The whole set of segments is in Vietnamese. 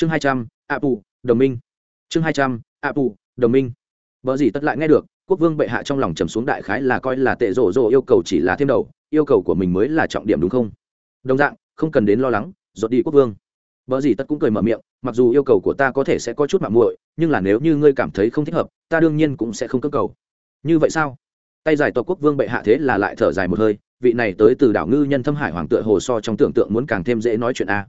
chương hai trăm, ạ pù đồng minh. Chương hai trăm, ạ pù đồng minh. Vợ gì tất lại nghe được, quốc vương bệ hạ trong lòng trầm xuống đại khái là coi là tệ rổ rổ yêu cầu chỉ là thêm đầu, yêu cầu của mình mới là trọng điểm đúng không? Đồng dạng, không cần đến lo lắng dột đi quốc vương. Vợ gì tất cũng cười mở miệng, mặc dù yêu cầu của ta có thể sẽ có chút mạng muội, nhưng là nếu như ngươi cảm thấy không thích hợp, ta đương nhiên cũng sẽ không cơ cầu. Như vậy sao? Tay giải tộc quốc vương bệ hạ thế là lại thở dài một hơi, vị này tới từ đảo ngư nhân thâm hải hoàng tựa hồ so trong tưởng tượng muốn càng thêm dễ nói chuyện a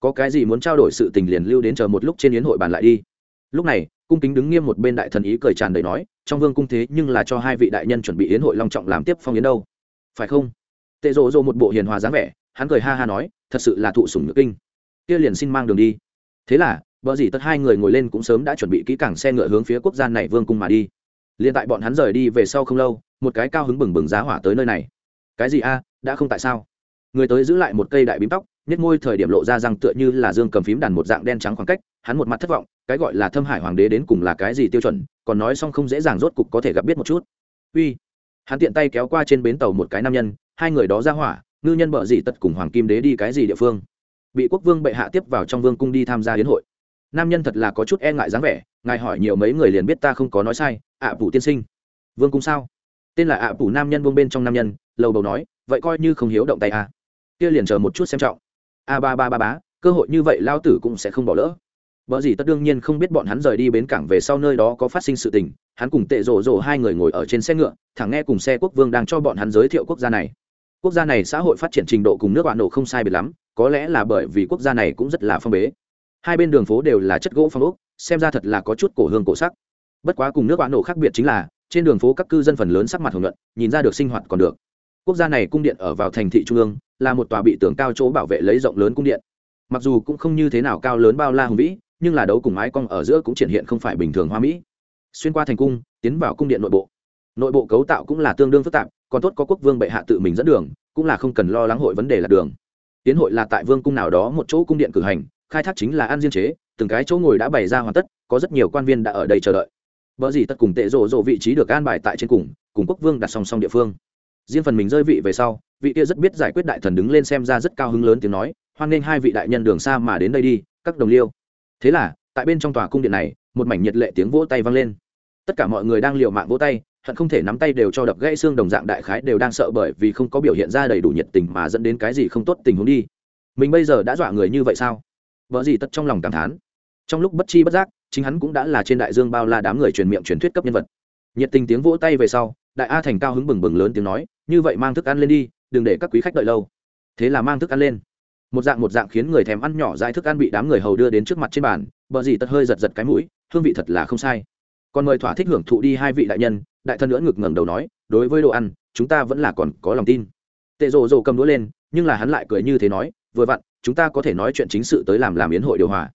có cái gì muốn trao đổi sự tình liền lưu đến chờ một lúc trên yến hội bàn lại đi. Lúc này, cung kính đứng nghiêm một bên đại thần ý cười tràn đầy nói, trong vương cung thế nhưng là cho hai vị đại nhân chuẩn bị yến hội long trọng làm tiếp phong yến đâu. Phải không? Tệ rộ rộ một bộ hiền hòa dáng vẻ, hắn cười ha ha nói, thật sự là thụ sủng nước kinh. Kia liền xin mang đường đi. Thế là, vợ dì tất hai người ngồi lên cũng sớm đã chuẩn bị kỹ cảng xe ngựa hướng phía quốc gia này vương cung mà đi. Liền tại bọn hắn rời đi về sau không lâu, một cái cao hứng bừng bừng giá hỏa tới nơi này. Cái gì a? Đã không tại sao? Người tới giữ lại một cây đại bím tóc nhất môi thời điểm lộ ra răng tựa như là dương cầm phím đàn một dạng đen trắng khoảng cách hắn một mặt thất vọng cái gọi là thâm hải hoàng đế đến cùng là cái gì tiêu chuẩn còn nói xong không dễ dàng rốt cục có thể gặp biết một chút. Uy hắn tiện tay kéo qua trên bến tàu một cái nam nhân hai người đó ra hỏa ngư nhân bợ gì tật cùng hoàng kim đế đi cái gì địa phương. Bị quốc vương bệ hạ tiếp vào trong vương cung đi tham gia hiến hội. Nam nhân thật là có chút e ngại dáng vẻ ngài hỏi nhiều mấy người liền biết ta không có nói sai ạ à, phủ tiên sinh. Vương cung sao? Tên là ạ à, phủ nam nhân vương bên trong nam nhân lầu đầu nói vậy coi như không hiếu động tay à. kia liền chờ một chút xem trọng a ba ba ba bá cơ hội như vậy lao tử cũng sẽ không bỏ lỡ. Vợ gì tất đương nhiên không biết bọn hắn rời đi bến cảng về sau nơi đó có phát sinh sự tình, hắn cùng tệ rổ rổ hai người ngồi ở trên xe ngựa, thẳng nghe cùng xe quốc vương đang cho bọn hắn giới thiệu quốc gia này. Quốc gia này xã hội phát triển trình độ cùng nước bạn nổ không sai biệt lắm, có lẽ là bởi vì quốc gia này cũng rất là phong bế. Hai bên đường phố đều là chất gỗ phong ốc, xem ra thật là có chút cổ hương cổ sắc. Bất quá cùng nước bạn nổ khác biệt chính là, trên đường phố các cư dân phần lớn sắc mặt hồng nhuận, nhìn ra được sinh hoạt còn được. Quốc gia này cung điện ở vào thành thị trung ương là một tòa bị tường cao chỗ bảo vệ lấy rộng lớn cung điện. Mặc dù cũng không như thế nào cao lớn bao la hùng vĩ, nhưng là đấu cùng mái cong ở giữa cũng triển hiện không phải bình thường hoa mỹ. Xuyên qua thành cung, tiến vào cung điện nội bộ. Nội bộ cấu tạo cũng là tương đương phức tạp, còn tốt có quốc vương bệ hạ tự mình dẫn đường, cũng là không cần lo lắng hội vấn đề là đường. Tiến hội là tại vương cung nào đó một chỗ cung điện cử hành, khai thác chính là ăn diên chế, từng cái chỗ ngồi đã bày ra hoàn tất, có rất nhiều quan viên đã ở đây chờ đợi. Vợ gì tất cùng tệ rộ rộ vị trí được an bài tại trên cùng cùng quốc vương đặt song song địa phương riêng phần mình rơi vị về sau, vị kia rất biết giải quyết đại thần đứng lên xem ra rất cao hứng lớn tiếng nói, hoan nghênh hai vị đại nhân đường xa mà đến đây đi, các đồng liêu. Thế là, tại bên trong tòa cung điện này, một mảnh nhiệt lệ tiếng vỗ tay vang lên. Tất cả mọi người đang liều mạng vỗ tay, hận không thể nắm tay đều cho đập gãy xương đồng dạng đại khái đều đang sợ bởi vì không có biểu hiện ra đầy đủ nhiệt tình mà dẫn đến cái gì không tốt tình huống đi. Mình bây giờ đã dọa người như vậy sao? Vợ gì tất trong lòng cảm thán. Trong lúc bất chi bất giác, chính hắn cũng đã là trên đại dương bao la đám người truyền miệng truyền thuyết cấp nhân vật. Nhiệt tình tiếng vỗ tay về sau đại a thành cao hứng bừng bừng lớn tiếng nói, như vậy mang thức ăn lên đi, đừng để các quý khách đợi lâu. Thế là mang thức ăn lên. Một dạng một dạng khiến người thèm ăn nhỏ dai thức ăn bị đám người hầu đưa đến trước mặt trên bàn, bờ gì tất hơi giật giật cái mũi, hương vị thật là không sai. Còn mời thỏa thích hưởng thụ đi hai vị đại nhân, đại thân nữa ngực ngẩng đầu nói, đối với đồ ăn, chúng ta vẫn là còn có lòng tin. Tệ rồ rồ cầm đũa lên, nhưng là hắn lại cười như thế nói, vừa vặn, chúng ta có thể nói chuyện chính sự tới làm làm yến hội điều hòa.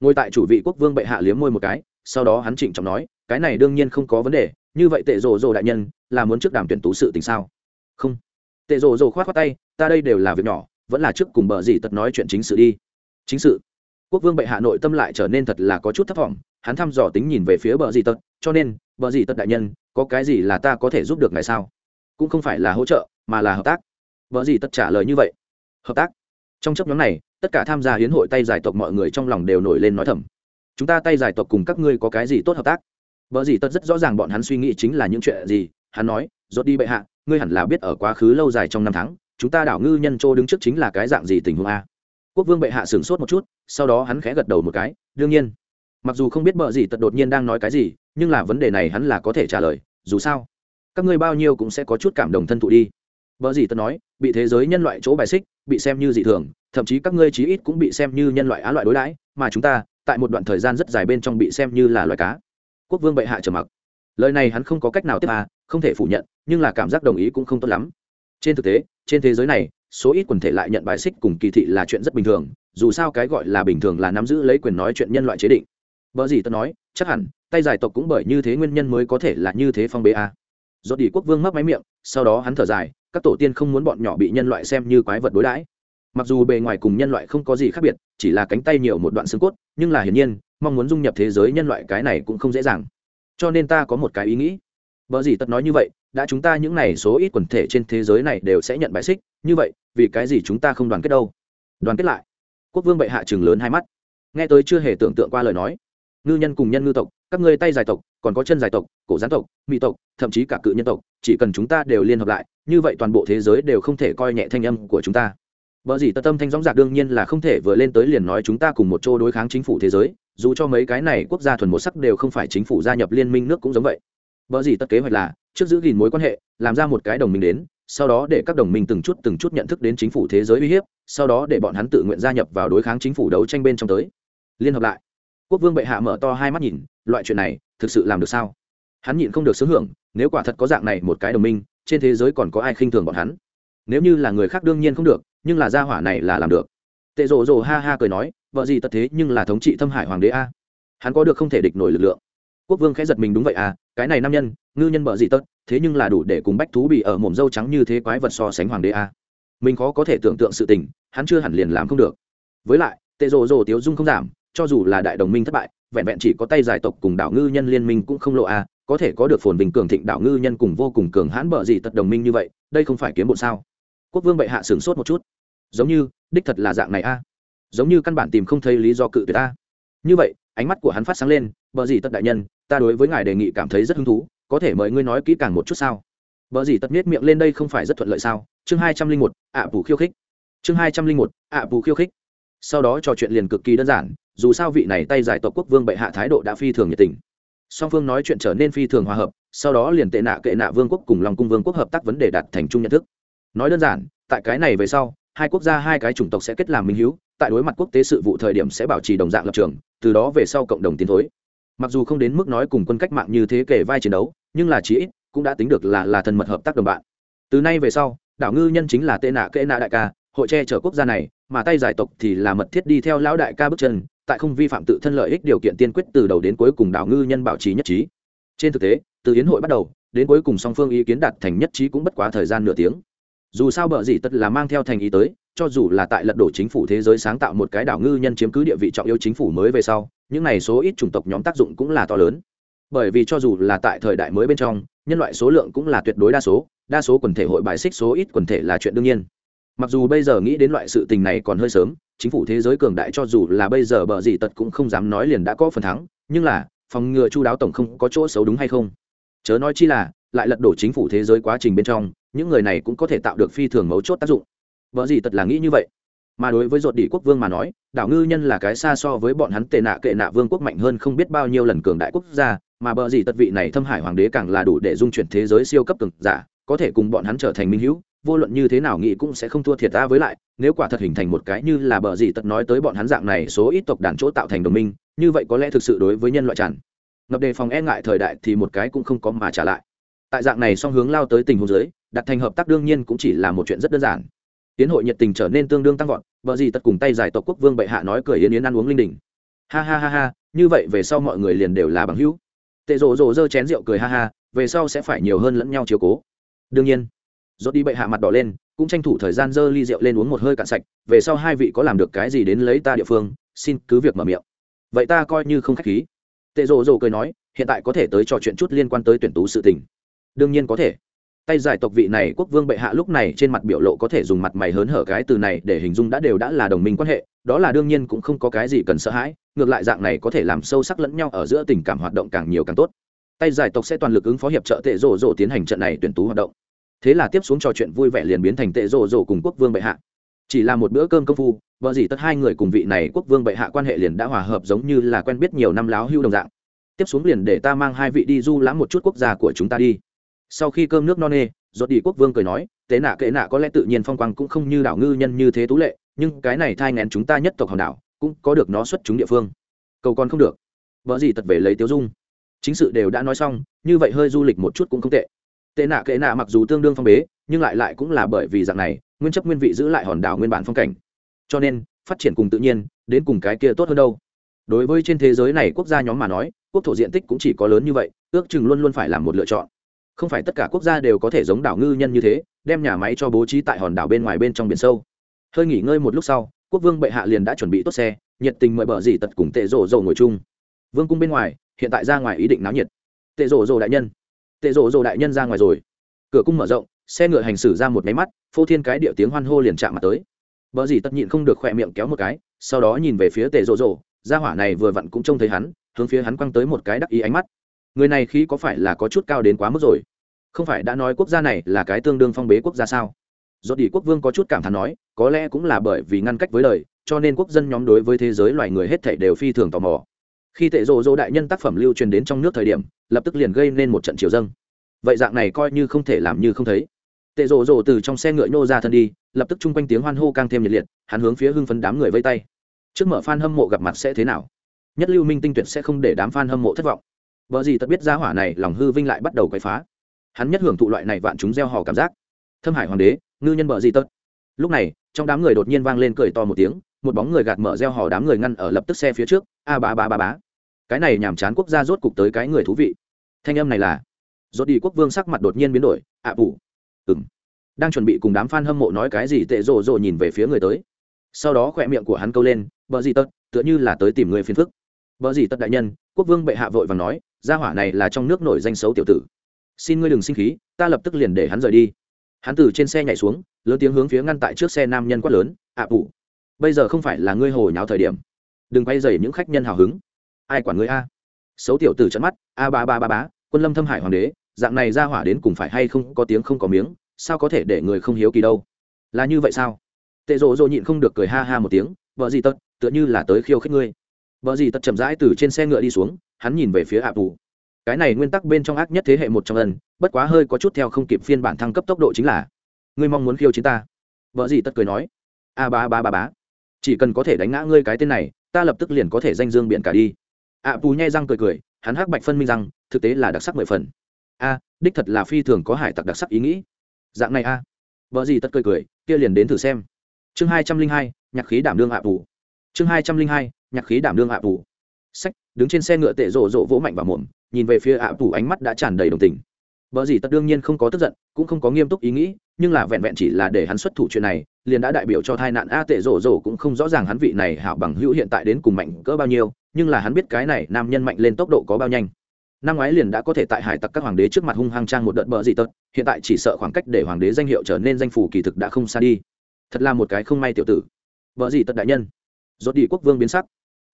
Ngồi tại chủ vị quốc vương bệ hạ liếm môi một cái, sau đó hắn trịnh trọng nói, cái này đương nhiên không có vấn đề như vậy tệ rồ rồ đại nhân, là muốn trước đàm tuyển tú sự tình sao? Không. Tệ rồ rồ khoát khoát tay, ta đây đều là việc nhỏ, vẫn là trước cùng bờ gì tật nói chuyện chính sự đi. Chính sự. Quốc vương bệ hạ nội tâm lại trở nên thật là có chút thấp thỏm, hắn thăm dò tính nhìn về phía bờ gì tật, cho nên, bờ gì tật đại nhân, có cái gì là ta có thể giúp được ngài sao? Cũng không phải là hỗ trợ, mà là hợp tác. Bờ gì tật trả lời như vậy. Hợp tác. Trong chấp nhóm này, tất cả tham gia hiến hội tay giải tộc mọi người trong lòng đều nổi lên nói thầm. Chúng ta tay giải tộc cùng các ngươi có cái gì tốt hợp tác? Bở gì tất rất rõ ràng bọn hắn suy nghĩ chính là những chuyện gì, hắn nói, rốt đi bệ hạ, ngươi hẳn là biết ở quá khứ lâu dài trong năm tháng, chúng ta đảo ngư nhân châu đứng trước chính là cái dạng gì tình huống a? Quốc vương bệ hạ sửng sốt một chút, sau đó hắn khẽ gật đầu một cái, đương nhiên. Mặc dù không biết bợ gì tật đột nhiên đang nói cái gì, nhưng là vấn đề này hắn là có thể trả lời, dù sao, các ngươi bao nhiêu cũng sẽ có chút cảm động thân thụ đi. Bợ gì tật nói, bị thế giới nhân loại chỗ bài xích, bị xem như dị thường, thậm chí các ngươi chí ít cũng bị xem như nhân loại á loại đối đãi, mà chúng ta, tại một đoạn thời gian rất dài bên trong bị xem như là loài cá quốc vương bệ hạ trầm mặc. Lời này hắn không có cách nào tiếp à không thể phủ nhận, nhưng là cảm giác đồng ý cũng không tốt lắm. Trên thực tế, trên thế giới này, số ít quần thể lại nhận bài xích cùng kỳ thị là chuyện rất bình thường, dù sao cái gọi là bình thường là nắm giữ lấy quyền nói chuyện nhân loại chế định. Vợ gì tôi nói, chắc hẳn, tay giải tộc cũng bởi như thế nguyên nhân mới có thể là như thế phong bê a. À. do đi quốc vương mắc máy miệng, sau đó hắn thở dài, các tổ tiên không muốn bọn nhỏ bị nhân loại xem như quái vật đối đãi. Mặc dù bề ngoài cùng nhân loại không có gì khác biệt, chỉ là cánh tay nhiều một đoạn xương cốt, nhưng là hiển nhiên mong muốn dung nhập thế giới nhân loại cái này cũng không dễ dàng. Cho nên ta có một cái ý nghĩ. Vợ gì tất nói như vậy đã chúng ta những này số ít quần thể trên thế giới này đều sẽ nhận bài xích. Như vậy vì cái gì chúng ta không đoàn kết đâu? Đoàn kết lại. Quốc vương bệ hạ chừng lớn hai mắt. Nghe tới chưa hề tưởng tượng qua lời nói. Ngư nhân cùng nhân ngư tộc các ngươi tay dài tộc còn có chân dài tộc cổ gián tộc mỹ tộc thậm chí cả cự nhân tộc chỉ cần chúng ta đều liên hợp lại như vậy toàn bộ thế giới đều không thể coi nhẹ thanh âm của chúng ta. Bở gì tật tâm thanh gióng dạc đương nhiên là không thể vừa lên tới liền nói chúng ta cùng một chỗ đối kháng chính phủ thế giới, dù cho mấy cái này quốc gia thuần một sắc đều không phải chính phủ gia nhập liên minh nước cũng giống vậy. vợ gì tất kế hoạch là trước giữ gìn mối quan hệ, làm ra một cái đồng minh đến, sau đó để các đồng minh từng chút từng chút nhận thức đến chính phủ thế giới uy hiếp, sau đó để bọn hắn tự nguyện gia nhập vào đối kháng chính phủ đấu tranh bên trong tới. Liên hợp lại. Quốc vương bệ hạ mở to hai mắt nhìn, loại chuyện này, thực sự làm được sao? Hắn nhịn không được sướng hưởng, nếu quả thật có dạng này một cái đồng minh, trên thế giới còn có ai khinh thường bọn hắn? Nếu như là người khác đương nhiên không được, nhưng là gia hỏa này là làm được tệ rồ rồ ha ha cười nói vợ gì tật thế nhưng là thống trị thâm hải hoàng đế a. Hắn có được không thể địch nổi lực lượng. Quốc vương khẽ giật mình đúng vậy à cái này nam nhân, ngư nhân bợ gì tật, thế nhưng là đủ để cùng bách thú bị ở mồm dâu trắng như thế quái vật so sánh hoàng đế a. Mình khó có thể tưởng tượng sự tình, hắn chưa hẳn liền làm không được. Với lại tệ rồ rồ tiếu dung không giảm, cho dù là đại đồng minh thất bại, vẹn vẹn chỉ có tay giải tộc cùng đảo ngư nhân liên minh cũng không lộ a, có thể có được phồn bình cường thịnh đảo ngư nhân cùng vô cùng cường hãn bợ gì tật đồng minh như vậy, đây không phải kiếm bộ sao? Quốc vương bệ hạ sửng sốt một chút. Giống như, đích thật là dạng này a giống như căn bản tìm không thấy lý do cự tuyệt ta. Như vậy, ánh mắt của hắn phát sáng lên bờ gì tất đại nhân, ta đối với ngài đề nghị cảm thấy rất hứng thú, có thể mời ngươi nói kỹ càng một chút sao? Bờ gì tất miết miệng lên, đây không phải rất thuận lợi sao? Chương hai trăm linh một, ạ bù khiêu khích. Chương hai trăm linh một, ạ bù khiêu khích. Sau đó trò chuyện liền cực kỳ đơn giản, dù sao vị này tay giải tộc quốc vương bệ hạ thái độ đã phi thường nhiệt tình. Song phương nói chuyện trở nên phi thường hòa hợp, sau đó liền tệ nạ kệ nạ vương quốc cùng lòng cung vương quốc hợp tác vấn đề đạt thành chung nhận thức. Nói đơn giản, tại cái này về sau hai quốc gia hai cái chủng tộc sẽ kết làm minh hữu tại đối mặt quốc tế sự vụ thời điểm sẽ bảo trì đồng dạng lập trường, từ đó về sau cộng đồng tiến thối. Mặc dù không đến mức nói cùng quân cách mạng như thế kể vai chiến đấu, nhưng là chí ít cũng đã tính được là là thân mật hợp tác đồng bạn. Từ nay về sau, đảo ngư nhân chính là tên nạ kệ nạ đại ca, hội che chở quốc gia này, mà tay giải tộc thì là mật thiết đi theo lão đại ca bước chân, tại không vi phạm tự thân lợi ích điều kiện tiên quyết từ đầu đến cuối cùng đảo ngư nhân bảo trì nhất trí. Trên thực tế, từ hiến hội bắt đầu, đến cuối cùng song phương ý kiến đạt thành nhất trí cũng bất quá thời gian nửa tiếng dù sao bờ gì tất là mang theo thành ý tới, cho dù là tại lật đổ chính phủ thế giới sáng tạo một cái đảo ngư nhân chiếm cứ địa vị trọng yếu chính phủ mới về sau, những này số ít chủng tộc nhóm tác dụng cũng là to lớn. Bởi vì cho dù là tại thời đại mới bên trong, nhân loại số lượng cũng là tuyệt đối đa số đa số quần thể hội bài xích số ít quần thể là chuyện đương nhiên. Mặc dù bây giờ nghĩ đến loại sự tình này còn hơi sớm, chính phủ thế giới cường đại cho dù là bây giờ bờ gì tật cũng không dám nói liền đã có phần thắng, nhưng là, phòng ngừa chu đáo tổng không có chỗ xấu đúng hay không? Chớ nói chi là, lại lật đổ chính phủ thế giới quá trình bên trong, những người này cũng có thể tạo được phi thường mấu chốt tác dụng. Vợ gì tật là nghĩ như vậy? Mà đối với ruột đỉ quốc vương mà nói, đảo ngư nhân là cái xa so với bọn hắn tệ nạ kệ nạ vương quốc mạnh hơn không biết bao nhiêu lần cường đại quốc gia, mà bờ gì tật vị này thâm hải hoàng đế càng là đủ để dung chuyển thế giới siêu cấp cường giả, có thể cùng bọn hắn trở thành minh hữu, vô luận như thế nào nghĩ cũng sẽ không thua thiệt ta với lại, nếu quả thật hình thành một cái như là bờ gì tật nói tới bọn hắn dạng này số ít tộc đàn chỗ tạo thành đồng minh, như vậy có lẽ thực sự đối với nhân loại tràn ngập đề phòng e ngại thời đại thì một cái cũng không có mà trả lại. Tại dạng này song hướng lao tới tình huống dưới, đặt thành hợp tác đương nhiên cũng chỉ là một chuyện rất đơn giản. Tiến hội nhiệt tình trở nên tương đương tăng vọt, vợ gì tật cùng tay giải tộc quốc vương bệ hạ nói cười yên yến ăn uống linh đình. Ha ha ha ha, như vậy về sau mọi người liền đều là bằng hữu. Tệ rộ rộ dơ chén rượu cười ha ha, về sau sẽ phải nhiều hơn lẫn nhau chiếu cố. Đương nhiên dốt đi bệ hạ mặt đỏ lên, cũng tranh thủ thời gian dơ ly rượu lên uống một hơi cạn sạch, về sau hai vị có làm được cái gì đến lấy ta địa phương, xin cứ việc mở miệng. Vậy ta coi như không khách khí tệ rồ rồ cười nói, hiện tại có thể tới trò chuyện chút liên quan tới tuyển tú sự tình. Đương nhiên có thể. Tay giải tộc vị này quốc vương bệ hạ lúc này trên mặt biểu lộ có thể dùng mặt mày hớn hở cái từ này để hình dung đã đều đã là đồng minh quan hệ, đó là đương nhiên cũng không có cái gì cần sợ hãi, ngược lại dạng này có thể làm sâu sắc lẫn nhau ở giữa tình cảm hoạt động càng nhiều càng tốt. Tay giải tộc sẽ toàn lực ứng phó hiệp trợ tệ rồ rồ tiến hành trận này tuyển tú hoạt động. Thế là tiếp xuống trò chuyện vui vẻ liền biến thành tệ rồ rồ cùng quốc vương bệ hạ chỉ là một bữa cơm công phu, vợ dĩ tất hai người cùng vị này quốc vương bệ hạ quan hệ liền đã hòa hợp giống như là quen biết nhiều năm láo hưu đồng dạng. Tiếp xuống liền để ta mang hai vị đi du lãm một chút quốc gia của chúng ta đi. Sau khi cơm nước no nê rốt đi quốc vương cười nói, tế nạ kệ nạ có lẽ tự nhiên phong quang cũng không như đảo ngư nhân như thế tú lệ, nhưng cái này thai ngén chúng ta nhất tộc hòn đảo, cũng có được nó xuất chúng địa phương. Cầu còn không được. Vợ gì tật về lấy tiêu dung. Chính sự đều đã nói xong, như vậy hơi du lịch một chút cũng không tệ. Tệ nạ kệ nạ mặc dù tương đương phong bế, nhưng lại lại cũng là bởi vì dạng này nguyên chấp nguyên vị giữ lại hòn đảo nguyên bản phong cảnh. Cho nên, phát triển cùng tự nhiên, đến cùng cái kia tốt hơn đâu. Đối với trên thế giới này quốc gia nhóm mà nói, quốc thổ diện tích cũng chỉ có lớn như vậy, ước chừng luôn luôn phải là một lựa chọn. Không phải tất cả quốc gia đều có thể giống đảo ngư nhân như thế, đem nhà máy cho bố trí tại hòn đảo bên ngoài bên trong biển sâu. Hơi nghỉ ngơi một lúc sau, quốc vương bệ hạ liền đã chuẩn bị tốt xe, nhiệt tình mời bờ dì tật cùng tệ rổ rổ ngồi chung. Vương cung bên ngoài, hiện tại ra ngoài ý định náo nhiệt. Tệ rổ rổ đại nhân. Tệ rổ rổ đại nhân ra ngoài rồi. Cửa cung mở rộng xe ngựa hành xử ra một máy mắt, phô thiên cái điệu tiếng hoan hô liền chạm mặt tới. Vợ dì tất nhịn không được khỏe miệng kéo một cái, sau đó nhìn về phía tề rộ rộ, gia hỏa này vừa vặn cũng trông thấy hắn, hướng phía hắn quăng tới một cái đắc ý ánh mắt. Người này khí có phải là có chút cao đến quá mức rồi? Không phải đã nói quốc gia này là cái tương đương phong bế quốc gia sao? Dốt đi quốc vương có chút cảm thán nói, có lẽ cũng là bởi vì ngăn cách với lời cho nên quốc dân nhóm đối với thế giới loài người hết thảy đều phi thường tò mò. Khi tệ rộ rộ đại nhân tác phẩm lưu truyền đến trong nước thời điểm, lập tức liền gây nên một trận chiều dâng. Vậy dạng này coi như không thể làm như không thấy tệ rồ rồ từ trong xe ngựa nhô ra thân đi lập tức chung quanh tiếng hoan hô càng thêm nhiệt liệt hắn hướng phía hưng phấn đám người vây tay. Trước mở f a n hâm mộ gặp mặt sẽ thế nào? Nhất lưu minh tinh tuyệt sẽ không để đám f a n hâm mộ thất vọng. Vợ gì tất biết ra hỏa này lòng hư vinh lại bắt đầu quậy phá. Hắn nhất hưởng thụ loại này vạn chúng gieo hò cảm giác. Thâm hải hoàng đế ngư nhân bờ gì tất. Lúc này trong đám người đột nhiên vang lên cười to một tiếng một bóng người gạt mở gieo hò đám người ngăn ở lập tức xe phía trước. A ba ba ba bá cái này nhàm chán quốc gia rốt cục tới cái người thú vị. Thanh âm này là rốt đi quốc vương sắc mặt đột nhiên biến đổi ạ à, ừng đang chuẩn bị cùng đám f a n hâm mộ nói cái gì tệ rộ rộ nhìn về phía người tới. Sau đó khỏe miệng của hắn câu lên bờ gì tật, tựa như là tới tìm người phiền phức. Bờ gì tật đại nhân quốc vương bệ hạ vội và nói gia hỏa này là trong nước nổi danh xấu tiểu tử. Xin ngươi đừng sinh khí ta lập tức liền để hắn rời đi. Hắn từ trên xe nhảy xuống lớn tiếng hướng phía ngăn tại trước xe nam nhân quát lớn ạ à, bây giờ không phải là ngươi hồi nháo thời điểm. Đừng quay dày những khách nhân hào hứng. Ai quản ngươi a? Xấu tiểu tử trận mắt a ba ba ba bá quân lâm thâm hải hoàng đế dạng này ra hỏa đến cùng phải hay không có tiếng không có miếng sao có thể để người không hiếu kỳ đâu? Là như vậy sao? Tệ rộ rộ nhịn không được cười ha ha một tiếng vợ gì tật tựa như là tới khiêu khích ngươi. Vợ gì tật chậm rãi từ trên xe ngựa đi xuống hắn nhìn về phía ạ bù cái này nguyên tắc bên trong ác nhất thế hệ một trăm lần, bất quá hơi có chút theo không kịp phiên bản thăng cấp tốc độ chính là ngươi mong muốn khiêu chiến ta. Vợ gì tật cười nói a ba ba ba bá chỉ cần có thể đánh ngã ngươi cái tên này ta lập tức liền có thể danh dương biện cả đi. Ạ bù nhai răng cười cười hắn hắc bạch phân minh rằng thực tế là đặc sắc mười phần. A đích thật là phi thường có hải tặc đặc sắc ý nghĩ dạng này a. Vợ gì tất cười cười, kia liền đến thử xem. Chương hai trăm linh hai, nhạc khí đảm đương hạ thủ chương hai trăm linh hai, nhạc khí đảm đương hạ thủ sách, đứng trên xe ngựa tệ rộ rộ vỗ mạnh vào mồm, nhìn về phía hạ thủ ánh mắt đã tràn đầy đồng tình. Vợ gì tất đương nhiên không có tức giận, cũng không có nghiêm túc ý nghĩ, nhưng là vẹn vẹn chỉ là để hắn xuất thủ chuyện này, liền đã đại biểu cho tai nạn a tệ rộ rộ cũng không rõ ràng hắn vị này hảo bằng hữu hiện tại đến cùng mạnh cỡ bao nhiêu, nhưng là hắn biết cái này nam nhân mạnh lên tốc độ có bao nhanh năm ngoái liền đã có thể tại hải tặc các hoàng đế trước mặt hung hăng trang một đợt bờ dị tật, hiện tại chỉ sợ khoảng cách để hoàng đế danh hiệu trở nên danh phủ kỳ thực đã không xa đi. Thật là một cái không may tiểu tử. Vợ dị tật đại nhân. Rốt đi quốc vương biến sắc.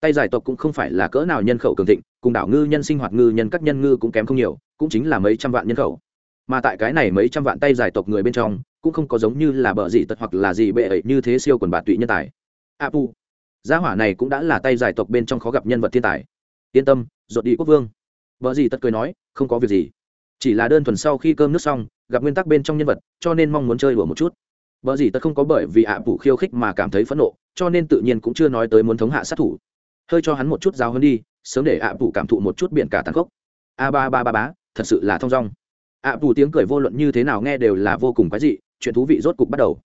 Tay giải tộc cũng không phải là cỡ nào nhân khẩu cường thịnh, cùng đảo ngư nhân sinh hoạt ngư nhân các nhân ngư cũng kém không nhiều, cũng chính là mấy trăm vạn nhân khẩu. Mà tại cái này mấy trăm vạn tay giải tộc người bên trong, cũng không có giống như là bờ dị tật hoặc là gì bệ ấy như thế siêu quần bạt tụy nhân tài. Apu. Gia hỏa này cũng đã là tay giải tộc bên trong khó gặp nhân vật thiên tài. Yên tâm, Rốt đi quốc vương vợ gì tất cười nói, không có việc gì. Chỉ là đơn thuần sau khi cơm nước xong, gặp nguyên tắc bên trong nhân vật, cho nên mong muốn chơi đùa một chút. Vợ gì tất không có bởi vì ạ à phụ khiêu khích mà cảm thấy phẫn nộ, cho nên tự nhiên cũng chưa nói tới muốn thống hạ sát thủ. Hơi cho hắn một chút giáo hơn đi, sớm để ạ à phụ cảm thụ một chút biển cả tàn khốc. A ba ba ba bá thật sự là thong dong. Ạ à phụ tiếng cười vô luận như thế nào nghe đều là vô cùng quái dị, chuyện thú vị rốt cục bắt đầu.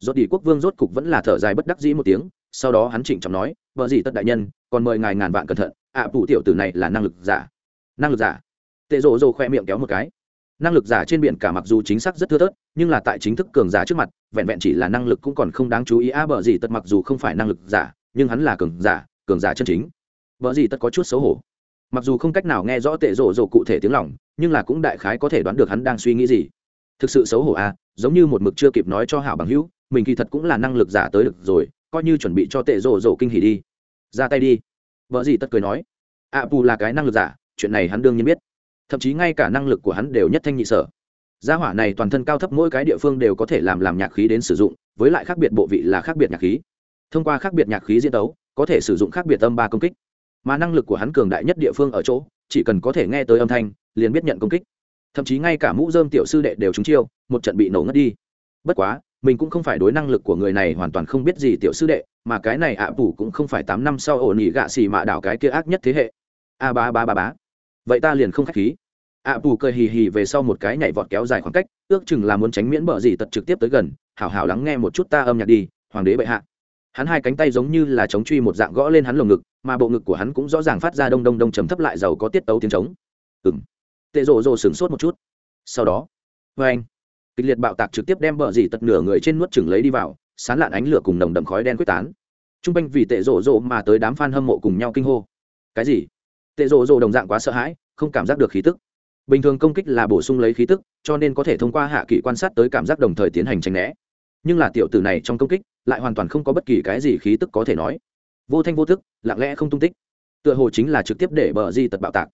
Rốt đi quốc vương rốt cục vẫn là thở dài bất đắc dĩ một tiếng, sau đó hắn chỉnh trọng nói vợ gì tất đại nhân, còn mời ngài ngàn vạn cẩn thận, ạ phụ tiểu tử này là năng lực giả năng lực giả. Tệ rộ rộ khoe miệng kéo một cái. Năng lực giả trên biển cả mặc dù chính xác rất thưa thớt nhưng là tại chính thức cường giả trước mặt vẹn vẹn chỉ là năng lực cũng còn không đáng chú ý. A à, bờ gì tất mặc dù không phải năng lực giả nhưng hắn là cường giả cường giả chân chính. Vợ gì tất có chút xấu hổ. Mặc dù không cách nào nghe rõ tệ rộ rộ cụ thể tiếng lòng nhưng là cũng đại khái có thể đoán được hắn đang suy nghĩ gì. Thực sự xấu hổ a giống như một mực chưa kịp nói cho hảo bằng hữu mình kỳ thật cũng là năng lực giả tới được rồi coi như chuẩn bị cho tệ rộ rộ kinh hỉ đi. Ra tay đi. Vợ gì tất cười nói. Ạ à, là cái năng lực giả chuyện này hắn đương nhiên biết. Thậm chí ngay cả năng lực của hắn đều nhất thanh nhị sở. Gia hỏa này toàn thân cao thấp mỗi cái địa phương đều có thể làm làm nhạc khí đến sử dụng, với lại khác biệt bộ vị là khác biệt nhạc khí. Thông qua khác biệt nhạc khí diễn tấu, có thể sử dụng khác biệt âm ba công kích. Mà năng lực của hắn cường đại nhất địa phương ở chỗ, chỉ cần có thể nghe tới âm thanh, liền biết nhận công kích. Thậm chí ngay cả mũ dơm tiểu sư đệ đều trúng chiêu, một trận bị nổ ngất đi. Bất quá, mình cũng không phải đối năng lực của người này hoàn toàn không biết gì tiểu sư đệ, mà cái này ạ à cũng không phải tám năm sau ổn ỉ gạ xì mạ đảo cái kia ác nhất thế hệ. A ba ba ba bá vậy ta liền không k h á c h khí. Ạ à, bù cười hì hì về sau một cái nhảy vọt kéo dài khoảng cách ước chừng là muốn tránh miễn bờ gì tật trực tiếp tới gần hảo hảo lắng nghe một chút ta âm nhạc đi hoàng đế bệ hạ. Hắn hai cánh tay giống như là chống truy một dạng gõ lên hắn lồng ngực mà bộ ngực của hắn cũng rõ ràng phát ra đông đông đông chấm thấp lại giàu có tiết tấu tiếng trống. Ừng tệ rộ rộ sửng sốt một chút. Sau đó vê anh. Kịch liệt bạo tạc trực tiếp đem bờ dì tật nửa người trên nuốt chừng lấy đi vào sán lạn ánh lửa cùng nồng đậm khói đen quyết tán. T r u n g quanh vì tệ rộ rộ mà tới đám f a n hâm mộ cùng nhau kinh hô. Cái gì? Tệ rộ rộ đồng dạng quá sợ hãi không cảm giác được khí tức. Bình thường công kích là bổ sung lấy khí tức cho nên có thể thông qua hạ kỳ quan sát tới cảm giác đồng thời tiến hành tranh né. Nhưng là tiểu tử này trong công kích lại hoàn toàn không có bất kỳ cái gì khí tức có thể nói. Vô thanh vô tức, lặng lẽ không tung tích. Tựa hồ chính là trực tiếp để bờ di tật bạo tạc.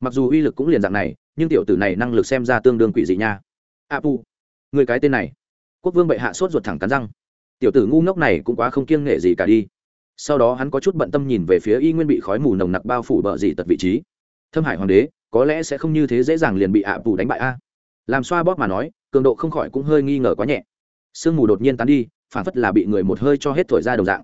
Mặc dù uy lực cũng liền dạng này nhưng tiểu tử này năng lực xem ra tương đương quỷ dị nha. A pu người cái tên này. Quốc vương bệ hạ sốt ruột thẳng cắn răng. Tiểu tử ngu ngốc này cũng quá không kiêng nghệ gì cả đi sau đó hắn có chút bận tâm nhìn về phía y nguyên bị khói mù nồng nặc bao phủ bờ dị tật vị trí. Thâm hải hoàng đế có lẽ sẽ không như thế dễ dàng liền bị ạ à đánh bại a. Làm xoa bóp mà nói cường độ không khỏi cũng hơi nghi ngờ quá nhẹ. Sương mù đột nhiên tán đi phản phất là bị người một hơi cho hết thổi ra đầu dạng.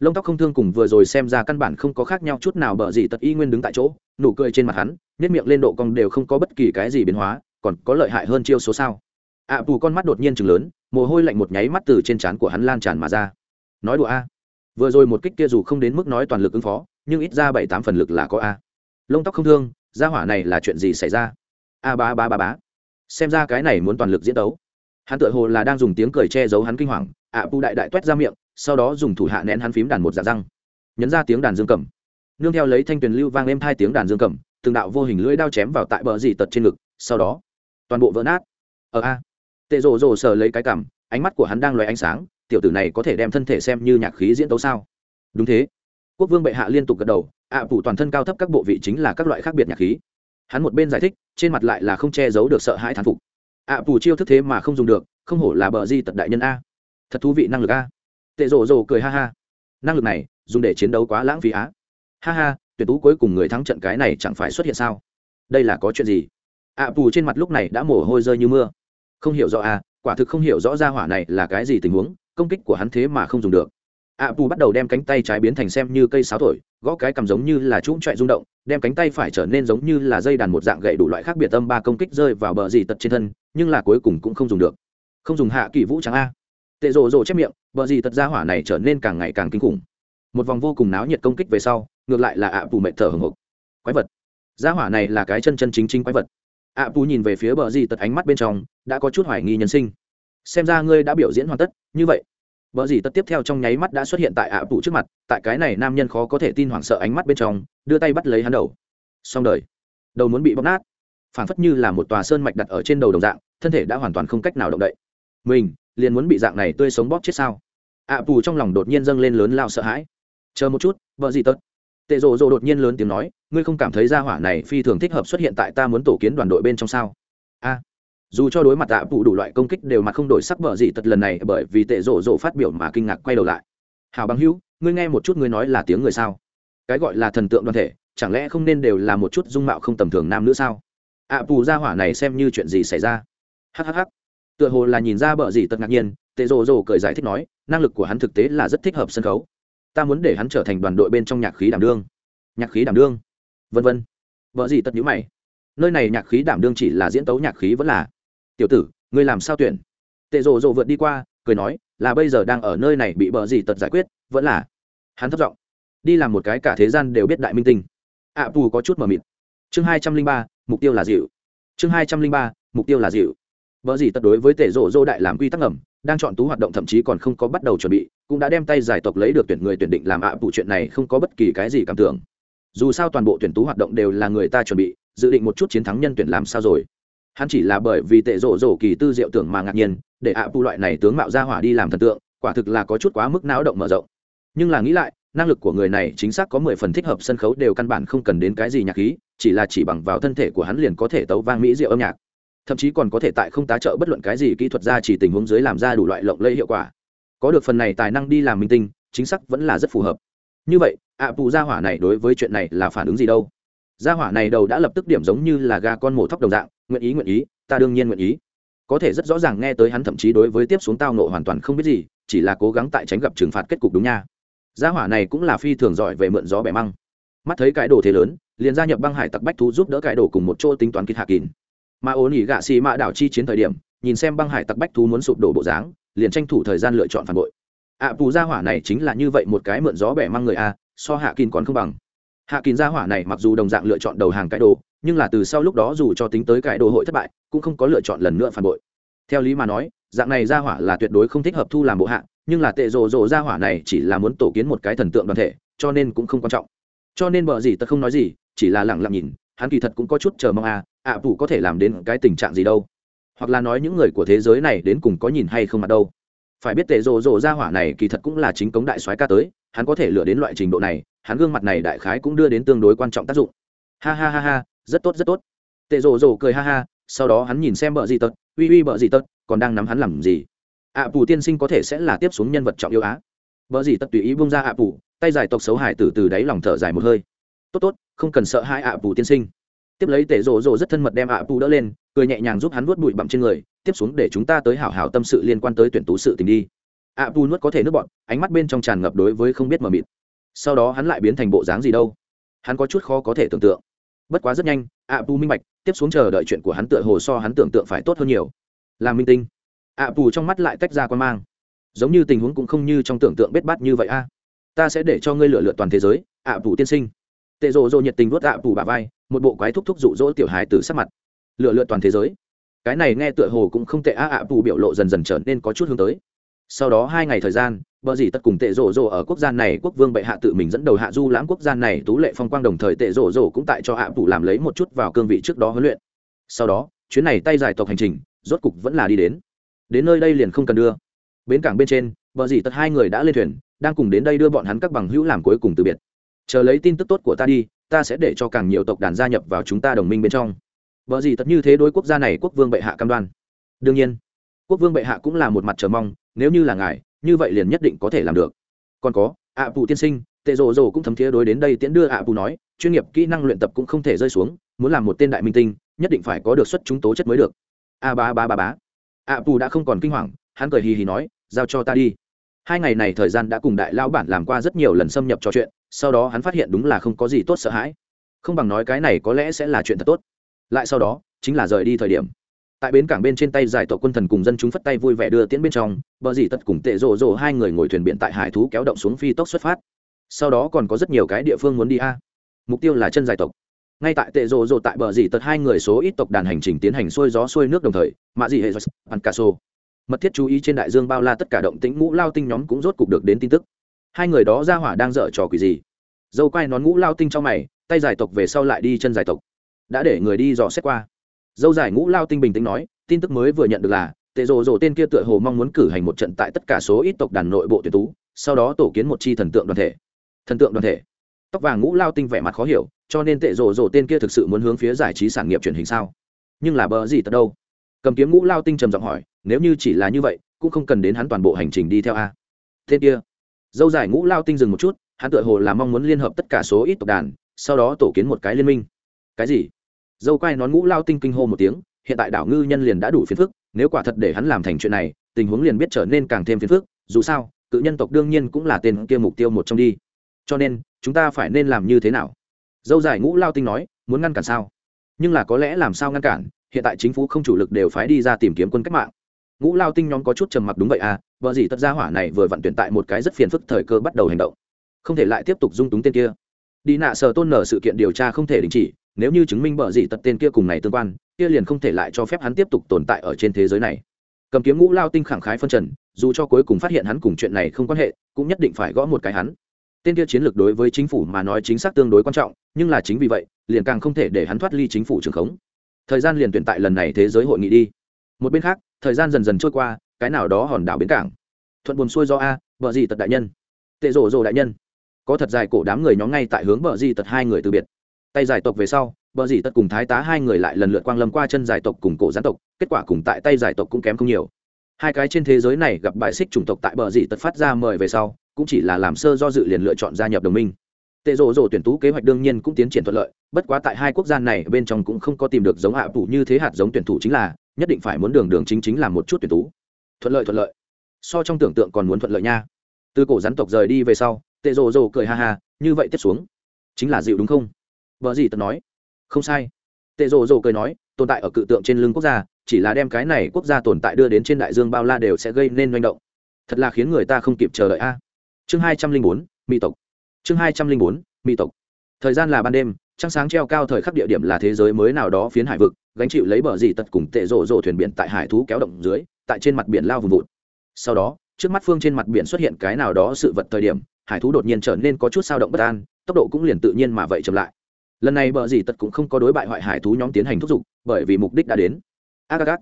Lông tóc không thương cùng vừa rồi xem ra căn bản không có khác nhau chút nào bờ dị tật y nguyên đứng tại chỗ nụ cười trên mặt hắn nếp miệng lên độ cong đều không có bất kỳ cái gì biến hóa còn có lợi hại hơn chiêu số sao. Ạ à, con mắt đột nhiên chừng lớn mồ hôi lạnh một nháy mắt từ trên trán của hắn lan tràn mà ra. Nói đùa a vừa rồi một kích kia dù không đến mức nói toàn lực ứng phó nhưng ít ra bảy tám phần lực là có a. Lông tóc không thương gia hỏa này là chuyện gì xảy ra? A ba ba ba bá. Xem ra cái này muốn toàn lực diễn đấu. Hắn tự hồ là đang dùng tiếng cười che giấu hắn kinh hoàng. Ạ à, pu đại đại t u é t ra miệng sau đó dùng thủ hạ nén hắn phím đàn một giả răng. Nhấn ra tiếng đàn dương cầm. Nương theo lấy thanh tuyền lưu vang êm hai tiếng đàn dương cầm từng đạo vô hình lưỡi đao chém vào tại bờ dì tật trên ngực sau đó toàn bộ vỡ nát. Ở a. Tệ rồ rồ sờ lấy cái cảm ánh mắt của hắn đang loay ánh sáng tiểu tử này có thể đem thân thể xem như nhạc khí diễn tấu sao? Đúng thế. Quốc vương bệ hạ liên tục gật đầu ạ à, phủ toàn thân cao thấp các bộ vị chính là các loại khác biệt nhạc khí. Hắn một bên giải thích trên mặt lại là không che giấu được sợ hãi thán phục. Ạ à, phủ chiêu thức thế mà không dùng được không hổ là bờ di tật đại nhân a. Thật thú vị năng lực a. Tệ rồ rồ cười ha ha. Năng lực này dùng để chiến đấu quá lãng phí á. Ha ha tuyển tú cuối cùng người thắng trận cái này chẳng phải xuất hiện sao? Đây là có chuyện gì? Ạ à, trên mặt lúc này đã mồ hôi rơi như mưa. Không hiểu rõ a quả thực không hiểu rõ ra hỏa này là cái gì tình huống công kích của hắn thế mà không dùng được. Ạ pù bắt đầu đem cánh tay trái biến thành xem như cây sáo thổi, gõ cái cầm giống như là trũng trọi rung động, đem cánh tay phải trở nên giống như là dây đàn một dạng gậy đủ loại khác biệt âm ba công kích rơi vào bờ dì tật trên thân, nhưng là cuối cùng cũng không dùng được. Không dùng hạ kỳ vũ trắng a. Tệ rồ rồ chép miệng, bờ dì tật ra hỏa này trở nên càng ngày càng kinh khủng. Một vòng vô cùng náo nhiệt công kích về sau, ngược lại là ạ pù mệt thở hồng hộc. Quái vật. Gia hỏa này là cái chân chân chính chính quái vật. Ạ pù nhìn về phía bờ dì tật ánh mắt bên trong, đã có chút hoài nghi nhân sinh xem ra ngươi đã biểu diễn hoàn tất, như vậy. Vợ gì tất tiếp theo trong nháy mắt đã xuất hiện tại ạ phụ trước mặt, tại cái này nam nhân khó có thể tin hoảng sợ ánh mắt bên trong, đưa tay bắt lấy hắn đầu. Xong đời. Đầu muốn bị bóp nát. Phảng phất như là một tòa sơn mạch đặt ở trên đầu đồng dạng, thân thể đã hoàn toàn không cách nào động đậy. Mình, liền muốn bị dạng này tươi sống bóp chết sao? ạ phụ trong lòng đột nhiên dâng lên lớn lao sợ hãi. Chờ một chút vợ gì tất. Tệ rộ rộ đột nhiên lớn tiếng nói, ngươi không cảm thấy ra hỏa này phi thường thích hợp xuất hiện tại ta muốn tổ kiến đoàn đội bên trong sao? A dù cho đối mặt tạ phụ đủ loại công kích đều mặt không đổi sắc vợ gì tật lần này bởi vì tệ rộ rộ phát biểu mà kinh ngạc quay đầu lại. Hào bằng hữu ngươi nghe một chút ngươi nói là tiếng người sao? Cái gọi là thần tượng đoàn thể chẳng lẽ không nên đều là một chút dung mạo không tầm thường nam nữ sao? Ạ à, ra hỏa này xem như chuyện gì xảy ra? Hhh tựa hồ là nhìn ra bờ gì tật ngạc nhiên tệ rộ rộ cười giải thích nói năng lực của hắn thực tế là rất thích hợp sân khấu. Ta muốn để hắn trở thành đoàn đội bên trong nhạc khí đảm đương. Nhạc khí đảm đương? Vân vân. Vợ gì tật nhữ mày. Nơi này nhạc khí đảm đương chỉ là diễn tấu nhạc khí vẫn là tiểu tử ngươi làm sao tuyển? Tệ rồ rồ vượt đi qua cười nói là bây giờ đang ở nơi này bị bờ gì tật giải quyết vẫn là hắn thất giọng đi làm một cái cả thế gian đều biết đại minh tinh. Ạ à, pù có chút mờ mịt. Chương hai trăm linh ba mục tiêu là dịu. Chương hai trăm linh ba mục tiêu là dịu. Vợ gì tật đối với tể rộ rô đại làm quy tắc ngầm đang chọn tú hoạt động thậm chí còn không có bắt đầu chuẩn bị cũng đã đem tay giải tộc lấy được tuyển người tuyển định làm ạ à chuyện này không có bất kỳ cái gì cảm tưởng. Dù sao toàn bộ tuyển tú hoạt động đều là người ta chuẩn bị dự định một chút chiến thắng nhân tuyển làm sao rồi? Hắn chỉ là bởi vì tệ rộ rộ kỳ tư diệu tưởng mà ngạc nhiên, để ạ pu loại này tướng mạo ra hỏa đi làm thần tượng, quả thực là có chút quá mức não động mở rộng. Nhưng là nghĩ lại, năng lực của người này chính xác có mười phần thích hợp sân khấu đều căn bản không cần đến cái gì nhạc khí, chỉ là chỉ bằng vào thân thể của hắn liền có thể tấu vang mỹ diệu âm nhạc. Thậm chí còn có thể tại không tá trợ bất luận cái gì kỹ thuật ra chỉ tình huống dưới làm ra đủ loại lộng lẫy hiệu quả. Có được phần này tài năng đi làm minh tinh, chính xác vẫn là rất phù hợp. Như vậy, ạ phụ gia hỏa này đối với chuyện này là phản ứng gì đâu? Gia hỏa này đầu đã lập tức điểm giống như là gà con mổ thóc đồng dạng nguyện ý nguyện ý ta đương nhiên nguyện ý. Có thể rất rõ ràng nghe tới hắn thậm chí đối với tiếp xuống tao nộ hoàn toàn không biết gì chỉ là cố gắng tại tránh gặp trừng phạt kết cục đúng nha. Gia hỏa này cũng là phi thường giỏi về mượn gió bẻ măng. Mắt thấy cái đồ thế lớn liền gia nhập băng hải tặc bách thú giúp đỡ cái đồ cùng một chỗ tính toán kịch hạ kín. Mà ổn ỉ gạ xì mạ đảo chi chiến thời điểm nhìn xem băng hải tặc bách thú muốn sụp đổ bộ dáng liền tranh thủ thời gian lựa chọn phản bội. Ạ à, pù gia hỏa này chính là như vậy một cái mượn gió bẻ măng người a so hạ kín còn không bằng. Hạ kín gia hỏa này mặc dù đồng dạng lựa chọn đầu hàng cái đồ nhưng là từ sau lúc đó dù cho tính tới cái đồ hội thất bại cũng không có lựa chọn lần nữa phản bội. Theo lý mà nói dạng này gia hỏa là tuyệt đối không thích hợp thu làm bộ hạ nhưng là tệ rồ rồ gia hỏa này chỉ là muốn tổ kiến một cái thần tượng đoàn thể cho nên cũng không quan trọng. Cho nên bờ gì ta không nói gì chỉ là lẳng lặng nhìn hắn kỳ thật cũng có chút chờ mong à ạ à, phụ có thể làm đến cái tình trạng gì đâu. Hoặc là nói những người của thế giới này đến cùng có nhìn hay không mặt đâu. Phải biết tệ rồ rồ gia hỏa này kỳ thật cũng là chính cống đại soái ca tới hắn có thể lựa đến loại trình độ này hắn gương mặt này đại khái cũng đưa đến tương đối quan trọng tác dụng. Ha ha ha ha rất tốt rất tốt. Tệ rồ rồ cười ha ha sau đó hắn nhìn xem bợ gì tật uy uy bợ gì tật còn đang nắm hắn làm gì? Ạ à, tiên sinh có thể sẽ là tiếp xuống nhân vật trọng yêu á. Bợ gì tật tùy ý bung ra ạ à, tay dài tộc xấu hải từ từ đáy lòng thở dài một hơi. Tốt tốt không cần sợ hai ạ à, tiên sinh. Tiếp lấy tệ rồ rồ rất thân mật đem ạ đỡ lên cười nhẹ nhàng giúp hắn vuốt bụi bặm trên người tiếp xuống để chúng ta tới hảo hảo tâm sự liên quan tới tuyển tú sự tình đi. Ạ nuốt có thể nước bọn ánh mắt bên trong tràn ngập đối với không biết mờ mịt. Sau đó hắn lại biến thành bộ dáng gì đâu? Hắn có chút khó có thể tưởng tượng bất quá rất nhanh ạ minh bạch, tiếp xuống chờ đợi chuyện của hắn tựa hồ so hắn tưởng tượng phải tốt hơn nhiều. Làm minh tinh. Ạ trong mắt lại tách ra quan mang. Giống như tình huống cũng không như trong tưởng tượng bết bát như vậy a. Ta sẽ để cho ngươi lựa lựa toàn thế giới ạ tiên sinh. Tệ rộ rộ nhiệt tình vuốt ạ bả vai, một bộ quái thúc thúc rụ rỗ tiểu hài từ sắc mặt. Lựa lựa toàn thế giới. Cái này nghe tựa hồ cũng không tệ a ạ biểu lộ dần dần trở nên có chút hướng tới. Sau đó hai ngày thời gian bờ gì tất cùng tệ rổ rổ ở quốc gia này, quốc vương bệ hạ tự mình dẫn đầu hạ du lãm quốc gia này, tú lệ phong quang đồng thời tệ rổ rổ cũng tại cho hạ phủ làm lấy một chút vào cương vị trước đó huấn luyện. Sau đó, chuyến này tay dài tộc hành trình, rốt cục vẫn là đi đến. Đến nơi đây liền không cần đưa. Bến cảng bên trên, bờ gì tất hai người đã lên thuyền, đang cùng đến đây đưa bọn hắn các bằng hữu làm cuối cùng từ biệt. Chờ lấy tin tức tốt của ta đi, ta sẽ để cho càng nhiều tộc đàn gia nhập vào chúng ta đồng minh bên trong. Bờ gì tất như thế đối quốc gia này, quốc vương bệ hạ cam đoan. Đương nhiên, quốc vương bệ hạ cũng là một mặt chờ mong, nếu như là ngài như vậy liền nhất định có thể làm được. Còn có, ạ phụ tiên sinh, tệ rồ rồ cũng thấm thiế đối đến đây tiễn đưa ạ phụ nói, chuyên nghiệp, kỹ năng luyện tập cũng không thể rơi xuống, muốn làm một tên đại minh tinh, nhất định phải có được xuất chúng tố chất mới được. A ba ba ba bá ạ phụ đã không còn kinh hoàng, hắn cười hì hì nói, giao cho ta đi. Hai ngày này thời gian đã cùng đại lao bản làm qua rất nhiều lần xâm nhập trò chuyện, sau đó hắn phát hiện đúng là không có gì tốt sợ hãi. Không bằng nói cái này có lẽ sẽ là chuyện thật tốt. Lại sau đó, chính là rời đi thời điểm tại bến cảng bên trên tay giải tộc quân thần cùng dân chúng phất tay vui vẻ đưa tiễn bên trong, bờ dì tật cùng tệ rộ rộ hai người ngồi thuyền biển tại hải thú kéo động xuống phi tốc xuất phát. Sau đó còn có rất nhiều cái địa phương muốn đi a. Mục tiêu là chân giải tộc. Ngay tại tệ rộ rộ tại bờ dì tật hai người số ít tộc đàn hành trình tiến hành xuôi gió xuôi nước đồng thời, mạ dị hệ ăn ca sô mật thiết chú ý trên đại dương bao la tất cả động tĩnh ngũ lao tinh nhóm cũng rốt cục được đến tin tức. Hai người đó ra hỏa đang dở trò quỷ gì? Dâu quai nón ngũ lao tinh trong mày, tay giải tộc về sau lại đi chân giải tộc. Đã để người đi dò xét qua dâu dài ngũ lao tinh bình tĩnh nói, tin tức mới vừa nhận được là, tệ rồ rồ tên kia tựa hồ mong muốn cử hành một trận tại tất cả số ít tộc đàn nội bộ tuyển tú, sau đó tổ kiến một chi thần tượng đoàn thể. Thần tượng đoàn thể. Tóc vàng ngũ lao tinh vẻ mặt khó hiểu, cho nên tệ rồ rồ tên kia thực sự muốn hướng phía giải trí sản nghiệp truyền hình sao? Nhưng là bờ gì tật đâu? Cầm kiếm ngũ lao tinh trầm giọng hỏi, nếu như chỉ là như vậy, cũng không cần đến hắn toàn bộ hành trình đi theo a. Tên kia. Dâu dài ngũ lao tinh dừng một chút, hắn tựa hồ là mong muốn liên hợp tất cả số ít tộc đàn, sau đó tổ kiến một cái liên minh. Cái gì? Dâu quai nón ngũ lao tinh kinh hô một tiếng, hiện tại đảo ngư nhân liền đã đủ phiền phức, nếu quả thật để hắn làm thành chuyện này, tình huống liền biết trở nên càng thêm phiền phức, dù sao, cự nhân tộc đương nhiên cũng là tên kia mục tiêu một trong đi. Cho nên, chúng ta phải nên làm như thế nào? Dâu dài ngũ lao tinh nói, muốn ngăn cản sao? Nhưng là có lẽ làm sao ngăn cản, hiện tại chính phủ không chủ lực đều phái đi ra tìm kiếm quân cách mạng. Ngũ lao tinh nhóm có chút trầm mặc đúng vậy à vợ gì tất gia hỏa này vừa vận tuyển tại một cái rất phiền phức thời cơ bắt đầu hành động. Không thể lại tiếp tục dung túng tên kia. Đi nạ sờ tôn nở sự kiện điều tra không thể đình chỉ nếu như chứng minh bợ gì tật tên kia cùng này tương quan, kia liền không thể lại cho phép hắn tiếp tục tồn tại ở trên thế giới này. Cầm kiếm ngũ lao tinh khẳng khái phân trần, dù cho cuối cùng phát hiện hắn cùng chuyện này không quan hệ, cũng nhất định phải gõ một cái hắn. Tên kia chiến lược đối với chính phủ mà nói chính xác tương đối quan trọng, nhưng là chính vì vậy, liền càng không thể để hắn thoát ly chính phủ trường khống. Thời gian liền tuyển tại lần này thế giới hội nghị đi. Một bên khác, thời gian dần dần trôi qua, cái nào đó hòn đảo bến cảng. Thuận buồn xuôi do a vợ gì tật đại nhân. Tệ rổ rổ đại nhân. Có thật dài cổ đám người nhóm ngay tại hướng bợ gì tật hai người từ biệt tay giải tộc về sau, bờ di tật cùng thái tá hai người lại lần lượt quang lâm qua chân giải tộc cùng cổ gián tộc, kết quả cùng tại tay giải tộc cũng kém không nhiều. Hai cái trên thế giới này gặp bài xích chủng tộc tại bờ di tật phát ra mời về sau, cũng chỉ là làm sơ do dự liền lựa chọn gia nhập đồng minh. Tệ rộ rộ tuyển tú kế hoạch đương nhiên cũng tiến triển thuận lợi, bất quá tại hai quốc gia này bên trong cũng không có tìm được giống hạ thủ như thế hạt giống tuyển thủ chính là, nhất định phải muốn đường đường chính chính làm một chút tuyển tú. Thuận lợi thuận lợi. So trong tưởng tượng còn muốn thuận lợi nha. Từ cổ rắn tộc rời đi về sau, tệ rồ rồ cười ha ha, như vậy tiếp xuống, chính là dịu đúng không? Vợ gì tật nói? Không sai. Tệ rồ rồ cười nói, tồn tại ở cự tượng trên lưng quốc gia, chỉ là đem cái này quốc gia tồn tại đưa đến trên đại dương bao la đều sẽ gây nên manh động. Thật là khiến người ta không kịp chờ đợi a. Chương hai trăm linh bốn, mỹ tộc. Chương hai trăm linh bốn, mỹ tộc. Thời gian là ban đêm, trăng sáng treo cao thời khắc địa điểm là thế giới mới nào đó phiến hải vực, gánh chịu lấy bờ dì tật cùng tệ rộ rộ thuyền biển tại hải thú kéo động dưới, tại trên mặt biển lao vùng vụt. Sau đó, trước mắt phương trên mặt biển xuất hiện cái nào đó sự vật thời điểm, hải thú đột nhiên trở nên có chút sao động bất an, tốc độ cũng liền tự nhiên mà vậy chậm lại lần này bờ dì tật cũng không có đối bại hoại hải thú nhóm tiến hành thúc giục bởi vì mục đích đã đến ác ác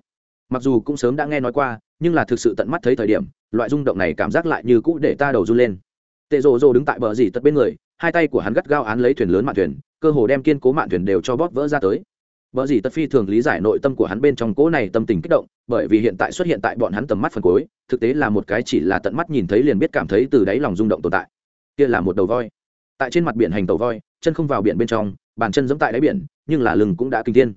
mặc dù cũng sớm đã nghe nói qua nhưng là thực sự tận mắt thấy thời điểm loại rung động này cảm giác lại như cũ để ta đầu run lên tệ rồ rồ đứng tại bờ dì tật bên người hai tay của hắn gắt gao án lấy thuyền lớn mạn thuyền cơ hồ đem kiên cố mạn thuyền đều cho bóp vỡ ra tới Bờ gì tật phi thường lý giải nội tâm của hắn bên trong cố này tâm tình kích động, bởi vì hiện tại xuất hiện tại bọn hắn tầm mắt phần cuối, thực tế là một cái chỉ là tận mắt nhìn thấy liền biết cảm thấy từ đáy lòng rung động tồn tại. Kia là một đầu voi. Tại trên mặt biển hành tàu voi, chân không vào biển bên trong, bàn chân giẫm tại đáy biển, nhưng là lưng cũng đã kinh thiên.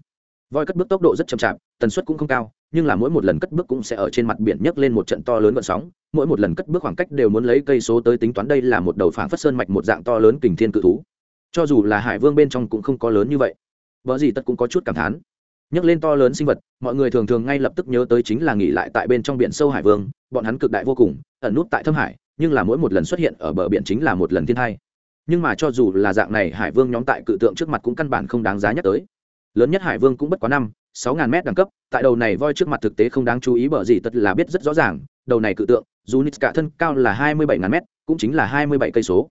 Voi cất bước tốc độ rất chậm chạp, tần suất cũng không cao, nhưng là mỗi một lần cất bước cũng sẽ ở trên mặt biển nhấc lên một trận to lớn gợn sóng, mỗi một lần cất bước khoảng cách đều muốn lấy cây số tới tính toán đây là một đầu phảng phất sơn mạch một dạng to lớn kình thiên cự thú. Cho dù là hải vương bên trong cũng không có lớn như vậy. Bỡ gì tất cũng có chút cảm thán Nhấc lên to lớn sinh vật mọi người thường thường ngay lập tức nhớ tới chính là nghỉ lại tại bên trong biển sâu hải vương bọn hắn cực đại vô cùng ẩn nút tại thâm hải nhưng là mỗi một lần xuất hiện ở bờ biển chính là một lần thiên thai nhưng mà cho dù là dạng này, hải vương nhóm tại cự tượng trước mặt cũng căn bản không đáng giá nhắc tới. Lớn nhất hải vương cũng bất quá năm, sáu ngàn mét đẳng cấp, tại đầu này voi trước mặt thực tế không đáng chú ý bởi gì tất là biết rất rõ ràng, đầu này cự tượng dù nít cả thân cao là hai mươi bảy ngàn mét, cũng chính là hai mươi bảy cây số.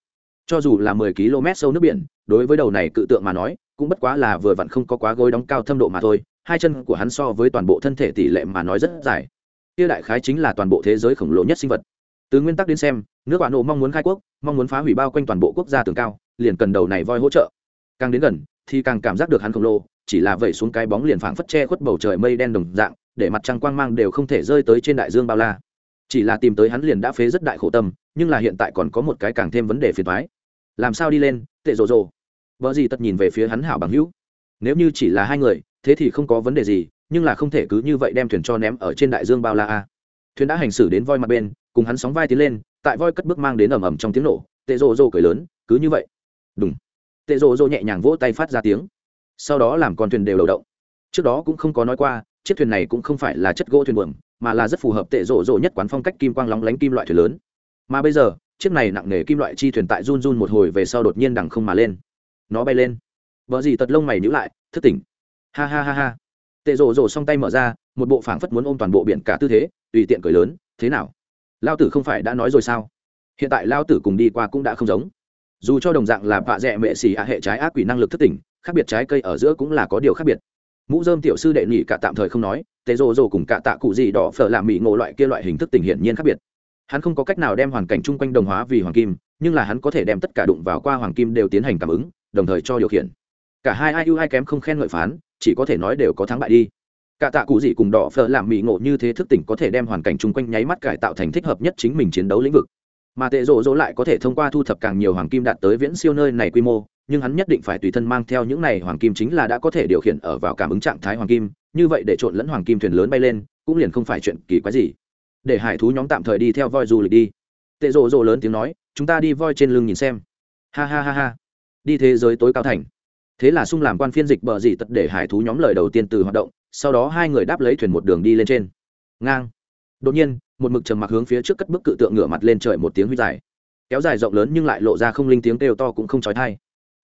Cho dù là mười km sâu nước biển, đối với đầu này cự tượng mà nói, cũng bất quá là vừa vặn không có quá gối đóng cao thâm độ mà thôi, hai chân của hắn so với toàn bộ thân thể tỷ lệ mà nói rất dài. Kia đại khái chính là toàn bộ thế giới khổng lồ nhất sinh vật từ nguyên tắc đến xem, nước bạn nộ mong muốn khai quốc, mong muốn phá hủy bao quanh toàn bộ quốc gia tường cao, liền cần đầu này voi hỗ trợ. Càng đến gần, thì càng cảm giác được hắn khổng lồ, chỉ là vẩy xuống cái bóng liền phảng phất che khuất bầu trời mây đen đồng dạng, để mặt trăng quang mang đều không thể rơi tới trên đại dương bao la. Chỉ là tìm tới hắn liền đã phế rất đại khổ tâm, nhưng là hiện tại còn có một cái càng thêm vấn đề phiền thoái làm sao đi lên, tệ rồ rồ. Vợ gì tật nhìn về phía hắn hảo bằng hữu. Nếu như chỉ là hai người, thế thì không có vấn đề gì, nhưng là không thể cứ như vậy đem thuyền cho ném ở trên đại dương bao la a. Thuyền đã hành xử đến voi mặt bên cùng hắn sóng vai tiến lên, tại voi cất bước mang đến ầm ầm trong tiếng nổ, tệ rồ rồ cười lớn, cứ như vậy. Đúng tệ rồ rồ nhẹ nhàng vỗ tay phát ra tiếng. Sau đó làm con thuyền đều đầu động. Trước đó cũng không có nói qua, chiếc thuyền này cũng không phải là chất gỗ thuyền buồm, mà là rất phù hợp tệ rộ rộ nhất quán phong cách kim quang lóng lánh kim loại thuyền lớn. Mà bây giờ, chiếc này nặng nề kim loại chi thuyền tại run run một hồi về sau đột nhiên đằng không mà lên. Nó bay lên. Vợ gì tật lông mày nhữ lại, thức tỉnh. Ha ha ha ha. Tệ rổ rổ song tay mở ra, một bộ phảng phất muốn ôm toàn bộ biển cả tư thế, tùy tiện cười lớn, thế nào? Lao tử không phải đã nói rồi sao? Hiện tại lao tử cùng đi qua cũng đã không giống. Dù cho đồng dạng là vạ dẹ mệ xì hạ hệ trái ác quỷ năng lực thất tỉnh, khác biệt trái cây ở giữa cũng là có điều khác biệt. Mũ dơm tiểu sư đệ nhị cả tạm thời không nói tế rô rô cùng cả tạ cụ gì đỏ phở làm mỹ ngộ loại kia loại hình thức tình hiển nhiên khác biệt. Hắn không có cách nào đem hoàn cảnh chung quanh đồng hóa vì hoàng kim, nhưng là hắn có thể đem tất cả đụng vào qua hoàng kim đều tiến hành cảm ứng, đồng thời cho điều khiển. Cả hai ai ưu ai kém không khen ngợi phán, chỉ có thể nói đều có thắng bại đi cả tạ cụ gì cùng đỏ phở làm mỹ ngộ như thế thức tỉnh có thể đem hoàn cảnh chung quanh nháy mắt cải tạo thành thích hợp nhất chính mình chiến đấu lĩnh vực. Mà tệ rộ rỗ lại có thể thông qua thu thập càng nhiều hoàng kim đạt tới viễn siêu nơi này quy mô, nhưng hắn nhất định phải tùy thân mang theo những này hoàng kim chính là đã có thể điều khiển ở vào cảm ứng trạng thái hoàng kim, như vậy để trộn lẫn hoàng kim thuyền lớn bay lên, cũng liền không phải chuyện kỳ quái gì. Để hải thú nhóm tạm thời đi theo voi du lịch đi. Tệ rộ rộ lớn tiếng nói, chúng ta đi voi trên lưng nhìn xem. Ha ha ha ha. Đi thế giới tối cao thành. Thế là sung làm quan phiên dịch bờ dị tật để hải thú nhóm lời đầu tiên từ hoạt động sau đó hai người đáp lấy thuyền một đường đi lên trên. Ngang. Đột nhiên, một mực trầm mặc hướng phía trước cất bức cự tượng ngửa mặt lên trời một tiếng huy dài. Kéo dài rộng lớn nhưng lại lộ ra không linh tiếng kêu to cũng không trói thai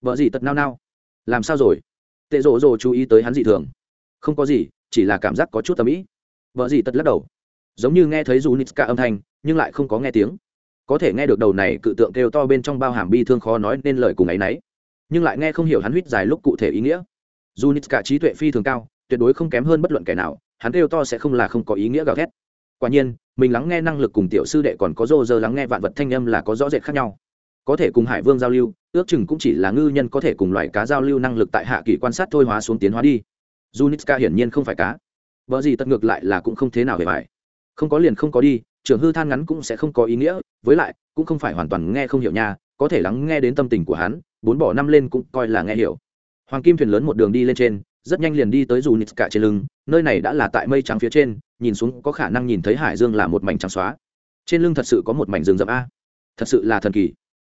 vợ gì tật nao nao. Làm sao rồi? Tệ rộ rộ chú ý tới hắn dị thường. Không có gì, chỉ là cảm giác có chút tầm ĩ vợ gì tật lắc đầu. Giống như nghe thấy dù nitska âm thanh, nhưng lại không có nghe tiếng. Có thể nghe được đầu này cự tượng kêu to bên trong bao hàm bi thương khó nói nên lời cùng ấ y n ấ y nhưng lại nghe không hiểu hắn huýt dài lúc cụ thể ý nghĩa. Dù nitska trí tuệ phi thường cao tuyệt đối không kém hơn bất luận kẻ nào, hắn kêu to sẽ không là không có ý nghĩa gào thét. Quả nhiên, mình lắng nghe năng lực cùng tiểu sư đệ còn có rô rơ lắng nghe vạn vật thanh âm là có rõ rệt khác nhau. Có thể cùng hải vương giao lưu, ước chừng cũng chỉ là ngư nhân có thể cùng loại cá giao lưu năng lực tại hạ kỳ quan sát thôi hóa xuống tiến hóa đi. Junitska hiển nhiên không phải cá. Vợ gì tật ngược lại là cũng không thế nào về phải. Không có liền không có đi trường hư than ngắn cũng sẽ không có ý nghĩa, với lại, cũng không phải hoàn toàn nghe không hiểu nha, có thể lắng nghe đến tâm tình của hắn, bốn bỏ năm lên cũng coi là nghe hiểu. Hoàng kim thuyền lớn một đường đi lên trên rất nhanh liền đi tới dù nít cả trên lưng, nơi này đã là tại mây trắng phía trên, nhìn xuống có khả năng nhìn thấy hải dương là một mảnh trắng xóa. Trên lưng thật sự có một mảnh rừng rậm a. Thật sự là thần kỳ.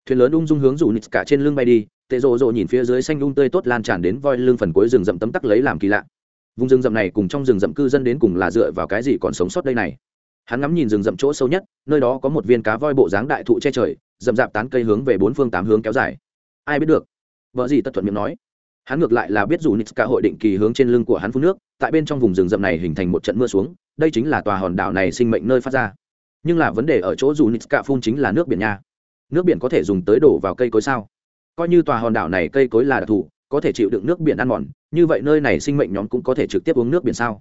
Thuyền lớn ung dung hướng dù nít cả trên lưng bay đi, tệ rộ rộ nhìn phía dưới xanh ung tươi tốt lan tràn đến voi lưng phần cuối rừng rậm tấm tắc lấy làm kỳ lạ. Vùng rừng rậm này cùng trong rừng rậm cư dân đến cùng là dựa vào cái gì còn sống sót đây này? Hắn ngắm nhìn rừng rậm chỗ sâu nhất, nơi đó có một viên cá voi bộ dáng đại thụ che trời, rậm rạp tán cây hướng về bốn phương tám hướng kéo dài. Ai biết được? Vợ gì tất thuận miệng nói hắn ngược lại là biết dù nitska hội định kỳ hướng trên lưng của hắn phun nước, tại bên trong vùng rừng rậm này hình thành một trận mưa xuống, đây chính là tòa hòn đảo này sinh mệnh nơi phát ra. Nhưng là vấn đề ở chỗ dù nitska phun chính là nước biển nha. Nước biển có thể dùng tới đổ vào cây cối sao? Coi như tòa hòn đảo này cây cối là đặc thù, có thể chịu đựng nước biển ăn mòn, như vậy nơi này sinh mệnh nhóm cũng có thể trực tiếp uống nước biển sao?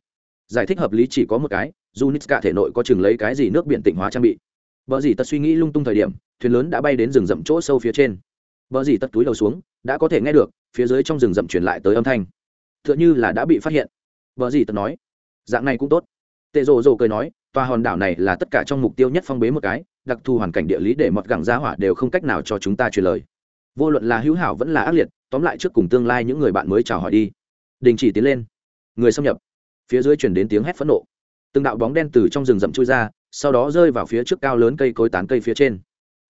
Giải thích hợp lý chỉ có một cái, dù nitska thể nội có chừng lấy cái gì nước biển tịnh hóa trang bị. Vợ gì tật suy nghĩ lung tung thời điểm, thuyền lớn đã bay đến rừng rậm chỗ sâu phía trên vợ dì tật túi đầu xuống, đã có thể nghe được, phía dưới trong rừng rậm truyền lại tới âm thanh. T h ư ợ n h ư là đã bị phát hiện. Vợ dì tật nói. Dạng này cũng tốt. Tệ rồ rồ cười nói, tòa hòn đảo này là tất cả trong mục tiêu nhất phong bế một cái, đặc thù hoàn cảnh địa lý để mọt gẳng giá hỏa đều không cách nào cho chúng ta truyền lời. Vô luận là hữu hảo vẫn là ác liệt, tóm lại trước cùng tương lai những người bạn mới chào hỏi đi. Đình chỉ tiến lên. Người xâm nhập. Phía dưới chuyển đến tiếng hét phẫn nộ. Từng đạo bóng đen từ trong rừng rậm chui ra, sau đó rơi vào phía trước cao lớn cây cối tán cây phía trên.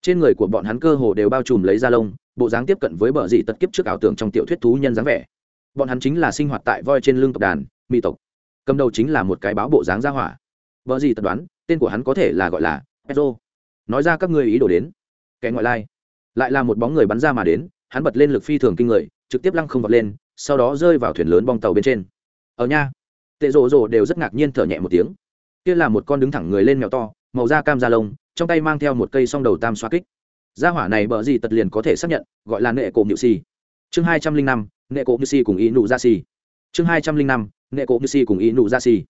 Trên người của bọn hắn cơ hồ đều bao trùm lấy da lông bộ dáng tiếp cận với bờ dị tật kiếp trước ảo tưởng trong tiểu thuyết thú nhân dáng vẻ. Bọn hắn chính là sinh hoạt tại voi trên lưng tộc đàn mỹ tộc. Cầm đầu chính là một cái báo bộ dáng ra hỏa. Vợ gì tật đoán, tên của hắn có thể là gọi là pedro. Nói ra các ngươi ý đồ đến. Kẻ ngoại lai. Lại là một bóng người bắn ra mà đến, hắn bật lên lực phi thường kinh người, trực tiếp lăng không vọt lên, sau đó rơi vào thuyền lớn bong tàu bên trên. Ở nha. Tệ rộ rộ đều rất ngạc nhiên thở nhẹ một tiếng. Kia là một con đứng thẳng người lên mèo to, màu da cam da lông, trong tay mang theo một cây song đầu tam xoa kích gia hỏa này bờ gì tật liền có thể xác nhận, gọi là nệ cổ nhự si chương hai trăm linh năm nệ cổ nhự si cùng ý nụ ra si chương hai trăm linh năm nệ cổ nhự si cùng ý nụ ra si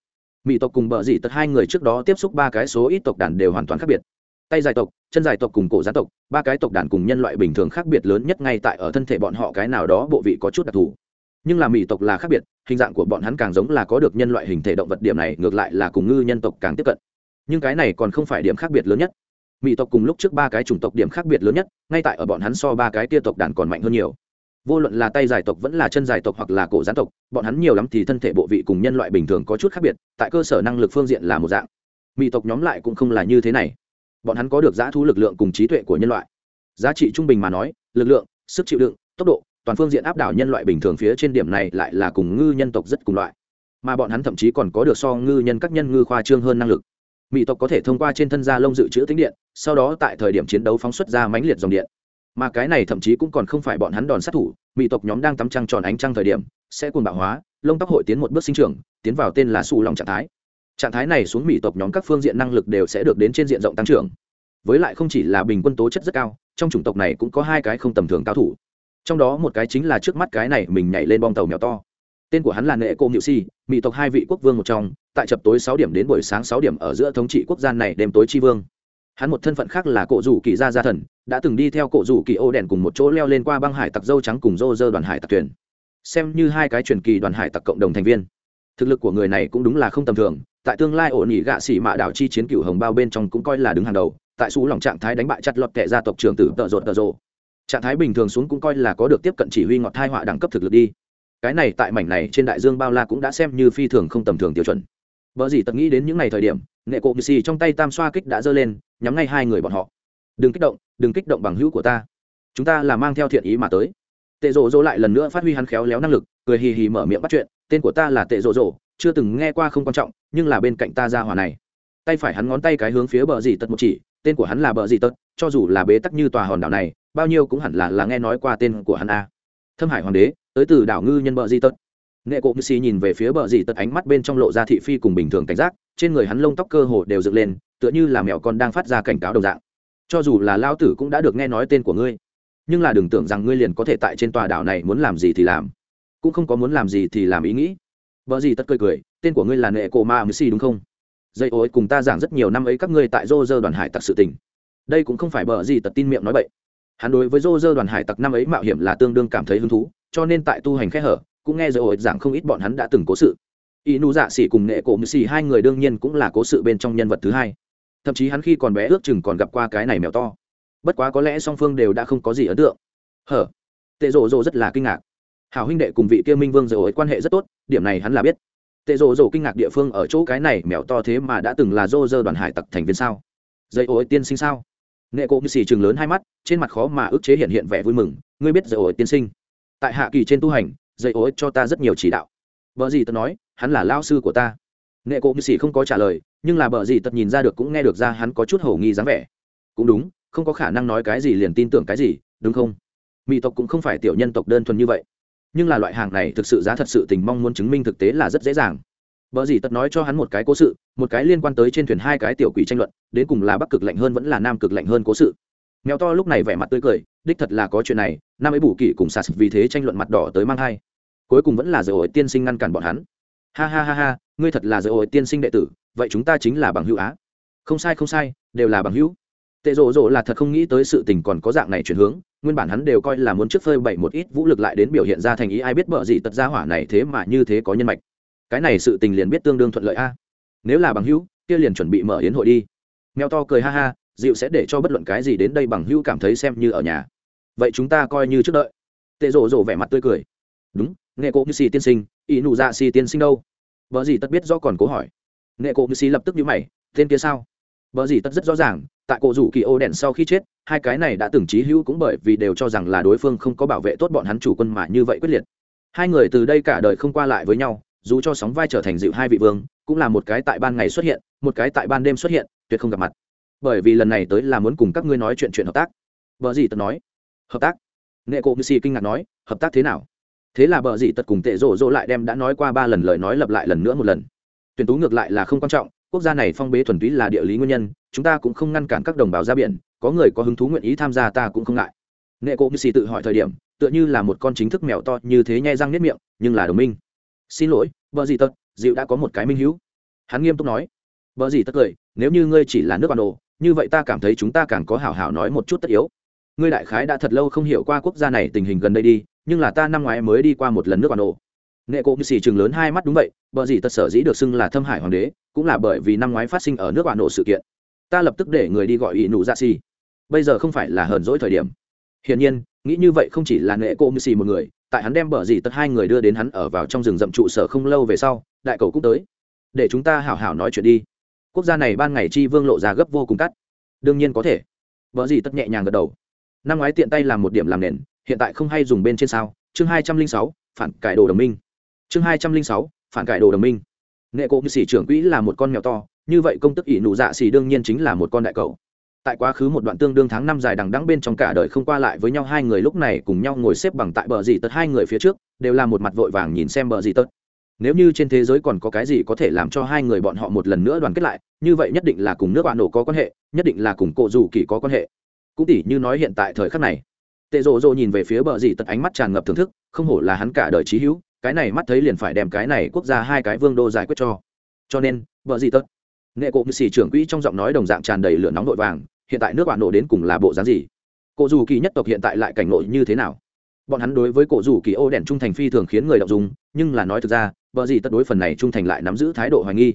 mỹ tộc cùng bờ gì tật hai người trước đó tiếp xúc ba cái số ít tộc đàn đều hoàn toàn khác biệt. Tay dài tộc, chân dài tộc cùng cổ giá tộc, ba cái tộc đàn cùng nhân loại bình thường khác biệt lớn nhất ngay tại ở thân thể bọn họ cái nào đó bộ vị có chút đặc thù. Nhưng là mỹ tộc là khác biệt, hình dạng của bọn hắn càng giống là có được nhân loại hình thể động vật, điểm này ngược lại là cùng ngư nhân tộc càng tiếp cận. Nhưng cái này còn không phải điểm khác biệt lớn nhất mỹ tộc cùng lúc trước ba cái chủng tộc điểm khác biệt lớn nhất, ngay tại ở bọn hắn so ba cái tia tộc đàn còn mạnh hơn nhiều. Vô luận là tay dài tộc vẫn là chân dài tộc hoặc là cổ gián tộc, bọn hắn nhiều lắm thì thân thể bộ vị cùng nhân loại bình thường có chút khác biệt, tại cơ sở năng lực phương diện là một dạng. Mỹ tộc nhóm lại cũng không là như thế này. Bọn hắn có được giá thu lực lượng cùng trí tuệ của nhân loại. Giá trị trung bình mà nói, lực lượng, sức chịu đựng, tốc độ, toàn phương diện áp đảo nhân loại bình thường phía trên điểm này lại là cùng ngư nhân tộc rất cùng loại. Mà bọn hắn thậm chí còn có được so ngư nhân các nhân ngư khoa trương hơn năng lực mỹ tộc có thể thông qua trên thân da lông dự trữ tính điện, sau đó tại thời điểm chiến đấu phóng xuất ra mãnh liệt dòng điện. Mà cái này thậm chí cũng còn không phải bọn hắn đòn sát thủ, mỹ tộc nhóm đang tắm trăng tròn ánh trăng thời điểm, sẽ cuồng bạo hóa, lông tóc hội tiến một bước sinh trưởng, tiến vào tên là xù lòng trạng thái. Trạng thái này xuống mỹ tộc nhóm các phương diện năng lực đều sẽ được đến trên diện rộng tăng trưởng. Với lại không chỉ là bình quân tố chất rất cao, trong chủng tộc này cũng có hai cái không tầm thường cao thủ. Trong đó một cái chính là trước mắt cái này mình nhảy lên bong tàu mèo to tên của hắn là nệ cô nhự si, mỹ tộc hai vị quốc vương một trong, tại chập tối sáu điểm đến buổi sáng sáu điểm ở giữa thống trị quốc gia này đêm tối tri vương. Hắn một thân phận khác là cổ rủ kỳ gia gia thần, đã từng đi theo cổ rủ kỳ ô đèn cùng một chỗ leo lên qua băng hải tặc dâu trắng cùng dô dơ đoàn hải tặc thuyền. Xem như hai cái truyền kỳ đoàn hải tặc cộng đồng thành viên. Thực lực của người này cũng đúng là không tầm thường, tại tương lai ổn nghỉ gạ xỉ mạ đảo chi chiến cựu hồng bao bên trong cũng coi là đứng hàng đầu, tại xú lòng trạng thái đánh bại chặt lọt kệ gia tộc trường tử tợ rột tợ rộ. Trạng thái bình thường xuống cũng coi là có được tiếp cận chỉ huy ngọt thai họa đẳng cấp thực lực đi cái này tại mảnh này trên đại dương bao la cũng đã xem như phi thường không tầm thường tiêu chuẩn. Vợ gì tật nghĩ đến những ngày thời điểm, nghệ cộ xì trong tay tam xoa kích đã giơ lên, nhắm ngay hai người bọn họ. Đừng kích động, đừng kích động bằng hữu của ta. Chúng ta là mang theo thiện ý mà tới. Tệ rộ rộ lại lần nữa phát huy hắn khéo léo năng lực, cười hì hì mở miệng bắt chuyện, tên của ta là tệ rộ rộ, chưa từng nghe qua không quan trọng, nhưng là bên cạnh ta ra hòa này. Tay phải hắn ngón tay cái hướng phía bờ dì tật một chỉ, tên của hắn là bờ dì tật, cho dù là bế tắc như tòa hòn đảo này, bao nhiêu cũng hẳn là là nghe nói qua tên của hắn a. Thâm hải hoàng đế tới từ đảo ngư nhân bờ di tật. Nghệ cộ xì nhìn về phía bờ di tật ánh mắt bên trong lộ ra thị phi cùng bình thường cảnh giác, trên người hắn lông tóc cơ hồ đều dựng lên, tựa như là mèo con đang phát ra cảnh cáo đồng dạng. Cho dù là lao tử cũng đã được nghe nói tên của ngươi, nhưng là đừng tưởng rằng ngươi liền có thể tại trên tòa đảo này muốn làm gì thì làm, cũng không có muốn làm gì thì làm ý nghĩ. Vợ gì tất cười cười, tên của ngươi là nệ cổ ma mc đúng không? Dây ối cùng ta giảng rất nhiều năm ấy các ngươi tại dô dơ đoàn hải tặc sự tình. Đây cũng không phải bờ gì tật tin miệng nói bậy. Hắn đối với dô dơ đoàn hải tặc năm ấy mạo hiểm là tương đương cảm thấy hứng thú cho nên tại tu hành khẽ hở, cũng nghe giới ổi giảng không ít bọn hắn đã từng cố sự. Y nu dạ xỉ cùng nệ cổ mười xì hai người đương nhiên cũng là cố sự bên trong nhân vật thứ hai. Thậm chí hắn khi còn bé ước chừng còn gặp qua cái này mèo to. Bất quá có lẽ song phương đều đã không có gì ấn tượng. Hở? Tệ rộ rộ rất là kinh ngạc. Hảo huynh đệ cùng vị kia minh vương rồi quan hệ rất tốt, điểm này hắn là biết. Tệ rộ rộ kinh ngạc địa phương ở chỗ cái này mèo to thế mà đã từng là dô dơ đoàn hải tặc thành viên sao? Dây ối tiên sinh sao? Nệ cộ như xì chừng lớn hai mắt, trên mặt khó mà ức chế hiện hiện vẻ vui mừng. Ngươi biết dây ối tiên sinh? Tại hạ kỳ trên tu hành dạy ối cho ta rất nhiều chỉ đạo. Vợ gì tật nói hắn là lao sư của ta. Nệ cộ như xì không có trả lời nhưng là bờ gì tật nhìn ra được cũng nghe được ra hắn có chút hổ nghi dáng vẻ. Cũng đúng không có khả năng nói cái gì liền tin tưởng cái gì đúng không? Mỹ tộc cũng không phải tiểu nhân tộc đơn thuần như vậy. Nhưng là loại hàng này thực sự giá thật sự tình mong muốn chứng minh thực tế là rất dễ dàng. Bờ gì tật nói cho hắn một cái cố sự, một cái liên quan tới trên thuyền hai cái tiểu quỷ tranh luận, đến cùng là Bắc cực lạnh hơn vẫn là Nam cực lạnh hơn cố sự. Mèo to lúc này vẻ mặt tươi cười, đích thật là có chuyện này, năm ấy bù kỳ cùng sạt vì thế tranh luận mặt đỏ tới mang hai. Cuối cùng vẫn là rồi tiên sinh ngăn cản bọn hắn. Ha ha ha ha, ngươi thật là rồi tiên sinh đệ tử, vậy chúng ta chính là bằng hữu á. Không sai không sai đều là bằng hữu. Tệ rộ rộ là thật không nghĩ tới sự tình còn có dạng này chuyển hướng nguyên bản hắn đều coi là muốn trước phơi bậy một ít vũ lực lại đến biểu hiện ra thành ý ai biết bợ gì tật ra hỏa này thế mà như thế có nhân mạch. Cái này sự tình liền biết tương đương thuận lợi a. Nếu là bằng hữu kia liền chuẩn bị mở hiến hội đi. Mèo to cười ha ha dịu sẽ để cho bất luận cái gì đến đây bằng hữu cảm thấy xem như ở nhà. Vậy chúng ta coi như trước đợi. Tệ rổ rổ vẻ mặt tươi cười. Đúng, nghệ cô như xì tiên sinh, ý nụ dạ xì tiên sinh đâu? Vợ gì tất biết do còn cố hỏi. Nghệ cô như xì lập tức nhíu mày, tên kia sao? Vợ gì tất rất rõ ràng, tại cổ rủ kỳ ô đèn sau khi chết, hai cái này đã từng trí hữu cũng bởi vì đều cho rằng là đối phương không có bảo vệ tốt bọn hắn chủ quân mà như vậy quyết liệt. Hai người từ đây cả đời không qua lại với nhau, dù cho sóng vai trở thành dịu hai vị vương, cũng là một cái tại ban ngày xuất hiện, một cái tại ban đêm xuất hiện, tuyệt không gặp mặt bởi vì lần này tới là muốn cùng các ngươi nói chuyện chuyện hợp tác. Vợ gì tật nói. Hợp tác? Nghệ cổ missy kinh ngạc nói. Hợp tác thế nào? Thế là vợ gì tật cùng tệ rổ rỗ lại đem đã nói qua ba lần lời nói lặp lại lần nữa một lần. Tuyển tú ngược lại là không quan trọng, quốc gia này phong bế thuần túy là địa lý nguyên nhân, chúng ta cũng không ngăn cản các đồng bào ra biển, có người có hứng thú nguyện ý tham gia ta cũng không ngại. Nghệ cổ xì tự hỏi thời điểm, tựa như là một con chính thức mèo to như thế nhai răng nếp miệng, nhưng là đồng minh. Xin lỗi vợ gì tật, dịu đã có một cái minh hữu. Hắn nghiêm túc nói. Vợ gì tất cười, nếu như ngươi chỉ là nước bản đồ như vậy ta cảm thấy chúng ta càng có hảo hảo nói một chút tất yếu. Ngươi đại khái đã thật lâu không hiểu qua quốc gia này tình hình gần đây đi, nhưng là ta năm ngoái mới đi qua một lần nước bản đồ nghệ cộ như xì chừng lớn hai mắt đúng vậy, bờ gì tật sở dĩ được xưng là thâm hải hoàng đế, cũng là bởi vì năm ngoái phát sinh ở nước bản đồ sự kiện. Ta lập tức để người đi gọi ỷ nụ dạ xì. Bây giờ không phải là hờn dỗi thời điểm. Hiển nhiên, nghĩ như vậy không chỉ là nghệ cộ như xì một người, tại hắn đem bờ gì tật hai người đưa đến hắn ở vào trong rừng rậm trụ sở không lâu về sau, đại cầu cũng tới. Để chúng ta hảo hảo nói chuyện đi quốc gia này ban ngày chi vương lộ ra gấp vô cùng cắt. Đương nhiên có thể. Vợ gì tất nhẹ nhàng gật đầu. Năm ngoái tiện tay làm một điểm làm nền, hiện tại không hay dùng bên trên sao. Chương hai trăm linh sáu, phản cải đồ đồng minh. Chương hai trăm linh sáu, phản cải đồ đồng minh. Nghệ cộ như sĩ trưởng quỹ là một con mèo to, như vậy công tức ỷ nụ dạ xỉ đương nhiên chính là một con đại cầu tại quá khứ một đoạn tương đương tháng năm dài đằng đẵng bên trong cả đời không qua lại với nhau, hai người lúc này cùng nhau ngồi xếp bằng tại bờ dì tật hai người phía trước, đều là một mặt vội vàng nhìn xem bờ dì tật nếu như trên thế giới còn có cái gì có thể làm cho hai người bọn họ một lần nữa đoàn kết lại, như vậy nhất định là cùng nước bạn nổ có quan hệ, nhất định là cùng cộ dù kỳ có quan hệ. Cũng tỉ như nói hiện tại thời khắc này. Tệ rộ rộ nhìn về phía bờ dì tật ánh mắt tràn ngập thưởng thức, không hổ là hắn cả đời trí hữu, cái này mắt thấy liền phải đem cái này quốc gia hai cái vương đô giải quyết cho. Cho nên, bờ dì tật, nghệ cộ như xì trưởng quỹ trong giọng nói đồng dạng tràn đầy lửa nóng nội vàng, hiện tại nước bạn nổ đến cùng là bộ dáng gì? Cộ dù kỳ nhất tộc hiện tại lại cảnh nội như thế nào? Bọn hắn đối với cổ dù kỳ ô đèn trung thành phi thường khiến người đọc dùng, nhưng là nói thực ra bờ gì tất đối phần này trung thành lại nắm giữ thái độ hoài nghi.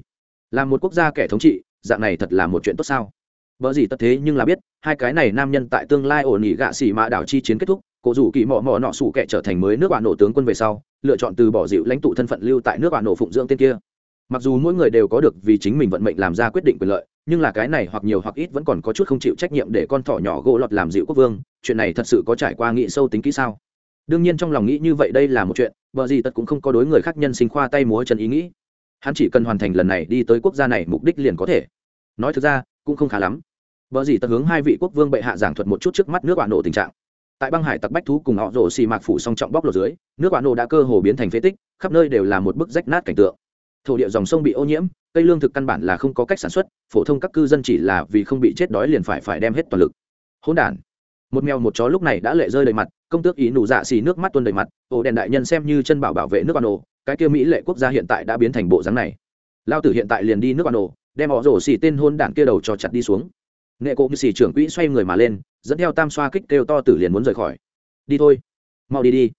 Là một quốc gia kẻ thống trị, dạng này thật là một chuyện tốt sao? Bờ gì tất thế nhưng là biết, hai cái này nam nhân tại tương lai ổn ỉ gạ xỉ mã đảo chi chiến kết thúc, cổ rủ kỳ mò mò nọ sủ kẻ trở thành mới nước bạn nổ tướng quân về sau, lựa chọn từ bỏ dịu lãnh tụ thân phận lưu tại nước bạn nổ phụng dưỡng tên kia. Mặc dù mỗi người đều có được vì chính mình vận mệnh làm ra quyết định quyền lợi, nhưng là cái này hoặc nhiều hoặc ít vẫn còn có chút không chịu trách nhiệm để con thỏ nhỏ gỗ lọt làm dịu quốc vương, chuyện này thật sự có trải qua nghĩ sâu tính kỹ sao? Đương nhiên trong lòng nghĩ như vậy đây là một chuyện, vợ gì tất cũng không có đối người khác nhân sinh khoa tay múa chân ý nghĩ. Hắn chỉ cần hoàn thành lần này đi tới quốc gia này, mục đích liền có thể. Nói thực ra, cũng không khá lắm. Vợ gì tật hướng hai vị quốc vương bệ hạ giảng thuật một chút trước mắt nước bạn nổ tình trạng. Tại băng hải tặc bách thú cùng họ rổ xì mạc phủ song trọng bóc lột dưới, nước bạn nổ đã cơ hồ biến thành phế tích, khắp nơi đều là một bức rách nát cảnh tượng. Thổ địa dòng sông bị ô nhiễm, cây lương thực căn bản là không có cách sản xuất, phổ thông các cư dân chỉ là vì không bị chết đói liền phải phải đem hết toàn lực. Hỗn đản. Một mèo một chó lúc này đã lệ rơi đầy mặt công tước ý nụ dạ xì nước mắt tuôn đầy mặt, ổ đèn đại nhân xem như chân bảo bảo vệ nước bà nổ, cái kia mỹ lệ quốc gia hiện tại đã biến thành bộ dáng này. Lao tử hiện tại liền đi nước bà nổ, đem họ rổ xì tên hôn đảng kia đầu cho chặt đi xuống. Nghệ cộ như xì trưởng quỹ xoay người mà lên, dẫn theo tam xoa kích kêu to tử liền muốn rời khỏi. Đi thôi. Mau đi đi.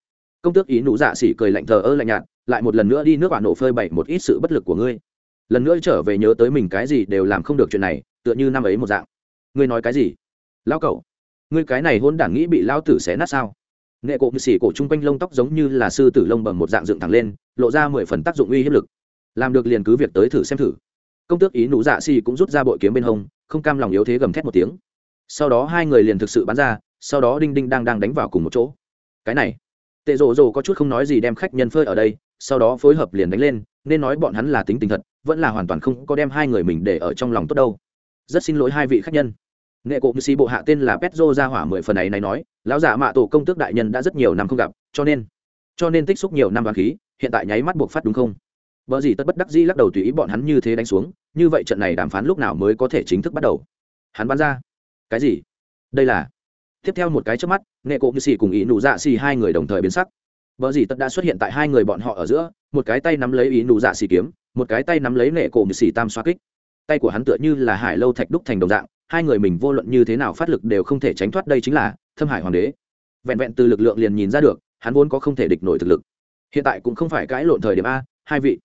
Công tước ý nụ dạ xỉ cười lạnh thờ ơ lạnh nhạt, lại một lần nữa đi nước bạn nổ phơi bày một ít sự bất lực của ngươi. Lần nữa trở về nhớ tới mình cái gì đều làm không được chuyện này, tựa như năm ấy một dạng. Ngươi nói cái gì? Lao cậu, ngươi cái này hôn đảng nghĩ bị lao tử xé nát sao? Nghệ cộ xỉ cổ chung quanh lông tóc giống như là sư tử lông bầm một dạng dựng thẳng lên, lộ ra mười phần tác dụng uy hiếp lực. Làm được liền cứ việc tới thử xem thử. Công tước ý nụ dạ xì cũng rút ra bội kiếm bên hông, không cam lòng yếu thế gầm thét một tiếng. Sau đó hai người liền thực sự bắn ra, sau đó đinh đinh đang đang đánh vào cùng một chỗ. Cái này, tệ rồ rồ có chút không nói gì đem khách nhân phơi ở đây, sau đó phối hợp liền đánh lên, nên nói bọn hắn là tính tình thật, vẫn là hoàn toàn không có đem hai người mình để ở trong lòng tốt đâu. Rất xin lỗi hai vị khách nhân nghệ cộ như xì bộ hạ tên là petro ra hỏa mười phần ấy này nói, lão giả mạ tổ công tước đại nhân đã rất nhiều năm không gặp, cho nên cho nên tích xúc nhiều năm vàng khí, hiện tại nháy mắt buộc phát đúng không? Vợ gì tất bất đắc dĩ lắc đầu tùy ý bọn hắn như thế đánh xuống, như vậy trận này đàm phán lúc nào mới có thể chính thức bắt đầu? Hắn bắn ra. Cái gì? Đây là tiếp theo một cái trước mắt, nghệ cộ như xì cùng ý nụ dạ xì hai người đồng thời biến sắc. Vợ gì tất đã xuất hiện tại hai người bọn họ ở giữa, một cái tay nắm lấy ý nụ dạ xì kiếm, một cái tay nắm lấy nghệ cộ như xì tam xoa kích. Tay của hắn tựa như là hải lâu thạch đúc thành đồng dạng hai người mình vô luận như thế nào phát lực đều không thể tránh thoát đây chính là thâm hải hoàng đế. Vẹn vẹn từ lực lượng liền nhìn ra được, hắn vốn có không thể địch nổi thực lực. Hiện tại cũng không phải cãi lộn thời điểm a, hai vị.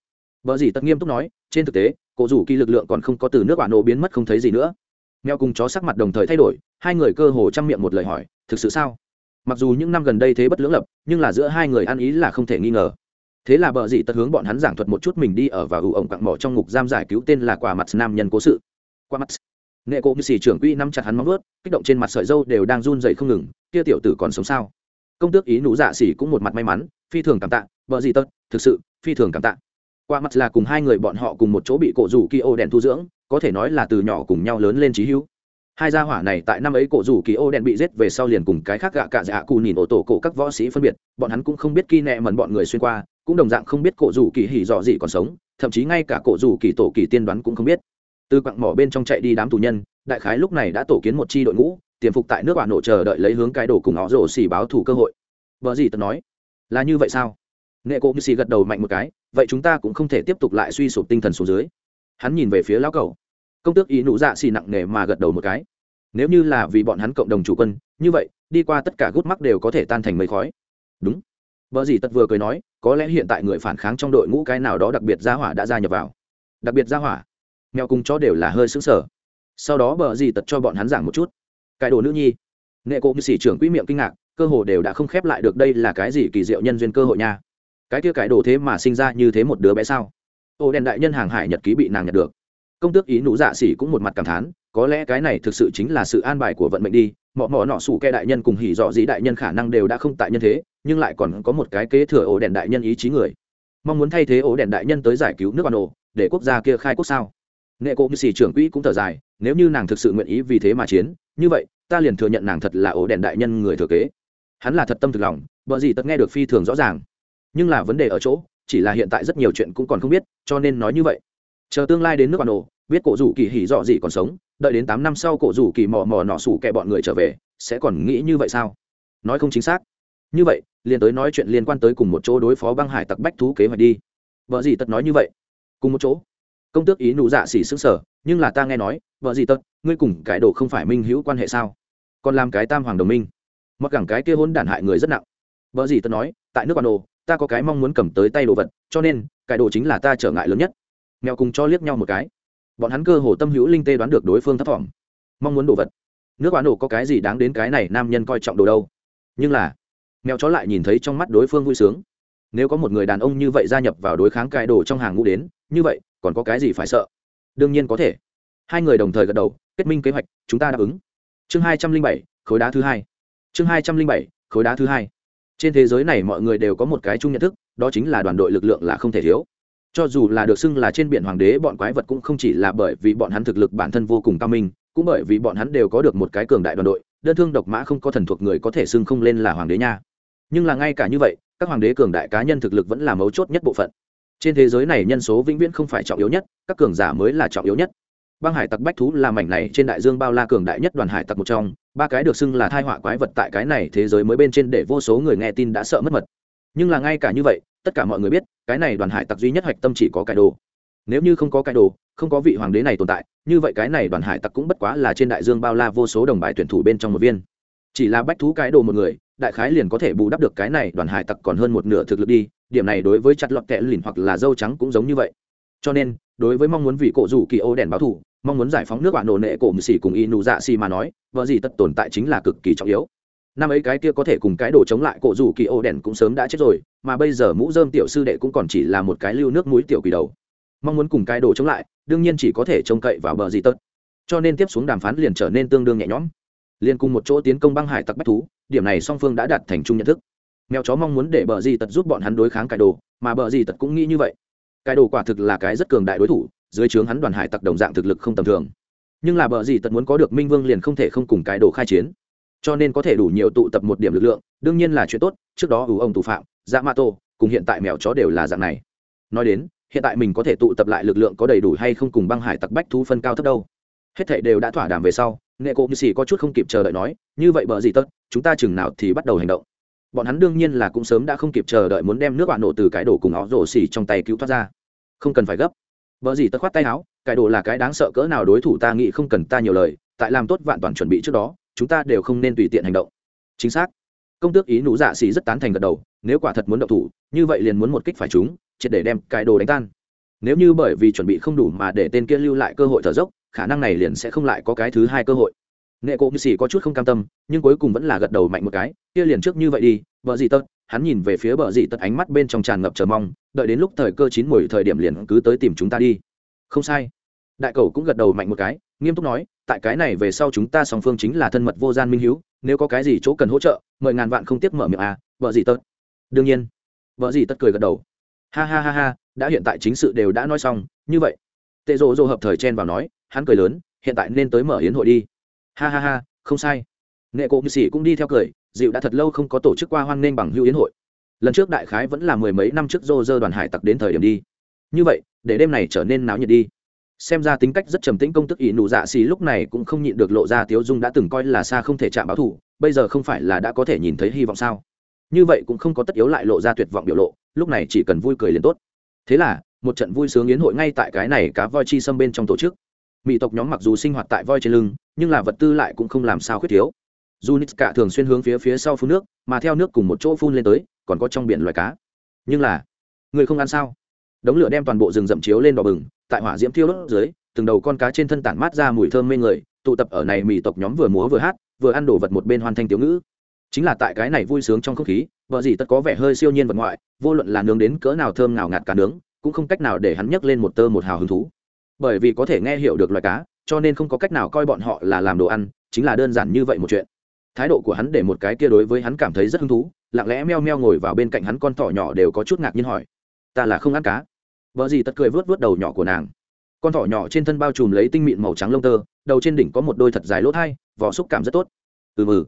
Vợ gì tất nghiêm túc nói, trên thực tế, cổ rủ kỳ lực lượng còn không có từ nước bạn nổ biến mất không thấy gì nữa. Mèo cùng chó sắc mặt đồng thời thay đổi, hai người cơ hồ chăm miệng một lời hỏi, thực sự sao? Mặc dù những năm gần đây thế bất lưỡng lập, nhưng là giữa hai người ăn ý là không thể nghi ngờ. Thế là bờ dị tật hướng bọn hắn giảng thuật một chút mình đi ở và ủ ổng cặn mỏ trong ngục giam giải cứu tên là quả mặt nam nhân cố sự. Qua mặt nghệ cộ như xì trưởng quỹ nắm chặt hắn móng vớt, kích động trên mặt sợi dâu đều đang run dậy không ngừng kia tiểu tử còn sống sao? Công tước ý nụ dạ xỉ cũng một mặt may mắn phi thường cảm tạ vợ gì tật thực sự phi thường cảm tạ. Qua mặt là cùng hai người bọn họ cùng một chỗ bị cổ rủ kỳ ô đèn thu dưỡng có thể nói là từ nhỏ cùng nhau lớn lên trí hữu. Hai gia hỏa này tại năm ấy cổ rủ kỳ ô đèn bị giết về sau liền cùng cái khác gạ cả dạ cù nhìn ổ tổ cổ các võ sĩ phân biệt bọn hắn cũng không biết kỳ nẹ mần bọn người xuyên qua cũng đồng dạng không biết cổ rủ kỳ hỉ dọ gì còn sống thậm chí ngay cả cổ rủ kỳ tổ kỳ tiên đoán cũng không biết từ quặng mỏ bên trong chạy đi đám tù nhân, đại khái lúc này đã tổ kiến một chi đội ngũ, tiềm phục tại nước bạn nổ chờ đợi lấy hướng cái đổ cùng họ rổ xỉ báo thủ cơ hội. Vợ gì tật nói? Là như vậy sao? Nghệ cổ xì gật đầu mạnh một cái, vậy chúng ta cũng không thể tiếp tục lại suy sụp tinh thần xuống dưới. Hắn nhìn về phía lão cầu công tước ý nụ dạ xì nặng nề mà gật đầu một cái. Nếu như là vì bọn hắn cộng đồng chủ quân, như vậy, đi qua tất cả gút mắc đều có thể tan thành mây khói. Đúng. Vợ gì tật vừa cười nói, có lẽ hiện tại người phản kháng trong đội ngũ cái nào đó đặc biệt gia hỏa đã gia nhập vào. Đặc biệt gia hỏa? Mèo cùng chó đều là hơi xứng sở sau đó bờ gì tật cho bọn hắn giảng một chút. Cái đồ nữ nhi. Nghệ cộ như sĩ trưởng quỹ miệng kinh ngạc, cơ hồ đều đã không khép lại được đây là cái gì kỳ diệu nhân duyên cơ hội nha. Cái kia cái đồ thế mà sinh ra như thế một đứa bé sao? Ô đèn đại nhân hàng hải nhật ký bị nàng nhặt được. Công tước ý nụ dạ xỉ cũng một mặt cảm thán, có lẽ cái này thực sự chính là sự an bài của vận mệnh đi. Mọ mọ nọ sủ ke đại nhân cùng hỉ dọ dĩ đại nhân khả năng đều đã không tại nhân thế, nhưng lại còn có một cái kế thừa ổ đèn đại nhân ý chí người. Mong muốn thay thế ổ đèn đại nhân tới giải cứu nước ban ổ để quốc gia kia khai quốc sao? Nghệ cộ như xì trưởng quỹ cũng thở dài, nếu như nàng thực sự nguyện ý vì thế mà chiến, như vậy, ta liền thừa nhận nàng thật là ổ đèn đại nhân người thừa kế. Hắn là thật tâm thực lòng vợ gì tất nghe được phi thường rõ ràng. Nhưng là vấn đề ở chỗ, chỉ là hiện tại rất nhiều chuyện cũng còn không biết, cho nên nói như vậy. Chờ tương lai đến nước ban đồ, biết cổ rủ kỳ hỉ dọ gì còn sống, đợi đến tám năm sau cổ rủ kỳ mò mò nọ sủ kẹ bọn người trở về, sẽ còn nghĩ như vậy sao? Nói không chính xác. Như vậy, liền tới nói chuyện liên quan tới cùng một chỗ đối phó băng hải tặc bách thú kế hoạch đi. Vợ gì tật nói như vậy, cùng một chỗ công tước ý nụ dạ xỉ xứng sở, nhưng là ta nghe nói, vợ gì tật, ngươi cùng cái đồ không phải minh hữu quan hệ sao? Còn làm cái tam hoàng đồng minh. Mặc cẳng cái kia hôn đản hại người rất nặng. Vợ gì tật nói, tại nước quan đồ ta có cái mong muốn cầm tới tay đồ vật, cho nên, cái đồ chính là ta trở ngại lớn nhất. Mèo cùng cho liếc nhau một cái. Bọn hắn cơ hồ tâm hữu linh tê đoán được đối phương thấp thỏm mong muốn đồ vật. Nước quả đồ có cái gì đáng đến cái này nam nhân coi trọng đồ đâu? Nhưng là, mèo chó lại nhìn thấy trong mắt đối phương vui sướng. Nếu có một người đàn ông như vậy gia nhập vào đối kháng cai đồ trong hàng ngũ đến, như vậy còn có cái gì phải sợ? Đương nhiên có thể. Hai người đồng thời gật đầu, kết minh kế hoạch, chúng ta đáp ứng. Chương hai trăm linh bảy, khối đá thứ hai. Chương hai trăm linh bảy, khối đá thứ hai. Trên thế giới này mọi người đều có một cái chung nhận thức, đó chính là đoàn đội lực lượng là không thể thiếu. Cho dù là được xưng là trên biển hoàng đế, bọn quái vật cũng không chỉ là bởi vì bọn hắn thực lực bản thân vô cùng cao minh, cũng bởi vì bọn hắn đều có được một cái cường đại đoàn đội, đơn thương độc mã không có thần thuộc người có thể xưng không lên là hoàng đế nha. Nhưng là ngay cả như vậy, các hoàng đế cường đại cá nhân thực lực vẫn là mấu chốt nhất bộ phận trên thế giới này nhân số vĩnh viễn không phải trọng yếu nhất, các cường giả mới là trọng yếu nhất. Băng hải tặc bách thú là mảnh này trên đại dương bao la cường đại nhất đoàn hải tặc một trong, ba cái được xưng là thai họa quái vật tại cái này thế giới mới bên trên để vô số người nghe tin đã sợ mất mật. Nhưng là ngay cả như vậy, tất cả mọi người biết, cái này đoàn hải tặc duy nhất hoạch tâm chỉ có cải đồ. Nếu như không có cải đồ, không có vị hoàng đế này tồn tại, như vậy cái này đoàn hải tặc cũng bất quá là trên đại dương bao la vô số đồng bài tuyển thủ bên trong một viên. Chỉ là bách thú cái đồ một người, đại khái liền có thể bù đắp được cái này đoàn hải tặc còn hơn một nửa thực lực đi điểm này đối với chặt lọt kẹ lìn hoặc là dâu trắng cũng giống như vậy. Cho nên, đối với mong muốn vì cổ rủ kỳ ô đèn báo thủ mong muốn giải phóng nước bạn nổ nệ cổ mù xỉ cùng y nụ dạ xì mà nói, vợ gì tất tồn tại chính là cực kỳ trọng yếu. Năm ấy cái kia có thể cùng cái đồ chống lại cổ rủ kỳ ô đèn cũng sớm đã chết rồi, mà bây giờ mũ dơm tiểu sư đệ cũng còn chỉ là một cái lưu nước mũi tiểu quỷ đầu. Mong muốn cùng cái đồ chống lại, đương nhiên chỉ có thể trông cậy vào bờ gì tất. Cho nên tiếp xuống đàm phán liền trở nên tương đương nhẹ nhõm. Liền cùng một chỗ tiến công băng hải tặc bách thú, điểm này song phương đã đạt thành chung nhận thức mèo chó mong muốn để bờ gì tật giúp bọn hắn đối kháng cải đồ, mà bờ gì tật cũng nghĩ như vậy. Cái đồ quả thực là cái rất cường đại đối thủ, dưới trướng hắn đoàn hải tặc đồng dạng thực lực không tầm thường. Nhưng là bờ gì tật muốn có được minh vương liền không thể không cùng cải đồ khai chiến. Cho nên có thể đủ nhiều tụ tập một điểm lực lượng, đương nhiên là chuyện tốt, trước đó ủ ông thủ phạm dạ ma tô, cùng hiện tại mèo chó đều là dạng này. Nói đến, hiện tại mình có thể tụ tập lại lực lượng có đầy đủ hay không cùng băng hải tặc bách thú phân cao thấp đâu. Hết thảy đều đã thỏa đàm về sau nghệ cộ như xì có chút không kịp chờ đợi nói, như vậy bờ gì tất chúng ta chừng nào thì bắt đầu hành động? Bọn hắn đương nhiên là cũng sớm đã không kịp chờ đợi muốn đem nước bạn nổ từ cái đổ cùng họ rổ xì trong tay cứu thoát ra. Không cần phải gấp. Vợ gì tất khoát tay áo, cái đồ là cái đáng sợ cỡ nào đối thủ ta nghĩ không cần ta nhiều lời, tại làm tốt vạn toàn chuẩn bị trước đó, chúng ta đều không nên tùy tiện hành động. Chính xác. Công tước ý nụ dạ xỉ rất tán thành gật đầu, nếu quả thật muốn động thủ, như vậy liền muốn một kích phải chúng triệt để đem cái đồ đánh tan. Nếu như bởi vì chuẩn bị không đủ mà để tên kia lưu lại cơ hội thở dốc, khả năng này liền sẽ không lại có cái thứ hai cơ hội nghệ cộ như xì có chút không cam tâm, nhưng cuối cùng vẫn là gật đầu mạnh một cái, kia liền trước như vậy đi, vợ gì tật. Hắn nhìn về phía bờ dị tật ánh mắt bên trong tràn ngập chờ mong, đợi đến lúc thời cơ chín mùi thời điểm liền cứ tới tìm chúng ta đi. Không sai. Đại cầu cũng gật đầu mạnh một cái, nghiêm túc nói, tại cái này về sau chúng ta song phương chính là thân mật vô gian minh hiếu, nếu có cái gì chỗ cần hỗ trợ, mời ngàn vạn không tiếc mở miệng à vợ gì tật. Đương nhiên. Vợ gì tất cười gật đầu. Ha ha ha ha, đã hiện tại chính sự đều đã nói xong, như vậy. Tệ rộ rộ hợp thời chen vào nói, hắn cười lớn, hiện tại nên tới mở hiến hội đi ha ha ha, không sai. Nghệ cộ như sĩ cũng đi theo cười, dịu đã thật lâu không có tổ chức qua hoan nghênh bằng hưu yến hội. Lần trước đại khái vẫn là mười mấy năm trước dô dơ đoàn hải tặc đến thời điểm đi. Như vậy, để đêm này trở nên náo nhiệt đi. Xem ra tính cách rất trầm tĩnh công tức ỷ nụ dạ xì lúc này cũng không nhịn được lộ ra tiếu dung đã từng coi là xa không thể chạm báo thủ, bây giờ không phải là đã có thể nhìn thấy hy vọng sao? Như vậy cũng không có tất yếu lại lộ ra tuyệt vọng biểu lộ, lúc này chỉ cần vui cười liền tốt. Thế là, một trận vui sướng yến hội ngay tại cái này cá voi chi xâm bên trong tổ chức mỹ tộc nhóm mặc dù sinh hoạt tại voi trên lưng, nhưng là vật tư lại cũng không làm sao khuyết thiếu. Dù nít cả thường xuyên hướng phía phía sau phun nước, mà theo nước cùng một chỗ phun lên tới, còn có trong biển loài cá. Nhưng là, người không ăn sao? Đống lửa đem toàn bộ rừng rậm chiếu lên đỏ bừng, tại hỏa diễm thiêu đốt dưới, từng đầu con cá trên thân tản mát ra mùi thơm mê người, tụ tập ở này mỹ tộc nhóm vừa múa vừa hát, vừa ăn đồ vật một bên hoàn thành tiểu ngữ. Chính là tại cái này vui sướng trong không khí, vợ gì tất có vẻ hơi siêu nhiên vật ngoại, vô luận là nướng đến cỡ nào thơm nào ngạt cá nướng, cũng không cách nào để hắn nhấc lên một tơ một hào hứng thú bởi vì có thể nghe hiểu được loài cá, cho nên không có cách nào coi bọn họ là làm đồ ăn, chính là đơn giản như vậy một chuyện. Thái độ của hắn để một cái kia đối với hắn cảm thấy rất hứng thú, lặng lẽ meo meo ngồi vào bên cạnh hắn con thỏ nhỏ đều có chút ngạc nhiên hỏi, ta là không ăn cá. Vợ gì tật cười vớt vớt đầu nhỏ của nàng. Con thỏ nhỏ trên thân bao trùm lấy tinh mịn màu trắng lông tơ, đầu trên đỉnh có một đôi thật dài lỗ thai, vỏ xúc cảm rất tốt. Ừ mừ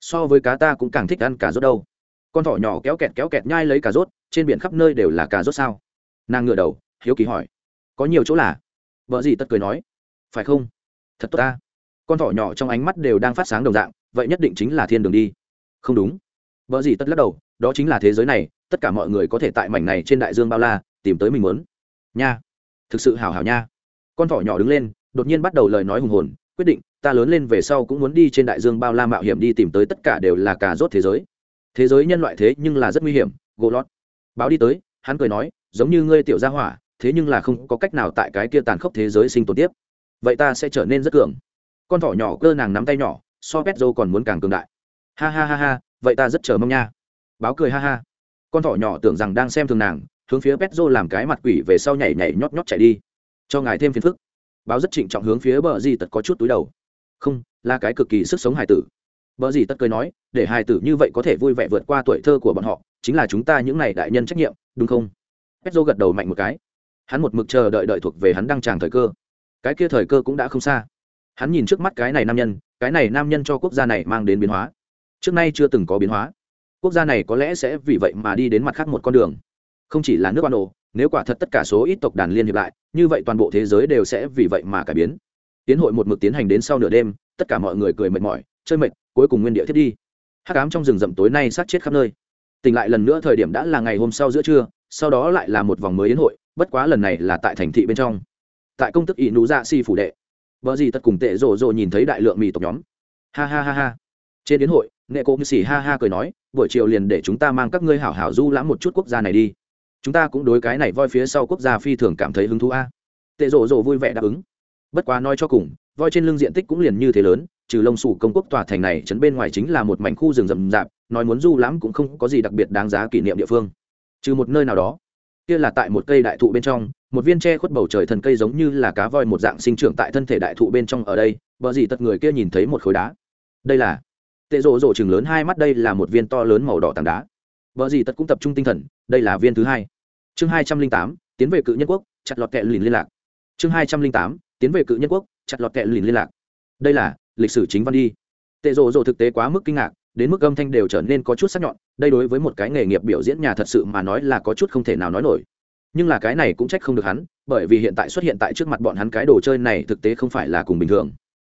so với cá ta cũng càng thích ăn cà rốt đâu. Con thỏ nhỏ kéo kẹt kéo kẹt nhai lấy cà rốt, trên biển khắp nơi đều là cà rốt sao? Nàng ngựa đầu, hiếu kỳ hỏi, có nhiều chỗ là? Vợ gì tất cười nói, phải không? Thật tốt ta. Con thỏ nhỏ trong ánh mắt đều đang phát sáng đồng dạng, vậy nhất định chính là thiên đường đi. Không đúng. Vợ gì tất lắc đầu, đó chính là thế giới này, tất cả mọi người có thể tại mảnh này trên đại dương bao la, tìm tới mình muốn. Nha, thực sự hào hào nha. Con thỏ nhỏ đứng lên, đột nhiên bắt đầu lời nói hùng hồn, quyết định, ta lớn lên về sau cũng muốn đi trên đại dương bao la mạo hiểm đi tìm tới tất cả đều là cà rốt thế giới. Thế giới nhân loại thế nhưng là rất nguy hiểm gỗ lót báo đi tới, hắn cười nói, giống như ngươi tiểu gia hỏa thế nhưng là không có cách nào tại cái kia tàn khốc thế giới sinh tồn tiếp. Vậy ta sẽ trở nên rất cường. Con thỏ nhỏ cơ nàng nắm tay nhỏ, so pet còn muốn càng cường đại. Ha ha ha ha, vậy ta rất chờ mong nha. Báo cười ha ha. Con thỏ nhỏ tưởng rằng đang xem thường nàng, hướng phía pet làm cái mặt quỷ về sau nhảy nhảy nhót nhót chạy đi. Cho ngài thêm phiền phức. Báo rất trịnh trọng hướng phía bờ di tật có chút túi đầu. Không, là cái cực kỳ sức sống hài tử. Bờ di tật cười nói, để hài tử như vậy có thể vui vẻ vượt qua tuổi thơ của bọn họ, chính là chúng ta những n à y đại nhân trách nhiệm, đúng không? Pet gật đầu mạnh một cái hắn một mực chờ đợi đợi thuộc về hắn đăng tràng thời cơ. Cái kia thời cơ cũng đã không xa. Hắn nhìn trước mắt cái này nam nhân, cái này nam nhân cho quốc gia này mang đến biến hóa. Trước nay chưa từng có biến hóa. Quốc gia này có lẽ sẽ vì vậy mà đi đến mặt khác một con đường. Không chỉ là nước ban đồ nếu quả thật tất cả số ít tộc đàn liên hiệp lại, như vậy toàn bộ thế giới đều sẽ vì vậy mà cải biến. Tiến hội một mực tiến hành đến sau nửa đêm, tất cả mọi người cười mệt mỏi, chơi mệt, cuối cùng nguyên địa thiết đi. Hát cám trong rừng rậm tối nay sát chết khắp nơi. Tỉnh lại lần nữa thời điểm đã là ngày hôm sau giữa trưa, sau đó lại là một vòng mới yến hội bất quá lần này là tại thành thị bên trong. Tại công tức ỷ nụ dạ si phủ đệ. Vợ gì tất cùng tệ rộ rộ nhìn thấy đại lượng mì tộc nhóm. Ha ha ha ha. Trên đến hội, nghệ cô như xì ha ha cười nói, buổi chiều liền để chúng ta mang các ngươi hảo hảo du lãm một chút quốc gia này đi. Chúng ta cũng đối cái này voi phía sau quốc gia phi thường cảm thấy hứng thú a. Tệ rộ rộ vui vẻ đáp ứng. Bất quá nói cho cùng, voi trên lưng diện tích cũng liền như thế lớn, trừ lông sủ công quốc tòa thành này chấn bên ngoài chính là một mảnh khu rừng rậm rạp, nói muốn du lãm cũng không có gì đặc biệt đáng giá kỷ niệm địa phương. Trừ một nơi nào đó kia là tại một cây đại thụ bên trong, một viên tre khuất bầu trời thần cây giống như là cá voi một dạng sinh trưởng tại thân thể đại thụ bên trong ở đây, bờ gì tật người kia nhìn thấy một khối đá. Đây là tệ rộ rộ chừng lớn hai mắt đây là một viên to lớn màu đỏ tảng đá. Bờ gì tật cũng tập trung tinh thần, đây là viên thứ hai. Chương hai trăm linh tám, tiến về cự nhân quốc, chặt lọt kẹ lìn liên lạc. Chương hai trăm linh tám, tiến về cự nhân quốc, chặt lọt kẹ lìn liên lạc. Đây là lịch sử chính văn đi. Tệ rộ rộ thực tế quá mức kinh ngạc, đến mức âm thanh đều trở nên có chút sắc nhọn đây đối với một cái nghề nghiệp biểu diễn nhà thật sự mà nói là có chút không thể nào nói nổi. Nhưng là cái này cũng trách không được hắn, bởi vì hiện tại xuất hiện tại trước mặt bọn hắn cái đồ chơi này thực tế không phải là cùng bình thường.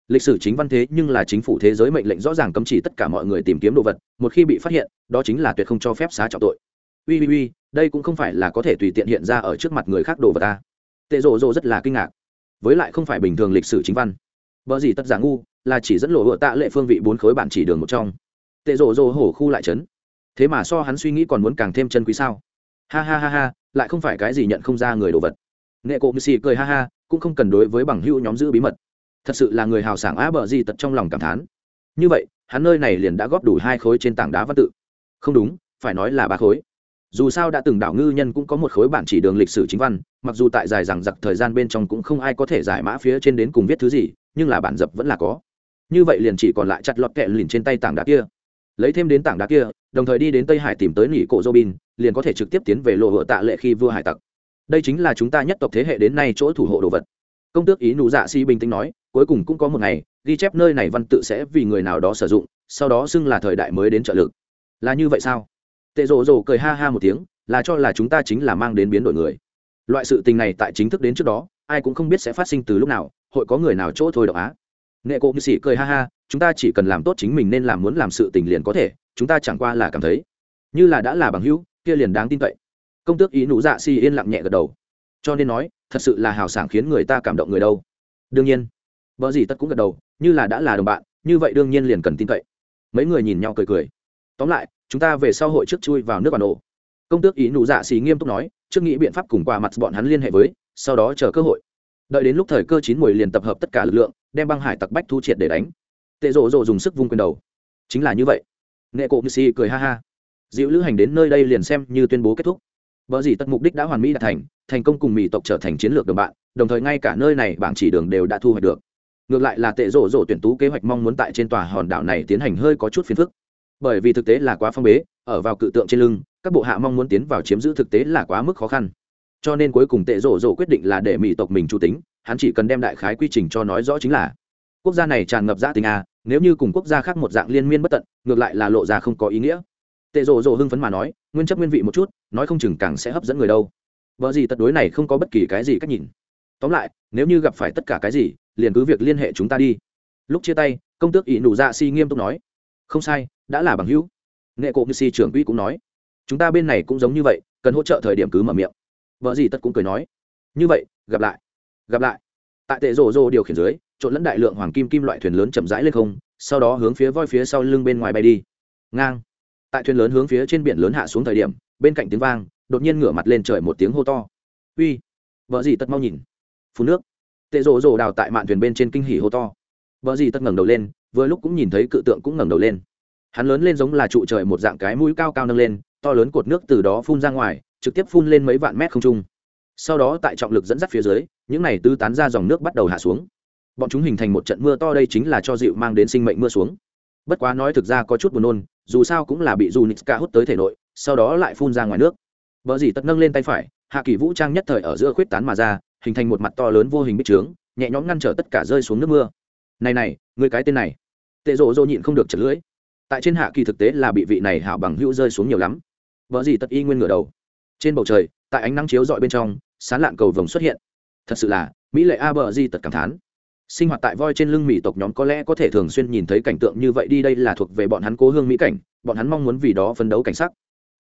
Lịch sử chính văn thế nhưng là chính phủ thế giới mệnh lệnh rõ ràng cấm chỉ tất cả mọi người tìm kiếm đồ vật, một khi bị phát hiện, đó chính là tuyệt không cho phép xá trọng tội. Ui ui ui, đây cũng không phải là có thể tùy tiện hiện ra ở trước mặt người khác đồ vật ta. Tệ rộ rộ rất là kinh ngạc. Với lại không phải bình thường lịch sử chính văn. Vợ gì tất giả ngu, là chỉ dẫn lộ hựa tạ lệ phương vị bốn khối bản chỉ đường một trong. Tệ rộ rộ hổ khu lại trấn thế mà so hắn suy nghĩ còn muốn càng thêm chân quý sao? Ha ha ha ha, lại không phải cái gì nhận không ra người đồ vật. Nghệ cộ xì cười ha ha, cũng không cần đối với bằng hữu nhóm giữ bí mật. Thật sự là người hào sảng á bờ gì tật trong lòng cảm thán. Như vậy, hắn nơi này liền đã góp đủ hai khối trên tảng đá văn tự. Không đúng, phải nói là ba khối. Dù sao đã từng đảo ngư nhân cũng có một khối bản chỉ đường lịch sử chính văn, mặc dù tại dài rằng giặc thời gian bên trong cũng không ai có thể giải mã phía trên đến cùng viết thứ gì, nhưng là bản dập vẫn là có. Như vậy liền chỉ còn lại chặt lọt kẹ lìn trên tay tảng đá kia lấy thêm đến tảng đá kia, đồng thời đi đến tây hải tìm tới nỉ cổ robin, liền có thể trực tiếp tiến về lộ hựa tạ lệ khi vua hải tặc. Đây chính là chúng ta nhất tộc thế hệ đến nay chỗ thủ hộ đồ vật. Công tước ý nụ dạ si bình tĩnh nói, cuối cùng cũng có một ngày, ghi chép nơi này văn tự sẽ vì người nào đó sử dụng, sau đó xưng là thời đại mới đến trợ lực. Là như vậy sao? Tệ rồ rồ cười ha ha một tiếng, là cho là chúng ta chính là mang đến biến đổi người. Loại sự tình này tại chính thức đến trước đó, ai cũng không biết sẽ phát sinh từ lúc nào, hội có người nào chỗ thôi độc á. Nghệ cộ như sĩ cười ha ha chúng ta chỉ cần làm tốt chính mình nên làm muốn làm sự tình liền có thể, chúng ta chẳng qua là cảm thấy, như là đã là bằng hữu, kia liền đáng tin cậy. Công tước ý nụ dạ si yên lặng nhẹ gật đầu. Cho nên nói, thật sự là hào sảng khiến người ta cảm động người đâu. Đương nhiên, vợ gì tất cũng gật đầu, như là đã là đồng bạn, như vậy đương nhiên liền cần tin cậy. Mấy người nhìn nhau cười cười. Tóm lại, chúng ta về sau hội trước chui vào nước bản đồ công tước ý nụ dạ xì nghiêm túc nói, trước nghĩ biện pháp cùng qua mặt bọn hắn liên hệ với, sau đó chờ cơ hội. Đợi đến lúc thời cơ chín mùi liền tập hợp tất cả lực lượng, đem băng hải tặc bách thu triệt để đánh tệ rộ rộ dùng sức vung quyền đầu. Chính là như vậy. Nghệ cộ như cười ha ha. Dịu lữ hành đến nơi đây liền xem như tuyên bố kết thúc. Vợ gì tất mục đích đã hoàn mỹ đạt thành thành công cùng mỹ tộc trở thành chiến lược đồng bạn, đồng thời ngay cả nơi này bảng chỉ đường đều đã thu hoạch được. Ngược lại là tệ rộ rộ tuyển tú kế hoạch mong muốn tại trên tòa hòn đảo này tiến hành hơi có chút phiền phức. Bởi vì thực tế là quá phong bế, ở vào cự tượng trên lưng, các bộ hạ mong muốn tiến vào chiếm giữ thực tế là quá mức khó khăn. Cho nên cuối cùng tệ rộ rộ quyết định là để mỹ tộc mình chủ tính, hắn chỉ cần đem đại khái quy trình cho nói rõ chính là quốc gia này tràn ngập giã tình a nếu như cùng quốc gia khác một dạng liên miên bất tận, ngược lại là lộ ra không có ý nghĩa. Tệ rộ rộ hưng phấn mà nói, nguyên chấp nguyên vị một chút, nói không chừng càng sẽ hấp dẫn người đâu. Vợ gì tật đối này không có bất kỳ cái gì cách nhìn. Tóm lại, nếu như gặp phải tất cả cái gì, liền cứ việc liên hệ chúng ta đi. Lúc chia tay, công tước ỷ nụ dạ si nghiêm túc nói, không sai, đã là bằng hữu. Nghệ cộ như si trưởng quỹ cũng nói, chúng ta bên này cũng giống như vậy, cần hỗ trợ thời điểm cứ mở miệng. Vợ gì tất cũng cười nói, như vậy, gặp lại gặp lại. Tại tệ rồ rồ điều khiển dưới trộn lẫn đại lượng hoàng kim kim loại thuyền lớn chậm rãi lên không, sau đó hướng phía voi phía sau lưng bên ngoài bay đi. Ngang. Tại thuyền lớn hướng phía trên biển lớn hạ xuống thời điểm, bên cạnh tiếng vang, đột nhiên ngửa mặt lên trời một tiếng hô to. Uy. Vợ gì tất mau nhìn. Phun nước. Tệ rồ rồ đào tại mạn thuyền bên trên kinh hỉ hô to. Vợ gì tất ngẩng đầu lên, vừa lúc cũng nhìn thấy cự tượng cũng ngẩng đầu lên. Hắn lớn lên giống là trụ trời một dạng cái mũi cao cao nâng lên, to lớn cột nước từ đó phun ra ngoài, trực tiếp phun lên mấy vạn mét không trung. Sau đó tại trọng lực dẫn dắt phía dưới, những này tứ tán ra dòng nước bắt đầu hạ xuống bọn chúng hình thành một trận mưa to đây chính là cho dịu mang đến sinh mệnh mưa xuống. Bất quá nói thực ra có chút buồn nôn, dù sao cũng là bị dù nixka hút tới thể nội, sau đó lại phun ra ngoài nước. Vợ dì tật nâng lên tay phải, hạ kỳ vũ trang nhất thời ở giữa khuyết tán mà ra, hình thành một mặt to lớn vô hình bích trướng, nhẹ nhõm ngăn trở tất cả rơi xuống nước mưa. Này này, người cái tên này. Tệ rộ rộ nhịn không được chật lưỡi. Tại trên hạ kỳ thực tế là bị vị này hảo bằng hữu rơi xuống nhiều lắm. Vợ gì tật y nguyên ngửa đầu. Trên bầu trời, tại ánh nắng chiếu dọi bên trong, sán lạn cầu vồng xuất hiện. Thật sự là, mỹ lệ a bờ di tật cảm thán sinh hoạt tại voi trên lưng mỹ tộc nhóm có lẽ có thể thường xuyên nhìn thấy cảnh tượng như vậy đi, đây là thuộc về bọn hắn cố hương mỹ cảnh, bọn hắn mong muốn vì đó phấn đấu cảnh sắc.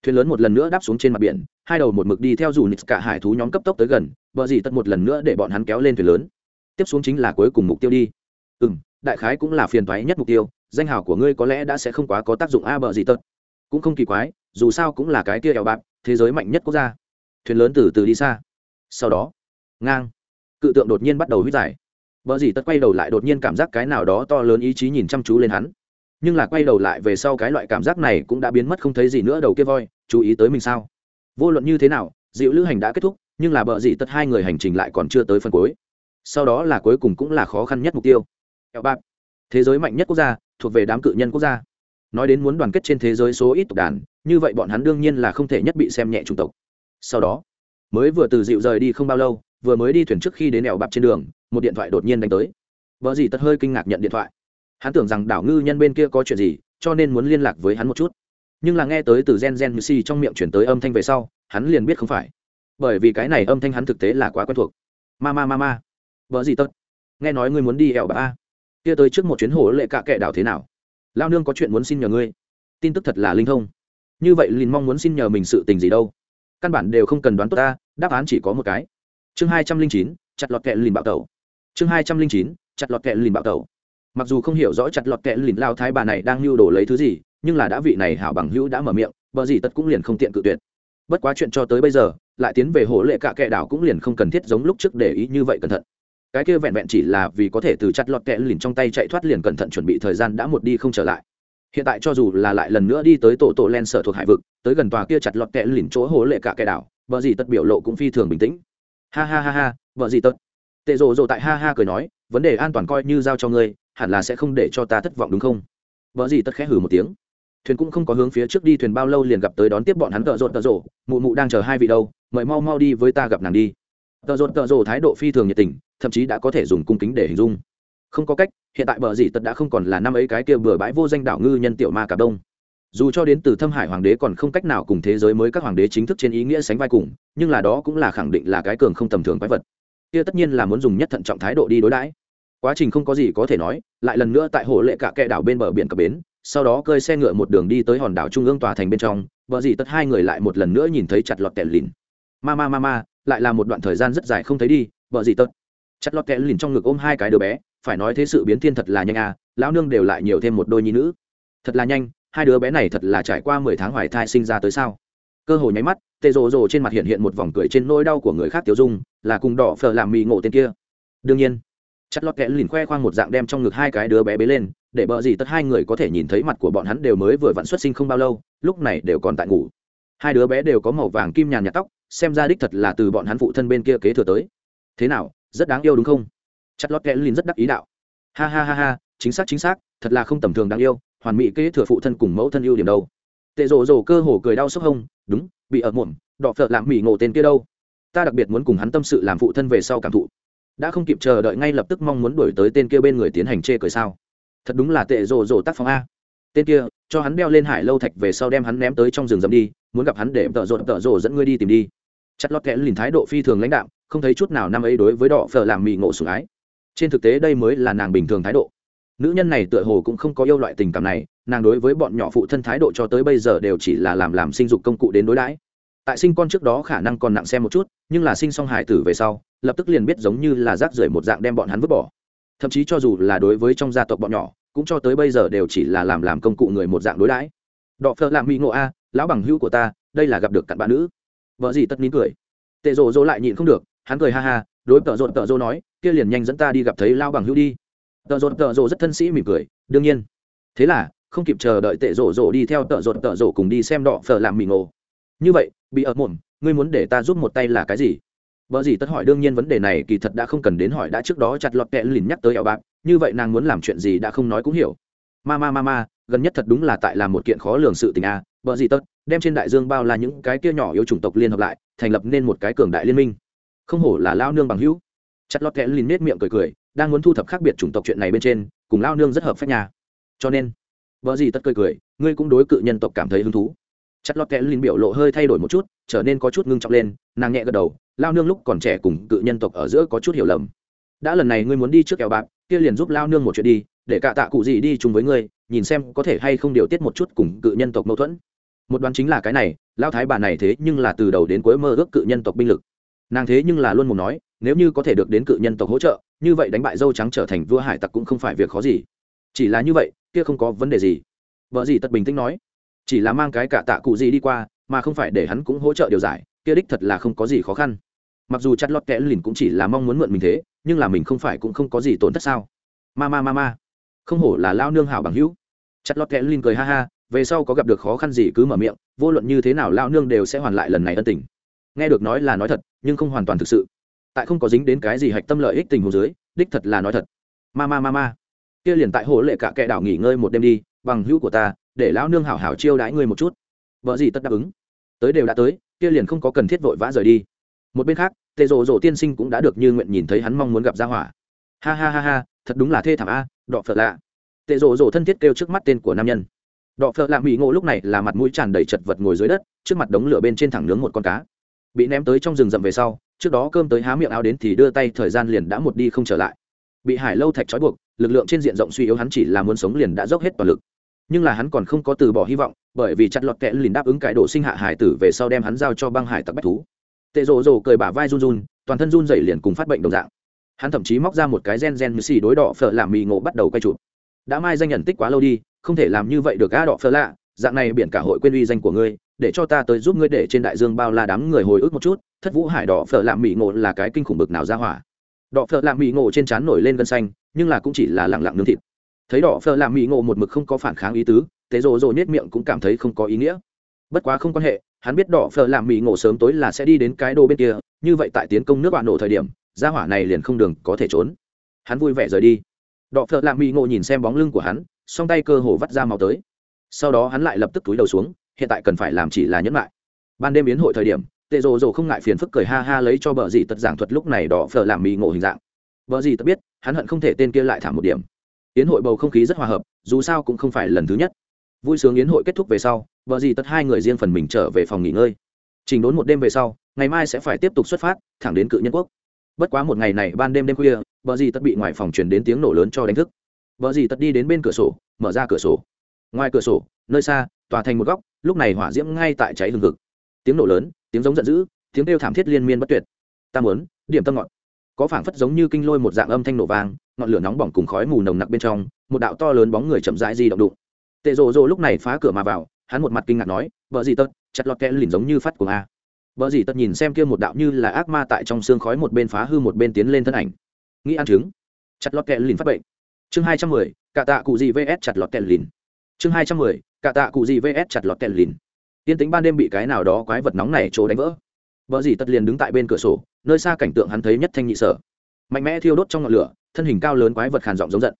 Thuyền lớn một lần nữa đáp xuống trên mặt biển, hai đầu một mực đi theo dù nix cả hải thú nhóm cấp tốc tới gần, bờ gì tất một lần nữa để bọn hắn kéo lên thuyền lớn. Tiếp xuống chính là cuối cùng mục tiêu đi. Ừ m đại khái cũng là phiền toái nhất mục tiêu, danh hào của ngươi có lẽ đã sẽ không quá có tác dụng a bờ gì tất. Cũng không kỳ quái, dù sao cũng là cái kia ẻo bạc, thế giới mạnh nhất quốc gia. Thuyền lớn từ từ đi xa. Sau đó, ngang, cự tượng đột nhiên bắt đầu huyết giải vợ dì tất quay đầu lại đột nhiên cảm giác cái nào đó to lớn ý chí nhìn chăm chú lên hắn. Nhưng là quay đầu lại về sau cái loại cảm giác này cũng đã biến mất không thấy gì nữa đầu kia voi, chú ý tới mình sao? Vô luận như thế nào, dịu lữ hành đã kết thúc, nhưng là bờ dì tất hai người hành trình lại còn chưa tới phần cuối. Sau đó là cuối cùng cũng là khó khăn nhất mục tiêu. Eo bạc. Thế giới mạnh nhất quốc gia, thuộc về đám cự nhân quốc gia. Nói đến muốn đoàn kết trên thế giới số ít tộc đàn, như vậy bọn hắn đương nhiên là không thể nhất bị xem nhẹ chủng tộc. Sau đó, mới vừa từ dịu rời đi không bao lâu vừa mới đi thuyền trước khi đến ẻo bạp trên đường, một điện thoại đột nhiên đánh tới. Vợ dì tật hơi kinh ngạc nhận điện thoại. Hắn tưởng rằng đảo ngư nhân bên kia có chuyện gì, cho nên muốn liên lạc với hắn một chút. Nhưng là nghe tới từ gen gen như si trong miệng chuyển tới âm thanh về sau, hắn liền biết không phải. Bởi vì cái này âm thanh hắn thực tế là quá quen thuộc. Ma ma ma ma. Vợ gì tật. Nghe nói ngươi muốn đi ẻo bạp a. Kia tới trước một chuyến hồ lệ cạ kệ đảo thế nào? Lao nương có chuyện muốn xin nhờ ngươi. Tin tức thật là linh thông. Như vậy liền mong muốn xin nhờ mình sự tình gì đâu. Căn bản đều không cần đoán tốt ta, đáp án chỉ có một cái chương hai trăm linh chín, chặt lọt kẹ lìn bạo tẩu. Chương hai trăm linh chín, chặt lọt kẹ lìn bạo tẩu. Mặc dù không hiểu rõ chặt lọt kẹ lìn lao thái bà này đang lưu đồ lấy thứ gì, nhưng là đã vị này hảo bằng hữu đã mở miệng, bờ gì tất cũng liền không tiện cự tuyệt. Bất quá chuyện cho tới bây giờ, lại tiến về hồ lệ cả kẹ đảo cũng liền không cần thiết giống lúc trước để ý như vậy cẩn thận. Cái kia vẹn vẹn chỉ là vì có thể từ chặt lọt kẹ lìn trong tay chạy thoát liền cẩn thận chuẩn bị thời gian đã một đi không trở lại. Hiện tại cho dù là lại lần nữa đi tới tổ tổ len sở thuộc hải vực, tới gần tòa kia chặt lọt kẹ lìn chỗ hồ lệ cả kẹ đảo, bờ gì tất biểu lộ cũng phi thường bình tĩnh ha ha ha ha, vợ gì tật. Tệ rồ rồ tại ha ha cười nói, vấn đề an toàn coi như giao cho ngươi, hẳn là sẽ không để cho ta thất vọng đúng không? Vợ gì tất khẽ hử một tiếng. Thuyền cũng không có hướng phía trước đi, thuyền bao lâu liền gặp tới đón tiếp bọn hắn tợ rộn tợ rộ mụ mụ đang chờ hai vị đâu, mời mau mau đi với ta gặp nàng đi. Tợ rộn tợ rộ thái độ phi thường nhiệt tình, thậm chí đã có thể dùng cung kính để hình dung. Không có cách, hiện tại bờ dì tật đã không còn là năm ấy cái kia bừa bãi vô danh đảo ngư nhân tiểu ma cả đông dù cho đến từ thâm hải hoàng đế còn không cách nào cùng thế giới mới các hoàng đế chính thức trên ý nghĩa sánh vai cùng, nhưng là đó cũng là khẳng định là cái cường không tầm thường quái vật. Kia tất nhiên là muốn dùng nhất thận trọng thái độ đi đối đãi. Quá trình không có gì có thể nói, lại lần nữa tại hồ lệ cả kẹ đảo bên bờ biển cập bến, sau đó cơi xe ngựa một đường đi tới hòn đảo trung ương tòa thành bên trong, vợ dì tất hai người lại một lần nữa nhìn thấy chặt lọt kẹt lìn. Ma ma ma ma, lại là một đoạn thời gian rất dài không thấy đi, vợ dì tất. Chặt lọt kẹt lìn trong ngực ôm hai cái đứa bé, phải nói thế sự biến thiên thật là nhanh à lão nương đều lại nhiều thêm một đôi nhi nữ. Thật là nhanh hai đứa bé này thật là trải qua mười tháng hoài thai sinh ra tới sao? Cơ hồ nháy mắt, tê rồ rồ trên mặt hiện hiện một vòng cười trên nỗi đau của người khác tiêu dung, là cùng đỏ phở làm mì ngộ tên kia. Đương nhiên, chặt lọt kẽ lìn khoe khoang một dạng đem trong ngực hai cái đứa bé bế lên, để bờ gì tất hai người có thể nhìn thấy mặt của bọn hắn đều mới vừa vặn xuất sinh không bao lâu, lúc này đều còn tại ngủ. Hai đứa bé đều có màu vàng kim nhàn nhạt tóc, xem ra đích thật là từ bọn hắn phụ thân bên kia kế thừa tới. Thế nào, rất đáng yêu đúng không? Chặt lọt kẽ lìn rất đắc ý đạo. Ha ha ha ha, chính xác chính xác, thật là không tầm thường đáng yêu hoàn mỹ kế thừa phụ thân cùng mẫu thân ưu điểm đâu. Tệ rồ rồ cơ hồ cười đau sốc hông, đúng, bị ở muộn, đọ phợ làm mỹ ngộ tên kia đâu. Ta đặc biệt muốn cùng hắn tâm sự làm phụ thân về sau cảm thụ. Đã không kịp chờ đợi ngay lập tức mong muốn đuổi tới tên kia bên người tiến hành chê cười sao. Thật đúng là tệ rồ rồ tác phong a. Tên kia, cho hắn đeo lên hải lâu thạch về sau đem hắn ném tới trong rừng rậm đi, muốn gặp hắn để tợ rộ tợ rộ dẫn ngươi đi tìm đi. Chặt lót kẽ lìn thái độ phi thường lãnh đạo không thấy chút nào năm ấy đối với đỏ phở làm mì ngộ sủng ái. Trên thực tế đây mới là nàng bình thường thái độ nữ nhân này tựa hồ cũng không có yêu loại tình cảm này, nàng đối với bọn nhỏ phụ thân thái độ cho tới bây giờ đều chỉ là làm làm sinh dục công cụ đến đối đãi. Tại sinh con trước đó khả năng còn nặng xem một chút, nhưng là sinh xong hải tử về sau, lập tức liền biết giống như là rác rưởi một dạng đem bọn hắn vứt bỏ. Thậm chí cho dù là đối với trong gia tộc bọn nhỏ, cũng cho tới bây giờ đều chỉ là làm làm công cụ người một dạng đối đãi. Đọ phơ làm mỹ ngộ a, lão bằng hữu của ta, đây là gặp được cặn bạn nữ. Vợ gì tất nín cười. Tệ rồ rỗ lại nhịn không được, hắn cười ha ha, đối tợ rộn tợ rỗ nói, kia liền nhanh dẫn ta đi gặp thấy lao bằng hữu đi tợ rộn tợ rộ rất thân sĩ mỉm cười, đương nhiên. Thế là, không kịp chờ đợi tệ rổ rổ đi theo tợ rộn tợ rộ cùng đi xem đọ phở làm mì ngộ như vậy, bị ở mồm, ngươi muốn để ta giúp một tay là cái gì? Vợ gì tất hỏi đương nhiên vấn đề này kỳ thật đã không cần đến hỏi, đã trước đó chặt lọt kẹ lìn nhắc tới ảo bạc, như vậy nàng muốn làm chuyện gì đã không nói cũng hiểu. Ma ma ma ma, gần nhất thật đúng là tại làm một kiện khó lường sự tình a à. vợ gì tất, đem trên đại dương bao là những cái kia nhỏ yếu chủng tộc liên hợp lại, thành lập nên một cái cường đại liên minh. Không hổ là lao nương bằng hữu. Chặt lọt kẹ lìn nết miệng cười cười đang muốn thu thập khác biệt chủng tộc chuyện này bên trên, cùng lao nương rất hợp phép nhà cho nên, vợ gì tất cười cười, ngươi cũng đối cự nhân tộc cảm thấy hứng thú. Chặt lọt kẽ linh biểu lộ hơi thay đổi một chút, trở nên có chút ngưng trọng lên, nàng nhẹ gật đầu, lao nương lúc còn trẻ cùng cự nhân tộc ở giữa có chút hiểu lầm. Đã lần này ngươi muốn đi trước kẹo bạc, kia liền giúp lao nương một chuyện đi, để cả tạ cụ gì đi chung với ngươi, nhìn xem có thể hay không điều tiết một chút cùng cự nhân tộc mâu thuẫn. Một đoán chính là cái này, lao thái bà này thế nhưng là từ đầu đến cuối mơ ước cự nhân tộc binh lực nàng thế nhưng là luôn muốn nói, nếu như có thể được đến cự nhân tộc hỗ trợ, như vậy đánh bại dâu trắng trở thành vua hải tặc cũng không phải việc khó gì. Chỉ là như vậy, kia không có vấn đề gì. Vợ gì tật bình tĩnh nói, chỉ là mang cái cả tạ cụ gì đi qua, mà không phải để hắn cũng hỗ trợ điều giải, kia đích thật là không có gì khó khăn. Mặc dù chặt lót kẽ lìn cũng chỉ là mong muốn mượn mình thế, nhưng là mình không phải cũng không có gì tổn thất sao. Ma ma ma ma. Không hổ là lao nương hảo bằng hữu. Chặt lót kẽ lìn cười ha ha, về sau có gặp được khó khăn gì cứ mở miệng, vô luận như thế nào lao nương đều sẽ hoàn lại lần này ân tình nghe được nói là nói thật, nhưng không hoàn toàn thực sự. Tại không có dính đến cái gì hạch tâm lợi ích tình hồ dưới, đích thật là nói thật. Ma ma ma ma. Kia liền tại hồ lệ cả kẻ đảo nghỉ ngơi một đêm đi, bằng hữu của ta, để lão nương hảo hảo chiêu đãi ngươi một chút. Vợ gì tất đáp ứng. Tới đều đã tới, kia liền không có cần thiết vội vã rời đi. Một bên khác, tề rộ rộ tiên sinh cũng đã được như nguyện nhìn thấy hắn mong muốn gặp gia hỏa. Ha ha ha ha, thật đúng là thê thảm a, đọ phật lạ. Tề rộ rộ thân thiết kêu trước mắt tên của nam nhân. Đọ phật lạ mỹ ngộ lúc này là mặt mũi tràn đầy chật vật ngồi dưới đất, trước mặt đống lửa bên trên thẳng nướng một con cá bị ném tới trong rừng rậm về sau, trước đó cơm tới há miệng áo đến thì đưa tay thời gian liền đã một đi không trở lại. Bị hải lâu thạch trói buộc, lực lượng trên diện rộng suy yếu hắn chỉ là muốn sống liền đã dốc hết toàn lực. Nhưng là hắn còn không có từ bỏ hy vọng, bởi vì chặt lọt kẽ liền đáp ứng cải độ sinh hạ hải tử về sau đem hắn giao cho băng hải tặc bách thú. Tệ rồ rồ cười bả vai run run, toàn thân run dậy liền cùng phát bệnh đồng dạng. Hắn thậm chí móc ra một cái gen gen như xì đối đỏ phở làm mì ngộ bắt đầu quay chụp. Đã mai danh nhận tích quá lâu đi, không thể làm như vậy được gã đỏ phở lạ, dạng này biển cả hội quên uy danh của ngươi để cho ta tới giúp ngươi để trên đại dương bao la đám người hồi ức một chút, thất vũ hải đỏ phở làm mỹ ngộ là cái kinh khủng bực nào ra hỏa. Đỏ phở làm mỹ ngộ trên trán nổi lên gân xanh, nhưng là cũng chỉ là lẳng lặng nướng thịt. Thấy đỏ phở làm mỹ ngộ một mực không có phản kháng ý tứ, tế rồ rồ nết miệng cũng cảm thấy không có ý nghĩa. Bất quá không quan hệ, hắn biết đỏ phở làm mỹ ngộ sớm tối là sẽ đi đến cái đô bên kia, như vậy tại tiến công nước bạn nổ thời điểm, ra hỏa này liền không đường có thể trốn. Hắn vui vẻ rời đi. Đỏ phở làm mỹ ngộ nhìn xem bóng lưng của hắn, song tay cơ hồ vắt ra màu tới. Sau đó hắn lại lập tức túi đầu xuống hiện tại cần phải làm chỉ là nhẫn lại. Ban đêm biến hội thời điểm tệ rồ rồ không ngại phiền phức cười ha ha lấy cho bờ dì tật giảng thuật lúc này đỏ phở làm mì ngộ hình dạng. Bờ dì tật biết, hắn hận không thể tên kia lại thảm một điểm. Yến hội bầu không khí rất hòa hợp, dù sao cũng không phải lần thứ nhất. Vui sướng yến hội kết thúc về sau vợ dì tất hai người riêng phần mình trở về phòng nghỉ ngơi. Trình đốn một đêm về sau, ngày mai sẽ phải tiếp tục xuất phát, thẳng đến cự nhân quốc. Bất quá một ngày này ban đêm đêm khuya vợ dì tất bị ngoài phòng truyền đến tiếng nổ lớn cho đánh thức. Vợ dì tất đi đến bên cửa sổ, mở ra cửa sổ. Ngoài cửa sổ, nơi xa, tòa thành một góc lúc này hỏa diễm ngay tại cháy hừng hực. Tiếng nổ lớn, tiếng giống giận dữ, tiếng kêu thảm thiết liên miên bất tuyệt. Ta muốn, điểm tâm ngọn có phảng phất giống như kinh lôi một dạng âm thanh nổ vang, ngọn lửa nóng bỏng cùng khói mù nồng nặc bên trong, một đạo to lớn bóng người chậm rãi di động đụng. Tệ rồ rồ lúc này phá cửa mà vào, hắn một mặt kinh ngạc nói, vợ gì tật, chặt lọt kẽ lìn giống như phát của a. Vợ gì tật nhìn xem kia một đạo như là ác ma tại trong xương khói một bên phá hư một bên tiến lên thân ảnh. Nghĩ ăn trứng. Chặt lọt kẽ lìn phát bệnh. Chương hai trăm mười cả tạ cụ gì vs. Chặt lọt kẽ lìn chương hai trăm mười, cả tạ cụ gì vs chặt lọt kèn lìn. Tiên tính ban đêm bị cái nào đó quái vật nóng này trố đánh vỡ. Vợ gì tật liền đứng tại bên cửa sổ, nơi xa cảnh tượng hắn thấy nhất thanh nhị sở. Mạnh mẽ thiêu đốt trong ngọn lửa, thân hình cao lớn quái vật khàn giọng giống giận.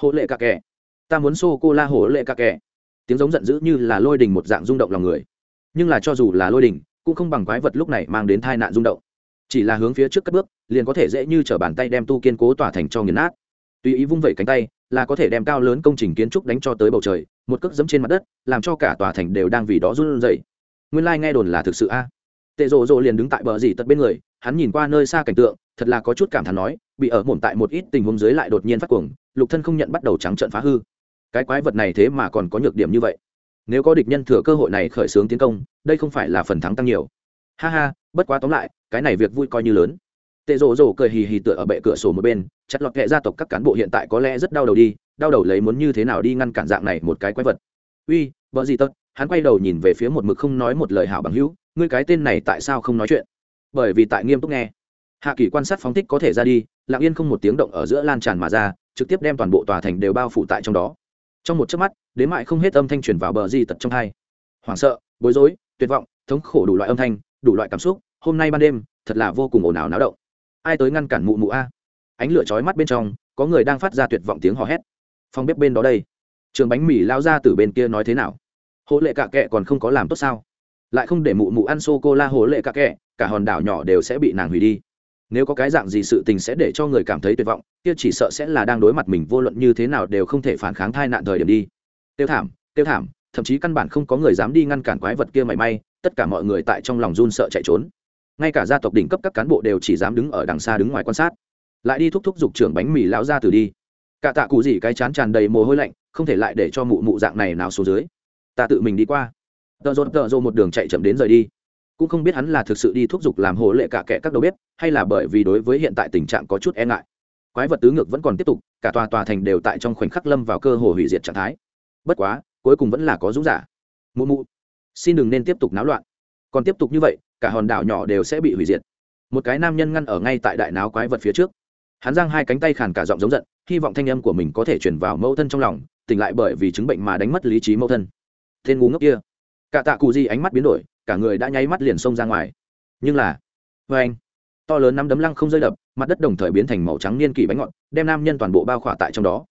Hộ lệ cà kè ta muốn xô cô la hộ lệ cà kè tiếng giống giận dữ như là lôi đình một dạng rung động lòng người. Nhưng là cho dù là lôi đình, cũng không bằng quái vật lúc này mang đến tai nạn rung động. Chỉ là hướng phía trước cất bước, liền có thể dễ như t bàn tay đem tu kiên cố tỏa thành cho nghiền nát. Tùy ý vung vẩy cánh tay là có thể đem cao lớn công trình kiến trúc đánh cho tới bầu trời, một cước dẫm trên mặt đất, làm cho cả tòa thành đều đang vì đó run rẩy. Nguyên lai、like、nghe đồn là thực sự a. Tệ rộ rộ liền đứng tại bờ dì tật bên người, hắn nhìn qua nơi xa cảnh tượng, thật là có chút cảm thán nói, bị ở mồm tại một ít tình huống dưới lại đột nhiên phát cuồng, lục thân không nhận bắt đầu trắng trận phá hư. Cái quái vật này thế mà còn có nhược điểm như vậy. Nếu có địch nhân thừa cơ hội này khởi xướng tiến công, đây không phải là phần thắng tăng nhiều. Ha ha, bất quá tóm lại, cái này việc vui coi như lớn tệ rổ rổ cười hì hì tựa ở bệ cửa sổ một bên, chặt lọt kệ gia tộc các cán bộ hiện tại có lẽ rất đau đầu đi, đau đầu lấy muốn như thế nào đi ngăn cản dạng này một cái quái vật. Uy, vợ gì tật hắn quay đầu nhìn về phía một mực không nói một lời hảo bằng hữu, ngươi cái tên này tại sao không nói chuyện? Bởi vì tại nghiêm túc nghe. Hạ kỳ quan sát phóng thích có thể ra đi, lặng yên không một tiếng động ở giữa lan tràn mà ra, trực tiếp đem toàn bộ tòa thành đều bao phủ tại trong đó. Trong một chớp mắt, đến mại không hết âm thanh truyền vào bờ di tật trong hai. Hoảng sợ, bối rối, tuyệt vọng, thống khổ đủ loại âm thanh, đủ loại cảm xúc, hôm nay ban đêm, thật là vô cùng ồn ào náo động ai tới ngăn cản mụ mụ a? Ánh lửa chói mắt bên trong, có người đang phát ra tuyệt vọng tiếng hò hét. Phòng bếp bên đó đây. Trường bánh mì lao ra từ bên kia nói thế nào? Hộ lệ cạ kệ còn không có làm tốt sao? Lại không để mụ mụ ăn sô cô la hộ lệ cạ kệ cả hòn đảo nhỏ đều sẽ bị nàng hủy đi. Nếu có cái dạng gì sự tình sẽ để cho người cảm thấy tuyệt vọng, kia chỉ sợ sẽ là đang đối mặt mình vô luận như thế nào đều không thể phản kháng thai nạn thời điểm đi. Tiêu thảm tiêu thảm, thậm chí căn bản không có người dám đi ngăn cản quái vật kia mảy may, tất cả mọi người tại trong lòng run sợ chạy trốn ngay cả gia tộc đỉnh cấp các cán bộ đều chỉ dám đứng ở đằng xa đứng ngoài quan sát. Lại đi thúc thúc giục trưởng bánh mì lão ra từ đi. Cả tạ cụ gì cái chán tràn đầy mồ hôi lạnh, không thể lại để cho mụ mụ dạng này nào xuống dưới. Ta tự mình đi qua. Tợ rột tợ rộ một đường chạy chậm đến rời đi. Cũng không biết hắn là thực sự đi thúc giục làm hồ lệ cả kẻ các đầu bếp, hay là bởi vì đối với hiện tại tình trạng có chút e ngại. Quái vật tứ ngược vẫn còn tiếp tục, cả tòa tòa thành đều tại trong khoảnh khắc lâm vào cơ hồ hủy diệt trạng thái. Bất quá, cuối cùng vẫn là có dũng giả. Mụ mụ, xin đừng nên tiếp tục náo loạn. Còn tiếp tục như vậy cả hòn đảo nhỏ đều sẽ bị hủy diệt. Một cái nam nhân ngăn ở ngay tại đại náo quái vật phía trước. Hắn giang hai cánh tay khàn cả giọng giống giận, hy vọng thanh âm của mình có thể chuyển vào mẫu thân trong lòng, tỉnh lại bởi vì chứng bệnh mà đánh mất lý trí mẫu thân. Tên ngu ngốc kia. Cả tạ cụ di ánh mắt biến đổi, cả người đã nháy mắt liền xông ra ngoài. Nhưng là vê anh. To lớn nắm đấm lăng không rơi đập, mặt đất đồng thời biến thành màu trắng niên kỷ bánh ngọt, đem nam nhân toàn bộ bao khỏa tại trong đó.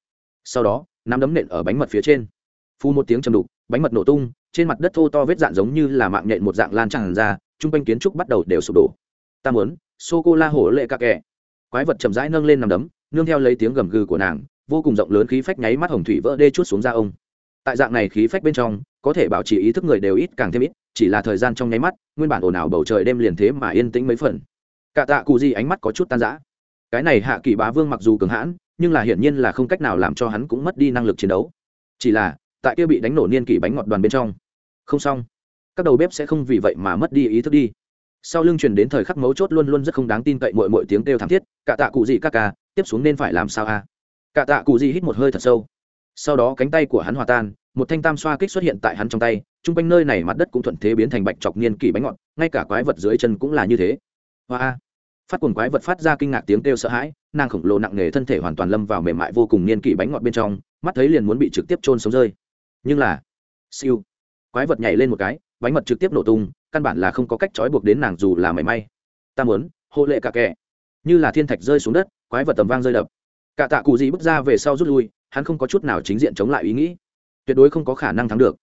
Sau đó, nắm đấm nện ở bánh mật phía trên. Phu một tiếng chầm đục, bánh mật nổ tung, trên mặt đất thô to vết dạn giống như là mạng nhện một dạng lan tràn ra chung quanh kiến trúc bắt đầu đều sụp đổ. Ta muốn sô cô la hổ lệ ca kẹ. Quái vật chậm rãi nâng lên nằm đấm, nương theo lấy tiếng gầm gừ của nàng, vô cùng rộng lớn khí phách nháy mắt hồng thủy vỡ đê chút xuống ra ông. Tại dạng này khí phách bên trong, có thể bảo trì ý thức người đều ít càng thêm ít, chỉ là thời gian trong nháy mắt, nguyên bản ồn ào bầu trời đêm liền thế mà yên tĩnh mấy phần. Cả tạ cụ gì ánh mắt có chút tan rã. Cái này hạ kỳ bá vương mặc dù cường hãn, nhưng là hiển nhiên là không cách nào làm cho hắn cũng mất đi năng lực chiến đấu. Chỉ là, tại kia bị đánh nổ niên kỷ bánh ngọt đoàn bên trong. Không xong các đầu bếp sẽ không vì vậy mà mất đi ý thức đi. Sau lưng truyền đến thời khắc mấu chốt luôn luôn rất không đáng tin cậy mọi mọi tiếng kêu thảm thiết, cả tạ cụ gì các ca, tiếp xuống nên phải làm sao a? Cả tạ cụ gì hít một hơi thật sâu. Sau đó cánh tay của hắn hòa tan, một thanh tam xoa kích xuất hiện tại hắn trong tay, chung quanh nơi này mặt đất cũng thuận thế biến thành bạch chọc niên kỷ bánh ngọt, ngay cả quái vật dưới chân cũng là như thế. Hoa phát cuồng quái vật phát ra kinh ngạc tiếng kêu sợ hãi, nàng khổng lồ nặng nề thân thể hoàn toàn lâm vào mềm mại vô cùng niên kỷ bánh ngọt bên trong, mắt thấy liền muốn bị trực tiếp trôn sống rơi. Nhưng là, siêu. Quái vật nhảy lên một cái bánh mật trực tiếp nổ tung, căn bản là không có cách trói buộc đến nàng dù là mảy may. Ta muốn, hộ lệ cả kẻ. Như là thiên thạch rơi xuống đất, quái vật tầm vang rơi đập. Cả tạ cụ gì bước ra về sau rút lui, hắn không có chút nào chính diện chống lại ý nghĩ. Tuyệt đối không có khả năng thắng được.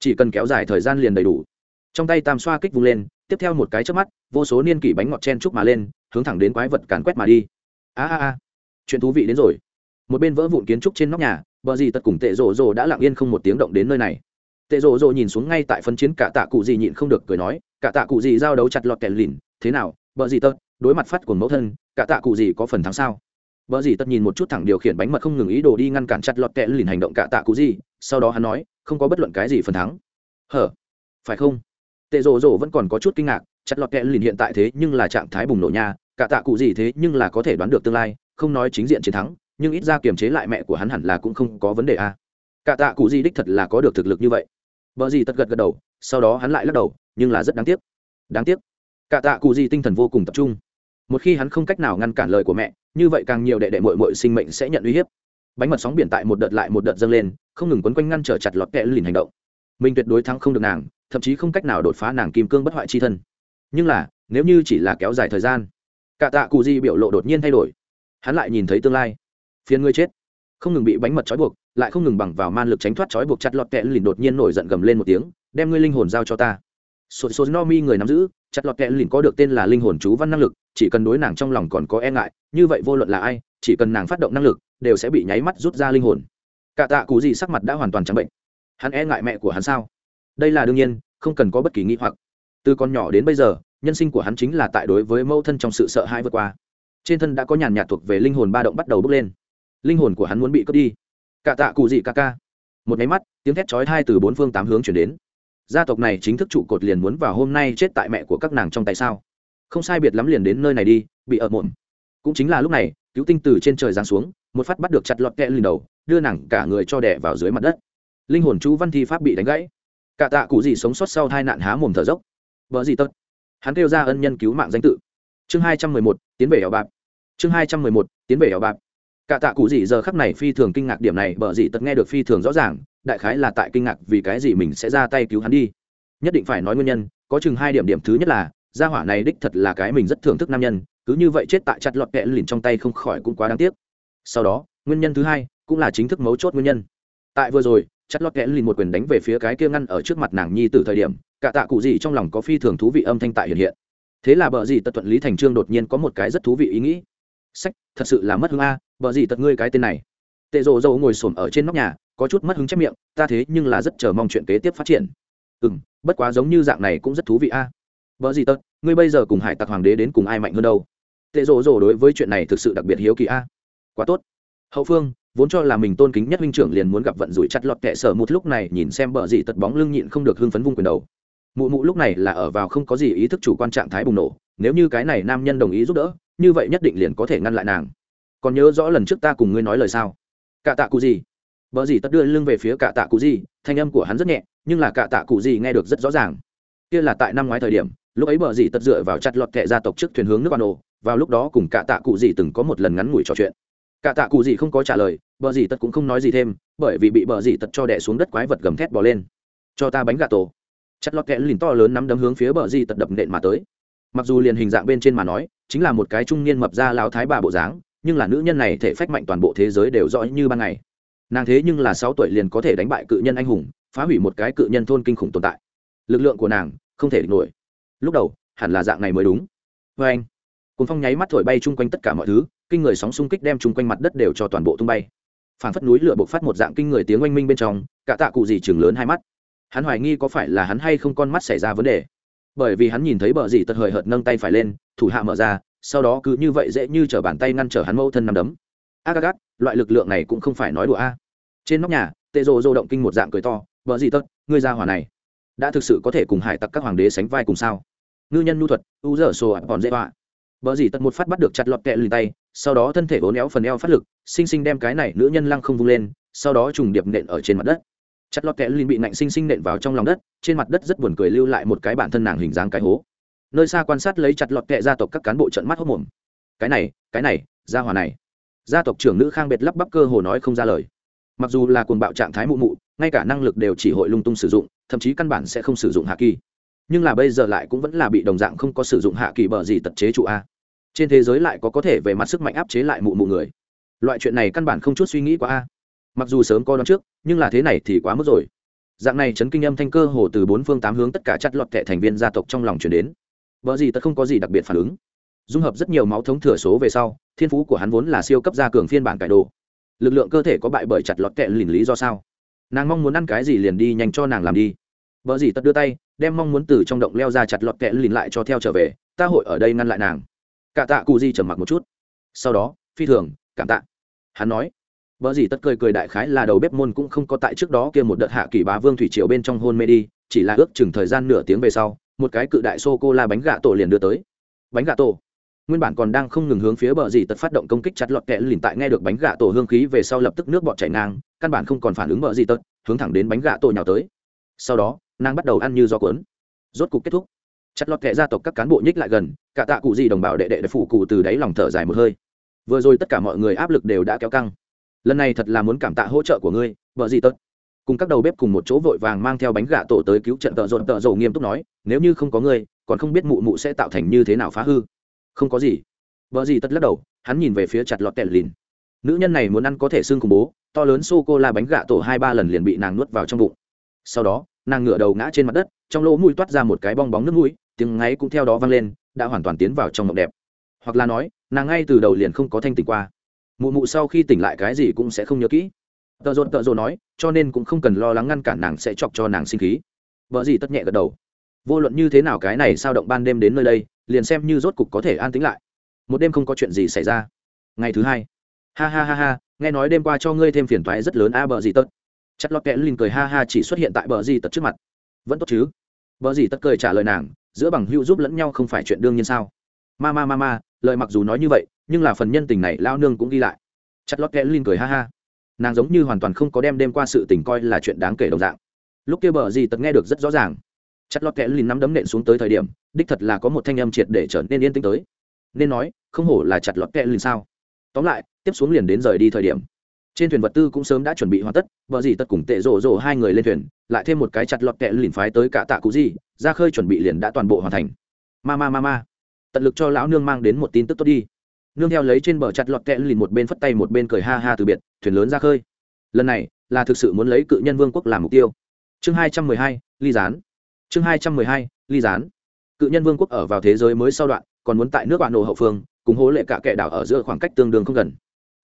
Chỉ cần kéo dài thời gian liền đầy đủ. Trong tay tam xoa kích vung lên, tiếp theo một cái trước mắt, vô số niên kỷ bánh ngọt chen trúc mà lên, hướng thẳng đến quái vật càn quét mà đi. A a a. Chuyện thú vị đến rồi. Một bên vỡ vụn kiến trúc trên nóc nhà, bờ gì tật cùng tệ rộ rộ đã lặng yên không một tiếng động đến nơi này tệ rộ rộ nhìn xuống ngay tại phân chiến cả tạ cụ gì nhịn không được cười nói cả tạ cụ gì giao đấu chặt lọt kèn lìn thế nào bờ gì tật đối mặt phát của mẫu thân cả tạ cụ gì có phần thắng sao Bờ gì tất nhìn một chút thẳng điều khiển bánh mật không ngừng ý đồ đi ngăn cản chặt lọt kẻ lìn hành động cả tạ cụ gì, sau đó hắn nói, không có bất luận cái gì phần thắng. Hở? Phải không? Tệ Rộ Rộ vẫn còn có chút kinh ngạc, chặt lọt kẹ lìn hiện tại thế nhưng là trạng thái bùng nổ nha, cả tạ cụ gì thế nhưng là có thể đoán được tương lai, không nói chính diện chiến thắng, nhưng ít ra kiềm chế lại mẹ của hắn hẳn là cũng không có vấn đề a. À. Cả tạ cụ gì đích thật là có được thực lực như vậy. Bờ gì tật gật gật đầu, sau đó hắn lại lắc đầu, nhưng là rất đáng tiếc. Đáng tiếc. Cả tạ cụ gì tinh thần vô cùng tập trung. Một khi hắn không cách nào ngăn cản lời của mẹ, như vậy càng nhiều đệ đệ muội muội sinh mệnh sẽ nhận uy hiếp bánh mật sóng biển tại một đợt lại một đợt dâng lên không ngừng quấn quanh ngăn trở chặt lọt kẻ lìn hành động mình tuyệt đối thắng không được nàng thậm chí không cách nào đột phá nàng kim cương bất hoại chi thân nhưng là nếu như chỉ là kéo dài thời gian cả tạ cụ di biểu lộ đột nhiên thay đổi hắn lại nhìn thấy tương lai phiền ngươi chết không ngừng bị bánh mật trói buộc lại không ngừng bằng vào man lực tránh thoát trói buộc chặt lọt kẹ lìn đột nhiên nổi giận gầm lên một tiếng, đem ngươi linh hồn giao cho ta. Sột sột no mi người nắm giữ, chặt lọt kẹ lìn có được tên là linh hồn chú văn năng lực, chỉ cần đối nàng trong lòng còn có e ngại, như vậy vô luận là ai, chỉ cần nàng phát động năng lực, đều sẽ bị nháy mắt rút ra linh hồn. Cả tạ cụ gì sắc mặt đã hoàn toàn trắng bệnh. Hắn e ngại mẹ của hắn sao? Đây là đương nhiên, không cần có bất kỳ nghi hoặc. Từ con nhỏ đến bây giờ, nhân sinh của hắn chính là tại đối với mẫu thân trong sự sợ hãi vượt qua. Trên thân đã có nhàn nhạt thuộc về linh hồn ba động bắt đầu bốc lên. Linh hồn của hắn muốn bị cướp đi cả tạ cụ gì ca ca. Một máy mắt, tiếng thét chói thai từ bốn phương tám hướng chuyển đến. Gia tộc này chính thức trụ cột liền muốn vào hôm nay chết tại mẹ của các nàng trong tay sao? Không sai biệt lắm liền đến nơi này đi, bị ở mộn cũng chính là lúc này, cứu tinh từ trên trời giáng xuống, một phát bắt được chặt lọt kẹ lên đầu, đưa nàng cả người cho đẻ vào dưới mặt đất. Linh hồn chú văn thi pháp bị đánh gãy. Cả tạ cụ gì sống sót sau hai nạn há mồm thở dốc. Vợ gì tật. Hắn kêu ra ân nhân cứu mạng danh tự. Chương hai trăm mười một, tiến về ảo bạc chương hai trăm mười một, tiến về ảo bạc cả tạ cụ gì giờ khắc này phi thường kinh ngạc điểm này bởi gì tật nghe được phi thường rõ ràng, đại khái là tại kinh ngạc vì cái gì mình sẽ ra tay cứu hắn đi. Nhất định phải nói nguyên nhân, có chừng hai điểm điểm thứ nhất là, gia hỏa này đích thật là cái mình rất thưởng thức nam nhân, cứ như vậy chết tại chặt lọt kẹ lìn trong tay không khỏi cũng quá đáng tiếc. Sau đó, nguyên nhân thứ hai cũng là chính thức mấu chốt nguyên nhân. Tại vừa rồi, chặt lọt kẽ lìn một quyền đánh về phía cái kia ngăn ở trước mặt nàng nhi từ thời điểm, cả tạ cụ gì trong lòng có phi thường thú vị âm thanh tại hiện hiện. Thế là bờ gì tật thuận lý thành trương đột nhiên có một cái rất thú vị ý nghĩ sách, thật sự là mất hứng a bờ gì tật ngươi cái tên này. Tệ rồ dâu ngồi xổm ở trên nóc nhà, có chút mất hứng chép miệng, ta thế nhưng là rất chờ mong chuyện kế tiếp phát triển. Ừ m bất quá giống như dạng này cũng rất thú vị a. Bờ gì tật, ngươi bây giờ cùng hải tặc hoàng đế đến cùng ai mạnh hơn đâu? Tệ rồ rồ đối với chuyện này thực sự đặc biệt hiếu kỳ a. Quá tốt. Hậu phương, vốn cho là mình tôn kính nhất huynh trưởng liền muốn gặp vận rủi chặt lọt kệ sở một lúc này nhìn xem bờ gì tật bóng lưng nhịn không được hưng phấn vung quyền đầu. Mụ mụ lúc này là ở vào không có gì ý thức chủ quan trạng thái bùng nổ, nếu như cái này nam nhân đồng ý giúp đỡ như vậy nhất định liền có thể ngăn lại nàng. Còn nhớ rõ lần trước ta cùng ngươi nói lời sao? Cả tạ cụ gì? Bờ gì tất đưa lưng về phía cả tạ cụ gì, thanh âm của hắn rất nhẹ, nhưng là cả tạ cụ gì nghe được rất rõ ràng. Kia là tại năm ngoái thời điểm, lúc ấy bờ gì tất dựa vào chặt lọt kệ gia tộc trước thuyền hướng nước ban ổ vào lúc đó cùng cả tạ cụ gì từng có một lần ngắn ngủi trò chuyện. Cả tạ cụ gì không có trả lời bờ gì tật cũng không nói gì thêm, bởi vì bị bờ gì tật cho đẻ xuống đất quái vật gầm thét bỏ lên. Cho ta bánh gà tổ. Chặt lọt kẽ lìn to lớn nắm đấm hướng phía bờ gì tật đập nện mà tới mặc dù liền hình dạng bên trên mà nói, chính là một cái trung niên mập ra lao thái bà bộ dáng, nhưng là nữ nhân này thể phách mạnh toàn bộ thế giới đều rõ như ban ngày. Nàng thế nhưng là sáu tuổi liền có thể đánh bại cự nhân anh hùng, phá hủy một cái cự nhân thôn kinh khủng tồn tại. Lực lượng của nàng không thể địch nổi. Lúc đầu, hẳn là dạng này mới đúng. Vê anh cuốn phong nháy mắt thổi bay chung quanh tất cả mọi thứ, kinh người sóng xung kích đem chung quanh mặt đất đều cho toàn bộ tung bay. Phản phất núi lửa bộc phát một dạng kinh người tiếng oanh minh bên trong, cả tạ cụ gì chừng lớn hai mắt. Hắn hoài nghi có phải là hắn hay không con mắt xảy ra vấn đề bởi vì hắn nhìn thấy bờ dì tật hời hợt nâng tay phải lên, thủ hạ mở ra, sau đó cứ như vậy dễ như t r ở bàn tay ngăn trở hắn mẫu thân nằm đấm. A ác loại lực lượng này cũng không phải nói đùa a. Trên nóc nhà tệ rồ rồ động kinh một dạng cười to, bờ dì tật, ngươi ra hỏa này, đã thực sự có thể cùng hải tặc các hoàng đế sánh vai cùng sao? Ngư nhân nhu thuật, u dở sổ còn dễ họa. Vợ dì tật một phát bắt được chặt lọt kẹ lì tay, sau đó thân thể vốn éo phần eo phát lực, xinh xinh đem cái này nữ nhân lăng không vung lên, sau đó trùng điệp nện ở trên mặt đất chặt lọt kẽ Lin bị nạnh sinh sinh nện vào trong lòng đất, trên mặt đất rất buồn cười lưu lại một cái bản thân nàng hình dáng cái hố. Nơi xa quan sát lấy chặt lọt kẽ gia tộc các cán bộ trận mắt hốc mồm. Cái này cái này, gia hòa này. Gia tộc trưởng nữ khang biệt lắp bắp cơ hồ nói không ra lời. Mặc dù là cuồng bạo trạng thái mụ mụ, ngay cả năng lực đều chỉ hội lung tung sử dụng, thậm chí căn bản sẽ không sử dụng hạ kỳ. Nhưng là bây giờ lại cũng vẫn là bị đồng dạng không có sử dụng hạ kỳ bờ gì tật chế trụ a. Trên thế giới lại có có thể về mặt sức mạnh áp chế lại mụ mụ người. Loại chuyện này căn bản không chút suy nghĩ quá a mặc dù sớm có đón trước, nhưng là thế này thì quá mức rồi. Dạng này chấn kinh âm thanh cơ hồ từ bốn phương tám hướng tất cả chặt lọt kệ thành viên gia tộc trong lòng chuyển đến. Vợ gì tất không có gì đặc biệt phản ứng. Dung hợp rất nhiều máu thống thừa số về sau, thiên phú của hắn vốn là siêu cấp gia cường phiên bản cải đồ. Lực lượng cơ thể có bại bởi chặt lọt kệ lìn lý do sao? Nàng mong muốn ăn cái gì liền đi nhanh cho nàng làm đi. Vợ gì tất đưa tay, đem mong muốn từ trong động leo ra chặt lọt kệ lìn lại cho theo trở về, ta hội ở đây ngăn lại nàng. Cả tạ cụ di trầm mặc một chút. Sau đó, phi thường, cảm tạ. Hắn nói Bở gì tất cười cười đại khái là đầu bếp môn cũng không có tại trước đó kia một đợt hạ kỳ bá vương thủy triều bên trong hôn mê đi, chỉ là ước chừng thời gian nửa tiếng về sau, một cái cự đại sô cô la bánh gà tổ liền đưa tới. Bánh gà tổ. Nguyên bản còn đang không ngừng hướng phía bờ gì tật phát động công kích chặt lọt kẹ lìn tại nghe được bánh gà tổ hương khí về sau lập tức nước bọt chảy ngang, căn bản không còn phản ứng bờ gì tật hướng thẳng đến bánh gà tổ nhào tới. Sau đó, nàng bắt đầu ăn như gió cuốn. Rốt cục kết thúc. Chặt lọt kẹ gia tộc các cán bộ nhích lại gần, cả tạ cụ gì đồng bào đệ đệ phụ cụ từ đáy lòng thở dài một hơi. Vừa rồi tất cả mọi người áp lực đều đã kéo căng lần này thật là muốn cảm tạ hỗ trợ của ngươi, vợ gì tớt cùng các đầu bếp cùng một chỗ vội vàng mang theo bánh gà tổ tới cứu trận tợ rộn tợ rộ nghiêm túc nói, nếu như không có ngươi, còn không biết mụ mụ sẽ tạo thành như thế nào phá hư. Không có gì. Vợ gì tất lắc đầu, hắn nhìn về phía chặt lọt tẹt lìn. Nữ nhân này muốn ăn có thể xương khủng bố, to lớn sô cô la bánh gà tổ hai ba lần liền bị nàng nuốt vào trong bụng. Sau đó, nàng ngửa đầu ngã trên mặt đất, trong lỗ mũi toát ra một cái bong bóng nước mũi, tiếng ngáy cũng theo đó vang lên, đã hoàn toàn tiến vào trong mộng đẹp. Hoặc là nói, nàng ngay từ đầu liền không có thanh tỉnh qua mụ mụ sau khi tỉnh lại cái gì cũng sẽ không nhớ kỹ. Tợ dồn tợ dồn nói, cho nên cũng không cần lo lắng ngăn cản nàng sẽ chọc cho nàng sinh khí. Vợ gì tất nhẹ gật đầu. Vô luận như thế nào cái này sao động ban đêm đến nơi đây, liền xem như rốt cục có thể an tính lại. Một đêm không có chuyện gì xảy ra. Ngày thứ hai. Ha ha ha ha, nghe nói đêm qua cho ngươi thêm phiền toái rất lớn a bờ gì tất. Chất lót kẽ linh cười ha ha chỉ xuất hiện tại bờ gì tất trước mặt. Vẫn tốt chứ? Bờ gì tất cười trả lời nàng, giữa bằng hữu giúp lẫn nhau không phải chuyện đương nhiên sao? Ma ma ma ma lời mặc dù nói như vậy, nhưng là phần nhân tình này lao nương cũng ghi lại. Chất lót kẽ linh cười ha ha. Nàng giống như hoàn toàn không có đem đêm qua sự tình coi là chuyện đáng kể đồng dạng. Lúc kia bờ gì tật nghe được rất rõ ràng. Chất lót kẽ linh nắm đấm nện xuống tới thời điểm, đích thật là có một thanh âm triệt để trở nên yên tĩnh tới. Nên nói, không hổ là chặt lót kẽ linh sao? Tóm lại, tiếp xuống liền đến rời đi thời điểm. Trên thuyền vật tư cũng sớm đã chuẩn bị hoàn tất vợ gì tất cùng tệ rổ rổ hai người lên thuyền, lại thêm một cái chặt lọt kẹ lìn phái tới cả tạ cụ gì, ra khơi chuẩn bị liền đã toàn bộ hoàn thành. Ma ma ma ma tận lực cho lão nương mang đến một tin tức tốt đi. Nương theo lấy trên bờ chặt lọt kẹn lìn một bên phất tay một bên cười ha ha từ biệt, thuyền lớn ra khơi. Lần này, là thực sự muốn lấy cự nhân vương quốc làm mục tiêu. Chương hai trăm mười hai, ly gián. Chương hai trăm mười hai, ly gián. Cự nhân vương quốc ở vào thế giới mới sau đoạn, còn muốn tại nước bạn nổ hậu phương, cùng hố lệ cả kẻ đảo ở giữa khoảng cách tương đương không gần.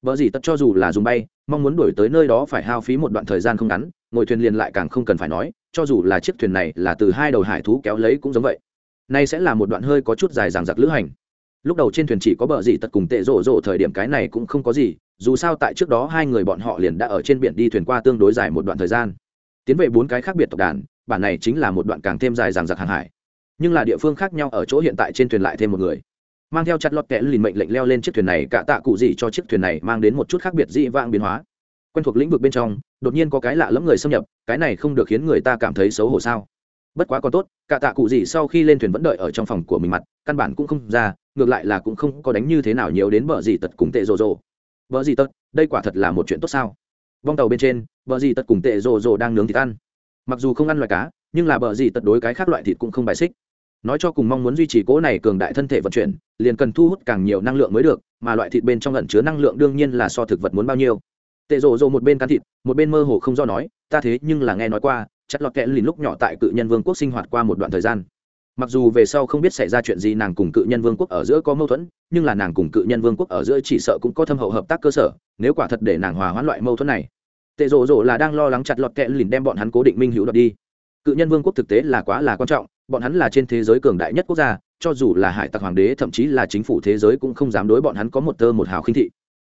Vợ gì tất cho dù là dùng bay, mong muốn đuổi tới nơi đó phải hao phí một đoạn thời gian không ngắn, ngồi thuyền liền lại càng không cần phải nói, cho dù là chiếc thuyền này là từ hai đầu hải thú kéo lấy cũng giống vậy nay sẽ là một đoạn hơi có chút dài dằng dặc lữ hành. Lúc đầu trên thuyền chỉ có bờ gì tật cùng tệ rộ rộ thời điểm cái này cũng không có gì, dù sao tại trước đó hai người bọn họ liền đã ở trên biển đi thuyền qua tương đối dài một đoạn thời gian. Tiến về bốn cái khác biệt tộc đàn, bản này chính là một đoạn càng thêm dài dằng dặc hàng hải. Nhưng là địa phương khác nhau ở chỗ hiện tại trên thuyền lại thêm một người. Mang theo chặt lọt kẽ lìn mệnh lệnh leo lên chiếc thuyền này, cả tạ cụ gì cho chiếc thuyền này mang đến một chút khác biệt dị vãng biến hóa. Quen thuộc lĩnh vực bên trong, đột nhiên có cái lạ lẫm người xâm nhập, cái này không được khiến người ta cảm thấy xấu hổ sao? Bất quá còn tốt, cả tạ cụ gì sau khi lên thuyền vẫn đợi ở trong phòng của mình mặt, căn bản cũng không ra, ngược lại là cũng không có đánh như thế nào nhiều đến bờ gì tật cùng tệ rồ rồ. Bờ gì tật, đây quả thật là một chuyện tốt sao? Vong tàu bên trên, bờ gì tật cùng tệ rồ rồ đang nướng thịt ăn. Mặc dù không ăn loài cá, nhưng là bờ gì tật đối cái khác loại thịt cũng không bài xích. Nói cho cùng mong muốn duy trì cố này cường đại thân thể vận chuyển, liền cần thu hút càng nhiều năng lượng mới được, mà loại thịt bên trong lẩn chứa năng lượng đương nhiên là so thực vật muốn bao nhiêu. Tệ rồ rồ một bên cắn thịt, một bên mơ hồ không do nói, ta thế nhưng là nghe nói qua chất lọt kẽ lìn lúc nhỏ tại cự nhân vương quốc sinh hoạt qua một đoạn thời gian. Mặc dù về sau không biết xảy ra chuyện gì nàng cùng cự nhân vương quốc ở giữa có mâu thuẫn, nhưng là nàng cùng cự nhân vương quốc ở giữa chỉ sợ cũng có thâm hậu hợp tác cơ sở, nếu quả thật để nàng hòa hoãn loại mâu thuẫn này. Tệ rộ rộ là đang lo lắng chặt lọt kẽ lìn đem bọn hắn cố định minh hữu đoạt đi. Cự nhân vương quốc thực tế là quá là quan trọng, bọn hắn là trên thế giới cường đại nhất quốc gia, cho dù là hải tặc hoàng đế, thậm chí là chính phủ thế giới cũng không dám đối bọn hắn có một tơ một hào khinh thị.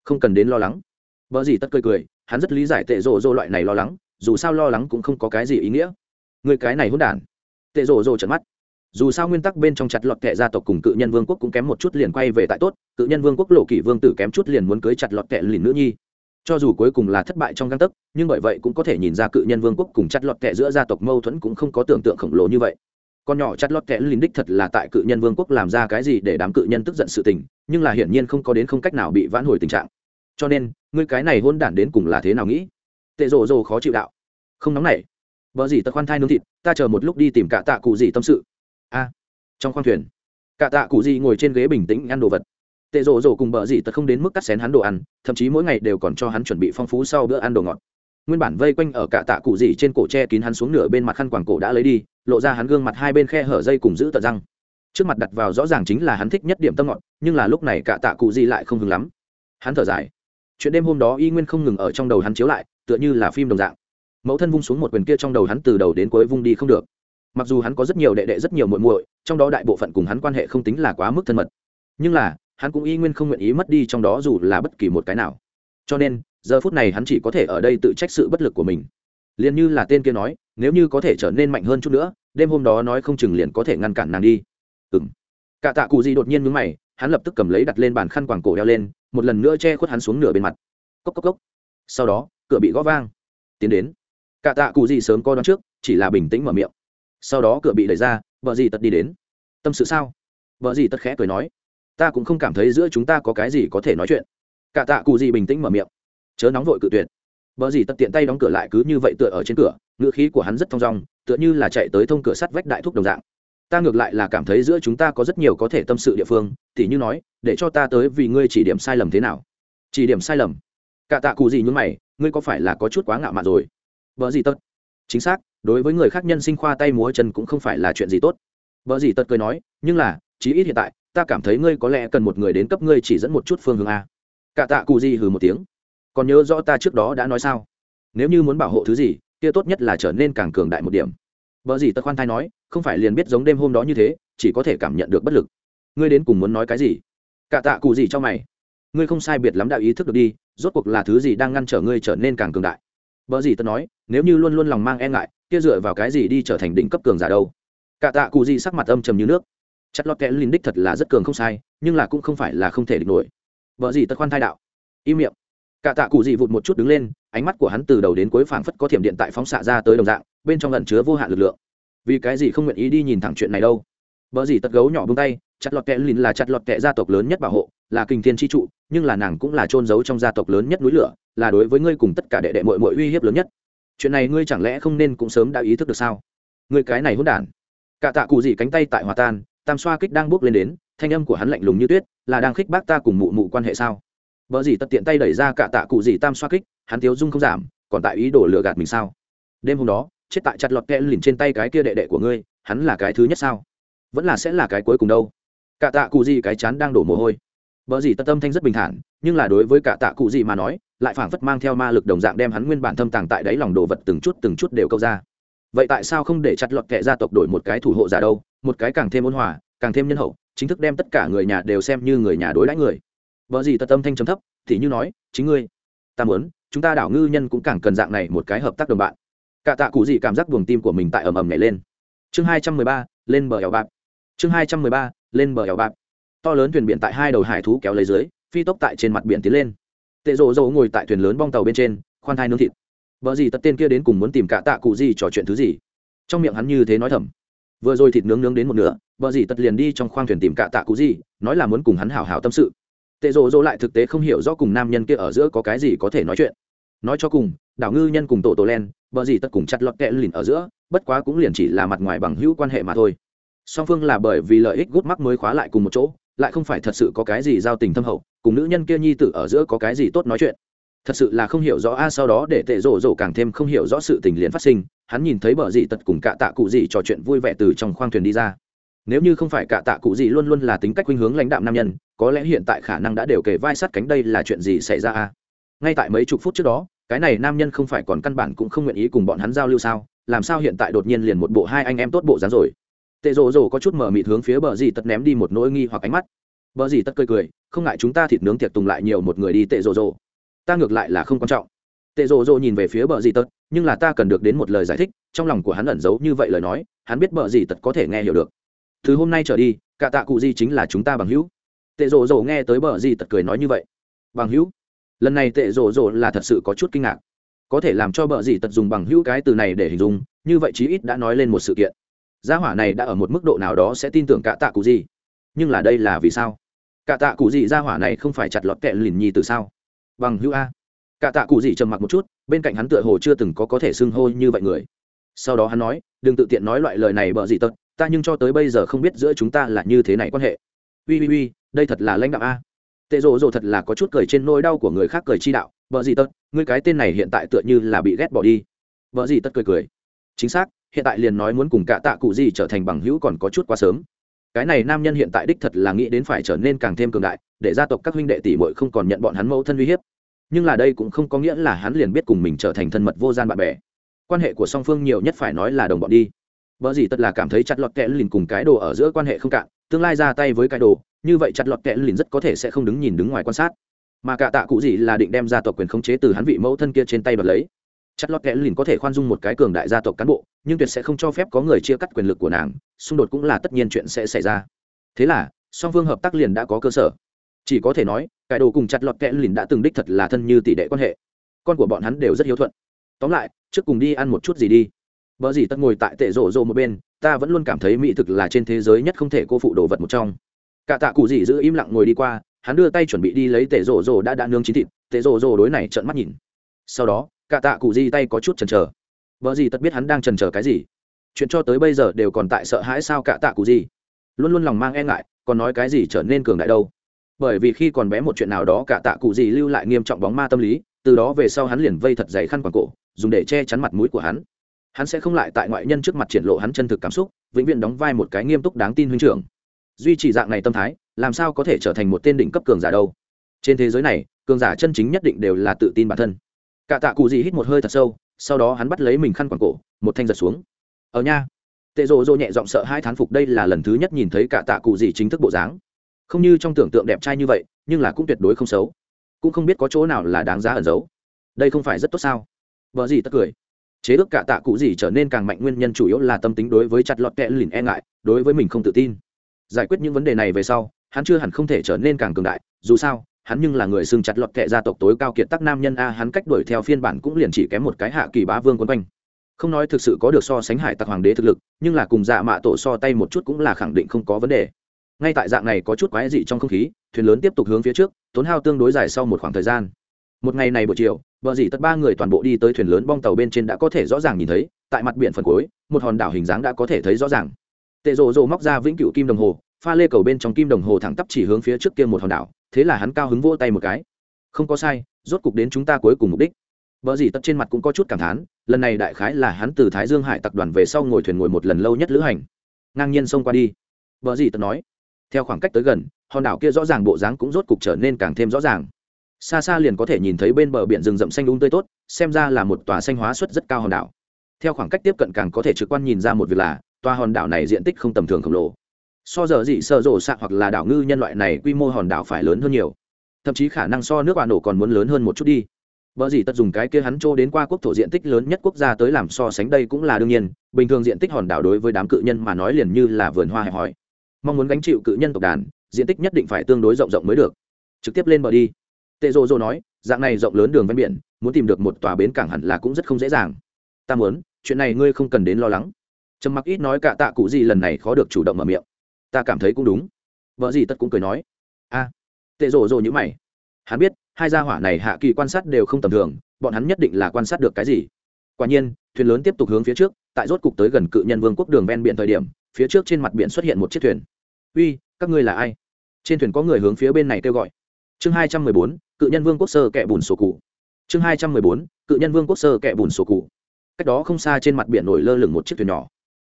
Không cần đến lo lắng. Vợ gì tất cười cười, hắn rất lý giải tệ rộ rộ loại này lo lắng dù sao lo lắng cũng không có cái gì ý nghĩa. Người cái này hôn đản. Tệ rồ rồ trận mắt. Dù sao nguyên tắc bên trong chặt lọt kệ gia tộc cùng cự nhân vương quốc cũng kém một chút liền quay về tại tốt, cự nhân vương quốc lộ kỷ vương tử kém chút liền muốn cưới chặt lọt kệ lìn nữ nhi. Cho dù cuối cùng là thất bại trong găng tấc, nhưng bởi vậy cũng có thể nhìn ra cự nhân vương quốc cùng chặt lọt kệ giữa gia tộc mâu thuẫn cũng không có tưởng tượng khổng lồ như vậy. Con nhỏ chặt lọt kệ lìn đích thật là tại cự nhân vương quốc làm ra cái gì để đám cự nhân tức giận sự tình, nhưng là hiển nhiên không có đến không cách nào bị vãn hồi tình trạng. Cho nên ngươi cái này hôn đản đến cùng là thế nào nghĩ? Tệ rồ rồ khó chịu đạo. Không nóng nảy. Vợ gì tật khoan thai nướng thịt, ta chờ một lúc đi tìm cả tạ cụ gì tâm sự. A. Trong khoang thuyền, cả tạ cụ gì ngồi trên ghế bình tĩnh ăn đồ vật. Tệ rồ rồ cùng bờ gì tật không đến mức cắt xén hắn đồ ăn, thậm chí mỗi ngày đều còn cho hắn chuẩn bị phong phú sau bữa ăn đồ ngọt. Nguyên bản vây quanh ở cả tạ cụ gì trên cổ tre kín hắn xuống nửa bên mặt khăn quàng cổ đã lấy đi, lộ ra hắn gương mặt hai bên khe hở dây cùng giữ tận răng. Trước mặt đặt vào rõ ràng chính là hắn thích nhất điểm tâm ngọt, nhưng là lúc này cả tạ cụ gì lại không hứng lắm. Hắn thở dài chuyện đêm hôm đó y nguyên không ngừng ở trong đầu hắn chiếu lại, tựa như là phim đồng dạng. Mẫu thân vung xuống một quyền kia trong đầu hắn từ đầu đến cuối vung đi không được. Mặc dù hắn có rất nhiều đệ đệ rất nhiều muội muội, trong đó đại bộ phận cùng hắn quan hệ không tính là quá mức thân mật. Nhưng là, hắn cũng y nguyên không nguyện ý mất đi trong đó dù là bất kỳ một cái nào. Cho nên, giờ phút này hắn chỉ có thể ở đây tự trách sự bất lực của mình. Liền như là tên kia nói, nếu như có thể trở nên mạnh hơn chút nữa, đêm hôm đó nói không chừng liền có thể ngăn cản nàng đi. Ừng cả tạ cụ gì đột nhiên mướn mày, hắn lập tức cầm lấy đặt lên bàn khăn quàng cổ đeo lên một lần nữa che khuất hắn xuống nửa bên mặt. Cốc cốc cốc. Sau đó, cửa bị gõ vang. Tiến đến. Cả tạ cụ gì sớm coi đón trước, chỉ là bình tĩnh mở miệng. Sau đó cửa bị đẩy ra, vợ gì tật đi đến. Tâm sự sao? Vợ gì tật khẽ cười nói. Ta cũng không cảm thấy giữa chúng ta có cái gì có thể nói chuyện. Cả tạ cụ gì bình tĩnh mở miệng. Chớ nóng vội cự tuyệt. Vợ gì tật tiện tay đóng cửa lại cứ như vậy tựa ở trên cửa, ngữ khí của hắn rất thong dong, tựa như là chạy tới thông cửa sắt vách đại thúc đồng dạng ta ngược lại là cảm thấy giữa chúng ta có rất nhiều có thể tâm sự địa phương, tỉ như nói, để cho ta tới vì ngươi chỉ điểm sai lầm thế nào. Chỉ điểm sai lầm. Cả tạ cụ gì nhún mày, ngươi có phải là có chút quá ngạo mạn rồi? Vợ gì tật? Chính xác, đối với người khác nhân sinh khoa tay múa chân cũng không phải là chuyện gì tốt. Vợ gì tật cười nói, nhưng là, chí ít hiện tại, ta cảm thấy ngươi có lẽ cần một người đến cấp ngươi chỉ dẫn một chút phương hướng a. Cả tạ cụ gì hừ một tiếng. Còn nhớ rõ ta trước đó đã nói sao? Nếu như muốn bảo hộ thứ gì, kia tốt nhất là trở nên càng cường đại một điểm. Vợ gì tật khoan thai nói không phải liền biết giống đêm hôm đó như thế, chỉ có thể cảm nhận được bất lực. Ngươi đến cùng muốn nói cái gì? Cả tạ cụ gì cho mày? Ngươi không sai biệt lắm đạo ý thức được đi, rốt cuộc là thứ gì đang ngăn trở ngươi trở nên càng cường đại? Vợ gì tớ nói, nếu như luôn luôn lòng mang e ngại, kia dựa vào cái gì đi trở thành đỉnh cấp cường giả đâu? Cả tạ cụ gì sắc mặt âm trầm như nước. Chất lót kẽ linh đích thật là rất cường không sai, nhưng là cũng không phải là không thể địch nổi. Vợ gì tớ khoan thai đạo. Im miệng. Cả tạ cụ gì vụt một chút đứng lên, ánh mắt của hắn từ đầu đến cuối phảng phất có thiểm điện tại phóng xạ ra tới đồng dạng, bên trong lần chứa vô hạn lực lượng vì cái gì không nguyện ý đi nhìn thẳng chuyện này đâu? Vợ gì tật gấu nhỏ bông tay, chặt lọt kẹ lìn là chặt lọt kẹ gia tộc lớn nhất bảo hộ, là kinh thiên tri trụ, nhưng là nàng cũng là trôn giấu trong gia tộc lớn nhất núi lửa, là đối với ngươi cùng tất cả đệ đệ mội mội uy hiếp lớn nhất. Chuyện này ngươi chẳng lẽ không nên cũng sớm đã ý thức được sao? Ngươi cái này hôn đản. Cả tạ cụ gì cánh tay tại hòa tan, tam xoa kích đang bước lên đến, thanh âm của hắn lạnh lùng như tuyết, là đang khích bác ta cùng mụ mụ quan hệ sao? Vợ gì tật tiện tay đẩy ra cả tạ cụ gì tam xoa kích, hắn thiếu dung không giảm, còn tại ý đồ lừa gạt mình sao? Đêm hôm đó chết tại chặt lọt kẽ lìn trên tay cái kia đệ đệ của ngươi, hắn là cái thứ nhất sao? Vẫn là sẽ là cái cuối cùng đâu. Cả tạ cụ gì cái chán đang đổ mồ hôi. Vợ gì tật tâm thanh rất bình thản, nhưng là đối với cả tạ cụ gì mà nói, lại phảng phất mang theo ma lực đồng dạng đem hắn nguyên bản thâm tàng tại đáy lòng đồ vật từng chút từng chút đều câu ra. Vậy tại sao không để chặt lọt kệ gia tộc đổi một cái thủ hộ giả đâu, một cái càng thêm ôn hòa, càng thêm nhân hậu, chính thức đem tất cả người nhà đều xem như người nhà đối đãi người? Vợ gì tật tâm thanh chấm thấp, thì như nói, chính ngươi, ta muốn, chúng ta đảo ngư nhân cũng càng cần dạng này một cái hợp tác đồng bạn cả tạ cụ gì cảm giác buồng tim của mình tại ầm ầm nhảy lên. Chương hai trăm mười ba, lên bờ ẻo bạc chương hai trăm mười ba, lên bờ ẻo bạc to lớn thuyền biển tại hai đầu hải thú kéo lấy dưới, phi tốc tại trên mặt biển tiến lên. Tệ rộ rộ ngồi tại thuyền lớn bong tàu bên trên, khoan thai nướng thịt. Vợ gì tật tên kia đến cùng muốn tìm cả tạ cụ gì trò chuyện thứ gì? Trong miệng hắn như thế nói thầm. Vừa rồi thịt nướng nướng đến một nửa vợ gì tật liền đi trong khoang thuyền tìm cả tạ cụ gì, nói là muốn cùng hắn hảo hảo tâm sự. Tệ rộ rộ lại thực tế không hiểu rõ cùng nam nhân kia ở giữa có cái gì có thể nói chuyện nói cho cùng, đảo ngư nhân cùng tổ tổ len, bờ gì tất cùng chặt lọt kẹ lìn ở giữa, bất quá cũng liền chỉ là mặt ngoài bằng hữu quan hệ mà thôi. Song phương là bởi vì lợi ích gút mắc mới khóa lại cùng một chỗ, lại không phải thật sự có cái gì giao tình thâm hậu, cùng nữ nhân kia nhi tử ở giữa có cái gì tốt nói chuyện. Thật sự là không hiểu rõ, a, sau đó để tệ rổ rổ càng thêm không hiểu rõ sự tình liền phát sinh, hắn nhìn thấy bờ dị tật cùng cạ tạ cụ dị trò chuyện vui vẻ từ trong khoang thuyền đi ra. Nếu như không phải cạ tạ cụ dị luôn luôn là tính cách khuynh hướng lãnh đạm nam nhân, có lẽ hiện tại khả năng đã đều kể vai sát cánh đây là chuyện gì xảy ra, a? Ngay tại mấy chục phút trước đó, cái này nam nhân không phải còn căn bản cũng không nguyện ý cùng bọn hắn giao lưu sao? Làm sao hiện tại đột nhiên liền một bộ hai anh em tốt bộ dáng rồi? Tệ rồ rồ có chút mở mịt hướng phía bờ dì tật ném đi một nỗi nghi hoặc ánh mắt. Bờ dì tật cười cười, không ngại chúng ta thịt nướng tiệc tùng lại nhiều một người đi, tệ rồ rồ ta ngược lại là không quan trọng. Tệ rồ rồ nhìn về phía bờ dì tật nhưng là ta cần được đến một lời giải thích, trong lòng của hắn ẩn giấu như vậy lời nói, hắn biết bờ dì tật có thể nghe hiểu được. Thứ hôm nay trở đi, cả tạ cụ gì chính là chúng ta bằng hữu. Tệ rộ rộ nghe tới bờ gì tật cười nói như vậy. Bằng hữu? Lần này tệ rộ rộ là thật sự có chút kinh ngạc. Có thể làm cho bợ gì tật dùng bằng hữu cái từ này để hình dung, như vậy chí ít đã nói lên một sự kiện. Gia hỏa này đã ở một mức độ nào đó sẽ tin tưởng cả tạ cụ gì? Nhưng là đây là vì sao? Cả tạ cụ gì gia hỏa này không phải chặt lọt kẹ lìn nhi từ sao? Bằng hữu a. Cả tạ cụ gì trầm mặc một chút, bên cạnh hắn tựa hồ chưa từng có có thể xưng hô như vậy người. Sau đó hắn nói, đừng tự tiện nói loại lời này bợ gì tật, ta nhưng cho tới bây giờ không biết giữa chúng ta là như thế này quan hệ. Ui ui ui, đây thật là lãnh đạo a tệ rộ rộ thật là có chút cười trên nỗi đau của người khác cười chi đạo, vợ gì tật, ngươi cái tên này hiện tại tựa như là bị ghét bỏ đi. Vợ gì tất cười cười. Chính xác, hiện tại liền nói muốn cùng cả tạ cụ gì trở thành bằng hữu còn có chút quá sớm. Cái này nam nhân hiện tại đích thật là nghĩ đến phải trở nên càng thêm cường đại, để gia tộc các huynh đệ tỷ muội không còn nhận bọn hắn mẫu thân uy hiếp. Nhưng là đây cũng không có nghĩa là hắn liền biết cùng mình trở thành thân mật vô gian bạn bè. Quan hệ của song phương nhiều nhất phải nói là đồng bọn đi. Vợ gì tất là cảm thấy chặt lọt kẽ liền cùng cái đồ ở giữa quan hệ không cạn, tương lai ra tay với cái đồ như vậy chặt lọt kẽ lìn rất có thể sẽ không đứng nhìn đứng ngoài quan sát. Mà cả tạ cụ gì là định đem gia tộc quyền khống chế từ hắn vị mẫu thân kia trên tay đoạt lấy. Chặt lọt kẽ lìn có thể khoan dung một cái cường đại gia tộc cán bộ, nhưng tuyệt sẽ không cho phép có người chia cắt quyền lực của nàng, xung đột cũng là tất nhiên chuyện sẽ xảy ra. Thế là, song phương hợp tác liền đã có cơ sở. Chỉ có thể nói cải đồ cùng chặt lọt kẽ lìn đã từng đích thật là thân như tỷ đệ quan hệ. Con của bọn hắn đều rất hiếu thuận. Tóm lại, trước cùng đi ăn một chút gì đi. Vợ gì tất ngồi tại tệ rộ rộ một bên, ta vẫn luôn cảm thấy mỹ thực là trên thế giới nhất không thể cô phụ đồ vật một trong cả tạ cụ gì giữ im lặng ngồi đi qua, hắn đưa tay chuẩn bị đi lấy tệ rổ rổ đã đã nướng chín thịt tệ rổ rổ đối này trợn mắt nhìn. Sau đó, cả tạ cụ gì tay có chút chần chờ. Vợ gì tất biết hắn đang chần chờ cái gì? Chuyện cho tới bây giờ đều còn tại sợ hãi sao cả tạ cụ gì luôn luôn lòng mang e ngại, còn nói cái gì trở nên cường đại đâu? Bởi vì khi còn bé một chuyện nào đó cả tạ cụ gì lưu lại nghiêm trọng bóng ma tâm lý, từ đó về sau hắn liền vây thật dày khăn quàng cổ, dùng để che chắn mặt mũi của hắn. Hắn sẽ không lại tại ngoại nhân trước mặt triển lộ hắn chân thực cảm xúc, vĩnh viễn đóng vai một cái nghiêm túc đáng tin huynh trưởng duy trì dạng này tâm thái, làm sao có thể trở thành một tên đỉnh cấp cường giả đâu? Trên thế giới này, cường giả chân chính nhất định đều là tự tin bản thân. Cả tạ cụ gì hít một hơi thật sâu, sau đó hắn bắt lấy mình khăn quàng cổ, một thanh giật xuống. Ở nha. Tệ rộ rộ nhẹ giọng sợ hai thán phục đây là lần thứ nhất nhìn thấy cả tạ cụ gì chính thức bộ dáng. Không như trong tưởng tượng đẹp trai như vậy, nhưng là cũng tuyệt đối không xấu. Cũng không biết có chỗ nào là đáng giá ẩn giấu. Đây không phải rất tốt sao? Vợ gì tất cười. Chế ước cả tạ cụ gì trở nên càng mạnh, nguyên nhân chủ yếu là tâm tính đối với chặt lọt kẹ lìn e ngại, đối với mình không tự tin giải quyết những vấn đề này về sau, hắn chưa hẳn không thể trở nên càng cường đại, dù sao, hắn nhưng là người xưng chặt lọt kệ gia tộc tối cao kiệt tắc nam nhân a, hắn cách đuổi theo phiên bản cũng liền chỉ kém một cái hạ kỳ bá vương quân quanh. Không nói thực sự có được so sánh hải tặc hoàng đế thực lực, nhưng là cùng dạ mạ tổ so tay một chút cũng là khẳng định không có vấn đề. Ngay tại dạng này có chút quái dị trong không khí, thuyền lớn tiếp tục hướng phía trước, tốn hao tương đối dài sau một khoảng thời gian. Một ngày này buổi chiều vợ dì tất ba người toàn bộ đi tới thuyền lớn bong tàu bên trên đã có thể rõ ràng nhìn thấy, tại mặt biển phần cuối, một hòn đảo hình dáng đã có thể thấy rõ ràng tệ rồ rồ móc ra vĩnh cựu kim đồng hồ, pha lê cầu bên trong kim đồng hồ thẳng tắp chỉ hướng phía trước kia một hòn đảo, thế là hắn cao hứng vỗ tay một cái. Không có sai, rốt cục đến chúng ta cuối cùng mục đích. Vợ dì tất trên mặt cũng có chút cảm thán, lần này đại khái là hắn từ thái dương hải tặc đoàn về sau ngồi thuyền ngồi một lần lâu nhất lữ hành. Ngang nhiên xông qua đi. Vợ dì tất nói. Theo khoảng cách tới gần, hòn đảo kia rõ ràng bộ dáng cũng rốt cục trở nên càng thêm rõ ràng. Xa xa liền có thể nhìn thấy bên bờ biển rừng rậm xanh đúng tươi tốt, xem ra là một tòa xanh hóa suất rất cao hòn đảo. Theo khoảng cách tiếp cận càng có thể trực quan nhìn ra một việc là tòa hòn đảo này diện tích không tầm thường khổng lồ. So giờ dị sợ rộ xạ hoặc là đảo ngư nhân loại này quy mô hòn đảo phải lớn hơn nhiều. Thậm chí khả năng so nước bà nổ còn muốn lớn hơn một chút đi. Bở gì tất dùng cái kia hắn trô đến qua quốc thổ diện tích lớn nhất quốc gia tới làm so sánh đây cũng là đương nhiên, bình thường diện tích hòn đảo đối với đám cự nhân mà nói liền như là vườn hoa hẹp hỏi. Mong muốn gánh chịu cự nhân tộc đàn, diện tích nhất định phải tương đối rộng rộng mới được. Trực tiếp lên bờ đi. Tệ rồ rồ nói dạng này rộng lớn đường ven biển muốn tìm được một tòa bến cảng hẳn là cũng rất không dễ dàng. Ta muốn chuyện này ngươi không cần đến lo lắng trầm mặc ít nói cả tạ cụ gì lần này khó được chủ động mở miệng. Ta cảm thấy cũng đúng. Vợ gì tất cũng cười nói. A. Tệ rồ rồ như mày. Hắn biết, hai gia hỏa này hạ kỳ quan sát đều không tầm thường, bọn hắn nhất định là quan sát được cái gì. Quả nhiên, thuyền lớn tiếp tục hướng phía trước, tại rốt cục tới gần cự nhân vương quốc đường ven biển thời điểm, phía trước trên mặt biển xuất hiện một chiếc thuyền. Uy, các ngươi là ai? Trên thuyền có người hướng phía bên này kêu gọi. Chương hai trăm mười bốn, cự nhân vương quốc sơ kẻ bùn sổ cụ. Chương hai trăm mười bốn, cự nhân vương quốc sơ kẻ bùn sổ cụ. Cách đó không xa trên mặt biển nổi lơ lửng một chiếc thuyền nhỏ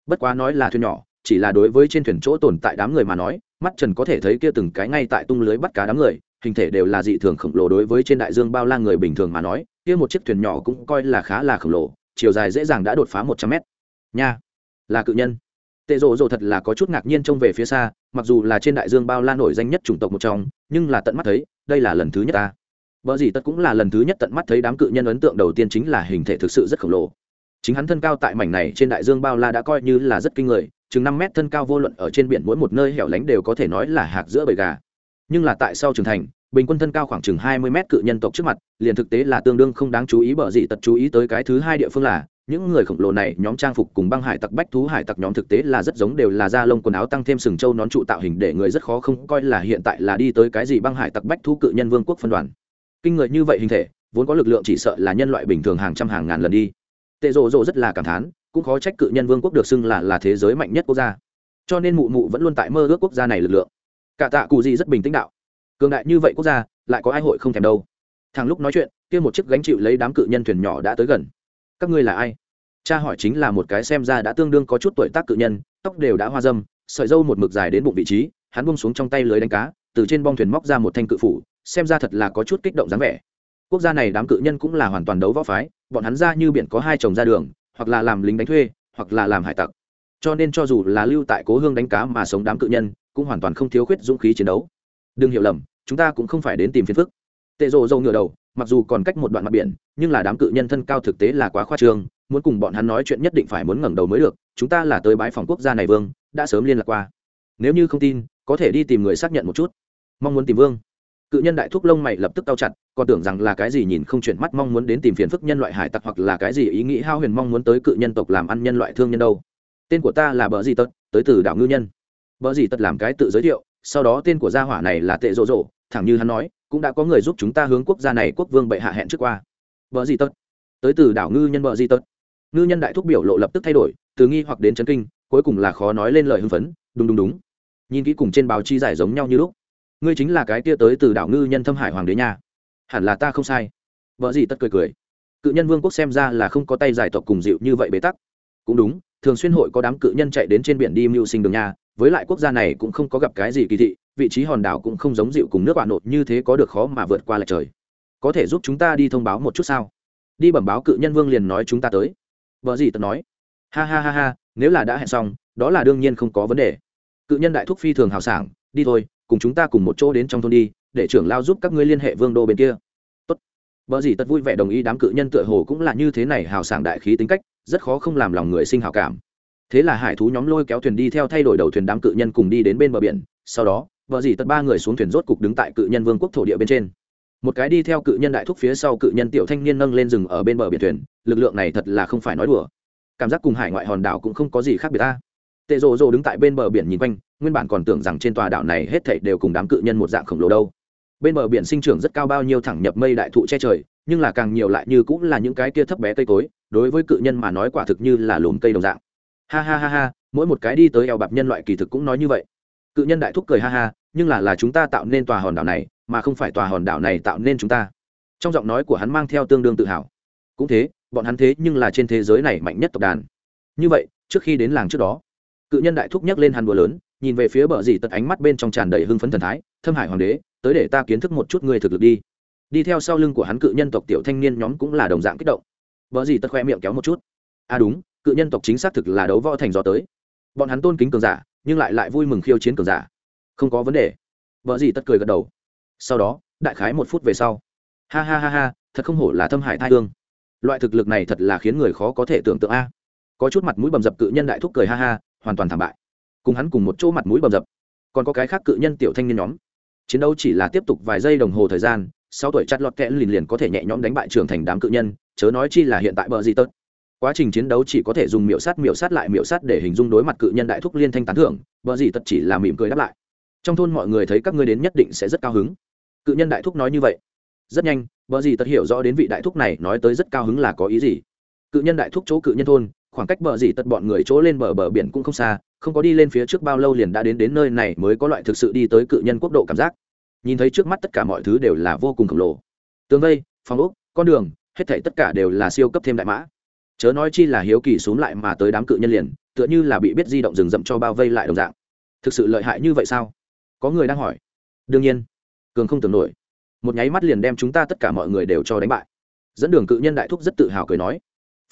bất quá nói là thuyền nhỏ, chỉ là đối với trên thuyền chỗ tồn tại đám người mà nói, mắt trần có thể thấy kia từng cái ngay tại tung lưới bắt cá đám người, hình thể đều là dị thường khổng lồ đối với trên đại dương bao la người bình thường mà nói, kia một chiếc thuyền nhỏ cũng coi là khá là khổng lồ, chiều dài dễ dàng đã đột phá một trăm mét. Nha, là cự nhân. Tệ rộ rộ thật là có chút ngạc nhiên trông về phía xa, mặc dù là trên đại dương bao la nổi danh nhất chủng tộc một trong, nhưng là tận mắt thấy, đây là lần thứ nhất ta. Vợ gì tất cũng là lần thứ nhất tận mắt thấy đám cự nhân ấn tượng đầu tiên chính là hình thể thực sự rất khổng lồ chính hắn thân cao tại mảnh này trên đại dương bao la đã coi như là rất kinh người, chừng năm mét thân cao vô luận ở trên biển mỗi một nơi hẻo lánh đều có thể nói là hạc giữa bầy gà. Nhưng là tại sau trưởng thành, bình quân thân cao khoảng chừng hai mươi mét cự nhân tộc trước mặt, liền thực tế là tương đương không đáng chú ý bởi gì tật chú ý tới cái thứ hai địa phương là, những người khổng lồ này, nhóm trang phục cùng băng hải tặc bách thú hải tặc nhóm thực tế là rất giống đều là da lông quần áo tăng thêm sừng trâu nón trụ tạo hình để người rất khó không coi là hiện tại là đi tới cái gì băng hải tặc bách thú cự nhân vương quốc phân đoàn. Kinh người như vậy hình thể, vốn có lực lượng chỉ sợ là nhân loại bình thường hàng trăm hàng ngàn lần đi tệ rộ rộ rất là cảm thán, cũng khó trách cự nhân vương quốc được xưng là là thế giới mạnh nhất quốc gia. Cho nên mụ mụ vẫn luôn tại mơ ước quốc gia này lực lượng. Cả tạ cụ gì rất bình tĩnh đạo. Cường đại như vậy quốc gia, lại có ai hội không thèm đâu. Thằng lúc nói chuyện, kia một chiếc gánh chịu lấy đám cự nhân thuyền nhỏ đã tới gần. Các ngươi là ai? Cha hỏi chính là một cái xem ra đã tương đương có chút tuổi tác cự nhân, tóc đều đã hoa dâm, sợi dâu một mực dài đến bụng vị trí, hắn bông xuống trong tay lưới đánh cá, từ trên bong thuyền móc ra một thanh cự phủ, xem ra thật là có chút kích động dáng vẻ quốc gia này đám cự nhân cũng là hoàn toàn đấu võ phái, bọn hắn ra như biển có hai chồng ra đường, hoặc là làm lính đánh thuê, hoặc là làm hải tặc. Cho nên cho dù là lưu tại cố hương đánh cá mà sống đám cự nhân, cũng hoàn toàn không thiếu khuyết dũng khí chiến đấu. Đừng hiểu lầm, chúng ta cũng không phải đến tìm phiền phức. Tệ rộ dâu ngựa đầu, mặc dù còn cách một đoạn mặt biển, nhưng là đám cự nhân thân cao thực tế là quá khoa trương, muốn cùng bọn hắn nói chuyện nhất định phải muốn ngẩng đầu mới được, chúng ta là tới bãi phòng quốc gia này vương, đã sớm liên lạc qua. Nếu như không tin, có thể đi tìm người xác nhận một chút. Mong muốn tìm vương cự nhân đại thúc lông mày lập tức cao chặt, còn tưởng rằng là cái gì nhìn không chuyển mắt mong muốn đến tìm phiền phức nhân loại hải tặc hoặc là cái gì ý nghĩ hao huyền mong muốn tới cự nhân tộc làm ăn nhân loại thương nhân đâu. Tên của ta là bờ gì tật, tới từ đảo ngư nhân. Bờ gì tật làm cái tự giới thiệu, sau đó tên của gia hỏa này là tệ rộ rộ, thẳng như hắn nói, cũng đã có người giúp chúng ta hướng quốc gia này quốc vương bệ hạ hẹn trước qua. Bờ gì tật, tới từ đảo ngư nhân bờ gì tật. Ngư nhân đại thúc biểu lộ lập tức thay đổi, từ nghi hoặc đến chấn kinh, cuối cùng là khó nói lên lời hưng phấn, đúng đúng đúng. Nhìn kỹ cùng trên báo chi giải giống nhau như lúc ngươi chính là cái kia tới từ đảo ngư nhân thâm hải hoàng đế nha. Hẳn là ta không sai. Vợ gì tất cười cười. Cự nhân vương quốc xem ra là không có tay giải tộc cùng dịu như vậy bế tắc. Cũng đúng, thường xuyên hội có đám cự nhân chạy đến trên biển đi mưu sinh đường nhà, với lại quốc gia này cũng không có gặp cái gì kỳ thị, vị trí hòn đảo cũng không giống dịu cùng nước bạn nột như thế có được khó mà vượt qua lại trời. Có thể giúp chúng ta đi thông báo một chút sao? Đi bẩm báo cự nhân vương liền nói chúng ta tới. Vợ gì tật nói. Ha ha ha ha, nếu là đã hẹn xong, đó là đương nhiên không có vấn đề. Cự nhân đại thúc phi thường hào sảng, đi thôi cùng chúng ta cùng một chỗ đến trong thôn đi, để trưởng lao giúp các ngươi liên hệ vương đô bên kia. Tốt. Vợ gì tật vui vẻ đồng ý đám cự nhân tựa hồ cũng là như thế này hào sảng đại khí tính cách, rất khó không làm lòng người sinh hào cảm. Thế là hải thú nhóm lôi kéo thuyền đi theo thay đổi đầu thuyền đám cự nhân cùng đi đến bên bờ biển, sau đó vợ dì tật ba người xuống thuyền rốt cục đứng tại cự nhân vương quốc thổ địa bên trên. Một cái đi theo cự nhân đại thúc phía sau cự nhân tiểu thanh niên nâng lên rừng ở bên bờ biển thuyền, lực lượng này thật là không phải nói đùa. Cảm giác cùng hải ngoại hòn đảo cũng không có gì khác biệt ta tệ rồ rồ đứng tại bên bờ biển nhìn quanh, nguyên bản còn tưởng rằng trên tòa đảo này hết thảy đều cùng đám cự nhân một dạng khổng lồ đâu. Bên bờ biển sinh trưởng rất cao bao nhiêu thẳng nhập mây đại thụ che trời, nhưng là càng nhiều lại như cũng là những cái kia thấp bé cây cối, đối với cự nhân mà nói quả thực như là lùm cây đồng dạng. Ha ha ha ha, mỗi một cái đi tới eo bạc nhân loại kỳ thực cũng nói như vậy. Cự nhân đại thúc cười ha ha, nhưng là là chúng ta tạo nên tòa hòn đảo này, mà không phải tòa hòn đảo này tạo nên chúng ta. Trong giọng nói của hắn mang theo tương đương tự hào. Cũng thế, bọn hắn thế nhưng là trên thế giới này mạnh nhất tộc đàn. Như vậy, trước khi đến làng trước đó cự nhân đại thúc nhắc lên hàn búa lớn, nhìn về phía bờ dì tật ánh mắt bên trong tràn đầy hưng phấn thần thái, thâm hải hoàng đế, tới để ta kiến thức một chút người thực lực đi. Đi theo sau lưng của hắn cự nhân tộc tiểu thanh niên nhóm cũng là đồng dạng kích động. Bờ dì tật khoe miệng kéo một chút. À đúng, cự nhân tộc chính xác thực là đấu võ thành gió tới. Bọn hắn tôn kính cường giả, nhưng lại lại vui mừng khiêu chiến cường giả. Không có vấn đề. Vợ gì tật cười gật đầu. Sau đó, đại khái một phút về sau. Ha ha ha ha, thật không hổ là thâm hải thai hương. Loại thực lực này thật là khiến người khó có thể tưởng tượng a. Có chút mặt mũi bầm dập cự nhân đại thúc cười ha ha hoàn toàn thảm bại. Cùng hắn cùng một chỗ mặt mũi bầm dập. Còn có cái khác cự nhân tiểu thanh niên nhóm. Chiến đấu chỉ là tiếp tục vài giây đồng hồ thời gian sau tuổi chặt lọt kẽ liền liền có thể nhẹ nhõm đánh bại trưởng thành đám cự nhân, chớ nói chi là hiện tại bờ gì tớt. Quá trình chiến đấu chỉ có thể dùng miểu sát miểu sát lại miểu sát để hình dung đối mặt cự nhân đại thúc liên thanh tán thưởng, bờ gì tật chỉ là mỉm cười đáp lại. Trong thôn mọi người thấy các ngươi đến nhất định sẽ rất cao hứng. Cự nhân đại thúc nói như vậy. Rất nhanh, bờ gì tật hiểu rõ đến vị đại thúc này nói tới rất cao hứng là có ý gì. Cự nhân đại thúc chỗ cự nhân thôn khoảng cách bờ gì tật bọn người chỗ lên bờ bờ biển cũng không xa, không có đi lên phía trước bao lâu liền đã đến đến nơi này mới có loại thực sự đi tới cự nhân quốc độ cảm giác. Nhìn thấy trước mắt tất cả mọi thứ đều là vô cùng khổng lồ. Tường vây, phòng ốc, con đường, hết thảy tất cả đều là siêu cấp thêm đại mã. Chớ nói chi là hiếu kỳ xuống lại mà tới đám cự nhân liền, tựa như là bị biết di động rừng rậm cho bao vây lại đồng dạng. Thực sự lợi hại như vậy sao? Có người đang hỏi. Đương nhiên. Cường không tưởng nổi. Một nháy mắt liền đem chúng ta tất cả mọi người đều cho đánh bại. Dẫn đường cự nhân đại thúc rất tự hào cười nói.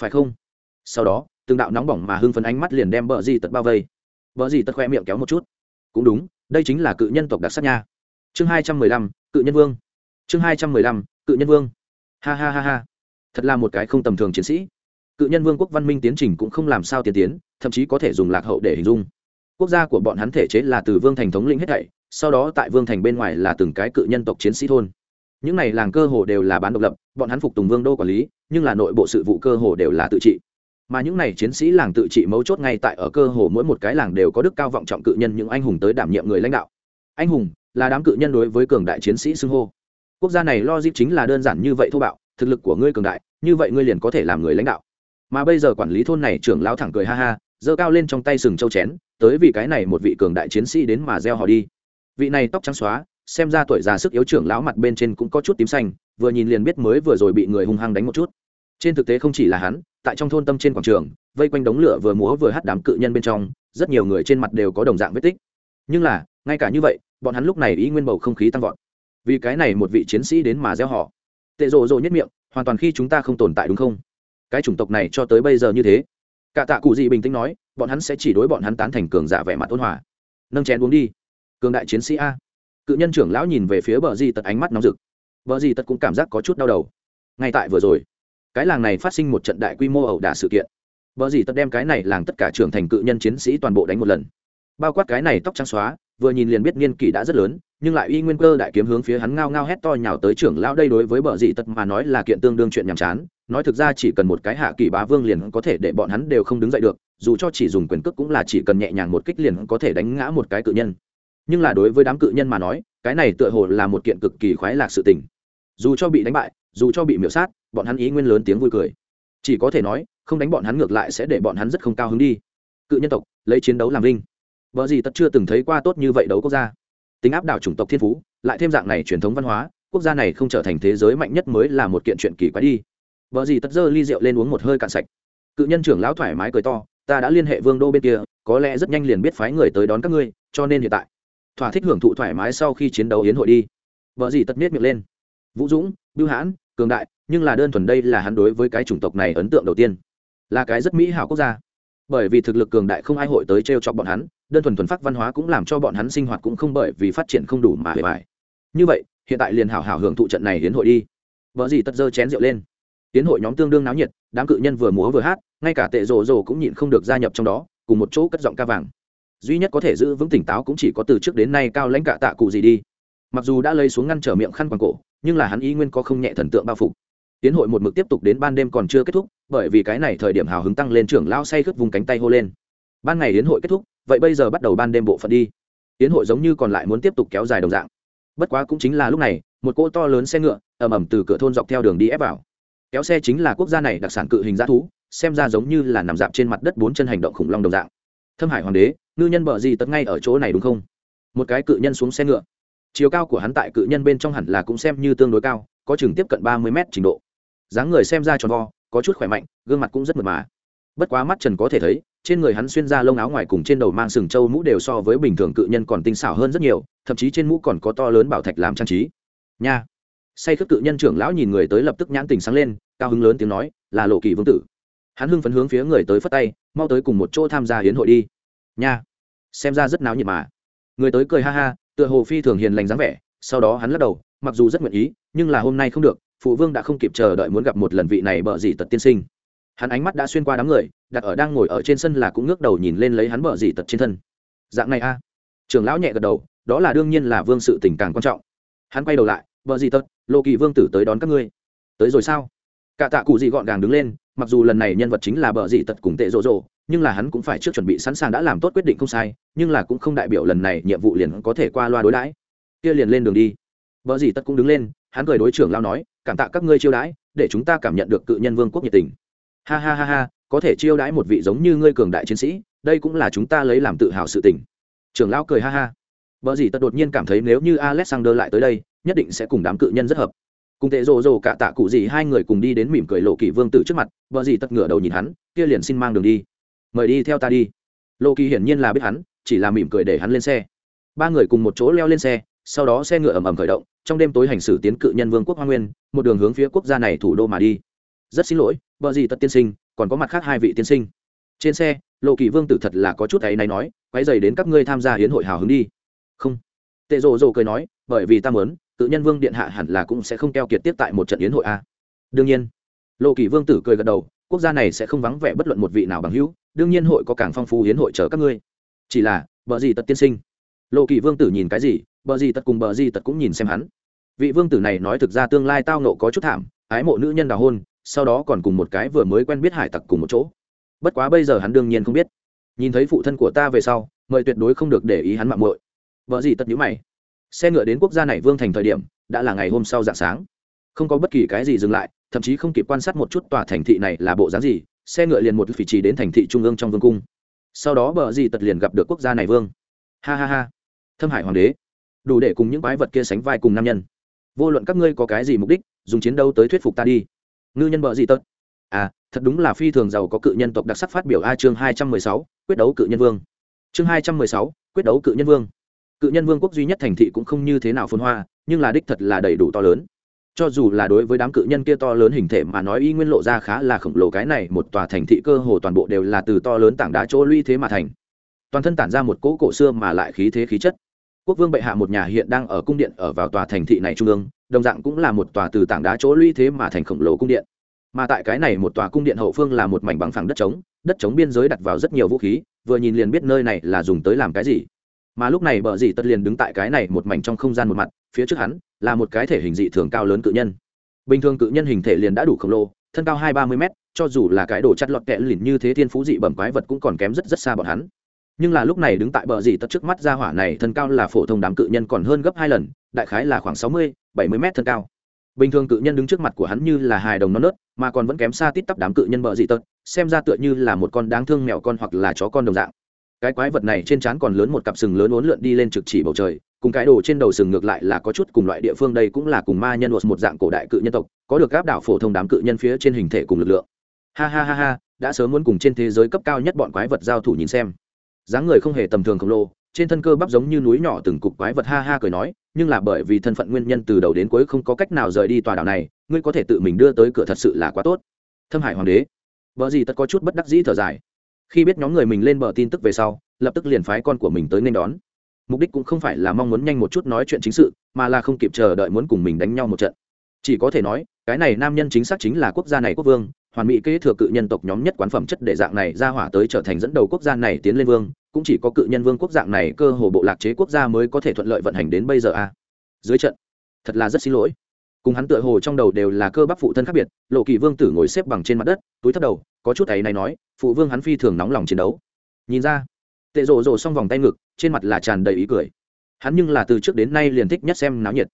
Phải không? Sau đó, từng đạo nóng bỏng mà hưng phấn ánh mắt liền đem bờ di tật bao vây. Bờ di tật khoe miệng kéo một chút. Cũng đúng, đây chính là cự nhân tộc đặc sắc nha. Chương hai trăm mười lăm, cự nhân vương. Chương hai trăm mười lăm, cự nhân vương. Ha ha ha ha. Thật là một cái không tầm thường chiến sĩ. Cự nhân vương quốc văn minh tiến trình cũng không làm sao tiến tiến, thậm chí có thể dùng lạc hậu để hình dung. Quốc gia của bọn hắn thể chế là từ vương thành thống lĩnh hết thảy, sau đó tại vương thành bên ngoài là từng cái cự nhân tộc chiến sĩ thôn. Những này làng cơ hồ đều là bán độc lập, bọn hắn phục tùng vương đô quản lý, nhưng là nội bộ sự vụ cơ hồ đều là tự trị mà những này chiến sĩ làng tự trị mấu chốt ngay tại ở cơ hồ mỗi một cái làng đều có đức cao vọng trọng cự nhân những anh hùng tới đảm nhiệm người lãnh đạo. Anh hùng là đám cự nhân đối với cường đại chiến sĩ xưng hô. Quốc gia này lo chính là đơn giản như vậy thô bạo, thực lực của ngươi cường đại, như vậy ngươi liền có thể làm người lãnh đạo. Mà bây giờ quản lý thôn này trưởng lão thẳng cười ha ha, giơ cao lên trong tay sừng châu chén, tới vì cái này một vị cường đại chiến sĩ đến mà gieo họ đi. Vị này tóc trắng xóa, xem ra tuổi già sức yếu trưởng lão mặt bên trên cũng có chút tím xanh, vừa nhìn liền biết mới vừa rồi bị người hung hăng đánh một chút trên thực tế không chỉ là hắn, tại trong thôn tâm trên quảng trường, vây quanh đống lửa vừa múa vừa hát đám cự nhân bên trong, rất nhiều người trên mặt đều có đồng dạng vết tích. Nhưng là, ngay cả như vậy, bọn hắn lúc này ý nguyên bầu không khí tăng vọt. Vì cái này một vị chiến sĩ đến mà gieo họ. Tệ rộ rộ nhất miệng, hoàn toàn khi chúng ta không tồn tại đúng không? Cái chủng tộc này cho tới bây giờ như thế. Cả tạ cụ gì bình tĩnh nói, bọn hắn sẽ chỉ đối bọn hắn tán thành cường giả vẻ mặt ôn hòa. Nâng chén uống đi. Cường đại chiến sĩ a. Cự nhân trưởng lão nhìn về phía bờ di tật ánh mắt nóng rực. Bờ di tật cũng cảm giác có chút đau đầu. Ngay tại vừa rồi cái làng này phát sinh một trận đại quy mô ẩu đả sự kiện. Vợ gì tật đem cái này làng tất cả trưởng thành cự nhân chiến sĩ toàn bộ đánh một lần. Bao quát cái này tóc trắng xóa, vừa nhìn liền biết niên kỷ đã rất lớn, nhưng lại uy nguyên cơ đại kiếm hướng phía hắn ngao ngao hét to nhào tới trưởng lão đây đối với bờ dị tật mà nói là kiện tương đương chuyện nhàm chán, nói thực ra chỉ cần một cái hạ kỳ bá vương liền có thể để bọn hắn đều không đứng dậy được, dù cho chỉ dùng quyền cước cũng là chỉ cần nhẹ nhàng một kích liền có thể đánh ngã một cái cự nhân. Nhưng là đối với đám cự nhân mà nói, cái này tựa hồ là một kiện cực kỳ khoái lạc sự tình. Dù cho bị đánh bại dù cho bị miễu sát, bọn hắn ý nguyên lớn tiếng vui cười. Chỉ có thể nói, không đánh bọn hắn ngược lại sẽ để bọn hắn rất không cao hứng đi. Cự nhân tộc, lấy chiến đấu làm linh. Vợ gì tất chưa từng thấy qua tốt như vậy đấu quốc gia. Tính áp đảo chủng tộc thiên phú, lại thêm dạng này truyền thống văn hóa, quốc gia này không trở thành thế giới mạnh nhất mới là một kiện chuyện kỳ quái đi. Vợ gì tất dơ ly rượu lên uống một hơi cạn sạch. Cự nhân trưởng lão thoải mái cười to, ta đã liên hệ vương đô bên kia, có lẽ rất nhanh liền biết phái người tới đón các ngươi, cho nên hiện tại, thỏa thích hưởng thụ thoải mái sau khi chiến đấu yến hội đi. Vợ gì tất miết miệng lên. Vũ dũng, bưu hãn cường đại, nhưng là đơn thuần đây là hắn đối với cái chủng tộc này ấn tượng đầu tiên. Là cái rất mỹ hảo quốc gia. Bởi vì thực lực cường đại không ai hội tới t r e o chọc bọn hắn, đơn thuần thuần phát văn hóa cũng làm cho bọn hắn sinh hoạt cũng không bởi vì phát triển không đủ mà hề bài như vậy, hiện tại liền hảo hảo hưởng thụ trận này hiến hội đi. Vợ gì tất dơ chén rượu lên. Hiến hội nhóm tương đương náo nhiệt, đám cự nhân vừa múa vừa hát, ngay cả tệ rồ rồ cũng nhịn không được gia nhập trong đó, cùng một chỗ cất giọng ca vàng. Duy nhất có thể giữ vững tỉnh táo cũng chỉ có từ trước đến nay cao lãnh cả tạ cụ gì đi. Mặc dù đã lấy xuống ngăn trở miệng khăn quàng cổ nhưng là hắn ý nguyên có không nhẹ thần tượng bao phục tiến hội một mực tiếp tục đến ban đêm còn chưa kết thúc, bởi vì cái này thời điểm hào hứng tăng lên trưởng lao say khướt vùng cánh tay hô lên. Ban ngày đến hội kết thúc, vậy bây giờ bắt đầu ban đêm bộ phận đi. Tiến hội giống như còn lại muốn tiếp tục kéo dài đồng dạng. Bất quá cũng chính là lúc này, một cỗ to lớn xe ngựa, ầm ầm từ cửa thôn dọc theo đường đi ép vào. Kéo xe chính là quốc gia này đặc sản cự hình g thú, xem ra giống như là nằm dạp trên mặt đất bốn chân hành động khủng long đồng dạng. Thâm hải hoàng đế, ngư nhân bờ gì tất ngay ở chỗ này đúng không? Một cái cự nhân xuống xe ngựa chiều cao của hắn tại cự nhân bên trong hẳn là cũng xem như tương đối cao, có chừng tiếp cận ba mươi mét trình độ. Dáng người xem ra tròn vo, có chút khỏe mạnh, gương mặt cũng rất mượt mà. Bất quá mắt trần có thể thấy, trên người hắn xuyên ra lông áo ngoài cùng trên đầu mang sừng trâu mũ đều so với bình thường cự nhân còn tinh xảo hơn rất nhiều, thậm chí trên mũ còn có to lớn bảo thạch làm trang trí. Nha! Say khước cự nhân trưởng lão nhìn người tới lập tức nhãn tình sáng lên, cao hứng lớn tiếng nói, là lộ kỳ vương tử. Hắn hưng phấn hướng phía người tới phất tay, mau tới cùng một chỗ tham gia hiến hội đi. Nha! Xem ra rất náo nhiệt mà. Người tới cười ha ha tựa hồ phi thường hiền lành dáng vẻ, sau đó hắn lắc đầu, mặc dù rất nguyện ý, nhưng là hôm nay không được, phụ vương đã không kịp chờ đợi muốn gặp một lần vị này bợ dị tật tiên sinh. Hắn ánh mắt đã xuyên qua đám người, đặt ở đang ngồi ở trên sân là cũng ngước đầu nhìn lên lấy hắn bợ dị tật trên thân. Dạng này a. À. trưởng lão nhẹ gật đầu, đó là đương nhiên là vương sự tình càng quan trọng. Hắn quay đầu lại, bợ dị tật, lô kỳ vương tử tới đón các ngươi. Tới rồi sao? Cả tạ cụ dị gọn gàng đứng lên mặc dù lần này nhân vật chính là bợ dị tật cùng tệ rộ rộ, nhưng là hắn cũng phải trước chuẩn bị sẵn sàng đã làm tốt quyết định không sai, nhưng là cũng không đại biểu lần này nhiệm vụ liền có thể qua loa đối đãi. Kia liền lên đường đi. Bờ dị tật cũng đứng lên, hắn cười đối trưởng lao nói, cảm tạ các ngươi chiêu đãi, để chúng ta cảm nhận được cự nhân vương quốc nhiệt tình. Ha ha ha ha, có thể chiêu đãi một vị giống như ngươi cường đại chiến sĩ, đây cũng là chúng ta lấy làm tự hào sự tình. Trưởng lão cười ha ha. Vợ gì tật đột nhiên cảm thấy nếu như alexander lại tới đây, nhất định sẽ cùng đám cự nhân rất hợp cùng tệ rồ rồ cả tạ cụ gì hai người cùng đi đến mỉm cười lộ kỳ vương tử trước mặt, vợ gì tật ngửa đầu nhìn hắn, kia liền xin mang đường đi. Mời đi theo ta đi. Lộ kỳ hiển nhiên là biết hắn, chỉ là mỉm cười để hắn lên xe. Ba người cùng một chỗ leo lên xe, sau đó xe ngựa ầm ầm khởi động, trong đêm tối hành xử tiến cự nhân vương quốc hoa nguyên, một đường hướng phía quốc gia này thủ đô mà đi. Rất xin lỗi, vợ gì tật tiên sinh, còn có mặt khác hai vị tiên sinh. Trên xe, lộ kỳ vương tử thật là có chút ấy này nói quay dày đến các ngươi tham gia hiến hội hào hứng đi. Không. Tệ rồ rồ cười nói, bởi vì ta mớn tự nhân vương điện hạ hẳn là cũng sẽ không keo kiệt tiếp tại một trận yến hội a. Đương nhiên lộ kỳ vương tử cười gật đầu, quốc gia này sẽ không vắng vẻ bất luận một vị nào bằng hữu, đương nhiên hội có càng phong phú hiến hội chờ các ngươi. Chỉ là, bờ gì tật tiên sinh? Lộ kỳ vương tử nhìn cái gì? Bờ gì tật cùng bờ gì tật cũng nhìn xem hắn. Vị vương tử này nói thực ra tương lai tao nộ có chút thảm, ái mộ nữ nhân đào hôn, sau đó còn cùng một cái vừa mới quen biết hải tặc cùng một chỗ. Bất quá bây giờ hắn đương nhiên không biết. Nhìn thấy phụ thân của ta về sau, mời tuyệt đối không được để ý hắn mạng muội. Vợ gì tất nhữ mày xe ngựa đến quốc gia này vương thành thời điểm, đã là ngày hôm sau dạng sáng. Không có bất kỳ cái gì dừng lại, thậm chí không kịp quan sát một chút tòa thành thị này là bộ dáng gì, xe ngựa liền một vị trí đến thành thị trung ương trong vương cung. Sau đó bờ gì tật liền gặp được quốc gia này vương. Ha ha ha. Thâm hải hoàng đế. Đủ để cùng những quái vật kia sánh vai cùng nam nhân. Vô luận các ngươi có cái gì mục đích, dùng chiến đấu tới thuyết phục ta đi. Ngư nhân bờ gì tật. À thật đúng là phi thường giàu có cự nhân tộc đặc sắc phát biểu a chương hai trăm mười sáu, quyết đấu cự nhân vương. Chương hai trăm mười sáu, quyết đấu cự nhân vương cự nhân vương quốc duy nhất thành thị cũng không như thế nào phồn hoa, nhưng là đích thật là đầy đủ to lớn. Cho dù là đối với đám cự nhân kia to lớn hình thể mà nói y nguyên lộ ra khá là khổng lồ, cái này một tòa thành thị cơ hồ toàn bộ đều là từ to lớn tảng đá chỗ lũy thế mà thành. Toàn thân tản ra một cỗ cổ xưa mà lại khí thế khí chất. Quốc vương bệ hạ một nhà hiện đang ở cung điện ở vào tòa thành thị này trung ương, đồng dạng cũng là một tòa từ tảng đá chỗ lũy thế mà thành khổng lồ cung điện. Mà tại cái này một tòa cung điện hậu phương là một mảnh bằng phẳng đất trống đất trống biên giới đặt vào rất nhiều vũ khí, vừa nhìn liền biết nơi này là dùng tới làm cái gì mà lúc này bờ dì tất liền đứng tại cái này một mảnh trong không gian một mặt, phía trước hắn là một cái thể hình dị thường cao lớn cự nhân. Bình thường cự nhân hình thể liền đã đủ khổng lồ, thân cao hai ba mươi mét, cho dù là cái đồ chặt lọt kẹ lìn như thế thiên phú dị bẩm quái vật cũng còn kém rất rất xa bọn hắn. Nhưng là lúc này đứng tại bờ dì tất trước mắt ra hỏa này thân cao là phổ thông đám cự nhân còn hơn gấp hai lần, đại khái là khoảng sáu mươi, bảy mươi mét thân cao. Bình thường cự nhân đứng trước mặt của hắn như là hài đồng non nớt, mà còn vẫn kém xa tít tắp đám cự nhân bờ dị tật xem ra tựa như là một con đáng thương mèo con hoặc là chó con đồng dạng cái quái vật này trên trán còn lớn một cặp sừng lớn uốn lượn đi lên trực chỉ bầu trời, cùng cái đồ trên đầu sừng ngược lại là có chút cùng loại địa phương, đây cũng là cùng ma nhân một dạng cổ đại cự nhân tộc, có được áp đảo phổ thông đám cự nhân phía trên hình thể cùng lực lượng. Ha ha ha ha, đã sớm muốn cùng trên thế giới cấp cao nhất bọn quái vật giao thủ nhìn xem. Dáng người không hề tầm thường khổng lồ, trên thân cơ bắp giống như núi nhỏ từng cục quái vật ha ha cười nói, nhưng là bởi vì thân phận nguyên nhân từ đầu đến cuối không có cách nào rời đi tòa đảo này, ngươi có thể tự mình đưa tới cửa thật sự là quá tốt. Thâm hải hoàng đế, vợ gì tất có chút bất đắc dĩ thở dài khi biết nhóm người mình lên bờ tin tức về sau, lập tức liền phái con của mình tới nên đón. Mục đích cũng không phải là mong muốn nhanh một chút nói chuyện chính sự, mà là không kịp chờ đợi muốn cùng mình đánh nhau một trận. Chỉ có thể nói, cái này nam nhân chính xác chính là quốc gia này quốc vương, hoàn mỹ kế thừa cự nhân tộc nhóm nhất quán phẩm chất để dạng này ra hỏa tới trở thành dẫn đầu quốc gia này tiến lên vương, cũng chỉ có cự nhân vương quốc dạng này cơ hồ bộ lạc chế quốc gia mới có thể thuận lợi vận hành đến bây giờ a. À. dưới trận, thật là rất xin lỗi cùng hắn tựa hồ trong đầu đều là cơ bắp phụ thân khác biệt, lộ kỳ vương tử ngồi xếp bằng trên mặt đất, túi thấp đầu, có chút ấy này nói, phụ vương hắn phi thường nóng lòng chiến đấu. Nhìn ra, tệ rộ rộ xong vòng tay ngực, trên mặt là tràn đầy ý cười. Hắn nhưng là từ trước đến nay liền thích nhất xem náo nhiệt.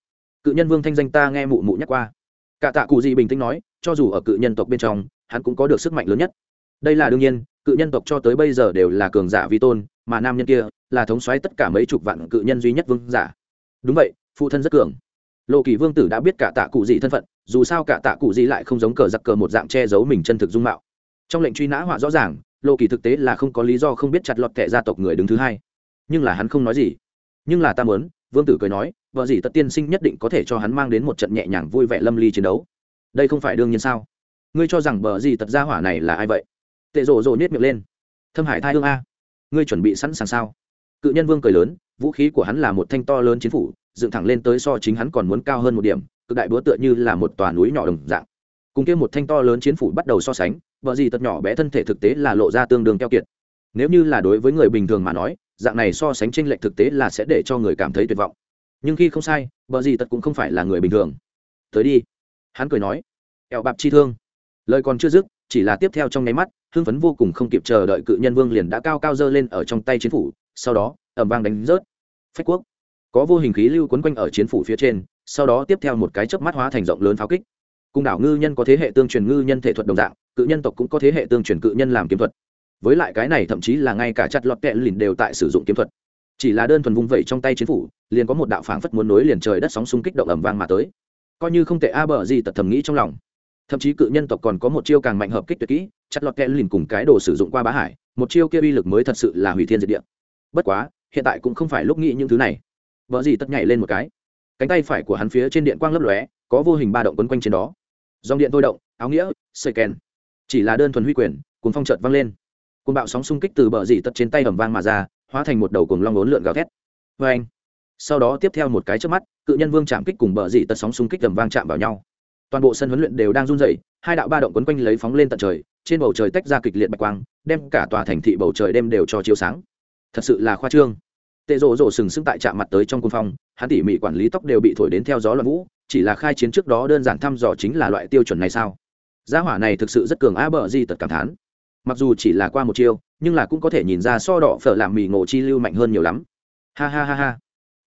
Cự nhân vương thanh danh ta nghe mụ mụ nhắc qua. Cả tạ cụ gì bình tĩnh nói, cho dù ở cự nhân tộc bên trong, hắn cũng có được sức mạnh lớn nhất. Đây là đương nhiên, cự nhân tộc cho tới bây giờ đều là cường giả vi tôn, mà nam nhân kia là thống xoáy tất cả mấy chục vạn cự nhân duy nhất vương giả. Đúng vậy, phụ thân rất cường lộ kỳ vương tử đã biết cả tạ cụ gì thân phận, dù sao cả tạ cụ gì lại không giống cờ giặc cờ một dạng che giấu mình chân thực dung mạo. Trong lệnh truy nã họa rõ ràng lộ kỳ thực tế là không có lý do không biết chặt lọt kẻ gia tộc người đứng thứ hai. Nhưng là hắn không nói gì. Nhưng là ta muốn, vương tử cười nói, vợ gì tất tiên sinh nhất định có thể cho hắn mang đến một trận nhẹ nhàng vui vẻ lâm ly chiến đấu. Đây không phải đương nhiên sao? Ngươi cho rằng bờ gì tật gia hỏa này là ai vậy? Tệ rộ rộ nhét miệng lên. Thâm hải thai hương a, ngươi chuẩn bị sẵn sàng sao? Cự nhân vương cười lớn vũ khí của hắn là một thanh to lớn chiến phủ, dựng thẳng lên tới so chính hắn còn muốn cao hơn một điểm, cực đại búa tựa như là một tòa núi nhỏ đồng dạng. Cùng kia một thanh to lớn chiến phủ bắt đầu so sánh, vợ gì tật nhỏ bé thân thể thực tế là lộ ra tương đương keo kiệt. Nếu như là đối với người bình thường mà nói, dạng này so sánh tranh lệch thực tế là sẽ để cho người cảm thấy tuyệt vọng. Nhưng khi không sai, vợ gì tật cũng không phải là người bình thường. Tới đi. Hắn cười nói, ẹo bạp chi thương. Lời còn chưa dứt, chỉ là tiếp theo trong nháy mắt, hưng phấn vô cùng không kịp chờ đợi cự nhân vương liền đã cao cao dơ lên ở trong tay chiến phủ, sau đó ẩm vang đánh rớt. Phách quốc. Có vô hình khí lưu quấn quanh ở chiến phủ phía trên, sau đó tiếp theo một cái chớp mắt hóa thành rộng lớn pháo kích. Cung đảo ngư nhân có thế hệ tương truyền ngư nhân thể thuật đồng dạng, cự nhân tộc cũng có thế hệ tương truyền cự nhân làm kiếm thuật. Với lại cái này thậm chí là ngay cả chặt lọt kẹ lìn đều tại sử dụng kiếm thuật. Chỉ là đơn thuần vung vẩy trong tay chiến phủ, liền có một đạo phảng phất muốn nối liền trời đất sóng xung kích động ẩm vang mà tới. Coi như không tệ a bờ gì tật thầm nghĩ trong lòng. Thậm chí cự nhân tộc còn có một chiêu càng mạnh hợp kích tuyệt kỹ, chặt lọt kẹ lìn cùng cái đồ sử dụng qua bá hải, một chiêu kia uy lực mới thật sự là hủy thiên diệt địa. Bất quá hiện tại cũng không phải lúc nghĩ những thứ này. Vợ gì tất nhảy lên một cái. Cánh tay phải của hắn phía trên điện quang lấp lóe, có vô hình ba động quấn quanh trên đó. Dòng điện thôi động, áo nghĩa, sợi kèn. Chỉ là đơn thuần huy quyền cuốn phong trợt văng lên. Cuốn bạo sóng xung kích từ bờ dì tất trên tay hầm vang mà ra, hóa thành một đầu cuồng long ốn lượn gào thét. Vê anh, sau đó tiếp theo một cái trước mắt, cự nhân vương chạm kích cùng bờ dì tất sóng xung kích ẩm vang chạm vào nhau. Toàn bộ sân huấn luyện đều đang run rẩy, hai đạo ba động quấn quanh lấy phóng lên tận trời, trên bầu trời tách ra kịch liệt bạch quang, đem cả tòa thành thị bầu trời đêm đều cho chiếu sáng thật sự là khoa trương. Tệ rộ rộ sừng sững tại chạm mặt tới trong quân phong hắn tỉ mỉ quản lý tóc đều bị thổi đến theo gió loạn vũ, chỉ là khai chiến trước đó đơn giản thăm dò chính là loại tiêu chuẩn này sao? Gia hỏa này thực sự rất cường á bờ di tật cảm thán. Mặc dù chỉ là qua một chiêu, nhưng là cũng có thể nhìn ra so đỏ phở làm mì ngộ chi lưu mạnh hơn nhiều lắm. Ha ha ha ha.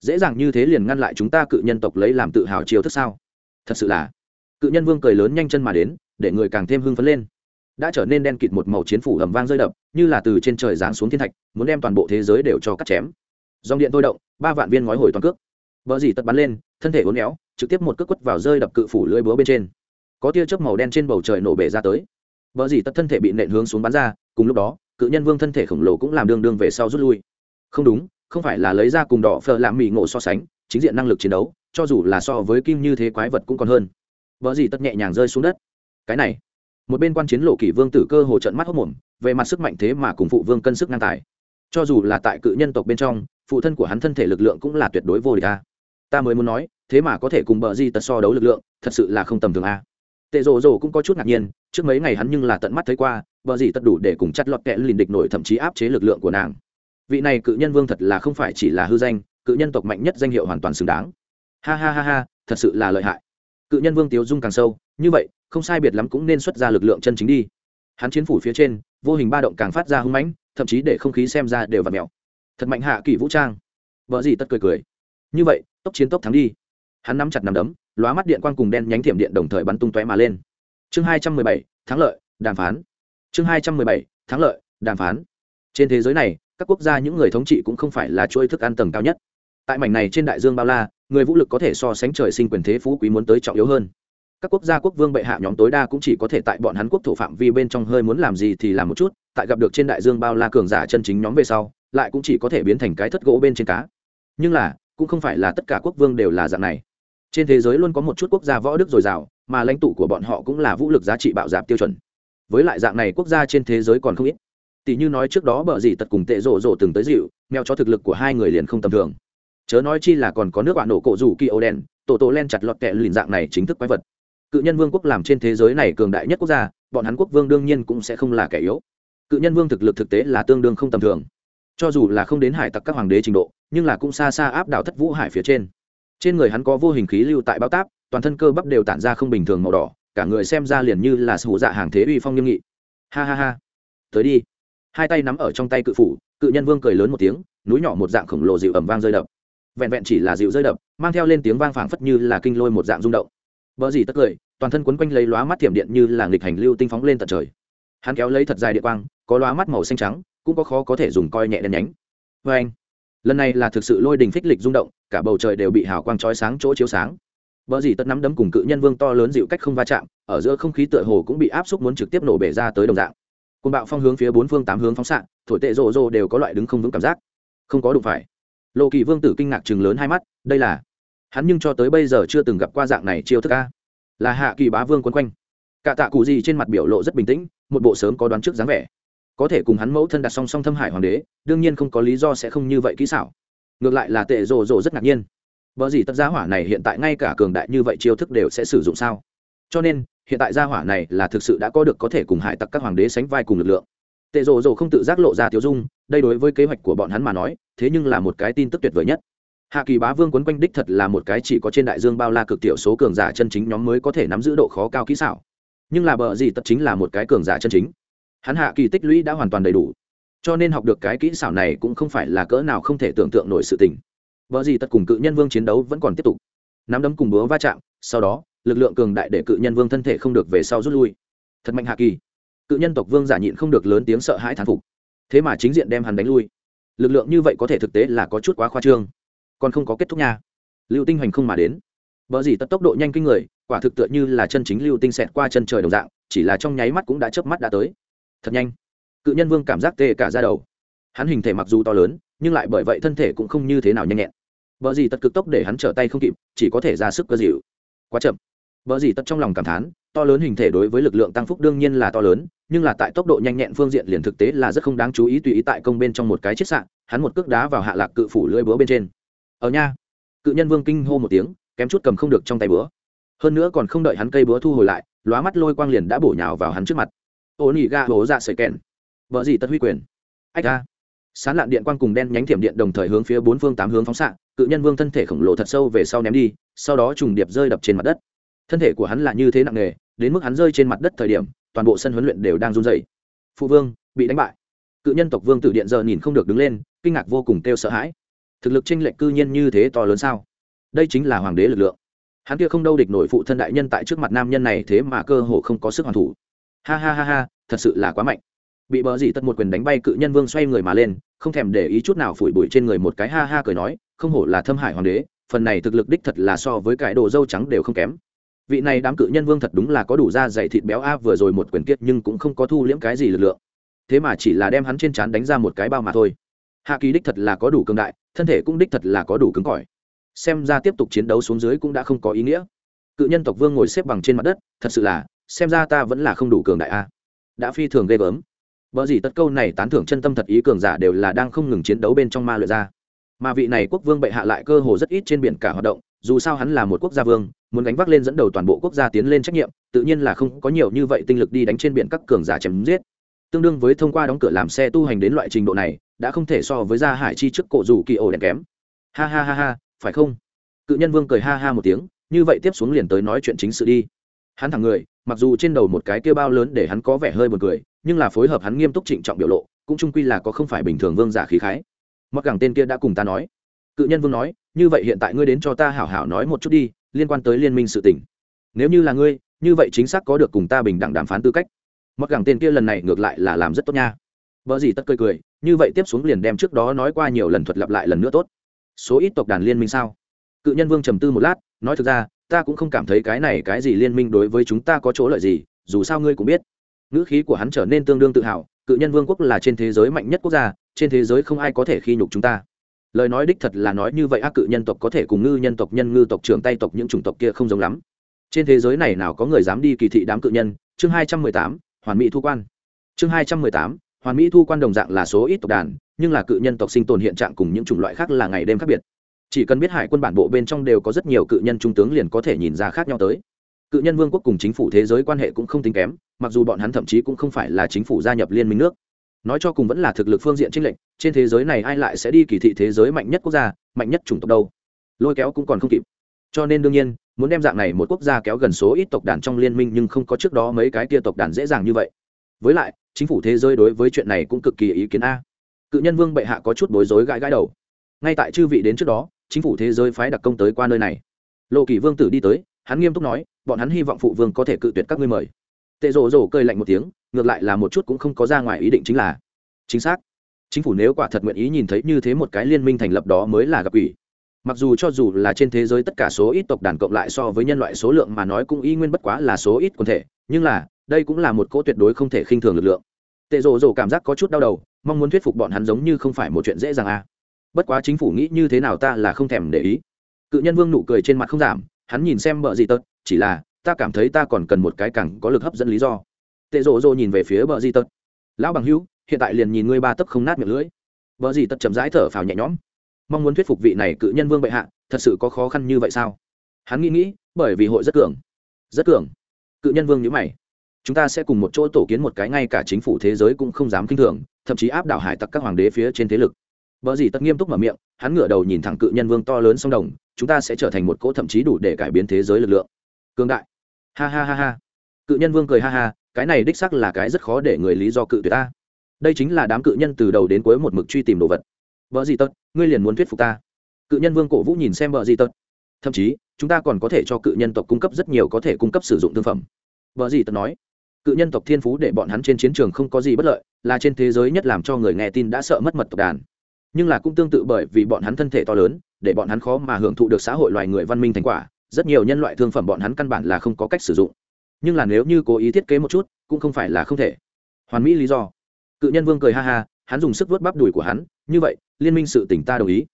Dễ dàng như thế liền ngăn lại chúng ta cự nhân tộc lấy làm tự hào chiêu thức sao? Thật sự là. Cự nhân vương cười lớn nhanh chân mà đến, để người càng thêm hưng phấn lên đã trở nên đen kịt một màu chiến phủ ầm vang rơi đập, như là từ trên trời giáng xuống thiên thạch, muốn đem toàn bộ thế giới đều cho cắt chém. Dòng điện thôi động, ba vạn viên ngói hồi toàn cước. Vợ dì tật bắn lên, thân thể uốn éo, trực tiếp một cước quất vào rơi đập cự phủ lưỡi búa bên trên. Có tia chớp màu đen trên bầu trời nổ bể ra tới. Vợ dì tật thân thể bị nện hướng xuống bắn ra, cùng lúc đó, cự nhân vương thân thể khổng lồ cũng làm đương đương về sau rút lui. Không đúng, không phải là lấy ra cùng đỏ phờ làm mì ngộ so sánh, chính diện năng lực chiến đấu, cho dù là so với kim như thế quái vật cũng còn hơn. Vợ dì tất nhẹ nhàng rơi xuống đất. Cái này một bên quan chiến lộ kỷ vương tử cơ hồ trận mắt hốc mồm, về mặt sức mạnh thế mà cùng phụ vương cân sức ngang tài. Cho dù là tại cự nhân tộc bên trong, phụ thân của hắn thân thể lực lượng cũng là tuyệt đối vô địch a. Ta mới muốn nói, thế mà có thể cùng bờ di tật so đấu lực lượng, thật sự là không tầm thường a. Tệ rồ rồ cũng có chút ngạc nhiên, trước mấy ngày hắn nhưng là tận mắt thấy qua, bờ di tật đủ để cùng chặt lọt kẹ lìn địch nổi thậm chí áp chế lực lượng của nàng. Vị này cự nhân vương thật là không phải chỉ là hư danh, cự nhân tộc mạnh nhất danh hiệu hoàn toàn xứng đáng. Ha ha ha ha, thật sự là lợi hại cự nhân vương tiếu dung càng sâu, như vậy, không sai biệt lắm cũng nên xuất ra lực lượng chân chính đi. Hắn chiến phủ phía trên, vô hình ba động càng phát ra hưng mãnh, thậm chí để không khí xem ra đều v ặ mẹo thật mạnh hạ kỳ vũ trang. Vợ gì tất cười cười. Như vậy, tốc chiến tốc thắng đi. Hắn nắm chặt nắm đấm, lóa mắt điện quang cùng đen nhánh thiểm điện đồng thời bắn tung tóe mà lên. Chương hai trăm mười bảy, thắng lợi, đàm phán. Chương hai trăm mười bảy, thắng lợi, đàm phán. Trên thế giới này, các quốc gia những người thống trị cũng không phải là chuỗi thức ăn tầng cao nhất. Tại mảnh này trên đại dương bao la người vũ lực có thể so sánh trời sinh quyền thế phú quý muốn tới trọng yếu hơn. Các quốc gia quốc vương bệ hạ nhóm tối đa cũng chỉ có thể tại bọn hắn quốc thổ phạm vi bên trong hơi muốn làm gì thì làm một chút, tại gặp được trên đại dương bao la cường giả chân chính nhóm về sau, lại cũng chỉ có thể biến thành cái thất gỗ bên trên cá. Nhưng là, cũng không phải là tất cả quốc vương đều là dạng này. Trên thế giới luôn có một chút quốc gia võ đức dồi dào, mà lãnh tụ của bọn họ cũng là vũ lực giá trị bạo dạp tiêu chuẩn. Với lại dạng này quốc gia trên thế giới còn không ít. Tỷ như nói trước đó bờ gì tật cùng tệ rộ rộ từng tới dịu, mèo cho thực lực của hai người liền không tầm thường chớ nói chi là còn có nước bạn nổ cổ rủ kỳ ô đen tổ tổ len chặt lọt kẹ lìn dạng này chính thức quái vật. Cự nhân vương quốc làm trên thế giới này cường đại nhất quốc gia, bọn hắn quốc vương đương nhiên cũng sẽ không là kẻ yếu. Cự nhân vương thực lực thực tế là tương đương không tầm thường. Cho dù là không đến hải tặc các hoàng đế trình độ, nhưng là cũng xa xa áp đảo thất vũ hải phía trên. Trên người hắn có vô hình khí lưu tại bao táp, toàn thân cơ bắp đều tản ra không bình thường màu đỏ, cả người xem ra liền như là sủ dạ hàng thế uy phong nghiêm nghị. Ha ha ha. Tới đi. Hai tay nắm ở trong tay cự phủ, cự nhân vương cười lớn một tiếng, núi nhỏ một dạng khổng lồ dịu ẩm vang rơi đập vẹn vẹn chỉ là dịu rơi đập, mang theo lên tiếng vang phảng phất như là kinh lôi một dạng rung động. Vợ gì tất cười, toàn thân quấn quanh lấy lóa mắt thiểm điện như là nghịch hành lưu tinh phóng lên tận trời. Hắn kéo lấy thật dài địa quang, có lóa mắt màu xanh trắng, cũng có khó có thể dùng coi nhẹ đen nhánh. Vê anh. Lần này là thực sự lôi đình phích lịch rung động, cả bầu trời đều bị hào quang chói sáng chỗ chiếu sáng. Vợ gì tất nắm đấm cùng cự nhân vương to lớn dịu cách không va chạm, ở giữa không khí tựa hồ cũng bị áp xúc muốn trực tiếp nổ bể ra tới đồng dạng. Côn bạo phong hướng phía bốn phương tám hướng phóng xạ, thổi tệ rộ rộ đều có loại đứng không vững cảm giác. Không có đụng phải lộ kỳ vương tử kinh ngạc chừng lớn hai mắt, đây là, hắn nhưng cho tới bây giờ chưa từng gặp qua dạng này chiêu thức a. là hạ kỳ bá vương quấn quanh. Cả tạ cụ gì trên mặt biểu lộ rất bình tĩnh, một bộ sớm có đoán trước dáng vẻ. Có thể cùng hắn mẫu thân đặt song song thâm hải hoàng đế, đương nhiên không có lý do sẽ không như vậy kỹ xảo. Ngược lại là tệ rồ rồ rất ngạc nhiên. Vợ gì tất giá hỏa này hiện tại ngay cả cường đại như vậy chiêu thức đều sẽ sử dụng sao? Cho nên, hiện tại gia hỏa này là thực sự đã có được có thể cùng hải tặc các hoàng đế sánh vai cùng lực lượng. Tệ rồ rồ không tự giác lộ ra tiêu dung, đây đối với kế hoạch của bọn hắn mà nói thế nhưng là một cái tin tức tuyệt vời nhất. Hạ kỳ bá vương quấn quanh đích thật là một cái chỉ có trên đại dương bao la cực tiểu số cường giả chân chính nhóm mới có thể nắm giữ độ khó cao kỹ xảo. Nhưng là bờ gì tất chính là một cái cường giả chân chính. Hắn hạ kỳ tích lũy đã hoàn toàn đầy đủ. Cho nên học được cái kỹ xảo này cũng không phải là cỡ nào không thể tưởng tượng nổi sự tình. Bờ gì tất cùng cự nhân vương chiến đấu vẫn còn tiếp tục. Nắm đấm cùng búa va chạm, sau đó, lực lượng cường đại để cự nhân vương thân thể không được về sau rút lui. Thật mạnh hạ kỳ. Cự nhân tộc vương giả nhịn không được lớn tiếng sợ hãi thán phục. Thế mà chính diện đem hắn đánh lui lực lượng như vậy có thể thực tế là có chút quá khoa trương. Còn không có kết thúc nha. Lưu tinh hoành không mà đến. Vợ gì tất tốc độ nhanh kinh người, quả thực tựa như là chân chính lưu tinh xẹt qua chân trời đồng dạng, chỉ là trong nháy mắt cũng đã chớp mắt đã tới. Thật nhanh. Cự nhân vương cảm giác tê cả ra đầu. Hắn hình thể mặc dù to lớn, nhưng lại bởi vậy thân thể cũng không như thế nào nhanh nhẹn. Vợ gì tất cực tốc để hắn trở tay không kịp, chỉ có thể ra sức cơ dịu. Quá chậm. Vợ gì tất trong lòng cảm thán to lớn hình thể đối với lực lượng tăng phúc đương nhiên là to lớn, nhưng là tại tốc độ nhanh nhẹn phương diện liền thực tế là rất không đáng chú ý tùy ý tại công bên trong một cái chiết sạn hắn một cước đá vào hạ lạc cự phủ lưỡi búa bên trên. Ở nha, cự nhân vương kinh hô một tiếng, kém chút cầm không được trong tay búa. Hơn nữa còn không đợi hắn cây búa thu hồi lại, lóa mắt lôi quang liền đã bổ nhào vào hắn trước mặt. Ô nỉ ga hố dạ sợi kèn vợ gì tất huy quyền. Ách ga sán lạn điện quang cùng đen nhánh thiểm điện đồng thời hướng phía bốn phương tám hướng phóng xạ, cự nhân vương thân thể khổng lồ thật sâu về sau ném đi, sau đó trùng điệp rơi đập trên mặt đất. Thân thể của hắn là như thế nặng nề đến mức hắn rơi trên mặt đất thời điểm, toàn bộ sân huấn luyện đều đang run dày phụ vương, bị đánh bại. Cự nhân tộc vương tử điện giờ nhìn không được đứng lên, kinh ngạc vô cùng kêu sợ hãi. Thực lực tranh lệch cư nhiên như thế to lớn sao? Đây chính là hoàng đế lực lượng. Hắn kia không đâu địch nổi phụ thân đại nhân tại trước mặt nam nhân này thế mà cơ hồ không có sức hoàn thủ. Ha ha ha ha, thật sự là quá mạnh. Bị bờ dì tất một quyền đánh bay cự nhân vương xoay người mà lên, không thèm để ý chút nào phủi bụi trên người một cái ha ha cười nói, không hổ là thâm hải hoàng đế, phần này thực lực đích thật là so với cái đồ dâu trắng đều không kém vị này đám cự nhân vương thật đúng là có đủ da dày thịt béo a, vừa rồi một quyền kiệt nhưng cũng không có thu liễm cái gì lực lượng. Thế mà chỉ là đem hắn trên trán đánh ra một cái bao mà thôi. Hạ kỳ đích thật là có đủ cường đại, thân thể cũng đích thật là có đủ cứng cỏi. Xem ra tiếp tục chiến đấu xuống dưới cũng đã không có ý nghĩa. Cự nhân tộc vương ngồi xếp bằng trên mặt đất, thật sự là, xem ra ta vẫn là không đủ cường đại a. Đã phi thường ghê gớm. Vợ gì tất câu này tán thưởng chân tâm thật ý cường giả đều là đang không ngừng chiến đấu bên trong ma luyện ra. Mà vị này quốc vương bệ hạ lại cơ hồ rất ít trên biển cả hoạt động dù sao hắn là một quốc gia vương, muốn gánh vác lên dẫn đầu toàn bộ quốc gia tiến lên trách nhiệm, tự nhiên là không có nhiều như vậy tinh lực đi đánh trên biển các cường giả chém giết. Tương đương với thông qua đóng cửa làm xe tu hành đến loại trình độ này, đã không thể so với gia hải chi trước cổ dù kỳ ổ đèn kém. Ha ha ha ha, phải không? Cự nhân vương cười ha ha một tiếng, như vậy tiếp xuống liền tới nói chuyện chính sự đi. Hắn thẳng người, mặc dù trên đầu một cái kia bao lớn để hắn có vẻ hơi buồn cười, nhưng là phối hợp hắn nghiêm túc trịnh trọng biểu lộ, cũng trung quy là có không phải bình thường vương giả khí khái. Mặc gẳng tên kia đã cùng ta nói. Cự nhân vương nói như vậy hiện tại ngươi đến cho ta hảo hảo nói một chút đi, liên quan tới liên minh sự tình. Nếu như là ngươi, như vậy chính xác có được cùng ta bình đẳng đàm phán tư cách. Mặc gẳng tên kia lần này ngược lại là làm rất tốt nha. Vợ gì tất cười cười, như vậy tiếp xuống liền đem trước đó nói qua nhiều lần thuật lặp lại lần nữa tốt. Số ít tộc đàn liên minh sao? Cự nhân vương trầm tư một lát, nói thực ra, ta cũng không cảm thấy cái này cái gì liên minh đối với chúng ta có chỗ lợi gì, dù sao ngươi cũng biết. Ngữ khí của hắn trở nên tương đương tự hào, cự nhân vương quốc là trên thế giới mạnh nhất quốc gia, trên thế giới không ai có thể khi nhục chúng ta lời nói đích thật là nói như vậy, ác cự nhân tộc có thể cùng ngư nhân tộc, nhân ngư tộc, trưởng tay tộc, những chủng tộc kia không giống lắm. Trên thế giới này nào có người dám đi kỳ thị đám cự nhân? Chương hai trăm mười tám, hoàn mỹ thu quan. Chương hai trăm mười tám, hoàn mỹ thu quan đồng dạng là số ít tộc đàn, nhưng là cự nhân tộc sinh tồn hiện trạng cùng những chủng loại khác là ngày đêm khác biệt. Chỉ cần biết hải quân bản bộ bên trong đều có rất nhiều cự nhân trung tướng liền có thể nhìn ra khác nhau tới. Cự nhân vương quốc cùng chính phủ thế giới quan hệ cũng không tính kém, mặc dù bọn hắn thậm chí cũng không phải là chính phủ gia nhập liên minh nước nói cho cùng vẫn là thực lực phương diện tranh lệnh trên thế giới này ai lại sẽ đi kỳ thị thế giới mạnh nhất quốc gia, mạnh nhất chủng tộc đâu? Lôi kéo cũng còn không kịp. Cho nên đương nhiên, muốn đem dạng này một quốc gia kéo gần số ít tộc đàn trong liên minh nhưng không có trước đó mấy cái kia tộc đàn dễ dàng như vậy. Với lại, chính phủ thế giới đối với chuyện này cũng cực kỳ ý kiến a. Cự nhân vương bệ hạ có chút bối rối gãi gãi đầu. Ngay tại chư vị đến trước đó, chính phủ thế giới phái đặc công tới qua nơi này. Lộ kỳ vương tử đi tới, hắn nghiêm túc nói, bọn hắn hy vọng phụ vương có thể cự tuyệt các ngươi mời. Tệ rổ rổ cơi lạnh một tiếng ngược lại là một chút cũng không có ra ngoài ý định chính là. Chính xác. Chính phủ nếu quả thật nguyện ý nhìn thấy như thế một cái liên minh thành lập đó mới là gặp ủy mặc dù cho dù là trên thế giới tất cả số ít tộc đàn cộng lại so với nhân loại số lượng mà nói cũng y nguyên bất quá là số ít quần thể, nhưng là, đây cũng là một cỗ tuyệt đối không thể khinh thường lực lượng. Tệ rồ rồ cảm giác có chút đau đầu, mong muốn thuyết phục bọn hắn giống như không phải một chuyện dễ dàng à. Bất quá chính phủ nghĩ như thế nào ta là không thèm để ý. Cự nhân vương nụ cười trên mặt không giảm, hắn nhìn xem bợ gì tật, chỉ là, ta cảm thấy ta còn cần một cái càng có lực hấp dẫn lý do tệ rộ rộ nhìn về phía bờ di tật. Lão bằng hữu hiện tại liền nhìn ngươi ba tấc không nát miệng lưỡi. Bờ di tật chậm rãi thở phào nhẹ nhõm. Mong muốn thuyết phục vị này cự nhân vương bệ hạ thật sự có khó khăn như vậy sao? Hắn nghĩ nghĩ bởi vì hội rất cường. Rất cường. Cự nhân vương nhữ mày. Chúng ta sẽ cùng một chỗ tổ kiến một cái ngay cả chính phủ thế giới cũng không dám kinh thường thậm chí áp đảo hải tặc các hoàng đế phía trên thế lực. Vợ gì tất nghiêm túc mở miệng, hắn ngửa đầu nhìn thẳng cự nhân vương to lớn sông đồng, chúng ta sẽ trở thành một cỗ thậm chí đủ để cải biến thế giới lực lượng. Cường đại. Ha ha ha ha. Cự nhân vương cười ha ha, cái này đích xác là cái rất khó để người lý do cự tuyệt ta. Đây chính là đám cự nhân từ đầu đến cuối một mực truy tìm đồ vật. vợ gì tật ngươi liền muốn thuyết phục ta. Cự nhân vương cổ vũ nhìn xem vợ gì tật Thậm chí, chúng ta còn có thể cho cự nhân tộc cung cấp rất nhiều có thể cung cấp sử dụng thương phẩm. vợ gì tật nói, cự nhân tộc thiên phú để bọn hắn trên chiến trường không có gì bất lợi, là trên thế giới nhất làm cho người nghe tin đã sợ mất mật tộc đàn nhưng là cũng tương tự bởi vì bọn hắn thân thể to lớn để bọn hắn khó mà hưởng thụ được xã hội loài người văn minh thành quả rất nhiều nhân loại thương phẩm bọn hắn căn bản là không có cách sử dụng nhưng là nếu như cố ý thiết kế một chút, cũng không phải là không thể. Hoàn mỹ lý do. Cự nhân vương cười ha ha, hắn dùng sức vớt bắp đùi của hắn, như vậy, liên minh sự tỉnh ta đồng ý.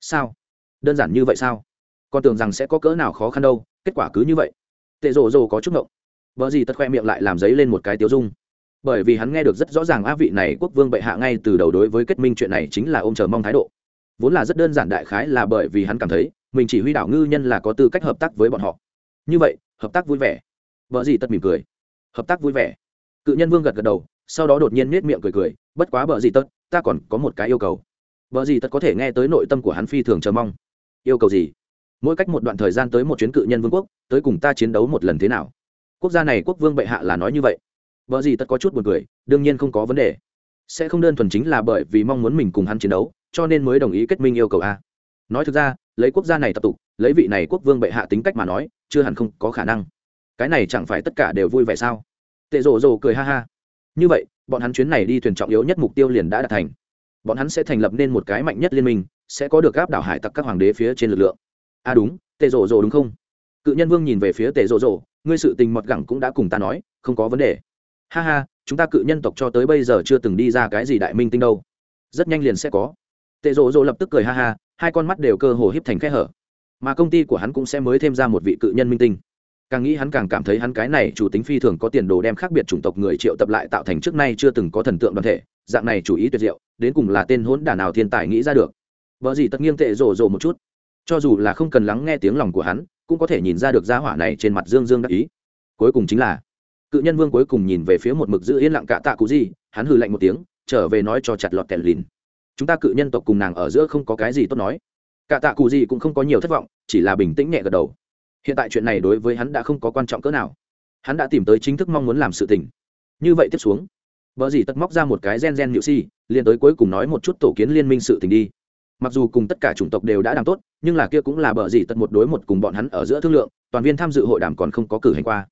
Sao? Đơn giản như vậy sao? Con tưởng rằng sẽ có cỡ nào khó khăn đâu, kết quả cứ như vậy. Tệ rồ rồ có chút ngộng. Vợ gì tật khoe miệng lại làm giấy lên một cái tiếu dung. Bởi vì hắn nghe được rất rõ ràng á vị này quốc vương bệ hạ ngay từ đầu đối với kết minh chuyện này chính là ôm chờ mong thái độ. Vốn là rất đơn giản đại khái là bởi vì hắn cảm thấy, mình chỉ huy đảo ngư nhân là có tư cách hợp tác với bọn họ. Như vậy, hợp tác vui vẻ vợ gì tất mỉm cười. Hợp tác vui vẻ. Cự nhân vương gật gật đầu, sau đó đột nhiên nết miệng cười cười, bất quá bờ gì tất, ta còn có một cái yêu cầu. Bờ gì tất có thể nghe tới nội tâm của hắn phi thường chờ mong. Yêu cầu gì? Mỗi cách một đoạn thời gian tới một chuyến cự nhân vương quốc, tới cùng ta chiến đấu một lần thế nào? Quốc gia này quốc vương bệ hạ là nói như vậy. Vợ gì tất có chút buồn cười, đương nhiên không có vấn đề. Sẽ không đơn thuần chính là bởi vì mong muốn mình cùng hắn chiến đấu, cho nên mới đồng ý kết minh yêu cầu a. Nói thực ra, lấy quốc gia này tập tục, lấy vị này quốc vương bệ hạ tính cách mà nói, chưa hẳn không có khả năng cái này chẳng phải tất cả đều vui vẻ sao? Tệ rồ rồ cười ha ha. Như vậy, bọn hắn chuyến này đi thuyền trọng yếu nhất mục tiêu liền đã đạt thành. Bọn hắn sẽ thành lập nên một cái mạnh nhất liên minh, sẽ có được áp đảo hải tặc các hoàng đế phía trên lực lượng. À đúng, tệ rồ rồ đúng không? Cự nhân vương nhìn về phía tệ rồ rồ, ngươi sự tình mọt gẳng cũng đã cùng ta nói, không có vấn đề. Ha ha, chúng ta cự nhân tộc cho tới bây giờ chưa từng đi ra cái gì đại minh tinh đâu. Rất nhanh liền sẽ có. Tệ rồ rồ lập tức cười ha ha, hai con mắt đều cơ hồ híp thành khe hở. Mà công ty của hắn cũng sẽ mới thêm ra một vị cự nhân minh tinh càng nghĩ hắn càng cảm thấy hắn cái này chủ tính phi thường có tiền đồ đem khác biệt chủng tộc người triệu tập lại tạo thành trước nay chưa từng có thần tượng đoàn thể, dạng này chủ ý tuyệt diệu, đến cùng là tên hỗn đả nào thiên tài nghĩ ra được. Vợ gì tất nghiêng tệ rồ rồ một chút. Cho dù là không cần lắng nghe tiếng lòng của hắn, cũng có thể nhìn ra được gia hỏa này trên mặt dương dương đắc ý. Cuối cùng chính là, cự nhân vương cuối cùng nhìn về phía một mực giữ yên lặng cả tạ cụ gì, hắn hừ lạnh một tiếng, trở về nói cho chặt lọt kẹt lìn. Chúng ta cự nhân tộc cùng nàng ở giữa không có cái gì tốt nói. Cả tạ cụ gì cũng không có nhiều thất vọng, chỉ là bình tĩnh nhẹ gật đầu hiện tại chuyện này đối với hắn đã không có quan trọng cỡ nào. Hắn đã tìm tới chính thức mong muốn làm sự tình. Như vậy tiếp xuống, vợ dì tất móc ra một cái gen gen nhự si, liền tới cuối cùng nói một chút tổ kiến liên minh sự tình đi. Mặc dù cùng tất cả chủng tộc đều đã làm tốt, nhưng là kia cũng là bờ gì tật một đối một cùng bọn hắn ở giữa thương lượng, toàn viên tham dự hội đàm còn không có cử hành qua.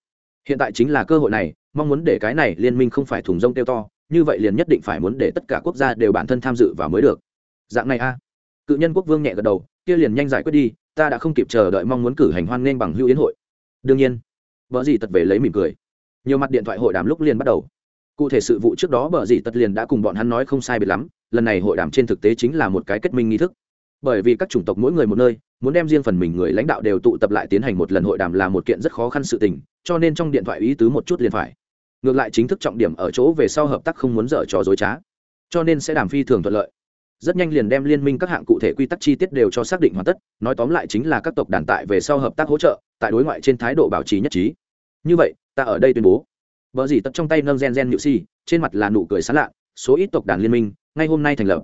Hiện tại chính là cơ hội này, mong muốn để cái này liên minh không phải thùng rông tiêu to, như vậy liền nhất định phải muốn để tất cả quốc gia đều bản thân tham dự và mới được. Dạng này a. Cự nhân quốc vương nhẹ gật đầu, kia liền nhanh giải quyết đi ta đã không kịp chờ đợi mong muốn cử hành hoan nghênh bằng hữu yến hội. Đương nhiên, vợ gì tật về lấy mỉm cười. Nhiều mặt điện thoại hội đàm lúc liền bắt đầu. Cụ thể sự vụ trước đó bờ dĩ tật liền đã cùng bọn hắn nói không sai biệt lắm, lần này hội đàm trên thực tế chính là một cái kết minh nghi thức. Bởi vì các chủng tộc mỗi người một nơi, muốn đem riêng phần mình người lãnh đạo đều tụ tập lại tiến hành một lần hội đàm là một kiện rất khó khăn sự tình, cho nên trong điện thoại ý tứ một chút liền phải. Ngược lại chính thức trọng điểm ở chỗ về sau hợp tác không muốn dở trò dối trá, cho nên sẽ đàm phi thường thuận lợi rất nhanh liền đem liên minh các hạng cụ thể quy tắc chi tiết đều cho xác định hoàn tất, nói tóm lại chính là các tộc đàn tại về sau hợp tác hỗ trợ, tại đối ngoại trên thái độ bảo trì nhất trí. Như vậy, ta ở đây tuyên bố. Vợ dì tật trong tay nâng gen gen nhự si, trên mặt là nụ cười sán lạ, số ít tộc đàn liên minh, ngay hôm nay thành lập.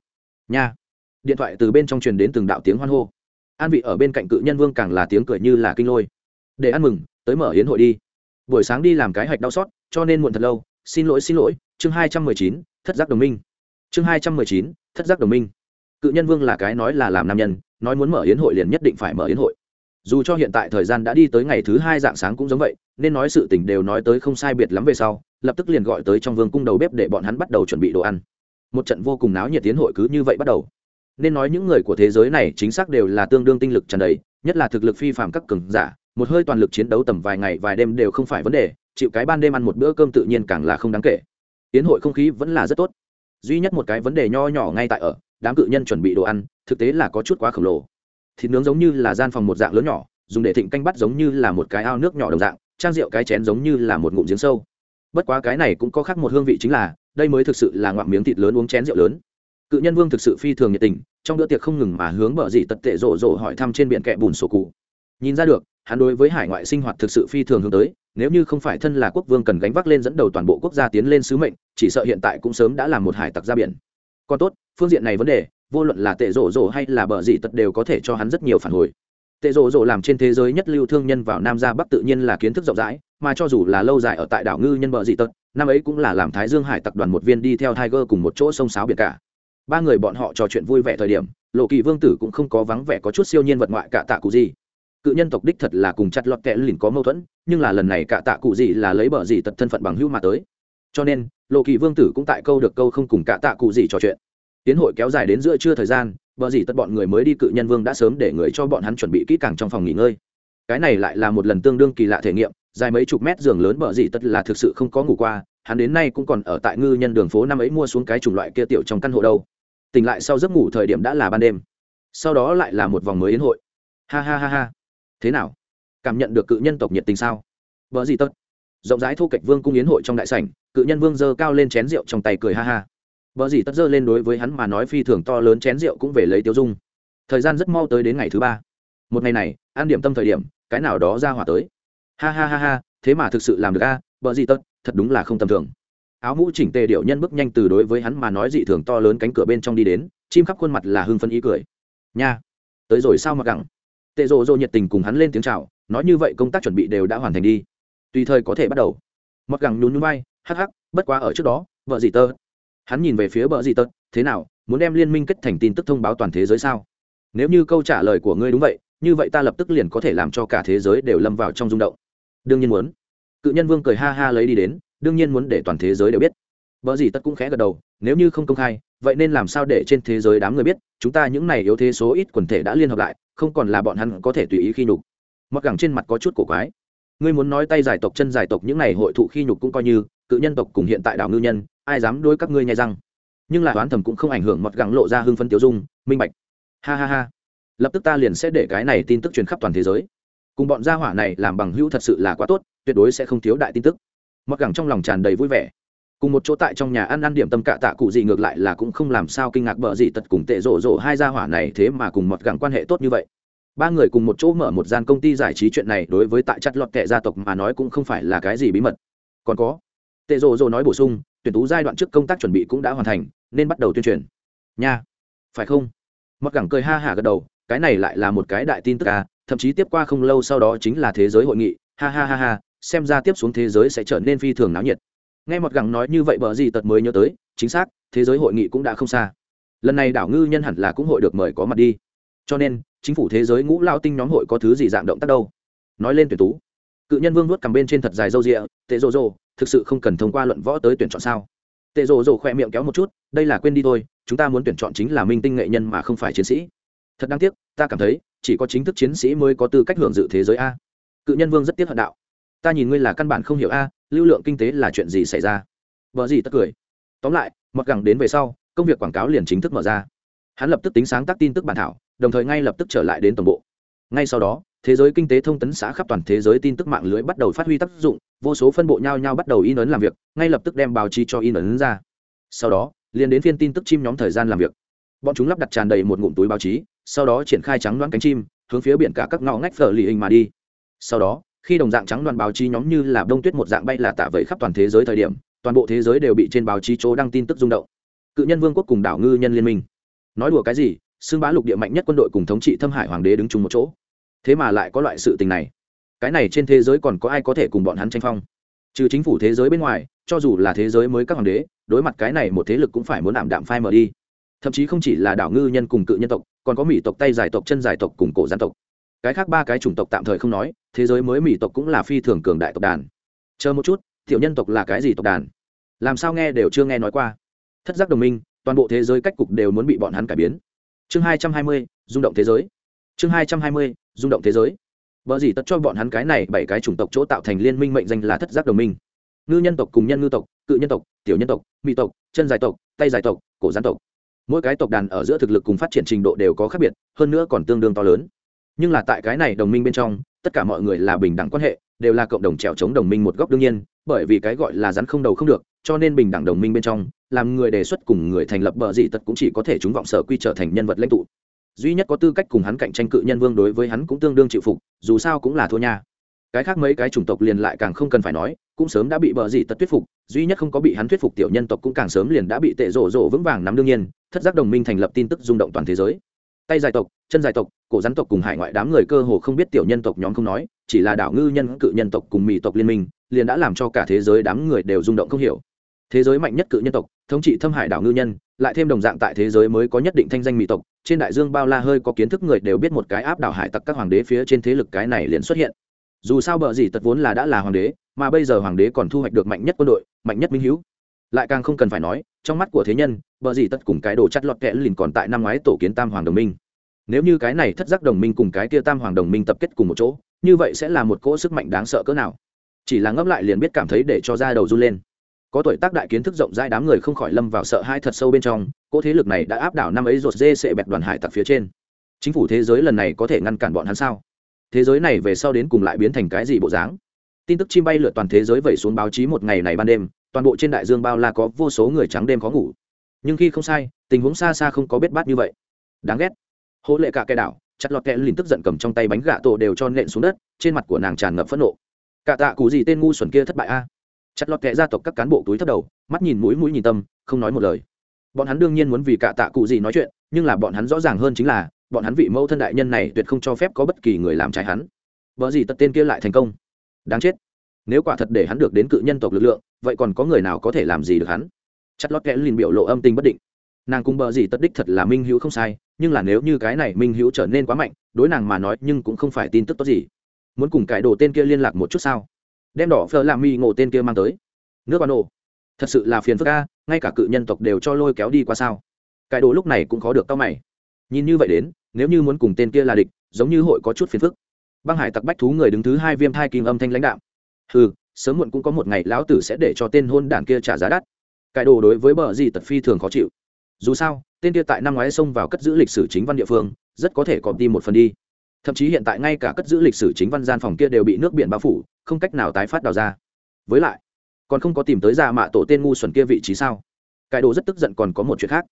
Nha. Điện thoại từ bên trong truyền đến từng đạo tiếng hoan hô. An vị ở bên cạnh cự nhân vương càng là tiếng cười như là kinh lôi. Để ăn mừng, tới mở hiến hội đi. Buổi sáng đi làm cái hạch đau xót, cho nên muộn thật lâu. Xin lỗi xin lỗi. Chương hai trăm mười chín, thất giác đồng minh. Chương hai trăm mười chín thất giác đồng minh. Cự nhân vương là cái nói là làm nam nhân, nói muốn mở yến hội liền nhất định phải mở yến hội. Dù cho hiện tại thời gian đã đi tới ngày thứ hai dạng sáng cũng giống vậy, nên nói sự tình đều nói tới không sai biệt lắm về sau, lập tức liền gọi tới trong vương cung đầu bếp để bọn hắn bắt đầu chuẩn bị đồ ăn. Một trận vô cùng náo nhiệt tiến hội cứ như vậy bắt đầu. Nên nói những người của thế giới này chính xác đều là tương đương tinh lực tràn đầy, nhất là thực lực phi phạm các cường giả, một hơi toàn lực chiến đấu tầm vài ngày vài đêm đều không phải vấn đề, chịu cái ban đêm ăn một bữa cơm tự nhiên càng là không đáng kể. Tiến hội không khí vẫn là rất tốt duy nhất một cái vấn đề nho nhỏ ngay tại ở, đám cự nhân chuẩn bị đồ ăn, thực tế là có chút quá khổng lồ. Thịt nướng giống như là gian phòng một dạng lớn nhỏ, dùng để thịnh canh bắt giống như là một cái ao nước nhỏ đồng dạng, trang rượu cái chén giống như là một ngụm giếng sâu. Bất quá cái này cũng có khác một hương vị chính là, đây mới thực sự là ngoạm miếng thịt lớn uống chén rượu lớn. Cự nhân vương thực sự phi thường nhiệt tình, trong bữa tiệc không ngừng mà hướng bờ dị tật tệ rộ rộ hỏi thăm trên biển kẹ bùn sổ cụ. Nhìn ra được, hắn đối với hải ngoại sinh hoạt thực sự phi thường hướng tới nếu như không phải thân là quốc vương cần gánh vác lên dẫn đầu toàn bộ quốc gia tiến lên sứ mệnh, chỉ sợ hiện tại cũng sớm đã là một hải tặc ra biển. Còn tốt, phương diện này vấn đề, vô luận là tệ rổ rổ hay là bờ dị tật đều có thể cho hắn rất nhiều phản hồi. Tệ rổ rổ làm trên thế giới nhất lưu thương nhân vào nam ra bắc tự nhiên là kiến thức rộng rãi, mà cho dù là lâu dài ở tại đảo ngư nhân bờ dị tật, năm ấy cũng là làm thái dương hải tập đoàn một viên đi theo tiger cùng một chỗ sông sáo biển cả. Ba người bọn họ trò chuyện vui vẻ thời điểm, lộ kỳ vương tử cũng không có vắng vẻ có chút siêu nhiên vật ngoại cả tạ cụ gì cự nhân tộc đích thật là cùng chặt lọt kẽ lìn có mâu thuẫn, nhưng là lần này cả tạ cụ gì là lấy bờ gì tật thân phận bằng hữu mà tới. Cho nên, lộ kỳ vương tử cũng tại câu được câu không cùng cả tạ cụ gì trò chuyện. Tiến hội kéo dài đến giữa trưa thời gian, bờ gì tất bọn người mới đi cự nhân vương đã sớm để người cho bọn hắn chuẩn bị kỹ càng trong phòng nghỉ ngơi. Cái này lại là một lần tương đương kỳ lạ thể nghiệm, dài mấy chục mét giường lớn bờ gì tất là thực sự không có ngủ qua, hắn đến nay cũng còn ở tại ngư nhân đường phố năm ấy mua xuống cái chủng loại kia tiểu trong căn hộ đâu. Tỉnh lại sau giấc ngủ thời điểm đã là ban đêm. Sau đó lại là một vòng mới yến hội. Ha ha ha ha thế nào? Cảm nhận được cự nhân tộc nhiệt tình sao? Vợ gì tất rộng rãi thu kịch vương cung yến hội trong đại sảnh, cự nhân vương dơ cao lên chén rượu trong tay cười ha ha. Vợ gì tất dơ lên đối với hắn mà nói phi thường to lớn chén rượu cũng về lấy tiêu dung. Thời gian rất mau tới đến ngày thứ ba. Một ngày này, an điểm tâm thời điểm, cái nào đó ra hỏa tới. Ha ha ha ha, thế mà thực sự làm được a, vợ gì tất thật đúng là không tầm thường. Áo mũ chỉnh tề điệu nhân bước nhanh từ đối với hắn mà nói dị thường to lớn cánh cửa bên trong đi đến, chim khắp khuôn mặt là hưng phân ý cười. Nha, tới rồi sao mà gẳng tệ rộ rộ nhiệt tình cùng hắn lên tiếng chào, nói như vậy công tác chuẩn bị đều đã hoàn thành đi. Tùy thời có thể bắt đầu. Mặc gẳng nhún nhún bay hắc hắc, bất quá ở trước đó, vợ dị tơ hắn nhìn về phía vợ dị tơ thế nào, muốn đem liên minh kết thành tin tức thông báo toàn thế giới sao? Nếu như câu trả lời của ngươi đúng vậy, như vậy ta lập tức liền có thể làm cho cả thế giới đều lâm vào trong rung động. Đương nhiên muốn. Cự nhân vương cười ha ha lấy đi đến, đương nhiên muốn để toàn thế giới đều biết. Vợ gì tất cũng khẽ gật đầu, nếu như không công khai, vậy nên làm sao để trên thế giới đám người biết, chúng ta những này yếu thế số ít quần thể đã liên hợp lại không còn là bọn hắn có thể tùy ý khi nhục. Mặc gẳng trên mặt có chút cổ quái. Ngươi muốn nói tay giải tộc, chân giải tộc những này hội thụ khi nhục cũng coi như, cự nhân tộc cùng hiện tại đảo ngư nhân, ai dám đối các ngươi nhai răng? Nhưng là đoán thầm cũng không ảnh hưởng mọt gẳng lộ ra hưng phân tiêu dung, minh bạch. Ha ha ha. Lập tức ta liền sẽ để cái này tin tức truyền khắp toàn thế giới. Cùng bọn gia hỏa này làm bằng hữu thật sự là quá tốt, tuyệt đối sẽ không thiếu đại tin tức. Mặc gẳng trong lòng tràn đầy vui vẻ cùng một chỗ tại trong nhà ăn ăn điểm tâm cạ tạ cụ gì ngược lại là cũng không làm sao kinh ngạc bợ gì tật cùng tệ rộ rộ hai gia hỏa này thế mà cùng một gặng quan hệ tốt như vậy. Ba người cùng một chỗ mở một gian công ty giải trí chuyện này đối với tại chặt lọt kệ gia tộc mà nói cũng không phải là cái gì bí mật. Còn có, tệ rộ rộ nói bổ sung, tuyển tú giai đoạn trước công tác chuẩn bị cũng đã hoàn thành, nên bắt đầu tuyên truyền. Nha, phải không? Mặc gẳng cười ha hả gật đầu, cái này lại là một cái đại tin tức à thậm chí tiếp qua không lâu sau đó chính là thế giới hội nghị, ha ha ha ha, xem ra tiếp xuống thế giới sẽ trở nên phi thường náo nhiệt nghe một gẳng nói như vậy bờ gì tật mới nhớ tới, chính xác, thế giới hội nghị cũng đã không xa. Lần này đảo ngư nhân hẳn là cũng hội được mời có mặt đi. Cho nên, chính phủ thế giới ngũ lao tinh nhóm hội có thứ gì dạng động tác đâu? Nói lên tuyển tú. Cự nhân vương vuốt cầm bên trên thật dài râu rịa, tệ rồ rồ thực sự không cần thông qua luận võ tới tuyển chọn sao? Tệ rồ rồ khỏe miệng kéo một chút, đây là quên đi thôi, chúng ta muốn tuyển chọn chính là minh tinh nghệ nhân mà không phải chiến sĩ. Thật đáng tiếc, ta cảm thấy, chỉ có chính thức chiến sĩ mới có tư cách hưởng dự thế giới a. Cự nhân vương rất tiếc hận đạo, ta nhìn ngươi là căn bản không hiểu a lưu lượng kinh tế là chuyện gì xảy ra? Vợ gì tất cười. Tóm lại mặc gẳng đến về sau, công việc quảng cáo liền chính thức mở ra. Hắn lập tức tính sáng tác tin tức bản thảo, đồng thời ngay lập tức trở lại đến tổng bộ. Ngay sau đó, thế giới kinh tế thông tấn xã khắp toàn thế giới tin tức mạng lưới bắt đầu phát huy tác dụng, vô số phân bộ nhau nhau bắt đầu in ấn làm việc, ngay lập tức đem báo chí cho in ấn ra. Sau đó, liền đến phiên tin tức chim nhóm thời gian làm việc. Bọn chúng lắp đặt tràn đầy một ngụm túi báo chí, sau đó triển khai trắng đoán cánh chim, hướng phía biển cả các ngõ ngách phở lì hình mà đi. Sau đó khi đồng dạng trắng đoàn báo chí nhóm như là đông tuyết một dạng bay là tạ vẫy khắp toàn thế giới thời điểm, toàn bộ thế giới đều bị trên báo chí chỗ đăng tin tức rung động. Cự nhân vương quốc cùng đảo ngư nhân liên minh. Nói đùa cái gì, xưng bá lục địa mạnh nhất quân đội cùng thống trị thâm hải hoàng đế đứng chung một chỗ. Thế mà lại có loại sự tình này. Cái này trên thế giới còn có ai có thể cùng bọn hắn tranh phong? Trừ chính phủ thế giới bên ngoài, cho dù là thế giới mới các hoàng đế, đối mặt cái này một thế lực cũng phải muốn ảm đạm phai mở đi. Thậm chí không chỉ là đảo ngư nhân cùng cự nhân tộc, còn có mỹ tộc tay giải tộc, chân giải tộc cùng cổ gian tộc cái khác ba cái chủng tộc tạm thời không nói, thế giới mới mỹ tộc cũng là phi thường cường đại tộc đàn. Chờ một chút, tiểu nhân tộc là cái gì tộc đàn? Làm sao nghe đều chưa nghe nói qua. Thất giác đồng minh, toàn bộ thế giới cách cục đều muốn bị bọn hắn cải biến. Chương hai trăm hai mươi, rung động thế giới. Chương hai trăm hai mươi, rung động thế giới. Vợ gì tất cho bọn hắn cái này bảy cái chủng tộc chỗ tạo thành liên minh mệnh danh là thất giác đồng minh. Ngư nhân tộc cùng nhân ngư tộc, cự nhân tộc, tiểu nhân tộc mỹ tộc, chân dài tộc, tay dài tộc, cổ gián tộc. Mỗi cái tộc đàn ở giữa thực lực cùng phát triển trình độ đều có khác biệt, hơn nữa còn tương đương to lớn nhưng là tại cái này đồng minh bên trong, tất cả mọi người là bình đẳng quan hệ, đều là cộng đồng trèo chống đồng minh một góc đương nhiên, bởi vì cái gọi là rắn không đầu không được, cho nên bình đẳng đồng minh bên trong, làm người đề xuất cùng người thành lập bờ dị tật cũng chỉ có thể chúng vọng sở quy trở thành nhân vật lãnh tụ. Duy nhất có tư cách cùng hắn cạnh tranh cự nhân vương đối với hắn cũng tương đương chịu phục, dù sao cũng là thua nha. Cái khác mấy cái chủng tộc liền lại càng không cần phải nói, cũng sớm đã bị bờ dị tật thuyết phục, duy nhất không có bị hắn thuyết phục tiểu nhân tộc cũng càng sớm liền đã bị tệ rộ rộ vững vàng nắm đương nhiên, thất giác đồng minh thành lập tin tức rung động toàn thế giới tay dài tộc, chân dài tộc, cổ rắn tộc cùng hải ngoại đám người cơ hồ không biết tiểu nhân tộc nhóm không nói, chỉ là đảo ngư nhân, cự nhân tộc cùng mỹ tộc liên minh, liền đã làm cho cả thế giới đám người đều rung động không hiểu. Thế giới mạnh nhất cự nhân tộc, thống trị thâm hải đảo ngư nhân, lại thêm đồng dạng tại thế giới mới có nhất định thanh danh mỹ tộc, trên đại dương bao la hơi có kiến thức người đều biết một cái áp đảo hải tặc các hoàng đế phía trên thế lực cái này liền xuất hiện. Dù sao bờ gì tật vốn là đã là hoàng đế, mà bây giờ hoàng đế còn thu hoạch được mạnh nhất quân đội, mạnh nhất minh hữu. Lại càng không cần phải nói trong mắt của thế nhân, bờ gì tất cùng cái đồ chắt lọt kẽ lìn còn tại năm ngoái tổ kiến tam hoàng đồng minh. Nếu như cái này thất giác đồng minh cùng cái kia tam hoàng đồng minh tập kết cùng một chỗ, như vậy sẽ là một cỗ sức mạnh đáng sợ cỡ nào? Chỉ là ngấp lại liền biết cảm thấy để cho ra đầu run lên. Có tuổi tác đại kiến thức rộng rãi đám người không khỏi lâm vào sợ hai thật sâu bên trong, cỗ thế lực này đã áp đảo năm ấy rột dê sệ bẹt đoàn hải tặc phía trên. Chính phủ thế giới lần này có thể ngăn cản bọn hắn sao? Thế giới này về sau đến cùng lại biến thành cái gì bộ dáng? Tin tức chim bay lượt toàn thế giới vẩy xuống báo chí một ngày này ban đêm toàn bộ trên đại dương bao la có vô số người trắng đêm khó ngủ. Nhưng khi không sai, tình huống xa xa không có bết bát như vậy. Đáng ghét. Hỗ lệ cả cái đảo, chặt lọt kẹ lìn tức giận cầm trong tay bánh gà tổ đều cho nện xuống đất, trên mặt của nàng tràn ngập phẫn nộ. Cả tạ cụ gì tên ngu xuẩn kia thất bại a. Chặt lọt kẹ gia tộc các cán bộ túi thấp đầu, mắt nhìn mũi mũi nhìn tâm, không nói một lời. Bọn hắn đương nhiên muốn vì cả tạ cụ gì nói chuyện, nhưng là bọn hắn rõ ràng hơn chính là, bọn hắn vị mẫu thân đại nhân này tuyệt không cho phép có bất kỳ người làm trái hắn. Vợ gì tật tên kia lại thành công. Đáng chết. Nếu quả thật để hắn được đến cự nhân tộc lực lượng vậy còn có người nào có thể làm gì được hắn? Chất lót kẽ liền biểu lộ âm tình bất định. Nàng cùng bờ gì tất đích thật là minh hữu không sai, nhưng là nếu như cái này minh hữu trở nên quá mạnh, đối nàng mà nói nhưng cũng không phải tin tức tốt gì. Muốn cùng cải đồ tên kia liên lạc một chút sao? Đem đỏ phờ làm mi ngộ tên kia mang tới. Nước bà đồ thật sự là phiền phức ca ngay cả cự nhân tộc đều cho lôi kéo đi qua sao? Cải đồ lúc này cũng khó được tao mày. Nhìn như vậy đến, nếu như muốn cùng tên kia là địch, giống như hội có chút phiền phức. Băng hải tặc bách thú người đứng thứ hai viêm thai kim âm thanh lãnh đạo ừ sớm muộn cũng có một ngày lão tử sẽ để cho tên hôn đảng kia trả giá đắt. Cải đồ đối với bờ gì tật phi thường khó chịu. Dù sao, tên kia tại năm ngoái xông vào cất giữ lịch sử chính văn địa phương, rất có thể có đi một phần đi. Thậm chí hiện tại ngay cả cất giữ lịch sử chính văn gian phòng kia đều bị nước biển bao phủ, không cách nào tái phát đào ra. Với lại, còn không có tìm tới ra mạ tổ tên ngu xuẩn kia vị trí sao? Cải đồ rất tức giận còn có một chuyện khác.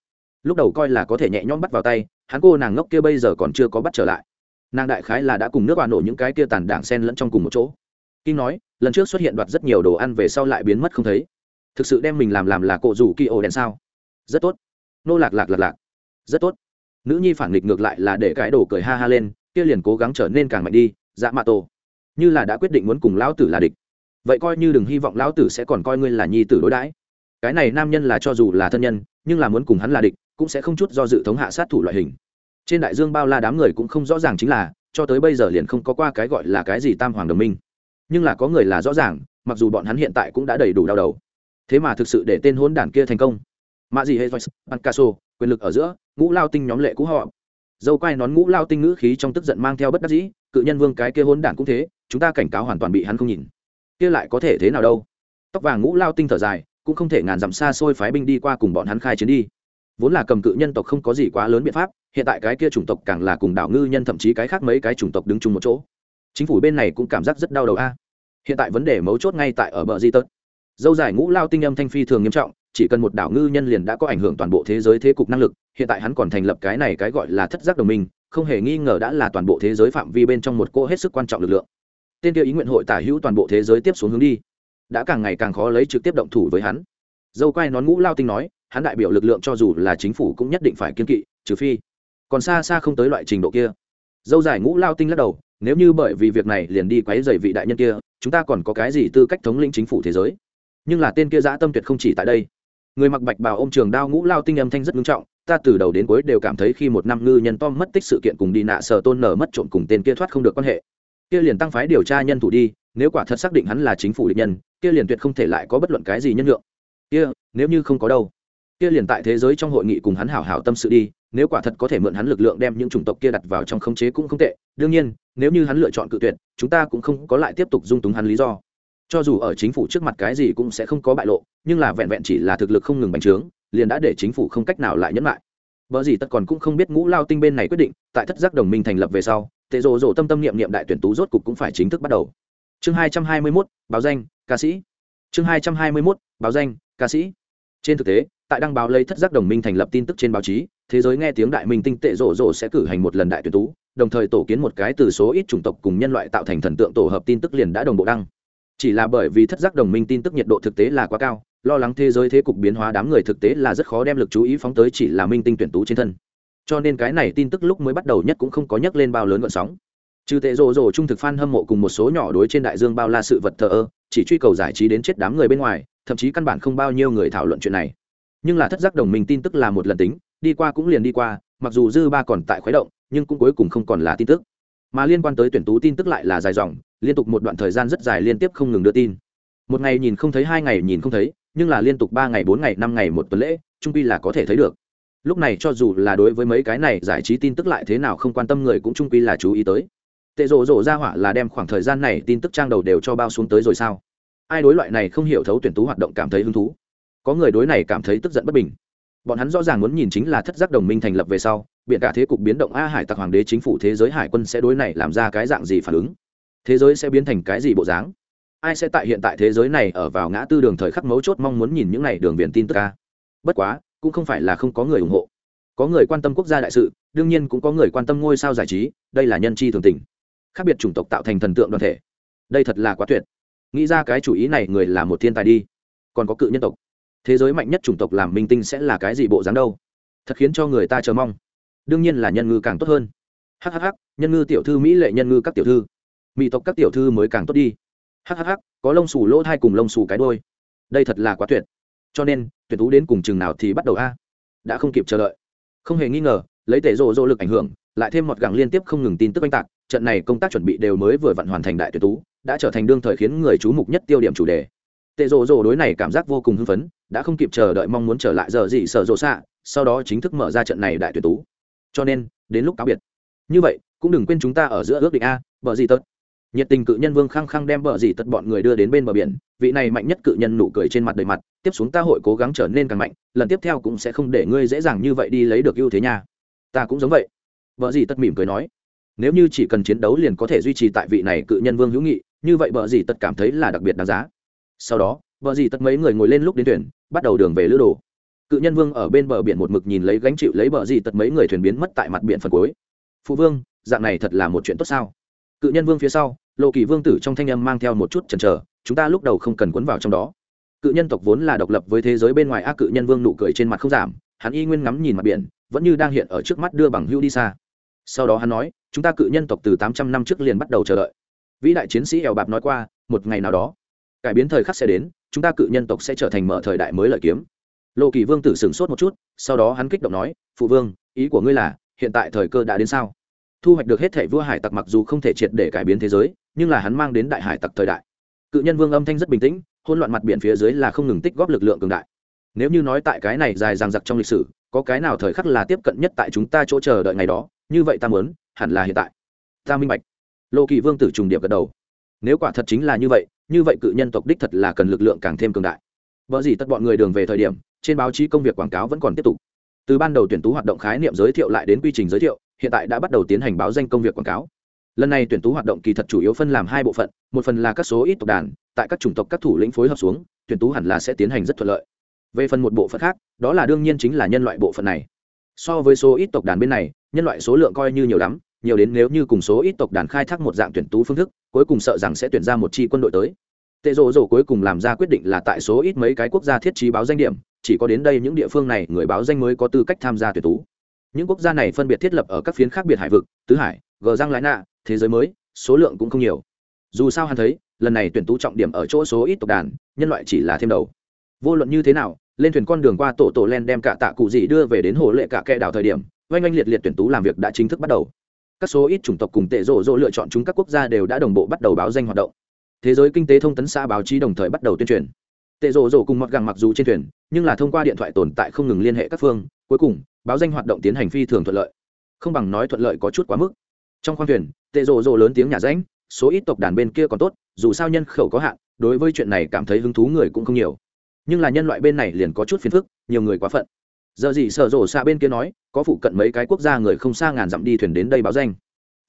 Lúc đầu coi là có thể nhẹ nhõm bắt vào tay, hắn cô nàng ngốc kia bây giờ còn chưa có bắt trở lại. Nàng đại khái là đã cùng nước bà nổ những cái kia tàn đảng sen lẫn trong cùng một chỗ kim nói, lần trước xuất hiện đoạt rất nhiều đồ ăn về sau lại biến mất không thấy. Thực sự đem mình làm làm là cộ rủ kỳ ổ đèn sao? Rất tốt. Nô lạc lạc lạc lạc. Rất tốt. Nữ nhi phản nghịch ngược lại là để cái đồ cười ha ha lên, kia liền cố gắng trở nên càng mạnh đi dạ mạ tổ. Như là đã quyết định muốn cùng lão tử là địch. Vậy coi như đừng hy vọng lão tử sẽ còn coi ngươi là nhi tử đối đãi. Cái này nam nhân là cho dù là thân nhân, nhưng là muốn cùng hắn là địch, cũng sẽ không chút do dự thống hạ sát thủ loại hình. Trên đại dương bao la đám người cũng không rõ ràng chính là, cho tới bây giờ liền không có qua cái gọi là cái gì tam hoàng đồng minh nhưng là có người là rõ ràng, mặc dù bọn hắn hiện tại cũng đã đầy đủ đau đầu. Thế mà thực sự để tên hôn đản kia thành công. Mạ gì hệ pancaso, quyền lực ở giữa, ngũ lao tinh nhóm lệ cũ họ. Dâu quai nón ngũ lao tinh ngữ khí trong tức giận mang theo bất đắc dĩ, cự nhân vương cái kia hôn đản cũng thế, chúng ta cảnh cáo hoàn toàn bị hắn không nhìn. Kia lại có thể thế nào đâu? Tóc vàng ngũ lao tinh thở dài, cũng không thể ngàn dặm xa xôi phái binh đi qua cùng bọn hắn khai chiến đi. Vốn là cầm cự nhân tộc không có gì quá lớn biện pháp, hiện tại cái kia chủng tộc càng là cùng đảo ngư nhân thậm chí cái khác mấy cái chủng tộc đứng chung một chỗ. Chính phủ bên này cũng cảm giác rất đau đầu a hiện tại vấn đề mấu chốt ngay tại ở bờ di tật. Dâu dài ngũ lao tinh âm thanh phi thường nghiêm trọng, chỉ cần một đảo ngư nhân liền đã có ảnh hưởng toàn bộ thế giới thế cục năng lực, hiện tại hắn còn thành lập cái này cái gọi là thất giác đồng minh, không hề nghi ngờ đã là toàn bộ thế giới phạm vi bên trong một cô hết sức quan trọng lực lượng. Tên kia ý nguyện hội tả hữu toàn bộ thế giới tiếp xuống hướng đi, đã càng ngày càng khó lấy trực tiếp động thủ với hắn. Dâu quay nón ngũ lao tinh nói, hắn đại biểu lực lượng cho dù là chính phủ cũng nhất định phải kiên kỵ, trừ phi còn xa xa không tới loại trình độ kia. Dâu dài ngũ lao tinh lắc đầu nếu như bởi vì việc này liền đi quấy rầy vị đại nhân kia, chúng ta còn có cái gì tư cách thống lĩnh chính phủ thế giới? Nhưng là tên kia dã tâm tuyệt không chỉ tại đây. Người mặc bạch bào ô m trường đao ngũ lao tinh âm thanh rất nghiêm trọng, ta từ đầu đến cuối đều cảm thấy khi một năm ngư nhân tom mất tích sự kiện cùng đi nạ sở tôn nở mất trộm cùng tên kia thoát không được quan hệ. Kia liền tăng phái điều tra nhân thủ đi, nếu quả thật xác định hắn là chính phủ địch nhân, kia liền tuyệt không thể lại có bất luận cái gì nhân lượng kia, nếu như không có đâu kia liền tại thế giới trong hội nghị cùng hắn hảo hảo tâm sự đi, nếu quả thật có thể mượn hắn lực lượng đem những chủng tộc kia đặt vào trong khống chế cũng không tệ. Đương nhiên, nếu như hắn lựa chọn cự tuyệt, chúng ta cũng không có lại tiếp tục dung túng hắn lý do. Cho dù ở chính phủ trước mặt cái gì cũng sẽ không có bại lộ, nhưng là vẹn vẹn chỉ là thực lực không ngừng bành trướng, liền đã để chính phủ không cách nào lại nhẫn lại. Vợ gì tất còn cũng không biết ngũ lao tinh bên này quyết định, tại thất giác đồng minh thành lập về sau, tệ rồ rồ tâm tâm niệm niệm đại tuyển tú rốt cục cũng phải chính thức bắt đầu. Chương hai trăm hai mươi mốt, báo danh, ca sĩ. Chương hai trăm hai mươi mốt, báo danh, ca sĩ. Trên thực tế tại đăng báo lấy thất giác đồng minh thành lập tin tức trên báo chí, thế giới nghe tiếng đại minh tinh tệ rổ rổ sẽ cử hành một lần đại tuyển tú, đồng thời tổ kiến một cái từ số ít chủng tộc cùng nhân loại tạo thành thần tượng tổ hợp tin tức liền đã đồng bộ đăng. Chỉ là bởi vì thất giác đồng minh tin tức nhiệt độ thực tế là quá cao, lo lắng thế giới thế cục biến hóa đám người thực tế là rất khó đem lực chú ý phóng tới chỉ là minh tinh tuyển tú trên thân. Cho nên cái này tin tức lúc mới bắt đầu nhất cũng không có nhắc lên bao lớn gọn sóng. Trừ tệ rồ rồ trung thực f a n hâm mộ cùng một số nhỏ đối trên đại dương bao la sự vật thờ ơ, chỉ truy cầu giải trí đến chết đám người bên ngoài, thậm chí căn bản không bao nhiêu người thảo luận chuyện này nhưng là thất giác đồng minh tin tức là một lần tính, đi qua cũng liền đi qua, mặc dù dư ba còn tại khuấy động, nhưng cũng cuối cùng không còn là tin tức. Mà liên quan tới tuyển tú tin tức lại là dài dòng, liên tục một đoạn thời gian rất dài liên tiếp không ngừng đưa tin. Một ngày nhìn không thấy, hai ngày nhìn không thấy, nhưng là liên tục ba ngày, bốn ngày, năm ngày một tuần lễ, trung pi là có thể thấy được. Lúc này cho dù là đối với mấy cái này giải trí tin tức lại thế nào không quan tâm người cũng trung pi là chú ý tới. Tệ rộ rộ ra hỏa là đem khoảng thời gian này tin tức trang đầu đều cho bao xuống tới rồi sao? Ai đối loại này không hiểu thấu tuyển tú hoạt động cảm thấy hứng thú? Có người đối này cảm thấy tức giận bất bình. Bọn hắn rõ ràng muốn nhìn chính là thất giác đồng minh thành lập về sau biện cả thế cục biến động a hải tặc hoàng đế chính phủ thế giới hải quân sẽ đối này làm ra cái dạng gì phản ứng? Thế giới sẽ biến thành cái gì bộ dáng? Ai sẽ tại hiện tại thế giới này ở vào ngã tư đường thời khắc mấu chốt mong muốn nhìn những n à y đường viền tin tức ca bất quá, cũng không phải là không có người ủng hộ. Có người quan tâm quốc gia đại sự, đương nhiên cũng có người quan tâm ngôi sao giải trí, đây là nhân chi thường tình. Khác biệt chủng tộc tạo thành thần tượng đoàn thể. Đây thật là quá tuyệt. Nghĩ ra cái chủ ý này người là một thiên tài đi. Còn có cự nhân tộc thế giới mạnh nhất chủng tộc làm minh tinh sẽ là cái gì bộ dáng đâu? Thật khiến cho người ta chờ mong. Đương nhiên là nhân ngư càng tốt hơn. Hhh nhân ngư tiểu thư mỹ lệ nhân ngư các tiểu thư. Mỹ tộc các tiểu thư mới càng tốt đi. Hhh có lông xù lỗ thai cùng lông xù cái đôi đây thật là quá tuyệt. Cho nên, tuyệt tú đến cùng chừng nào thì bắt đầu a? Đã không kịp chờ đợi. Không hề nghi ngờ, lấy tể rộ rộ lực ảnh hưởng, lại thêm một gẳng liên tiếp không ngừng tin tức oanh tạc, trận này công tác chuẩn bị đều mới vừa vặn hoàn thành đại tuyệt tú đã trở thành đương thời khiến người chú mục nhất tiêu điểm chủ đề tệ rộ rộ đối này cảm giác vô cùng hưng phấn, đã không kịp chờ đợi mong muốn trở lại giờ gì sợ rộ xạ sau đó chính thức mở ra trận này đại tuyển tú. Cho nên, đến lúc cáo biệt. Như vậy, cũng đừng quên chúng ta ở giữa ước định a, bờ gì tật. Nhiệt tình cự nhân vương khăng khăng đem bờ gì tật bọn người đưa đến bên bờ biển, vị này mạnh nhất cự nhân nụ cười trên mặt đầy mặt, tiếp xuống ta hội cố gắng trở nên càng mạnh, lần tiếp theo cũng sẽ không để ngươi dễ dàng như vậy đi lấy được ưu thế nha. Ta cũng giống vậy. Vợ gì tật mỉm cười nói. Nếu như chỉ cần chiến đấu liền có thể duy trì tại vị này cự nhân vương hữu nghị, như vậy vợ gì tật cảm thấy là đặc biệt đáng giá sau đó, vợ dì tất mấy người ngồi lên lúc đến thuyền, bắt đầu đường về lữ đồ. Cự nhân vương ở bên bờ biển một mực nhìn lấy gánh chịu lấy bờ dì tất mấy người thuyền biến mất tại mặt biển phần cuối. Phụ vương, dạng này thật là một chuyện tốt sao? Cự nhân vương phía sau, lộ kỳ vương tử trong thanh âm mang theo một chút chần chờ, chúng ta lúc đầu không cần cuốn vào trong đó. Cự nhân tộc vốn là độc lập với thế giới bên ngoài ác cự nhân vương nụ cười trên mặt không giảm, hắn y nguyên ngắm nhìn mặt biển, vẫn như đang hiện ở trước mắt đưa bằng hưu đi xa. Sau đó hắn nói, chúng ta cự nhân tộc từ tám trăm năm trước liền bắt đầu chờ đợi. Vĩ đại chiến sĩ eo bạp nói qua, một ngày nào đó cải biến thời khắc sẽ đến, chúng ta cự nhân tộc sẽ trở thành mở thời đại mới lợi kiếm. Lộ kỳ vương tử sửng sốt một chút, sau đó hắn kích động nói, phụ vương, ý của ngươi là, hiện tại thời cơ đã đến sao? Thu hoạch được hết thể vua hải tặc mặc dù không thể triệt để cải biến thế giới, nhưng là hắn mang đến đại hải tặc thời đại. Cự nhân vương âm thanh rất bình tĩnh hôn loạn mặt biển phía dưới là không ngừng tích góp lực lượng cường đại. Nếu như nói tại cái này dài dằng dặc trong lịch sử, có cái nào thời khắc là tiếp cận nhất tại chúng ta chỗ chờ đợi ngày đó, như vậy ta muốn, hẳn là hiện tại. Ta minh bạch. Lô kỳ vương tử trùng điệp gật đầu nếu quả thật chính là như vậy như vậy cự nhân tộc đích thật là cần lực lượng càng thêm cường đại. Vợ gì tất bọn người đường về thời điểm, trên báo chí công việc quảng cáo vẫn còn tiếp tục. Từ ban đầu tuyển tú hoạt động khái niệm giới thiệu lại đến quy trình giới thiệu, hiện tại đã bắt đầu tiến hành báo danh công việc quảng cáo. Lần này tuyển tú hoạt động kỳ thật chủ yếu phân làm hai bộ phận, một phần là các số ít tộc đàn, tại các chủng tộc các thủ lĩnh phối hợp xuống, tuyển tú hẳn là sẽ tiến hành rất thuận lợi. Về phần một bộ phận khác, đó là đương nhiên chính là nhân loại bộ phận này. So với số ít tộc đàn bên này, nhân loại số lượng coi như nhiều lắm nhiều đến nếu như cùng số ít tộc đàn khai thác một dạng tuyển tú phương thức, cuối cùng sợ rằng sẽ tuyển ra một chi quân đội tới. Tệ rộ rộ cuối cùng làm ra quyết định là tại số ít mấy cái quốc gia thiết trí báo danh điểm, chỉ có đến đây những địa phương này người báo danh mới có tư cách tham gia tuyển tú. Những quốc gia này phân biệt thiết lập ở các phiến khác biệt hải vực, tứ hải, gờ giang lái nạ, thế giới mới, số lượng cũng không nhiều. Dù sao hắn thấy, lần này tuyển tú trọng điểm ở chỗ số ít tộc đàn, nhân loại chỉ là thêm đầu. Vô luận như thế nào, lên thuyền con đường qua tổ tổ len đem cả tạ cụ dị đưa về đến hồ lệ cả kẹ đảo thời điểm, oanh oanh liệt liệt tuyển tú làm việc đã chính thức bắt đầu các số ít chủng tộc cùng tệ rộ rộ lựa chọn chúng các quốc gia đều đã đồng bộ bắt đầu báo danh hoạt động. Thế giới kinh tế thông tấn xã báo chí đồng thời bắt đầu tuyên truyền. Tệ rộ rộ cùng mọt gàng mặc dù trên thuyền, nhưng là thông qua điện thoại tồn tại không ngừng liên hệ các phương, cuối cùng, báo danh hoạt động tiến hành phi thường thuận lợi. Không bằng nói thuận lợi có chút quá mức. Trong khoang thuyền, tệ rộ rộ lớn tiếng nhà ránh, số ít tộc đàn bên kia còn tốt, dù sao nhân khẩu có hạn, đối với chuyện này cảm thấy hứng thú người cũng không nhiều. Nhưng là nhân loại bên này liền có chút phiền phức, nhiều người quá phận. Giờ gì sợ rộ xa bên kia nói có phụ cận mấy cái quốc gia người không xa ngàn dặm đi thuyền đến đây báo danh.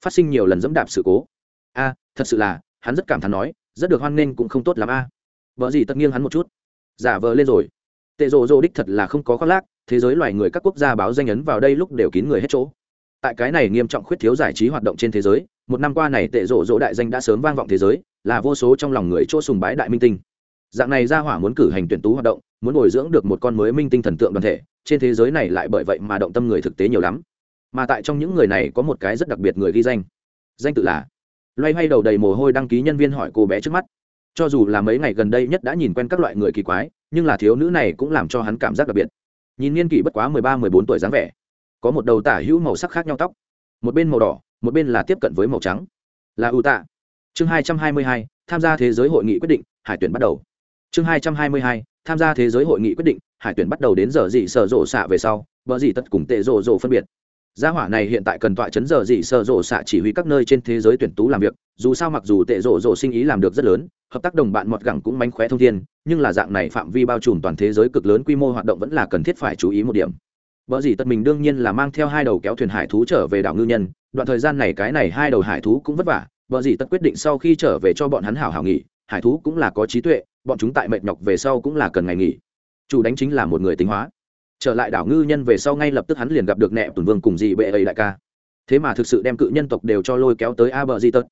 Phát sinh nhiều lần dẫm đạp sự cố. A, thật sự là, hắn rất cảm thán nói, rất được hoan nghênh cũng không tốt l ắ m a. Vợ gì tất nghiêng hắn một chút. Giả vờ lên rồi. Tệ rộ rộ đích thật là không có khoác lác, thế giới loài người các quốc gia báo danh ấn vào đây lúc đều kín người hết chỗ. Tại cái này nghiêm trọng khuyết thiếu giải trí hoạt động trên thế giới, một năm qua này tệ rộ rộ đại danh đã sớm vang vọng thế giới, là vô số trong lòng người chỗ sùng bái đại minh tinh. Dạng này ra hỏa muốn cử hành tuyển tú hoạt động, muốn bồi dưỡng được một con mới minh tinh thần tượng đoàn thể trên thế giới này lại bởi vậy mà động tâm người thực tế nhiều lắm. Mà tại trong những người này có một cái rất đặc biệt người ghi danh. Danh tự là loay hoay đầu đầy mồ hôi đăng ký nhân viên hỏi cô bé trước mắt. Cho dù là mấy ngày gần đây nhất đã nhìn quen các loại người kỳ quái, nhưng là thiếu nữ này cũng làm cho hắn cảm giác đặc biệt. Nhìn niên kỷ bất quá mười ba, mười bốn tuổi dáng vẻ, có một đầu tả hữu màu sắc khác nhau tóc, một bên màu đỏ, một bên là tiếp cận với màu trắng. Là ưu tạ chương hai trăm hai mươi hai, tham gia thế giới hội nghị quyết định, hải tuyển bắt đầu. Chương hai trăm hai mươi hai tham gia thế giới hội nghị quyết định, hải tuyển bắt đầu đến giờ dị sở rộ xạ về sau, vợ dị tất cùng tệ rộ rộ phân biệt. Gia hỏa này hiện tại cần tọa chấn giờ dị sở rộ xạ chỉ huy các nơi trên thế giới tuyển tú làm việc, dù sao mặc dù tệ rộ rộ sinh ý làm được rất lớn, hợp tác đồng bạn mọt gẳng cũng mánh khóe thông thiên, nhưng là dạng này phạm vi bao trùm toàn thế giới cực lớn quy mô hoạt động vẫn là cần thiết phải chú ý một điểm. Vợ dị tật mình đương nhiên là mang theo hai đầu kéo thuyền hải thú trở về đảo ngư nhân, đoạn thời gian này cái này hai đầu hải thú cũng vất vả, vợ dị tật quyết định sau khi trở về cho bọn hắn hảo hảo nghỉ hải thú cũng là có trí tuệ, bọn chúng tại mệt nhọc về sau cũng là cần ngày nghỉ. Chủ đánh chính là một người tính hóa. Trở lại đảo ngư nhân về sau ngay lập tức hắn liền gặp được nẹ tùn vương cùng dị bệ ấy đại ca. Thế mà thực sự đem cự nhân tộc đều cho lôi kéo tới a bờ di tật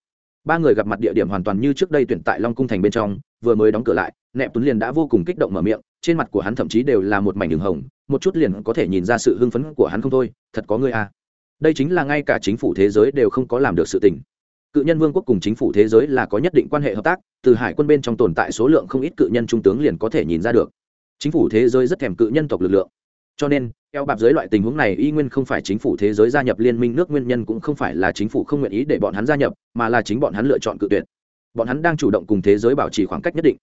ba người gặp mặt địa điểm hoàn toàn như trước đây tuyển tại long cung thành bên trong, vừa mới đóng cửa lại nẹp tuấn liền đã vô cùng kích động mở miệng, trên mặt của hắn thậm chí đều là một mảnh đường hồng, một chút liền có thể nhìn ra sự hưng phấn của hắn không thôi, thật có người a à. đây chính là ngay cả chính phủ thế giới đều không có làm được sự tình cự nhân vương quốc cùng chính phủ thế giới là có nhất định quan hệ hợp tác, từ hải quân bên trong tồn tại số lượng không ít cự nhân trung tướng liền có thể nhìn ra được. Chính phủ thế giới rất thèm cự nhân tộc lực lượng. Cho nên, eo bạp dưới loại tình huống này y nguyên không phải chính phủ thế giới gia nhập liên minh nước nguyên nhân cũng không phải là chính phủ không nguyện ý để bọn hắn gia nhập, mà là chính bọn hắn lựa chọn cự tuyệt. Bọn hắn đang chủ động cùng thế giới bảo trì khoảng cách nhất định.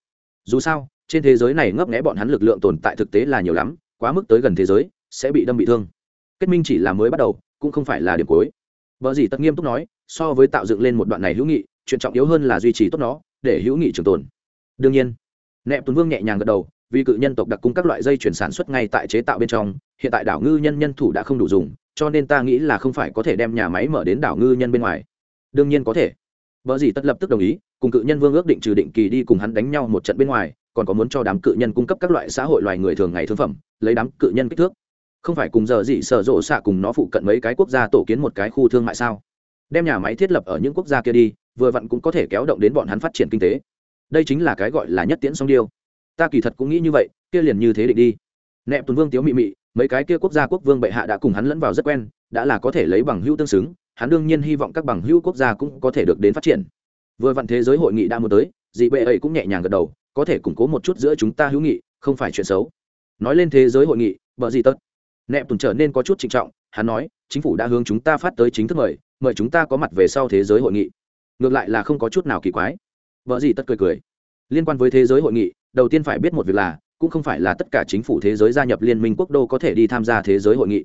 Dù sao, trên thế giới này ngấp nghẽ bọn hắn lực lượng tồn tại thực tế là nhiều lắm, quá mức tới gần thế giới, sẽ bị đâm bị thương. Kết minh chỉ là mới bắt đầu, cũng không phải là điểm cuối. Vợ gì tất nghiêm túc nói so với tạo dựng lên một đoạn này hữu nghị, chuyện trọng yếu hơn là duy trì tốt nó, để hữu nghị trường tồn. Đương nhiên, nẹp tuấn vương nhẹ nhàng gật đầu, vì cự nhân tộc đặc cung các loại dây chuyển sản xuất ngay tại chế tạo bên trong, hiện tại đảo ngư nhân nhân thủ đã không đủ dùng, cho nên ta nghĩ là không phải có thể đem nhà máy mở đến đảo ngư nhân bên ngoài. Đương nhiên có thể. Vợ gì tất lập tức đồng ý, cùng cự nhân vương ước định trừ định kỳ đi cùng hắn đánh nhau một trận bên ngoài, còn có muốn cho đám cự nhân cung cấp các loại xã hội loài người thường ngày thương phẩm, lấy đám cự nhân kích thước. Không phải cùng giờ gì sở rộ xạ cùng nó phụ cận mấy cái quốc gia tổ kiến một cái khu thương mại sao? Đem nhà máy thiết lập ở những quốc gia kia đi, vừa vặn cũng có thể kéo động đến bọn hắn phát triển kinh tế. Đây chính là cái gọi là nhất tiễn song điêu. Ta kỳ thật cũng nghĩ như vậy, kia liền như thế định đi. Nẹp tuần vương tiếu mị mị, mấy cái kia quốc gia quốc vương bệ hạ đã cùng hắn lẫn vào rất quen, đã là có thể lấy bằng hữu tương xứng, hắn đương nhiên hy vọng các bằng hữu quốc gia cũng có thể được đến phát triển. Vừa vặn thế giới hội nghị đã muốn tới, dị bệ ấy cũng nhẹ nhàng gật đầu, có thể củng cố một chút giữa chúng ta hữu nghị, không phải chuyện xấu. Nói lên thế giới hội nghị, vợ gì tất nẹp tuần trở nên có chút trịnh trọng, hắn nói, chính phủ đã hướng chúng ta phát tới chính thức mời mời chúng ta có mặt về sau thế giới hội nghị. Ngược lại là không có chút nào kỳ quái. Vợ gì tất cười cười. Liên quan với thế giới hội nghị, đầu tiên phải biết một việc là, cũng không phải là tất cả chính phủ thế giới gia nhập liên minh quốc đô có thể đi tham gia thế giới hội nghị.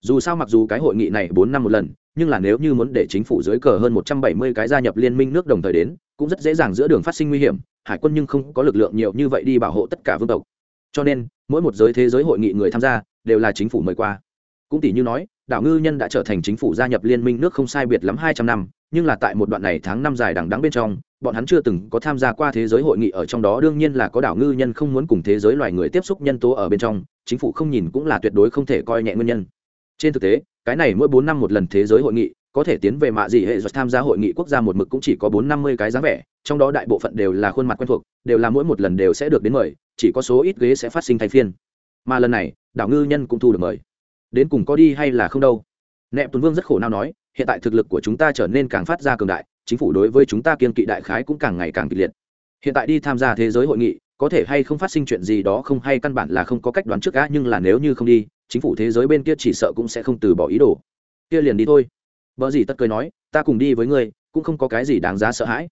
Dù sao mặc dù cái hội nghị này bốn năm một lần, nhưng là nếu như muốn để chính phủ dưới cờ hơn một trăm bảy mươi cái gia nhập liên minh nước đồng thời đến, cũng rất dễ dàng giữa đường phát sinh nguy hiểm, hải quân nhưng không có lực lượng nhiều như vậy đi bảo hộ tất cả vương tộc. Cho nên, mỗi một giới thế giới hội nghị người tham gia, đều là chính phủ mời qua. Cũng tỷ như nói đảo ngư nhân đã trở thành chính phủ gia nhập liên minh nước không sai biệt lắm hai trăm năm, nhưng là tại một đoạn này tháng năm dài đằng đắng bên trong, bọn hắn chưa từng có tham gia qua thế giới hội nghị ở trong đó, đương nhiên là có đảo ngư nhân không muốn cùng thế giới loài người tiếp xúc nhân tố ở bên trong, chính phủ không nhìn cũng là tuyệt đối không thể coi nhẹ nguyên nhân. Trên thực tế, cái này mỗi bốn năm một lần thế giới hội nghị, có thể tiến về mạ gì hệ rồi tham gia hội nghị quốc gia một mực cũng chỉ có bốn năm mươi cái dáng vẻ, trong đó đại bộ phận đều là khuôn mặt quen thuộc, đều là mỗi một lần đều sẽ được đến mời, chỉ có số ít ghế sẽ phát sinh thay phiên. Mà lần này, đảo ngư nhân cũng thu được mời đến cùng có đi hay là không đâu. Nẹp tuấn vương rất khổ nào nói, hiện tại thực lực của chúng ta trở nên càng phát ra cường đại, chính phủ đối với chúng ta kiên kỵ đại khái cũng càng ngày càng kịch liệt. Hiện tại đi tham gia thế giới hội nghị, có thể hay không phát sinh chuyện gì đó không hay căn bản là không có cách đoán trước á, nhưng là nếu như không đi, chính phủ thế giới bên kia chỉ sợ cũng sẽ không từ bỏ ý đồ. Kia liền đi thôi. Vợ gì tất cười nói, ta cùng đi với ngươi, cũng không có cái gì đáng giá sợ hãi.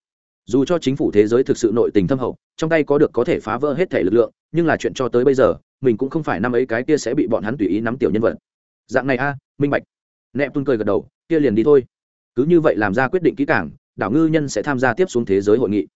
Dù cho chính phủ thế giới thực sự nội tình thâm hậu, trong tay có được có thể phá vỡ hết thể lực lượng, nhưng là chuyện cho tới bây giờ, mình cũng không phải năm ấy cái kia sẽ bị bọn hắn tùy ý nắm tiểu nhân vật dạng này a, minh bạch. Nẹp tuân cười gật đầu, kia liền đi thôi. Cứ như vậy làm ra quyết định kỹ càng, đảo ngư nhân sẽ tham gia tiếp xuống thế giới hội nghị.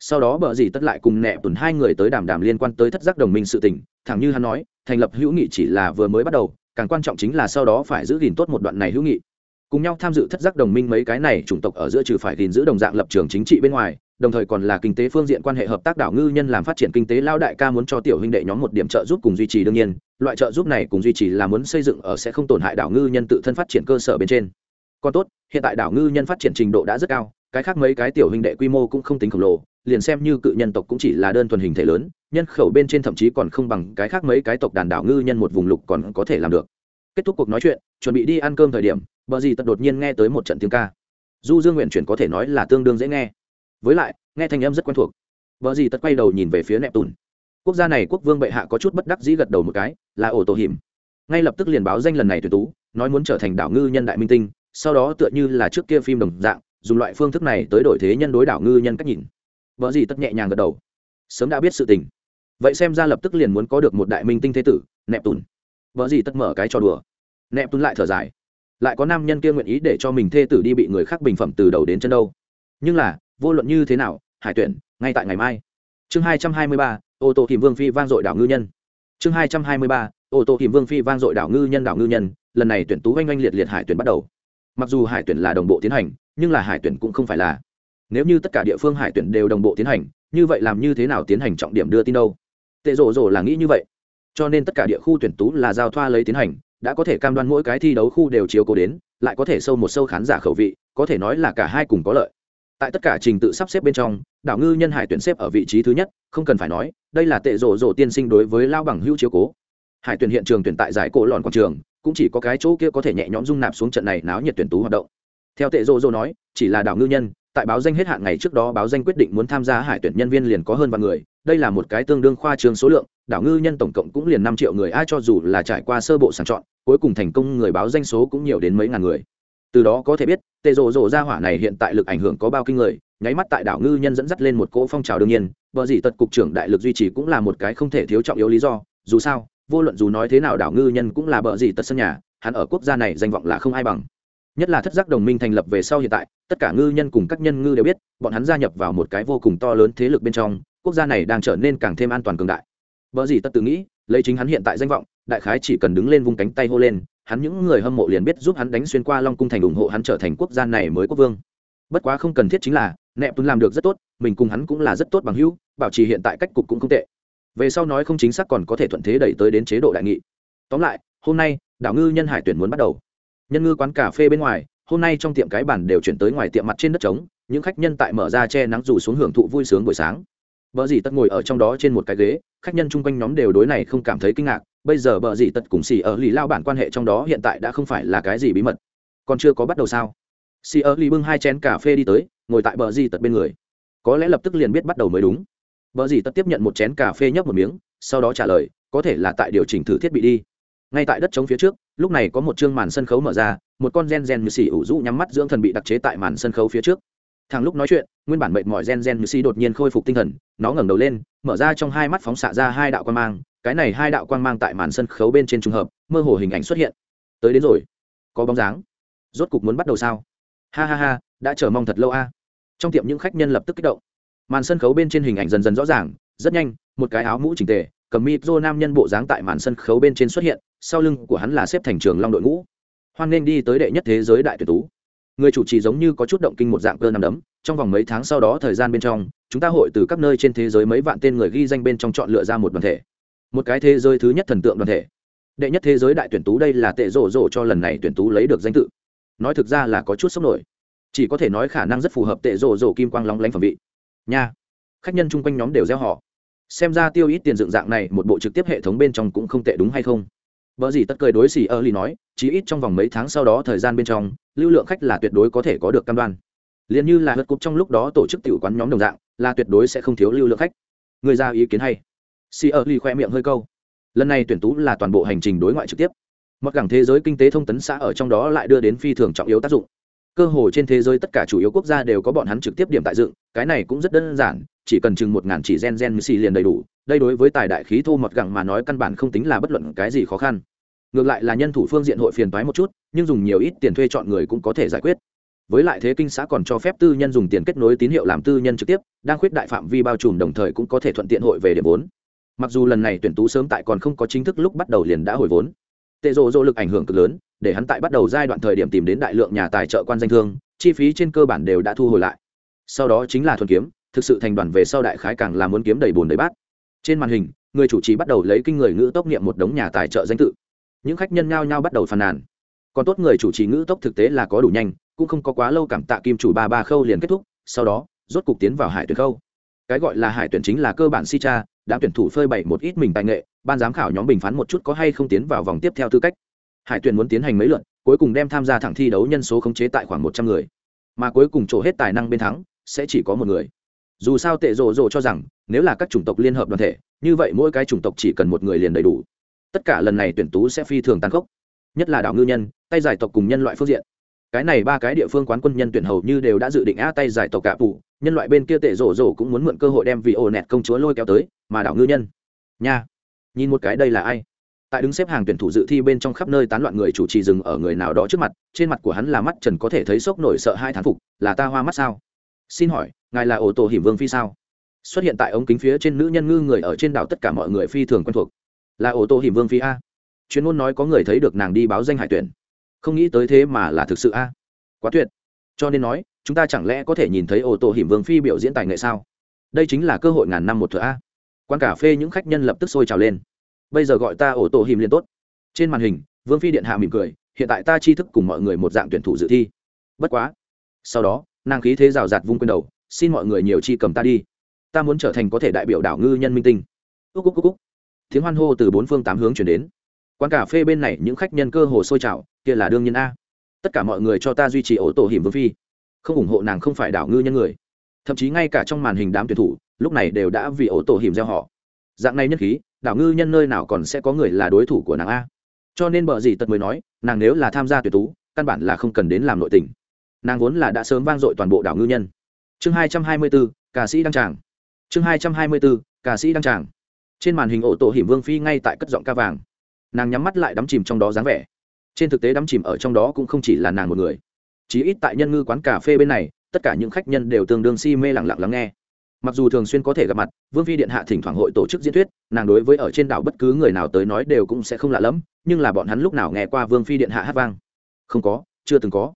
Sau đó bờ dì tất lại cùng nẹ tuần hai người tới đàm đàm liên quan tới thất giác đồng minh sự tình, thẳng như hắn nói, thành lập hữu nghị chỉ là vừa mới bắt đầu, càng quan trọng chính là sau đó phải giữ gìn tốt một đoạn này hữu nghị. Cùng nhau tham dự thất giác đồng minh mấy cái này chủng tộc ở giữa trừ phải gìn giữ đồng dạng lập trường chính trị bên ngoài đồng thời còn là kinh tế phương diện quan hệ hợp tác đảo ngư nhân làm phát triển kinh tế lao đại ca muốn cho tiểu huynh đệ nhóm một điểm trợ giúp cùng duy trì đương nhiên, loại trợ giúp này cùng duy trì là muốn xây dựng ở sẽ không tổn hại đảo ngư nhân tự thân phát triển cơ sở bên trên. Còn tốt, hiện tại đảo ngư nhân phát triển trình độ đã rất cao, cái khác mấy cái tiểu huynh đệ quy mô cũng không tính khổng lồ, liền xem như cự nhân tộc cũng chỉ là đơn thuần hình thể lớn, nhân khẩu bên trên thậm chí còn không bằng cái khác mấy cái tộc đàn đảo ngư nhân một vùng lục còn có thể làm được. Kết thúc cuộc nói chuyện, chuẩn bị đi ăn cơm thời điểm, bờ gì tật đột nhiên nghe tới một trận tiếng ca. Du dương nguyện chuyển có thể nói là tương đương dễ nghe với lại, nghe thanh âm rất quen thuộc. Vợ gì tật quay đầu nhìn về phía nẹp tùn quốc gia này quốc vương bệ hạ có chút bất đắc dĩ gật đầu một cái, là ổ tổ hiểm. Ngay lập tức liền báo danh lần này tuyển tú, nói muốn trở thành đảo ngư nhân đại minh tinh, sau đó tựa như là trước kia phim đồng dạng, dùng loại phương thức này tới đổi thế nhân đối đảo ngư nhân cách nhìn. Vợ gì tất nhẹ nhàng gật đầu. Sớm đã biết sự tình. Vậy xem ra lập tức liền muốn có được một đại minh tinh thế tử nẹp tùn vợ gì tất mở cái trò đùa. Nẹp tùn lại thở dài. Lại có nam nhân kia nguyện ý để cho mình thê tử đi bị người khác bình phẩm từ đầu đến chân đâu. Nhưng là vô luận như thế nào, hải tuyển, ngay tại ngày mai. Chương hai trăm hai mươi ba, ô tô tìm vương phi vang dội đảo ngư nhân. Chương hai trăm hai mươi ba, ô tô tìm vương phi vang dội đảo ngư nhân đảo ngư nhân, lần này tuyển tú oanh oanh liệt liệt hải tuyển bắt đầu. Mặc dù hải tuyển là đồng bộ tiến hành, nhưng là hải tuyển cũng không phải là. Nếu như tất cả địa phương hải tuyển đều đồng bộ tiến hành, như vậy làm như thế nào tiến hành trọng điểm đưa tin đâu? Tệ rổ rổ là nghĩ như vậy. Cho nên tất cả địa khu tuyển tú là giao thoa lấy tiến hành, đã có thể cam đoan mỗi cái thi đấu khu đều chiếu cố đến, lại có thể sâu một sâu khán giả khẩu vị, có thể nói là cả hai cùng có lợi tại tất cả trình tự sắp xếp bên trong, đảo ngư nhân hải tuyển xếp ở vị trí thứ nhất, không cần phải nói, đây là tệ rổ rổ tiên sinh đối với lao bằng hữu chiếu cố. Hải tuyển hiện trường tuyển tại giải cổ lòn quảng trường, cũng chỉ có cái chỗ kia có thể nhẹ nhõm dung nạp xuống trận này náo nhiệt tuyển tú hoạt động. Theo tệ rổ rổ nói, chỉ là đảo ngư nhân, tại báo danh hết hạn ngày trước đó báo danh quyết định muốn tham gia hải tuyển nhân viên liền có hơn vạn người, đây là một cái tương đương khoa trường số lượng, đảo ngư nhân tổng cộng cũng liền năm triệu người, ai cho dù là trải qua sơ bộ sàng chọn, cuối cùng thành công người báo danh số cũng nhiều đến mấy ngàn người từ đó có thể biết tệ rộ rộ ra hỏa này hiện tại lực ảnh hưởng có bao kinh người, nháy mắt tại đảo ngư nhân dẫn dắt lên một cỗ phong trào đương nhiên vợ dĩ tật cục trưởng đại lực duy trì cũng là một cái không thể thiếu trọng yếu lý do, dù sao, vô luận dù nói thế nào đảo ngư nhân cũng là bờ dĩ tật sân nhà, hắn ở quốc gia này danh vọng là không ai bằng. Nhất là thất giác đồng minh thành lập về sau hiện tại, tất cả ngư nhân cùng các nhân ngư đều biết, bọn hắn gia nhập vào một cái vô cùng to lớn thế lực bên trong, quốc gia này đang trở nên càng thêm an toàn cường đại. Vợ gì tật tự nghĩ, lấy chính hắn hiện tại danh vọng, đại khái chỉ cần đứng lên vung cánh tay hô lên hắn những người hâm mộ liền biết giúp hắn đánh xuyên qua long cung thành ủng hộ hắn trở thành quốc gia này mới quốc vương. Bất quá không cần thiết chính là nẹp tuấn làm được rất tốt mình cùng hắn cũng là rất tốt bằng hữu bảo trì hiện tại cách cục cũng không tệ. Về sau nói không chính xác còn có thể thuận thế đẩy tới đến chế độ đại nghị. Tóm lại hôm nay đảo ngư nhân hải tuyển muốn bắt đầu. Nhân ngư quán cà phê bên ngoài hôm nay trong tiệm cái bản đều chuyển tới ngoài tiệm mặt trên đất trống những khách nhân tại mở ra che nắng dù xuống hưởng thụ vui sướng buổi sáng. Vợ dì tất ngồi ở trong đó trên một cái ghế, khách nhân chung quanh nhóm đều đối này không cảm thấy kinh ngạc, bây giờ bờ gì tật cùng xì ở lì lao bản quan hệ trong đó hiện tại đã không phải là cái gì bí mật. Còn chưa có bắt đầu sao? Xì ở lì bưng hai chén cà phê đi tới, ngồi tại bờ gì tật bên người. Có lẽ lập tức liền biết bắt đầu mới đúng. Bờ gì tật tiếp nhận một chén cà phê nhấp một miếng, sau đó trả lời, có thể là tại điều chỉnh thử thiết bị đi. Ngay tại đất trống phía trước, lúc này có một chương màn sân khấu mở ra, một con gen gen như xì ủ rũ nhắm mắt dưỡng thần bị đặc chế tại màn sân khấu phía trước thằng lúc nói chuyện nguyên bản mệt mỏi gen gen như xì đột nhiên khôi phục tinh thần nó ngẩng đầu lên mở ra trong hai mắt phóng xạ ra hai đạo quan mang cái này hai đạo quang mang tại màn sân khấu bên trên trùng hợp, mơ hồ hình ảnh xuất hiện. Tới đến rồi. Có bóng dáng. Rốt cục muốn bắt đầu sao? Ha ha ha, đã chờ mong thật lâu a. Trong tiệm những khách nhân lập tức kích động. Màn sân khấu bên trên hình ảnh dần dần rõ ràng, rất nhanh, một cái áo mũ chỉnh tề, cầm micro nam nhân bộ dáng tại màn sân khấu bên trên xuất hiện, sau lưng của hắn là xếp thành trường long đội ngũ. Hoan nên đi tới đệ nhất thế giới đại tuyển tú. Người chủ trì giống như có chút động kinh một dạng cơ nằm đấm, trong vòng mấy tháng sau đó thời gian bên trong, chúng ta hội từ các nơi trên thế giới mấy vạn tên người ghi danh bên trong chọn lựa ra một đoàn thể một cái thế giới thứ nhất thần tượng đoàn thể. Đệ nhất thế giới đại tuyển tú đây là tệ rổ rổ cho lần này tuyển tú lấy được danh tự. Nói thực ra là có chút sốc nổi. Chỉ có thể nói khả năng rất phù hợp tệ rổ rổ kim quang lóng lánh phẩm vị. Nha. Khách nhân chung quanh nhóm đều gieo họ xem ra tiêu ít tiền dựng dạng này, một bộ trực tiếp hệ thống bên trong cũng không tệ đúng hay không? Vợ gì tất cười đối xì ơ ly nói, chí ít trong vòng mấy tháng sau đó thời gian bên trong, lưu lượng khách là tuyệt đối có thể có được cam đoan. Liền như là hớt cục trong lúc đó tổ chức tiểu quán nhóm đồng dạng, là tuyệt đối sẽ không thiếu lưu lượng khách. Người ra ý kiến hay xì ơ ly khoe miệng hơi câu. Lần này tuyển tú là toàn bộ hành trình đối ngoại trực tiếp. Mặc cảng thế giới kinh tế thông tấn xã ở trong đó lại đưa đến phi thường trọng yếu tác dụng. Cơ hồ trên thế giới tất cả chủ yếu quốc gia đều có bọn hắn trực tiếp điểm tại dựng, cái này cũng rất đơn giản, chỉ cần chừng một ngàn chỉ gen gen xì liền đầy đủ, đây đối với tài đại khí thô mọt gẳng mà nói căn bản không tính là bất luận cái gì khó khăn. Ngược lại là nhân thủ phương diện hội phiền toái một chút, nhưng dùng nhiều ít tiền thuê chọn người cũng có thể giải quyết. Với lại thế kinh xã còn cho phép tư nhân dùng tiền kết nối tín hiệu làm tư nhân trực tiếp, đang khuyết đại phạm vi bao trùm đồng thời cũng có thể thuận tiện hội về điểm vốn mặc dù lần này tuyển tú sớm tại còn không có chính thức lúc bắt đầu liền đã hồi vốn, tệ rộ rộ lực ảnh hưởng cực lớn, để hắn tại bắt đầu giai đoạn thời điểm tìm đến đại lượng nhà tài trợ quan danh thương, chi phí trên cơ bản đều đã thu hồi lại. Sau đó chính là thuần kiếm, thực sự thành đoàn về sau đại khái càng là muốn kiếm đầy bùn đầy bát. Trên màn hình, người chủ trì bắt đầu lấy kinh người ngữ tốc niệm một đống nhà tài trợ danh tự. Những khách nhân nhao nhao bắt đầu phàn nàn. Còn tốt người chủ trì ngữ tốc thực tế là có đủ nhanh, cũng không có quá lâu cảm tạ kim chủ ba ba khâu liền kết thúc, sau đó, rốt cục tiến vào hải tuyển khâu. Cái gọi là hải tuyển chính là cơ bản si cha đã tuyển thủ phơi bày một ít mình tài nghệ, ban giám khảo nhóm bình phán một chút có hay không tiến vào vòng tiếp theo tư cách. Hải tuyển muốn tiến hành mấy lượt, cuối cùng đem tham gia thẳng thi đấu nhân số khống chế tại khoảng một trăm người. Mà cuối cùng chỗ hết tài năng bên thắng, sẽ chỉ có một người. Dù sao tệ rộ rộ cho rằng, nếu là các chủng tộc liên hợp đoàn thể, như vậy mỗi cái chủng tộc chỉ cần một người liền đầy đủ. Tất cả lần này tuyển tú sẽ phi thường tàn khốc. Nhất là đảo ngư nhân, tay giải tộc cùng nhân loại phương diện. Cái này ba cái địa phương quán quân nhân tuyển hầu như đều đã dự định a tay giải tộc cả phụ nhân loại bên kia tệ rổ rổ cũng muốn mượn cơ hội đem vị ổ nẹt công chúa lôi kéo tới, mà đảo ngư nhân. Nha. Nhìn một cái đây là ai? Tại đứng xếp hàng tuyển thủ dự thi bên trong khắp nơi tán loạn người chủ trì dừng ở người nào đó trước mặt, trên mặt của hắn là mắt trần có thể thấy sốc nổi sợ hai thán phục, là ta hoa mắt sao? Xin hỏi, ngài là ô tô hiểm vương phi sao? Xuất hiện tại ống kính phía trên nữ nhân ngư người ở trên đảo tất cả mọi người phi thường quen thuộc. Là ô tô hiểm vương phi a? Chuyên môn nói có người thấy được nàng đi báo danh hải tuyển. Không nghĩ tới thế mà là thực sự a. Quá tuyệt. Cho nên nói chúng ta chẳng lẽ có thể nhìn thấy ổ tổ hiểm vương phi biểu diễn tài nghệ sao? Đây chính là cơ hội ngàn năm một thửa a. Quán cà phê những khách nhân lập tức sôi trào lên. Bây giờ gọi ta ổ tổ hiểm liền tốt. Trên màn hình, vương phi điện hạ mỉm cười, hiện tại ta chi thức cùng mọi người một dạng tuyển thủ dự thi. Bất quá, sau đó, nàng khí thế rào rạt vung quên đầu, xin mọi người nhiều chi cầm ta đi. Ta muốn trở thành có thể đại biểu đảo ngư nhân minh tinh. Úc úc úc úc. Tiếng hoan hô từ bốn phương tám hướng chuyển đến. Quán cà phê bên này những khách nhân cơ hồ sôi trào, kia là đương nhiên a. Tất cả mọi người cho ta duy trì ổ tổ hiểm vương phi không ủng hộ nàng không phải đảo ngư nhân người. Thậm chí ngay cả trong màn hình đám tuyển thủ, lúc này đều đã vì ổ tổ hiểm gieo họ. Dạng này nhất khí, đảo ngư nhân nơi nào còn sẽ có người là đối thủ của nàng a? Cho nên bờ gì tật mới nói, nàng nếu là tham gia tuyển tú, căn bản là không cần đến làm nội tình. Nàng vốn là đã sớm vang dội toàn bộ đảo ngư nhân. Chương hai trăm hai mươi bốn ca sĩ đăng tràng. Chương hai trăm hai mươi bốn ca sĩ đăng tràng. Trên màn hình ổ tổ hiểm vương phi ngay tại cất giọng ca vàng. Nàng nhắm mắt lại đắm chìm trong đó dáng vẻ. Trên thực tế đắm chìm ở trong đó cũng không chỉ là nàng một người chí ít tại nhân ngư quán cà phê bên này, tất cả những khách nhân đều tương đương si mê lặng lặng lắng nghe. Mặc dù thường xuyên có thể gặp mặt, vương phi điện hạ thỉnh thoảng hội tổ chức diễn thuyết, nàng đối với ở trên đảo bất cứ người nào tới nói đều cũng sẽ không lạ lẫm, nhưng là bọn hắn lúc nào nghe qua vương phi điện hạ hát vang? Không có, chưa từng có.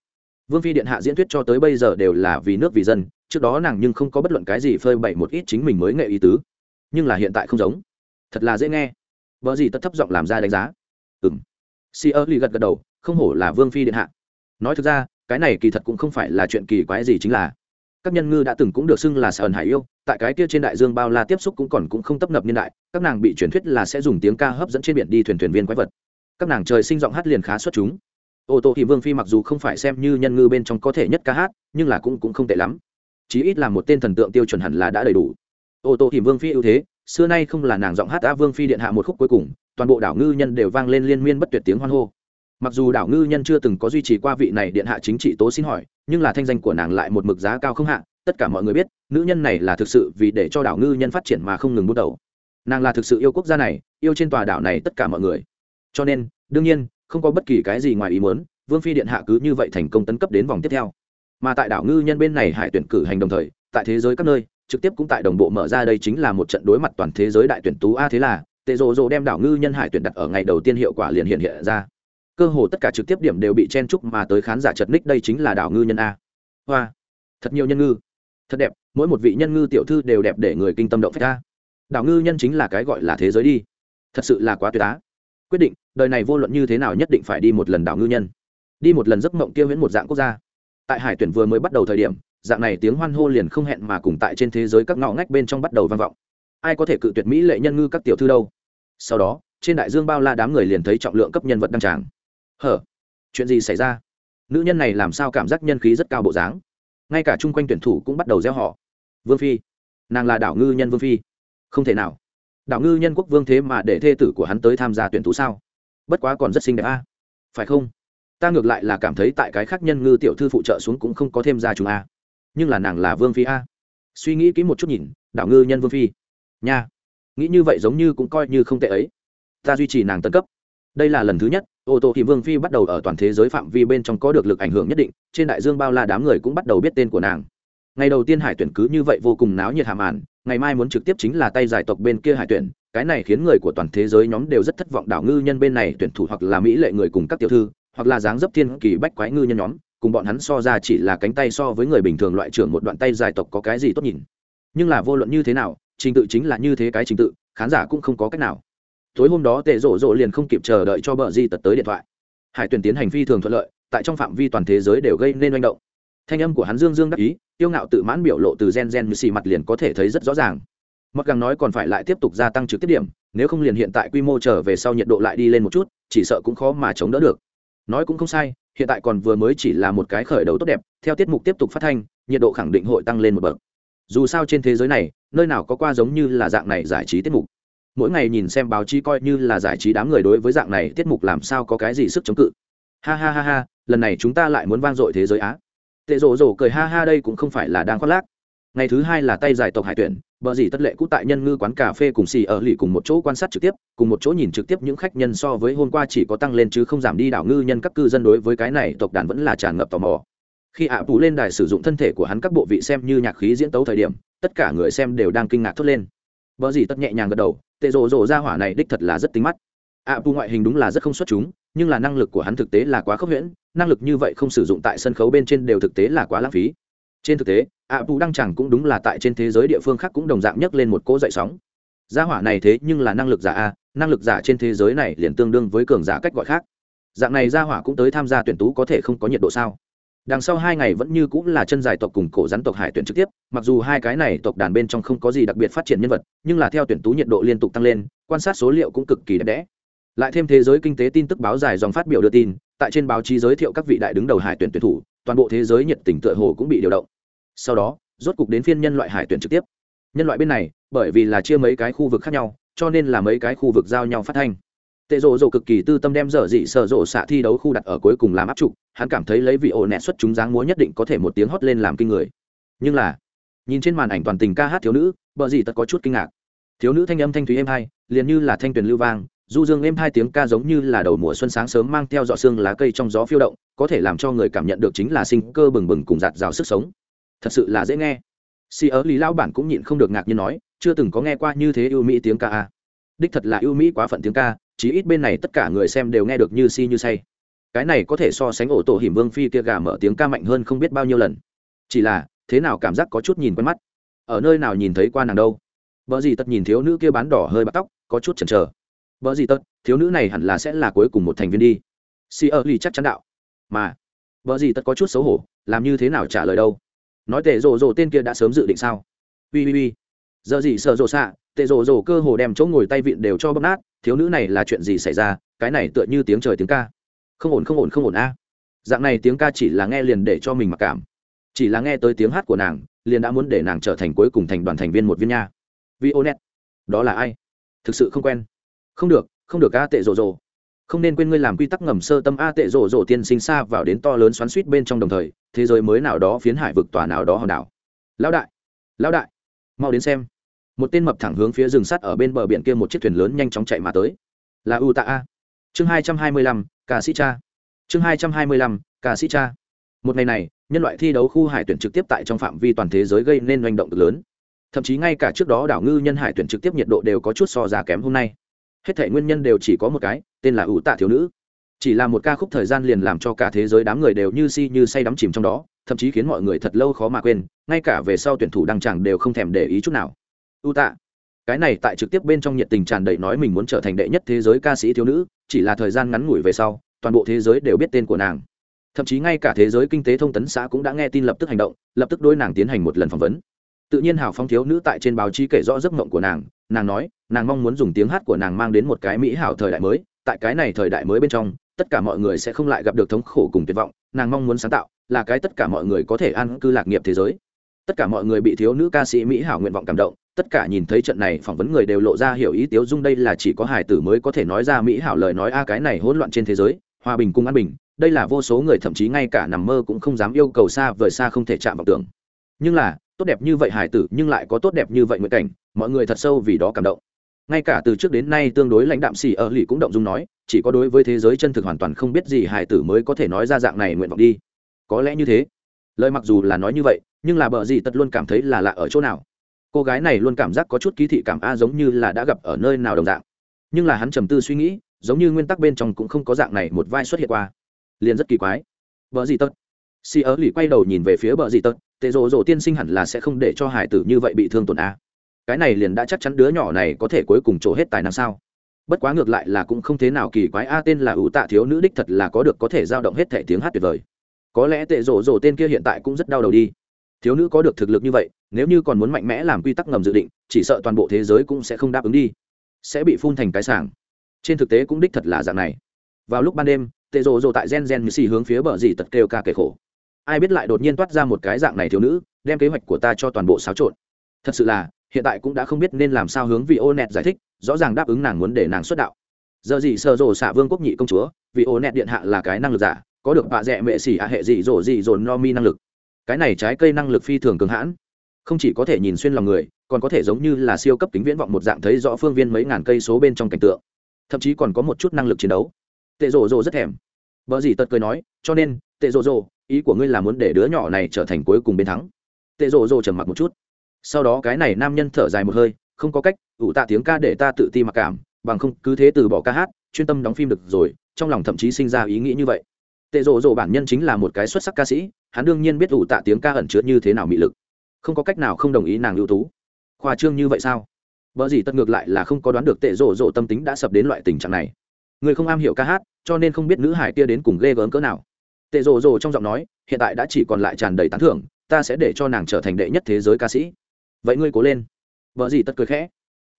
Vương phi điện hạ diễn thuyết cho tới bây giờ đều là vì nước vì dân, trước đó nàng nhưng không có bất luận cái gì phơi bày một ít chính mình mới nghệ ý tứ. Nhưng là hiện tại không giống. Thật là dễ nghe. Vợ gì tất thấp giọng làm ra đánh giá. Ừng si ơ lì gật gật đầu, không hổ là vương phi điện hạ. Nói thực ra cái này kỳ thật cũng không phải là chuyện kỳ quái gì chính là. Các nhân ngư đã từng cũng được xưng là sởn hải yêu, tại cái kia trên đại dương bao la tiếp xúc cũng còn cũng không tấp nập niên đại, các nàng bị truyền thuyết là sẽ dùng tiếng ca hấp dẫn trên biển đi thuyền thuyền viên quái vật. Các nàng trời sinh giọng hát liền khá xuất chúng. Ô tô thì vương phi mặc dù không phải xem như nhân ngư bên trong có thể nhất ca hát, nhưng là cũng cũng không tệ lắm. Chí ít là một tên thần tượng tiêu chuẩn hẳn là đã đầy đủ. Ô tô thì vương phi ưu thế, xưa nay không là nàng giọng hát đã vương phi điện hạ một khúc cuối cùng, toàn bộ đảo ngư nhân đều vang lên liên miên bất tuyệt tiếng hoan hô mặc dù đảo ngư nhân chưa từng có duy trì qua vị này điện hạ chính trị tố xin hỏi, nhưng là thanh danh của nàng lại một mực giá cao không hạ, tất cả mọi người biết, nữ nhân này là thực sự vì để cho đảo ngư nhân phát triển mà không ngừng bút đầu. Nàng là thực sự yêu quốc gia này, yêu trên tòa đảo này tất cả mọi người. Cho nên, đương nhiên, không có bất kỳ cái gì ngoài ý muốn, vương phi điện hạ cứ như vậy thành công tấn cấp đến vòng tiếp theo. Mà tại đảo ngư nhân bên này hải tuyển cử hành đồng thời, tại thế giới các nơi, trực tiếp cũng tại đồng bộ mở ra đây chính là một trận đối mặt toàn thế giới đại tuyển tú a thế là, tệ rồ rồ đem đảo ngư nhân hải tuyển đặt ở ngày đầu tiên hiệu quả liền hiện hiện ra cơ hồ tất cả trực tiếp điểm đều bị chen chúc mà tới khán giả chật ních, đây chính là đảo ngư nhân a. Hoa. Thật nhiều nhân ngư. Thật đẹp, mỗi một vị nhân ngư tiểu thư đều đẹp để người kinh tâm động phách ta đảo ngư nhân chính là cái gọi là thế giới đi. Thật sự là quá tuyệt á. Quyết định, đời này vô luận như thế nào nhất định phải đi một lần đảo ngư nhân. Đi một lần giấc mộng kia huyễn một dạng quốc gia. Tại hải tuyển vừa mới bắt đầu thời điểm, dạng này tiếng hoan hô liền không hẹn mà cùng tại trên thế giới các ngõ ngách bên trong bắt đầu vang vọng. Ai có thể cự tuyệt mỹ lệ nhân ngư các tiểu thư đâu? Sau đó, trên đại dương bao la đám người liền thấy trọng lượng cấp nhân vật đăng tràng hở, chuyện gì xảy ra? Nữ nhân này làm sao cảm giác nhân khí rất cao bộ dáng? Ngay cả chung quanh tuyển thủ cũng bắt đầu gieo họ. Vương phi, nàng là đảo ngư nhân vương phi. Không thể nào. Đảo ngư nhân quốc vương thế mà để thê tử của hắn tới tham gia tuyển tú sao? Bất quá còn rất xinh đẹp a. Phải không? Ta ngược lại là cảm thấy tại cái khác nhân ngư tiểu thư phụ trợ xuống cũng không có thêm ra chúng a. Nhưng là nàng là vương phi a. Suy nghĩ kỹ một chút nhìn, đảo ngư nhân vương phi. Nha. Nghĩ như vậy giống như cũng coi như không tệ ấy. Ta duy trì nàng tân cấp đây là lần thứ nhất, ô tô thì vương phi bắt đầu ở toàn thế giới phạm vi bên trong có được lực ảnh hưởng nhất định, trên đại dương bao la đám người cũng bắt đầu biết tên của nàng. Ngày đầu tiên hải tuyển cứ như vậy vô cùng náo nhiệt hàm ản ngày mai muốn trực tiếp chính là tay giải tộc bên kia hải tuyển, cái này khiến người của toàn thế giới nhóm đều rất thất vọng đảo ngư nhân bên này tuyển thủ hoặc là mỹ lệ người cùng các tiểu thư, hoặc là dáng dấp thiên kỳ bách quái ngư nhân nhóm, cùng bọn hắn so ra chỉ là cánh tay so với người bình thường loại trưởng một đoạn tay dài tộc có cái gì tốt nhìn. Nhưng là vô luận như thế nào, trình tự chính là như thế cái trình tự, khán giả cũng không có cách nào tối hôm đó tệ rộ rộ liền không kịp chờ đợi cho bờ di tật tới điện thoại. Hải tuyển tiến hành phi thường thuận lợi, tại trong phạm vi toàn thế giới đều gây nên manh động. Thanh âm của hắn dương dương đắc ý, tiêu ngạo tự mãn biểu lộ từ gen gen như xì mặt liền có thể thấy rất rõ ràng. Mặc càng nói còn phải lại tiếp tục gia tăng trực tiếp điểm, nếu không liền hiện tại quy mô trở về sau nhiệt độ lại đi lên một chút, chỉ sợ cũng khó mà chống đỡ được. Nói cũng không sai, hiện tại còn vừa mới chỉ là một cái khởi đầu tốt đẹp, theo tiết mục tiếp tục phát thanh, nhiệt độ khẳng định hội tăng lên một bậc. Dù sao trên thế giới này, nơi nào có qua giống như là dạng này giải trí tiết mục mỗi ngày nhìn xem báo chí coi như là giải trí đám người đối với dạng này tiết mục làm sao có cái gì sức chống cự. Ha ha ha ha, lần này chúng ta lại muốn vang dội thế giới á. Tệ rổ rổ cười ha ha đây cũng không phải là đang khoác lác. Ngày thứ hai là tay giải tộc hải tuyển, bờ dì tất lệ cũ tại nhân ngư quán cà phê cùng xì ở lì cùng một chỗ quan sát trực tiếp, cùng một chỗ nhìn trực tiếp những khách nhân so với hôm qua chỉ có tăng lên chứ không giảm đi đảo ngư nhân các cư dân đối với cái này tộc đàn vẫn là tràn ngập tò mò. Khi ạ à lên đài sử dụng thân thể của hắn các bộ vị xem như nhạc khí diễn tấu thời điểm, tất cả người xem đều đang kinh ngạc thốt lên bờ gì tất nhẹ nhàng gật đầu, tệ rộ rộ ra hỏa này đích thật là rất tính mắt. Ạ à ngoại hình đúng là rất không xuất chúng, nhưng là năng lực của hắn thực tế là quá khốc huyễn, năng lực như vậy không sử dụng tại sân khấu bên trên đều thực tế là quá lãng phí. Trên thực tế, ạ bù đăng chẳng cũng đúng là tại trên thế giới địa phương khác cũng đồng dạng nhấc lên một cỗ dậy sóng. Gia hỏa này thế nhưng là năng lực giả a, năng lực giả trên thế giới này liền tương đương với cường giả cách gọi khác. Dạng này gia hỏa cũng tới tham gia tuyển tú có thể không có nhiệt độ sao? Đằng sau hai ngày vẫn như cũng là chân dài tộc cùng cổ rắn tộc hải tuyển trực tiếp, mặc dù hai cái này tộc đàn bên trong không có gì đặc biệt phát triển nhân vật, nhưng là theo tuyển tú nhiệt độ liên tục tăng lên, quan sát số liệu cũng cực kỳ đẹp đẽ. Lại thêm thế giới kinh tế tin tức báo dài dòng phát biểu đưa tin, tại trên báo chí giới thiệu các vị đại đứng đầu hải tuyển tuyển thủ, toàn bộ thế giới nhiệt tình tựa hồ cũng bị điều động. Sau đó, rốt cục đến phiên nhân loại hải tuyển trực tiếp. Nhân loại bên này, bởi vì là chia mấy cái khu vực khác nhau, cho nên là mấy cái khu vực giao nhau phát thanh tệ rộ rộ cực kỳ tư tâm đem dở dị sợ rộ xạ thi đấu khu đặt ở cuối cùng làm áp trục, hắn cảm thấy lấy vị ổ nẹ xuất chúng dáng múa nhất định có thể một tiếng hót lên làm kinh người. Nhưng là, nhìn trên màn ảnh toàn tình ca hát thiếu nữ bờ dị tật có chút kinh ngạc. Thiếu nữ thanh âm thanh thúy êm hai, liền như là thanh tuyền lưu vang, du dương êm hai tiếng ca giống như là đầu mùa xuân sáng sớm mang theo dọ xương lá cây trong gió phiêu động, có thể làm cho người cảm nhận được chính là sinh cơ bừng bừng cùng giạt rào sức sống. Thật sự là dễ nghe. Si ớ lý lao bản cũng nhịn không được ngạc như nói, chưa từng có nghe qua như thế ưu mỹ tiếng ca a. Đích thật là ưu mỹ quá phận tiếng ca chí ít bên này tất cả người xem đều nghe được như si như say. Cái này có thể so sánh ổ tổ hiểm vương phi kia gà mở tiếng ca mạnh hơn không biết bao nhiêu lần. Chỉ là, thế nào cảm giác có chút nhìn quen mắt? Ở nơi nào nhìn thấy qua nàng đâu? Vợ gì tất nhìn thiếu nữ kia bán đỏ hơi bắt tóc, có chút chần chờ. Vợ gì tất, thiếu nữ này hẳn là sẽ là cuối cùng một thành viên đi. Si ơ ly chắc chắn đạo. Mà vợ gì tất có chút xấu hổ, làm như thế nào trả lời đâu? Nói tệ rồ rồ tên kia đã sớm dự định sao? Ui ui ui giờ gì sợ rồ xạ, tệ rồ rồ cơ hồ đem chỗ ngồi tay vịn đều cho bóp nát, thiếu nữ này là chuyện gì xảy ra, cái này tựa như tiếng trời tiếng ca. Không ổn không ổn không ổn a. Dạng này tiếng ca chỉ là nghe liền để cho mình mặc cảm. Chỉ là nghe tới tiếng hát của nàng, liền đã muốn để nàng trở thành cuối cùng thành đoàn thành viên một viên nha. Vi ô net đó là ai? Thực sự không quen. Không được không được a, tệ rồ rồ. Không nên quên ngươi làm quy tắc ngầm sơ tâm a, tệ rồ rồ tiên sinh xa vào đến to lớn xoắn suýt bên trong đồng thời, thế giới mới nào đó phiến hải vực tòa nào đó hòn đảo. Lão đại lão đại mau đến xem. Một tên mập thẳng hướng phía rừng sắt ở bên bờ biển kia một chiếc thuyền lớn nhanh chóng chạy mà tới. Là u tạ a. Chương hai trăm hai mươi lăm ca sĩ cha. Chương hai trăm hai mươi lăm ca sĩ cha. Một ngày này, nhân loại thi đấu khu hải tuyển trực tiếp tại trong phạm vi toàn thế giới gây nên manh động cực lớn. Thậm chí ngay cả trước đó đảo ngư nhân hải tuyển trực tiếp nhiệt độ đều có chút so giá kém hôm nay. Hết thể nguyên nhân đều chỉ có một cái, tên là ủ tạ thiếu nữ chỉ là một ca khúc thời gian liền làm cho cả thế giới đám người đều như si như say đắm chìm trong đó, thậm chí khiến mọi người thật lâu khó mà quên, ngay cả về sau tuyển thủ đăng chẳng đều không thèm để ý chút nào. U tạ cái này tại trực tiếp bên trong nhiệt tình tràn đầy nói mình muốn trở thành đệ nhất thế giới ca sĩ thiếu nữ, chỉ là thời gian ngắn ngủi về sau, toàn bộ thế giới đều biết tên của nàng. Thậm chí ngay cả thế giới kinh tế thông tấn xã cũng đã nghe tin lập tức hành động, lập tức đôi nàng tiến hành một lần phỏng vấn. Tự nhiên hào phong thiếu nữ tại trên báo chí kể rõ giấc mộng của nàng nàng nói, nàng mong muốn dùng tiếng hát của nàng mang đến một cái mỹ hảo thời đại mới, tại cái này thời đại mới bên trong tất cả mọi người sẽ không lại gặp được thống khổ cùng tuyệt vọng, nàng mong muốn sáng tạo là cái tất cả mọi người có thể an cư lạc nghiệp thế giới. Tất cả mọi người bị thiếu nữ ca sĩ mỹ hảo nguyện vọng cảm động, tất cả nhìn thấy trận này phỏng vấn người đều lộ ra hiểu ý tiếu dung đây là chỉ có hải tử mới có thể nói ra mỹ hảo lời nói a à, cái này hỗn loạn trên thế giới, hòa bình cùng an bình, đây là vô số người thậm chí ngay cả nằm mơ cũng không dám yêu cầu xa vời xa không thể chạm vào tưởng. Nhưng là, tốt đẹp như vậy hải tử nhưng lại có tốt đẹp như vậy nguyện cảnh, mọi người thật sâu vì đó cảm động ngay cả từ trước đến nay tương đối lãnh đạm xì ở lì cũng động dung nói, chỉ có đối với thế giới chân thực hoàn toàn không biết gì hải tử mới có thể nói ra dạng này nguyện vọng đi. Có lẽ như thế. Lời mặc dù là nói như vậy, nhưng là bờ gì tật luôn cảm thấy là lạ ở chỗ nào? Cô gái này luôn cảm giác có chút ký thị cảm a giống như là đã gặp ở nơi nào đồng dạng. Nhưng là hắn trầm tư suy nghĩ, giống như nguyên tắc bên trong cũng không có dạng này một vai xuất hiện qua. Liền rất kỳ quái. Bờ gì tật? Xì ớ lì quay đầu nhìn về phía bờ gì tật, tệ rộ rộ tiên sinh hẳn là sẽ không để cho hải tử như vậy bị thương tổn a cái này liền đã chắc chắn đứa nhỏ này có thể cuối cùng trổ hết tài năng sao? Bất quá ngược lại là cũng không thế nào kỳ quái, a, tên là ủ tạ thiếu nữ đích thật là có được có thể giao động hết thể tiếng hát tuyệt vời. Có lẽ tệ rổ rổ tên kia hiện tại cũng rất đau đầu đi. Thiếu nữ có được thực lực như vậy, nếu như còn muốn mạnh mẽ làm quy tắc ngầm dự định, chỉ sợ toàn bộ thế giới cũng sẽ không đáp ứng đi. Sẽ bị phun thành cái sảng. Trên thực tế cũng đích thật là dạng này. Vào lúc ban đêm, tệ rộ rộ tại gen gen như xì hướng phía bờ dì tật kêu ca kể khổ. Ai biết lại đột nhiên toát ra một cái dạng này thiếu nữ, đem kế hoạch của ta cho toàn bộ xáo trộn. Thật sự là hiện tại cũng đã không biết nên làm sao hướng vị ô nẹt giải thích, rõ ràng đáp ứng nàng muốn để nàng xuất đạo. Giờ gì sợ rồ xạ vương quốc nhị công chúa vì ô nẹt điện hạ là cái năng lực giả, có được bạ rẽ mệ xỉ à hệ dị dỗ dị dồn no mi năng lực. Cái này trái cây năng lực phi thường cường hãn. Không chỉ có thể nhìn xuyên lòng người, còn có thể giống như là siêu cấp kính viễn vọng một dạng thấy rõ phương viên mấy ngàn cây số bên trong cảnh tượng. Thậm chí còn có một chút năng lực chiến đấu. Tệ rộ rộ rất thèm. Vợ gì tật cười nói, cho nên, tệ rộ rộ ý của ngươi là muốn để đứa nhỏ này trở thành cuối cùng bên thắng. Tệ rộ rộ trầm mặc một chút sau đó cái này nam nhân thở dài một hơi, không có cách, ủ tạ tiếng ca để ta tự ti mặc cảm, bằng không cứ thế từ bỏ ca hát, chuyên tâm đóng phim được rồi, trong lòng thậm chí sinh ra ý nghĩ như vậy. Tệ rộ rộ bản nhân chính là một cái xuất sắc ca sĩ, hắn đương nhiên biết ủ tạ tiếng ca ẩn chứa như thế nào mị lực. Không có cách nào không đồng ý nàng ưu tú. Khoa trương như vậy sao? Vợ gì tất ngược lại là không có đoán được tệ rộ rộ tâm tính đã sập đến loại tình trạng này. Người không am hiểu ca hát, cho nên không biết nữ hải kia đến cùng ghê gớm cỡ nào. Tệ rồ rồ trong giọng nói, hiện tại đã chỉ còn lại tràn đầy tán thưởng, ta sẽ để cho nàng trở thành đệ nhất thế giới ca sĩ vậy ngươi cố lên. Vợ gì tất cười khẽ.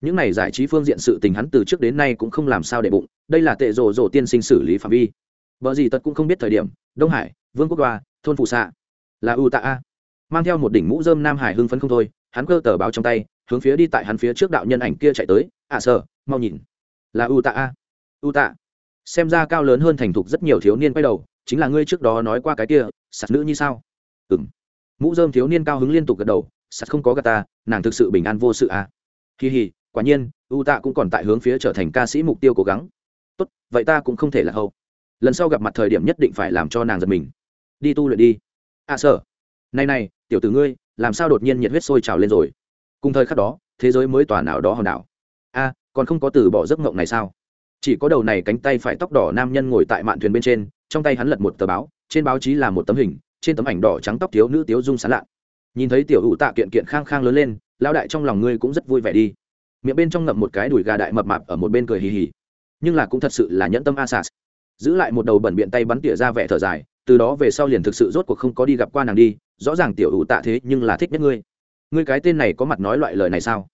Những này giải trí phương diện sự tình hắn từ trước đến nay cũng không làm sao để bụng, đây là tệ rồ rồ tiên sinh xử lý phạm vi. Vợ gì tất cũng không biết thời điểm, đông hải, vương quốc đoa, thôn phụ xạ là ưu tạ a. Mang theo một đỉnh mũ dơm nam hải hưng phấn không thôi, hắn cơ tờ báo trong tay, hướng phía đi tại hắn phía trước đạo nhân ảnh kia chạy tới ạ à sợ mau nhìn. Là ưu tạ a. Ưu tạ, xem ra cao lớn hơn thành thục rất nhiều thiếu niên quay đầu, chính là ngươi trước đó nói qua cái kia sạt nữ như sao? Ừ m mũ dơm thiếu niên cao hứng liên tục gật đầu sắt không có gà ta, nàng thực sự bình an vô sự à. Kỳ hì quả nhiên, u tạ cũng còn tại hướng phía trở thành ca sĩ mục tiêu cố gắng. Tốt, vậy ta cũng không thể là hậu. lần sau gặp mặt thời điểm nhất định phải làm cho nàng giật mình. Đi tu luyện đi. À sở này này, tiểu tử ngươi, làm sao đột nhiên nhiệt huyết sôi trào lên rồi? Cùng thời khắc đó, thế giới mới tòa nào đó hòn đảo. A còn không có từ bỏ giấc ngộng này sao? Chỉ có đầu này cánh tay phải tóc đỏ nam nhân ngồi tại mạn thuyền bên trên, trong tay hắn lật một tờ báo, trên báo chí là một tấm hình, trên tấm ảnh đỏ trắng tóc thiếu nữ tiếu dung sán lạ nhìn thấy tiểu hữu tạ kiện kiện khang khang lớn lên lao đại trong lòng ngươi cũng rất vui vẻ đi. Miệng bên trong ngậm một cái đùi gà đại mập mạp ở một bên cười hì hì. Nhưng là cũng thật sự là nhẫn tâm a sas giữ lại một đầu bẩn biện tay bắn tỉa ra vẻ thở dài, từ đó về sau liền thực sự rốt cuộc không có đi gặp qua nàng đi, rõ ràng tiểu hữu tạ thế nhưng là thích nhất ngươi. Ngươi cái tên này có mặt nói loại lời này sao?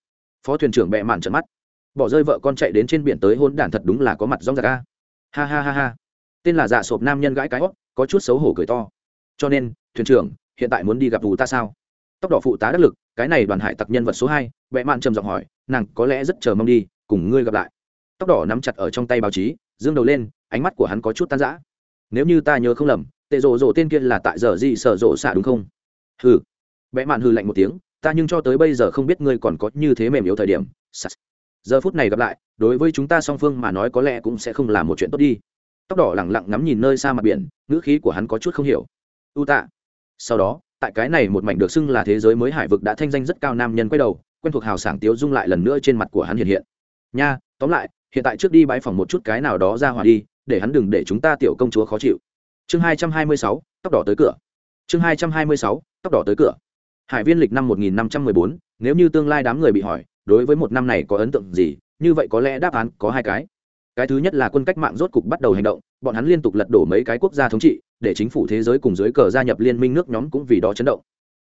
Phó thuyền trưởng bẹ mạn trận mắt. Bỏ rơi vợ con chạy đến trên biển tới hôn đản thật đúng là có mặt rong rạc ca ha ha ha ha. Tên là dạ sộp nam nhân gãi cái hót, có chút xấu hổ cười to. Cho nên, thuyền trưởng, hiện tại muốn đi gặp vụ ta sao? Tóc đỏ phụ tá đắc lực, cái này đoàn hải tặc nhân vật số hai, vẽ mạn trầm giọng hỏi, nàng có lẽ rất chờ mong đi, cùng ngươi gặp lại. Tóc đỏ nắm chặt ở trong tay báo chí, dương đầu lên, ánh mắt của hắn có chút tan rã. Nếu như ta nhớ không lầm, tệ rộ rộ tên kia là tại giờ gì sợ rộ xạ đúng không? Hừ. Vẽ mạn hừ lạnh một tiếng, ta nhưng cho tới bây giờ không biết ngươi còn có như thế mềm yếu thời điểm. Giờ phút này gặp lại, đối với chúng ta song phương mà nói có lẽ cũng sẽ không là một chuyện tốt đi. Tóc đỏ lẳng lặng ngắm nhìn nơi xa mặt biển, ngữ khí của hắn có chút không hiểu. U tạ sau đó tại cái này một mảnh được xưng là thế giới mới hải vực đã thanh danh rất cao nam nhân quay đầu, quen thuộc hào sảng tiếu dung lại lần nữa trên mặt của hắn hiện hiện. Nha, tóm lại, hiện tại trước đi bãi phòng một chút cái nào đó ra hòa đi, để hắn đừng để chúng ta tiểu công chúa khó chịu. Chương hai trăm hai mươi sáu, tóc đỏ tới cửa. Chương hai trăm hai mươi sáu, tóc đỏ tới cửa. Hải viên lịch năm một nghìn năm trăm mười bốn, nếu như tương lai đám người bị hỏi, đối với một năm này có ấn tượng gì, như vậy có lẽ đáp án có hai cái. Cái thứ nhất là quân cách mạng rốt cục bắt đầu hành động, bọn hắn liên tục lật đổ mấy cái quốc gia thống trị để chính phủ thế giới cùng dưới cờ gia nhập liên minh nước nhóm cũng vì đó chấn động.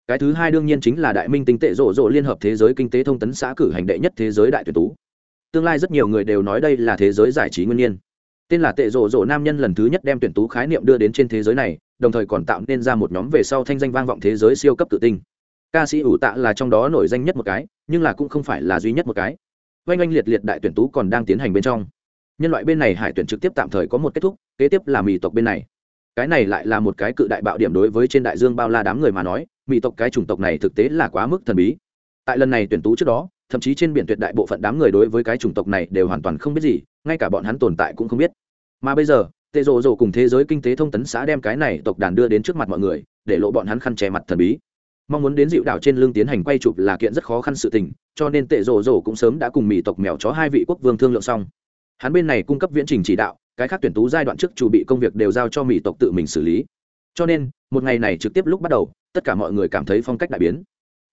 Cái thứ hai đương nhiên chính là đại minh tinh tệ rộ rộ liên hợp thế giới kinh tế thông tấn xã cử hành đệ nhất thế giới đại tuyển tú. Tương lai rất nhiều người đều nói đây là thế giới giải trí nguyên nhiên. Tên là tệ rộ rộ nam nhân lần thứ nhất đem tuyển tú khái niệm đưa đến trên thế giới này, đồng thời còn tạo nên ra một nhóm về sau thanh danh vang vọng thế giới siêu cấp tự tinh ca sĩ ủ tạ là trong đó nổi danh nhất một cái, nhưng là cũng không phải là duy nhất một cái. Oanh oanh liệt liệt đại tuyển tú còn đang tiến hành bên trong. Nhân loại bên này hải tuyển trực tiếp tạm thời có một kết thúc, kế tiếp là mỹ tộc bên này cái này lại là một cái cự đại bạo điểm đối với trên đại dương bao la đám người mà nói, mỹ tộc cái chủng tộc này thực tế là quá mức thần bí. Tại lần này tuyển tú trước đó, thậm chí trên biển tuyệt đại bộ phận đám người đối với cái chủng tộc này đều hoàn toàn không biết gì, ngay cả bọn hắn tồn tại cũng không biết. Mà bây giờ tệ rộ rộ cùng thế giới kinh tế thông tấn xã đem cái này tộc đàn đưa đến trước mặt mọi người, để lộ bọn hắn khăn che mặt thần bí. Mong muốn đến dịu đảo trên lưng tiến hành quay chụp là kiện rất khó khăn sự tình, cho nên tệ rộ rộ cũng sớm đã cùng mỹ tộc mèo chó hai vị quốc vương thương lượng xong. Hắn bên này cung cấp viễn trình chỉ đạo cái khác tuyển tú giai đoạn trước chủ bị công việc đều giao cho mỹ tộc tự mình xử lý. Cho nên, một ngày này trực tiếp lúc bắt đầu, tất cả mọi người cảm thấy phong cách đại biến.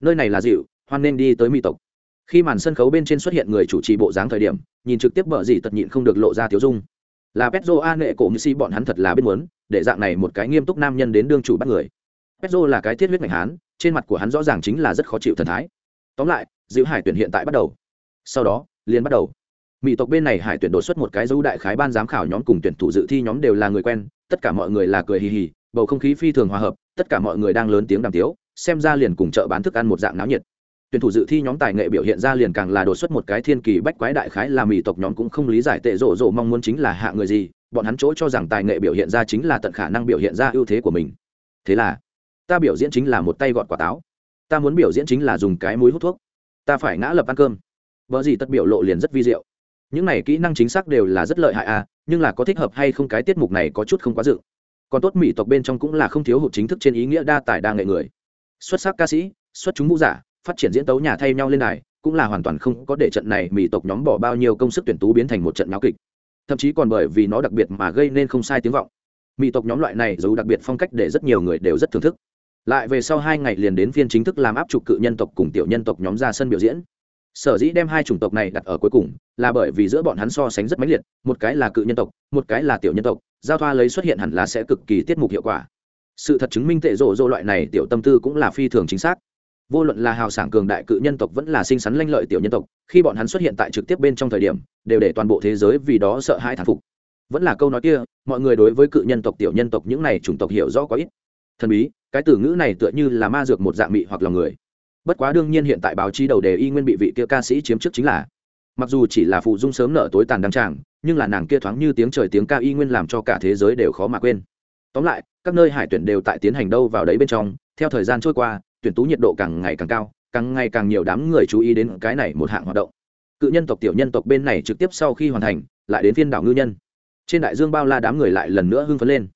Nơi này là dịu, hoan nên đi tới mỹ tộc. Khi màn sân khấu bên trên xuất hiện người chủ trì bộ dáng thời điểm, nhìn trực tiếp bợ gì tật nhịn không được lộ ra thiếu dung. Là petro a nệ cổ như si, bọn hắn thật là biết muốn, để dạng này một cái nghiêm túc nam nhân đến đương chủ bắt người. Petro là cái thiết huyết ngành hán, trên mặt của hắn rõ ràng chính là rất khó chịu thần thái. Tóm lại, dịu hải tuyển hiện tại bắt đầu. Sau đó, liền bắt đầu mỹ tộc bên này hải tuyển đột xuất một cái dấu đại khái ban giám khảo nhóm cùng tuyển thủ dự thi nhóm đều là người quen, tất cả mọi người là cười hì hì, bầu không khí phi thường hòa hợp, tất cả mọi người đang lớn tiếng đàm tiếu, xem ra liền cùng chợ bán thức ăn một dạng náo nhiệt. Tuyển thủ dự thi nhóm tài nghệ biểu hiện ra liền càng là đột xuất một cái thiên kỳ bách quái đại khái là mỹ tộc nhóm cũng không lý giải tệ rộ rộ mong muốn chính là hạ người gì, bọn hắn chỗ cho rằng tài nghệ biểu hiện ra chính là tận khả năng biểu hiện ra ưu thế của mình. Thế là, ta biểu diễn chính là một tay gọt quả táo. Ta muốn biểu diễn chính là dùng cái mũi hút thuốc. Ta phải ngã lập ăn cơm. Vợ gì tất biểu lộ liền rất vi diệu những này kỹ năng chính xác đều là rất lợi hại à nhưng là có thích hợp hay không cái tiết mục này có chút không quá dự. Còn tốt mỹ tộc bên trong cũng là không thiếu hụt chính thức trên ý nghĩa đa tài đa nghệ người. Xuất sắc ca sĩ, xuất chúng vũ giả, phát triển diễn tấu nhà thay nhau lên đài, cũng là hoàn toàn không có để trận này mỹ tộc nhóm bỏ bao nhiêu công sức tuyển tú biến thành một trận náo kịch. Thậm chí còn bởi vì nó đặc biệt mà gây nên không sai tiếng vọng. Mỹ tộc nhóm loại này dù đặc biệt phong cách để rất nhiều người đều rất thưởng thức. Lại về sau hai ngày liền đến phiên chính thức làm áp trục cự nhân tộc cùng tiểu nhân tộc nhóm ra sân biểu diễn sở dĩ đem hai chủng tộc này đặt ở cuối cùng là bởi vì giữa bọn hắn so sánh rất mãnh liệt, một cái là cự nhân tộc, một cái là tiểu nhân tộc, giao thoa lấy xuất hiện hẳn là sẽ cực kỳ tiết mục hiệu quả. Sự thật chứng minh tệ rộ rộ loại này tiểu tâm tư cũng là phi thường chính xác. Vô luận là hào sảng cường đại cự nhân tộc vẫn là sinh sắn lanh lợi tiểu nhân tộc, khi bọn hắn xuất hiện tại trực tiếp bên trong thời điểm, đều để toàn bộ thế giới vì đó sợ hãi thản phục. Vẫn là câu nói kia, mọi người đối với cự nhân tộc, tiểu nhân tộc những này chủng tộc hiểu rõ có ít. Thần bí, cái từ ngữ này tựa như là ma dược một dạng mị hoặc lòng người bất quá đương nhiên hiện tại báo chí đầu đề y nguyên bị vị kia ca sĩ chiếm trước chính là, mặc dù chỉ là phụ dung sớm nở tối tàn đăng tràng, nhưng là nàng kia thoáng như tiếng trời tiếng ca y nguyên làm cho cả thế giới đều khó mà quên. Tóm lại, các nơi hải tuyển đều tại tiến hành đâu vào đấy bên trong, theo thời gian trôi qua, tuyển tú nhiệt độ càng ngày càng cao, càng ngày càng nhiều đám người chú ý đến cái này một hạng hoạt động. Cự nhân tộc, tiểu nhân tộc bên này trực tiếp sau khi hoàn thành, lại đến phiên đảo ngư nhân. Trên đại dương bao la đám người lại lần nữa hưng phấn lên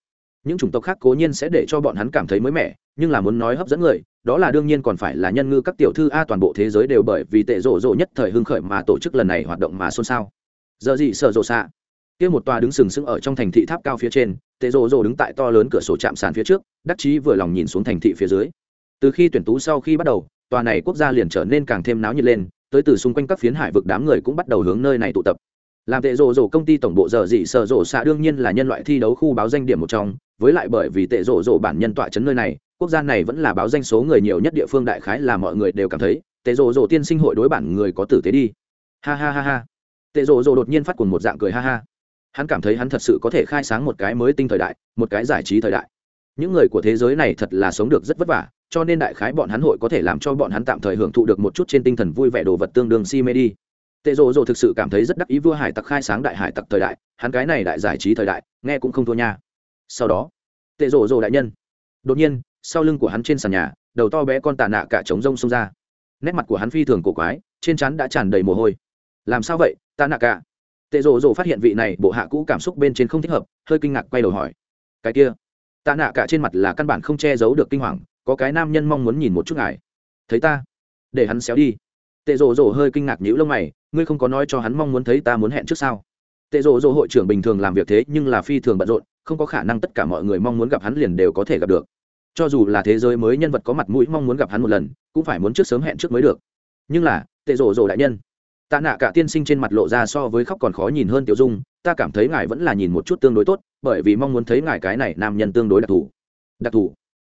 những chủng tộc khác cố nhiên sẽ để cho bọn hắn cảm thấy mới mẻ, nhưng là muốn nói hấp dẫn người, đó là đương nhiên còn phải là nhân ngư các tiểu thư a, toàn bộ thế giới đều bởi vì tệ rộ rộ nhất thời hưng khởi mà tổ chức lần này hoạt động mà xôn xao. Giờ gì sợ rộ xạ? Kia một tòa đứng sừng sững ở trong thành thị tháp cao phía trên, tệ rộ rộ đứng tại to lớn cửa sổ chạm sàn phía trước, đắc chí vừa lòng nhìn xuống thành thị phía dưới. Từ khi tuyển tú sau khi bắt đầu, tòa này quốc gia liền trở nên càng thêm náo nhiệt lên, tới từ xung quanh các phiến hải vực đám người cũng bắt đầu hướng nơi này tụ tập làm tệ rộ rộ công ty tổng bộ giờ dị sợ rộ xạ đương nhiên là nhân loại thi đấu khu báo danh điểm một trong, với lại bởi vì tệ rộ rộ bản nhân tọa chấn nơi này, quốc gia này vẫn là báo danh số người nhiều nhất địa phương đại khái là mọi người đều cảm thấy, tệ rộ rộ tiên sinh hội đối bản người có tử tế đi. Ha ha ha ha. Tệ rộ rộ đột nhiên phát cùng một dạng cười ha ha. Hắn cảm thấy hắn thật sự có thể khai sáng một cái mới tinh thời đại, một cái giải trí thời đại. Những người của thế giới này thật là sống được rất vất vả, cho nên đại khái bọn hắn hội có thể làm cho bọn hắn tạm thời hưởng thụ được một chút trên tinh thần vui vẻ đồ vật tương đương si mê đi tệ rộ rộ thực sự cảm thấy rất đắc ý vua hải tặc khai sáng đại hải tặc thời đại, hắn cái này đại giải trí thời đại, nghe cũng không thua nha. Sau đó, tệ rộ rộ đại nhân. Đột nhiên, sau lưng của hắn trên sàn nhà, đầu to bé con tà nạ cả trống rông xông ra. Nét mặt của hắn phi thường cổ quái, trên chắn đã tràn đầy mồ hôi. Làm sao vậy, tà nạ cả? Tệ rộ rộ phát hiện vị này bộ hạ cũ cảm xúc bên trên không thích hợp, hơi kinh ngạc quay đầu hỏi. Cái kia, tà nạ cả trên mặt là căn bản không che giấu được kinh hoàng, có cái nam nhân mong muốn nhìn một chút ngài. Thấy ta, để hắn xéo đi. Tệ rộ rộ hơi kinh ngạc nhữ lông mày ngươi không có nói cho hắn mong muốn thấy ta muốn hẹn trước sao? Tệ rộ rộ hội trưởng bình thường làm việc thế nhưng là phi thường bận rộn, không có khả năng tất cả mọi người mong muốn gặp hắn liền đều có thể gặp được. Cho dù là thế giới mới nhân vật có mặt mũi mong muốn gặp hắn một lần, cũng phải muốn trước sớm hẹn trước mới được. Nhưng là, tệ rộ rộ đại nhân, tạ nạ cả tiên sinh trên mặt lộ ra so với khóc còn khó nhìn hơn tiểu dung, ta cảm thấy ngài vẫn là nhìn một chút tương đối tốt, bởi vì mong muốn thấy ngài cái này nam nhân tương đối đặc thù. Đặc thù?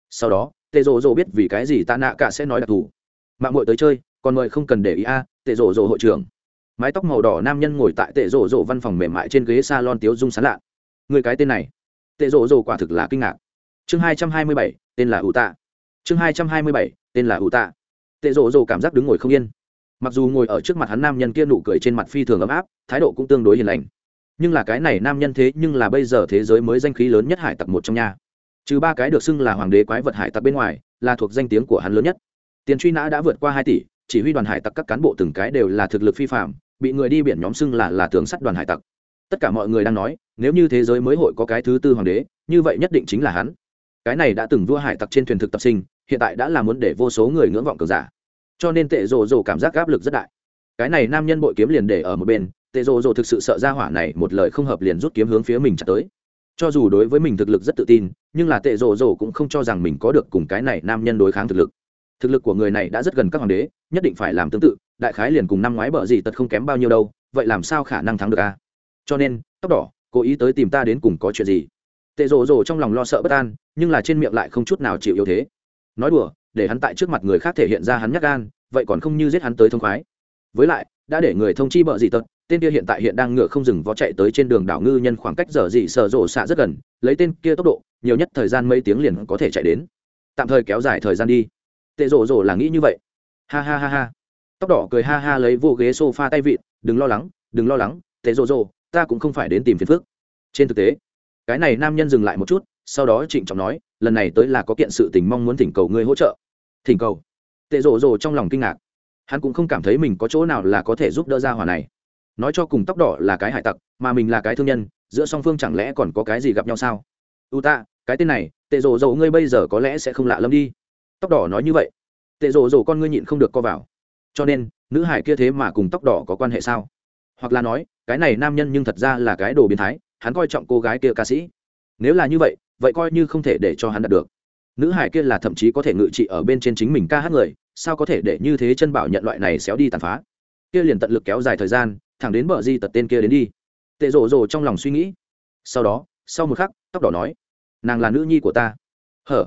Sau đó, tệ rộ rộ biết vì cái gì tạ nạ cả sẽ nói đặc thù. Mạng mội tới chơi, còn mời không cần để ý a, tệ rộ rộ hội trưởng mái tóc màu đỏ nam nhân ngồi tại tệ rổ rổ văn phòng mềm mại trên ghế s a lon tiếu dung sán lạ. Người cái tên này. Tệ rổ rổ quả thực là kinh ngạc. Chương hai trăm hai mươi bảy, tên là ủ tạ chương hai trăm hai mươi bảy, tên là ủ tạ tệ rổ rổ cảm giác đứng ngồi không yên. Mặc dù ngồi ở trước mặt hắn nam nhân kia nụ cười trên mặt phi thường ấm áp, thái độ cũng tương đối hiền lành. Nhưng là cái này nam nhân thế nhưng là bây giờ thế giới mới danh khí lớn nhất hải tặc một trong nhà trừ ba cái được xưng là hoàng đế quái vật hải tặc bên ngoài, là thuộc danh tiếng của hắn lớn nhất. Tiền truy nã đã vượt qua hai tỷ, chỉ huy đoàn hải tặc các cán bộ từng cái đều là thực lực phi phạm bị người đi biển nhóm xưng là là tường sắt đoàn hải tặc. Tất cả mọi người đang nói, nếu như thế giới mới hội có cái thứ tư hoàng đế, như vậy nhất định chính là hắn. Cái này đã từng vua hải tặc trên thuyền thực tập sinh, hiện tại đã là muốn để vô số người ngưỡng vọng cường giả. Cho nên tệ rồ rồ cảm giác áp lực rất đại. Cái này nam nhân bội kiếm liền để ở một bên, tệ rồ rồ thực sự sợ ra hỏa này, một lời không hợp liền rút kiếm hướng phía mình chặt tới. Cho dù đối với mình thực lực rất tự tin, nhưng là tệ rồ rồ cũng không cho rằng mình có được cùng cái này nam nhân đối kháng thực lực. Thực lực của người này đã rất gần các hoàng đế, nhất định phải làm tương tự đại khái liền cùng năm ngoái bợ gì tật không kém bao nhiêu đâu, vậy làm sao khả năng thắng được a? Cho nên, tóc đỏ, cố ý tới tìm ta đến cùng có chuyện gì? Tệ rồ rồ trong lòng lo sợ bất an, nhưng là trên miệng lại không chút nào chịu yếu thế. Nói đùa, để hắn tại trước mặt người khác thể hiện ra hắn nhắc gan, vậy còn không như giết hắn tới thông khoái. Với lại, đã để người thông chi bợ gì tật, tên kia hiện tại hiện đang ngựa không dừng vó chạy tới trên đường đảo ngư nhân khoảng cách giờ dị sợ rộ xạ rất gần, lấy tên kia tốc độ, nhiều nhất thời gian mấy tiếng liền có thể chạy đến. Tạm thời kéo dài thời gian đi. Tệ rộ rộ là nghĩ như vậy. Ha ha ha ha tóc đỏ cười ha ha lấy vô ghế sofa tay vịn, đừng lo lắng, đừng lo lắng, tệ rộ rộ ta cũng không phải đến tìm phiền phức. Trên thực tế, cái này nam nhân dừng lại một chút, sau đó trịnh trọng nói, lần này tới là có kiện sự tình mong muốn thỉnh cầu ngươi hỗ trợ. Thỉnh cầu? Tệ rộ rộ trong lòng kinh ngạc. Hắn cũng không cảm thấy mình có chỗ nào là có thể giúp đỡ ra hòa này. Nói cho cùng tóc đỏ là cái hải tặc, mà mình là cái thương nhân, giữa song phương chẳng lẽ còn có cái gì gặp nhau sao? U ta, cái tên này, tệ rộ rộ ngươi bây giờ có lẽ sẽ không lạ lâm đi. Tóc đỏ nói như vậy. Tệ rộ rộ con ngươi nhịn không được co vào cho nên, nữ hải kia thế mà cùng tóc đỏ có quan hệ sao? Hoặc là nói, cái này nam nhân nhưng thật ra là cái đồ biến thái, hắn coi trọng cô gái kia ca sĩ. Nếu là như vậy vậy coi như không thể để cho hắn đạt được. Nữ hải kia là thậm chí có thể ngự trị ở bên trên chính mình ca hát người, sao có thể để như thế chân bảo nhận loại này xéo đi tàn phá? Kia liền tận lực kéo dài thời gian, thẳng đến bờ di tật tên kia đến đi. Tệ rộ rồ trong lòng suy nghĩ. Sau đó, sau một khắc, tóc đỏ nói, nàng là nữ nhi của ta. Hở.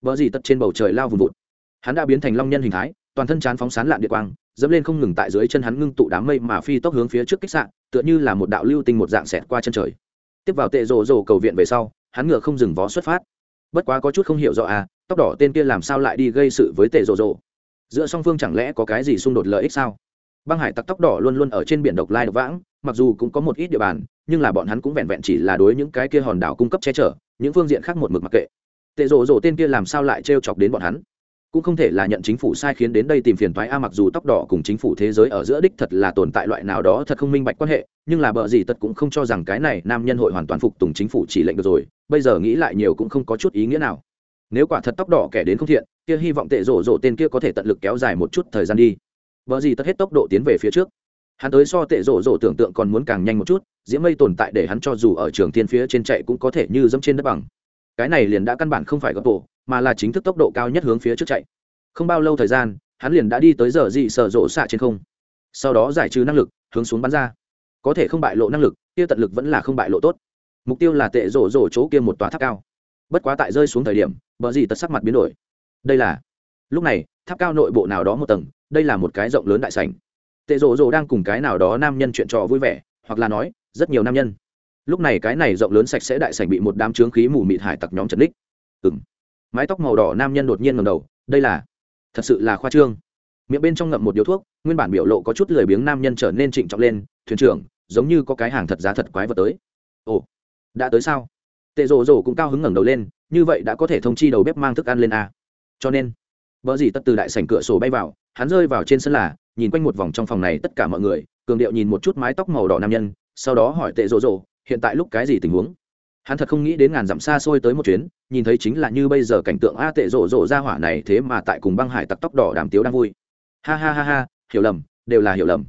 Vợ gì tật trên bầu trời lao vùng vụt. Hắn đã biến thành long nhân hình thái toàn thân chán phóng sán lạn địa quang, dẫm lên không ngừng tại dưới chân hắn ngưng tụ đám mây mà phi tốc hướng phía trước kích sạn tựa như là một đạo lưu tinh một dạng xẹt qua chân trời. Tiếp vào tệ rồ rồ cầu viện về sau, hắn ngựa không dừng vó xuất phát. Bất quá có chút không hiểu rõ à tóc đỏ tên kia làm sao lại đi gây sự với tệ rồ rồ? Giữa song phương chẳng lẽ có cái gì xung đột lợi ích sao? Băng hải tặc tóc đỏ luôn luôn ở trên biển độc lai độc vãng, mặc dù cũng có một ít địa bàn, nhưng là bọn hắn cũng vẹn vẹn chỉ là đối những cái kia hòn đảo cung cấp che chở, những phương diện khác một mực mặc kệ. Tệ rồ rồ tên kia làm sao lại t chọc đến bọn hắn? Cũng không thể là nhận chính phủ sai khiến đến đây tìm phiền toái a, mặc dù tóc đỏ cùng chính phủ thế giới ở giữa đích thật là tồn tại loại nào đó thật không minh bạch quan hệ, nhưng là bợ gì tật cũng không cho rằng cái này nam nhân hội hoàn toàn phục tùng chính phủ chỉ lệnh được rồi, bây giờ nghĩ lại nhiều cũng không có chút ý nghĩa nào. Nếu quả thật tóc đỏ kẻ đến không thiện, kia hy vọng tệ rộ rộ tên kia có thể tận lực kéo dài một chút thời gian đi. Bợ gì tất hết tốc độ tiến về phía trước. Hắn tới so tệ rộ rộ tưởng tượng còn muốn càng nhanh một chút, diễm mây tồn tại để hắn cho dù ở trường thiên phía trên chạy cũng có thể như dẫm trên đất bằng cái này liền đã căn bản không phải gấp bộ, mà là chính thức tốc độ cao nhất hướng phía trước chạy. Không bao lâu thời gian, hắn liền đã đi tới giờ dị sở rộ xạ trên không. Sau đó giải trừ năng lực, hướng xuống bắn ra. Có thể không bại lộ năng lực, kia tận lực vẫn là không bại lộ tốt. Mục tiêu là tệ rổ rổ chỗ kia một tòa tháp cao. Bất quá tại rơi xuống thời điểm, bờ gì tật sắc mặt biến đổi. Đây là, lúc này, tháp cao nội bộ nào đó một tầng, đây là một cái rộng lớn đại sảnh. Tệ rổ rổ đang cùng cái nào đó nam nhân chuyện trò vui vẻ, hoặc là nói, rất nhiều nam nhân lúc này cái này rộng lớn sạch sẽ đại sảnh bị một đám trướng khí mù mịt hải tặc nhóm chật ních. Ừng mái tóc màu đỏ nam nhân đột nhiên ngầm đầu, đây là, thật sự là khoa trương. Miệng bên trong ngậm một điếu thuốc, nguyên bản biểu lộ có chút lười biếng nam nhân trở nên trịnh trọng lên, thuyền trưởng, giống như có cái hàng thật giá thật quái vật tới. Ồ, đã tới sao? Tệ rồ rồ cũng cao hứng ngẩng đầu lên, như vậy đã có thể thông chi đầu bếp mang thức ăn lên a cho nên, vợ gì tất từ đại sảnh cửa sổ bay vào, hắn rơi vào trên sân là, nhìn quanh một vòng trong phòng này tất cả mọi người, cường điệu nhìn một chút mái tóc màu đỏ nam nhân, sau đó hỏi tệ rồ rồ hiện tại lúc cái gì tình huống? Hắn thật không nghĩ đến ngàn dặm xa xôi tới một chuyến, nhìn thấy chính là như bây giờ cảnh tượng a tệ rộ rộ ra hỏa này thế mà tại cùng băng hải tặc tóc đỏ đàm tiếu đang vui. Ha ha ha ha, hiểu lầm, đều là hiểu lầm.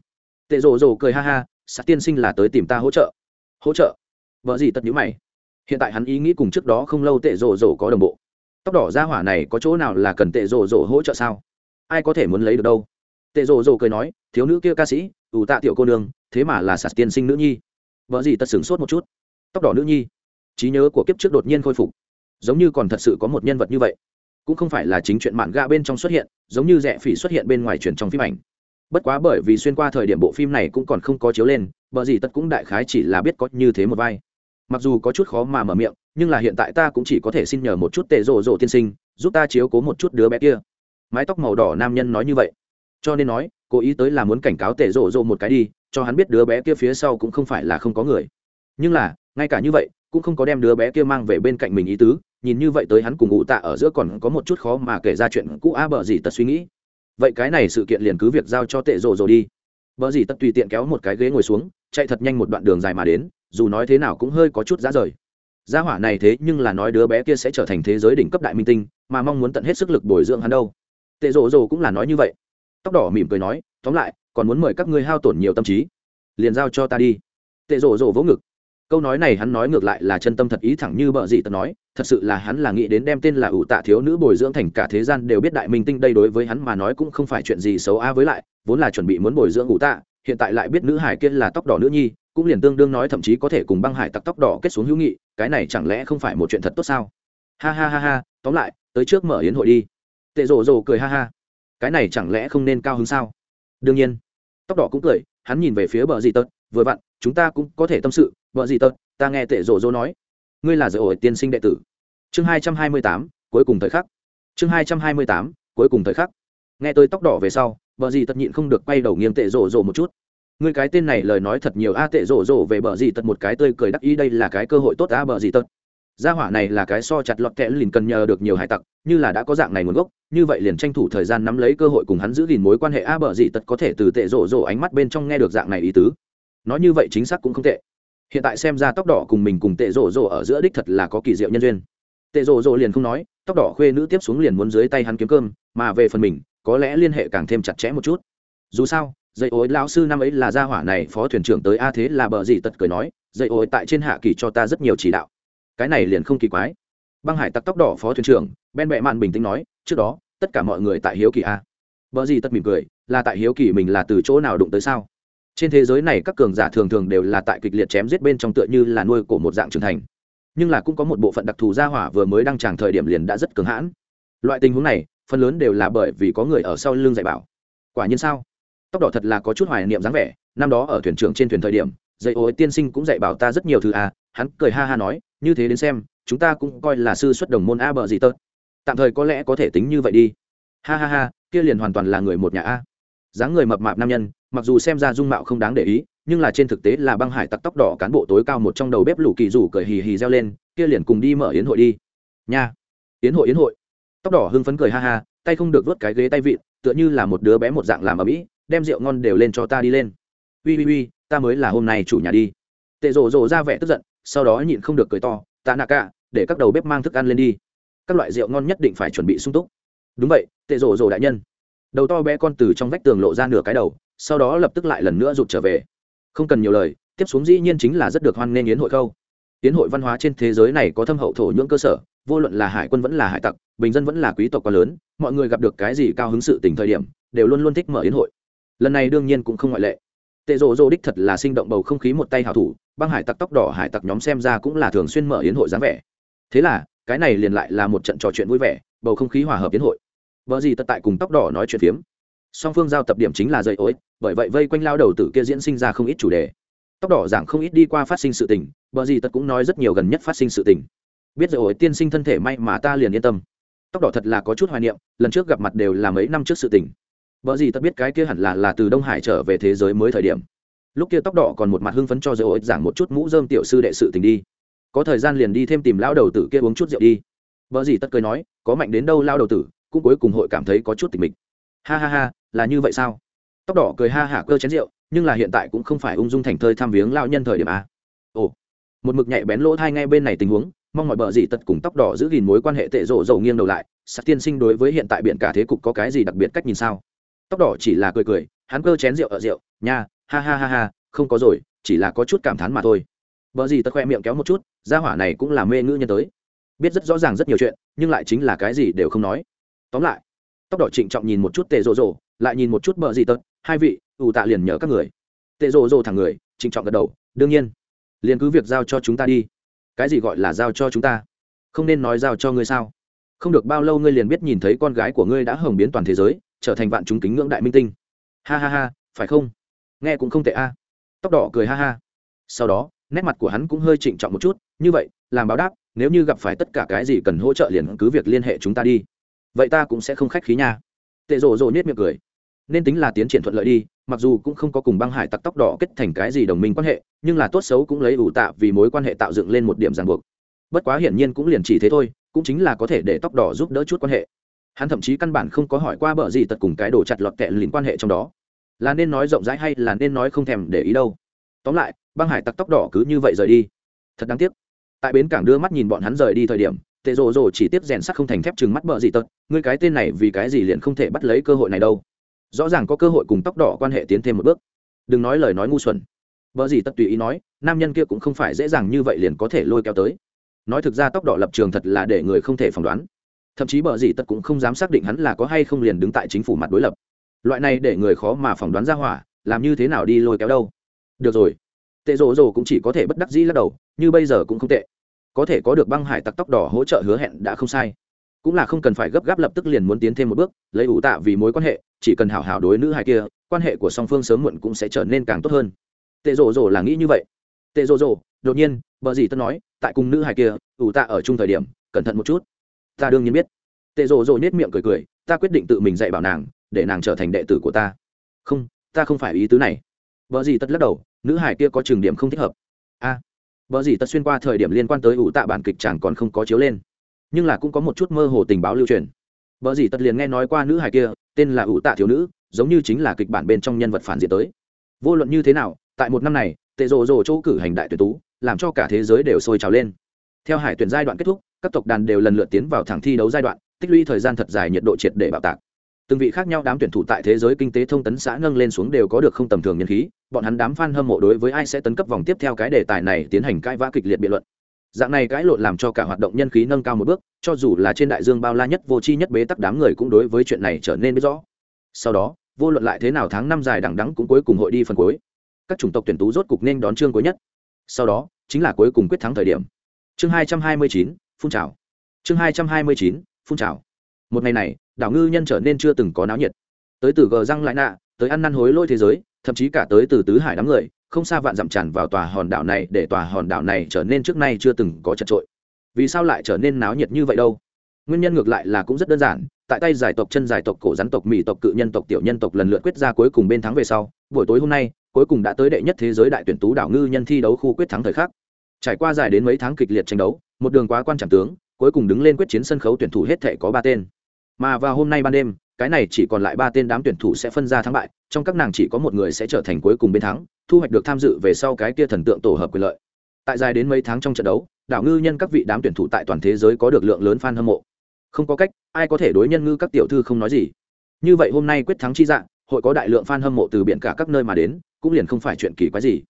Tệ rộ rộ cười ha ha sạc tiên sinh là tới tìm ta hỗ trợ. Hỗ trợ? Vợ gì tất nhữ mày. Hiện tại hắn ý nghĩ cùng trước đó không lâu tệ rộ rộ có đồng bộ. Tóc đỏ ra hỏa này có chỗ nào là cần tệ rộ rộ hỗ trợ sao? Ai có thể muốn lấy được đâu? Tệ rộ rộ cười nói, thiếu nữ kia ca sĩ, ủ tạ tiểu cô nương, thế mà là sạt tiên sinh nữ nhi vợ gì tật sửng sốt một chút. Tóc đỏ nữ nhi. Trí nhớ của kiếp trước đột nhiên khôi phục. Giống như còn thật sự có một nhân vật như vậy. Cũng không phải là chính chuyện mạn gạ bên trong xuất hiện, giống như rẻ phỉ xuất hiện bên ngoài truyền trong phim ảnh. Bất quá bởi vì xuyên qua thời điểm bộ phim này cũng còn không có chiếu lên, vợ gì tất cũng đại khái chỉ là biết có như thế một vai. Mặc dù có chút khó mà mở miệng, nhưng là hiện tại ta cũng chỉ có thể xin nhờ một chút tệ rộ rộ tiên sinh, giúp ta chiếu cố một chút đứa bé kia. Mái tóc màu đỏ nam nhân nói như vậy. Cho nên nói, cố ý tới là muốn cảnh cáo tệ rộ rộ một cái đi cho hắn biết đứa bé kia phía sau cũng không phải là không có người. Nhưng là, ngay cả như vậy, cũng không có đem đứa bé kia mang về bên cạnh mình ý tứ, nhìn như vậy tới hắn cùng ngụ tạ ở giữa còn có một chút khó mà kể ra chuyện cũ a bờ gì tật suy nghĩ. Vậy cái này sự kiện liền cứ việc giao cho tệ rộ rồi đi. Bờ gì tật tùy tiện kéo một cái ghế ngồi xuống, chạy thật nhanh một đoạn đường dài mà đến, dù nói thế nào cũng hơi có chút giá rời. Gia hỏa này thế nhưng là nói đứa bé kia sẽ trở thành thế giới đỉnh cấp đại minh tinh, mà mong muốn tận hết sức lực bồi dưỡng hắn đâu. Tệ rộ rồ cũng là nói như vậy. Tóc đỏ mỉm cười nói, tóm lại còn muốn mời các ngươi hao tổn nhiều tâm trí. Liền giao cho ta đi. Tệ rổ rổ vỗ ngực. Câu nói này hắn nói ngược lại là chân tâm thật ý thẳng như bợ dị tật nói, thật sự là hắn là nghĩ đến đem tên là ủ tạ thiếu nữ bồi dưỡng thành cả thế gian đều biết đại minh tinh đây đối với hắn mà nói cũng không phải chuyện gì xấu a với lại, vốn là chuẩn bị muốn bồi dưỡng ủ tạ, hiện tại lại biết nữ hải kia là tóc đỏ nữ nhi, cũng liền tương đương nói thậm chí có thể cùng băng hải tặc tóc đỏ kết xuống hữu nghị, cái này chẳng lẽ không phải một chuyện thật tốt sao? Ha ha ha ha, tóm lại, tới trước mở yến hội đi. Tệ rồ rồ cười ha ha. Cái này chẳng lẽ không nên cao hứng sao? Đương nhiên tóc đỏ cũng cười, hắn nhìn về phía bờ dì tật, vừa vặn, chúng ta cũng có thể tâm sự. Bờ dì tật, ta nghe tệ rổ rỗ nói. Ngươi là giới ổi tiên sinh đệ tử. Chương hai trăm hai mươi tám, cuối cùng thời khắc. Chương hai trăm hai mươi tám, cuối cùng thời khắc. Nghe tôi tóc đỏ về sau, bờ dì tật nhịn không được quay đầu nghiêng tệ rổ rồ một chút. Người cái tên này lời nói thật nhiều a, tệ rộ rộ về bờ dì tật một cái tươi cười đắc ý, đây là cái cơ hội tốt a, bờ dì tật gia hỏa này là cái so chặt lọt kẽ lìn cần nhờ được nhiều hải tặc, như là đã có dạng này nguồn gốc, như vậy liền tranh thủ thời gian nắm lấy cơ hội cùng hắn giữ gìn mối quan hệ. A bờ dị tật có thể từ tệ rổ rổ ánh mắt bên trong nghe được dạng này ý tứ. Nói như vậy chính xác cũng không tệ. Hiện tại xem ra tóc đỏ cùng mình cùng tệ rổ rổ ở giữa đích thật là có kỳ diệu nhân duyên. Tệ rổ rổ liền không nói, tóc đỏ khuê nữ tiếp xuống liền muốn dưới tay hắn kiếm cơm, mà về phần mình, có lẽ liên hệ càng thêm chặt chẽ một chút. Dù sao dây ối lão sư năm ấy là gia hỏa này, phó thuyền trưởng tới a thế là bờ gì tật cười nói dây ối tại trên hạ kỳ cho ta rất nhiều chỉ đạo cái này liền không kỳ quái. Băng hải tặc tóc đỏ phó thuyền trưởng, ben bẹ mạn bình tĩnh nói, trước đó, tất cả mọi người tại hiếu kỳ a. Bờ gì tất mỉm cười, là tại hiếu kỳ mình là từ chỗ nào đụng tới sao? Trên thế giới này các cường giả thường thường đều là tại kịch liệt chém giết bên trong tựa như là nuôi của một dạng trưởng thành. Nhưng là cũng có một bộ phận đặc thù gia hỏa vừa mới đăng tràng thời điểm liền đã rất cứng hãn. Loại tình huống này, phần lớn đều là bởi vì có người ở sau lưng dạy bảo. Quả nhiên sao? Tóc đỏ thật là có chút hoài niệm dáng vẻ, năm đó ở thuyền trưởng trên thuyền thời điểm, dạy ôi tiên sinh cũng dạy bảo ta rất nhiều thứ à hắn cười ha ha nói như thế đến xem, chúng ta cũng coi là sư xuất đồng môn a bờ gì tớt tạm thời có lẽ có thể tính như vậy đi. Ha ha ha, kia liền hoàn toàn là người một nhà a. Dáng người mập mạp nam nhân, mặc dù xem ra dung mạo không đáng để ý, nhưng là trên thực tế là băng hải tặc tóc đỏ cán bộ tối cao một trong đầu bếp lũ kỳ rủ cười hì hì reo lên, kia liền cùng đi mở yến hội đi. Nha. Yến hội yến hội. Tóc đỏ hưng phấn cười ha ha, tay không được vớt cái ghế tay vịn, tựa như là một đứa bé một dạng làm ở mỹ đem rượu ngon đều lên cho ta đi lên. Ui ui ui ta mới là hôm nay chủ nhà đi. Tệ rổ rổ ra vẻ tức giận sau đó nhịn không được cười to, ta nạ cả, để các đầu bếp mang thức ăn lên đi. Các loại rượu ngon nhất định phải chuẩn bị sung túc. Đúng vậy, tệ rổ rổ đại nhân. Đầu to bé con từ trong vách tường lộ ra nửa cái đầu, sau đó lập tức lại lần nữa rụt trở về. Không cần nhiều lời, tiếp xuống dĩ nhiên chính là rất được hoan nghênh yến hội khâu. Yến hội văn hóa trên thế giới này có thâm hậu thổ nhưỡng cơ sở, vô luận là hải quân vẫn là hải tặc, bình dân vẫn là quý tộc quá lớn, mọi người gặp được cái gì cao hứng sự tình thời điểm, đều luôn luôn thích mở yến hội. Lần này đương nhiên cũng không ngoại lệ tệ rộ rộ đích thật là sinh động bầu không khí một tay hảo thủ, băng hải tặc tóc đỏ hải tặc nhóm xem ra cũng là thường xuyên mở yến hội dáng vẻ. Thế là, cái này liền lại là một trận trò chuyện vui vẻ, bầu không khí hòa hợp yến hội. Vợ gì tất tại cùng tóc đỏ nói chuyện phiếm. Song phương giao tập điểm chính là dây ối, bởi vậy vây quanh lao đầu tử kia diễn sinh ra không ít chủ đề. Tóc đỏ giảng không ít đi qua phát sinh sự tình, vợ gì tất cũng nói rất nhiều gần nhất phát sinh sự tình. Biết dây ối tiên sinh thân thể may mà ta liền yên tâm. Tóc đỏ thật là có chút hoài niệm, lần trước gặp mặt đều là mấy năm trước sự tình vợ gì tất biết cái kia hẳn là là từ đông hải trở về thế giới mới thời điểm. Lúc kia tóc đỏ còn một mặt hưng phấn cho dây ối giảng một chút mũ dơm tiểu sư đệ sự tình đi. Có thời gian liền đi thêm tìm lao đầu tử kia uống chút rượu đi. Vợ gì tất cười nói, có mạnh đến đâu lao đầu tử, cũng cuối cùng hội cảm thấy có chút tình mình. Ha ha ha, là như vậy sao? Tóc đỏ cười ha hả cơ chén rượu, nhưng là hiện tại cũng không phải ung dung thành thơi tham viếng lao nhân thời điểm a ồ, một mực nhạy bén lỗ thai ngay bên này tình huống, mong mọi bờ gì tật cùng tóc đỏ giữ gìn mối quan hệ tệ rộ dầu nghiêng đầu lại sắc tiên sinh đối với hiện tại biển cả thế cục có cái gì đặc biệt cách nhìn sao? Tóc đỏ chỉ là cười cười, hắn cơ chén rượu ở rượu, nha, ha ha ha ha, không có rồi, chỉ là có chút cảm thán mà thôi. Bờ gì tật khoe miệng kéo một chút, gia hỏa này cũng là mê ngữ nhân tới. Biết rất rõ ràng rất nhiều chuyện, nhưng lại chính là cái gì đều không nói. Tóm lại, tóc đỏ trịnh trọng nhìn một chút tệ rộ rộ, lại nhìn một chút bờ gì tật hai vị, ủ tạ liền nhờ các người. Tệ rộ rộ thẳng người, trịnh trọng gật đầu, đương nhiên. Liền cứ việc giao cho chúng ta đi. Cái gì gọi là giao cho chúng ta? Không nên nói giao cho ngươi sao? Không được bao lâu ngươi liền biết nhìn thấy con gái của ngươi đã hồng biến toàn thế giới trở thành vạn chúng kính ngưỡng đại minh tinh. Ha ha ha, phải không? Nghe cũng không tệ a. Tóc đỏ cười ha ha. Sau đó, nét mặt của hắn cũng hơi trịnh trọng một chút, như vậy, làm báo đáp, nếu như gặp phải tất cả cái gì cần hỗ trợ liền cứ việc liên hệ chúng ta đi. Vậy ta cũng sẽ không khách khí nha. Tệ rồ rồ nết miệng cười. Nên tính là tiến triển thuận lợi đi, mặc dù cũng không có cùng băng hải tặc tóc đỏ kết thành cái gì đồng minh quan hệ, nhưng là tốt xấu cũng lấy ủ tạ vì mối quan hệ tạo dựng lên một điểm ràng buộc. Bất quá hiển nhiên cũng liền chỉ thế thôi, cũng chính là có thể để tóc đỏ giúp đỡ chút quan hệ hắn thậm chí căn bản không có hỏi qua bờ gì tật cùng cái đồ chặt lọt kẹ lìn quan hệ trong đó. Là nên nói rộng rãi hay là nên nói không thèm để ý đâu. Tóm lại, băng hải tặc tóc đỏ cứ như vậy rời đi. Thật đáng tiếc. Tại bến cảng đưa mắt nhìn bọn hắn rời đi thời điểm tệ rồ rồ chỉ tiếp rèn sắt không thành thép chừng mắt bờ gì tật, ngươi cái tên này vì cái gì liền không thể bắt lấy cơ hội này đâu. Rõ ràng có cơ hội cùng tóc đỏ quan hệ tiến thêm một bước. Đừng nói lời nói ngu xuẩn. Vợ gì tật tùy ý nói, nam nhân kia cũng không phải dễ dàng như vậy liền có thể lôi kéo tới. Nói thực ra tóc đỏ lập trường thật là để người không thể phỏng đoán thậm chí bờ gì tất cũng không dám xác định hắn là có hay không liền đứng tại chính phủ mặt đối lập. Loại này để người khó mà phỏng đoán ra hỏa, làm như thế nào đi lôi kéo đâu? Được rồi. Tệ rồ rồ cũng chỉ có thể bất đắc dĩ lắc đầu, như bây giờ cũng không tệ. Có thể có được băng hải tặc tóc đỏ hỗ trợ hứa hẹn đã không sai. Cũng là không cần phải gấp gáp lập tức liền muốn tiến thêm một bước, lấy ủ tạ vì mối quan hệ, chỉ cần hảo hảo đối nữ hài kia, quan hệ của song phương sớm muộn cũng sẽ trở nên càng tốt hơn. Tệ rồ rồ là nghĩ như vậy. Tệ rồ rồ, đột nhiên, bờ gì tân nói, tại cùng nữ hài kia, ủ tạ ở chung thời điểm, cẩn thận một chút ta đương nhiên biết. Tệ rồ rồ nết miệng cười cười ta quyết định tự mình dạy bảo nàng để nàng trở thành đệ tử của ta. Không ta không phải ý tứ này. Vợ gì tất lắc đầu nữ hải kia có trường điểm không thích hợp. A à, vợ gì tất xuyên qua thời điểm liên quan tới ủ tạ bản kịch chẳng còn không có chiếu lên. Nhưng là cũng có một chút mơ hồ tình báo lưu truyền. Vợ gì tất liền nghe nói qua nữ hải kia tên là ủ tạ thiếu nữ giống như chính là kịch bản bên trong nhân vật phản diện tới. Vô luận như thế nào tại một năm này tệ rồ rồ chỗ cử hành đại tuyển tú làm cho cả thế giới đều sôi trào lên. Theo hải tuyển giai đoạn kết thúc các tộc đàn đều lần lượt tiến vào thẳng thi đấu giai đoạn, tích lũy thời gian thật dài, nhiệt độ triệt để bạo tạc. Từng vị khác nhau đám tuyển thủ tại thế giới kinh tế thông tấn xã nâng lên xuống đều có được không tầm thường nhân khí, bọn hắn đám f a n hâm mộ đối với ai sẽ tấn cấp vòng tiếp theo cái đề tài này tiến hành cãi vã kịch liệt biện luận. Dạng này cãi lộn làm cho cả hoạt động nhân khí nâng cao một bước, cho dù là trên đại dương bao la nhất, vô tri nhất bế tắc đám người cũng đối với chuyện này trở nên biết rõ. Sau đó, vô luận lại thế nào tháng năm dài đằng đắng cũng cuối cùng hội đi phần cuối. Các chủng tộc tuyển tú rốt cục nên đón chương cuối nhất. Sau đó, chính là cuối cùng quyết thắng thời điểm. Chương hai trăm hai mươi chín phun trào. Chương hai trăm hai mươi chín, phun trào. Một ngày này, đảo ngư nhân trở nên chưa từng có náo nhiệt. Tới từ gờ răng lại nạ, tới ăn năn hối lôi thế giới, thậm chí cả tới từ tứ hải đám người, không xa vạn dặm tràn vào tòa hòn đảo này để tòa hòn đảo này trở nên trước nay chưa từng có chật trội. Vì sao lại trở nên náo nhiệt như vậy đâu? Nguyên nhân ngược lại là cũng rất đơn giản, tại tay giải tộc, chân giải tộc, cổ rắn tộc mỹ tộc, cự nhân tộc, tiểu nhân tộc lần lượt quyết ra cuối cùng bên thắng về sau, buổi tối hôm nay, cuối cùng đã tới đệ nhất thế giới đại tuyển tú đảo ngư nhân thi đấu khu quyết thắng thời khắc trải qua dài đến mấy tháng kịch liệt tranh đấu, một đường quá quan trọng tướng, cuối cùng đứng lên quyết chiến sân khấu tuyển thủ hết thể có ba tên. Mà vào hôm nay ban đêm, cái này chỉ còn lại ba tên đám tuyển thủ sẽ phân ra thắng bại, trong các nàng chỉ có một người sẽ trở thành cuối cùng bên thắng, thu hoạch được tham dự về sau cái kia thần tượng tổ hợp quyền lợi. Tại dài đến mấy tháng trong trận đấu, đảo ngư nhân các vị đám tuyển thủ tại toàn thế giới có được lượng lớn fan hâm mộ. Không có cách, ai có thể đối nhân ngư các tiểu thư không nói gì. Như vậy hôm nay quyết thắng chi dạng, hội có đại lượng fan hâm mộ từ biển cả các nơi mà đến, cũng liền không phải chuyện kỳ quái gì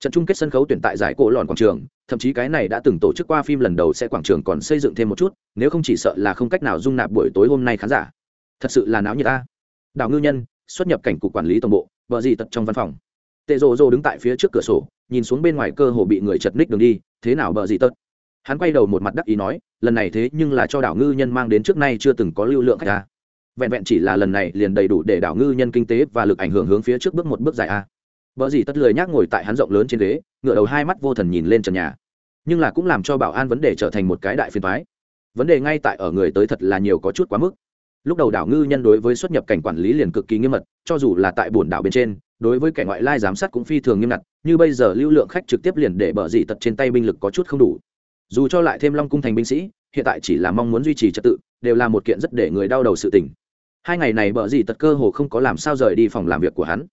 trận chung kết sân khấu tuyển tại giải cổ lòn quảng trường, thậm chí cái này đã từng tổ chức qua phim lần đầu sẽ quảng trường còn xây dựng thêm một chút, nếu không chỉ sợ là không cách nào dung nạp buổi tối hôm nay khán giả. Thật sự là náo nhiệt ta. Đào ngư nhân, xuất nhập cảnh cục quản lý tổng bộ, vợ gì tật trong văn phòng. Tệ rồ rồ đứng tại phía trước cửa sổ, nhìn xuống bên ngoài cơ hồ bị người chật ních đường đi, thế nào bờ gì tật hắn quay đầu một mặt đắc ý nói, lần này thế nhưng là cho đảo ngư nhân mang đến trước nay chưa từng có lưu lượng khách ta. Vẹn vẹn chỉ là lần này liền đầy đủ để đảo ngư nhân kinh tế và lực ảnh hưởng hướng phía trước bước một bước dài a vợ gì tất lười nhác ngồi tại hắn rộng lớn trên ghế ngựa đầu hai mắt vô thần nhìn lên trần nhà. Nhưng là cũng làm cho bảo an vấn đề trở thành một cái đại phiền toái. vấn đề ngay tại ở người tới thật là nhiều có chút quá mức. Lúc đầu đảo ngư nhân đối với xuất nhập cảnh quản lý liền cực kỳ nghiêm mật, cho dù là tại buồn đảo bên trên, đối với kẻ ngoại lai giám sát cũng phi thường nghiêm ngặt, như bây giờ lưu lượng khách trực tiếp liền để bờ gì tật trên tay binh lực có chút không đủ. Dù cho lại thêm long cung thành binh sĩ, hiện tại chỉ là mong muốn duy trì trật tự, đều là một kiện rất để người đau đầu sự tình. Hai ngày này bờ gì tật cơ hồ không có làm sao rời đi phòng làm việc của hắn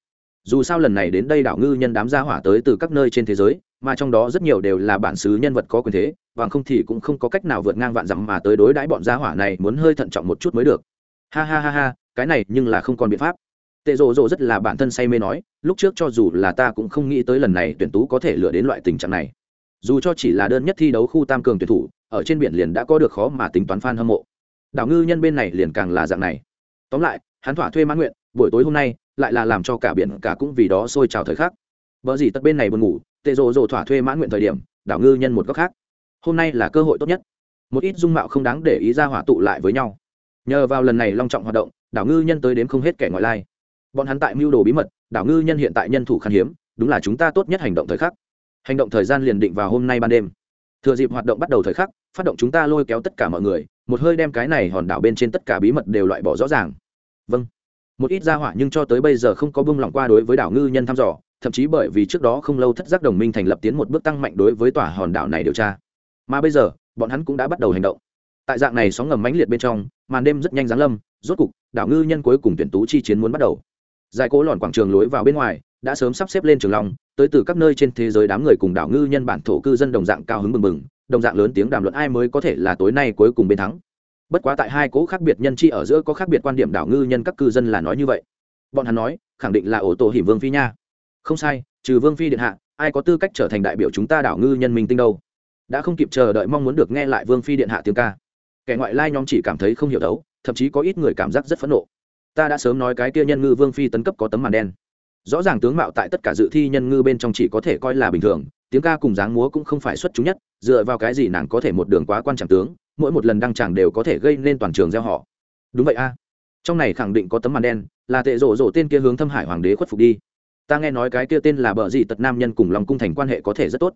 dù sao lần này đến đây đảo ngư nhân đám gia hỏa tới từ các nơi trên thế giới, mà trong đó rất nhiều đều là bản xứ nhân vật có quyền thế và không thì cũng không có cách nào vượt ngang vạn dặm mà tới đối đãi bọn gia hỏa này muốn hơi thận trọng một chút mới được. Ha ha ha ha, cái này nhưng là không còn biện pháp. Tệ rộ rộ rất là bản thân say mê nói, lúc trước cho dù là ta cũng không nghĩ tới lần này tuyển tú có thể lựa đến loại tình trạng này. Dù cho chỉ là đơn nhất thi đấu khu tam cường tuyển thủ, ở trên biển liền đã có được khó mà tính toán f hâm mộ. Đảo ngư nhân bên này liền càng là dạng này. Tóm lại, hắn thỏa thuê mãn nguyện, buổi tối hôm nay lại là làm cho cả biển cả cũng vì đó sôi trào thời khắc. Vợ gì tất bên này buồn ngủ, tệ rồ rồ thỏa thuê mãn nguyện thời điểm, đảo ngư nhân một góc khác. Hôm nay là cơ hội tốt nhất. Một ít dung mạo không đáng để ý ra hỏa tụ lại với nhau. Nhờ vào lần này long trọng hoạt động, đảo ngư nhân tới đến không hết kẻ ngoại lai. Bọn hắn tại mưu đồ bí mật, đảo ngư nhân hiện tại nhân thủ khan hiếm, đúng là chúng ta tốt nhất hành động thời khắc. Hành động thời gian liền định vào hôm nay ban đêm. Thừa dịp hoạt động bắt đầu thời khắc, phát động chúng ta lôi kéo tất cả mọi người, một hơi đem cái này hòn đảo bên trên tất cả bí mật đều loại bỏ rõ ràng. Vâng một ít gia hỏa nhưng cho tới bây giờ không có bưng lỏng qua đối với đảo ngư nhân thăm dò, thậm chí bởi vì trước đó không lâu thất giác đồng minh thành lập tiến một bước tăng mạnh đối với tòa hòn đảo này điều tra. Mà bây giờ, bọn hắn cũng đã bắt đầu hành động. Tại dạng này sóng ngầm mãnh liệt bên trong, màn đêm rất nhanh giáng lâm, rốt cục, đảo ngư nhân cuối cùng tuyển tú chi chiến muốn bắt đầu. Giải cố lòn quảng trường lối vào bên ngoài, đã sớm sắp xếp lên trường long, tới từ các nơi trên thế giới đám người cùng đảo ngư nhân bản thổ cư dân đồng dạng cao hứng mừng mừng đồng dạng lớn tiếng đàm luận ai mới có thể là tối nay cuối cùng bên thắng bất quá tại hai cố khác biệt nhân chi ở giữa có khác biệt quan điểm đảo ngư nhân các cư dân là nói như vậy. Bọn hắn nói, khẳng định là ổ tổ hiểm vương phi nha. Không sai, trừ vương phi điện hạ, ai có tư cách trở thành đại biểu chúng ta đảo ngư nhân minh tinh đâu. Đã không kịp chờ đợi mong muốn được nghe lại vương phi điện hạ tiếng ca. Kẻ ngoại lai nhóm chỉ cảm thấy không hiểu đấu, thậm chí có ít người cảm giác rất phẫn nộ. Ta đã sớm nói cái kia nhân ngư vương phi tấn cấp có tấm màn đen. Rõ ràng tướng mạo tại tất cả dự thi nhân ngư bên trong chỉ có thể coi là bình thường, tiếng ca cùng dáng múa cũng không phải xuất chúng nhất, dựa vào cái gì nàng có thể một đường quá quan trọng tướng mỗi một lần đăng tràng đều có thể gây nên toàn trường gieo họ. Đúng vậy a. Trong này khẳng định có tấm màn đen, là tệ rộ rộ tên kia hướng thâm hải hoàng đế khuất phục đi. Ta nghe nói cái kia tên là bờ dị tật nam nhân cùng lòng cung thành quan hệ có thể rất tốt.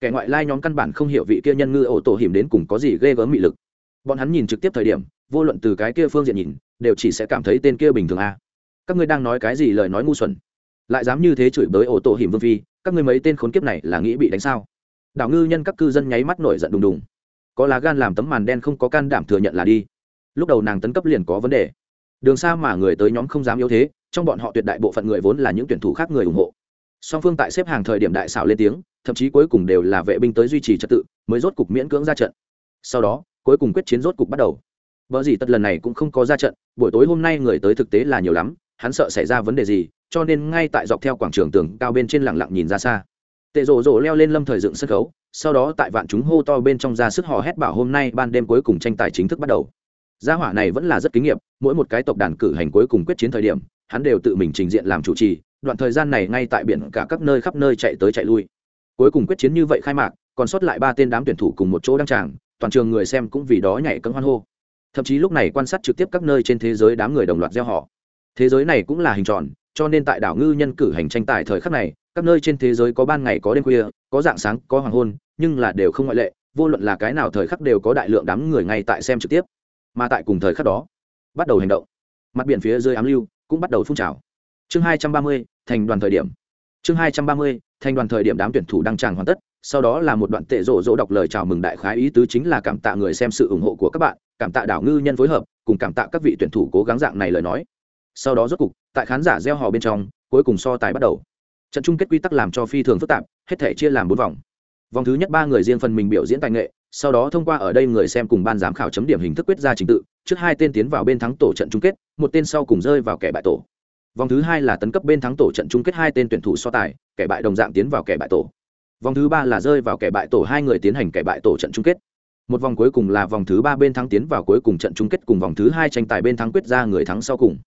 Kẻ ngoại lai nhóm căn bản không hiểu vị kia nhân ngư ổ tổ hiểm đến cùng có gì ghê gớm mị lực. Bọn hắn nhìn trực tiếp thời điểm, vô luận từ cái kia phương diện nhìn, đều chỉ sẽ cảm thấy tên kia bình thường a. Các ngươi đang nói cái gì lời nói ngu xuẩn? Lại dám như thế chửi bới ổ tổ hiểm vương phi, các ngươi mấy tên khốn kiếp này là nghĩ bị đánh sao? Đảo ngư nhân các cư dân nháy mắt nổi giận đùng đùng có lá gan làm tấm màn đen không có can đảm thừa nhận là đi. Lúc đầu nàng tấn cấp liền có vấn đề. Đường xa mà người tới nhóm không dám yếu thế, trong bọn họ tuyệt đại bộ phận người vốn là những tuyển thủ khác người ủng hộ. Song phương tại xếp hàng thời điểm đại xảo lên tiếng, thậm chí cuối cùng đều là vệ binh tới duy trì trật tự, mới rốt cục miễn cưỡng ra trận. Sau đó, cuối cùng quyết chiến rốt cục bắt đầu. Vợ gì tất lần này cũng không có ra trận, buổi tối hôm nay người tới thực tế là nhiều lắm, hắn sợ xảy ra vấn đề gì, cho nên ngay tại dọc theo quảng trường tường cao bên trên lặng lặng nhìn ra xa tệ rổ rổ leo lên lâm thời dựng sân khấu, sau đó tại vạn chúng hô to bên trong ra sức hò hét bảo hôm nay ban đêm cuối cùng tranh tài chính thức bắt đầu. Gia hỏa này vẫn là rất kinh nghiệm mỗi một cái tộc đàn cử hành cuối cùng quyết chiến thời điểm, hắn đều tự mình trình diện làm chủ trì, đoạn thời gian này ngay tại biển cả các nơi khắp nơi chạy tới chạy lui. Cuối cùng quyết chiến như vậy khai mạc, còn sót lại ba tên đám tuyển thủ cùng một chỗ đăng tràng, toàn trường người xem cũng vì đó nhảy cấm hoan hô. Thậm chí lúc này quan sát trực tiếp các nơi trên thế giới đám người đồng loạt gieo họ. Thế giới này cũng là hình tròn, cho nên tại đảo ngư nhân cử hành tranh tài thời khắc này các nơi trên thế giới có ban ngày có đêm khuya, có dạng sáng, có hoàng hôn, nhưng là đều không ngoại lệ, vô luận là cái nào thời khắc đều có đại lượng đám người ngay tại xem trực tiếp. Mà tại cùng thời khắc đó, bắt đầu hành động. Mặt biển phía dưới ám lưu cũng bắt đầu phun trào. Chương hai trăm ba mươi, thành đoàn thời điểm. Chương hai trăm ba mươi, thành đoàn thời điểm đám tuyển thủ đăng tràng hoàn tất, sau đó là một đoạn tệ rộ rộ đọc lời chào mừng đại khái ý tứ chính là cảm tạ người xem sự ủng hộ của các bạn, cảm tạ đảo ngư nhân phối hợp, cùng cảm tạ các vị tuyển thủ cố gắng dạng này lời nói. Sau đó rốt cục, tại khán giả gieo hò bên trong, cuối cùng so tài bắt đầu trận chung kết quy tắc làm cho phi thường phức tạp, hết thể chia làm bốn vòng. Vòng thứ nhất ba người riêng phần mình biểu diễn tài nghệ, sau đó thông qua ở đây người xem cùng ban giám khảo chấm điểm hình thức quyết ra trình tự, trước hai tên tiến vào bên thắng tổ trận chung kết, một tên sau cùng rơi vào kẻ bại tổ. Vòng thứ hai là tấn cấp bên thắng tổ trận chung kết hai tên tuyển thủ so tài, kẻ bại đồng dạng tiến vào kẻ bại tổ. Vòng thứ ba là rơi vào kẻ bại tổ, hai người tiến hành kẻ bại tổ trận chung kết. Một vòng cuối cùng là vòng thứ ba bên thắng tiến vào cuối cùng trận chung kết cùng vòng thứ hai tranh tài bên thắng quyết ra người thắng sau cùng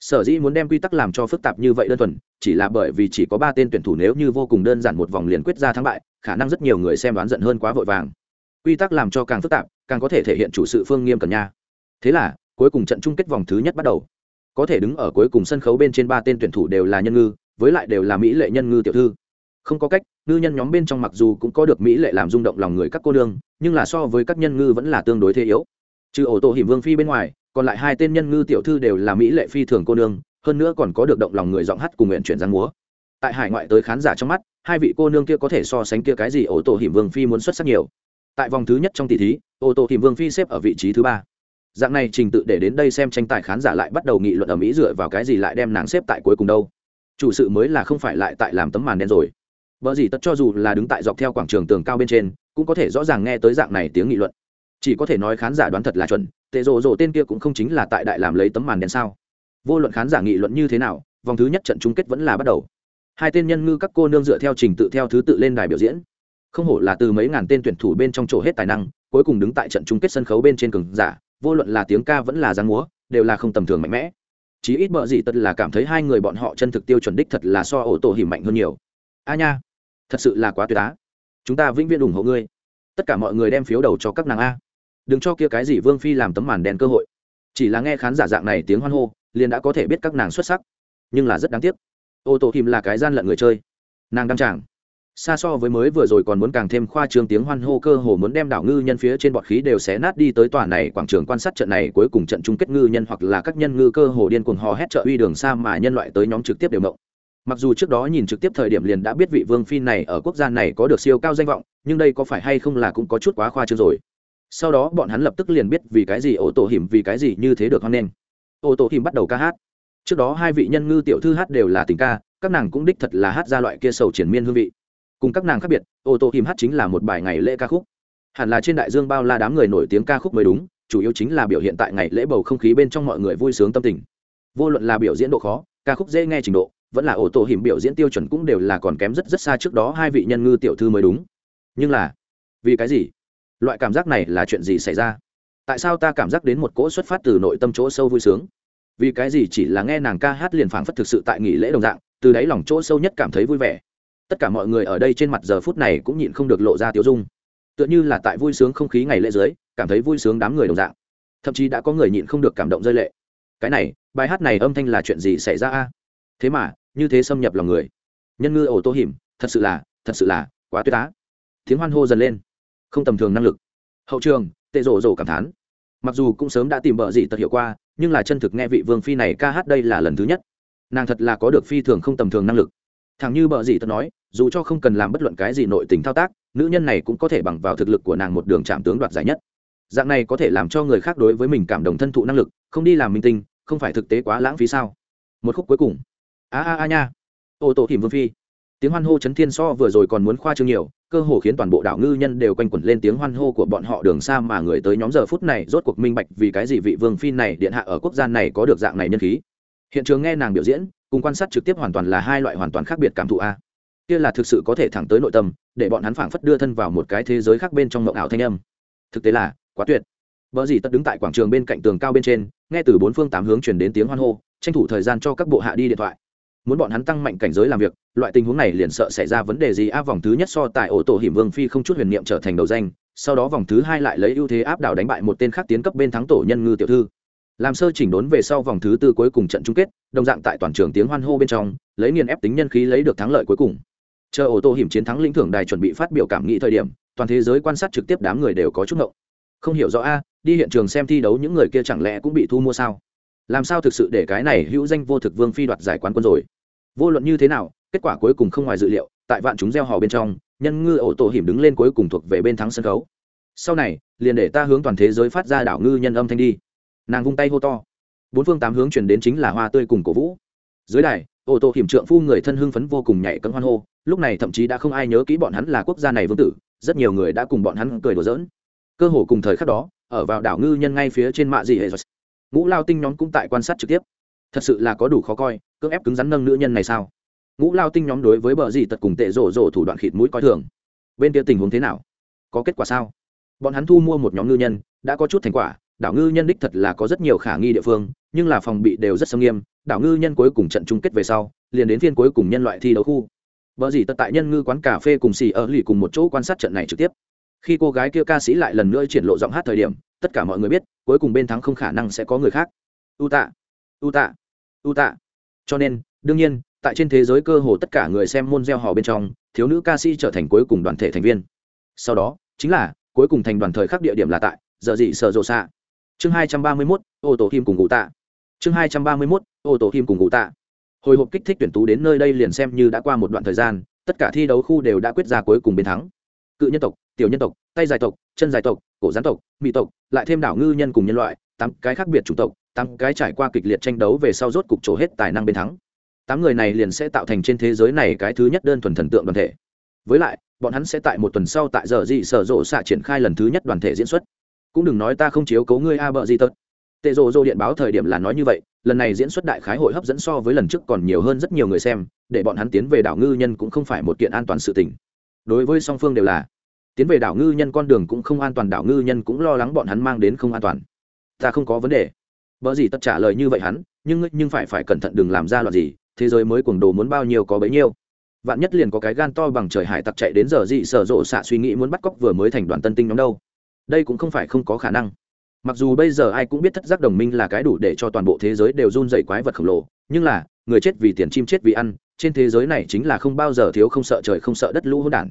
sở dĩ muốn đem quy tắc làm cho phức tạp như vậy đơn thuần chỉ là bởi vì chỉ có ba tên tuyển thủ nếu như vô cùng đơn giản một vòng liền quyết ra thắng bại khả năng rất nhiều người xem đoán giận hơn quá vội vàng. Quy tắc làm cho càng phức tạp càng có thể thể hiện chủ sự phương nghiêm cần nha. Thế là cuối cùng trận chung kết vòng thứ nhất bắt đầu. Có thể đứng ở cuối cùng sân khấu bên trên ba tên tuyển thủ đều là nhân ngư với lại đều là mỹ lệ nhân ngư tiểu thư. Không có cách ngư nhân nhóm bên trong mặc dù cũng có được mỹ lệ làm rung động lòng người các cô đương, nhưng là so với các nhân ngư vẫn là tương đối thế yếu. Trừ ổ tổ hiểm vương phi bên ngoài còn lại hai tên nhân ngư tiểu thư đều là mỹ lệ phi thường cô nương, hơn nữa còn có được động lòng người giọng hát cùng nguyện chuyển giang múa. Tại hải ngoại tới khán giả trong mắt, hai vị cô nương kia có thể so sánh kia cái gì ô tô hiểm vương phi muốn xuất sắc nhiều. Tại vòng thứ nhất trong tỷ thí, ô tô hiểm vương phi xếp ở vị trí thứ ba. Dạng này trình tự để đến đây xem tranh tài khán giả lại bắt đầu nghị luận ở mỹ dựa vào cái gì lại đem nàng xếp tại cuối cùng đâu. Chủ sự mới là không phải lại tại làm tấm màn đen rồi. Vợ gì tất cho dù là đứng tại dọc theo quảng trường tường cao bên trên, cũng có thể rõ ràng nghe tới dạng này tiếng nghị luận chỉ có thể nói khán giả đoán thật là chuẩn, tệ rộ rộ tên kia cũng không chính là tại đại làm lấy tấm màn đen sao. Vô luận khán giả nghị luận như thế nào, vòng thứ nhất trận chung kết vẫn là bắt đầu. Hai tên nhân ngư các cô nương dựa theo trình tự theo thứ tự lên đài biểu diễn. Không hổ là từ mấy ngàn tên tuyển thủ bên trong chỗ hết tài năng, cuối cùng đứng tại trận chung kết sân khấu bên trên cường giả, vô luận là tiếng ca vẫn là giang múa, đều là không tầm thường mạnh mẽ. Chí ít bợ gì tất là cảm thấy hai người bọn họ chân thực tiêu chuẩn đích thật là so ổ tổ hiểm mạnh hơn nhiều. A nha, thật sự là quá tuyệt á. Chúng ta vĩnh viễn ủng hộ ngươi. Tất cả mọi người đem phiếu đầu cho các nàng a đừng cho kia cái gì vương phi làm tấm màn đen cơ hội. Chỉ là nghe khán giả dạng này tiếng hoan hô, liền đã có thể biết các nàng xuất sắc. Nhưng là rất đáng tiếc. Ô tô hiểm là cái gian lận người chơi. Nàng đăng tràng. Xa so với mới vừa rồi còn muốn càng thêm khoa trương tiếng hoan hô cơ hồ muốn đem đảo ngư nhân phía trên bọt khí đều xé nát đi tới tòa này quảng trường quan sát trận này cuối cùng trận chung kết ngư nhân hoặc là các nhân ngư cơ hồ điên cuồng hò hét trợ uy đường xa mà nhân loại tới nhóm trực tiếp đều mộng mặc dù trước đó nhìn trực tiếp thời điểm liền đã biết vị vương phi này ở quốc gia này có được siêu cao danh vọng, nhưng đây có phải hay không là cũng có chút quá khoa trương rồi sau đó bọn hắn lập tức liền biết vì cái gì ô tô hiểm, vì cái gì như thế được hoan nghênh. Ô tô hiểm bắt đầu ca hát. Trước đó hai vị nhân ngư tiểu thư hát đều là tình ca, các nàng cũng đích thật là hát ra loại kia sầu triển miên hương vị. Cùng các nàng khác biệt, ô tô hiểm hát chính là một bài ngày lễ ca khúc. Hẳn là trên đại dương bao la đám người nổi tiếng ca khúc mới đúng, chủ yếu chính là biểu hiện tại ngày lễ bầu không khí bên trong mọi người vui sướng tâm tình. Vô luận là biểu diễn độ khó, ca khúc dễ nghe trình độ, vẫn là ô tô hiểm biểu diễn tiêu chuẩn cũng đều là còn kém rất rất xa trước đó hai vị nhân ngư tiểu thư mới đúng. Nhưng là, vì cái gì? Loại cảm giác này là chuyện gì xảy ra? Tại sao ta cảm giác đến một cỗ xuất phát từ nội tâm chỗ sâu vui sướng? Vì cái gì chỉ là nghe nàng ca hát liền phảng phất thực sự tại nghỉ lễ đồng dạng, từ đáy lòng chỗ sâu nhất cảm thấy vui vẻ. Tất cả mọi người ở đây trên mặt giờ phút này cũng nhịn không được lộ ra tiêu dung. Tựa như là tại vui sướng không khí ngày lễ dưới, cảm thấy vui sướng đám người đồng dạng. Thậm chí đã có người nhịn không được cảm động rơi lệ. Cái này, bài hát này âm thanh là chuyện gì xảy ra a? Thế mà, như thế xâm nhập lòng người. Nhân ngư ổ tô hiểm, thật sự là, thật sự là quá tuyệt á. Tiếng hoan hô dần lên không tầm thường năng lực. Hậu trường, tệ rổ rổ cảm thán. Mặc dù cũng sớm đã tìm bợ gì tật hiệu qua, nhưng là chân thực nghe vị vương phi này ca hát đây là lần thứ nhất. Nàng thật là có được phi thường không tầm thường năng lực. Thằng như bợ gì tật nói, dù cho không cần làm bất luận cái gì nội tình thao tác, nữ nhân này cũng có thể bằng vào thực lực của nàng một đường chạm tướng đoạt giải nhất. Dạng này có thể làm cho người khác đối với mình cảm động thân thụ năng lực, không đi làm minh tinh, không phải thực tế quá lãng phí sao? Một khúc cuối cùng. A a a nha. Ô tô thìm vương phi tiếng hoan hô chấn thiên so vừa rồi còn muốn khoa trương nhiều, cơ hồ khiến toàn bộ đảo ngư nhân đều quanh quẩn lên tiếng hoan hô của bọn họ đường xa mà người tới nhóm giờ phút này rốt cuộc minh bạch vì cái gì vị vương phi này điện hạ ở quốc gia này có được dạng này nhân khí. Hiện trường nghe nàng biểu diễn, cùng quan sát trực tiếp hoàn toàn là hai loại hoàn toàn khác biệt cảm thụ a. Kia là thực sự có thể thẳng tới nội tâm, để bọn hắn phảng phất đưa thân vào một cái thế giới khác bên trong mộng ảo thanh âm. Thực tế là, quá tuyệt. Vợ gì tất đứng tại quảng trường bên cạnh tường cao bên trên, nghe từ bốn phương tám hướng chuyển đến tiếng hoan hô, tranh thủ thời gian cho các bộ hạ đi điện thoại muốn bọn hắn tăng mạnh cảnh giới làm việc, loại tình huống này liền sợ xảy ra vấn đề gì? A, vòng thứ nhất so tại ổ tổ hiểm vương phi không chút huyền niệm trở thành đầu danh, sau đó vòng thứ hai lại lấy ưu thế áp đảo đánh bại một tên khác tiến cấp bên thắng tổ nhân ngư tiểu thư. Làm sơ chỉnh đốn về sau vòng thứ tư cuối cùng trận chung kết, đồng dạng tại toàn trường tiếng hoan hô bên trong, lấy nghiền ép tính nhân khí lấy được thắng lợi cuối cùng. Chờ ô tô hiểm chiến thắng lĩnh thưởng đài chuẩn bị phát biểu cảm nghĩ thời điểm, toàn thế giới quan sát trực tiếp đám người đều có chút ngậu không hiểu rõ a, đi hiện trường xem thi đấu những người kia chẳng lẽ cũng bị thu mua sao? Làm sao thực sự để cái này hữu danh vô thực vương phi đoạt giải quán quân rồi? Vô luận như thế nào, kết quả cuối cùng không ngoài dự liệu, tại vạn chúng gieo hò bên trong, nhân ngư ổ tổ hiểm đứng lên cuối cùng thuộc về bên thắng sân khấu. Sau này, liền để ta hướng toàn thế giới phát ra đảo ngư nhân âm thanh đi. Nàng vung tay hô to. Bốn phương tám hướng chuyển đến chính là hoa tươi cùng cổ vũ. Dưới đài ô tô hiểm trượng phu người thân hưng phấn vô cùng nhảy cấm hoan hô. Lúc này thậm chí đã không ai nhớ kỹ bọn hắn là quốc gia này vương tử, rất nhiều người đã cùng bọn hắn cười đùa giỡn. Cơ hồ cùng thời khắc đó, ở vào đảo ngư nhân ngay phía trên mạ dị hệ ngũ lao tinh nhóm cũng tại quan sát trực tiếp. Thật sự là có đủ khó coi cưỡng ép cứng rắn nâng nữ nhân này sao ngũ lao tinh nhóm đối với bờ gì tật cùng tệ rổ rổ thủ đoạn khịt mũi coi thường bên kia tình huống thế nào có kết quả sao bọn hắn thu mua một nhóm ngư nhân đã có chút thành quả đảo ngư nhân đích thật là có rất nhiều khả nghi địa phương nhưng là phòng bị đều rất sâm nghiêm đảo ngư nhân cuối cùng trận chung kết về sau liền đến phiên cuối cùng nhân loại thi đấu khu vợ gì tật tại nhân ngư quán cà phê cùng xì ở lì cùng một chỗ quan sát trận này trực tiếp. Khi cô gái kia ca sĩ lại lần nữa triển lộ giọng hát thời điểm, tất cả mọi người biết, cuối cùng bên thắng không khả năng sẽ có người khác. U tạ, U tạ, U tạ. Cho nên, đương nhiên, tại trên thế giới cơ hồ tất cả người xem môn gieo hò bên trong, thiếu nữ ca sĩ trở thành cuối cùng đoàn thể thành viên. Sau đó, chính là cuối cùng thành đoàn thời khắc địa điểm là tại giờ dị sở rộ xạ. Chương hai trăm ba mươi 231, ô tổ kim cùng ngủ tạ. Chương hai trăm ba mươi 231, ô tổ kim cùng ngủ tạ hồi hộp kích thích tuyển tú đến nơi đây liền xem như đã qua một đoạn thời gian tất cả thi đấu khu đều đã quyết ra cuối cùng bên thắng cự nhân tộc tiểu nhân tộc tay dài tộc chân dài tộc cổ gián tộc mỹ tộc lại thêm đảo ngư nhân cùng nhân loại tám cái khác biệt chủng tộc tám cái trải qua kịch liệt tranh đấu về sau rốt cục trổ hết tài năng bên thắng. Tám người này liền sẽ tạo thành trên thế giới này cái thứ nhất đơn thuần thần tượng đoàn thể. Với lại, bọn hắn sẽ tại một tuần sau tại giờ dị sở rộ xạ triển khai lần thứ nhất đoàn thể diễn xuất. Cũng đừng nói ta không chiếu cấu ngươi a bợ gì tật. Tệ rộ rộ điện báo thời điểm là nói như vậy, lần này diễn xuất đại khái hội hấp dẫn so với lần trước còn nhiều hơn rất nhiều người xem, để bọn hắn tiến về đảo ngư nhân cũng không phải một kiện an toàn sự tình. Đối với song phương đều là, tiến về đảo ngư nhân con đường cũng không an toàn, đảo ngư nhân cũng lo lắng bọn hắn mang đến không an toàn. Ta không có vấn đề vợ gì tất trả lời như vậy hắn, nhưng nhưng phải phải cẩn thận đừng làm ra loạn gì, thế giới mới cuồng đồ muốn bao nhiêu có bấy nhiêu. Vạn nhất liền có cái gan to bằng trời hải tặc chạy đến giờ dị sở rộ xạ suy nghĩ muốn bắt cóc vừa mới thành đoàn tân tinh nhóm đâu. Đây cũng không phải không có khả năng. Mặc dù bây giờ ai cũng biết thất giác đồng minh là cái đủ để cho toàn bộ thế giới đều run dày quái vật khổng lồ, nhưng là, người chết vì tiền chim chết vì ăn, trên thế giới này chính là không bao giờ thiếu không sợ trời không sợ đất lũ hỗn đản.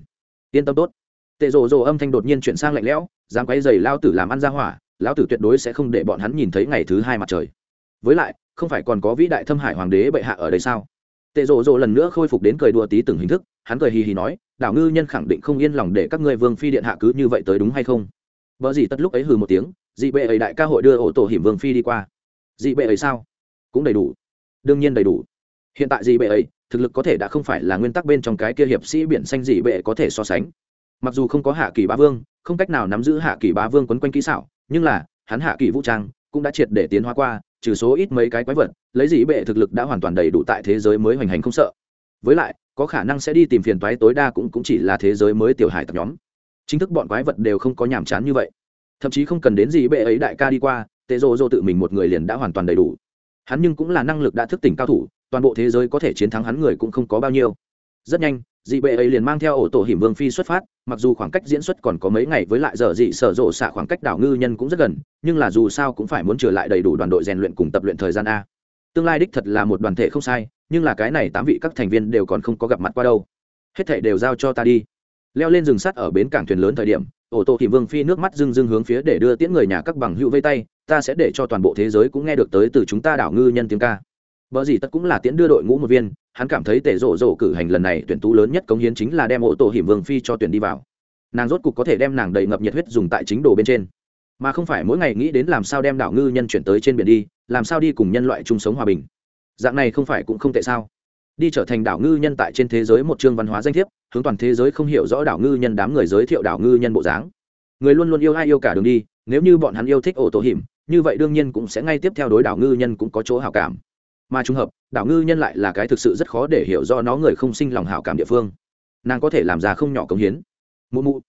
Yên tâm tốt. Tệ rồ rồ âm thanh đột nhiên chuyển sang lạnh lẽo dám quấy giày lao tử làm ăn ra hỏa lão tử tuyệt đối sẽ không để bọn hắn nhìn thấy ngày thứ hai mặt trời. Với lại, không phải còn có vĩ đại thâm hải hoàng đế bệ hạ ở đây sao? Tệ rộ rộ lần nữa khôi phục đến cười đùa tí từng hình thức, hắn cười hì hì nói, đảo ngư nhân khẳng định không yên lòng để các ngươi vương phi điện hạ cứ như vậy tới đúng hay không? Vợ gì tất lúc ấy hừ một tiếng, dị bệ ấy đại ca hội đưa ổ tổ hiểm vương phi đi qua. Dị bệ ấy sao? Cũng đầy đủ. Đương nhiên đầy đủ. Hiện tại dị bệ ấy, thực lực có thể đã không phải là nguyên tắc bên trong cái kia hiệp sĩ biển xanh dị bệ có thể so sánh. Mặc dù không có hạ kỳ bá vương, không cách nào nắm giữ hạ kỳ bá vương quấn quanh kỹ xảo nhưng là hắn hạ kỳ vũ trang cũng đã triệt để tiến hóa qua trừ số ít mấy cái quái vật lấy dĩ bệ thực lực đã hoàn toàn đầy đủ tại thế giới mới hoành hành không sợ. Với lại có khả năng sẽ đi tìm phiền toái tối đa cũng, cũng chỉ là thế giới mới tiểu hải tập nhóm. Chính thức bọn quái vật đều không có nhàm chán như vậy. Thậm chí không cần đến gì bệ ấy đại ca đi qua tệ rô rô tự mình một người liền đã hoàn toàn đầy đủ. Hắn nhưng cũng là năng lực đã thức tỉnh cao thủ toàn bộ thế giới có thể chiến thắng hắn người cũng không có bao nhiêu rất nhanh, dị bệ ấy liền mang theo ổ tổ hiểm vương phi xuất phát, mặc dù khoảng cách diễn xuất còn có mấy ngày với lại giờ dị sở rộ xạ khoảng cách đảo ngư nhân cũng rất gần, nhưng là dù sao cũng phải muốn trở lại đầy đủ đoàn đội rèn luyện cùng tập luyện thời gian a. Tương lai đích thật là một đoàn thể không sai, nhưng là cái này tám vị các thành viên đều còn không có gặp mặt qua đâu. Hết thể đều giao cho ta đi. Leo lên rừng sắt ở bến cảng thuyền lớn thời điểm, ổ tổ hiểm vương phi nước mắt rưng rưng hướng phía để đưa tiễn người nhà các bằng hữu vây tay, ta sẽ để cho toàn bộ thế giới cũng nghe được tới từ chúng ta đảo ngư nhân tiếng ca. Vợ gì tất cũng là tiễn đưa đội ngũ một viên hắn cảm thấy tể rộ rộ cử hành lần này tuyển tú lớn nhất cống hiến chính là đem ô tô hiểm vương phi cho tuyển đi vào. Nàng rốt cục có thể đem nàng đầy ngập nhiệt huyết dùng tại chính đồ bên trên. Mà không phải mỗi ngày nghĩ đến làm sao đem đảo ngư nhân chuyển tới trên biển đi, làm sao đi cùng nhân loại chung sống hòa bình. Dạng này không phải cũng không tệ sao? Đi trở thành đảo ngư nhân tại trên thế giới một chương văn hóa danh thiếp, hướng toàn thế giới không hiểu rõ đảo ngư nhân đám người giới thiệu đảo ngư nhân bộ dáng. Người luôn luôn yêu ai yêu cả đường đi, nếu như bọn hắn yêu thích ổ tổ hiểm, như vậy đương nhiên cũng sẽ ngay tiếp theo đối đảo ngư nhân cũng có chỗ hảo cảm mà trùng hợp, đảo ngư nhân lại là cái thực sự rất khó để hiểu do nó người không sinh lòng hảo cảm địa phương. Nàng có thể làm ra không nhỏ công hiến. Mụ mụ,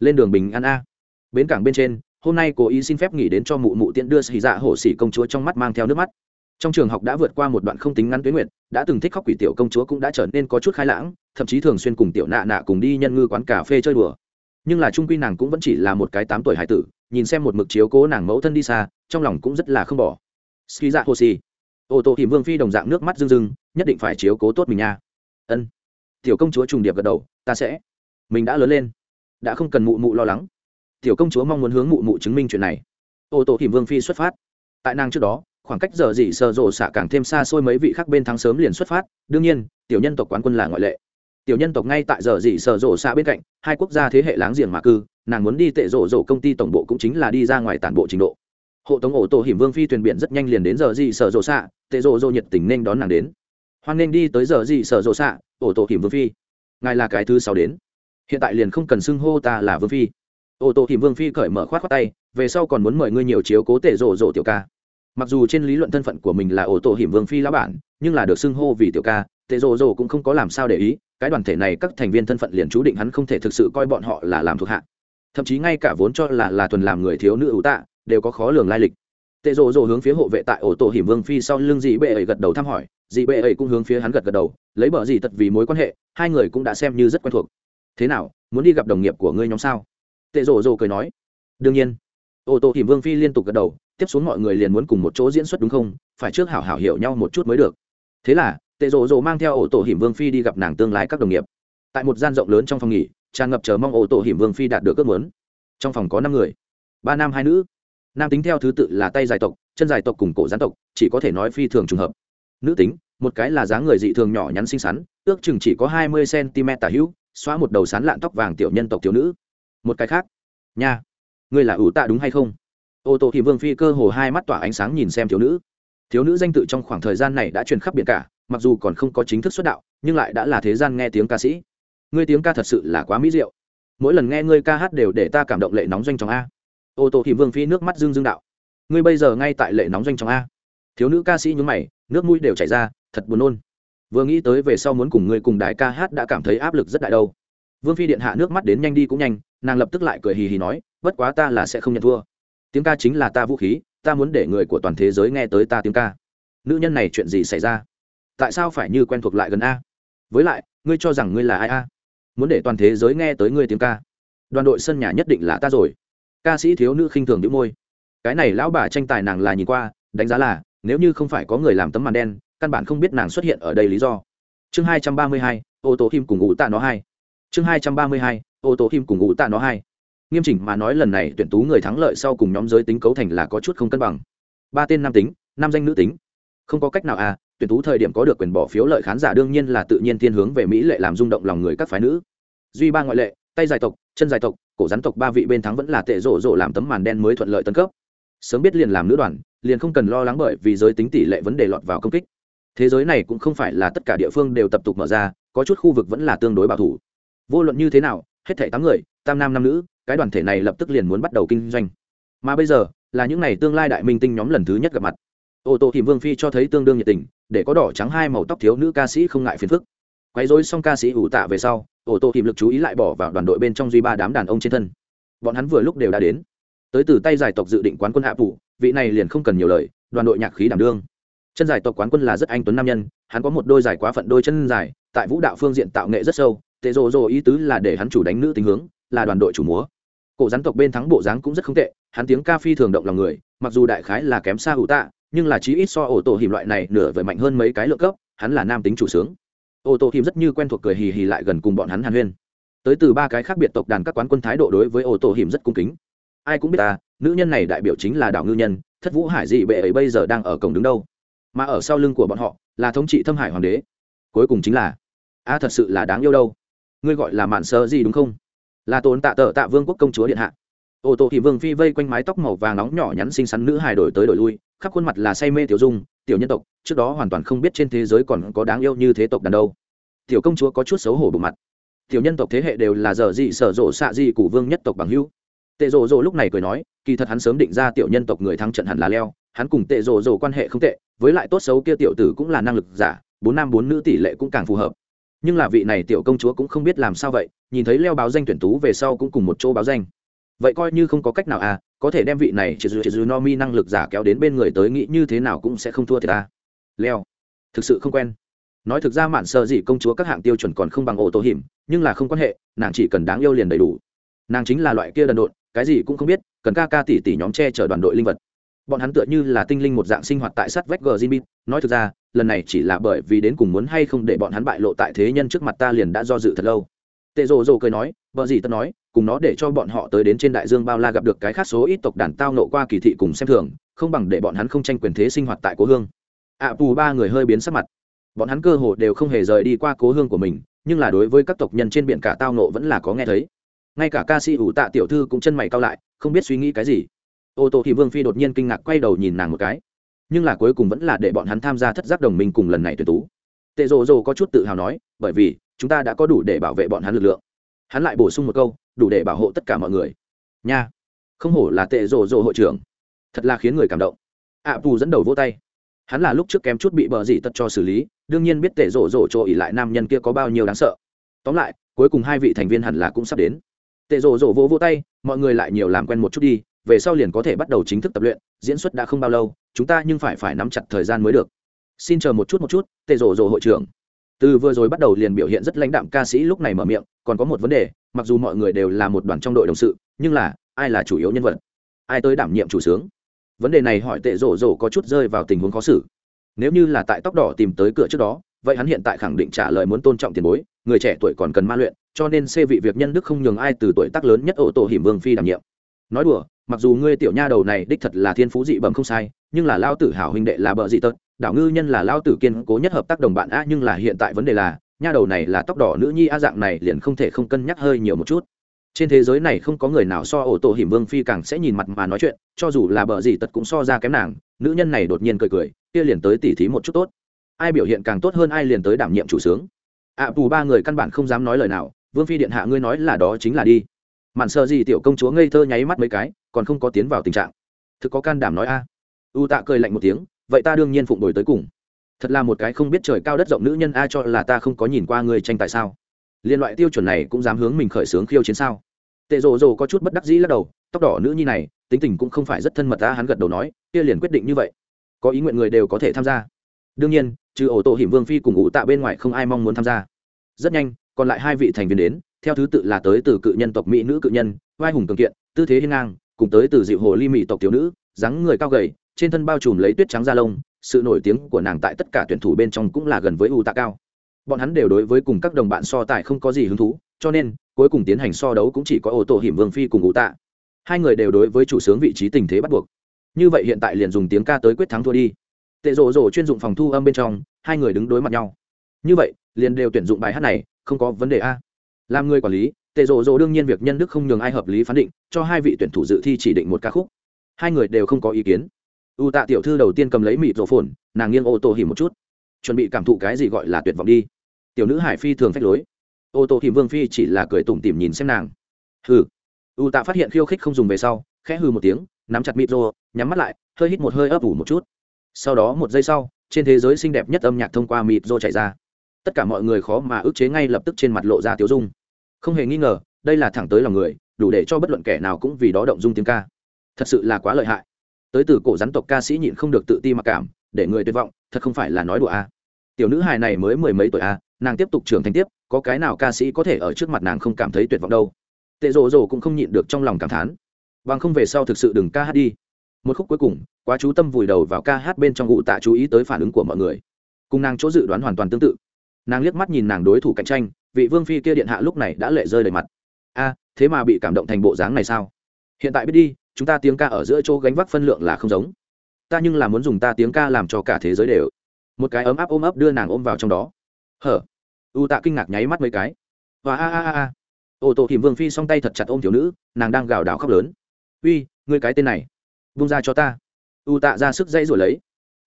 lên đường bình an a. Bến cảng bên trên, hôm nay cố ý xin phép nghỉ đến cho mụ mụ tiện đưa xì dạ hổ xỉ công chúa trong mắt mang theo nước mắt. Trong trường học đã vượt qua một đoạn không tính ngắn tuyến nguyện đã từng thích khóc quỷ tiểu công chúa cũng đã trở nên có chút khai lãng, thậm chí thường xuyên cùng tiểu nạ nạ cùng đi nhân ngư quán cà phê chơi đùa. Nhưng là trung quy nàng cũng vẫn chỉ là một cái tám tuổi hải tử, nhìn xem một mực chiếu cố nàng mẫu thân đi xa, trong lòng cũng rất là không bỏ. Ski dạ hồ xì ô tô thì vương phi đồng dạng nước mắt rưng rưng, nhất định phải chiếu cố tốt mình nha. Ân. Tiểu công chúa trùng điệp gật đầu, ta sẽ. Mình đã lớn lên, đã không cần mụ mụ lo lắng. Tiểu công chúa mong muốn hướng mụ mụ chứng minh chuyện này. Ô tô thì vương phi xuất phát. Tại nàng trước đó, khoảng cách giờ gì sợ rộ xạ càng thêm xa xôi mấy vị khác bên thắng sớm liền xuất phát. Đương nhiên, tiểu nhân tộc quán quân là ngoại lệ. Tiểu nhân tộc ngay tại giờ gì sợ rộ xạ bên cạnh, hai quốc gia thế hệ láng giềng mà cư, nàng muốn đi tệ rộ rộ công ty tổng bộ cũng chính là đi ra ngoài tản bộ trình độ hộ tống ổ tổ hiểm vương phi thuyền biển rất nhanh liền đến giờ gì sở rộ xạ, tệ rộ rộ nhiệt tình nên đón nàng đến. Hoan nên đi tới giờ gì sở rộ xạ, ổ tổ hiểm vương phi. Ngài là cái thứ sáu đến. Hiện tại liền không cần xưng hô ta là vương phi. Ổ tổ hiểm vương phi cởi mở khoát khoát tay, về sau còn muốn mời ngươi nhiều chiếu cố tệ rộ rộ tiểu ca. Mặc dù trên lý luận thân phận của mình là ổ tổ hiểm vương phi lá bản, nhưng là được xưng hô vì tiểu ca, tệ rộ rộ cũng không có làm sao để ý, cái đoàn thể này các thành viên thân phận liền chú định hắn không thể thực sự coi bọn họ là làm thuộc hạ. Thậm chí ngay cả vốn cho là là thuần làm người thiếu nữ ưu tạ đều có khó lường lai lịch. Tệ rộ rộ hướng phía hộ vệ tại ổ tổ hiểm vương phi sau lưng dị bệ ấy gật đầu thăm hỏi dị bệ ấy cũng hướng phía hắn gật gật đầu, lấy bờ dị tật vì mối quan hệ, hai người cũng đã xem như rất quen thuộc. Thế nào, muốn đi gặp đồng nghiệp của ngươi nhóm sao? Tệ rộ rộ cười nói. Đương nhiên. Ổ tổ hiểm vương phi liên tục gật đầu, tiếp xuống mọi người liền muốn cùng một chỗ diễn xuất đúng không? Phải trước hảo hảo hiểu nhau một chút mới được. Thế là, tệ rộ rộ mang theo ổ tổ hiểm vương phi đi gặp nàng tương lai các đồng nghiệp. Tại một gian rộng lớn trong phòng nghỉ, tràn ngập chờ mong ổ tổ hiểm vương phi đạt được ước muốn. Trong phòng có năm người. Ba nam hai nữ nam tính theo thứ tự là tay dài tộc, chân dài tộc cùng cổ gián tộc, chỉ có thể nói phi thường trùng hợp. Nữ tính, một cái là dáng người dị thường nhỏ nhắn xinh xắn, ước chừng chỉ có hai mươi cm tả hữu, xóa một đầu sán lạn tóc vàng tiểu nhân tộc thiếu nữ. Một cái khác, nha, ngươi là ủ tạ đúng hay không? Ô tô thì vương phi cơ hồ hai mắt tỏa ánh sáng nhìn xem thiếu nữ. Thiếu nữ danh tự trong khoảng thời gian này đã truyền khắp biển cả, mặc dù còn không có chính thức xuất đạo, nhưng lại đã là thế gian nghe tiếng ca sĩ. Ngươi tiếng ca thật sự là quá mỹ diệu. Mỗi lần nghe ngươi ca hát đều để ta cảm động lệ nóng doanh trong a ô tô thì vương phi nước mắt dương dương đạo. Ngươi bây giờ ngay tại lệ nóng doanh trong a. Thiếu nữ ca sĩ nhúng mày, nước mũi đều chảy ra, thật buồn nôn. Vừa nghĩ tới về sau muốn cùng ngươi cùng đại ca hát đã cảm thấy áp lực rất đại đâu. Vương phi điện hạ nước mắt đến nhanh đi cũng nhanh, nàng lập tức lại cười hì hì nói, bất quá ta là sẽ không nhận thua. Tiếng ca chính là ta vũ khí, ta muốn để người của toàn thế giới nghe tới ta tiếng ca. Nữ nhân này chuyện gì xảy ra? Tại sao phải như quen thuộc lại gần a? Với lại, ngươi cho rằng ngươi là ai a? Muốn để toàn thế giới nghe tới ngươi tiếng ca. Đoàn đội sân nhà nhất định là ta rồi ca sĩ thiếu nữ khinh thường đĩu môi. Cái này lão bà tranh tài nàng là nhìn qua, đánh giá là, nếu như không phải có người làm tấm màn đen, căn bản không biết nàng xuất hiện ở đây lý do. Chương hai trăm ba mươi hai, ô tô kim cùng ngụ tạ nó hai. Chương hai trăm ba mươi hai, ô tô kim cùng ngụ tạ nó hai. Nghiêm chỉnh mà nói lần này tuyển tú người thắng lợi sau cùng nhóm giới tính cấu thành là có chút không cân bằng. Ba tên nam tính, nam danh nữ tính. Không có cách nào à tuyển tú thời điểm có được quyền bỏ phiếu lợi khán giả đương nhiên là tự nhiên thiên hướng về mỹ lệ làm rung động lòng người các phái nữ. Duy ba ngoại lệ tay dài tộc, chân dài tộc, cổ rắn tộc ba vị bên thắng vẫn là tệ rộ rộ làm tấm màn đen mới thuận lợi tân cấp. Sớm biết liền làm nữ đoàn, liền không cần lo lắng bởi vì giới tính tỷ lệ vấn đề lọt vào công kích. Thế giới này cũng không phải là tất cả địa phương đều tập tục mở ra, có chút khu vực vẫn là tương đối bảo thủ. Vô luận như thế nào, hết thảy tám người, tam nam nam nữ, cái đoàn thể này lập tức liền muốn bắt đầu kinh doanh. Mà bây giờ, là những ngày tương lai đại minh tinh nhóm lần thứ nhất gặp mặt. Ô tô thì vương phi cho thấy tương đương nhiệt tình, để có đỏ trắng hai màu tóc thiếu nữ ca sĩ không ngại phiền phức quấy rối xong ca sĩ ủ tạ về sau, ô tô tìm lực chú ý lại bỏ vào đoàn đội bên trong duy ba đám đàn ông trên thân. Bọn hắn vừa lúc đều đã đến. Tới từ tay giải tộc dự định quán quân hạ phủ, vị này liền không cần nhiều lời, đoàn đội nhạc khí đảm đương. Chân giải tộc quán quân là rất anh tuấn nam nhân, hắn có một đôi giải quá phận đôi chân dài tại vũ đạo phương diện tạo nghệ rất sâu, tệ rồ rồ ý tứ là để hắn chủ đánh nữ tình hướng, là đoàn đội chủ múa. Cổ rắn tộc bên thắng bộ dáng cũng rất không tệ, hắn tiếng ca phi thường động lòng người, mặc dù đại khái là kém xa ủ tạ, nhưng là chí ít so ổ tổ hiểm loại này nửa vời mạnh hơn mấy cái lượng cấp, hắn là nam tính chủ sướng. Ô tô hiểm rất như quen thuộc cười hì hì lại gần cùng bọn hắn hàn huyên. Tới từ ba cái khác biệt tộc đàn các quán quân thái độ đối với Ô tô hiểm rất cung kính. Ai cũng biết ta, nữ nhân này đại biểu chính là đảo ngư nhân, thất vũ hải dị bệ ấy bây giờ đang ở cổng đứng đâu. Mà ở sau lưng của bọn họ, là thống trị thâm hải hoàng đế. Cuối cùng chính là, a thật sự là đáng yêu đâu. Ngươi gọi là mạn sơ gì đúng không? Là tồn tạ tờ tạ vương quốc công chúa điện hạ. Ô tô thì vương phi vây quanh mái tóc màu vàng nóng nhỏ nhắn xinh xắn nữ hài đổi tới đổi lui, khắp khuôn mặt là say mê tiểu dung tiểu nhân tộc, trước đó hoàn toàn không biết trên thế giới còn có đáng yêu như thế tộc đàn đâu. Tiểu công chúa có chút xấu hổ bộ mặt. Tiểu nhân tộc thế hệ đều là giờ dị sở rộ xạ dị của vương nhất tộc bằng hữu. Tệ rộ rộ lúc này cười nói, kỳ thật hắn sớm định ra tiểu nhân tộc người thắng trận hẳn là leo, hắn cùng tệ rộ rộ quan hệ không tệ, với lại tốt xấu kia tiểu tử cũng là năng lực giả, bốn nam bốn nữ tỷ lệ cũng càng phù hợp. Nhưng là vị này tiểu công chúa cũng không biết làm sao vậy, nhìn thấy leo báo danh tuyển tú về sau cũng cùng một chỗ báo danh. Vậy coi như không có cách nào à có thể đem vị này chỉ dư chỉ dư no mi năng lực giả kéo đến bên người tới nghĩ như thế nào cũng sẽ không thua thiệt ta. Leo. Thực sự không quen. Nói thực ra mạn sợ gì công chúa các hạng tiêu chuẩn còn không bằng ô tô hiểm, nhưng là không quan hệ, nàng chỉ cần đáng yêu liền đầy đủ. Nàng chính là loại kia đần độn, cái gì cũng không biết, cần ca ca tỷ tỷ nhóm che chở đoàn đội linh vật. Bọn hắn tựa như là tinh linh một dạng sinh hoạt tại sát vách gờ zin nói thực ra, lần này chỉ là bởi vì đến cùng muốn hay không để bọn hắn bại lộ tại thế nhân trước mặt ta liền đã do dự thật lâu. Tệ rồ rồ cười nói vợ gì ta nói cùng nó để cho bọn họ tới đến trên đại dương bao la gặp được cái khác số ít tộc đàn tao nộ qua kỳ thị cùng xem thường không bằng để bọn hắn không tranh quyền thế sinh hoạt tại cố hương. Ạ à, pù ba người hơi biến sắc mặt. Bọn hắn cơ hồ đều không hề rời đi qua cố hương của mình nhưng là đối với các tộc nhân trên biển cả tao nộ vẫn là có nghe thấy. Ngay cả ca sĩ ủ tạ tiểu thư cũng chân mày cao lại không biết suy nghĩ cái gì. Ô tô thì vương phi đột nhiên kinh ngạc quay đầu nhìn nàng một cái. Nhưng là cuối cùng vẫn là để bọn hắn tham gia thất giác đồng minh cùng lần này tuyển tú. Tệ rồ rồ có chút tự hào nói bởi vì chúng ta đã có đủ để bảo vệ bọn hắn lực lượng. Hắn lại bổ sung một câu đủ để bảo hộ tất cả mọi người. Nha. Không hổ là tệ rồ rồ hội trưởng. Thật là khiến người cảm động. Ạ à, pù dẫn đầu vỗ tay. Hắn là lúc trước kém chút bị bờ dị tật cho xử lý đương nhiên biết tệ rồ rồ chỗ ỉ lại nam nhân kia có bao nhiêu đáng sợ. Tóm lại cuối cùng hai vị thành viên hẳn là cũng sắp đến. Tệ rồ rồ vỗ vỗ tay mọi người lại nhiều làm quen một chút đi về sau liền có thể bắt đầu chính thức tập luyện diễn xuất đã không bao lâu chúng ta nhưng phải phải nắm chặt thời gian mới được. Xin chờ một chút một chút tệ rồ rồ hội trưởng từ vừa rồi bắt đầu liền biểu hiện rất lãnh đạm, ca sĩ lúc này mở miệng, còn có một vấn đề, mặc dù mọi người đều là một đoàn trong đội đồng sự, nhưng là, ai là chủ yếu nhân vật? Ai tới đảm nhiệm chủ sướng? Vấn đề này hỏi tệ rổ rổ có chút rơi vào tình huống khó xử. Nếu như là tại tóc đỏ tìm tới cửa trước đó, vậy hắn hiện tại khẳng định trả lời muốn tôn trọng tiền bối, người trẻ tuổi còn cần ma luyện, cho nên xê vị việc nhân đức không nhường ai từ tuổi tác lớn nhất ổ tổ hiểm vương phi đảm nhiệm. Nói đùa, mặc dù ngươi tiểu nha đầu này đích thật là thiên phú dị bẩm không sai, nhưng là lao tử hảo huynh đệ là bợ dị tật đảo ngư nhân là lao tử kiên cố nhất hợp tác đồng bạn a nhưng là hiện tại vấn đề là nha đầu này là tóc đỏ nữ nhi a dạng này liền không thể không cân nhắc hơi nhiều một chút. Trên thế giới này không có người nào so ổ tổ hiểm vương phi càng sẽ nhìn mặt mà nói chuyện cho dù là bợ gì tật cũng so ra kém nàng nữ nhân này đột nhiên cười cười kia liền tới tỉ thí một chút tốt. Ai biểu hiện càng tốt hơn ai liền tới đảm nhiệm chủ sướng. Ạ à, ba người căn bản không dám nói lời nào vương phi điện hạ ngươi nói là đó chính là đi. Mạn sợ gì tiểu công chúa ngây thơ nháy mắt mấy cái còn không có tiến vào tình trạng. Thực có can đảm nói a. U tạ cười lạnh một tiếng vậy ta đương nhiên phụng đổi tới cùng. Thật là một cái không biết trời cao đất rộng nữ nhân a cho là ta không có nhìn qua người tranh tại sao? Liên loại tiêu chuẩn này cũng dám hướng mình khởi xướng khiêu chiến sao? Tệ rồ rồ có chút bất đắc dĩ lắc đầu, tóc đỏ nữ nhi này, tính tình cũng không phải rất thân mật ta, hắn gật đầu nói, kia liền quyết định như vậy. Có ý nguyện người đều có thể tham gia. Đương nhiên, trừ ổ tổ hiểm vương phi cùng ủ tạ bên ngoài không ai mong muốn tham gia. Rất nhanh, còn lại hai vị thành viên đến, theo thứ tự là tới từ cự nhân tộc mỹ nữ cự nhân, vai hùng cường kiện, tư thế hiên ngang, cùng tới từ dịu hồ ly mỹ tộc thiếu nữ, dáng người cao gầy trên thân bao trùm lấy tuyết trắng da lông, sự nổi tiếng của nàng tại tất cả tuyển thủ bên trong cũng là gần với u tạ cao. Bọn hắn đều đối với cùng các đồng bạn so tài không có gì hứng thú, cho nên, cuối cùng tiến hành so đấu cũng chỉ có ô tô hiểm vương phi cùng u tạ. Hai người đều đối với chủ sướng vị trí tình thế bắt buộc. Như vậy hiện tại liền dùng tiếng ca tới quyết thắng thua đi. Tệ rộ rộ chuyên dụng phòng thu âm bên trong, hai người đứng đối mặt nhau. Như vậy, liền đều tuyển dụng bài hát này, không có vấn đề a. Làm người quản lý, tệ rộ rộ đương nhiên việc nhân đức không nhường ai hợp lý phán định, cho hai vị tuyển thủ dự thi chỉ định một ca khúc. Hai người đều không có ý kiến u tạ tiểu thư đầu tiên cầm lấy mịt rổ phồn, nàng nghiêng ô tô hỉ một chút. Chuẩn bị cảm thụ cái gì gọi là tuyệt vọng đi. Tiểu nữ hải phi thường phách lối. Ô tô hỉ vương phi chỉ là cười tủm tỉm nhìn xem nàng. Hừ. U tạ phát hiện khiêu khích không dùng về sau, khẽ hư một tiếng, nắm chặt mịt rô nhắm mắt lại, hơi hít một hơi ấp ủ một chút. Sau đó một giây sau, trên thế giới xinh đẹp nhất âm nhạc thông qua mịt rô chạy ra. Tất cả mọi người khó mà ức chế ngay lập tức trên mặt lộ ra tiếu dung. Không hề nghi ngờ, đây là thẳng tới lòng người, đủ để cho bất luận kẻ nào cũng vì đó động dung tiếng ca. Thật sự là quá lợi hại tới từ cổ rắn tộc ca sĩ nhịn không được tự ti mặc cảm để người tuyệt vọng thật không phải là nói đùa a. À. tiểu nữ hài này mới mười mấy tuổi a à, nàng tiếp tục trưởng thành tiếp có cái nào ca sĩ có thể ở trước mặt nàng không cảm thấy tuyệt vọng đâu. Tệ rồ rồ cũng không nhịn được trong lòng cảm thán. Bằng không về sau thực sự đừng ca hát đi. Một khúc cuối cùng quá chú tâm vùi đầu vào ca hát bên trong ngụ tạ chú ý tới phản ứng của mọi người. Cùng nàng chỗ dự đoán hoàn toàn tương tự. Nàng liếc mắt nhìn nàng đối thủ cạnh tranh vị vương phi kia điện hạ lúc này đã lệ rơi đầy mặt. A thế mà bị cảm động thành bộ dáng này sao? Hiện tại biết đi chúng ta tiếng ca ở giữa chỗ gánh vác phân lượng là không giống. Ta nhưng là muốn dùng ta tiếng ca làm cho cả thế giới đều. Một cái ấm áp ôm ấp đưa nàng ôm vào trong đó. Hở? U tạ kinh ngạc nháy mắt mấy cái. Và a a a a. Ô tô hiểm vương phi song tay thật chặt ôm thiếu nữ, nàng đang gào đảo khóc lớn. Uy, ngươi cái tên này vung ra cho ta. U tạ ra sức dây rồi lấy.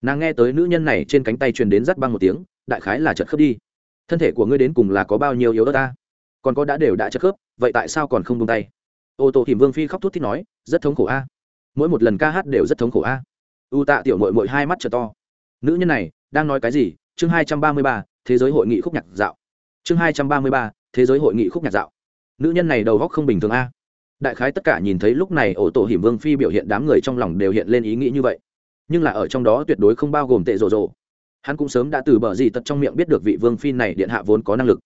Nàng nghe tới nữ nhân này trên cánh tay truyền đến rắt băng một tiếng, đại khái là chật khớp đi. Thân thể của ngươi đến cùng là có bao nhiêu yếu ớt ta? Còn có đã đều đã chật khớp, vậy tại sao còn không buông tay? Ô tô hiểm vương phi khóc thút thít nói, rất thống khổ a. Mỗi một lần ca hát đều rất thống khổ a. U tạ tiểu mội mội hai mắt trở to. Nữ nhân này, đang nói cái gì? Chương hai trăm ba mươi ba, thế giới hội nghị khúc nhạc dạo. Chương hai trăm ba mươi ba, thế giới hội nghị khúc nhạc dạo. Nữ nhân này đầu góc không bình thường a. Đại khái tất cả nhìn thấy lúc này, ổ tổ hiểm vương phi biểu hiện đám người trong lòng đều hiện lên ý nghĩ như vậy. Nhưng là ở trong đó tuyệt đối không bao gồm tệ rồ rồ. Hắn cũng sớm đã từ bờ gì tật trong miệng biết được vị vương phi này điện hạ vốn có năng lực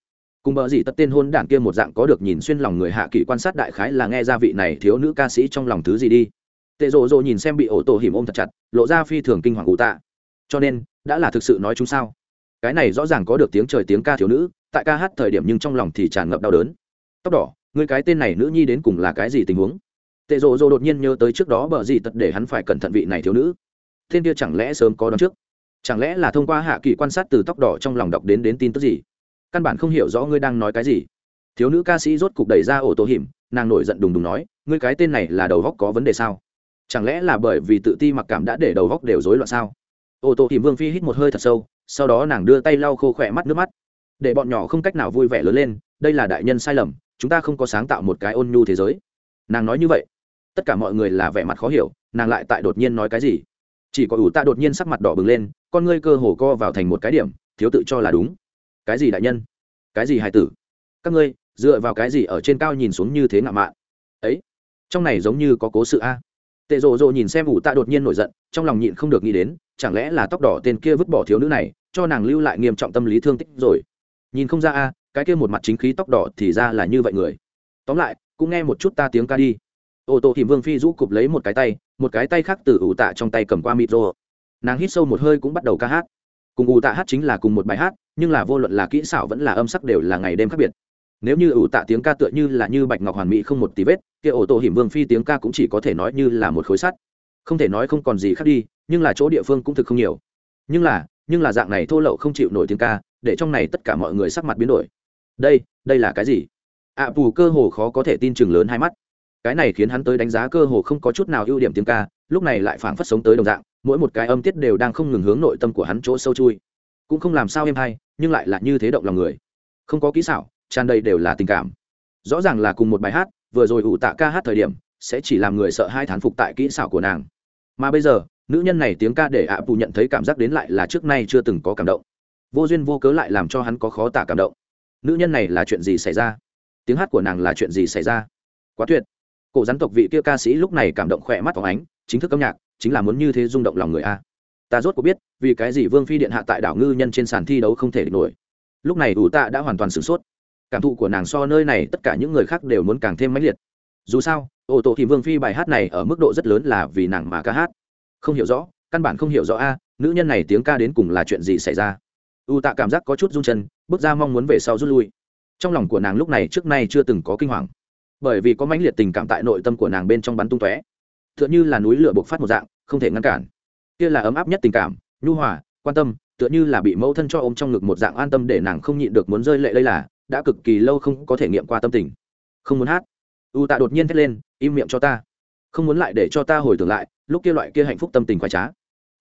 cùng bờ gì tật tên hôn đảng kia một dạng có được nhìn xuyên lòng người hạ kỳ quan sát đại khái là nghe ra vị này thiếu nữ ca sĩ trong lòng thứ gì đi. Tệ rộ rộ nhìn xem bị ổ tổ hiểm ôm thật chặt, lộ ra phi thường kinh hoàng ủ tạ. Cho nên, đã là thực sự nói chúng sao? Cái này rõ ràng có được tiếng trời tiếng ca thiếu nữ, tại ca hát thời điểm nhưng trong lòng thì tràn ngập đau đớn. Tóc đỏ, người cái tên này nữ nhi đến cùng là cái gì tình huống? Tệ rộ rộ đột nhiên nhớ tới trước đó bờ gì tật để hắn phải cẩn thận vị này thiếu nữ. Tên kia chẳng lẽ sớm có đón trước? Chẳng lẽ là thông qua hạ kỳ quan sát từ tóc đỏ trong lòng đọc đến đến tin tức gì? Căn bản không hiểu rõ ngươi đang nói cái gì. Thiếu nữ ca sĩ rốt cục đẩy ra ổ tổ hiểm, nàng nổi giận đùng đùng nói, ngươi cái tên này là đầu góc có vấn đề sao? Chẳng lẽ là bởi vì tự ti mặc cảm đã để đầu góc đều rối loạn sao? Ô tô hiểm vương phi hít một hơi thật sâu, sau đó nàng đưa tay lau khô khỏe mắt nước mắt. Để bọn nhỏ không cách nào vui vẻ lớn lên, đây là đại nhân sai lầm, chúng ta không có sáng tạo một cái ôn nhu thế giới. Nàng nói như vậy. Tất cả mọi người là vẻ mặt khó hiểu, nàng lại tại đột nhiên nói cái gì? Chỉ có ủ ta đột nhiên sắc mặt đỏ bừng lên, con ngươi cơ hồ co vào thành một cái điểm, thiếu tự cho là đúng cái gì đại nhân? Cái gì hài tử? Các ngươi, dựa vào cái gì ở trên cao nhìn xuống như thế ngạo mạn? Ấy, trong này giống như có cố sự a. Tệ rộ rộ nhìn xem ủ tạ đột nhiên nổi giận, trong lòng nhịn không được nghĩ đến, chẳng lẽ là tóc đỏ tên kia vứt bỏ thiếu nữ này, cho nàng lưu lại nghiêm trọng tâm lý thương tích rồi. Nhìn không ra a, cái kia một mặt chính khí tóc đỏ thì ra là như vậy người. Tóm lại, cũng nghe một chút ta tiếng ca đi. Ô tô thì vương phi rũ cụp lấy một cái tay, một cái tay khác từ ủ tạ trong tay cầm qua mịt rô nàng hít sâu một hơi cũng bắt đầu ca hát. Cùng ủ tạ hát chính là cùng một bài hát nhưng là vô luận là kỹ xảo vẫn là âm sắc đều là ngày đêm khác biệt. Nếu như ủ tạ tiếng ca tựa như là như bạch ngọc hoàn mỹ không một tí vết kia ổ tổ hiểm vương phi tiếng ca cũng chỉ có thể nói như là một khối sắt. Không thể nói không còn gì khác đi nhưng là chỗ địa phương cũng thực không nhiều. Nhưng là nhưng là dạng này thô lậu không chịu nổi tiếng ca để trong này tất cả mọi người sắc mặt biến đổi. Đây đây là cái gì? Ạ à, cơ hồ khó có thể tin chừng lớn hai mắt. Cái này khiến hắn tới đánh giá cơ hồ không có chút nào ưu điểm tiếng ca lúc này lại phảng phất sống tới đồng dạng mỗi một cái âm tiết đều đang không ngừng hướng nội tâm của hắn chỗ sâu chui cũng không làm sao êm hay, nhưng lại là như thế động lòng người. Không có kỹ xảo, tràn đầy đều là tình cảm. Rõ ràng là cùng một bài hát, vừa rồi ủ tạ ca hát thời điểm, sẽ chỉ làm người sợ hai thán phục tại kỹ xảo của nàng. Mà bây giờ, nữ nhân này tiếng ca để ạ bù nhận thấy cảm giác đến lại là trước nay chưa từng có cảm động. Vô duyên vô cớ lại làm cho hắn có khó tả cảm động. Nữ nhân này là chuyện gì xảy ra? Tiếng hát của nàng là chuyện gì xảy ra? Quá tuyệt. Cổ rắn tộc vị kia ca sĩ lúc này cảm động khỏe mắt phóng ánh, chính thức âm nhạc, chính là muốn như thế rung động lòng người a ta rốt cuộc biết, vì cái gì vương phi điện hạ tại đảo ngư nhân trên sàn thi đấu không thể địch nổi. Lúc này ủ tạ đã hoàn toàn sửng sốt. Cảm thụ của nàng so nơi này tất cả những người khác đều muốn càng thêm mãnh liệt. Dù sao, ô tô thì vương phi bài hát này ở mức độ rất lớn là vì nàng mà ca hát. Không hiểu rõ, căn bản không hiểu rõ a, nữ nhân này tiếng ca đến cùng là chuyện gì xảy ra. U tạ cảm giác có chút run chân, bước ra mong muốn về sau rút lui. Trong lòng của nàng lúc này trước nay chưa từng có kinh hoàng. Bởi vì có mãnh liệt tình cảm tại nội tâm của nàng bên trong bắn tung tóe. Tựa như là núi lửa buộc phát một dạng, không thể ngăn cản kia là ấm áp nhất tình cảm, nhu hòa, quan tâm, tựa như là bị mẫu thân cho ôm trong ngực một dạng an tâm để nàng không nhịn được muốn rơi lệ đây là, đã cực kỳ lâu không có thể nghiệm qua tâm tình. Không muốn hát. U tạ đột nhiên thét lên, im miệng cho ta. Không muốn lại để cho ta hồi tưởng lại, lúc kia loại kia hạnh phúc tâm tình khoái trá.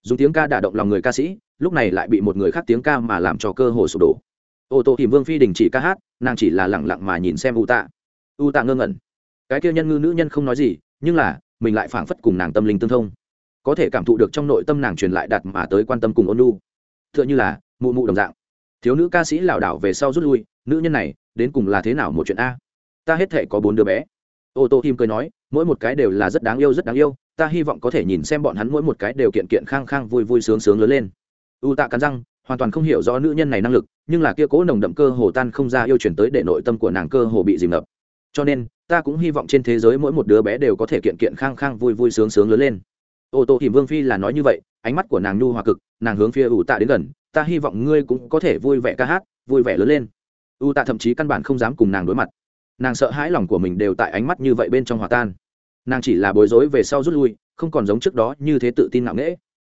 Dùng tiếng ca đả động lòng người ca sĩ, lúc này lại bị một người khác tiếng ca mà làm cho cơ hồ sụp đổ. Ô tô thì vương phi đình chỉ ca hát, nàng chỉ là lẳng lặng mà nhìn xem u tạ. U tạ ngơ ngẩn. Cái kia nhân ngư nữ nhân không nói gì, nhưng là, mình lại phảng phất cùng nàng tâm linh tương thông có thể cảm thụ được trong nội tâm nàng truyền lại đặt mà tới quan tâm cùng ôn lu t h ư ợ n h ư là mụ mụ đồng dạng. Thiếu nữ ca sĩ lảo đảo về sau rút lui, nữ nhân này, đến cùng là thế nào một chuyện a? Ta hết thể có bốn đứa bé. Ô tô kim cười nói, mỗi một cái đều là rất đáng yêu, rất đáng yêu, ta hy vọng có thể nhìn xem bọn hắn mỗi một cái đều kiện kiện khang khang vui vui sướng sướng lớn lên. U tạ cắn răng, hoàn toàn không hiểu rõ nữ nhân này năng lực, nhưng là kia cố nồng đậm cơ hồ tan không ra yêu chuyển tới để nội tâm của nàng cơ hồ bị dìm ngập. Cho nên, ta cũng hy vọng trên thế giới mỗi một đứa bé đều có thể kiện kiện khang khang vui vui sướng sướng lớn lên ô tô hiểm vương phi là nói như vậy, ánh mắt của nàng nhu hòa cực, nàng hướng phía ủ tạ đến gần, ta hy vọng ngươi cũng có thể vui vẻ ca hát, vui vẻ lớn lên. U tạ thậm chí căn bản không dám cùng nàng đối mặt. Nàng sợ hãi lòng của mình đều tại ánh mắt như vậy bên trong hòa tan. Nàng chỉ là bối rối về sau rút lui, không còn giống trước đó như thế tự tin ngạo nghễ.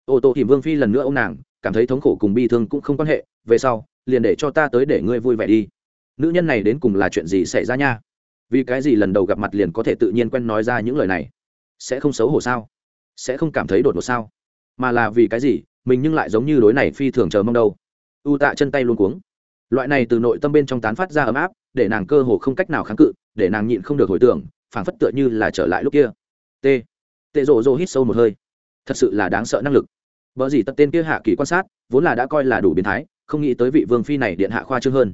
Ô tô hiểm vương phi lần nữa ô nàng, cảm thấy thống khổ cùng bi thương cũng không quan hệ, về sau, liền để cho ta tới để ngươi vui vẻ đi. Nữ nhân này đến cùng là chuyện gì xảy ra nha? Vì cái gì lần đầu gặp mặt liền có thể tự nhiên quen nói ra những lời này? Sẽ không xấu hổ sao? Sẽ không cảm thấy đột ngột sao? Mà là vì cái gì? Mình nhưng lại giống như đối này phi thường chờ mong đâu. U tạ chân tay luôn cuống. Loại này từ nội tâm bên trong tán phát ra ấm áp, để nàng cơ hồ không cách nào kháng cự, để nàng nhịn không được hồi tưởng, phảng phất tựa như là trở lại lúc kia. T. Tệ rộ rộ hít sâu một hơi. Thật sự là đáng sợ năng lực. Vợ gì tật tên kia hạ kỳ quan sát, vốn là đã coi là đủ biến thái, không nghĩ tới vị vương phi này điện hạ khoa trương hơn.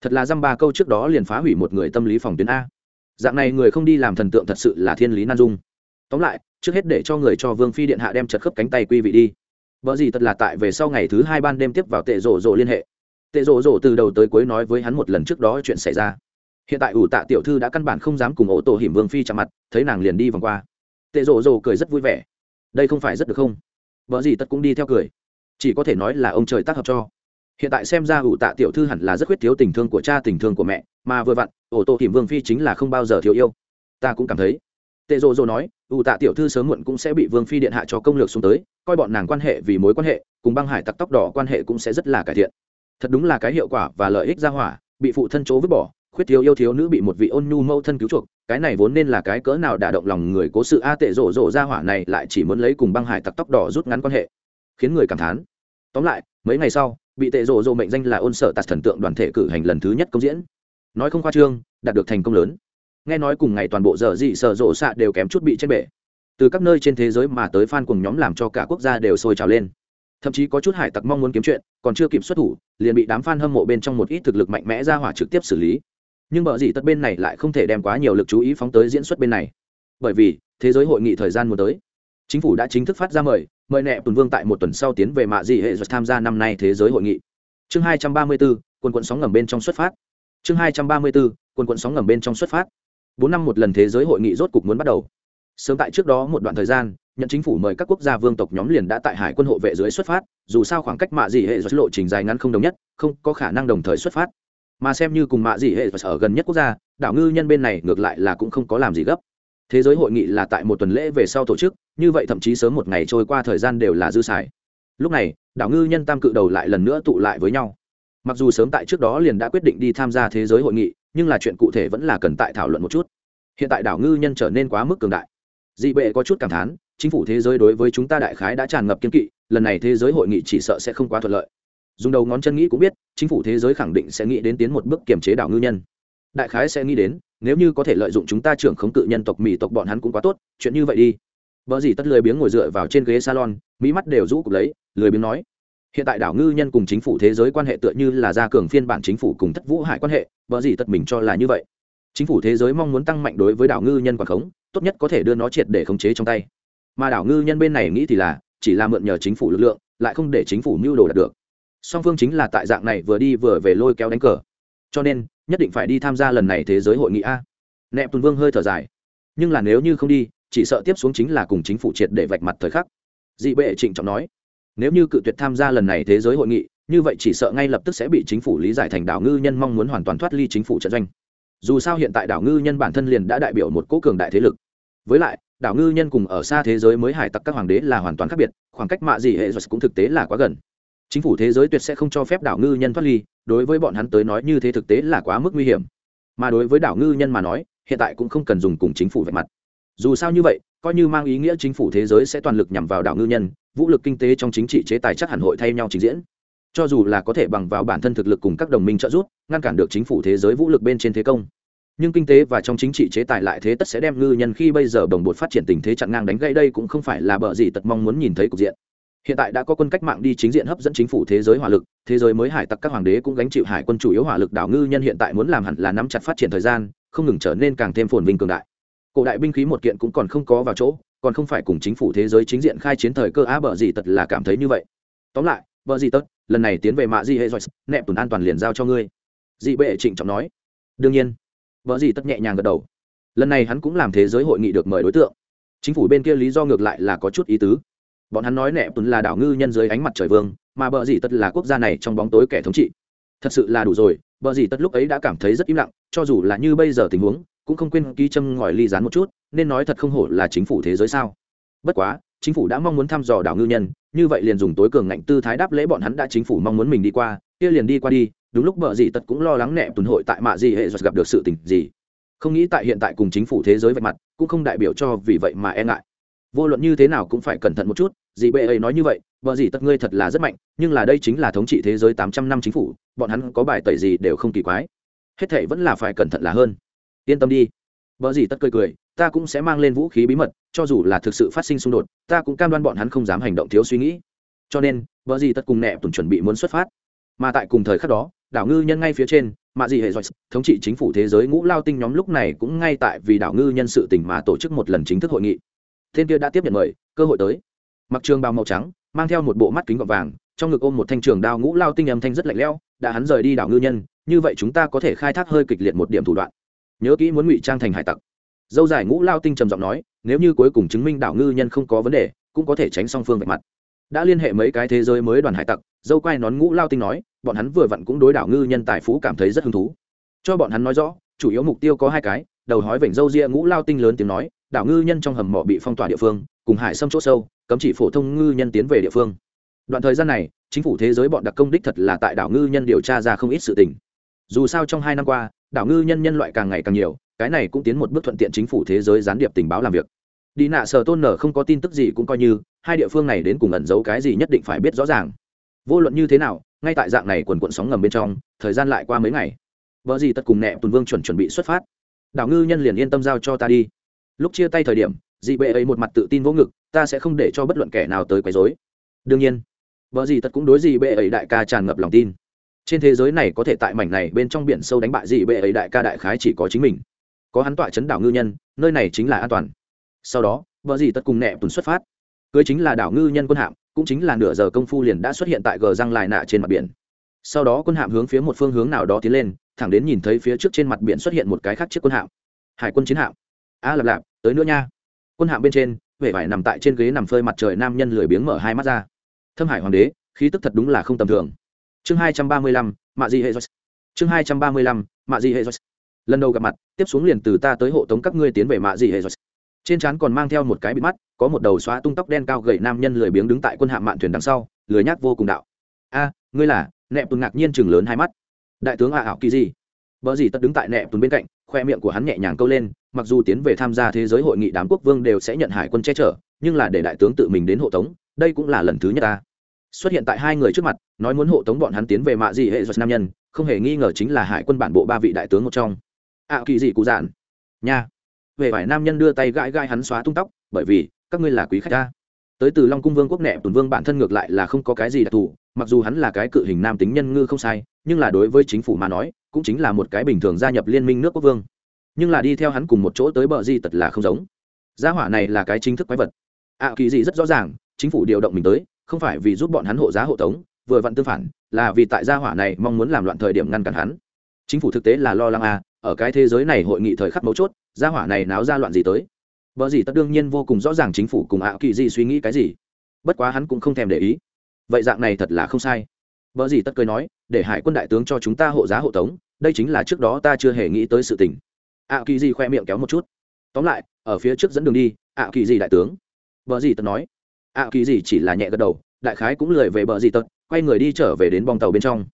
Thật là dăm ba câu trước đó liền phá hủy một người tâm lý phòng tuyến a. Dạng này người không đi làm thần tượng thật sự là thiên lý nan dung tóm lại, trước hết để cho người cho vương phi điện hạ đem chật khớp cánh tay quy vị đi. Vợ gì thật là tại về sau ngày thứ hai ban đêm tiếp vào tệ rổ rổ liên hệ. Tệ rổ rổ từ đầu tới cuối nói với hắn một lần trước đó chuyện xảy ra. Hiện tại ủ tạ tiểu thư đã căn bản không dám cùng ổ tổ hiểm vương phi chạm mặt, thấy nàng liền đi vòng qua. Tệ rổ rổ cười rất vui vẻ. Đây không phải rất được không? Vợ gì tất cũng đi theo cười. Chỉ có thể nói là ông trời tác hợp cho. Hiện tại xem ra ủ tạ tiểu thư hẳn là rất khuyết thiếu tình thương của cha, tình thương của mẹ, mà vừa vặn, ổ tổ hiểm vương phi chính là không bao giờ thiếu yêu. Ta cũng cảm thấy tệ rồ rồ nói ủ tạ tiểu thư sớm muộn cũng sẽ bị vương phi điện hạ cho công lược xuống tới, coi bọn nàng quan hệ vì mối quan hệ, cùng băng hải tặc tóc đỏ quan hệ cũng sẽ rất là cải thiện. Thật đúng là cái hiệu quả và lợi ích ra hỏa, bị phụ thân chố vứt bỏ, khuyết thiếu yêu thiếu nữ bị một vị ôn nhu mâu thân cứu chuộc, cái này vốn nên là cái cỡ nào đả động lòng người cố sự a, tệ rổ rổ ra hỏa này lại chỉ muốn lấy cùng băng hải tặc tóc đỏ rút ngắn quan hệ. Khiến người cảm thán. Tóm lại, mấy ngày sau, bị tệ rổ rổ mệnh danh là ôn sở tạt thần tượng đoàn thể cử hành lần thứ nhất công diễn. Nói không khoa trương, đạt được thành công lớn nghe nói cùng ngày toàn bộ giờ dị sở rộ xạ đều kém chút bị chết bể. Từ các nơi trên thế giới mà tới fan cùng nhóm làm cho cả quốc gia đều sôi trào lên. Thậm chí có chút hải tặc mong muốn kiếm chuyện, còn chưa kịp xuất thủ, liền bị đám fan hâm mộ bên trong một ít thực lực mạnh mẽ ra hỏa trực tiếp xử lý. Nhưng bờ gì tất bên này lại không thể đem quá nhiều lực chú ý phóng tới diễn xuất bên này. Bởi vì, thế giới hội nghị thời gian muốn tới. Chính phủ đã chính thức phát ra mời mời nẹ tuần vương tại một tuần sau tiến về mạ dị hệ thuật tham gia năm nay thế giới hội nghị. Chương hai trăm ba mươi bốn quân quận sóng ngầm bên trong xuất phát. Chương hai trăm ba mươi bốn quân quận sóng ngầm bên trong xuất phát bốn năm một lần thế giới hội nghị rốt cục muốn bắt đầu. Sớm tại trước đó một đoạn thời gian, nhận chính phủ mời các quốc gia vương tộc nhóm liền đã tại hải quân hộ vệ dưới xuất phát, dù sao khoảng cách mạ dị hệ thuật lộ trình dài ngắn không đồng nhất, không có khả năng đồng thời xuất phát. Mà xem như cùng mạ dị hệ thuật ở gần nhất quốc gia, đảo ngư nhân bên này ngược lại là cũng không có làm gì gấp. Thế giới hội nghị là tại một tuần lễ về sau tổ chức, như vậy thậm chí sớm một ngày trôi qua thời gian đều là dư xài. Lúc này, đảo ngư nhân tam cự đầu lại lần nữa tụ lại với nhau. Mặc dù sớm tại trước đó liền đã quyết định đi tham gia thế giới hội nghị nhưng là chuyện cụ thể vẫn là cần tại thảo luận một chút. Hiện tại đảo ngư nhân trở nên quá mức cường đại. Dị bệ có chút cảm thán, chính phủ thế giới đối với chúng ta đại khái đã tràn ngập kiên kỵ, lần này thế giới hội nghị chỉ sợ sẽ không quá thuận lợi. Dùng đầu ngón chân nghĩ cũng biết, chính phủ thế giới khẳng định sẽ nghĩ đến tiến một bước kiềm chế đảo ngư nhân. Đại khái sẽ nghĩ đến, nếu như có thể lợi dụng chúng ta trưởng khống cự nhân tộc mỹ tộc bọn hắn cũng quá tốt, chuyện như vậy đi. Vợ gì tất lười biếng ngồi dựa vào trên ghế salon, mỹ mắt đều rũ cục lấy, lười biếng nói hiện tại đảo ngư nhân cùng chính phủ thế giới quan hệ tựa như là gia cường phiên bản chính phủ cùng thất vũ hải quan hệ vợ gì tật mình cho là như vậy. Chính phủ thế giới mong muốn tăng mạnh đối với đảo ngư nhân quản khống, tốt nhất có thể đưa nó triệt để khống chế trong tay. Mà đảo ngư nhân bên này nghĩ thì là, chỉ là mượn nhờ chính phủ lực lượng, lại không để chính phủ mưu đồ đạt được. Song phương chính là tại dạng này vừa đi vừa về lôi kéo đánh cờ. Cho nên, nhất định phải đi tham gia lần này thế giới hội nghị a. Nẹp tuần vương hơi thở dài. Nhưng là nếu như không đi, chỉ sợ tiếp xuống chính là cùng chính phủ triệt để vạch mặt thời khắc. Dị bệ trịnh trọng nói nếu như cự tuyệt tham gia lần này thế giới hội nghị, như vậy chỉ sợ ngay lập tức sẽ bị chính phủ lý giải thành đảo ngư nhân mong muốn hoàn toàn thoát ly chính phủ trận doanh. Dù sao hiện tại đảo ngư nhân bản thân liền đã đại biểu một cố cường đại thế lực. Với lại, đảo ngư nhân cùng ở xa thế giới mới hải tặc các hoàng đế là hoàn toàn khác biệt, khoảng cách mạ gì hệ giật cũng thực tế là quá gần. Chính phủ thế giới tuyệt sẽ không cho phép đảo ngư nhân thoát ly, đối với bọn hắn tới nói như thế thực tế là quá mức nguy hiểm. Mà đối với đảo ngư nhân mà nói, hiện tại cũng không cần dùng cùng chính phủ vạch mặt. Dù sao như vậy coi như mang ý nghĩa chính phủ thế giới sẽ toàn lực nhằm vào đảo ngư nhân, vũ lực kinh tế trong chính trị chế tài chắc hẳn hội thay nhau trình diễn. Cho dù là có thể bằng vào bản thân thực lực cùng các đồng minh trợ giúp, ngăn cản được chính phủ thế giới vũ lực bên trên thế công. Nhưng kinh tế và trong chính trị chế tài lại thế tất sẽ đem ngư nhân khi bây giờ đồng bột phát triển tình thế chặn ngang đánh gây đây cũng không phải là bờ gì tật mong muốn nhìn thấy cục diện. Hiện tại đã có quân cách mạng đi chính diện hấp dẫn chính phủ thế giới hỏa lực, thế giới mới hải tặc các hoàng đế cũng gánh chịu hải quân chủ yếu hỏa lực đảo ngư nhân hiện tại muốn làm hẳn là nắm chặt phát triển thời gian, không ngừng trở nên càng thêm phồn vinh cường đại cổ đại binh khí một kiện cũng còn không có vào chỗ, còn không phải cùng chính phủ thế giới chính diện khai chiến thời cơ, á, bờ gì tật là cảm thấy như vậy. Tóm lại, bờ gì tật, lần này tiến về mạ di hệ joyce nẹp tùn an toàn liền giao cho ngươi. Dị bệ trịnh trọng nói. Đương nhiên vợ gì tất nhẹ nhàng gật đầu. Lần này hắn cũng làm thế giới hội nghị được mời đối tượng. Chính phủ bên kia lý do ngược lại là có chút ý tứ. Bọn hắn nói nẹp tuấn là đảo ngư nhân dưới ánh mặt trời vương, mà bờ gì tất là quốc gia này trong bóng tối kẻ thống trị. Thật sự là đủ rồi, bờ gì tất lúc ấy đã cảm thấy rất im lặng, cho dù là như bây giờ tình huống cũng không quên ký châm ngòi ly rán một chút, nên nói thật không hổ là chính phủ thế giới sao. Bất quá, chính phủ đã mong muốn thăm dò đảo ngư nhân, như vậy liền dùng tối cường ngạnh tư thái đáp lễ bọn hắn đã chính phủ mong muốn mình đi qua, kia liền đi qua đi, đúng lúc bờ gì tật cũng lo lắng nẹ tuần hội tại mạ gì hệ giật gặp được sự tình gì. Không nghĩ tại hiện tại cùng chính phủ thế giới vạch mặt, cũng không đại biểu cho vì vậy mà e ngại. Vô luận như thế nào cũng phải cẩn thận một chút, dì bệ ấy nói như vậy vợ dì tật ngươi thật là rất mạnh, nhưng là đây chính là thống trị thế giới tám trăm năm chính phủ, bọn hắn có bài tẩy gì đều không kỳ quái. Hết thệ vẫn là phải cẩn thận là hơn yên tâm đi. Vợ dì tất cười cười, ta cũng sẽ mang lên vũ khí bí mật, cho dù là thực sự phát sinh xung đột, ta cũng cam đoan bọn hắn không dám hành động thiếu suy nghĩ. Cho nên, vợ dì tất cùng nẹ tùng chuẩn bị muốn xuất phát. Mà tại cùng thời khắc đó, đảo ngư nhân ngay phía trên mạ dị hệ giỏi thống trị chính phủ thế giới ngũ lao tinh nhóm lúc này cũng ngay tại vì đảo ngư nhân sự tỉnh mà tổ chức một lần chính thức hội nghị. Tên kia đã tiếp nhận mời, cơ hội tới. Mặc trường bào màu trắng, mang theo một bộ mắt kính gọt vàng, trong ngực ôm một thanh trường đao ngũ lao tinh âm thanh rất lạnh lẽo, đã hắn rời đi đảo ngư nhân, như vậy chúng ta có thể khai thác hơi kịch liệt một điểm thủ đoạn nhớ kỹ muốn ngụy trang thành hải tặc. Dâu dài ngũ lao tinh trầm giọng nói, nếu như cuối cùng chứng minh đảo ngư nhân không có vấn đề, cũng có thể tránh song phương vạch mặt. Đã liên hệ mấy cái thế giới mới đoàn hải tặc, dâu quay nón ngũ lao tinh nói, bọn hắn vừa vặn cũng đối đảo ngư nhân tài phú cảm thấy rất hứng thú. Cho bọn hắn nói rõ, chủ yếu mục tiêu có hai cái, đầu hói vểnh dâu ria ngũ lao tinh lớn tiếng nói, đảo ngư nhân trong hầm mỏ bị phong tỏa địa phương, cùng hải xâm chỗ sâu, cấm chỉ phổ thông ngư nhân tiến về địa phương. Đoạn thời gian này, chính phủ thế giới bọn đặc công đích thật là tại đảo ngư nhân điều tra ra không ít sự tình. Dù sao trong hai năm qua đảo ngư nhân nhân loại càng ngày càng nhiều, cái này cũng tiến một bước thuận tiện chính phủ thế giới gián điệp tình báo làm việc. Đi nạ sở tôn nở không có tin tức gì cũng coi như, hai địa phương này đến cùng ẩn giấu cái gì nhất định phải biết rõ ràng. Vô luận như thế nào, ngay tại dạng này quần quận sóng ngầm bên trong, thời gian lại qua mấy ngày. Vợ gì tất cùng nẹ tùn vương chuẩn chuẩn bị xuất phát. Đảo ngư nhân liền yên tâm giao cho ta đi. Lúc chia tay thời điểm, dị bệ ấy một mặt tự tin vỗ ngực, ta sẽ không để cho bất luận kẻ nào tới quấy rối. Đương nhiên, vợ gì tất cũng đối dị bệ ấy đại ca tràn ngập lòng tin trên thế giới này có thể tại mảnh này bên trong biển sâu đánh bại dị bệ ấy đại ca đại khái chỉ có chính mình. Có hắn tọa chấn đảo ngư nhân nơi này chính là an toàn. Sau đó vợ gì tất cùng nẹ tuần xuất phát. Cưới chính là đảo ngư nhân quân hạm cũng chính là nửa giờ công phu liền đã xuất hiện tại gờ răng lại nạ trên mặt biển. Sau đó quân hạm hướng phía một phương hướng nào đó tiến lên thẳng đến nhìn thấy phía trước trên mặt biển xuất hiện một cái khác chiếc quân hạm. Hải quân chiến hạm. A à, lạp lạp tới nữa nha. Quân hạm bên trên vẻ vải nằm tại trên ghế nằm phơi mặt trời nam nhân lười biếng mở hai mắt ra. Thâm hải hoàng đế khí tức thật đúng là không tầm thường chương hai trăm ba mươi lăm, mạ di hệ chương hai trăm ba mươi lăm, mạ di hệ lần đầu gặp mặt, tiếp xuống liền từ ta tới hộ tống các ngươi tiến về mạ gì hệ trên trán còn mang theo một cái bị mắt, có một đầu xóa tung tóc đen cao gậy nam nhân lười biếng đứng tại quân hạm mạn thuyền đằng sau, lười nhác vô cùng đạo. A, ngươi là? Nẹp tùn ngạc nhiên chừng lớn hai mắt. Đại tướng a ảo kỳ gì vợ gì tất đứng tại nẹp tùn bên cạnh, khoe miệng của hắn nhẹ nhàng câu lên, mặc dù tiến về tham gia thế giới hội nghị đám quốc vương đều sẽ nhận hải quân che chở, nhưng là để đại tướng tự mình đến hộ tống, đây cũng là lần thứ nhất ta xuất hiện tại hai người trước mặt, nói muốn hộ tống bọn hắn tiến về mạ dị hệ giật nam nhân, không hề nghi ngờ chính là hải quân bản bộ ba vị đại tướng một trong. Ạ kỳ gì cụ giản. Nha. Về vải nam nhân đưa tay gãi gãi hắn xóa tung tóc, bởi vì, các ngươi là quý khách ta. Tới từ long cung vương quốc nẹp tùn vương bản thân ngược lại là không có cái gì đặc thù, mặc dù hắn là cái cự hình nam tính nhân ngư không sai, nhưng là đối với chính phủ mà nói, cũng chính là một cái bình thường gia nhập liên minh nước quốc vương. Nhưng là đi theo hắn cùng một chỗ tới bờ di tật là không giống. Gia hỏa này là cái chính thức quái vật. Ạ kỳ gì rất rõ ràng, chính phủ điều động mình tới không phải vì giúp bọn hắn hộ giá hộ tống, vừa vặn tương phản, là vì tại gia hỏa này mong muốn làm loạn thời điểm ngăn cản hắn. Chính phủ thực tế là lo lắng à ở cái thế giới này hội nghị thời khắc mấu chốt, gia hỏa này náo ra loạn gì tới? Vợ gì tất đương nhiên vô cùng rõ ràng chính phủ cùng ạ kỳ gì suy nghĩ cái gì. Bất quá hắn cũng không thèm để ý. Vậy dạng này thật là không sai. Vợ gì tất cười nói, để hải quân đại tướng cho chúng ta hộ giá hộ tống, đây chính là trước đó ta chưa hề nghĩ tới sự tình. Ạ kỳ gì khoe miệng kéo một chút. Tóm lại, ở phía trước dẫn đường đi, ạ kỳ gì đại tướng. Vợ gì tất nói ạ kỳ gì chỉ là nhẹ gật đầu, đại khái cũng lười về bờ gì tật, quay người đi trở về đến bong tàu bên trong.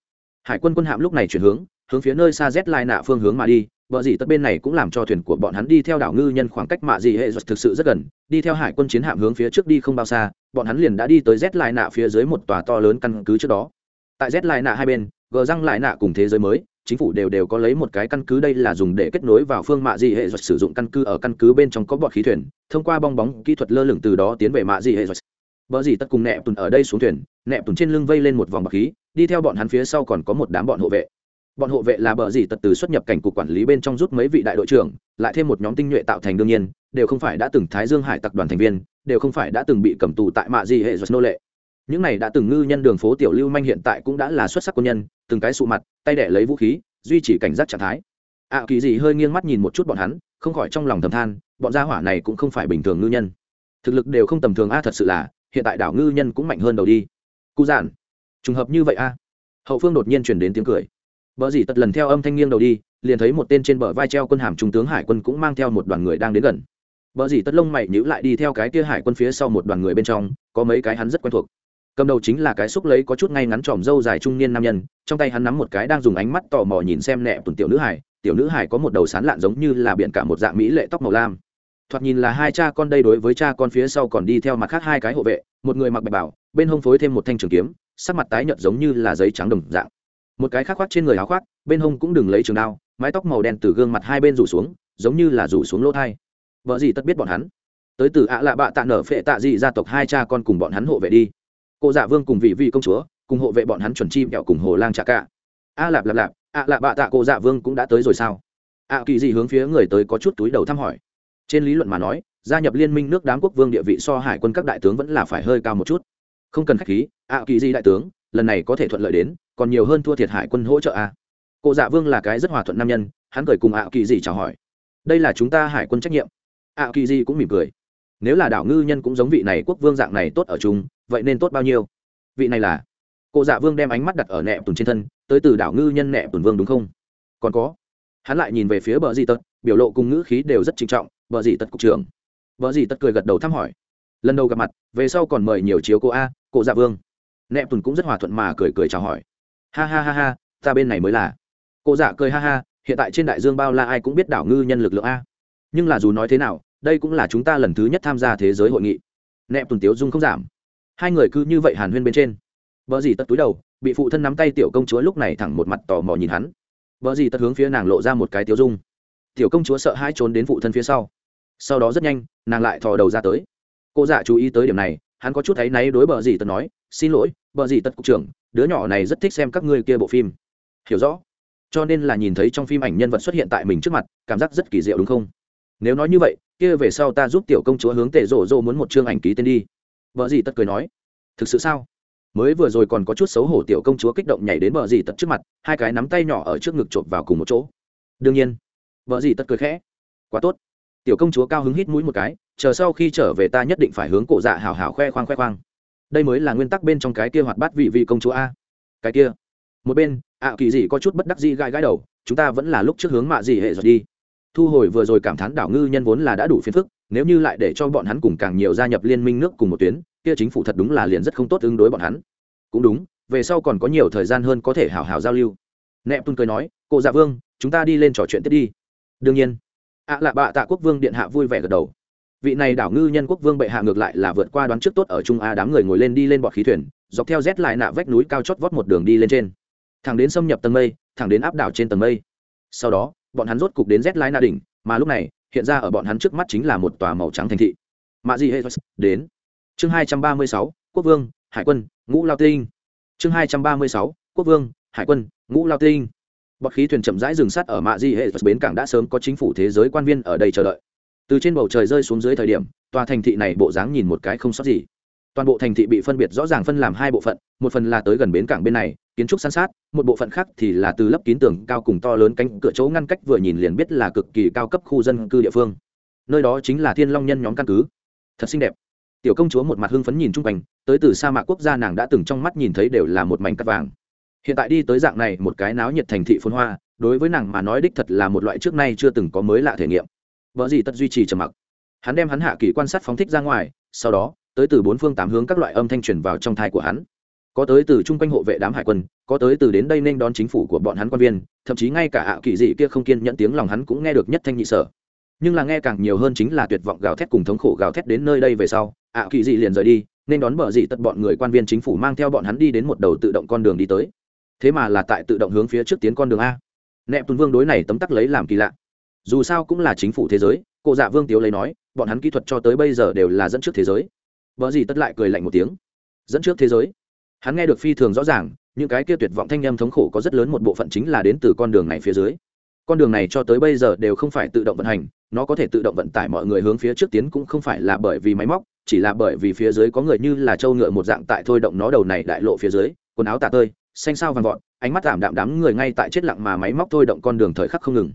Hải quân quân hạm lúc này chuyển hướng hướng phía nơi xa z lai nạ phương hướng mà đi, Bờ gì tất bên này cũng làm cho thuyền của bọn hắn đi theo đảo ngư nhân khoảng cách mạ gì hệ giật thực sự rất gần, đi theo hải quân chiến hạm hướng phía trước đi không bao xa, bọn hắn liền đã đi tới z lai nạ phía dưới một tòa to lớn căn cứ trước đó. Tại z lai nạ hai bên gờ răng lại nạ cùng thế giới mới, chính phủ đều đều có lấy một cái căn cứ đây là dùng để kết nối vào phương mạ dị hệ giật sử dụng căn cứ ở căn cứ bên trong có bọt khí thuyền, thông qua bong bóng kỹ thuật lơ lửng từ đó tiến về mạ dị hệ giật. Bỡ gì tất cùng nẹp tùn ở đây xuống thuyền, nẹp tùn trên lưng vây lên một vòng bạc khí, đi theo bọn hắn phía sau còn có một đám bọn hộ vệ. Bọn hộ vệ là bờ gì tật từ xuất nhập cảnh cục quản lý bên trong rút mấy vị đại đội trưởng lại thêm một nhóm tinh nhuệ tạo thành đương nhiên đều không phải đã từng thái dương hải tặc đoàn thành viên đều không phải đã từng bị cầm tù tại mạ gì hệ giật nô lệ. Những này đã từng ngư nhân đường phố tiểu lưu manh hiện tại cũng đã là xuất sắc quân nhân từng cái sụ mặt tay đẻ lấy vũ khí duy trì cảnh giác trạng thái. Ạ à, kỳ gì hơi nghiêng mắt nhìn một chút bọn hắn không khỏi trong lòng thầm than bọn gia hỏa này cũng không phải bình thường ngư nhân. Thực lực đều không tầm thường a thật sự là hiện tại đảo ngư nhân cũng mạnh hơn đầu đi cụ giản trùng hợp như vậy a hậu phương đột nhiên chuyển đến tiếng cười vợ dì tật lần theo âm thanh nghiêng đầu đi, liền thấy một tên trên bờ vai treo quân hàm trung tướng hải quân cũng mang theo một đoàn người đang đến gần. vợ dì tật lông mày nhíu lại đi theo cái kia hải quân phía sau một đoàn người bên trong, có mấy cái hắn rất quen thuộc. Cầm đầu chính là cái xúc lấy có chút ngay ngắn tròm râu dài trung niên nam nhân, trong tay hắn nắm một cái đang dùng ánh mắt tò mò nhìn xem nẹ tuần tiểu nữ hải, tiểu nữ hải có một đầu sán lạn giống như là biển cả một dạng mỹ lệ tóc màu lam. Thoạt nhìn là hai cha con đây đối với cha con phía sau còn đi theo mặt khác hai cái hộ vệ, một người mặc bạch bảo, bên hông phối thêm một thanh trường kiếm, sắc mặt tái nhợt giống như là giấy trắng đồng dạng. Một cái khác khoác trên người áo khoác bên hông cũng đừng lấy trường đao mái tóc màu đen từ gương mặt hai bên rủ xuống giống như là rủ xuống lỗ thai. Vợ gì tất biết bọn hắn? Tới từ ạ lạ bạ tạ nở phệ tạ dị gia tộc hai cha con cùng bọn hắn hộ vệ đi. Cô dạ vương cùng vị vị công chúa cùng hộ vệ bọn hắn chuẩn chim kẹo cùng hồ lang trà cả. A lạp lạp lạp ạ lạ bạ tạ cô dạ vương cũng đã tới rồi sao? Ạ kỳ gì hướng phía người tới có chút túi đầu thăm hỏi trên lý luận mà nói, gia nhập liên minh nước đám quốc vương địa vị so hải quân các đại tướng vẫn là phải hơi cao một chút. Không cần khách khí, ạ, kỳ di đại tướng, lần này có thể thuận lợi đến, còn nhiều hơn thua thiệt hải quân hỗ trợ a. Cụ dạ vương là cái rất hòa thuận nam nhân, hắn cười cùng ạ, kỳ di chào hỏi. Đây là chúng ta hải quân trách nhiệm. Ạ, kỳ di cũng mỉm cười. Nếu là đảo ngư nhân cũng giống vị này quốc vương dạng này tốt ở chung, vậy nên tốt bao nhiêu? Vị này là? Cụ dạ vương đem ánh mắt đặt ở nẹ tùn trên thân, tới từ đảo ngư nhân nẹ tùn vương đúng không? Còn có. Hắn lại nhìn về phía bờ di tật, biểu lộ cùng ngữ khí đều rất trinh trọng vợ gì tật cục trưởng. Vợ gì tật cười gật đầu thăm hỏi. Lần đầu gặp mặt, về sau còn mời nhiều chiếu cô a cô dạ vương. Nẹ tùn cũng rất hòa thuận mà cười cười chào hỏi. Ha ha ha ha, ta bên này mới là. Cô dạ cười ha ha, hiện tại trên đại dương bao la ai cũng biết đảo ngư nhân lực lượng a. Nhưng là dù nói thế nào, đây cũng là chúng ta lần thứ nhất tham gia thế giới hội nghị. Nẹp tùn tiếu dung không giảm. Hai người cứ như vậy hàn huyên bên trên. Vợ dì tật túi đầu, bị phụ thân nắm tay tiểu công chúa lúc này thẳng một mặt tò mò nhìn hắn. Vợ dì tật hướng phía nàng lộ ra một cái tiếu dung. Tiểu công chúa sợ hai trốn đến phụ thân phía sau sau đó rất nhanh, nàng lại thò đầu ra tới. Cô dạ chú ý tới điểm này, hắn có chút thấy náy đối bờ dì tật nói, xin lỗi, bờ dì tật cục trưởng, đứa nhỏ này rất thích xem các ngươi kia bộ phim. Hiểu rõ. Cho nên là nhìn thấy trong phim ảnh nhân vật xuất hiện tại mình trước mặt, cảm giác rất kỳ diệu đúng không? Nếu nói như vậy, kia về sau ta giúp tiểu công chúa hướng tệ rổ rô muốn một chương ảnh ký tên đi. Vợ dì tật cười nói. Thực sự sao? Mới vừa rồi còn có chút xấu hổ tiểu công chúa kích động nhảy đến vợ dì tật trước mặt, hai cái nắm tay nhỏ ở trước ngực chộp vào cùng một chỗ. Đương nhiên. Vợ dì tật cười khẽ. Quá tốt tiểu công chúa cao hứng hít mũi một cái, chờ sau khi trở về ta nhất định phải hướng cổ dạ hào hào khoe khoang khoe khoang. Đây mới là nguyên tắc bên trong cái kia hoạt bát vị vị công chúa a. Cái kia. Một bên, ạ kỳ dị có chút bất đắc dĩ gai gai đầu, chúng ta vẫn là lúc trước hướng mạ gì hệ rồi đi. Thu hồi vừa rồi cảm thán đảo ngư nhân vốn là đã đủ phiền phức, nếu như lại để cho bọn hắn cùng càng nhiều gia nhập liên minh nước cùng một tuyến, kia chính phủ thật đúng là liền rất không tốt ứng đối bọn hắn. Cũng đúng, về sau còn có nhiều thời gian hơn có thể hào hào giao lưu. Nẹp tuân cười nói cô dạ vương, chúng ta đi lên trò chuyện tiếp đi. Đương nhiên ạ lạ bạ tạ quốc vương điện hạ vui vẻ gật đầu. Vị này đảo ngư nhân quốc vương bệ hạ ngược lại là vượt qua đoán trước tốt ở trung a đám người ngồi lên đi lên bọt khí thuyền, dọc theo rét lại nạ vách núi cao chót vót một đường đi lên trên. Thẳng đến xâm nhập tầng mây, thẳng đến áp đảo trên tầng mây. Sau đó, bọn hắn rốt cục đến rét lái na đỉnh, mà lúc này, hiện ra ở bọn hắn trước mắt chính là một tòa màu trắng thành thị. Mạ di hệ đến. Chương hai trăm ba mươi sáu, quốc vương, hải quân, ngũ lao tinh. Chương hai trăm ba mươi sáu, quốc vương, hải quân, ngũ lao tinh bọt khí thuyền chậm rãi dừng sắt ở mạ di hệ bến cảng đã sớm có chính phủ thế giới quan viên ở đây chờ đợi. Từ trên bầu trời rơi xuống dưới thời điểm, tòa thành thị này bộ dáng nhìn một cái không sót gì. Toàn bộ thành thị bị phân biệt rõ ràng phân làm hai bộ phận, một phần là tới gần bến cảng bên này, kiến trúc san sát, một bộ phận khác thì là từ lớp kín tường cao cùng to lớn cánh cửa chỗ ngăn cách vừa nhìn liền biết là cực kỳ cao cấp khu dân cư địa phương. Nơi đó chính là thiên long nhân nhóm căn cứ. Thật xinh đẹp. Tiểu công chúa một mặt hưng phấn nhìn chung quanh, tới từ sa mạc quốc gia nàng đã từng trong mắt nhìn thấy đều là một mảnh cắt vàng hiện tại đi tới dạng này một cái náo nhiệt thành thị phôn hoa, đối với nàng mà nói đích thật là một loại trước nay chưa từng có mới lạ thể nghiệm. Vợ gì tất duy trì trầm mặc. Hắn đem hắn hạ kỳ quan sát phóng thích ra ngoài, sau đó, tới từ bốn phương tám hướng các loại âm thanh truyền vào trong thai của hắn. Có tới từ chung quanh hộ vệ đám hải quân, có tới từ đến đây nên đón chính phủ của bọn hắn quan viên, thậm chí ngay cả ạ kỳ dị kia không kiên nhận tiếng lòng hắn cũng nghe được nhất thanh nhị sở. Nhưng là nghe càng nhiều hơn chính là tuyệt vọng gào thét cùng thống khổ gào thét đến nơi đây về sau, ạ kỳ dị liền rời đi, nên đón bờ dị tất bọn người quan viên chính phủ mang theo bọn hắn đi đến một đầu tự động con đường đi tới thế mà là tại tự động hướng phía trước tiến con đường a. Nẹp tuần vương đối này tấm tắc lấy làm kỳ lạ. Dù sao cũng là chính phủ thế giới cụ dạ vương tiếu lấy nói, bọn hắn kỹ thuật cho tới bây giờ đều là dẫn trước thế giới. Vợ gì tất lại cười lạnh một tiếng. Dẫn trước thế giới? Hắn nghe được phi thường rõ ràng, những cái kia tuyệt vọng thanh em thống khổ có rất lớn một bộ phận chính là đến từ con đường này phía dưới. Con đường này cho tới bây giờ đều không phải tự động vận hành, nó có thể tự động vận tải mọi người hướng phía trước tiến cũng không phải là bởi vì máy móc, chỉ là bởi vì phía dưới có người như là trâu ngựa một dạng tại thôi động nó đầu này đại lộ phía dưới, quần áo tạ tơi xanh sao vàng vọt ánh mắt tạm đạm đám người ngay tại chết lặng mà máy móc thôi động con đường thời khắc không ngừng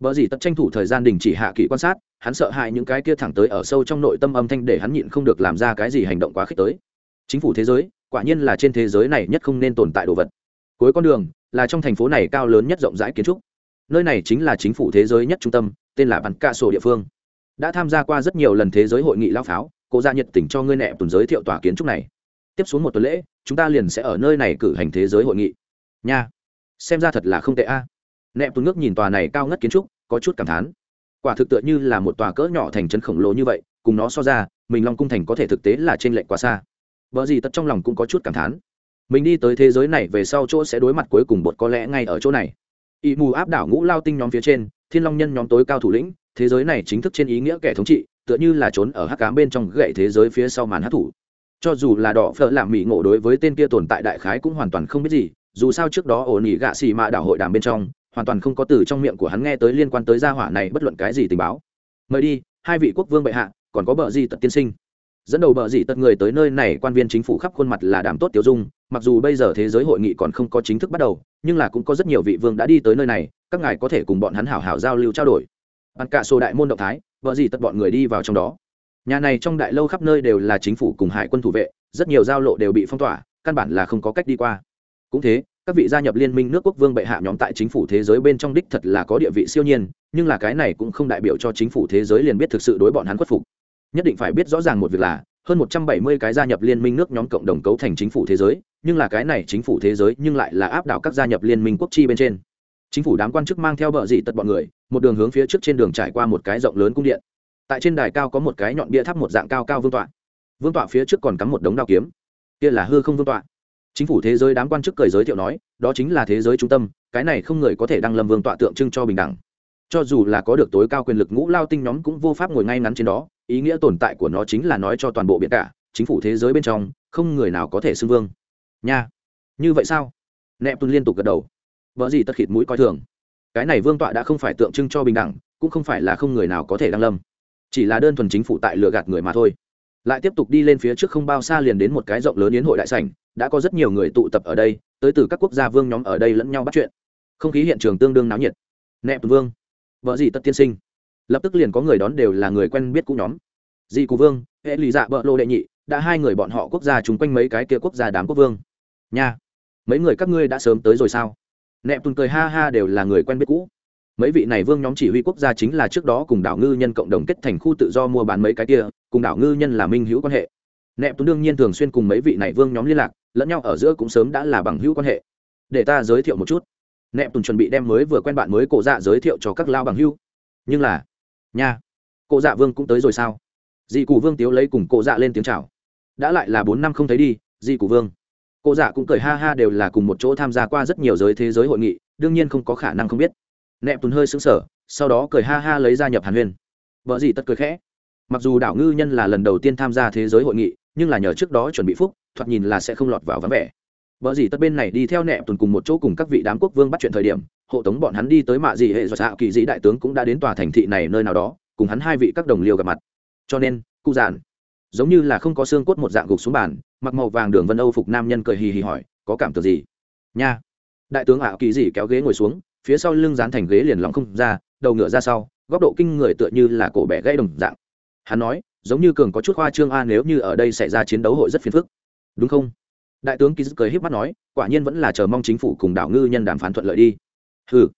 Bở gì tất tranh thủ thời gian đình chỉ hạ kỹ quan sát, hắn sợ hãi những cái kia thẳng tới ở sâu trong nội tâm âm thanh để hắn nhịn không được làm ra cái gì hành động quá khích tới. Chính phủ thế giới, quả nhiên là trên thế giới này nhất không nên tồn tại đồ vật. Cuối con đường là trong thành phố này cao lớn nhất rộng rãi kiến trúc. Nơi này chính là chính phủ thế giới nhất trung tâm, tên là Bản Ca Sổ địa phương. Đã tham gia qua rất nhiều lần thế giới hội nghị lao pháo, cô ra nhiệt tình cho ngươi nẹ tuần giới thiệu tòa kiến trúc này. Tiếp xuống một tuần lễ, chúng ta liền sẽ ở nơi này cử hành thế giới hội nghị. Nha, xem ra thật là không tệ a. Nẹp tuấn nước nhìn tòa này cao ngất kiến trúc có chút cảm thán. Quả thực tựa như là một tòa cỡ nhỏ thành trấn khổng lồ như vậy cùng nó so ra mình long cung thành có thể thực tế là trên lệnh quá xa. Vợ gì tất trong lòng cũng có chút cảm thán. Mình đi tới thế giới này về sau chỗ sẽ đối mặt cuối cùng bột có lẽ ngay ở chỗ này. Y mù áp đảo ngũ lao tinh nhóm phía trên thiên long nhân nhóm tối cao thủ lĩnh thế giới này chính thức trên ý nghĩa kẻ thống trị tựa như là trốn ở hắc cám bên trong gậy thế giới phía sau màn hát thủ cho dù là đỏ phở làm mỹ ngộ đối với tên kia tồn tại đại khái cũng hoàn toàn không biết gì, dù sao trước đó ổ nỉ gạ xì mạ đảo hội đàm bên trong, hoàn toàn không có từ trong miệng của hắn nghe tới liên quan tới gia hỏa này bất luận cái gì tình báo. Mời đi, hai vị quốc vương bệ hạ, còn có bờ gì tật tiên sinh? Dẫn đầu bờ gì tật người tới nơi này quan viên chính phủ khắp khuôn mặt là đảm tốt tiêu dung, mặc dù bây giờ thế giới hội nghị còn không có chính thức bắt đầu, nhưng là cũng có rất nhiều vị vương đã đi tới nơi này, các ngài có thể cùng bọn hắn hảo hảo giao lưu trao đổi. Bàn cả sổ đại môn động thái vợ gì tất bọn người đi vào trong đó nhà này trong đại lâu khắp nơi đều là chính phủ cùng hải quân thủ vệ, rất nhiều giao lộ đều bị phong tỏa, căn bản là không có cách đi qua. Cũng thế, các vị gia nhập liên minh nước quốc vương bệ hạ nhóm tại chính phủ thế giới bên trong đích thật là có địa vị siêu nhiên, nhưng là cái này cũng không đại biểu cho chính phủ thế giới liền biết thực sự đối bọn hắn khuất phục. Nhất định phải biết rõ ràng một việc là, hơn 170 cái gia nhập liên minh nước nhóm cộng đồng cấu thành chính phủ thế giới, nhưng là cái này chính phủ thế giới nhưng lại là áp đảo các gia nhập liên minh quốc chi bên trên. Chính phủ đám quan chức mang theo bợ dị tật bọn người, một đường hướng phía trước trên đường trải qua một cái rộng lớn cung điện tại trên đài cao có một cái nhọn bia tháp một dạng cao cao vương tọa. Vương tọa phía trước còn cắm một đống đao kiếm. Kia là hư không vương tọa. Chính phủ thế giới đám quan chức cười giới thiệu nói, đó chính là thế giới trung tâm, cái này không người có thể đăng lâm vương tọa tượng trưng cho bình đẳng. Cho dù là có được tối cao quyền lực ngũ lao tinh nhóm cũng vô pháp ngồi ngay ngắn trên đó, ý nghĩa tồn tại của nó chính là nói cho toàn bộ biển cả, chính phủ thế giới bên trong, không người nào có thể xưng vương. Nha. Như vậy sao? Nẹp tuân liên tục gật đầu. Vợ gì tất khịt mũi coi thường. Cái này vương tọa đã không phải tượng trưng cho bình đẳng, cũng không phải là không người nào có thể đăng lâm chỉ là đơn thuần chính phủ tại lừa gạt người mà thôi. Lại tiếp tục đi lên phía trước không bao xa liền đến một cái rộng lớn yến hội đại sảnh, đã có rất nhiều người tụ tập ở đây, tới từ các quốc gia vương nhóm ở đây lẫn nhau bắt chuyện. Không khí hiện trường tương đương náo nhiệt. Nẹp vương, vợ gì tất tiên sinh? Lập tức liền có người đón đều là người quen biết cũ nhóm. Dị cụ vương, hệ lì dạ bợ lô đệ nhị, đã hai người bọn họ quốc gia chung quanh mấy cái kia quốc gia đám quốc vương. Nha, mấy người các ngươi đã sớm tới rồi sao? Nẹp tùn cười ha ha đều là người quen biết cũ mấy vị này vương nhóm chỉ huy quốc gia chính là trước đó cùng đảo ngư nhân cộng đồng kết thành khu tự do mua bán mấy cái kia, cùng đảo ngư nhân là minh hữu quan hệ. Nẹp tú đương nhiên thường xuyên cùng mấy vị này vương nhóm liên lạc, lẫn nhau ở giữa cũng sớm đã là bằng hữu quan hệ. Để ta giới thiệu một chút. Nẹp tùng chuẩn bị đem mới vừa quen bạn mới cổ dạ giới thiệu cho các lao bằng hữu. Nhưng là, nha, cổ dạ vương cũng tới rồi sao? Dị cụ vương tiếu lấy cùng cổ dạ lên tiếng chào. Đã lại là bốn năm không thấy đi, dị cụ vương. Cổ dạ cũng cười ha ha đều là cùng một chỗ tham gia qua rất nhiều giới thế giới hội nghị, đương nhiên không có khả năng không biết nẹp tùn hơi sững sờ, sau đó cười ha ha lấy gia nhập hàn huyên. Vợ gì tất cười khẽ. Mặc dù đảo ngư nhân là lần đầu tiên tham gia thế giới hội nghị, nhưng là nhờ trước đó chuẩn bị phúc, thoạt nhìn là sẽ không lọt vào vắng vẻ. Vợ gì tất bên này đi theo nẹp tùn cùng một chỗ cùng các vị đám quốc vương bắt chuyện thời điểm, hộ tống bọn hắn đi tới mạ dị hệ do xạ kỳ dĩ đại tướng cũng đã đến tòa thành thị này nơi nào đó, cùng hắn hai vị các đồng liêu gặp mặt. Cho nên, cụ giản, giống như là không có xương cốt một dạng gục xuống bàn, mặc màu vàng đường vân âu phục nam nhân cười hì hì hỏi, có cảm tưởng gì? Nha. Đại tướng ảo kỳ dị kéo ghế ngồi xuống phía sau lưng dán thành ghế liền lỏng không ra, đầu ngựa ra sau, góc độ kinh người tựa như là cổ bẻ gãy đồng dạng. Hắn nói, giống như cường có chút khoa trương a, nếu như ở đây xảy ra chiến đấu hội rất phiền phức. Đúng không? Đại tướng ký cười híp mắt nói, quả nhiên vẫn là chờ mong chính phủ cùng đảo ngư nhân đàm phán thuận lợi đi. Hừ.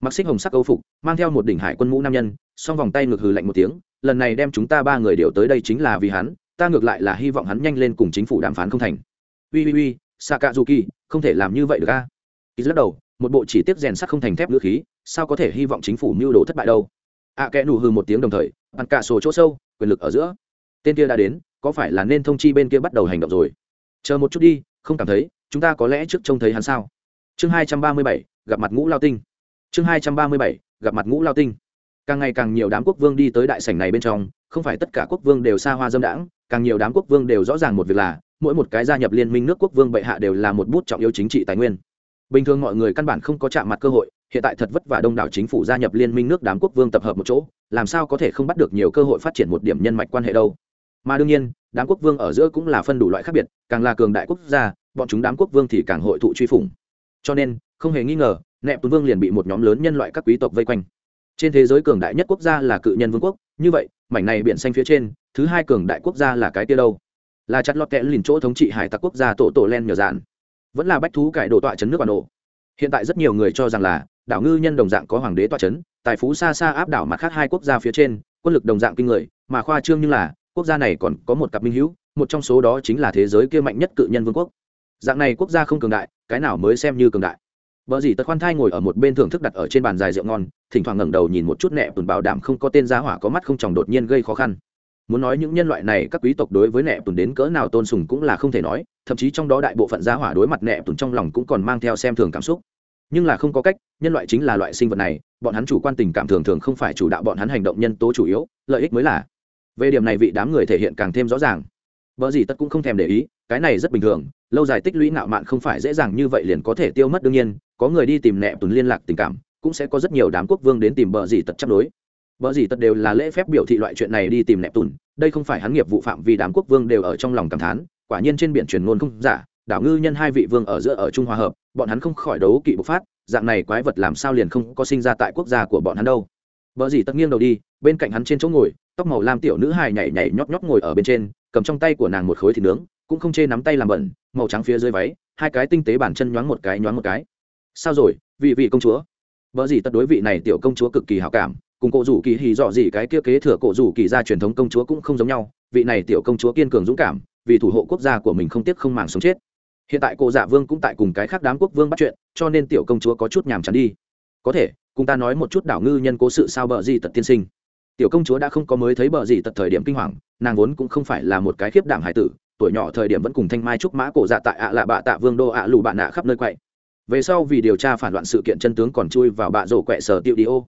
Mặc xích hồng sắc câu phục, mang theo một đỉnh hải quân mũ nam nhân, song vòng tay ngược hừ lạnh một tiếng, lần này đem chúng ta ba người đều tới đây chính là vì hắn, ta ngược lại là hy vọng hắn nhanh lên cùng chính phủ đàm phán không thành. Ui ui ui, sakazuki, không thể làm như vậy được a. Ký lắc đầu một bộ chỉ tiếp rèn sắt không thành thép ngữ khí sao có thể hy vọng chính phủ mưu đồ thất bại đâu? Ạ à, kẽ nụ hư một tiếng đồng thời bàn cả sổ chỗ sâu quyền lực ở giữa. Tên kia đã đến có phải là nên thông chi bên kia bắt đầu hành động rồi? Chờ một chút đi không cảm thấy chúng ta có lẽ trước trông thấy hắn sao? Chương hai trăm ba mươi bảy gặp mặt ngũ lao tinh. Chương hai trăm ba mươi bảy gặp mặt ngũ lao tinh. Càng ngày càng nhiều đám quốc vương đi tới đại sảnh này bên trong không phải tất cả quốc vương đều xa hoa dâm đãng càng nhiều đám quốc vương đều rõ ràng một việc là mỗi một cái gia nhập liên minh nước quốc vương bệ hạ đều là một bút trọng yếu chính trị tài nguyên bình thường mọi người căn bản không có chạm mặt cơ hội, hiện tại thật vất vả đông đảo chính phủ gia nhập liên minh nước đám quốc vương tập hợp một chỗ, làm sao có thể không bắt được nhiều cơ hội phát triển một điểm nhân mạch quan hệ đâu. Mà đương nhiên, đám quốc vương ở giữa cũng là phân đủ loại khác biệt, càng là cường đại quốc gia, bọn chúng đám quốc vương thì càng hội thụ truy phủng. Cho nên, không hề nghi ngờ, nẹp tuấn vương liền bị một nhóm lớn nhân loại các quý tộc vây quanh. Trên thế giới cường đại nhất quốc gia là cự nhân vương quốc, như vậy, mảnh này biển xanh phía trên, thứ hai cường đại quốc gia là cái kia đâu? Là chặt lọt kẽ lìn chỗ thống trị hải tặc quốc gia tổ tổ len nhờ dạn vẫn là bách thú cải đồ tọa chấn nước bà nổ. Hiện tại rất nhiều người cho rằng là đảo ngư nhân đồng dạng có hoàng đế tọa chấn tài phú xa xa áp đảo mặt khác hai quốc gia phía trên quân lực đồng dạng kinh người mà khoa trương như là quốc gia này còn có một cặp minh hữu một trong số đó chính là thế giới kia mạnh nhất cự nhân vương quốc. Dạng này quốc gia không cường đại cái nào mới xem như cường đại? Vợ gì tật khoan thai ngồi ở một bên thưởng thức đặt ở trên bàn dài rượu ngon, thỉnh thoảng ngẩng đầu nhìn một chút nẹ tuần bảo đảm không có tên giá hỏa có mắt không tròng đột nhiên gây khó khăn. Muốn nói những nhân loại này các quý tộc đối với nẹ tùn đến cỡ nào tôn sùng cũng là không thể nói, thậm chí trong đó đại bộ phận gia hỏa đối mặt nẹ tùn trong lòng cũng còn mang theo xem thường cảm xúc. Nhưng là không có cách, nhân loại chính là loại sinh vật này, bọn hắn chủ quan tình cảm thường thường không phải chủ đạo bọn hắn hành động nhân tố chủ yếu, lợi ích mới là. Về điểm này vị đám người thể hiện càng thêm rõ ràng. vợ gì tất cũng không thèm để ý, cái này rất bình thường, lâu dài tích lũy ngạo mạn không phải dễ dàng như vậy liền có thể tiêu mất đương nhiên có người đi tìm nẹ tùn liên lạc tình cảm cũng sẽ có rất nhiều đám quốc vương đến tìm bờ gì tật chấp đối bờ gì tật đều là lễ phép biểu thị loại chuyện này đi tìm nẹ tùn đây không phải hắn nghiệp vụ phạm vì đám quốc vương đều ở trong lòng cảm thán, quả nhiên trên biển truyền ngôn không giả, đảo ngư nhân hai vị vương ở giữa ở trung hòa hợp, bọn hắn không khỏi đấu kỵ bộc phát, dạng này quái vật làm sao liền không có sinh ra tại quốc gia của bọn hắn đâu. Vợ gì tất nghiêng đầu đi, bên cạnh hắn trên chỗ ngồi, tóc màu lam tiểu nữ hài nhảy nhảy nhót nhót ngồi ở bên trên, cầm trong tay của nàng một khối thịt nướng, cũng không chê nắm tay làm bẩn, màu trắng phía dưới váy, hai cái tinh tế bàn chân nhoáng một cái nhoáng một cái. Sao rồi, vị vị công chúa? Vợ gì tất đối vị này tiểu công chúa cực kỳ hảo cảm cùng cổ rủ kỳ hì dọ gì, cái kia kế thừa cổ rủ kỳ gia truyền thống công chúa cũng không giống nhau. Vị này tiểu công chúa kiên cường dũng cảm, vì thủ hộ quốc gia của mình không tiếc không màng sống chết. Hiện tại cô dạ vương cũng tại cùng cái khác đám quốc vương bắt chuyện, cho nên tiểu công chúa có chút nhàm chán đi. Có thể, cùng ta nói một chút đảo ngư nhân cố sự sao bờ gì tật tiên sinh. Tiểu công chúa đã không có mới thấy bờ gì tật thời điểm kinh hoàng, nàng vốn cũng không phải là một cái khiếp đảm hải tử, tuổi nhỏ thời điểm vẫn cùng thanh mai trúc mã cổ dạ tại ạ lạ bạ tạ vương đô ạ lù bạn nạ khắp nơi quậy. Về sau vì điều tra phản loạn sự kiện chân tướng còn chui vào bạ rổ quẹ sở tiêu đi ô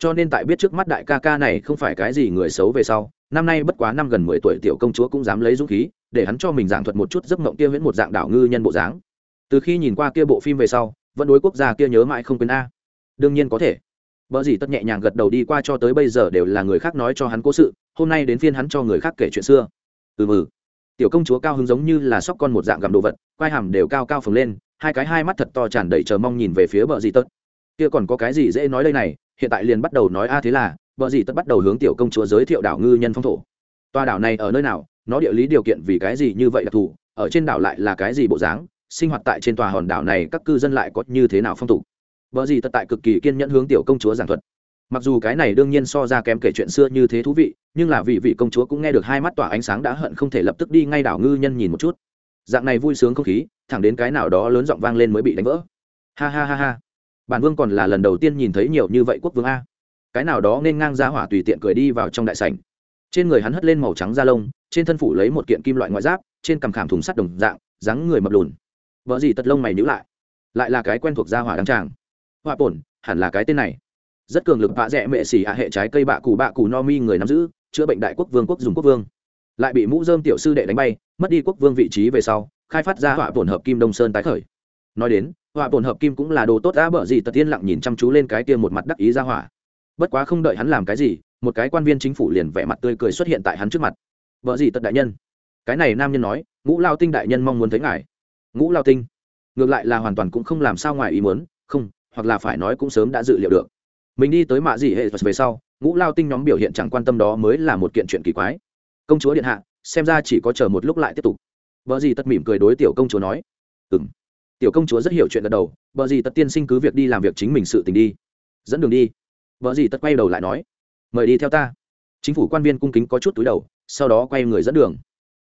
cho nên tại biết trước mắt đại ca ca này không phải cái gì người xấu về sau, năm nay bất quá năm gần mười tuổi tiểu công chúa cũng dám lấy dũng khí, để hắn cho mình giảng thuật một chút giấc mộng kia viễn một dạng đảo ngư nhân bộ dáng. Từ khi nhìn qua kia bộ phim về sau, vẫn đối quốc gia kia nhớ mãi không quên a. Đương nhiên có thể. Vợ gì tất nhẹ nhàng gật đầu đi qua cho tới bây giờ đều là người khác nói cho hắn cố sự, hôm nay đến phiên hắn cho người khác kể chuyện xưa. Ừ mừ. Tiểu công chúa cao hứng giống như là sóc con một dạng gặm đồ vật, quai hàm đều cao cao phồng lên, hai cái hai mắt thật to tràn đầy chờ mong nhìn về phía vợ gì tất. Kia còn có cái gì dễ nói đây này hiện tại liền bắt đầu nói a thế là, vợ gì tất bắt đầu hướng tiểu công chúa giới thiệu đảo ngư nhân phong thổ. Tòa đảo này ở nơi nào, nó địa lý điều kiện vì cái gì như vậy đặc thù ở trên đảo lại là cái gì bộ dáng, sinh hoạt tại trên tòa hòn đảo này các cư dân lại có như thế nào phong tục. Vợ gì tất tại cực kỳ kiên nhẫn hướng tiểu công chúa giảng thuật. Mặc dù cái này đương nhiên so ra kém kể chuyện xưa như thế thú vị, nhưng là vị vị công chúa cũng nghe được hai mắt tỏa ánh sáng đã hận không thể lập tức đi ngay đảo ngư nhân nhìn một chút. Dạng này vui sướng không khí, thẳng đến cái nào đó lớn giọng vang lên mới bị đánh vỡ. Ha ha ha ha bản vương còn là lần đầu tiên nhìn thấy nhiều như vậy quốc vương a. Cái nào đó nên ngang ra hỏa tùy tiện cười đi vào trong đại sảnh. Trên người hắn hất lên màu trắng da lông, trên thân phủ lấy một kiện kim loại ngoại giáp, trên cằm khảm thùng sắt đồng dạng, dáng người mập lùn. Vợ gì tật lông mày nhữ lại. Lại là cái quen thuộc gia hỏa đăng tràng. Hoa bổn hẳn là cái tên này. Rất cường lực vạ rẽ mệ xỉ hạ hệ trái cây bạ cù bạ cù no mi người nắm giữ, chữa bệnh đại quốc vương quốc dùng quốc vương. Lại bị mũ dơm tiểu sư đệ đánh bay, mất đi quốc vương vị trí về sau, khai phát ra họa bổn hợp kim đông sơn tái khởi. Nói đến họa bổn hợp kim cũng là đồ tốt đã bở gì tật tiên lặng nhìn chăm chú lên cái kia một mặt đắc ý ra hỏa. Bất quá không đợi hắn làm cái gì, một cái quan viên chính phủ liền vẻ mặt tươi cười xuất hiện tại hắn trước mặt. Vợ gì tật đại nhân. Cái này nam nhân nói, ngũ lao tinh đại nhân mong muốn thấy ngài. Ngũ lao tinh? Ngược lại là hoàn toàn cũng không làm sao ngoài ý muốn, không, hoặc là phải nói cũng sớm đã dự liệu được. Mình đi tới mạ gì hệ về sau, ngũ lao tinh nhóm biểu hiện chẳng quan tâm đó mới là một kiện chuyện kỳ quái. Công chúa điện hạ, xem ra chỉ có chờ một lúc lại tiếp tục. Vợ gì tất mỉm cười đối tiểu công chúa nói. Ừng tiểu công chúa rất hiểu chuyện gật đầu vợ gì tất tiên sinh cứ việc đi làm việc chính mình sự tình đi. Dẫn đường đi. Vợ gì tất quay đầu lại nói, mời đi theo ta. Chính phủ quan viên cung kính có chút túi đầu, sau đó quay người dẫn đường.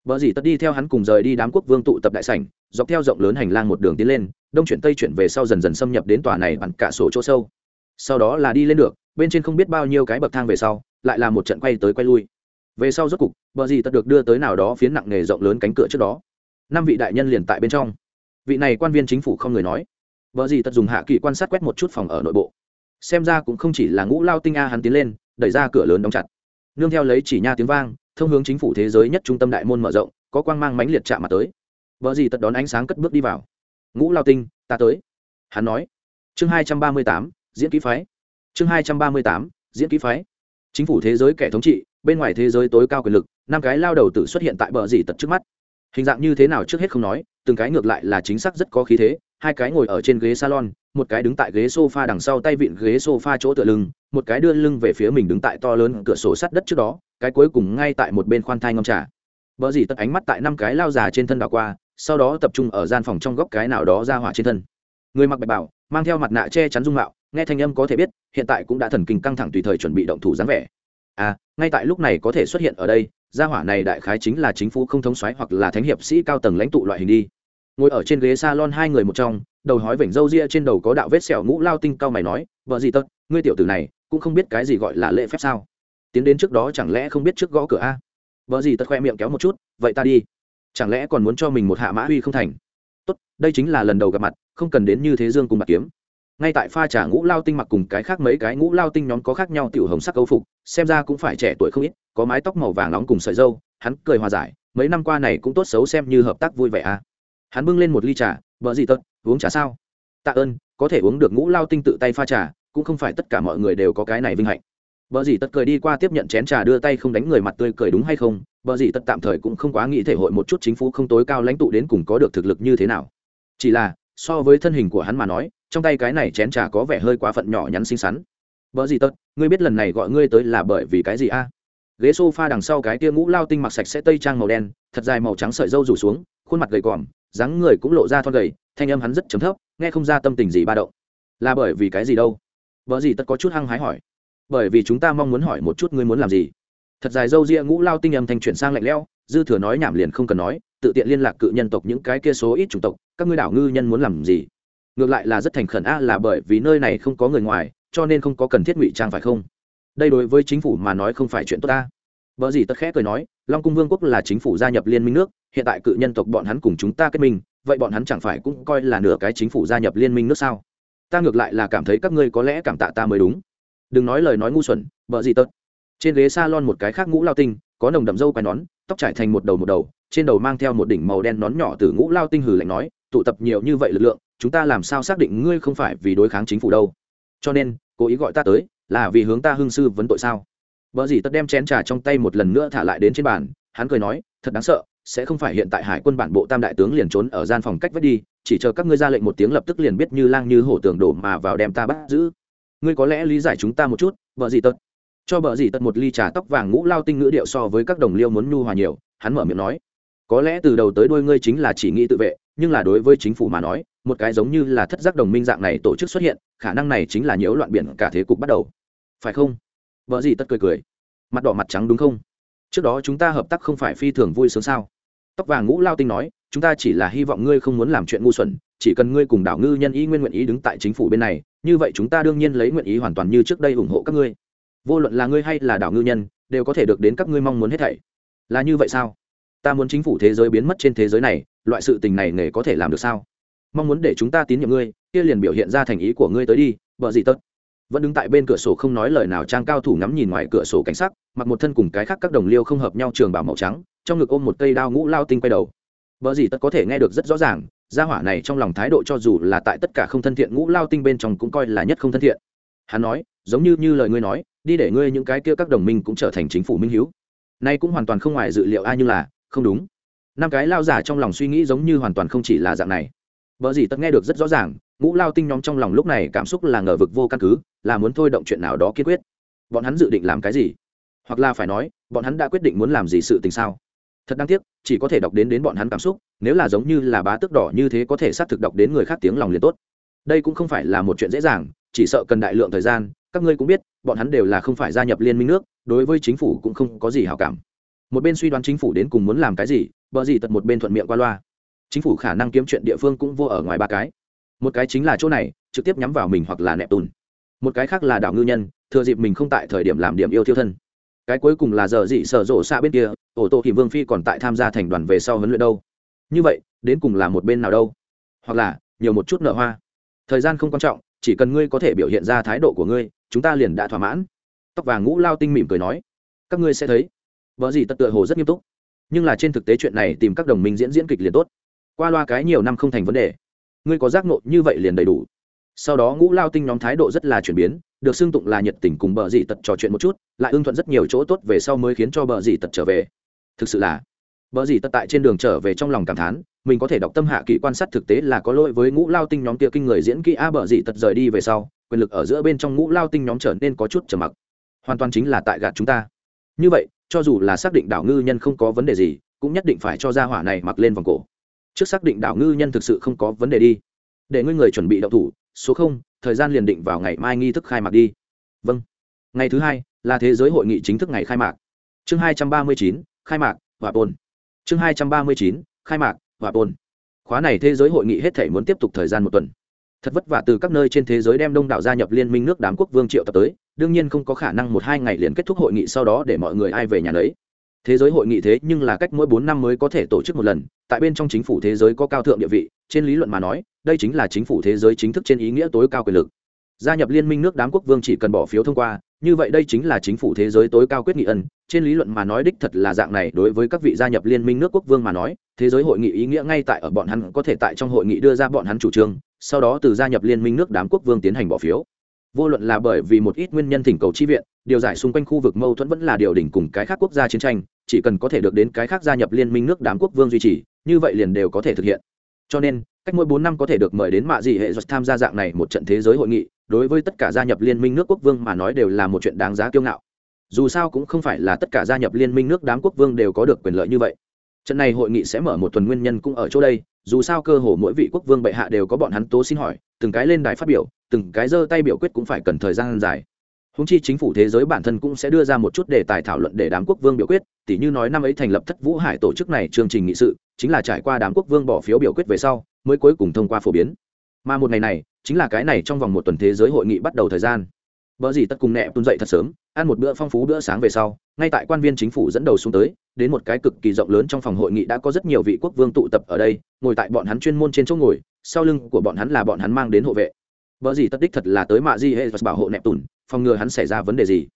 Vợ gì tất đi theo hắn cùng rời đi đám quốc vương tụ tập đại sảnh, dọc theo rộng lớn hành lang một đường tiến lên, đông chuyển tây chuyển về sau dần dần xâm nhập đến tòa này bằng cả sổ chỗ sâu. Sau đó là đi lên được, bên trên không biết bao nhiêu cái bậc thang về sau, lại là một trận quay tới quay lui. Về sau rốt cục vợ gì tất được đưa tới nào đó phiến nặng nghề rộng lớn cánh cửa trước đó. Năm vị đại nhân liền tại bên trong vị này quan viên chính phủ không người nói. Vợ gì tật dùng hạ kỳ quan sát quét một chút phòng ở nội bộ. Xem ra cũng không chỉ là ngũ lao tinh a hắn tiến lên, đẩy ra cửa lớn đóng chặt. Nương theo lấy chỉ nha tiếng vang, thông hướng chính phủ thế giới nhất trung tâm đại môn mở rộng, có quang mang mãnh liệt chạm mặt tới. Vợ gì tật đón ánh sáng cất bước đi vào. Ngũ lao tinh, ta tới. Hắn nói. Chương hai trăm ba mươi tám, diễn ký phái. Chương hai trăm ba mươi tám, diễn ký phái. Chính phủ thế giới kẻ thống trị, bên ngoài thế giới tối cao quyền lực, năm cái lao đầu tử xuất hiện tại bờ dì tật trước mắt hình dạng như thế nào trước hết không nói, từng cái ngược lại là chính xác rất có khí thế, hai cái ngồi ở trên ghế salon, một cái đứng tại ghế sofa đằng sau tay vịn ghế sofa chỗ tựa lưng, một cái đưa lưng về phía mình đứng tại to lớn cửa sổ sắt đất trước đó, cái cuối cùng ngay tại một bên khoan thai ngâm trà. Vợ dì tật ánh mắt tại năm cái lao già trên thân đảo qua, sau đó tập trung ở gian phòng trong góc cái nào đó ra hỏa trên thân. Người mặc bạch bảo, mang theo mặt nạ che chắn dung mạo, nghe thanh âm có thể biết, hiện tại cũng đã thần kinh căng thẳng tùy thời chuẩn bị động thủ dáng vẻ. À ngay tại lúc này có thể xuất hiện ở đây gia hỏa này đại khái chính là chính phủ không thống xoáy hoặc là thánh hiệp sĩ cao tầng lãnh tụ loại hình đi. Ngồi ở trên ghế salon hai người một trong, đầu hói vểnh râu ria trên đầu có đạo vết sẹo ngũ lao tinh cao mày nói, vợ gì tật, ngươi tiểu tử này cũng không biết cái gì gọi là lễ phép sao? Tiến đến trước đó chẳng lẽ không biết trước gõ cửa a? Vợ gì tật khoe miệng kéo một chút, vậy ta đi. Chẳng lẽ còn muốn cho mình một hạ mã uy không thành? Tốt, đây chính là lần đầu gặp mặt, không cần đến như thế dương cùng bạc kiếm ngay tại pha trà ngũ lao tinh mặc cùng cái khác mấy cái ngũ lao tinh nhóm có khác nhau tiểu hồng sắc câu phục, xem ra cũng phải trẻ tuổi không ít, có mái tóc màu vàng nóng cùng sợi dâu hắn cười hòa giải, mấy năm qua này cũng tốt xấu xem như hợp tác vui vẻ à. Hắn bưng lên một ly trà vợ gì tật, uống trà sao? Tạ ơn, có thể uống được ngũ lao tinh tự tay pha trà, cũng không phải tất cả mọi người đều có cái này vinh hạnh. Vợ gì tật cười đi qua tiếp nhận chén trà đưa tay không đánh người mặt tươi cười đúng hay không? Vợ gì tật tạm thời cũng không quá nghĩ thể hội một chút chính phủ không tối cao lãnh tụ đến cùng có được thực lực như thế nào. Chỉ là, so với thân hình của hắn mà nói trong tay cái này chén trà có vẻ hơi quá phận nhỏ nhắn xinh xắn. Vợ gì tật, ngươi biết lần này gọi ngươi tới là bởi vì cái gì a? Ghế s o f a đằng sau cái tia ngũ lao tinh mặc sạch sẽ tây trang màu đen, thật dài màu trắng sợi dâu rủ xuống, khuôn mặt gầy còm, dáng người cũng lộ ra thon gầy, thanh âm hắn rất chấm thấp, nghe không ra tâm tình gì ba động. Là bởi vì cái gì đâu? Vợ gì tất có chút hăng hái hỏi. Bởi vì chúng ta mong muốn hỏi một chút ngươi muốn làm gì. Thật dài dâu ria ngũ lao tinh âm thanh chuyển sang lạnh lẽo, dư thừa nói nhảm liền không cần nói, tự tiện liên lạc cự nhân tộc những cái kia số ít chủng tộc, các ngươi đảo ngư nhân muốn làm gì? Ngược lại là rất thành khẩn, a, là bởi vì nơi này không có người ngoài, cho nên không có cần thiết ngụy trang phải không? Đây đối với chính phủ mà nói không phải chuyện tốt ta. Vợ gì tất khẽ cười nói, long cung vương quốc là chính phủ gia nhập liên minh nước, hiện tại cự nhân tộc bọn hắn cùng chúng ta kết minh, vậy bọn hắn chẳng phải cũng coi là nửa cái chính phủ gia nhập liên minh nước sao? Ta ngược lại là cảm thấy các ngươi có lẽ cảm tạ ta mới đúng. Đừng nói lời nói ngu xuẩn, vợ gì tật trên ghế s a lon một cái khác ngũ lao tinh, có nồng đậm dâu quai nón, tóc trải thành một đầu một đầu, trên đầu mang theo một đỉnh màu đen nón nhỏ từ ngũ lao tinh hừ lạnh nói, tụ tập nhiều như vậy lực lượng chúng ta làm sao xác định ngươi không phải vì đối kháng chính phủ đâu? Cho nên, cố ý gọi ta tới, là vì hướng ta hương sư vấn tội sao? Vợ gì tất đem chén trà trong tay một lần nữa thả lại đến trên bàn, hắn cười nói, thật đáng sợ, sẽ không phải hiện tại hải quân bản bộ tam đại tướng liền trốn ở gian phòng cách vết đi, chỉ chờ các ngươi ra lệnh một tiếng lập tức liền biết như lang như hổ tường đổ mà vào đem ta bắt giữ. Ngươi có lẽ lý giải chúng ta một chút vợ gì tật cho vợ gì tật một ly trà tóc vàng ngũ lao tinh ngữ điệu so với các đồng liêu muốn nhu hòa nhiều, hắn mở miệng nói, có lẽ từ đầu tới đuôi ngươi chính là chỉ nghĩ tự vệ nhưng là đối với chính phủ mà nói, một cái giống như là thất giác đồng minh dạng này tổ chức xuất hiện, khả năng này chính là nhiễu loạn biển cả thế cục bắt đầu. Phải không? Vợ gì tất cười cười. Mặt đỏ mặt trắng đúng không? Trước đó chúng ta hợp tác không phải phi thường vui sướng sao? Tóc vàng ngũ lao tinh nói, chúng ta chỉ là hy vọng ngươi không muốn làm chuyện ngu xuẩn, chỉ cần ngươi cùng đảo ngư nhân ý nguyên nguyện ý đứng tại chính phủ bên này, như vậy chúng ta đương nhiên lấy nguyện ý hoàn toàn như trước đây ủng hộ các ngươi. Vô luận là ngươi hay là đảo ngư nhân, đều có thể được đến các ngươi mong muốn hết thảy. Là như vậy sao? Ta muốn chính phủ thế giới biến mất trên thế giới này loại sự tình này nghề có thể làm được sao? Mong muốn để chúng ta tín nhiệm ngươi, kia liền biểu hiện ra thành ý của ngươi tới đi, vợ gì tất vẫn đứng tại bên cửa sổ không nói lời nào, trang cao thủ ngắm nhìn ngoài cửa sổ cảnh sắc, mặc một thân cùng cái khác các đồng liêu không hợp nhau trường bảo màu trắng, trong ngực ôm một cây đao ngũ lao tinh quay đầu. Vợ gì tất có thể nghe được rất rõ ràng, gia hỏa này trong lòng thái độ cho dù là tại tất cả không thân thiện ngũ lao tinh bên trong cũng coi là nhất không thân thiện. Hắn nói, giống như như lời ngươi nói, đi để ngươi những cái kia các đồng minh cũng trở thành chính phủ minh hiếu. Nay cũng hoàn toàn không ngoài dự liệu ai như là, không đúng năm cái lao giả trong lòng suy nghĩ giống như hoàn toàn không chỉ là dạng này. Vợ gì tất nghe được rất rõ ràng, ngũ lao tinh nhóm trong lòng lúc này cảm xúc là ngờ vực vô căn cứ, là muốn thôi động chuyện nào đó kiên quyết. Bọn hắn dự định làm cái gì? Hoặc là phải nói, bọn hắn đã quyết định muốn làm gì sự tình sao? Thật đáng tiếc, chỉ có thể đọc đến đến bọn hắn cảm xúc, nếu là giống như là bá tước đỏ như thế có thể xác thực đọc đến người khác tiếng lòng liền tốt. Đây cũng không phải là một chuyện dễ dàng, chỉ sợ cần đại lượng thời gian, các ngươi cũng biết, bọn hắn đều là không phải gia nhập liên minh nước, đối với chính phủ cũng không có gì hào cảm. Một bên suy đoán chính phủ đến cùng muốn làm cái gì bờ gì tật một bên thuận miệng qua loa. Chính phủ khả năng kiếm chuyện địa phương cũng vô ở ngoài ba cái. Một cái chính là chỗ này, trực tiếp nhắm vào mình hoặc là nẹp tùn. Một cái khác là đảo ngư nhân, thừa dịp mình không tại thời điểm làm điểm yêu thiêu thân. Cái cuối cùng là giờ dị sở rộ xa bên kia ổ tổ thì vương phi còn tại tham gia thành đoàn về sau huấn luyện đâu. Như vậy, đến cùng là một bên nào đâu? Hoặc là, nhiều một chút nợ hoa. Thời gian không quan trọng, chỉ cần ngươi có thể biểu hiện ra thái độ của ngươi, chúng ta liền đã thỏa mãn. Tóc vàng ngũ lao tinh mỉm cười nói. Các ngươi sẽ thấy. Vợ gì tật tựa hồ rất nghiêm túc nhưng là trên thực tế chuyện này tìm các đồng minh diễn diễn kịch liền tốt. Qua loa cái nhiều năm không thành vấn đề. Ngươi có giác nộ như vậy liền đầy đủ. Sau đó ngũ lao tinh nhóm thái độ rất là chuyển biến, được xưng tụng là nhiệt tình cùng bờ dị tật trò chuyện một chút, lại ưng thuận rất nhiều chỗ tốt về sau mới khiến cho bờ dị tật trở về. Thực sự là bờ dị tật tại trên đường trở về trong lòng cảm thán, mình có thể đọc tâm hạ kỹ quan sát thực tế là có lỗi với ngũ lao tinh nhóm kia kinh người diễn kỹ a bờ dị tật rời đi về sau, quyền lực ở giữa bên trong ngũ lao tinh nhóm trở nên có chút trầm mặc. Hoàn toàn chính là tại gạt chúng ta. Như vậy cho dù là xác định đảo ngư nhân không có vấn đề gì, cũng nhất định phải cho ra hỏa này mặc lên vòng cổ. Trước xác định đảo ngư nhân thực sự không có vấn đề đi. Để ngươi người chuẩn bị đậu thủ, số không, thời gian liền định vào ngày mai nghi thức khai mạc đi. Vâng. Ngày thứ hai, là thế giới hội nghị chính thức ngày khai mạc. Chương hai trăm ba mươi chín, khai mạc và bồn. Chương hai trăm ba mươi chín, khai mạc và bồn. Khóa này thế giới hội nghị hết thể muốn tiếp tục thời gian một tuần. Thật vất vả từ các nơi trên thế giới đem đông đảo gia nhập liên minh nước đám quốc vương triệu tập tới đương nhiên không có khả năng một hai ngày liền kết thúc hội nghị sau đó để mọi người ai về nhà đấy thế giới hội nghị thế nhưng là cách mỗi bốn năm mới có thể tổ chức một lần, tại bên trong chính phủ thế giới có cao thượng địa vị, trên lý luận mà nói, đây chính là chính phủ thế giới chính thức trên ý nghĩa tối cao quyền lực. Gia nhập liên minh nước đám quốc vương chỉ cần bỏ phiếu thông qua, như vậy đây chính là chính phủ thế giới tối cao quyết nghị ân, trên lý luận mà nói đích thật là dạng này, đối với các vị gia nhập liên minh nước quốc vương mà nói, thế giới hội nghị ý nghĩa ngay tại ở bọn hắn có thể tại trong hội nghị đưa ra bọn hắn chủ trương, sau đó từ gia nhập liên minh nước đám quốc vương tiến hành bỏ phiếu vô luận là bởi vì một ít nguyên nhân thỉnh cầu chi viện, điều giải xung quanh khu vực mâu thuẫn vẫn là điều đỉnh cùng cái khác quốc gia chiến tranh, chỉ cần có thể được đến cái khác gia nhập liên minh nước đám quốc vương duy trì, như vậy liền đều có thể thực hiện. Cho nên, cách mỗi bốn năm có thể được mời đến mạ dị hệ giật tham gia dạng này một trận thế giới hội nghị, đối với tất cả gia nhập liên minh nước quốc vương mà nói đều là một chuyện đáng giá kiêu ngạo. Dù sao cũng không phải là tất cả gia nhập liên minh nước đám quốc vương đều có được quyền lợi như vậy. Trận này hội nghị sẽ mở một tuần nguyên nhân cũng ở chỗ đây, dù sao cơ hồ mỗi vị quốc vương bệ hạ đều có bọn hắn tố xin hỏi, từng cái lên đài phát biểu từng cái giơ tay biểu quyết cũng phải cần thời gian dài. Húng chi chính phủ thế giới bản thân cũng sẽ đưa ra một chút đề tài thảo luận để đám quốc vương biểu quyết tỉ như nói năm ấy thành lập thất vũ hải tổ chức này chương trình nghị sự chính là trải qua đám quốc vương bỏ phiếu biểu quyết về sau mới cuối cùng thông qua phổ biến. Mà một ngày này chính là cái này trong vòng một tuần thế giới hội nghị bắt đầu thời gian. Bở gì tất cùng nẹ tuôn dậy thật sớm, ăn một bữa phong phú bữa sáng về sau, ngay tại quan viên chính phủ dẫn đầu xuống tới, đến một cái cực kỳ rộng lớn trong phòng hội nghị đã có rất nhiều vị quốc vương tụ tập ở đây, ngồi tại bọn hắn chuyên môn trên chỗ ngồi, sau lưng của bọn hắn là bọn hắn mang đến hộ vệ. Bở gì tất đích thật là tới mạ gì hệ bảo hộ nẹp tùn, phòng ngừa hắn xảy ra vấn đề gì.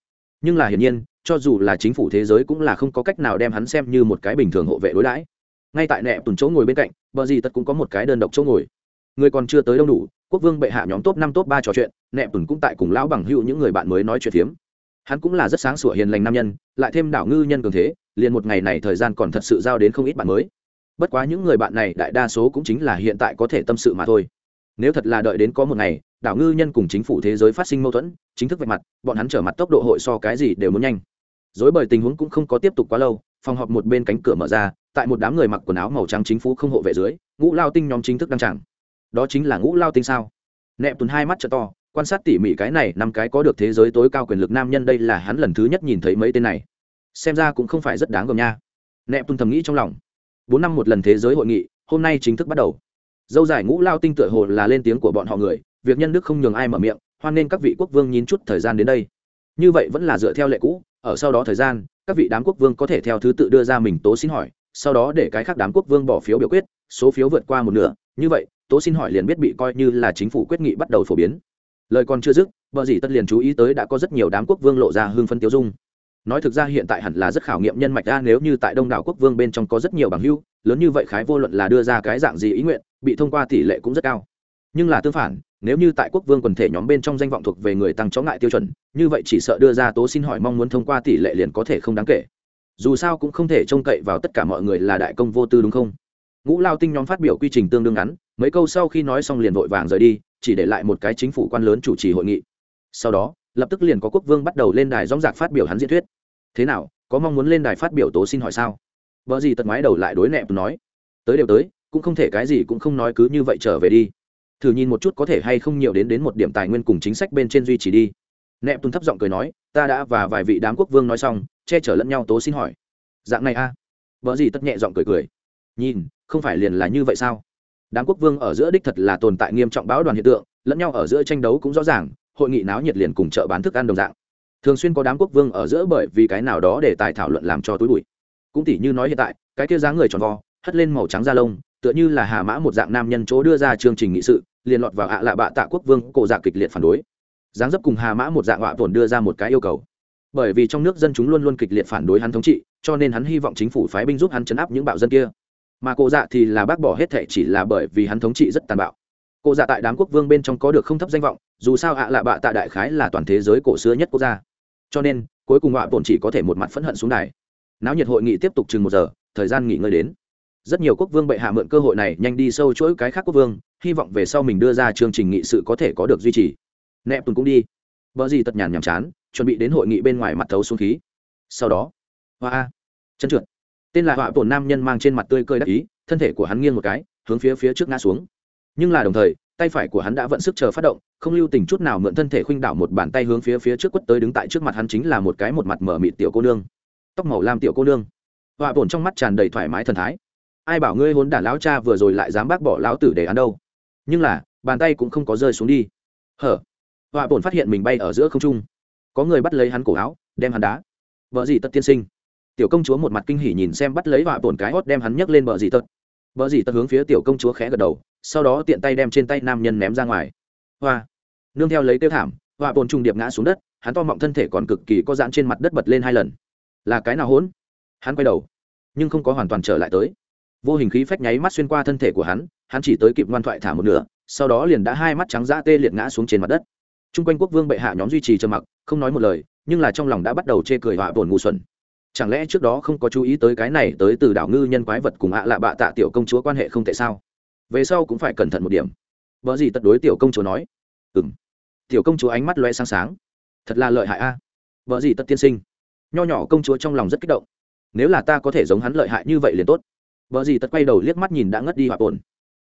Nhưng là hiển nhiên, cho dù là chính phủ thế giới cũng là không có cách nào đem hắn xem như một cái bình thường hộ vệ đối đãi. Ngay tại nẹp tùn chỗ ngồi bên cạnh, bở gì tất cũng có một cái đơn độc chỗ ngồi. Người còn chưa tới đông đủ, quốc vương bệ hạ nhóm top năm top ba trò chuyện nẹp tùn cũng tại cùng lão bằng hữu những người bạn mới nói chuyện phiếm hắn cũng là rất sáng sủa hiền lành nam nhân lại thêm đảo ngư nhân cường thế liền một ngày này thời gian còn thật sự giao đến không ít bạn mới bất quá những người bạn này đại đa số cũng chính là hiện tại có thể tâm sự mà thôi nếu thật là đợi đến có một ngày, đảo ngư nhân cùng chính phủ thế giới phát sinh mâu thuẫn, chính thức vạch mặt, bọn hắn trở mặt tốc độ hội so cái gì đều muốn nhanh. Dối bởi tình huống cũng không có tiếp tục quá lâu, phòng họp một bên cánh cửa mở ra, tại một đám người mặc quần áo màu trắng chính phủ không hộ vệ dưới, ngũ lao tinh nhóm chính thức đăng trảng đó chính là ngũ lao tinh sao? Nẹp tuần hai mắt trợ to, quan sát tỉ mỉ cái này, năm cái có được thế giới tối cao quyền lực nam nhân đây là hắn lần thứ nhất nhìn thấy mấy tên này. Xem ra cũng không phải rất đáng gồm nha. Nẹp tuần thầm nghĩ trong lòng. Bốn năm một lần thế giới hội nghị, hôm nay chính thức bắt đầu dâu dài ngũ lao tinh tựa hồ là lên tiếng của bọn họ người, việc nhân đức không nhường ai mở miệng, hoan nên các vị quốc vương nhìn chút thời gian đến đây. Như vậy vẫn là dựa theo lệ cũ, ở sau đó thời gian, các vị đám quốc vương có thể theo thứ tự đưa ra mình tố xin hỏi, sau đó để cái khác đám quốc vương bỏ phiếu biểu quyết, số phiếu vượt qua một nửa. Như vậy, tố xin hỏi liền biết bị coi như là chính phủ quyết nghị bắt đầu phổ biến. Lời còn chưa dứt vợ dĩ tất liền chú ý tới đã có rất nhiều đám quốc vương lộ ra hương phân tiêu dung. Nói thực ra hiện tại hẳn là rất khảo nghiệm nhân mạch ra, nếu như tại đông đảo quốc vương bên trong có rất nhiều bằng hưu lớn như vậy khái vô luận là đưa ra cái dạng gì ý nguyện bị thông qua tỷ lệ cũng rất cao. Nhưng là tương phản, nếu như tại quốc vương quần thể nhóm bên trong danh vọng thuộc về người tăng chó ngại tiêu chuẩn, như vậy chỉ sợ đưa ra tố xin hỏi mong muốn thông qua tỷ lệ liền có thể không đáng kể. Dù sao cũng không thể trông cậy vào tất cả mọi người là đại công vô tư đúng không? Ngũ lao tinh nhóm phát biểu quy trình tương đương ngắn, mấy câu sau khi nói xong liền vội vàng rời đi, chỉ để lại một cái chính phủ quan lớn chủ trì hội nghị. Sau đó, lập tức liền có quốc vương bắt đầu lên đài dóng dạc phát biểu hắn diễn thuyết. Thế nào, có mong muốn lên đài phát biểu tố xin hỏi sao? Vợ gì tật ngoái đầu lại đối nẹp nói. Tới đều tới cũng không thể cái gì cũng không nói cứ như vậy trở về đi. Thử nhìn một chút có thể hay không nhiều đến đến một điểm tài nguyên cùng chính sách bên trên duy trì đi. Nẹp tuân thấp giọng cười nói, ta đã và vài vị đám quốc vương nói xong, che chở lẫn nhau tố xin hỏi. Dạng này a à? vợ gì tất nhẹ giọng cười cười. Nhìn, không phải liền là như vậy sao? Đám quốc vương ở giữa đích thật là tồn tại nghiêm trọng báo đoàn hiện tượng, lẫn nhau ở giữa tranh đấu cũng rõ ràng, hội nghị náo nhiệt liền cùng chợ bán thức ăn đồng dạng. Thường xuyên có đám quốc vương ở giữa bởi vì cái nào đó để tài thảo luận làm cho túi bụi. Cũng tỉ như nói hiện tại, cái kia dáng người tròn vo, hất lên màu trắng da lông tựa như là hà mã một dạng nam nhân chỗ đưa ra chương trình nghị sự, liền lọt vào ạ lạ bạ tạ quốc vương cổ dạ kịch liệt phản đối. Dáng dấp cùng hà mã một dạng họa tổn đưa ra một cái yêu cầu. Bởi vì trong nước dân chúng luôn luôn kịch liệt phản đối hắn thống trị, cho nên hắn hy vọng chính phủ phái binh giúp hắn chấn áp những bạo dân kia. Mà cổ dạ thì là bác bỏ hết thệ chỉ là bởi vì hắn thống trị rất tàn bạo. Cổ dạ tại đám quốc vương bên trong có được không thấp danh vọng, dù sao ạ lạ bạ tạ đại khái là toàn thế giới cổ xưa nhất quốc gia. Cho nên, cuối cùng họa tổn chỉ có thể một mặt phẫn hận xuống đài. Náo nhiệt hội nghị tiếp tục chừng một giờ, thời gian nghỉ ngơi đến rất nhiều quốc vương bệ hạ mượn cơ hội này nhanh đi sâu chuỗi cái khác quốc vương, hy vọng về sau mình đưa ra chương trình nghị sự có thể có được duy trì. Nẹp tùng cũng đi. Vợ gì tật nhàn nhàm chán, chuẩn bị đến hội nghị bên ngoài mặt thấu xuống khí. Sau đó, hoa chân trượt. Tên là họa bổn nam nhân mang trên mặt tươi cười đắc ý, thân thể của hắn nghiêng một cái, hướng phía phía trước ngã xuống. Nhưng là đồng thời, tay phải của hắn đã vận sức chờ phát động, không lưu tình chút nào mượn thân thể khuynh đảo một bàn tay hướng phía phía trước quất tới đứng tại trước mặt hắn chính là một cái một mặt mở mịt tiểu cô nương. Tóc màu lam tiểu cô nương. Họa bổn trong mắt tràn đầy thoải mái thần thái ai bảo ngươi hốn đản lão cha vừa rồi lại dám bác bỏ lão tử để ăn đâu? Nhưng là, bàn tay cũng không có rơi xuống đi. Hở? Họa bổn phát hiện mình bay ở giữa không trung. Có người bắt lấy hắn cổ áo, đem hắn đá. Vợ gì tất tiên sinh? Tiểu công chúa một mặt kinh hỉ nhìn xem bắt lấy họa bổn cái hót đem hắn nhấc lên vợ gì tật vợ gì tật hướng phía tiểu công chúa khẽ gật đầu, sau đó tiện tay đem trên tay nam nhân ném ra ngoài. Hoa! Nương theo lấy tiêu thảm, họa bổn trùng điệp ngã xuống đất, hắn to mọng thân thể còn cực kỳ có giãn trên mặt đất bật lên hai lần. Là cái nào hỗn? Hắn quay đầu, nhưng không có hoàn toàn trở lại tới vô hình khí phách nháy mắt xuyên qua thân thể của hắn hắn chỉ tới kịp ngoan thoại thả một nửa, sau đó liền đã hai mắt trắng dã tê liệt ngã xuống trên mặt đất. T r u n g quanh quốc vương bệ hạ nhóm duy trì trầm mặc, không nói một lời, nhưng là trong lòng đã bắt đầu chê cười họa bồn ngu xuẩn. Chẳng lẽ trước đó không có chú ý tới cái này tới từ đảo ngư nhân quái vật cùng ạ lạ bạ tạ tiểu công chúa quan hệ không tại sao? Về sau cũng phải cẩn thận một điểm. Vợ gì tật đối tiểu công chúa nói. Ừ m tiểu công chúa ánh mắt loe sáng sáng. Thật là lợi hại a. Vợ gì tật tiên sinh. Nho nhỏ công chúa trong lòng rất kích động. Nếu là ta có thể giống hắn lợi hại như vậy liền tốt vợ gì tật quay đầu liếc mắt nhìn đã ngất đi họa bồn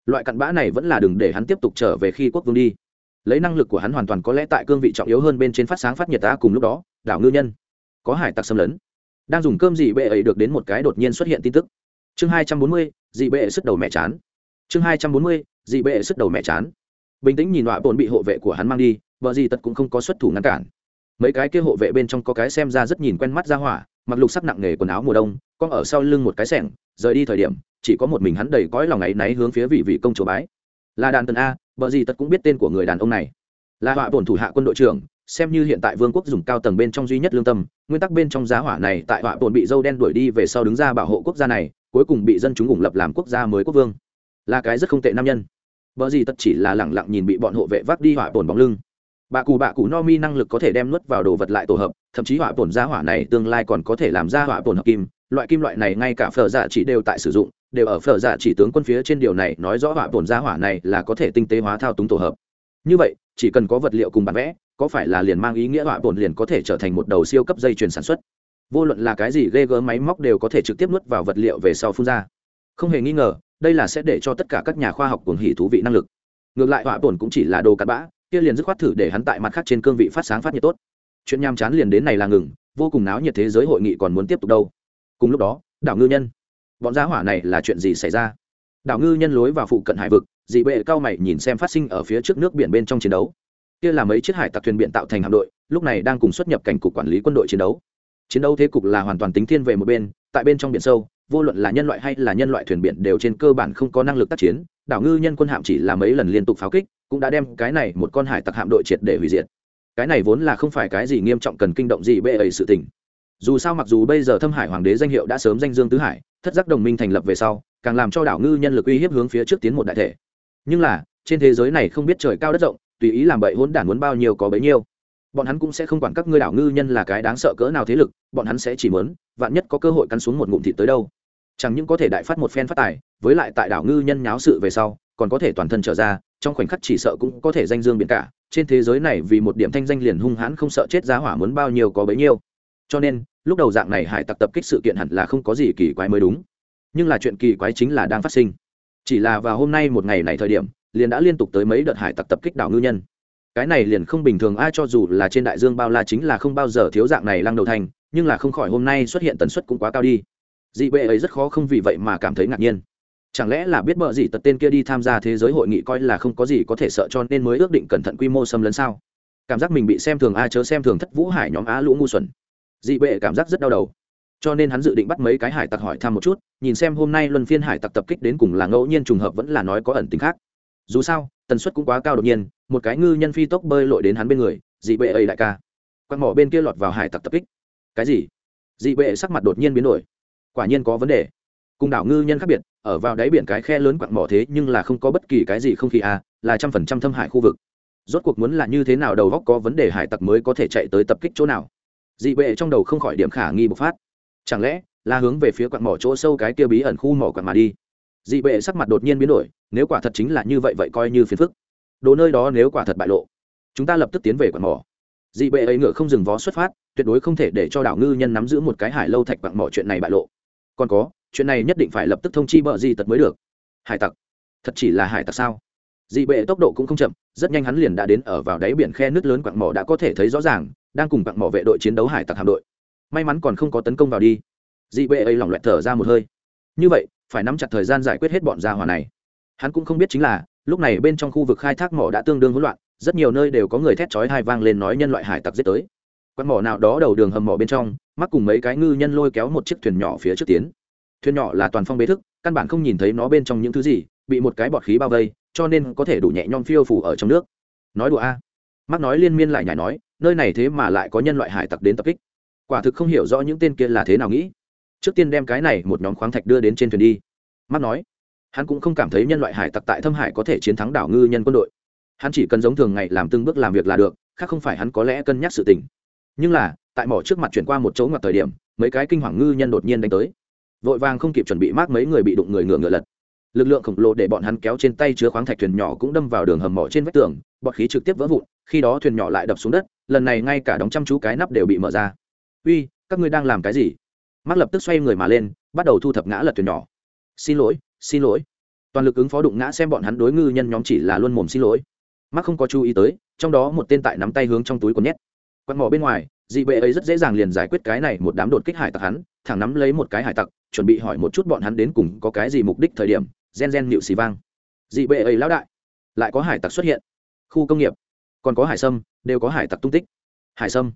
loại cặn bã này vẫn là đừng để hắn tiếp tục trở về khi quốc vương đi. Lấy năng lực của hắn hoàn toàn có lẽ tại cương vị trọng yếu hơn bên trên phát sáng phát nhiệt ta cùng lúc đó, đảo ngư nhân. Có hải tặc xâm lấn. Đang dùng cơm dị bệ ấy được đến một cái đột nhiên xuất hiện tin tức. Chương hai trăm bốn mươi, dị bệ sức đầu mẹ chán. Chương hai trăm bốn mươi, dị bệ sức đầu mẹ chán. Bình tĩnh nhìn họa bồn bị hộ vệ của hắn mang đi vợ gì tật cũng không có xuất thủ ngăn cản. Mấy cái kia hộ vệ bên trong có cái xem ra rất nhìn quen mắt ra hỏa mặc lục sắc nặng nghề quần áo mùa đông, con ở sau lưng một cái sẻng, rời đi thời điểm, chỉ có một mình hắn đầy cõi lòng ấy náy hướng phía vị vị công chúa bái. Là đàn tần a vợ gì tật cũng biết tên của người đàn ông này. Là họa bổn thủ hạ quân đội trưởng, xem như hiện tại vương quốc dùng cao tầng bên trong duy nhất lương tâm, nguyên tắc bên trong giá hỏa này tại họa bổn bị dâu đen đuổi đi về sau đứng ra bảo hộ quốc gia này, cuối cùng bị dân chúng ủng lập làm quốc gia mới quốc vương. Là cái rất không tệ nam nhân. Vợ gì tật chỉ là lẳng lặng nhìn bị bọn hộ vệ vác đi họa bổn bóng lưng bà cụ bà cụ no mi năng lực có thể đem nuốt vào đồ vật lại tổ hợp, thậm chí hỏa bổn gia hỏa này tương lai còn có thể làm ra hỏa bổn hợp kim. Loại kim loại này ngay cả phở dạ chỉ đều tại sử dụng, đều ở phở dạ chỉ tướng quân phía trên điều này nói rõ hỏa bổn gia hỏa này là có thể tinh tế hóa thao túng tổ hợp. Như vậy, chỉ cần có vật liệu cùng bản vẽ, có phải là liền mang ý nghĩa hỏa bổn liền có thể trở thành một đầu siêu cấp dây chuyền sản xuất? Vô luận là cái gì ghê gớm máy móc đều có thể trực tiếp nuốt vào vật liệu về sau phun ra. Không hề nghi ngờ, đây là sẽ để cho tất cả các nhà khoa học cuồng hỉ thú vị năng lực. Ngược lại hỏa bổn cũng chỉ là đồ cặn bã kia liền dứt khoát thử để hắn tại mặt khác trên cương vị phát sáng phát nhiệt tốt. Chuyện nham chán liền đến này là ngừng, vô cùng náo nhiệt thế giới hội nghị còn muốn tiếp tục đâu. Cùng lúc đó, đảo ngư nhân. Bọn giá hỏa này là chuyện gì xảy ra? Đảo ngư nhân lối vào phụ cận hải vực, dị bệ cao mày nhìn xem phát sinh ở phía trước nước biển bên trong chiến đấu. Kia là mấy chiếc hải tặc thuyền biển tạo thành hạm đội, lúc này đang cùng xuất nhập cảnh cục quản lý quân đội chiến đấu. Chiến đấu thế cục là hoàn toàn tính thiên về một bên, tại bên trong biển sâu, vô luận là nhân loại hay là nhân loại thuyền biển đều trên cơ bản không có năng lực tác chiến. Đảo ngư nhân quân hạm chỉ là mấy lần liên tục pháo kích cũng đã đem cái này một con hải tặc hạm đội triệt để hủy diệt. Cái này vốn là không phải cái gì nghiêm trọng cần kinh động gì bệ ấy sự tình. Dù sao mặc dù bây giờ thâm hải hoàng đế danh hiệu đã sớm danh dương tứ hải, thất giác đồng minh thành lập về sau, càng làm cho đảo ngư nhân lực uy hiếp hướng phía trước tiến một đại thể. Nhưng là, trên thế giới này không biết trời cao đất rộng, tùy ý làm bậy hỗn đản muốn bao nhiêu có bấy nhiêu. Bọn hắn cũng sẽ không quản các ngươi đảo ngư nhân là cái đáng sợ cỡ nào thế lực, bọn hắn sẽ chỉ muốn, vạn nhất có cơ hội cắn xuống một ngụm thịt tới đâu. Chẳng những có thể đại phát một phen phát tài, với lại tại đảo ngư nhân nháo sự về sau, còn có thể toàn thân trở ra trong khoảnh khắc chỉ sợ cũng có thể danh dương biển cả, trên thế giới này vì một điểm thanh danh liền hung hãn không sợ chết giá hỏa muốn bao nhiêu có bấy nhiêu. Cho nên, lúc đầu dạng này hải tặc tập kích sự kiện hẳn là không có gì kỳ quái mới đúng. Nhưng là chuyện kỳ quái chính là đang phát sinh. Chỉ là vào hôm nay một ngày này thời điểm, liền đã liên tục tới mấy đợt hải tặc tập kích đảo ngư nhân. Cái này liền không bình thường, ai cho dù là trên đại dương bao la chính là không bao giờ thiếu dạng này lăng đầu thành, nhưng là không khỏi hôm nay xuất hiện tần suất cũng quá cao đi. Dị bệ ấy rất khó không vì vậy mà cảm thấy ngạc nhiên chẳng lẽ là biết bợ gì tật tên kia đi tham gia thế giới hội nghị coi là không có gì có thể sợ cho nên mới ước định cẩn thận quy mô xâm lấn sao? Cảm giác mình bị xem thường a chớ xem thường thất vũ hải nhóm á lũ ngu xuẩn. Dị bệ cảm giác rất đau đầu. Cho nên hắn dự định bắt mấy cái hải tặc hỏi thăm một chút, nhìn xem hôm nay luân phiên hải tặc tập kích đến cùng là ngẫu nhiên trùng hợp vẫn là nói có ẩn tính khác. Dù sao, tần suất cũng quá cao đột nhiên, một cái ngư nhân phi tốc bơi lội đến hắn bên người, dị bệ ấy đại ca. Quạt mỏ bên kia lọt vào hải tặc tập kích. Cái gì? Dị bệ sắc mặt đột nhiên biến đổi. Quả nhiên có vấn đề cùng đảo ngư nhân khác biệt, ở vào đáy biển cái khe lớn quặng mỏ thế nhưng là không có bất kỳ cái gì không khí à là trăm phần trăm thâm hải khu vực. Rốt cuộc muốn là như thế nào đầu góc có vấn đề hải tặc mới có thể chạy tới tập kích chỗ nào? Dị bệ trong đầu không khỏi điểm khả nghi bộc phát. Chẳng lẽ là hướng về phía quặng mỏ chỗ sâu cái kia bí ẩn khu mỏ quặng mà đi? Dị bệ sắc mặt đột nhiên biến đổi, nếu quả thật chính là như vậy vậy coi như phiền phức. Đồ nơi đó nếu quả thật bại lộ, chúng ta lập tức tiến về quặng mỏ. Dị bệ ấy ngựa không dừng vó xuất phát, tuyệt đối không thể để cho đảo ngư nhân nắm giữ một cái hải lâu thạch quặng mỏ chuyện này bại lộ. Còn có chuyện này nhất định phải lập tức thông chi bờ di tật mới được. Hải tặc? Thật chỉ là hải tặc sao? Dị bệ tốc độ cũng không chậm, rất nhanh hắn liền đã đến ở vào đáy biển khe nước lớn quặng mỏ đã có thể thấy rõ ràng, đang cùng quặng mỏ vệ đội chiến đấu hải tặc hạm đội. May mắn còn không có tấn công vào đi. Dị bệ ấy lỏng loẹt thở ra một hơi. Như vậy, phải nắm chặt thời gian giải quyết hết bọn gia hỏa này. Hắn cũng không biết chính là, lúc này bên trong khu vực khai thác mỏ đã tương đương hỗn loạn, rất nhiều nơi đều có người thét chói hai vang lên nói nhân loại hải tặc giết tới. Quặng mỏ nào đó đầu đường hầm mỏ bên trong, mắc cùng mấy cái ngư nhân lôi kéo một chiếc thuyền nhỏ phía trước tiến thuyền nhỏ là toàn phong bế thức, căn bản không nhìn thấy nó bên trong những thứ gì, bị một cái bọt khí bao vây, cho nên có thể đủ nhẹ nhom phiêu phủ ở trong nước. Nói đùa a. Mắc nói liên miên lại nhảy nói, nơi này thế mà lại có nhân loại hải tặc đến tập kích. Quả thực không hiểu rõ những tên kia là thế nào nghĩ. Trước tiên đem cái này một nhóm khoáng thạch đưa đến trên thuyền đi. Mắc nói, hắn cũng không cảm thấy nhân loại hải tặc tại thâm hải có thể chiến thắng đảo ngư nhân quân đội. Hắn chỉ cần giống thường ngày làm từng bước làm việc là được, khác không phải hắn có lẽ cân nhắc sự tình. Nhưng là, tại mỏ trước mặt chuyển qua một chỗ ngoặt thời điểm, mấy cái kinh hoàng ngư nhân đột nhiên đánh tới vội vàng không kịp chuẩn bị mác mấy người bị đụng người ngựa ngựa lật. Lực lượng khổng lồ để bọn hắn kéo trên tay chứa khoáng thạch thuyền nhỏ cũng đâm vào đường hầm mỏ trên vách tường, bọt khí trực tiếp vỡ vụn, khi đó thuyền nhỏ lại đập xuống đất, lần này ngay cả đóng chăm chú cái nắp đều bị mở ra. Uy, các ngươi đang làm cái gì? Mác lập tức xoay người mà lên, bắt đầu thu thập ngã lật thuyền nhỏ. Xin lỗi xin lỗi. Toàn lực ứng phó đụng ngã xem bọn hắn đối ngư nhân nhóm chỉ là luôn mồm xin lỗi. Mác không có chú ý tới, trong đó một tên tại nắm tay hướng trong túi còn nhét. Quặn mỏ bên ngoài dị bệ ấy rất dễ dàng liền giải quyết cái này một đám đột kích hải tặc hắn, thẳng nắm lấy một cái hải tặc, chuẩn bị hỏi một chút bọn hắn đến cùng có cái gì mục đích thời điểm, gen gen nịu xì vang. Dị bệ ấy lão đại, lại có hải tặc xuất hiện. Khu công nghiệp, còn có hải sâm, đều có hải tặc tung tích. Hải sâm.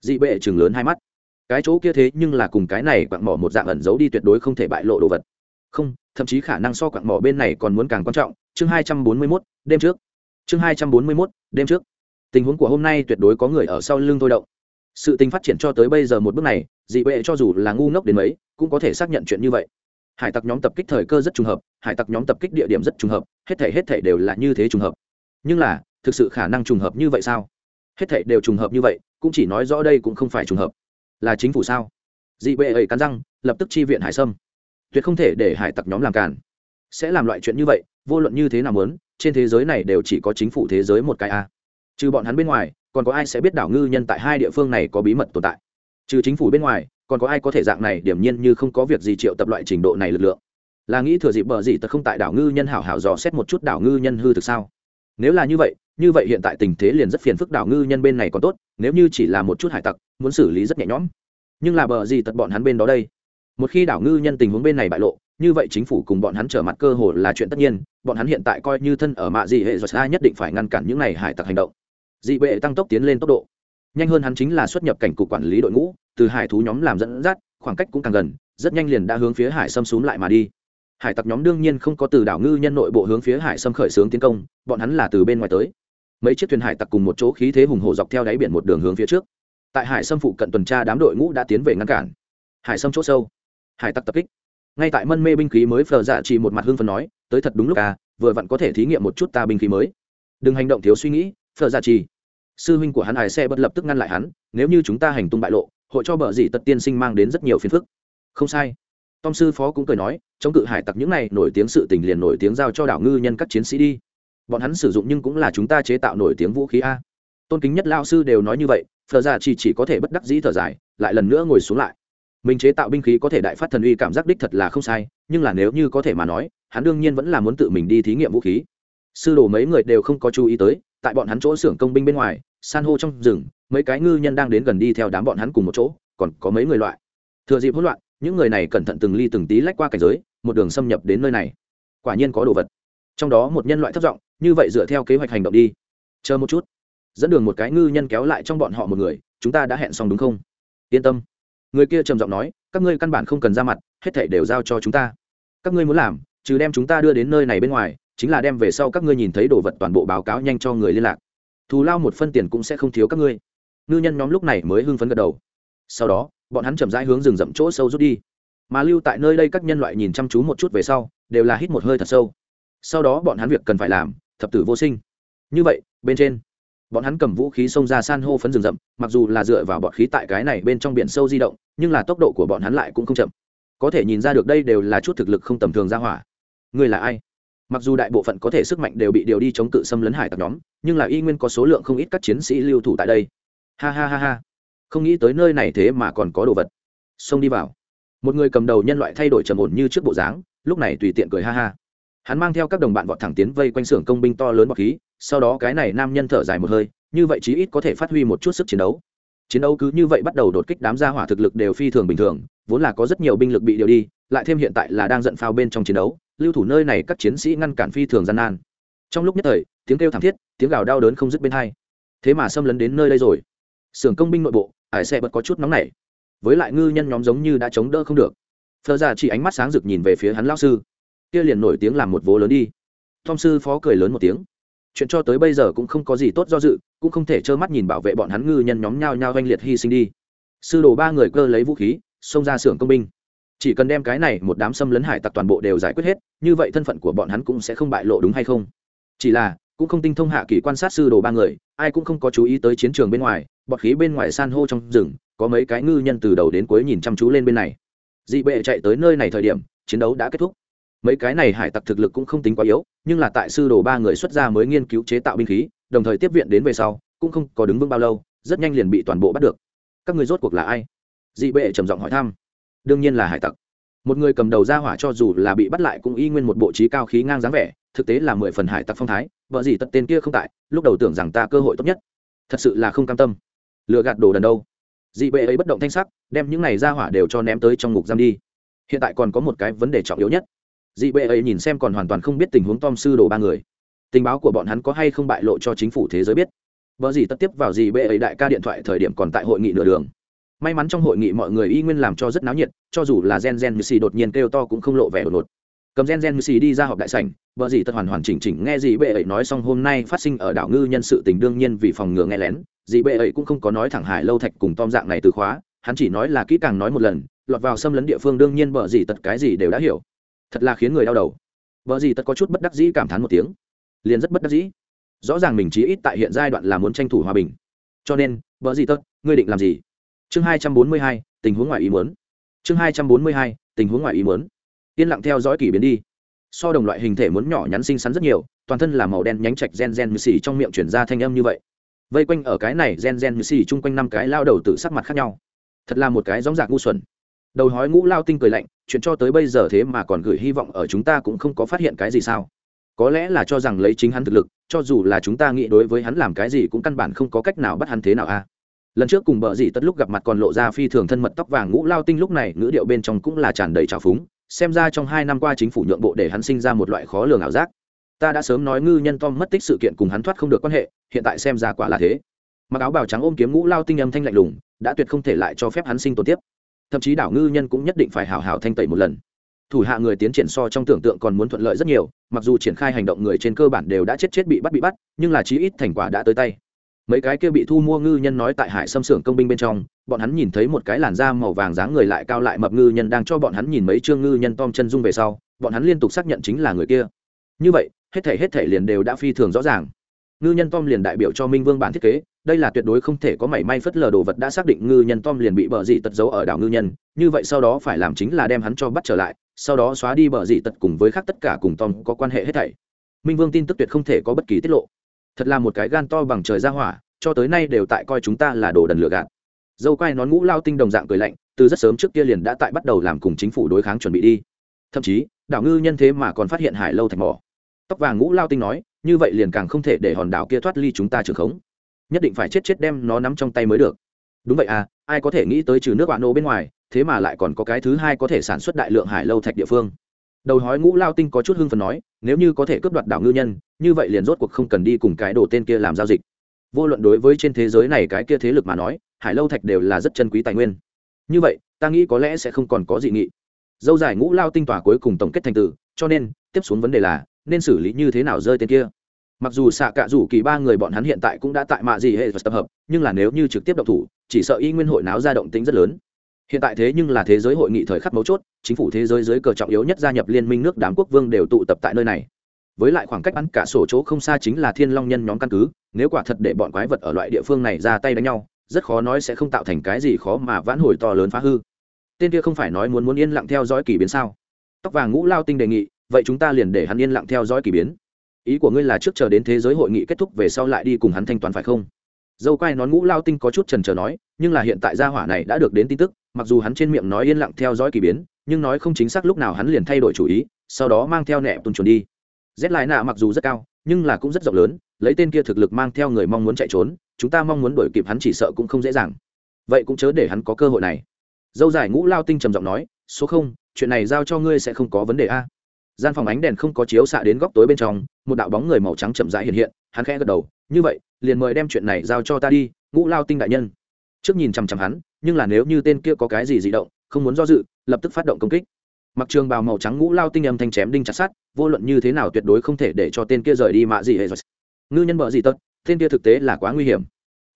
Dị bệ chừng lớn hai mắt. Cái chỗ kia thế nhưng là cùng cái này quặng mỏ một dạng ẩn giấu đi tuyệt đối không thể bại lộ đồ vật. Không, thậm chí khả năng so quặng mỏ bên này còn muốn càng quan trọng. Chương hai trăm bốn mươi mốt, đêm trước. Chương hai trăm bốn mươi mốt, đêm trước. Tình huống của hôm nay tuyệt đối có người ở sau lưng thôi động sự tình phát triển cho tới bây giờ một bước này, dị bệ cho dù là ngu ngốc đến mấy, cũng có thể xác nhận chuyện như vậy. Hải tặc nhóm tập kích thời cơ rất trùng hợp, hải tặc nhóm tập kích địa điểm rất trùng hợp, hết thể hết thể đều là như thế trùng hợp. Nhưng là, thực sự khả năng trùng hợp như vậy sao? Hết thể đều trùng hợp như vậy, cũng chỉ nói rõ đây cũng không phải trùng hợp. Là chính phủ sao? Dị bệ ấy cắn răng, lập tức chi viện hải sâm. Tuyệt không thể để hải tặc nhóm làm cản sẽ làm loại chuyện như vậy, vô luận như thế nào muốn, trên thế giới này đều chỉ có chính phủ thế giới một cái a. Trừ bọn hắn bên ngoài còn có ai sẽ biết đảo ngư nhân tại hai địa phương này có bí mật tồn tại? Trừ chính phủ bên ngoài, còn có ai có thể dạng này điểm nhiên như không có việc gì triệu tập loại trình độ này lực lượng? Là nghĩ thừa dịp bờ gì tật không tại đảo ngư nhân hảo hảo dò xét một chút đảo ngư nhân hư thực sao? Nếu là như vậy như vậy hiện tại tình thế liền rất phiền phức đảo ngư nhân bên này còn tốt, nếu như chỉ là một chút hải tặc, muốn xử lý rất nhẹ nhõm. Nhưng là bờ gì tật bọn hắn bên đó đây? Một khi đảo ngư nhân tình huống bên này bại lộ, như vậy chính phủ cùng bọn hắn trở mặt cơ hồ là chuyện tất nhiên, bọn hắn hiện tại coi như thân ở mạ gì hệ rồi nhất định phải ngăn cản những này hải tặc hành động dị bệ tăng tốc tiến lên tốc độ. Nhanh hơn hắn chính là xuất nhập cảnh cục quản lý đội ngũ, từ hải thú nhóm làm dẫn dắt, khoảng cách cũng càng gần, rất nhanh liền đã hướng phía hải xâm xuống lại mà đi. Hải tặc nhóm đương nhiên không có từ đảo ngư nhân nội bộ hướng phía hải xâm khởi xướng tiến công, bọn hắn là từ bên ngoài tới. Mấy chiếc thuyền hải tặc cùng một chỗ khí thế hùng hồ dọc theo đáy biển một đường hướng phía trước. Tại hải xâm phụ cận tuần tra đám đội ngũ đã tiến về ngăn cản. Hải xâm chỗ sâu. Hải tặc tập kích. Ngay tại mân mê binh khí mới phờ dạ chỉ một mặt hưng phần nói, tới thật đúng lúc à vừa vặn có thể thí nghiệm một chút ta binh khí mới. Đừng hành động thiếu suy nghĩ phờ gia dạ trì. Sư huynh của hắn hải xe bất lập tức ngăn lại hắn, nếu như chúng ta hành tung bại lộ, hội cho bờ dị tật tiên sinh mang đến rất nhiều phiền phức. Không sai. Tom sư phó cũng cười nói, chống cự hải tặc những này, nổi tiếng sự tình liền nổi tiếng giao cho đảo ngư nhân các chiến sĩ đi. Bọn hắn sử dụng nhưng cũng là chúng ta chế tạo nổi tiếng vũ khí a. Tôn kính nhất lao sư đều nói như vậy phờ gia dạ trì chỉ có thể bất đắc dĩ thở dài, lại lần nữa ngồi xuống lại. Mình chế tạo binh khí có thể đại phát thần uy cảm giác đích thật là không sai, nhưng là nếu như có thể mà nói, hắn đương nhiên vẫn là muốn tự mình đi thí nghiệm vũ khí. Sư đồ mấy người đều không có chú ý tới tại bọn hắn chỗ xưởng công binh bên ngoài, san hô trong rừng, mấy cái ngư nhân đang đến gần đi theo đám bọn hắn cùng một chỗ, còn có mấy người loại. Thừa dịp hỗn loạn, những người này cẩn thận từng ly từng tí lách qua cảnh giới, một đường xâm nhập đến nơi này. Quả nhiên có đồ vật. Trong đó một nhân loại thất vọng như vậy dựa theo kế hoạch hành động đi. Chờ một chút. Dẫn đường một cái ngư nhân kéo lại trong bọn họ một người, chúng ta đã hẹn xong đúng không? Yên tâm. Người kia trầm giọng nói, các ngươi căn bản không cần ra mặt, hết thảy đều giao cho chúng ta. Các ngươi muốn làm, trừ đem chúng ta đưa đến nơi này bên ngoài chính là đem về sau các ngươi nhìn thấy đồ vật toàn bộ báo cáo nhanh cho người liên lạc. Thù lao một phân tiền cũng sẽ không thiếu các ngươi. Ngư nhân nhóm lúc này mới hưng phấn gật đầu. Sau đó, bọn hắn chậm rãi hướng rừng rậm chỗ sâu rút đi. Mà lưu tại nơi đây các nhân loại nhìn chăm chú một chút về sau, đều là hít một hơi thật sâu. Sau đó bọn hắn việc cần phải làm, thập tử vô sinh. Như vậy, bên trên, bọn hắn cầm vũ khí xông ra san hô phấn rừng rậm, mặc dù là dựa vào bọn khí tại cái này bên trong biển sâu di động, nhưng là tốc độ của bọn hắn lại cũng không chậm. Có thể nhìn ra được đây đều là chút thực lực không tầm thường ra hỏa. Người là ai? Mặc dù đại bộ phận có thể sức mạnh đều bị điều đi chống cự xâm lấn hải tặc nhóm, nhưng là y nguyên có số lượng không ít các chiến sĩ lưu thủ tại đây. Ha ha ha ha. Không nghĩ tới nơi này thế mà còn có đồ vật. Xông đi vào. Một người cầm đầu nhân loại thay đổi trầm ổn như trước bộ dáng, lúc này tùy tiện cười ha ha. Hắn mang theo các đồng bạn vọt thẳng tiến vây quanh xưởng công binh to lớn bọc khí, sau đó cái này nam nhân thở dài một hơi, như vậy chí ít có thể phát huy một chút sức chiến đấu. Chiến đấu cứ như vậy bắt đầu đột kích đám gia hỏa thực lực đều phi thường bình thường, vốn là có rất nhiều binh lực bị điều đi, lại thêm hiện tại là đang giận phao bên trong chiến đấu lưu thủ nơi này các chiến sĩ ngăn cản phi thường gian nan. Trong lúc nhất thời, tiếng kêu thảm thiết, tiếng gào đau đớn không dứt bên hai. Thế mà xâm lấn đến nơi đây rồi. Xưởng công binh nội bộ, ải xe bật có chút nóng nảy. Với lại ngư nhân nhóm giống như đã chống đỡ không được. Thơ ra chỉ ánh mắt sáng rực nhìn về phía hắn lao sư. Kia liền nổi tiếng làm một vố lớn đi. Tom sư phó cười lớn một tiếng. Chuyện cho tới bây giờ cũng không có gì tốt do dự, cũng không thể trơ mắt nhìn bảo vệ bọn hắn ngư nhân nhóm nhao nhao oanh liệt hy sinh đi. Sư đồ ba người cơ lấy vũ khí, xông ra xưởng công binh chỉ cần đem cái này một đám xâm lấn hải tặc toàn bộ đều giải quyết hết, như vậy thân phận của bọn hắn cũng sẽ không bại lộ đúng hay không? Chỉ là, cũng không tinh thông hạ kỳ quan sát sư đồ ba người, ai cũng không có chú ý tới chiến trường bên ngoài bọt khí bên ngoài san hô trong rừng, có mấy cái ngư nhân từ đầu đến cuối nhìn chăm chú lên bên này. Dị bệ chạy tới nơi này thời điểm, chiến đấu đã kết thúc. Mấy cái này hải tặc thực lực cũng không tính quá yếu, nhưng là tại sư đồ ba người xuất ra mới nghiên cứu chế tạo binh khí, đồng thời tiếp viện đến về sau, cũng không có đứng vững bao lâu, rất nhanh liền bị toàn bộ bắt được. Các người rốt cuộc là ai? Dị bệ trầm giọng hỏi thăm đương nhiên là hải tặc. Một người cầm đầu ra hỏa cho dù là bị bắt lại cũng y nguyên một bộ trí cao khí ngang dáng vẻ, thực tế là mười phần hải tặc phong thái, vợ gì tật tên kia không tại, lúc đầu tưởng rằng ta cơ hội tốt nhất. Thật sự là không cam tâm. Lừa gạt đồ đần đâu. Dị bệ ấy bất động thanh sắc, đem những này ra hỏa đều cho ném tới trong ngục giam đi. Hiện tại còn có một cái vấn đề trọng yếu nhất. Dị bệ ấy nhìn xem còn hoàn toàn không biết tình huống tom sư đồ ba người. Tình báo của bọn hắn có hay không bại lộ cho chính phủ thế giới biết. Vợ gì tất tiếp vào dị bệ ấy đại ca điện thoại thời điểm còn tại hội nghị nửa đường may mắn trong hội nghị mọi người y nguyên làm cho rất náo nhiệt cho dù là gen gen như đột nhiên kêu to cũng không lộ vẻ đột ngột. Cầm gen gen như đi ra họp đại sảnh vợ gì Tật hoàn hoàn chỉnh chỉnh nghe gì bệ ấy nói xong hôm nay phát sinh ở đảo ngư nhân sự tình đương nhiên vì phòng ngừa nghe lén Dì bệ ấy cũng không có nói thẳng hải lâu thạch cùng tom dạng này từ khóa hắn chỉ nói là kỹ càng nói một lần lọt vào xâm lấn địa phương đương nhiên vợ gì Tật cái gì đều đã hiểu. Thật là khiến người đau đầu. Vợ gì Tật có chút bất đắc dĩ cảm thán một tiếng. Liền rất bất đắc dĩ. Rõ ràng mình chí ít tại hiện giai đoạn là muốn tranh thủ hòa bình. Cho nên vợ gì Tật, ngươi định làm gì? Chương hai trăm bốn mươi hai, tình huống ngoài ý muốn. Chương hai trăm bốn mươi hai, tình huống ngoài ý muốn. Yên lặng theo dõi kỷ biến đi. So đồng loại hình thể muốn nhỏ nhắn xinh xắn rất nhiều, toàn thân là màu đen nhánh chạch gen gen như xì trong miệng chuyển ra thanh âm như vậy. Vây quanh ở cái này gen gen như xì chung quanh năm cái lao đầu tự sắc mặt khác nhau. Thật là một cái gióng giạc ngu xuẩn. Đầu hói ngũ lao tinh cười lạnh, chuyện cho tới bây giờ thế mà còn gửi hy vọng ở chúng ta cũng không có phát hiện cái gì sao. Có lẽ là cho rằng lấy chính hắn thực lực, cho dù là chúng ta nghĩ đối với hắn làm cái gì cũng căn bản không có cách nào bắt hắn thế nào a lần trước cùng bờ dị tất lúc gặp mặt còn lộ ra phi thường thân mật tóc vàng ngũ lao tinh lúc này, ngữ điệu bên trong cũng là tràn đầy trào phúng, xem ra trong hai năm qua chính phủ nhượng bộ để hắn sinh ra một loại khó lường ảo giác. Ta đã sớm nói ngư nhân tom mất tích sự kiện cùng hắn thoát không được quan hệ, hiện tại xem ra quả là thế. Mặc áo bào trắng ôm kiếm ngũ lao tinh âm thanh lạnh lùng, đã tuyệt không thể lại cho phép hắn sinh tồn tiếp. Thậm chí đảo ngư nhân cũng nhất định phải hào hào thanh tẩy một lần. Thủ hạ người tiến triển so trong tưởng tượng còn muốn thuận lợi rất nhiều, mặc dù triển khai hành động người trên cơ bản đều đã chết chết bị bắt bị bắt, nhưng là chí ít thành quả đã tới tay mấy cái kia bị thu mua ngư nhân nói tại hải xâm xưởng công binh bên trong, bọn hắn nhìn thấy một cái làn da màu vàng dáng người lại cao lại mập ngư nhân đang cho bọn hắn nhìn mấy chương ngư nhân tom chân dung về sau, bọn hắn liên tục xác nhận chính là người kia. Như vậy, hết thể hết thể liền đều đã phi thường rõ ràng. Ngư nhân tom liền đại biểu cho minh vương bản thiết kế, đây là tuyệt đối không thể có mảy may phất lờ đồ vật đã xác định ngư nhân tom liền bị bờ dị tật giấu ở đảo ngư nhân, như vậy sau đó phải làm chính là đem hắn cho bắt trở lại, sau đó xóa đi bờ dị tật cùng với khác tất cả cùng tom có quan hệ hết thảy. Minh vương tin tức tuyệt không thể có bất kỳ tiết lộ thật là một cái gan to bằng trời ra hỏa, cho tới nay đều tại coi chúng ta là đồ đần lừa gạt. Dâu quai nón ngũ lao tinh đồng dạng cười lạnh, từ rất sớm trước kia liền đã tại bắt đầu làm cùng chính phủ đối kháng chuẩn bị đi. Thậm chí, đảo ngư nhân thế mà còn phát hiện hải lâu thạch mỏ. Tóc vàng ngũ lao tinh nói, như vậy liền càng không thể để hòn đảo kia thoát ly chúng ta trường khống. Nhất định phải chết chết đem nó nắm trong tay mới được. Đúng vậy à ai có thể nghĩ tới trừ nước bạn nô bên ngoài, thế mà lại còn có cái thứ hai có thể sản xuất đại lượng hải lâu thạch địa phương đầu hói ngũ lao tinh có chút hưng phần nói, nếu như có thể cướp đoạt đảo ngư nhân, như vậy liền rốt cuộc không cần đi cùng cái đồ tên kia làm giao dịch. Vô luận đối với trên thế giới này cái kia thế lực mà nói, hải lâu thạch đều là rất chân quý tài nguyên. Như vậy, ta nghĩ có lẽ sẽ không còn có dị nghị. Dâu dài ngũ lao tinh tỏa cuối cùng tổng kết thành từ cho nên, tiếp xuống vấn đề là, nên xử lý như thế nào rơi tên kia. Mặc dù xạ cạ rủ kỳ ba người bọn hắn hiện tại cũng đã tại mạ gì hệ tập hợp, nhưng là nếu như trực tiếp động thủ, chỉ sợ y nguyên hội náo ra động tính rất lớn hiện tại thế nhưng là thế giới hội nghị thời khắc mấu chốt, chính phủ thế giới dưới cờ trọng yếu nhất gia nhập liên minh nước đám quốc vương đều tụ tập tại nơi này. Với lại khoảng cách bắn cả sổ chỗ không xa chính là thiên long nhân nhóm căn cứ, nếu quả thật để bọn quái vật ở loại địa phương này ra tay đánh nhau, rất khó nói sẽ không tạo thành cái gì khó mà vãn hồi to lớn phá hư. Tên kia không phải nói muốn muốn yên lặng theo dõi k ỳ biến sao? Tóc vàng ngũ lao tinh đề nghị, vậy chúng ta liền để hắn yên lặng theo dõi k ỳ biến. Ý của ngươi là trước chờ đến thế giới hội nghị kết thúc về sau lại đi cùng hắn thanh toán phải không? Dâu quai nón ngũ lao tinh có chút trần trờ nói, nhưng là hiện tại gia hỏa này đã được đến tin tức, mặc dù hắn trên miệng nói yên lặng theo dõi k ỳ biến, nhưng nói không chính xác lúc nào hắn liền thay đổi chủ ý, sau đó mang theo nẹ tuần trốn đi. Rét lại nạ mặc dù rất cao, nhưng là cũng rất rộng lớn, lấy tên kia thực lực mang theo người mong muốn chạy trốn, chúng ta mong muốn đuổi kịp hắn chỉ sợ cũng không dễ dàng. Vậy cũng chớ để hắn có cơ hội này. Dâu dài ngũ lao tinh trầm giọng nói, số không, chuyện này giao cho ngươi sẽ không có vấn đề a. Gian phòng ánh đèn không có chiếu xạ đến góc tối bên trong, một đạo bóng người màu trắng chậm rãi hiện hiện hắn khẽ gật đầu, như vậy, liền mời đem chuyện này giao cho ta đi, ngũ lao tinh đại nhân. Trước nhìn chằm chằm hắn, nhưng là nếu như tên kia có cái gì dị động, không muốn do dự, lập tức phát động công kích. Mặc trường bào màu trắng ngũ lao tinh âm thanh chém đinh chặt sát vô luận như thế nào tuyệt đối không thể để cho tên kia rời đi mạ gì hệ ngư nhân bợ gì tật, tên kia thực tế là quá nguy hiểm.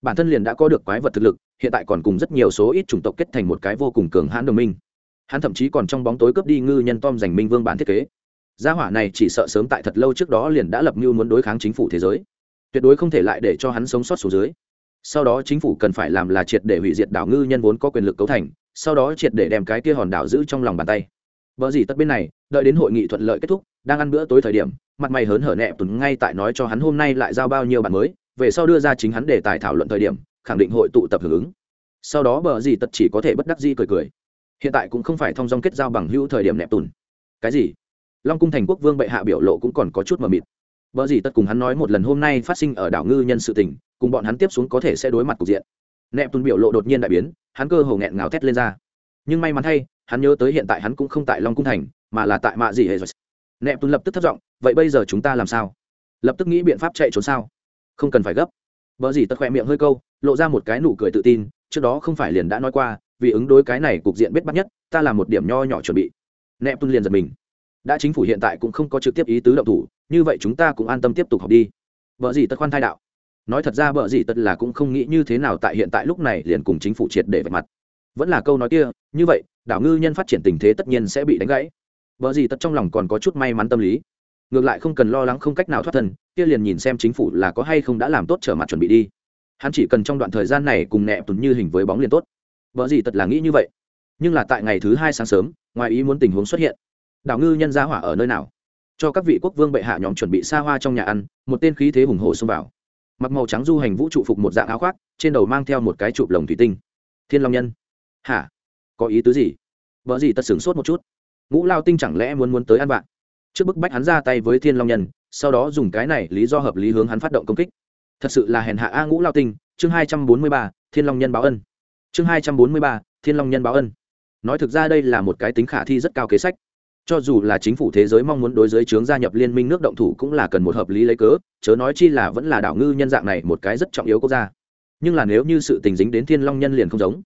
Bản thân liền đã có được quái vật thực lực, hiện tại còn cùng rất nhiều số ít chủng tộc kết thành một cái vô cùng cường hãn đồng minh. Hắn thậm chí còn trong bóng tối cướp đi ngư nhân tom giành minh vương bản thiết kế gia hỏa này chỉ sợ sớm tại thật lâu trước đó liền đã lập mưu muốn đối kháng chính phủ thế giới. Tuyệt đối không thể lại để cho hắn sống sót xuống dưới. Sau đó chính phủ cần phải làm là triệt để hủy diệt đảo ngư nhân vốn có quyền lực cấu thành, sau đó triệt để đem cái kia hòn đảo giữ trong lòng bàn tay. Vợ gì tất bên này, đợi đến hội nghị thuận lợi kết thúc, đang ăn bữa tối thời điểm, mặt mày hớn hở nẹ tuấn ngay tại nói cho hắn hôm nay lại giao bao nhiêu bản mới, về sau đưa ra chính hắn để tài thảo luận thời điểm, khẳng định hội tụ tập hưởng ứng. Sau đó bờ gì tật chỉ có thể bất đắc di cười cười. Hiện tại cũng không phải thông dong kết giao bằng hữu thời điểm nẹp tùn cái gì? Long cung thành quốc vương bệ hạ biểu lộ cũng còn có chút mờ mịt vợ gì tất cùng hắn nói một lần hôm nay phát sinh ở đảo ngư nhân sự tình, cùng bọn hắn tiếp xuống có thể sẽ đối mặt cục diện. Nẹp tuần biểu lộ đột nhiên đại biến, hắn cơ hồ nghẹn ngào thét lên ra. Nhưng may mắn thay, hắn nhớ tới hiện tại hắn cũng không tại Long cung thành, mà là tại mạ gì hệ rồi. Nẹp tuần lập tức thất giọng, vậy bây giờ chúng ta làm sao? Lập tức nghĩ biện pháp chạy trốn sao? Không cần phải gấp. vợ gì tất khỏe miệng hơi câu, lộ ra một cái nụ cười tự tin, trước đó không phải liền đã nói qua, vì ứng đối cái này cục diện biết bắt nhất, ta làm một điểm nho nhỏ chuẩn bị. Nẹp tuần liền giật mình đã chính phủ hiện tại cũng không có trực tiếp ý tứ động thủ, như vậy chúng ta cũng an tâm tiếp tục học đi. Vợ gì tất khoan thai đạo. Nói thật ra vợ gì tất là cũng không nghĩ như thế nào tại hiện tại lúc này liền cùng chính phủ triệt để vạch mặt. Vẫn là câu nói kia, như vậy, đảo ngư nhân phát triển tình thế tất nhiên sẽ bị đánh gãy. Vợ gì tất trong lòng còn có chút may mắn tâm lý. Ngược lại không cần lo lắng không cách nào thoát thân, kia liền nhìn xem chính phủ là có hay không đã làm tốt trở mặt chuẩn bị đi. Hắn chỉ cần trong đoạn thời gian này cùng nẹ tuần như hình với bóng liền tốt. Vợ gì tất là nghĩ như vậy. Nhưng là tại ngày thứ hai sáng sớm, ngoài ý muốn tình huống xuất hiện đảo ngư nhân gia hỏa ở nơi nào? Cho các vị quốc vương bệ hạ nhóm chuẩn bị xa hoa trong nhà ăn, một tên khí thế hùng hồ xông vào. Mặc màu trắng du hành vũ trụ phục một dạng áo khoác, trên đầu mang theo một cái chụp lồng thủy tinh. Thiên long nhân. Hả? Có ý tứ gì? Vợ gì tật sửng sốt một chút. Ngũ lao tinh chẳng lẽ muốn muốn tới ăn bạn trước bức bách hắn ra tay với thiên long nhân, sau đó dùng cái này lý do hợp lý hướng hắn phát động công kích. Thật sự là hèn hạ a ngũ lao tinh, chương hai trăm bốn mươi ba, thiên long nhân báo ân. Chương hai trăm bốn mươi ba, thiên long nhân báo ân. Nói thực ra đây là một cái tính khả thi rất cao kế sách cho dù là chính phủ thế giới mong muốn đối giới chướng gia nhập liên minh nước động thủ cũng là cần một hợp lý lấy cớ, chớ nói chi là vẫn là đảo ngư nhân dạng này một cái rất trọng yếu quốc gia. Nhưng là nếu như sự tình dính đến thiên long nhân liền không giống.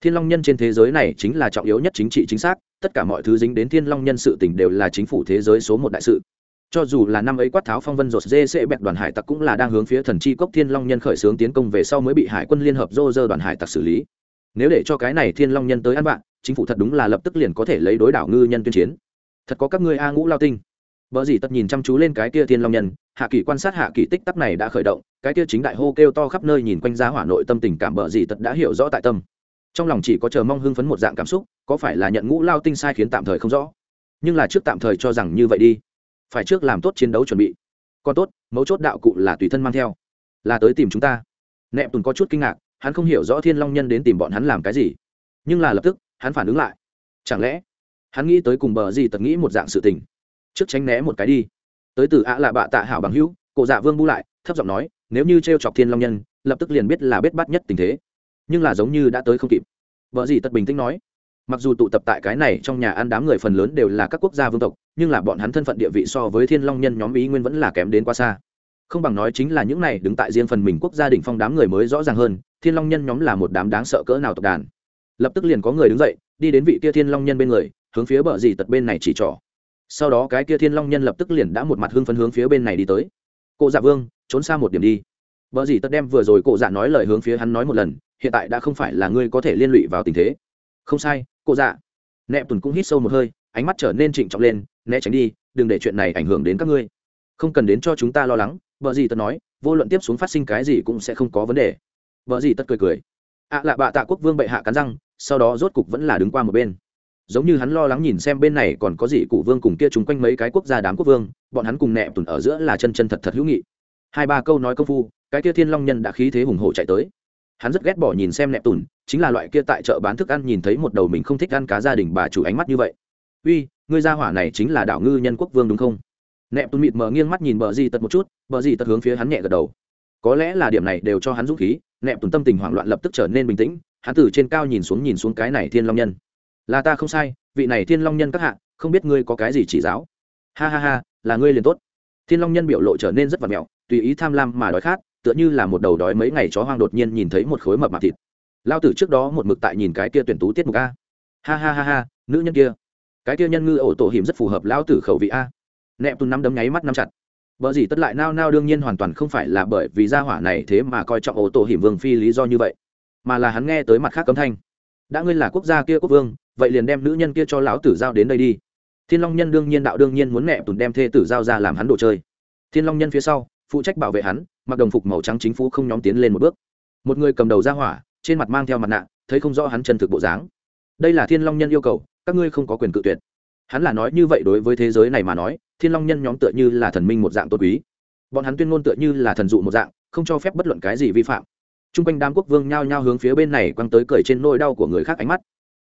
Thiên long nhân trên thế giới này chính là trọng yếu nhất chính trị chính xác, tất cả mọi thứ dính đến thiên long nhân sự tình đều là chính phủ thế giới số một đại sự. Cho dù là năm ấy quát tháo phong vân rột dê sẽ bẹt đoàn hải tặc cũng là đang hướng phía thần chi cốc thiên long nhân khởi xướng tiến công về sau mới bị hải quân liên hợp dô dơ đoàn hải tặc xử lý. Nếu để cho cái này thiên long nhân tới ăn bạn chính phủ thật đúng là lập tức liền có thể lấy đối đảo ngư nhân tuyên chiến thật có các ngươi a ngũ lao tinh. Vợ dĩ tật nhìn chăm chú lên cái kia thiên long nhân, hạ kỳ quan sát hạ kỳ tích tắc này đã khởi động, cái kia chính đại hô kêu to khắp nơi nhìn quanh ra hỏa nội tâm tình cảm vợ dĩ tật đã hiểu rõ tại tâm. Trong lòng chỉ có chờ mong hưng phấn một dạng cảm xúc, có phải là nhận ngũ lao tinh sai khiến tạm thời không rõ? Nhưng là trước tạm thời cho rằng như vậy đi. Phải trước làm tốt chiến đấu chuẩn bị. Còn tốt, mấu chốt đạo cụ là tùy thân mang theo. Là tới tìm chúng ta. Nẹp tùn có chút kinh ngạc, hắn không hiểu rõ thiên long nhân đến tìm bọn hắn làm cái gì. Nhưng là lập tức, hắn phản ứng lại. Chẳng lẽ hắn nghĩ tới cùng bờ gì tật nghĩ một dạng sự tình. Trước tránh né một cái đi. Tới từ ạ là bạ tạ hảo bằng hữu, cổ dạ vương bu lại, thấp giọng nói, nếu như t r e o chọc thiên long nhân, lập tức liền biết là biết bắt nhất tình thế. Nhưng là giống như đã tới không kịp. Vợ gì tật bình tĩnh nói, mặc dù tụ tập tại cái này trong nhà ăn đám người phần lớn đều là các quốc gia vương tộc, nhưng là bọn hắn thân phận địa vị so với thiên long nhân nhóm ý nguyên vẫn là kém đến quá xa. Không bằng nói chính là những này đứng tại riêng phần mình quốc gia đình phong đám người mới rõ ràng hơn, thiên long nhân nhóm là một đám đáng sợ cỡ nào tộc đàn. Lập tức liền có người đứng dậy, đi đến vị kia thiên long nhân bên người hướng phía bờ dì tật bên này chỉ trỏ. Sau đó cái kia thiên long nhân lập tức liền đã một mặt hưng phấn hướng phía bên này đi tới. Cụ dạ vương, trốn xa một điểm đi. Bờ dì tật đem vừa rồi cụ dạ nói lời hướng phía hắn nói một lần, hiện tại đã không phải là ngươi có thể liên lụy vào tình thế. Không sai cụ dạ. Nẹp tùn cũng hít sâu một hơi, ánh mắt trở nên trịnh trọng lên, né tránh đi, đừng để chuyện này ảnh hưởng đến các ngươi. Không cần đến cho chúng ta lo lắng. Bờ dì tật nói, vô luận tiếp xuống phát sinh cái gì cũng sẽ không có vấn đề. Bờ dì tật cười cười. Ạ à lạ bạ tạ quốc vương bệ hạ cắn răng, sau đó rốt cục vẫn là đứng qua một bên giống như hắn lo lắng nhìn xem bên này còn có gì cụ vương cùng kia chúng quanh mấy cái quốc gia đám quốc vương, bọn hắn cùng nẹ tùn ở giữa là chân chân thật thật hữu nghị. Hai ba câu nói công phu, cái kia thiên long nhân đã khí thế hùng hổ chạy tới. Hắn rất ghét bỏ nhìn xem nẹ tùn, chính là loại kia tại chợ bán thức ăn nhìn thấy một đầu mình không thích ăn cá gia đình bà chủ ánh mắt như vậy. Uy, ngươi gia hỏa này chính là đảo ngư nhân quốc vương đúng không? Nẹ tùn mịt mờ nghiêng mắt nhìn bờ gì tật một chút, bờ gì tật hướng phía hắn nhẹ gật đầu. Có lẽ là điểm này đều cho hắn dũng khí nẹ tùn tâm tình hoảng loạn lập tức trở nên bình tĩnh, hắn từ trên cao nhìn xuống nhìn xuống cái này thiên long nhân là ta không sai, vị này thiên long nhân các hạ, không biết ngươi có cái gì chỉ giáo. Ha ha ha, là ngươi liền tốt. Thiên long nhân biểu lộ trở nên rất vật mẹo, tùy ý tham lam mà đói khát, tựa như là một đầu đói mấy ngày chó hoang đột nhiên nhìn thấy một khối mập mạp thịt. Lao tử trước đó một mực tại nhìn cái kia tuyển tú tiết mục a. Ha ha ha ha, nữ nhân kia. Cái kia nhân ngư ổ tổ hiểm rất phù hợp lao tử khẩu vị a. Nẹp tùn nắm đấm nháy mắt nắm chặt. Vợ gì tất lại nao nao đương nhiên hoàn toàn không phải là bởi vì gia hỏa này thế mà coi trọng ổ tổ hiểm vương phi lý do như vậy, mà là hắn nghe tới mặt khác cấm thanh. Đã ngươi là quốc gia kia quốc vương vậy liền đem nữ nhân kia cho lão tử giao đến đây đi. Thiên long nhân đương nhiên đạo đương nhiên muốn mẹ tùn đem thê tử giao ra làm hắn đồ chơi. Thiên long nhân phía sau, phụ trách bảo vệ hắn, mặc đồng phục màu trắng chính phủ không nhóm tiến lên một bước. Một người cầm đầu ra hỏa, trên mặt mang theo mặt nạ, thấy không rõ hắn chân thực bộ dáng. Đây là thiên long nhân yêu cầu, các ngươi không có quyền cự tuyệt. Hắn là nói như vậy đối với thế giới này mà nói, thiên long nhân nhóm tựa như là thần minh một dạng tôn quý. Bọn hắn tuyên ngôn tựa như là thần dụ một dạng, không cho phép bất luận cái gì vi phạm. T r u n g quanh đám quốc vương nhao nhao hướng phía bên này quăng tới cười trên nôi đau của người khác ánh mắt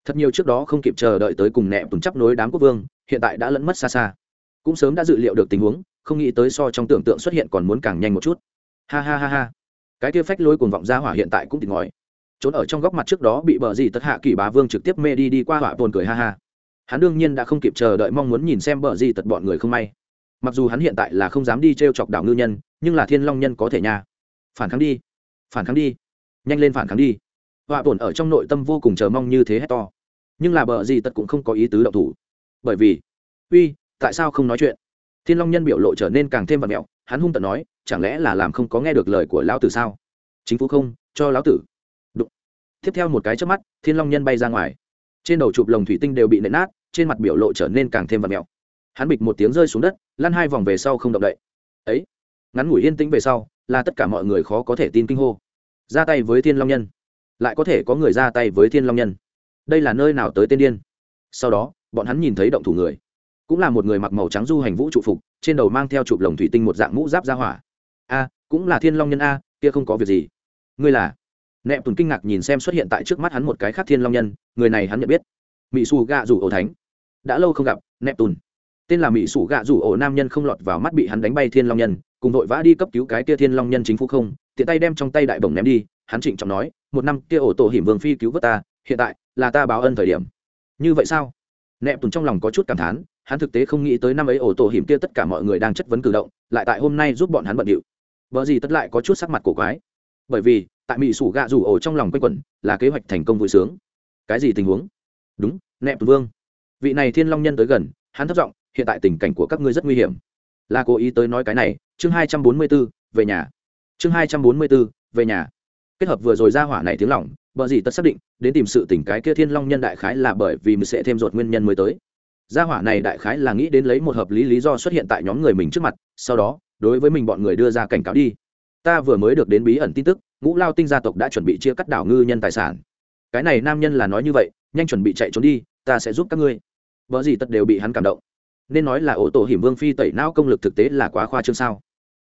thật nhiều trước đó không kịp chờ đợi tới cùng nẹ tùn chấp nối đám quốc vương, hiện tại đã lẫn mất xa xa. Cũng sớm đã dự liệu được tình huống, không nghĩ tới so trong tưởng tượng xuất hiện còn muốn càng nhanh một chút. Ha ha ha ha. Cái kia phách lối cuồng vọng ra hỏa hiện tại cũng tỉnh ngòi trốn ở trong góc mặt trước đó bị bờ gì tất hạ kỳ bá vương trực tiếp mê đi đi qua hỏa tồn cười ha ha. Hắn đương nhiên đã không kịp chờ đợi mong muốn nhìn xem bờ gì tật bọn người không may. Mặc dù hắn hiện tại là không dám đi t r e o chọc đảo ngư nhân, nhưng là thiên long nhân có thể nha. Phản kháng đi. Phản kháng đi. Nhanh lên phản kháng đi. Họa bổn ở trong nội tâm vô cùng chờ mong như thế hét to nhưng là bờ gì tật cũng không có ý tứ động thủ. Bởi vì, uy, tại sao không nói chuyện? Thiên long nhân biểu lộ trở nên càng thêm vật mẹo, hắn hung tận nói, chẳng lẽ là làm không có nghe được lời của lão tử sao? Chính phủ không, cho lão tử. Đụng. tiếp theo một cái trước mắt, thiên long nhân bay ra ngoài. Trên đầu chụp lồng thủy tinh đều bị nện nát, trên mặt biểu lộ trở nên càng thêm vật mèo hắn bịch một tiếng rơi xuống đất, lăn hai vòng về sau không động đậy. Ấy, ngắn ngủi yên tĩnh về sau, là tất cả mọi người khó có thể tin kinh hô. Ra tay với thiên long nhân. Lại có thể có người ra tay với thiên long nhân đây là nơi nào tới tên điên? Sau đó, bọn hắn nhìn thấy động thủ người. Cũng là một người mặc màu trắng du hành vũ trụ phục, trên đầu mang theo chụp lồng thủy tinh một dạng mũ giáp ra hỏa. A, cũng là thiên long nhân a, kia không có việc gì. Ngươi là? Nẹp tùn kinh ngạc nhìn xem xuất hiện tại trước mắt hắn một cái khác thiên long nhân, người này hắn nhận biết. Mỹ xù gạ rủ ổ thánh. Đã lâu không gặp nẹp tùn. Tên là mỹ xù gạ rủ ổ nam nhân không lọt vào mắt bị hắn đánh bay thiên long nhân, cùng vội vã đi cấp cứu cái kia thiên long nhân chính phủ không, tiện tay đem trong tay đại bổng ném đi, hắn trịnh trọng nói, một năm kia ổ tổ hiểm vương phi cứu vớt ta, hiện tại là ta báo ân thời điểm. Như vậy sao? Nẹp tùng trong lòng có chút cảm thán, hắn thực tế không nghĩ tới năm ấy ổ tổ hiểm kia tất cả mọi người đang chất vấn cử động, lại tại hôm nay giúp bọn hắn bận điệu. Vợ gì tất lại có chút sắc mặt cổ quái. Bởi vì, tại mỹ sủ gạ rủ ổ trong lòng quanh quẩn, là kế hoạch thành công vui sướng. Cái gì tình huống? Đúng, nẹp vương. Vị này thiên long nhân tới gần, hắn thất giọng, hiện tại tình cảnh của các ngươi rất nguy hiểm. Là cố ý tới nói cái này, chương hai trăm bốn mươi b ố về nhà. Chương hai trăm bốn mươi b ố về nhà. Kết hợp vừa rồi ra hỏa này tiếng lỏng bờ gì tất xác định, đến tìm sự tỉnh cái kia thiên long nhân đại khái là bởi vì mình sẽ thêm ruột nguyên nhân mới tới. Gia hỏa này đại khái là nghĩ đến lấy một hợp lý lý do xuất hiện tại nhóm người mình trước mặt, sau đó, đối với mình bọn người đưa ra cảnh cáo đi. Ta vừa mới được đến bí ẩn tin tức, ngũ lao tinh gia tộc đã chuẩn bị chia cắt đảo ngư nhân tài sản. Cái này nam nhân là nói như vậy, nhanh chuẩn bị chạy trốn đi, ta sẽ giúp các ngươi. Vợ gì tất đều bị hắn cảm động. Nên nói là ổ tổ hiểm vương phi tẩy não công lực thực tế là quá khoa trương sao?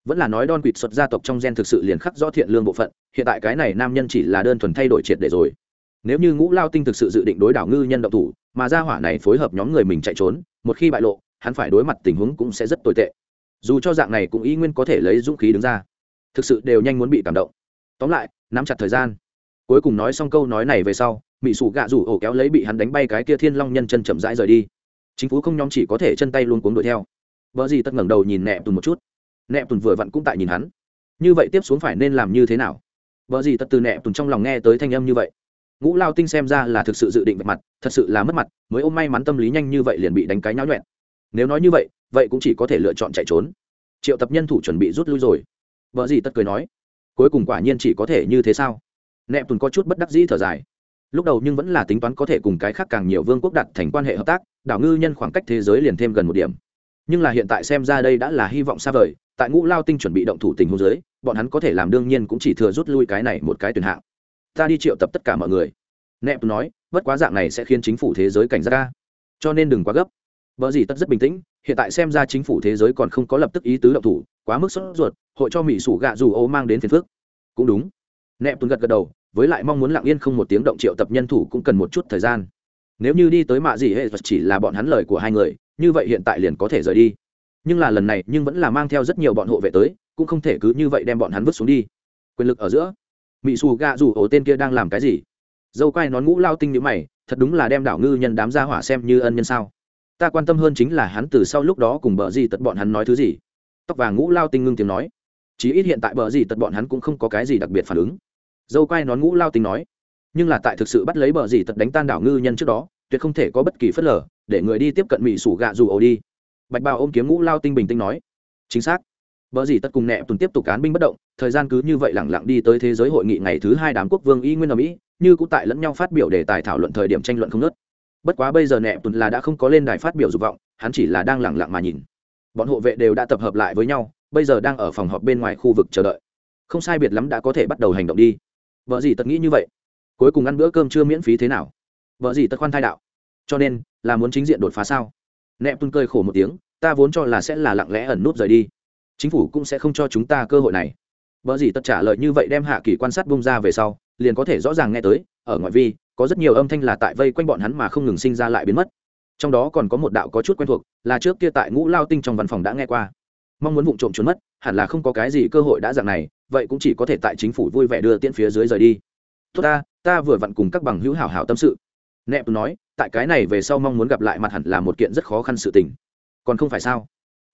Vẫn là nói đon quỵt xuất gia tộc trong gen thực sự liền khắc rõ thiện lương bộ phận, hiện tại cái này nam nhân chỉ là đơn thuần thay đổi triệt để rồi. Nếu như ngũ lao tinh thực sự dự định đối đảo ngư nhân động thủ, mà gia hỏa này phối hợp nhóm người mình chạy trốn, một khi bại lộ, hắn phải đối mặt tình huống cũng sẽ rất tồi tệ. Dù cho dạng này cũng ý nguyên có thể lấy dũng khí đứng ra. Thực sự đều nhanh muốn bị cảm động. Tóm lại, nắm chặt thời gian. Cuối cùng nói xong câu nói này về sau mỹ sủ gạ rủ ổ kéo lấy bị hắn đánh bay cái kia thiên long nhân chân chậm rãi rời đi. Chính phủ không nhóm chỉ có thể chân tay luôn cuốn đuổi theo. Vợ gì tất ngẩng đầu nhìn nẹ tùn một chút. Nẹp tùn vừa vặn cũng tại nhìn hắn. Như vậy tiếp xuống phải nên làm như thế nào? Vợ gì tật từ nẹp tùn trong lòng nghe tới thanh âm như vậy. Ngũ lao tinh xem ra là thực sự dự định vạch mặt, thật sự là mất mặt, mới ôm may mắn tâm lý nhanh như vậy liền bị đánh cái nháo nhuẹn. Nếu nói như vậy vậy cũng chỉ có thể lựa chọn chạy trốn. Triệu tập nhân thủ chuẩn bị rút lui rồi. Vợ gì tất cười nói, cuối cùng quả nhiên chỉ có thể như thế sao? Nẹp tùn có chút bất đắc dĩ thở dài. Lúc đầu nhưng vẫn là tính toán có thể cùng cái khác càng nhiều vương quốc đặt thành quan hệ hợp tác, đảo ngư nhân khoảng cách thế giới liền thêm gần một điểm nhưng là hiện tại xem ra đây đã là hy vọng xa vời, tại ngũ lao tinh chuẩn bị động thủ tình hôn giới bọn hắn có thể làm đương nhiên cũng chỉ thừa rút lui cái này một cái tuyển hạng. Ta đi triệu tập tất cả mọi người. Nẹp nói, bất quá dạng này sẽ khiến chính phủ thế giới cảnh giác ca cho nên đừng quá gấp. Vợ gì tất rất bình tĩnh, hiện tại xem ra chính phủ thế giới còn không có lập tức ý tứ động thủ, quá mức sốt ruột, hội cho mỹ sủ gạ dù ô mang đến phiền phước cũng đúng. Nẹp tuấn gật gật đầu, với lại mong muốn lặng yên không một tiếng động triệu tập nhân thủ cũng cần một chút thời gian. Nếu như đi tới mạ gì hệ, chỉ là bọn hắn lời của hai người như vậy hiện tại liền có thể rời đi. Nhưng là lần này nhưng vẫn là mang theo rất nhiều bọn hộ vệ tới, cũng không thể cứ như vậy đem bọn hắn vứt xuống đi. Quyền lực ở giữa mỹ xù gạ dù ổ tên kia đang làm cái gì? Dâu quai nón ngũ lao tinh như mày, thật đúng là đem đảo ngư nhân đám ra hỏa xem như ân nhân sao? Ta quan tâm hơn chính là hắn từ sau lúc đó cùng bờ gì tật bọn hắn nói thứ gì? Tóc vàng ngũ lao tinh ngưng tiếng nói. Chí ít hiện tại bờ gì tật bọn hắn cũng không có cái gì đặc biệt phản ứng. Dâu quai nón ngũ lao tinh nói. Nhưng là tại thực sự bắt lấy bờ gì tật đánh tan đảo ngư nhân trước đó, tuyệt không thể có bất kỳ phớt lờ để người đi tiếp cận mỹ sủ gạ dù ổ đi bạch bào ôm kiếm ngũ lao tinh bình tĩnh nói chính xác vợ gì tất cùng nẹ tuần tiếp tục cán binh bất động, thời gian cứ như vậy lẳng lặng đi tới thế giới hội nghị ngày thứ hai đám quốc vương y nguyên ở Mỹ, như cũng tại lẫn nhau phát biểu đề tài thảo luận thời điểm tranh luận không nớt. Bất quá bây giờ nẹ tuần là đã không có lên đài phát biểu dục vọng, hắn chỉ là đang lẳng lặng mà nhìn. Bọn hộ vệ đều đã tập hợp lại với nhau, bây giờ đang ở phòng họp bên ngoài khu vực chờ đợi. Không sai biệt lắm đã có thể bắt đầu hành động đi. Vợ gì tất nghĩ như vậy. Cuối cùng ăn bữa cơm chưa miễn phí thế nào? Vợ gì tất khoan thai đạo. Cho nên, là muốn chính diện đột phá sao? Nẹp tuân cười khổ một tiếng, ta vốn cho là sẽ là lặng lẽ ẩn nút rời đi. Chính phủ cũng sẽ không cho chúng ta cơ hội này. Vợ gì tất trả lời như vậy đem hạ kỳ quan sát bung ra về sau liền có thể rõ ràng nghe tới ở ngoại vi có rất nhiều âm thanh là tại vây quanh bọn hắn mà không ngừng sinh ra lại biến mất. Trong đó còn có một đạo có chút quen thuộc là trước kia tại ngũ lao tinh trong văn phòng đã nghe qua. Mong muốn vụ trộm trốn mất hẳn là không có cái gì cơ hội đã dạng này vậy cũng chỉ có thể tại chính phủ vui vẻ đưa tiễn phía dưới rời đi. Tốt ta ta vừa vặn cùng các bằng hữu hảo hảo tâm sự. Nẹp nói tại cái này về sau mong muốn gặp lại mặt hẳn là một kiện rất khó khăn sự tình. Còn không phải sao?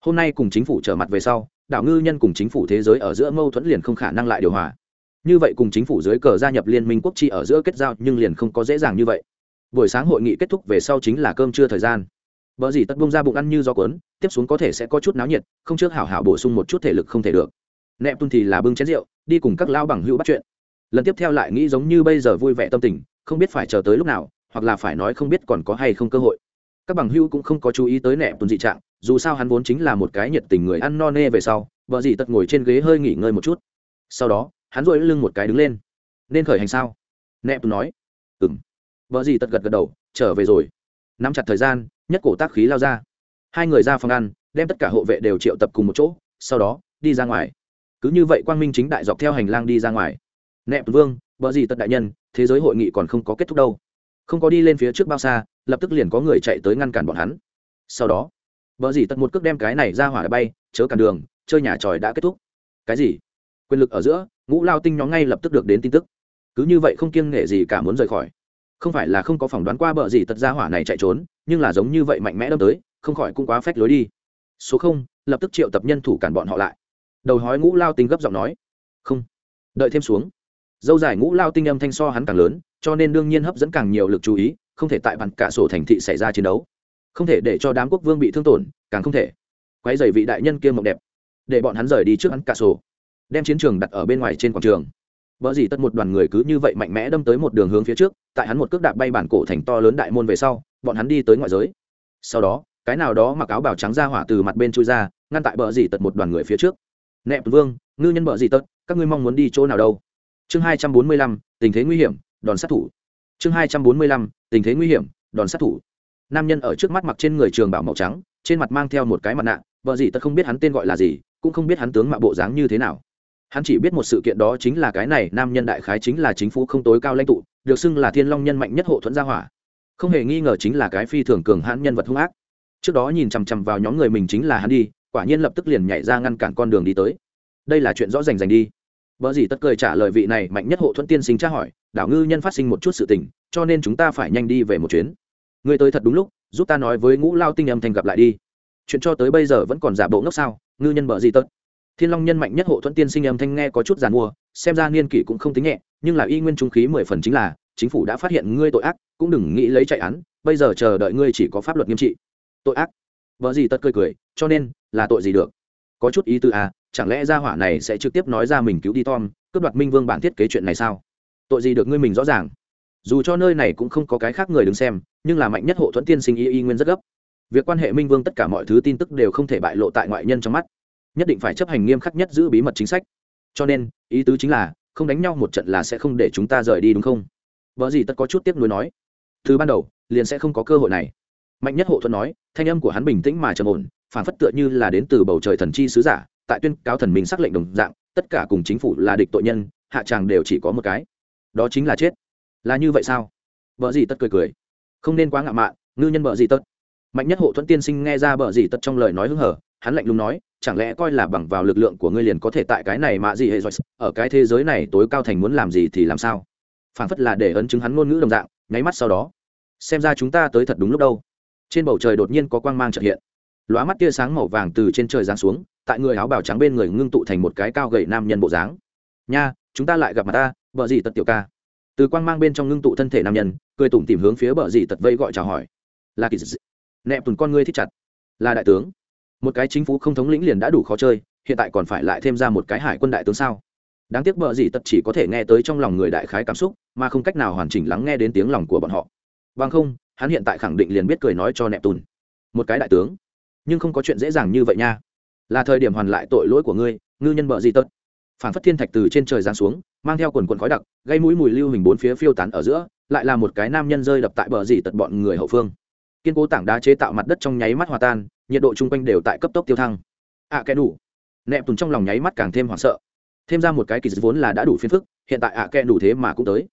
Hôm nay cùng chính phủ trở mặt về sau, đảo ngư nhân cùng chính phủ thế giới ở giữa mâu thuẫn liền không khả năng lại điều hòa. Như vậy cùng chính phủ dưới cờ gia nhập liên minh quốc trị ở giữa kết giao nhưng liền không có dễ dàng như vậy. Buổi sáng hội nghị kết thúc về sau chính là cơm trưa thời gian. Vợ gì tất bông ra bụng ăn như gió cuốn, tiếp xuống có thể sẽ có chút náo nhiệt, không trước hảo hảo bổ sung một chút thể lực không thể được. Nẹp tuân thì là bưng chén rượu, đi cùng các lao bằng hữu bắt chuyện. Lần tiếp theo lại nghĩ giống như bây giờ vui vẻ tâm tình, không biết phải chờ tới lúc nào hoặc là phải nói không biết còn có hay không cơ hội. Các bằng hữu cũng không có chú ý tới nẹp tuần dị trạng, dù sao hắn vốn chính là một cái nhiệt tình người ăn no nê về sau, vợ gì tật ngồi trên ghế hơi nghỉ ngơi một chút. Sau đó, hắn dội lưng một cái đứng lên. Nên khởi hành sao? Nẹp nói. Ừng vợ gì tật gật gật đầu, trở về rồi. Nắm chặt thời gian, nhất cổ tác khí lao ra. Hai người ra phòng ăn, đem tất cả hộ vệ đều triệu tập cùng một chỗ, sau đó, đi ra ngoài. Cứ như vậy quang minh chính đại dọc theo hành lang đi ra ngoài. Nẹp vương, vợ gì tật đại nhân, thế giới hội nghị còn không có kết thúc đâu không có đi lên phía trước bao xa, lập tức liền có người chạy tới ngăn cản bọn hắn. Sau đó, vợ dì tật một cước đem cái này ra hỏa đã bay, chớ cản đường, chơi nhà tròi đã kết thúc. Cái gì? Quyền lực ở giữa, ngũ lao tinh nhóm ngay lập tức được đến tin tức. Cứ như vậy không kiêng nghệ gì cả muốn rời khỏi. Không phải là không có phỏng đoán qua bờ gì tật ra hỏa này chạy trốn, nhưng là giống như vậy mạnh mẽ đâm tới, không khỏi cũng quá phách lối đi. Số không, lập tức triệu tập nhân thủ cản bọn họ lại. Đầu hói ngũ lao tinh gấp giọng nói. Không. Đợi thêm xuống. Dâu dài ngũ lao tinh âm thanh so hắn càng lớn cho nên đương nhiên hấp dẫn càng nhiều lực chú ý, không thể tại bàn cả sổ thành thị xảy ra chiến đấu. Không thể để cho đám quốc vương bị thương tổn, càng không thể quay dày vị đại nhân kia mộng đẹp, để bọn hắn rời đi trước hắn cả sổ, đem chiến trường đặt ở bên ngoài trên quảng trường. Vợ gì tất một đoàn người cứ như vậy mạnh mẽ đâm tới một đường hướng phía trước, tại hắn một cước đạp bay bản cổ thành to lớn đại môn về sau, bọn hắn đi tới ngoại giới. Sau đó, cái nào đó mặc áo bào trắng ra hỏa từ mặt bên chui ra, ngăn tại bờ dì tật một đoàn người phía trước. Nẹp vương, ngư nhân bờ dì tật các ngươi mong muốn đi chỗ nào đâu? Chương hai trăm bốn mươi lăm, tình thế nguy hiểm đòn sát thủ. Chương hai trăm bốn mươi lăm, tình thế nguy hiểm, đòn sát thủ. Nam nhân ở trước mắt mặc trên người trường bảo màu trắng, trên mặt mang theo một cái mặt nạ, vợ gì tật không biết hắn tên gọi là gì, cũng không biết hắn tướng mạo bộ dáng như thế nào. Hắn chỉ biết một sự kiện đó chính là cái này, nam nhân đại khái chính là chính phủ không tối cao lãnh tụ, được xưng là thiên long nhân mạnh nhất hộ thuẫn gia hỏa. Không hề nghi ngờ chính là cái phi thường cường hãn nhân vật hung ác. Trước đó nhìn chằm chằm vào nhóm người mình chính là hắn đi, quả nhiên lập tức liền nhảy ra ngăn cản con đường đi tới. Đây là chuyện rõ rành rành đi. Vợ gì tất cười trả lời vị này mạnh nhất hộ thuẫn tiên sinh tra hỏi đảo ngư nhân phát sinh một chút sự tình, cho nên chúng ta phải nhanh đi về một chuyến. Người tới thật đúng lúc, giúp ta nói với ngũ lao tinh âm thanh gặp lại đi. Chuyện cho tới bây giờ vẫn còn giả bộ ngốc sao, ngư nhân bờ gì tật. Thiên long nhân mạnh nhất hộ thuẫn tiên sinh âm thanh nghe có chút giàn mua, xem ra niên kỷ cũng không tính nhẹ, nhưng là y nguyên trung khí mười phần chính là, chính phủ đã phát hiện ngươi tội ác, cũng đừng nghĩ lấy chạy án, bây giờ chờ đợi ngươi chỉ có pháp luật nghiêm trị. Tội ác. Vợ gì tất cười cười, cho nên, là tội gì được? Có chút ý tư à chẳng lẽ gia hỏa này sẽ trực tiếp nói ra mình cứu đi tom, cướp đoạt minh vương bản thiết kế chuyện này sao? Tội gì được ngươi mình rõ ràng. Dù cho nơi này cũng không có cái khác người đứng xem, nhưng là mạnh nhất hộ thuẫn tiên sinh y y nguyên rất gấp. Việc quan hệ minh vương tất cả mọi thứ tin tức đều không thể bại lộ tại ngoại nhân trong mắt. Nhất định phải chấp hành nghiêm khắc nhất giữ bí mật chính sách. Cho nên, ý tứ chính là, không đánh nhau một trận là sẽ không để chúng ta rời đi đúng không? Vợ gì tất có chút tiếc nuối nói. Từ ban đầu, liền sẽ không có cơ hội này. Mạnh nhất hộ thuẫn nói, thanh âm của hắn bình tĩnh mà trầm ổn, phản phất tựa như là đến từ bầu trời thần chi sứ giả, tại tuyên cáo thần mình xác lệnh đồng dạng, tất cả cùng chính phủ là địch tội nhân, hạ tràng đều chỉ có một cái đó chính là chết. Là như vậy sao? Vợ gì tất cười cười. Không nên quá ngạo mạn, ngư nhân vợ gì tất. Mạnh nhất hộ thuẫn tiên sinh nghe ra bờ gì tất trong lời nói hứng hở, hắn lạnh lùng nói, chẳng lẽ coi là bằng vào lực lượng của ngươi liền có thể tại cái này mà gì hệ rồi, ở cái thế giới này tối cao thành muốn làm gì thì làm sao? Phản phất là để ấn chứng hắn ngôn ngữ đồng dạng, nháy mắt sau đó. Xem ra chúng ta tới thật đúng lúc đâu. Trên bầu trời đột nhiên có quang mang trợ hiện. Lóa mắt tia sáng màu vàng từ trên trời giáng xuống, tại người áo bào trắng bên người ngưng tụ thành một cái cao gầy nam nhân bộ dáng. Nha chúng ta lại gặp mặt ta vợ gì tật tiểu ca. Từ quang mang bên trong ngưng tụ thân thể nam nhân, cười tủm tìm hướng phía bờ gì tật vây gọi chào hỏi. Là kỳ dị nẹp tùn con ngươi thích chặt. Là đại tướng. Một cái chính phủ không thống lĩnh liền đã đủ khó chơi, hiện tại còn phải lại thêm ra một cái hải quân đại tướng sao? Đáng tiếc bờ gì tật chỉ có thể nghe tới trong lòng người đại khái cảm xúc, mà không cách nào hoàn chỉnh lắng nghe đến tiếng lòng của bọn họ. Bằng không, hắn hiện tại khẳng định liền biết cười nói cho nẹp tùn. Một cái đại tướng. Nhưng không có chuyện dễ dàng như vậy nha. Là thời điểm hoàn lại tội lỗi của ngươi, ngư nhân bờ gì tật phản phất thiên thạch từ trên trời giáng xuống mang theo quần quần khói đặc gây mũi mùi lưu hình bốn phía phiêu tán ở giữa lại là một cái nam nhân rơi đập tại bờ dì tật bọn người hậu phương. Kiên cố tảng đá chế tạo mặt đất trong nháy mắt hòa tan nhiệt độ chung quanh đều tại cấp tốc tiêu thăng. Ạ à, kẻ đủ. Nẹp tùn trong lòng nháy mắt càng thêm hoảng sợ. Thêm ra một cái kỳ vốn là đã đủ phiền phức hiện tại ạ à kẻ đủ thế mà cũng tới.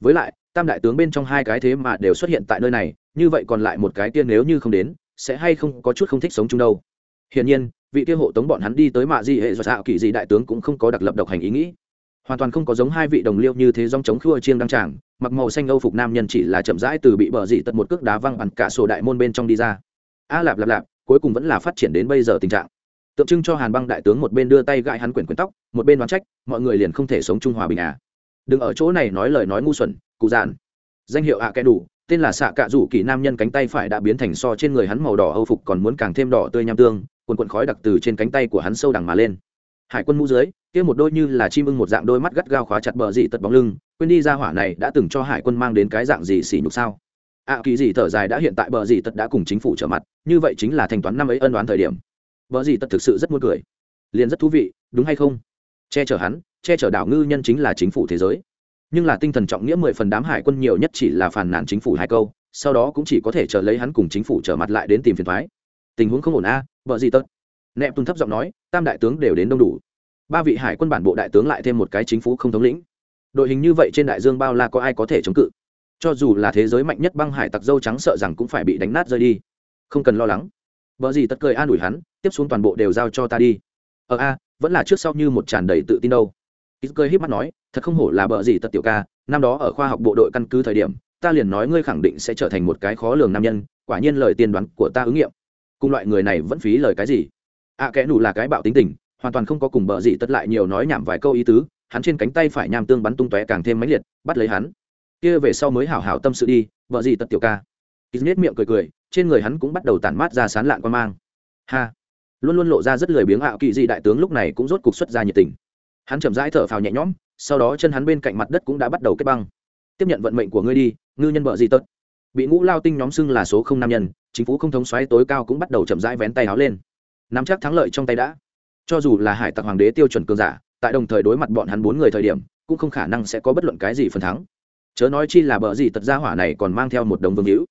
Với lại tam đại tướng bên trong hai cái thế mà đều xuất hiện tại nơi này như vậy còn lại một cái tiên nếu như không đến sẽ hay không có chút không thích sống chung đâu. Hiển nhiên vị kia hộ tống bọn hắn đi tới mạ di hệ do xạo kỳ dị đại tướng cũng không có đặc lập độc hành ý nghĩ. Hoàn toàn không có giống hai vị đồng liêu như thế dòng chống khua chiêng đăng tràng, mặc màu xanh âu phục nam nhân chỉ là chậm rãi từ bị bờ dị tật một cước đá văng bằng cả sổ đại môn bên trong đi ra. A lạp lạp lạp, cuối cùng vẫn là phát triển đến bây giờ tình trạng. Tượng trưng cho hàn băng đại tướng một bên đưa tay gãi hắn quyển quyển tóc, một bên đoán trách, mọi người liền không thể sống trung hòa bình à. Đừng ở chỗ này nói lời nói ngu xuẩn, cụ dạn danh hiệu ạ à kẻ đủ, tên là xạ cạ rủ kỳ nam nhân cánh tay phải đã biến thành so trên người hắn màu đỏ âu phục còn muốn càng thêm đỏ tươi nham tương quần quần khói đặc từ trên cánh tay của hắn sâu đằng mà lên. Hải quân mũ dưới, kia một đôi như là chim ưng một dạng đôi mắt gắt gao khóa chặt bờ dị tật bóng lưng, quên đi ra hỏa này đã từng cho hải quân mang đến cái dạng gì xỉ nhục sao? Ạ kỳ dị thở dài đã hiện tại bờ dị tật đã cùng chính phủ trở mặt, như vậy chính là thanh toán năm ấy ân đoán thời điểm. Bờ dị tật thực sự rất muốn cười. Liền rất thú vị, đúng hay không? Che chở hắn, che chở đảo ngư nhân chính là chính phủ thế giới. Nhưng là tinh thần trọng nghĩa mười phần đám hải quân nhiều nhất chỉ là phản nàn chính phủ hai câu, sau đó cũng chỉ có thể chờ lấy hắn cùng chính phủ trở mặt lại đến tìm phiền thoái tình huống không ổn a vợ gì tớt nẹp tùng thấp giọng nói, tam đại tướng đều đến đông đủ. Ba vị hải quân bản bộ đại tướng lại thêm một cái chính phủ không thống lĩnh. Đội hình như vậy trên đại dương bao la có ai có thể chống cự? Cho dù là thế giới mạnh nhất băng hải tặc dâu trắng sợ rằng cũng phải bị đánh nát rơi đi. Không cần lo lắng. Vợ gì tất cười an ủi hắn, tiếp xuống toàn bộ đều giao cho ta đi. Ờ a, vẫn là trước sau như một tràn đầy tự tin đâu. Ít cười híp mắt nói, thật không hổ là bợ gì tật tiểu ca, năm đó ở khoa học bộ đội căn cứ thời điểm, ta liền nói ngươi khẳng định sẽ trở thành một cái khó lường nam nhân, quả nhiên lời tiên đoán của ta ứng nghiệm cùng loại người này vẫn phí lời cái gì? Ạ à, kẽ nủ là cái bạo tính tình hoàn toàn không có cùng bợ gì tất lại nhiều nói nhảm vài câu ý tứ hắn trên cánh tay phải nham tương bắn tung tóe càng thêm mãnh liệt bắt lấy hắn. Kia về sau mới hảo hảo tâm sự đi vợ gì tất tiểu ca. Ít nết miệng cười cười trên người hắn cũng bắt đầu tản mát ra sán lạn quan mang. Ha! Luôn luôn lộ ra rất lười biếng ảo kỳ dị đại tướng lúc này cũng rốt cục xuất ra nhiệt tình. Hắn chậm rãi thở phào nhẹ nhõm sau đó chân hắn bên cạnh mặt đất cũng đã bắt đầu kết băng. Tiếp nhận vận mệnh của ngươi đi ngư nhân vợ gì tật bị ngũ lao tinh nhóm xưng là số không nam nhân chính phủ không thống xoáy tối cao cũng bắt đầu chậm rãi vén tay áo lên. Nắm chắc thắng lợi trong tay đã. Cho dù là hải tặc hoàng đế tiêu chuẩn cường giả, tại đồng thời đối mặt bọn hắn bốn người thời điểm, cũng không khả năng sẽ có bất luận cái gì phần thắng. Chớ nói chi là bờ gì tật gia hỏa này còn mang theo một đồng vương hữu.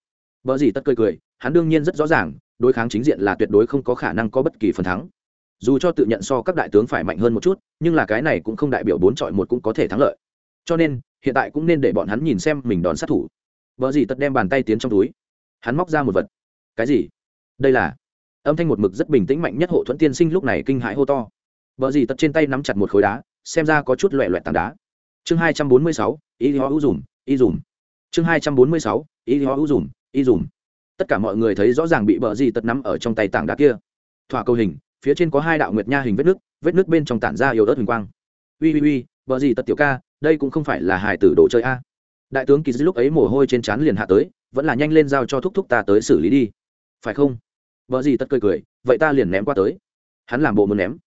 Bờ gì tật cười cười, hắn đương nhiên rất rõ ràng, đối kháng chính diện là tuyệt đối không có khả năng có bất kỳ phần thắng. Dù cho tự nhận so các đại tướng phải mạnh hơn một chút, nhưng là cái này cũng không đại biểu bốn chọi một cũng có thể thắng lợi. Cho nên, hiện tại cũng nên để bọn hắn nhìn xem mình đòn sát thủ. Vợ gì tật đem bàn tay tiến trong túi. Hắn móc ra một vật cái gì? Đây là âm thanh một mực rất bình tĩnh mạnh nhất hộ thuẫn tiên sinh lúc này kinh hãi hô to. Vợ gì tật trên tay nắm chặt một khối đá, xem ra có chút loẹ loẹt tảng đá. Chương hai trăm bốn mươi sáu, y ho u dùm, y dùm. Chương hai trăm bốn mươi sáu, y ho u dùm, y dùm. Tất cả mọi người thấy rõ ràng bị bờ gì tật nắm ở trong tay tảng đá kia. Thỏa câu hình, phía trên có hai đạo nguyệt nha hình vết nước vết nước bên trong tản ra yếu ớt hình quang. Ui ui ui bờ gì tật tiểu ca, đây cũng không phải là hài tử đồ chơi a. Đại tướng kỳ lúc ấy mồ hôi trên trán liền hạ tới, vẫn là nhanh lên giao cho thúc thúc ta tới xử lý đi phải không? Vợ gì tất cười cười vậy ta liền ném qua tới. Hắn làm bộ muốn ném.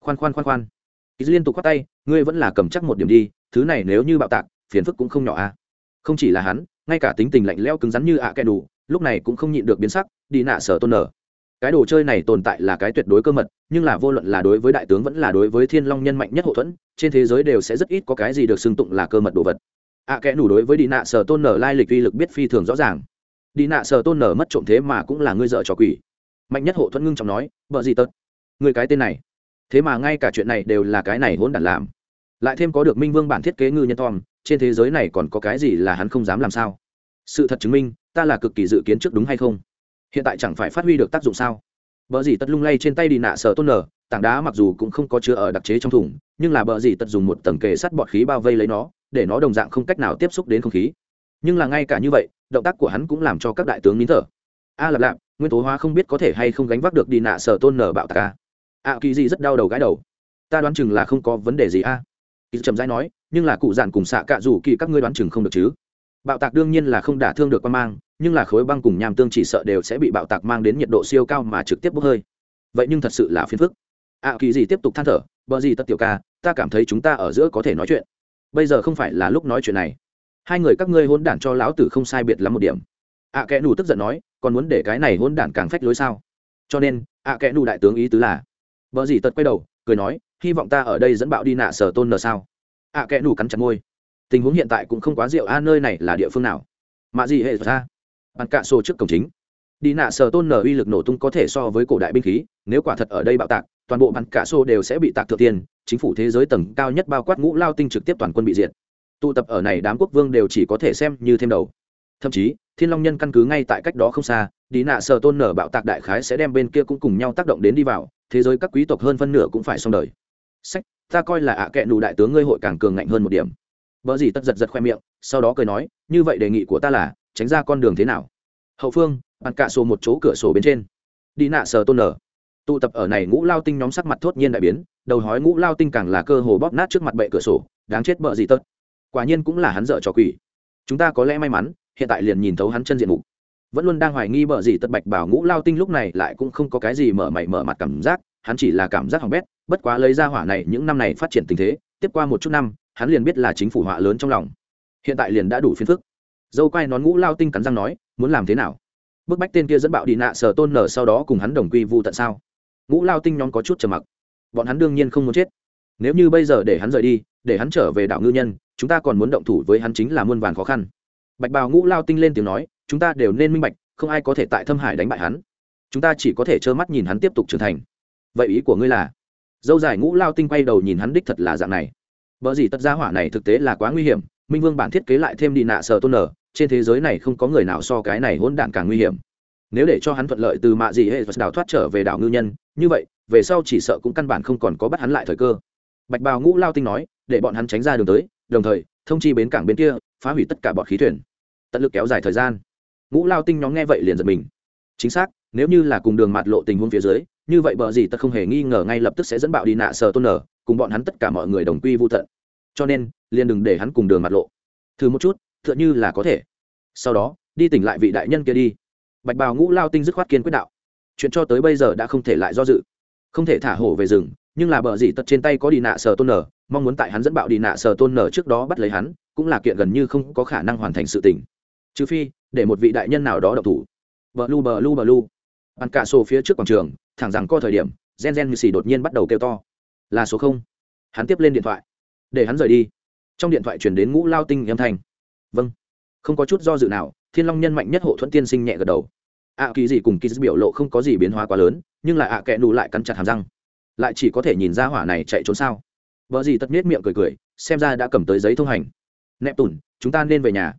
Khoan khoan khoan khoan. Ý liên tục khoát tay ngươi vẫn là cầm chắc một điểm đi thứ này nếu như bạo tạc phiền phức cũng không nhỏ a không chỉ là hắn ngay cả tính tình lạnh lẽo cứng rắn như ạ à kẻ đủ lúc này cũng không nhịn được biến sắc đi nạ sở tôn nở. Cái đồ chơi này tồn tại là cái tuyệt đối cơ mật nhưng là vô luận là đối với đại tướng vẫn là đối với thiên long nhân mạnh nhất hậu thuẫn trên thế giới đều sẽ rất ít có cái gì được xưng tụng là cơ mật đồ vật. Ạ à, kẽ nủ đối với đi nạ sở tôn nở lai lịch uy lực biết phi thường rõ ràng đi nạ sở tôn nở mất trộm thế mà cũng là ngươi dợ trò quỷ. Mạnh nhất hộ thuẫn ngưng trọng nói vợ gì tật? Người cái tên này. Thế mà ngay cả chuyện này đều là cái này hỗn đản làm. Lại thêm có được minh vương bản thiết kế ngư nhân tom, trên thế giới này còn có cái gì là hắn không dám làm sao? Sự thật chứng minh, ta là cực kỳ dự kiến trước đúng hay không? Hiện tại chẳng phải phát huy được tác dụng sao? Bờ dì tật lung lay trên tay đi nạ sở tôn nở, tảng đá mặc dù cũng không có chứa ở đặc chế trong thùng, nhưng là bờ dì tật dùng một tầng kề sắt bọt khí bao vây lấy nó, để nó đồng dạng không cách nào tiếp xúc đến không khí. Nhưng là ngay cả như vậy động tác của hắn cũng làm cho các đại tướng nín thở. A à, lạp lạp nguyên tố hóa không biết có thể hay không gánh vác được đi nạ sở tôn nở bạo tạc a. Ạ kỳ dị rất đau đầu gái đầu. Ta đoán chừng là không có vấn đề gì a. Kỳ trầm rãi nói nhưng là cụ giản cùng xạ cạ rủ kỳ các ngươi đoán chừng không được chứ. Bạo tạc đương nhiên là không đả thương được quan mang nhưng là khối băng cùng nham tương chỉ sợ đều sẽ bị bạo tạc mang đến nhiệt độ siêu cao mà trực tiếp bốc hơi. Vậy nhưng thật sự là phiền phức. Ạ kỳ dị tiếp tục than thở bờ gì tất tiểu ca ta cảm thấy chúng ta ở giữa có thể nói chuyện. Bây giờ không phải là lúc nói chuyện này hai người các ngươi hôn đản cho lão tử không sai biệt lắm một điểm. Ạ kẽ nù tức giận nói, còn muốn để cái này hôn đản càng phách lối sao? Cho nên ạ kẽ nù đại tướng ý tứ là, vợ gì tật quay đầu, cười nói, hy vọng ta ở đây dẫn bạo đi nạ sở tôn nờ sao? Ạ kẽ nù cắn chặt môi. Tình huống hiện tại cũng không quá rượu a, nơi này là địa phương nào? Mà gì hệ ra? Bàn cạ xô trước cổng chính. Đi nạ sở tôn nở uy lực nổ tung có thể so với cổ đại binh khí, nếu quả thật ở đây bạo tạc, toàn bộ bàn cạ xô đều sẽ bị tạc thượng tiền chính phủ thế giới tầng cao nhất bao quát ngũ lao tinh trực tiếp toàn quân bị diệt tụ tập ở này đám quốc vương đều chỉ có thể xem như thêm đầu. Thậm chí, thiên long nhân căn cứ ngay tại cách đó không xa đi nạ sợ tôn nở bạo tạc đại khái sẽ đem bên kia cũng cùng nhau tác động đến đi vào, thế giới các quý tộc hơn phân nửa cũng phải xong đời. Sách, ta coi là ạ à kệ nụ đại tướng ngươi hội càng cường ngạnh hơn một điểm. Vợ gì tất giật giật khoe miệng, sau đó cười nói, như vậy đề nghị của ta là, tránh ra con đường thế nào? Hậu phương, bàn cạ sổ một chỗ cửa sổ bên trên. Đi nạ sờ tôn nở. Tụ tập ở này ngũ lao tinh nhóm sắc mặt thốt nhiên đại biến, đầu hói ngũ lao tinh càng là cơ hồ bóp nát trước mặt bệ cửa sổ, đáng chết bợ gì tất quả nhiên cũng là hắn dở trò quỷ. Chúng ta có lẽ may mắn, hiện tại liền nhìn thấu hắn chân diện mục. Vẫn luôn đang hoài nghi bợ gì tất bạch bảo ngũ lao tinh lúc này lại cũng không có cái gì mở mày mở mặt cảm giác, hắn chỉ là cảm giác hỏng bét, bất quá lấy ra hỏa này những năm này phát triển tình thế, tiếp qua một chút năm, hắn liền biết là chính phủ họa lớn trong lòng. Hiện tại liền đã đủ phiền phức. Dâu quay nón ngũ lao tinh cắn răng nói, muốn làm thế nào? Bức bách tên kia dẫn bạo đi nạ sở tôn nở sau đó cùng hắn đồng quy vu tận sao? Ngũ lao tinh nhóm có chút trầm mặc. Bọn hắn đương nhiên không muốn chết. Nếu như bây giờ để hắn rời đi, để hắn trở về đảo ngư nhân chúng ta còn muốn động thủ với hắn chính là muôn vàn khó khăn. Bạch bào ngũ lao tinh lên tiếng nói, chúng ta đều nên minh bạch, không ai có thể tại thâm hải đánh bại hắn. Chúng ta chỉ có thể trơ mắt nhìn hắn tiếp tục trưởng thành. Vậy ý của ngươi là? Dâu dài ngũ lao tinh quay đầu nhìn hắn đích thật là dạng này. Vợ gì tất gia hỏa này thực tế là quá nguy hiểm, minh vương bản thiết kế lại thêm đi nạ sờ tôn nở, trên thế giới này không có người nào so cái này hỗn đạn càng nguy hiểm. Nếu để cho hắn thuận lợi từ mạ gì hệ đảo đào thoát trở về đảo ngư nhân, như vậy, về sau chỉ sợ cũng căn bản không còn có bắt hắn lại thời cơ. Bạch bào ngũ lao tinh nói, để bọn hắn tránh ra đường tới đồng thời, thông chi bến cảng bên kia, phá hủy tất cả bọn khí thuyền. Tận lực kéo dài thời gian. Ngũ lao tinh nhóm nghe vậy liền giật mình. Chính xác, nếu như là cùng đường mạt lộ tình huống phía dưới, như vậy bờ gì tất không hề nghi ngờ ngay lập tức sẽ dẫn bạo đi nạ sờ tôn nở, cùng bọn hắn tất cả mọi người đồng quy vô tận. Cho nên, liền đừng để hắn cùng đường mặt lộ. Thử một chút, tựa như là có thể. Sau đó, đi tỉnh lại vị đại nhân kia đi. Bạch bào ngũ lao tinh dứt khoát kiên quyết đạo. Chuyện cho tới bây giờ đã không thể lại do dự. Không thể thả hổ về rừng nhưng là bờ gì tật trên tay có đi nạ sờ tôn nở mong muốn tại hắn dẫn bạo đi nạ sờ tôn nở trước đó bắt lấy hắn, cũng là kiện gần như không có khả năng hoàn thành sự tình. Trừ phi, để một vị đại nhân nào đó độc thủ. Bờ lu bờ lu bờ lu. Bàn cả sổ phía trước quảng trường, thẳng rằng co thời điểm, gen gen như xì đột nhiên bắt đầu kêu to. Là số không. Hắn tiếp lên điện thoại. Để hắn rời đi. Trong điện thoại chuyển đến ngũ lao tinh âm thanh. Vâng. Không có chút do dự nào, thiên long nhân mạnh nhất hộ thuẫn tiên sinh nhẹ gật đầu. Ạ kỳ gì cùng kỳ biểu lộ không có gì biến hóa quá lớn, nhưng là ạ kẽ nụ lại cắn chặt hàm răng lại chỉ có thể nhìn ra hỏa này chạy trốn sao? Vợ gì tất nết miệng cười cười, xem ra đã cầm tới giấy thông hành. Nẹp tùn chúng ta nên về nhà.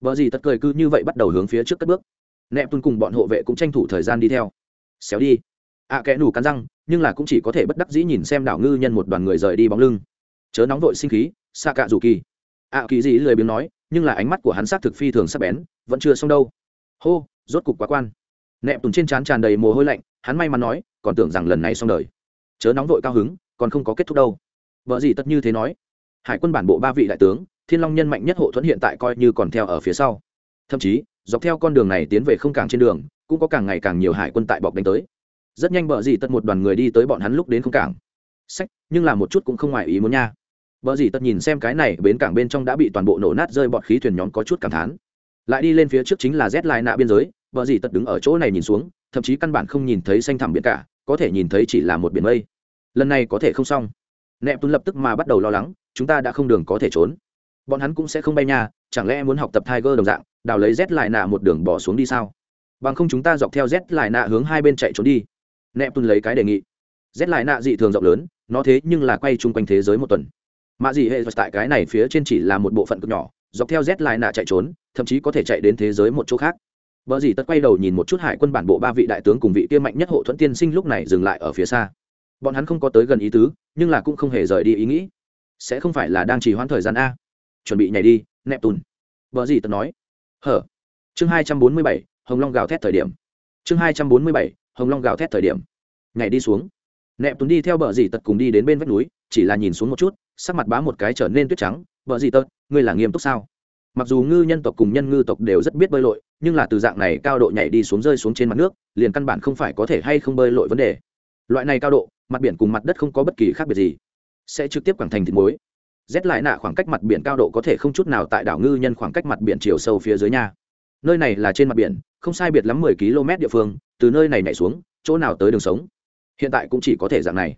Vợ gì tất cười cứ như vậy bắt đầu hướng phía trước cất bước. Nẹp tùn cùng bọn hộ vệ cũng tranh thủ thời gian đi theo. Xéo đi. À, ạ kẽ nủ cắn răng, nhưng là cũng chỉ có thể bất đắc dĩ nhìn xem đảo ngư nhân một đoàn người rời đi bóng lưng. Chớ nóng vội sinh khí xa cạ dù kỳ ạ kỳ gì lười biếng nói, nhưng là ánh mắt của hắn sát thực phi thường sắc bén, vẫn chưa xong đâu. Hô, rốt cục quá quan. Nẹp tùn trên trán tràn đầy mồ hôi lạnh, hắn may mắn nói, còn tưởng rằng lần này xong đời chớ nóng vội cao hứng, còn không có kết thúc đâu. Vợ gì tất như thế nói. Hải quân bản bộ ba vị đại tướng, thiên long nhân mạnh nhất hộ thuẫn hiện tại coi như còn theo ở phía sau. Thậm chí, dọc theo con đường này tiến về không càng trên đường, cũng có càng ngày càng nhiều hải quân tại bọc đánh tới. Rất nhanh bờ gì tất một đoàn người đi tới bọn hắn lúc đến không cảng. Sách, nhưng là một chút cũng không ngoài ý muốn nha. Bờ gì tất nhìn xem cái này, bến cảng bên trong đã bị toàn bộ nổ nát rơi bọt khí thuyền nhóm có chút cảm thán. Lại đi lên phía trước chính là z lại nạ biên giới bờ gì tất đứng ở chỗ này nhìn xuống, thậm chí căn bản không nhìn thấy xanh thẳm biển cả có thể nhìn thấy chỉ là một biển mây. Lần này có thể không xong. Nẹp tuấn lập tức mà bắt đầu lo lắng, chúng ta đã không đường có thể trốn. Bọn hắn cũng sẽ không bay nha, chẳng lẽ muốn học tập tiger đồng dạng, đào lấy z lại nạ một đường bỏ xuống đi sao? Bằng không chúng ta dọc theo z lại nạ hướng hai bên chạy trốn đi. Nẹp tuân lấy cái đề nghị. Z lại nạ dị thường rộng lớn, nó thế nhưng là quay chung quanh thế giới một tuần. Mạ dị hệ tại cái này phía trên chỉ là một bộ phận cực nhỏ, dọc theo z lại nạ chạy trốn, thậm chí có thể chạy đến thế giới một chỗ khác vợ dì tất quay đầu nhìn một chút hải quân bản bộ ba vị đại tướng cùng vị kia mạnh nhất hộ thuẫn tiên sinh lúc này dừng lại ở phía xa. Bọn hắn không có tới gần ý tứ, nhưng là cũng không hề rời đi ý nghĩ. Sẽ không phải là đang trì hoãn thời gian a. Chuẩn bị nhảy đi neptune vợ dì tất nói. Hở. Chương hai trăm bốn mươi bảy, hồng long gào thét thời điểm. Chương hai trăm bốn mươi bảy, hồng long gào thét thời điểm. Nhảy đi xuống. Nẹp tuấn đi theo bờ dì tật cùng đi đến bên vách núi, chỉ là nhìn xuống một chút, sắc mặt bá một cái trở nên tuyết trắng. Bờ dì tật ngươi là nghiêm túc sao? Mặc dù ngư nhân tộc cùng nhân ngư tộc đều rất biết bơi lội nhưng là từ dạng này cao độ nhảy đi xuống rơi xuống trên mặt nước, liền căn bản không phải có thể hay không bơi lội vấn đề. Loại này cao độ, mặt biển cùng mặt đất không có bất kỳ khác biệt gì. Sẽ trực tiếp quảng thành thịt muối. Rét lại nạ khoảng cách mặt biển cao độ có thể không chút nào tại đảo ngư nhân khoảng cách mặt biển chiều sâu phía dưới nha. Nơi này là trên mặt biển, không sai biệt lắm mười km địa phương, từ nơi này nhảy xuống, chỗ nào tới đường sống. Hiện tại cũng chỉ có thể dạng này.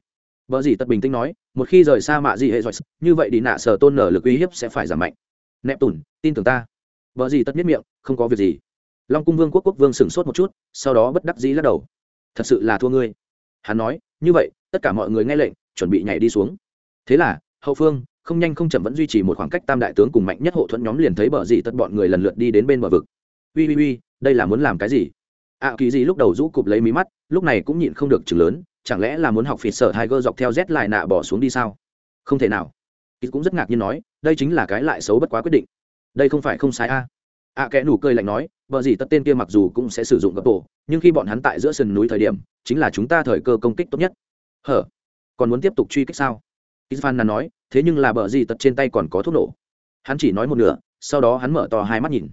Vợ gì tật bình tĩnh nói, một khi rời xa mạ gì hệ giỏi như vậy đi nạ sở tôn nở lực uy hiếp sẽ phải giảm mạnh. Nẹp tùn tin tưởng ta. Vợ gì tất biết miệng, không có việc gì long cung vương quốc quốc vương sửng sốt một chút sau đó bất đắc dĩ lắc đầu. Thật sự là thua ngươi. Hắn nói như vậy tất cả mọi người nghe lệnh chuẩn bị nhảy đi xuống. Thế là hậu phương không nhanh không chậm vẫn duy trì một khoảng cách tam đại tướng cùng mạnh nhất hộ thuẫn nhóm liền thấy bờ gì tất bọn người lần lượt đi đến bên bờ vực. Ui ui ui đây là muốn làm cái gì? Ạ à, kỳ gì lúc đầu rũ cụp lấy mí mắt lúc này cũng nhịn không được chừng lớn chẳng lẽ là muốn học phịt sở hai gơ dọc theo rét lại nạ bỏ xuống đi sao? Không thể nào. Ít cũng rất ngạc nhiên nói đây chính là cái lại xấu bất quá quyết định. Đây không phải không sai a ạ kẽ nủ cười lạnh nói vợ gì tất tên kia mặc dù cũng sẽ sử dụng gấp tổ, nhưng khi bọn hắn tại giữa sườn núi thời điểm, chính là chúng ta thời cơ công kích tốt nhất. Hở? Còn muốn tiếp tục truy kích sao? Isvan nói, thế nhưng là bờ gì tật trên tay còn có thuốc nổ. Hắn chỉ nói một nửa, sau đó hắn mở to hai mắt nhìn.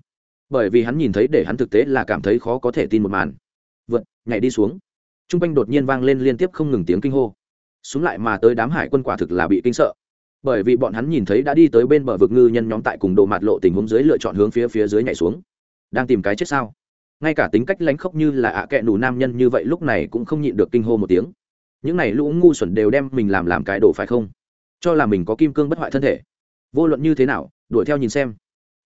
Bởi vì hắn nhìn thấy để hắn thực tế là cảm thấy khó có thể tin một màn. Vượt, nhảy đi xuống. T r u n g quanh đột nhiên vang lên liên tiếp không ngừng tiếng kinh hô. Xuống lại mà tới đám hải quân quả thực là bị kinh sợ bởi vì bọn hắn nhìn thấy đã đi tới bên bờ vực ngư nhân nhóm tại cùng đồ mạt lộ tình huống dưới lựa chọn hướng phía phía dưới nhảy xuống. Đang tìm cái chết sao? Ngay cả tính cách lánh khóc như là ạ à kẹ nù nam nhân như vậy lúc này cũng không nhịn được kinh hô một tiếng. Những này lũ ngu xuẩn đều đem mình làm làm cái đồ phải không? Cho là mình có kim cương bất hoại thân thể. Vô luận như thế nào, đuổi theo nhìn xem.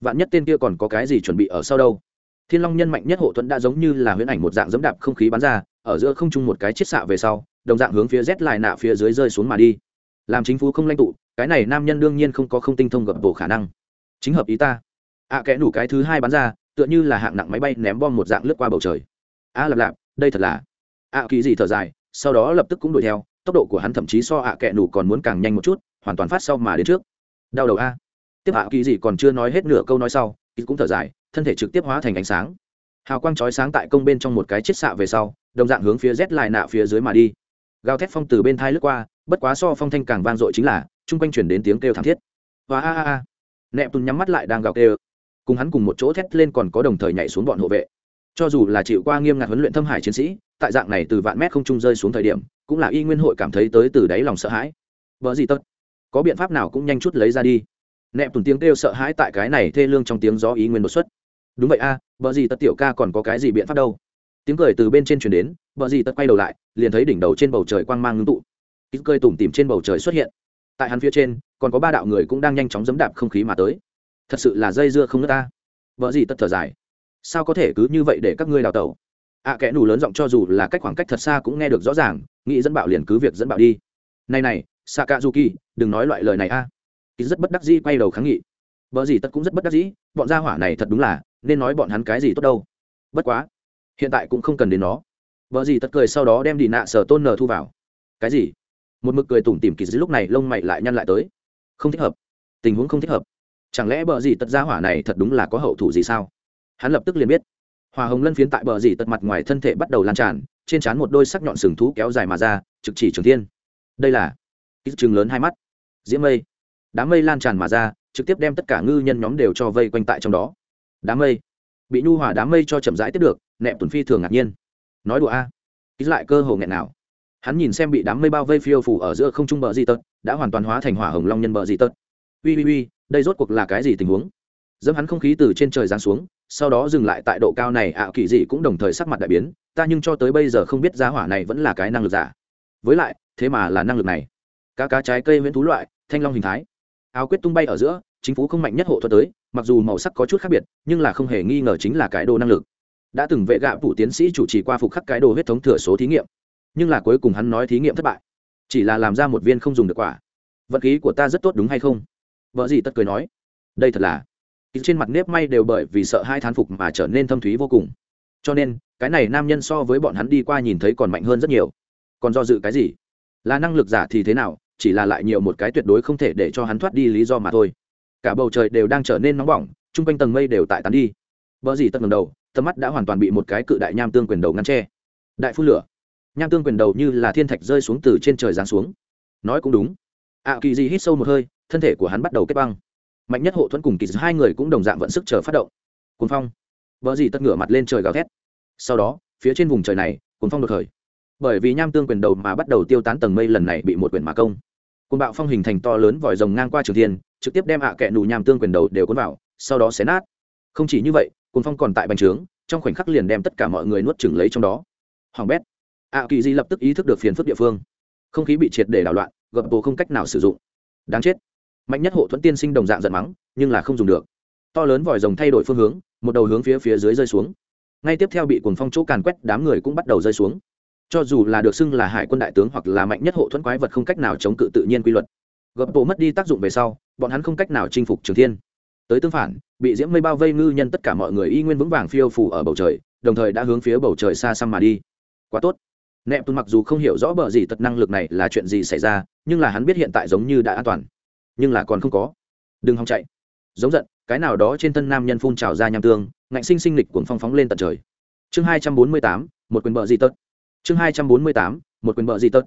Vạn nhất tên kia còn có cái gì chuẩn bị ở sau đâu? Thiên long nhân mạnh nhất hộ thuẫn đã giống như là huyễn ảnh một dạng dẫm đạp không khí bắn ra, ở giữa không trung một cái chiết xạ về sau, đồng dạng hướng phía rét lại nạ phía dưới rơi xuống mà đi làm chính phủ không lãnh tụ cái này nam nhân đương nhiên không có không tinh thông gập bổ khả năng. Chính hợp ý ta. Ạ à, kẽ đủ cái thứ hai bắn ra tựa như là hạng nặng máy bay ném bom một dạng lướt qua bầu trời. A à, lạp lạp đây thật là. Ạ à, kỳ gì thở dài sau đó lập tức cũng đuổi theo tốc độ của hắn thậm chí so ạ kẽ đủ còn muốn càng nhanh một chút hoàn toàn phát sau mà đến trước. Đau đầu a. Tiếp a kỳ gì còn chưa nói hết nửa câu nói sau kỳ cũng thở dài thân thể trực tiếp hóa thành ánh sáng. Hào quang chói sáng tại công bên trong một cái chiết xạ về sau đồng dạng hướng phía z lại nạ phía dưới mà đi. Gào thét phong từ bên thai lướt qua bất quá so phong thanh càng vang dội chính là chung quanh chuyển đến tiếng kêu thảm thiết. Và a a a. Nẹp tùn nhắm mắt lại đang gào kêu. Cùng hắn cùng một chỗ thét lên còn có đồng thời nhảy xuống bọn hộ vệ. Cho dù là chịu qua nghiêm ngặt huấn luyện thâm hải chiến sĩ tại dạng này từ vạn mét không trung rơi xuống thời điểm cũng là y nguyên hội cảm thấy tới từ đáy lòng sợ hãi. Vợ gì tất có biện pháp nào cũng nhanh chút lấy ra đi. Nẹp tùn tiếng kêu sợ hãi tại cái này thê lương trong tiếng gió ý nguyên đột xuất. Đúng vậy a à, vợ gì tất tiểu ca còn có cái gì biện pháp đâu? Tiếng cười từ bên trên chuyển đến vợ gì tất quay đầu lại liền thấy đỉnh đầu trên bầu trời quang mang ngưng tụ ít cười tủm tìm trên bầu trời xuất hiện. Tại hắn phía trên còn có ba đạo người cũng đang nhanh chóng dẫm đạp không khí mà tới. Thật sự là dây dưa không nước ta. Vợ gì tất thở dài. Sao có thể cứ như vậy để các ngươi đào tẩu? Ạ à, kẽ nủ lớn giọng cho dù là cách khoảng cách thật xa cũng nghe được rõ ràng nghĩ dẫn bạo liền cứ việc dẫn bạo đi. Này này sakazuki đừng nói loại lời này a. Ít rất bất đắc dĩ quay đầu kháng nghị. Vợ gì tất cũng rất bất đắc dĩ bọn gia hỏa này thật đúng là nên nói bọn hắn cái gì tốt đâu. Bất quá hiện tại cũng không cần đến nó. Vợ gì tất cười sau đó đem đi nạ sở tôn nờ thu vào. Cái gì? Một mực cười tủm tỉm kỳ dư lúc này lông mày lại nhăn lại tới. Không thích hợp. Tình huống không thích hợp. Chẳng lẽ bờ gì tật gia hỏa này thật đúng là có hậu thủ gì sao? Hắn lập tức liền biết. Hòa hồng lân phiến tại bờ gì tật mặt ngoài thân thể bắt đầu lan tràn, trên trán một đôi sắc nhọn sừng thú kéo dài mà ra, trực chỉ trường thiên. Đây là kích chừng lớn hai mắt. Diễm mây. Đám mây lan tràn mà ra, trực tiếp đem tất cả ngư nhân nhóm đều cho vây quanh tại trong đó. Đám mây. Bị nhu hòa đám mây cho chậm rãi tiếp được, nẹp tuần phi thường ngạc nhiên. Nói đùa a. À. lại cơ hồ nghẹn nào hắn nhìn xem bị đám mây bao vây phiêu phủ ở giữa không trung bờ di tật, đã hoàn toàn hóa thành hỏa hồng long nhân bờ di tật. Ui ui ui đây rốt cuộc là cái gì tình huống? Dẫm hắn không khí từ trên trời giáng xuống, sau đó dừng lại tại độ cao này, ạ, kỳ dị cũng đồng thời sắc mặt đại biến, ta nhưng cho tới bây giờ không biết giá hỏa này vẫn là cái năng lực giả. Với lại, thế mà là năng lực này. Cá cá trái cây nguyễn thú loại, thanh long hình thái. Áo quyết tung bay ở giữa, chính phủ không mạnh nhất hộ thuật tới, mặc dù màu sắc có chút khác biệt, nhưng là không hề nghi ngờ chính là cái đồ năng lực. Đã từng vệ gạ phụ tiến sĩ chủ trì qua phục khắc cái đồ huyết thống thừa số thí nghiệm nhưng là cuối cùng hắn nói thí nghiệm thất bại. Chỉ là làm ra một viên không dùng được quả. Vật khí của ta rất tốt đúng hay không? Vợ gì tất cười nói. Đây thật là. Trên mặt nếp may đều bởi vì sợ hai thán phục mà trở nên thâm thúy vô cùng. Cho nên, cái này nam nhân so với bọn hắn đi qua nhìn thấy còn mạnh hơn rất nhiều. Còn do dự cái gì? Là năng lực giả thì thế nào? Chỉ là lại nhiều một cái tuyệt đối không thể để cho hắn thoát đi lý do mà thôi. Cả bầu trời đều đang trở nên nóng bỏng, chung quanh tầng mây đều tại tán đi. Vợ gì tất ngầm đầu, tầm mắt đã hoàn toàn bị một cái cự đại nham tương quyền đầu ngăn tre đại phun lửa nham tương quyền đầu như là thiên thạch rơi xuống từ trên trời giáng xuống. Nói cũng đúng. Ạ kỳ di hít sâu một hơi, thân thể của hắn bắt đầu kết băng. Mạnh nhất hộ thuẫn cùng kỳ hai người cũng đồng dạng vận sức chờ phát động. Cuốn phong. Vợ gì tất ngửa mặt lên trời gào thét. Sau đó, phía trên vùng trời này cuốn phong đột khởi. Bởi vì nham tương quyền đầu mà bắt đầu tiêu tán tầng mây lần này bị một quyền mà công. Côn bạo phong hình thành to lớn vòi rồng ngang qua trường thiên, trực tiếp đem ạ à kẹ nù nham tương quyền đầu đều cuốn vào, sau đó xé nát. Không chỉ như vậy cồn phong còn tại bành trướng, trong khoảnh khắc liền đem tất cả mọi người nuốt chửng lấy trong đó. Hoàng bét ạ kỳ di lập tức ý thức được phiền phức địa phương. Không khí bị triệt để đảo loạn gập bồ không cách nào sử dụng. Đáng chết. Mạnh nhất hộ thuẫn tiên sinh đồng dạng giận mắng, nhưng là không dùng được. To lớn vòi rồng thay đổi phương hướng, một đầu hướng phía phía dưới rơi xuống. Ngay tiếp theo bị cuồng phong chỗ càn quét, đám người cũng bắt đầu rơi xuống. Cho dù là được xưng là hải quân đại tướng hoặc là mạnh nhất hộ thuẫn quái vật không cách nào chống cự tự nhiên quy luật. Gập bộ mất đi tác dụng về sau, bọn hắn không cách nào chinh phục trường thiên. Tới tương phản, bị diễm mây bao vây ngư nhân tất cả mọi người y nguyên vững vàng phiêu phủ ở bầu trời, đồng thời đã hướng phía bầu trời xa xăm mà đi. Quá tốt nẹp tùn mặc dù không hiểu rõ bờ gì tật năng lực này là chuyện gì xảy ra, nhưng là hắn biết hiện tại giống như đã an toàn. Nhưng là còn không có. Đừng hòng chạy. Giống giận, cái nào đó trên thân nam nhân phun trào ra nham tương, ngạnh sinh sinh lịch cuồng phong phóng lên tận trời. Chương hai trăm bốn mươi tám, một quyền bờ gì tật. Chương hai trăm bốn mươi tám, một quyền bờ gì tật.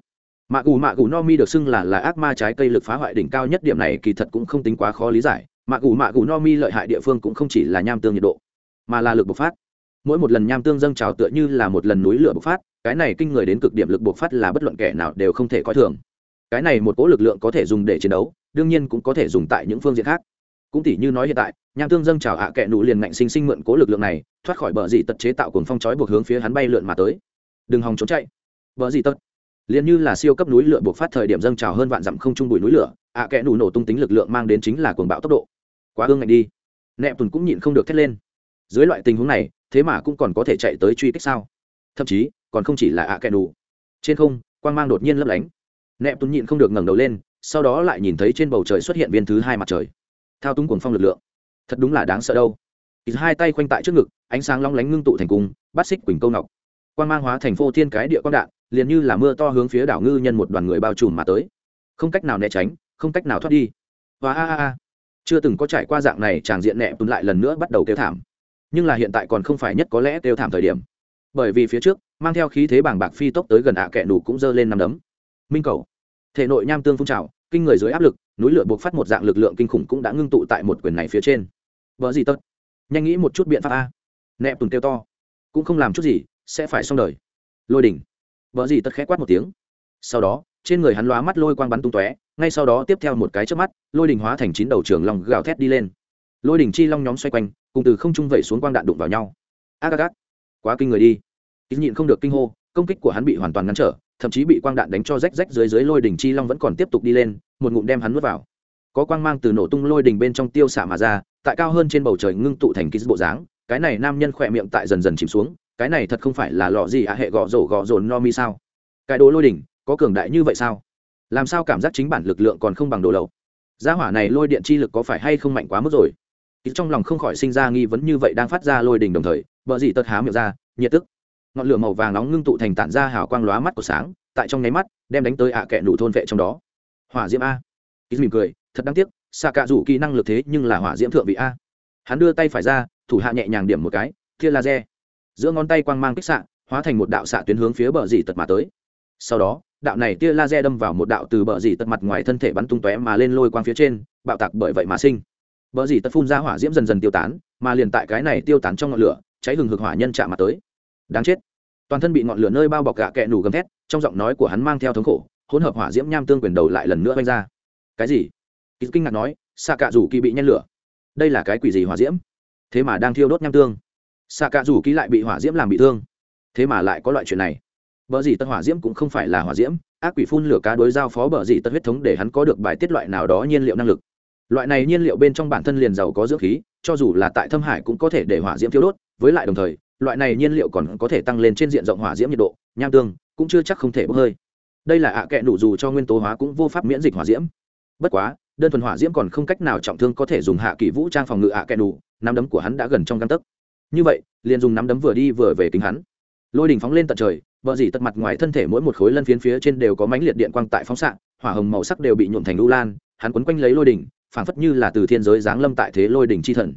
Mạ gù mạ gù no mi được xưng là là ác ma trái cây lực phá hoại đỉnh cao nhất điểm này kỳ thật cũng không tính quá khó lý giải. Mạ gù mạ gù no mi lợi hại địa phương cũng không chỉ là nham tương nhiệt độ, mà là lực bộc phát. Mỗi một lần nham tương dâng trào tựa như là một lần núi lửa bộc phát cái này kinh người đến cực điểm lực bộc phát là bất luận kẻ nào đều không thể coi thường. Cái này một cỗ lực lượng có thể dùng để chiến đấu, đương nhiên cũng có thể dùng tại những phương diện khác. Cũng tỉ như nói hiện tại, nham tương dâng trào hạ à kẹ nụ liền ngạnh sinh sinh mượn cố lực lượng này, thoát khỏi bờ dị tật chế tạo cuồng phong chói buộc hướng phía hắn bay lượn mà tới. Đừng hòng trốn chạy. Bờ dị tật. Liền như là siêu cấp núi lửa buộc phát thời điểm dâng trào hơn vạn dặm không trung bụi núi lửa, ạ à kẽ nụ nổ tung tính lực lượng mang đến chính là cuồng bạo tốc độ. Quá ương ngạnh đi. Nẹp tùn cũng nhịn không được thét lên. Dưới loại tình huống này, thế mà cũng còn có thể chạy tới truy kích sao? Thậm chí còn không chỉ là ạ à đủ trên không, quang mang đột nhiên lấp lánh. Nẹp tuấn nhịn không được ngẩng đầu lên, sau đó lại nhìn thấy trên bầu trời xuất hiện viên thứ hai mặt trời. Thao túng cuồng phong lực lượng. Thật đúng là đáng sợ đâu. Hai tay khoanh tại trước ngực, ánh sáng long lánh ngưng tụ thành cung bắt xích quỳnh câu ngọc. Quang mang hóa thành phố thiên cái địa quang đạn, liền như là mưa to hướng phía đảo ngư nhân một đoàn người bao trùm mà tới. Không cách nào né tránh, không cách nào thoát đi. Và a a a. Chưa từng có trải qua dạng này, tràng diện nẹ tuấn lại lần nữa bắt đầu kêu thảm. Nhưng là hiện tại còn không phải nhất có lẽ kêu thảm thời điểm bởi vì phía trước, mang theo khí thế bảng bạc phi tốc tới gần ạ à kẹ nủ cũng giơ lên nằm đấm. Minh cầu, thể nội nham tương phun trào, kinh người dưới áp lực, núi lửa buộc phát một dạng lực lượng kinh khủng cũng đã ngưng tụ tại một quyền này phía trên. Vợ gì tất nhanh nghĩ một chút biện pháp a. Nẹp tùng kêu to. Cũng không làm chút gì, sẽ phải xong đời. Lôi đỉnh. Vợ gì tất khẽ quát một tiếng. Sau đó, trên người hắn lóa mắt lôi quang bắn tung tóe, ngay sau đó tiếp theo một cái trước mắt, lôi đỉnh hóa thành chín đầu trường long gào thét đi lên. Lôi đỉnh chi long nhóm xoay quanh, cùng từ không trung vẩy xuống quang đạn đụng vào nhau. A ác quá kinh người đi. Ít nhịn không được kinh hô, công kích của hắn bị hoàn toàn ngăn trở, thậm chí bị quang đạn đánh cho rách rách dưới dưới lôi đỉnh chi long vẫn còn tiếp tục đi lên, một ngụm đem hắn nuốt vào. Có quang mang từ nổ tung lôi đỉnh bên trong tiêu xạ mà ra, tại cao hơn trên bầu trời ngưng tụ thành ký bộ dáng, cái này nam nhân khỏe miệng tại dần dần chìm xuống, cái này thật không phải là lọ gì à hệ gõ rổ gõ rồn no mi sao? Cái đồ lôi đỉnh, có cường đại như vậy sao? Làm sao cảm giác chính bản lực lượng còn không bằng đồ lậu? Gia hỏa này lôi điện chi lực có phải hay không mạnh quá mức rồi? Ít trong lòng không khỏi sinh ra nghi vấn như vậy đang phát ra lôi đình đồng thời, vợ dị tật há miệng ra, nhiệt tức. Ngọn lửa màu vàng nóng ngưng tụ thành tản ra hào quang lóa mắt của sáng, tại trong nháy mắt, đem đánh tới ạ à kẹ nụ thôn vệ trong đó. Hỏa diễm a. Ít mỉm cười, thật đáng tiếc xạ cạ rủ kỹ năng lực thế nhưng là hỏa diễm thượng vị a. Hắn đưa tay phải ra, thủ hạ nhẹ nhàng điểm một cái, tia laser. Giữa ngón tay quang mang kích xạ, hóa thành một đạo xạ tuyến hướng phía bờ dì tật mà tới. Sau đó, đạo này tia laser đâm vào một đạo từ bờ dì tật mặt ngoài thân thể bắn tung tóe mà lên lôi quang phía trên, bạo tạc bởi vậy mà sinh bờ dì tật phun ra hỏa diễm dần dần tiêu tán, mà liền tại cái này tiêu tán trong ngọn lửa, cháy hừng hực hỏa nhân chạm mặt tới. Đáng chết. Toàn thân bị ngọn lửa nơi bao bọc gạ kẹ nủ gầm thét, trong giọng nói của hắn mang theo thống khổ, hỗn hợp hỏa diễm nham tương quyền đầu lại lần nữa oanh ra. Cái gì? Ít kinh ngạc nói xạ cạ rủ kỳ bị nhen lửa. Đây là cái quỷ gì hỏa diễm? Thế mà đang thiêu đốt nham tương. Xạ cạ rủ kỳ lại bị hỏa diễm làm bị thương. Thế mà lại có loại chuyện này. Bờ dì tân hỏa diễm cũng không phải là hỏa diễm, ác quỷ phun lửa cá đối giao phó bờ dì tân huyết thống để hắn có được bài tiết loại nào đó nhiên liệu năng lực loại này nhiên liệu bên trong bản thân liền giàu có dưỡng khí, cho dù là tại thâm hải cũng có thể để hỏa diễm thiêu đốt, với lại đồng thời, loại này nhiên liệu còn có thể tăng lên trên diện rộng hỏa diễm nhiệt độ, nham tương cũng chưa chắc không thể bốc hơi. Đây là ạ à kệ đủ dù cho nguyên tố hóa cũng vô pháp miễn dịch hỏa diễm. Bất quá, đơn thuần hỏa diễm còn không cách nào trọng thương có thể dùng hạ kỳ vũ trang phòng ngự ạ à kệ đủ, nắm đấm của hắn đã gần trong găng tấc. Như vậy, liền dùng nắm đấm vừa đi vừa về kính hắn. Lôi đỉnh phóng lên tận trời, vợ dỉ tật mặt ngoài thân thể mỗi một khối lân phiến phía trên đều có mánh liệt điện quang tại phóng xạ, hỏa hồng màu sắc đều bị nhuộm thành lưu lan, hắn quấn quanh lấy lôi đỉnh phảng phất như là từ thiên giới giáng lâm tại thế lôi đỉnh chi thần.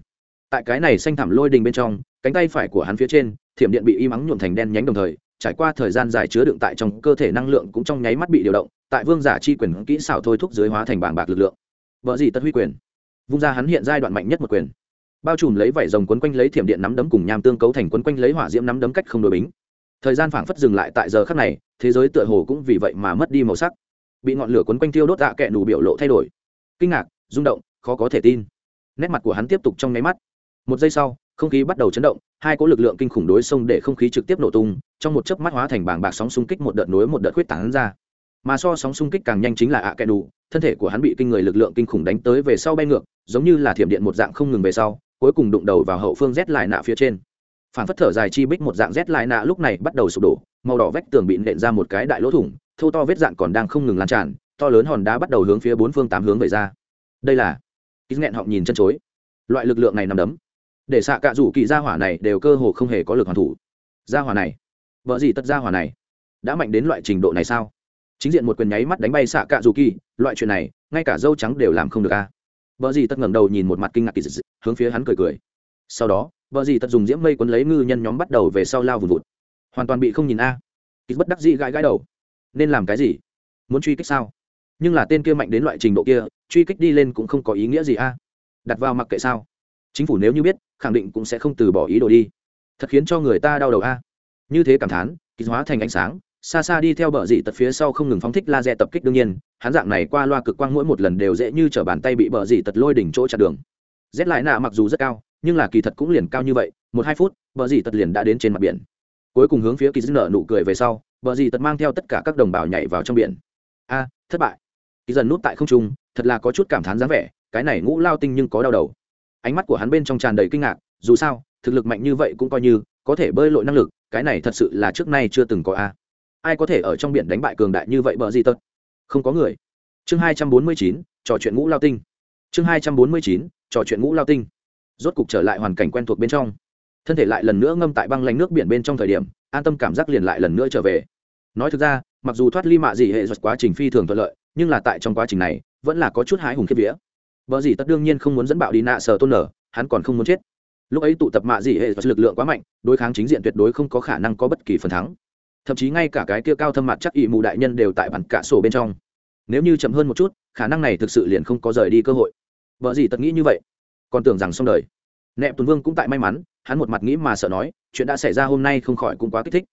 Tại cái này xanh thẳm lôi đỉnh bên trong, cánh tay phải của hắn phía trên, thiểm điện bị y mắng nhuộm thành đen nhánh đồng thời, trải qua thời gian dài chứa đựng tại trong cơ thể năng lượng cũng trong nháy mắt bị điều động, tại vương giả chi quyền kỹ xảo thôi thúc dưới hóa thành bảng bạc lực lượng. Vợ gì tất huy quyền? Vung ra hắn hiện giai đoạn mạnh nhất một quyền. Bao trùm lấy vảy rồng quấn quanh lấy thiểm điện nắm đấm cùng nham tương cấu thành quấn quanh lấy hỏa diễm nắm đấm cách không đổi bính. Thời gian phảng phất dừng lại tại giờ khắc này, thế giới tựa hồ cũng vì vậy mà mất đi màu sắc. Bị ngọn lửa quấn quanh tiêu đốt tạ kẹ đủ biểu lộ thay đổi. Kinh ngạc rung động, khó có thể tin. Nét mặt của hắn tiếp tục trong nháy mắt. Một giây sau, không khí bắt đầu chấn động, hai cỗ lực lượng kinh khủng đối sông để không khí trực tiếp nổ tung, trong một chớp mắt hóa thành bảng bạc sóng xung kích một đợt nối một đợt huyết tán ra. Mà so sóng xung kích càng nhanh chính là ạ kẹ đủ thân thể của hắn bị kinh người lực lượng kinh khủng đánh tới về sau bay ngược, giống như là thiểm điện một dạng không ngừng về sau, cuối cùng đụng đầu vào hậu phương rét lại nạ phía trên. Phản phất thở dài chi bích một dạng rét lại nạ lúc này bắt đầu sụp đổ, màu đỏ vách tường bị nện ra một cái đại lỗ thủng, thô to vết dạng còn đang không ngừng lan tràn, to lớn hòn đá bắt đầu hướng phía bốn phương tám hướng về ra đây là ít nghẹn họng nhìn chân chối. Loại lực lượng này nằm đấm. Để xạ cạ rủ kỳ gia hỏa này đều cơ hồ không hề có lực hoàn thủ. Gia hỏa này, vợ gì tất gia hỏa này, đã mạnh đến loại trình độ này sao? Chính diện một quyền nháy mắt đánh bay xạ cạ rủ kỳ, loại chuyện này, ngay cả dâu trắng đều làm không được a. À. vợ gì tất ngẩng đầu nhìn một mặt kinh ngạc kỳ dị, hướng phía hắn cười cười. Sau đó, vợ gì tất dùng diễm mây quấn lấy ngư nhân nhóm bắt đầu về sau lao vùn vụt. Hoàn toàn bị không nhìn a. À. kỳ bất đắc dĩ gãi gãi đầu. Nên làm cái gì? Muốn truy kích sao? Nhưng là tên kia mạnh đến loại trình độ kia, truy kích đi lên cũng không có ý nghĩa gì a. Đặt vào mặc kệ sao. Chính phủ nếu như biết, khẳng định cũng sẽ không từ bỏ ý đồ đi. Thật khiến cho người ta đau đầu a. Như thế cảm thán, kỳ hóa thành ánh sáng, xa xa đi theo bờ dị tật phía sau không ngừng phóng thích laser tập kích đương nhiên, hắn dạng này qua loa cực quang mỗi một lần đều dễ như t r ở bàn tay bị bờ dị tật lôi đỉnh chỗ chặt đường. Rét lại nạ mặc dù rất cao, nhưng là kỳ thật cũng liền cao như vậy, một hai phút, bờ dị tật liền đã đến trên mặt biển. Cuối cùng hướng phía kỳ dứt nở nụ cười về sau, bờ dị tật mang theo tất cả các đồng bào nhảy vào trong biển. A, thất bại kỳ dần nút tại không trung, thật là có chút cảm thán dáng vẻ, cái này ngũ lao tinh nhưng có đau đầu. Ánh mắt của hắn bên trong tràn đầy kinh ngạc, dù sao, thực lực mạnh như vậy cũng coi như, có thể bơi lội năng lực, cái này thật sự là trước nay chưa từng có a. Ai có thể ở trong biển đánh bại cường đại như vậy bờ gì tật? Không có người. Chương hai trăm bốn mươi chín, trò chuyện ngũ lao tinh. Chương hai trăm bốn mươi chín, trò chuyện ngũ lao tinh. Rốt cục trở lại hoàn cảnh quen thuộc bên trong. Thân thể lại lần nữa ngâm tại băng lanh nước biển bên trong thời điểm, an tâm cảm giác liền lại lần nữa trở về. Nói thực ra, mặc dù thoát ly mạ dị hệ giật quá trình phi thường thuận lợi nhưng là tại trong quá trình này, vẫn là có chút hái hùng khiếp vía. Vợ gì tất đương nhiên không muốn dẫn bạo đi nạ sờ tôn nở, hắn còn không muốn chết. Lúc ấy tụ tập mạ dị hệ lực lượng quá mạnh, đối kháng chính diện tuyệt đối không có khả năng có bất kỳ phần thắng. Thậm chí ngay cả cái kia cao thâm mặt chắc ỵ mù đại nhân đều tại bản cả sổ bên trong. Nếu như chậm hơn một chút, khả năng này thực sự liền không có rời đi cơ hội. Vợ gì tất nghĩ như vậy? Còn tưởng rằng xong đời. Nẹp tuấn vương cũng tại may mắn, hắn một mặt nghĩ mà sợ nói, chuyện đã xảy ra hôm nay không khỏi cũng quá kích thích.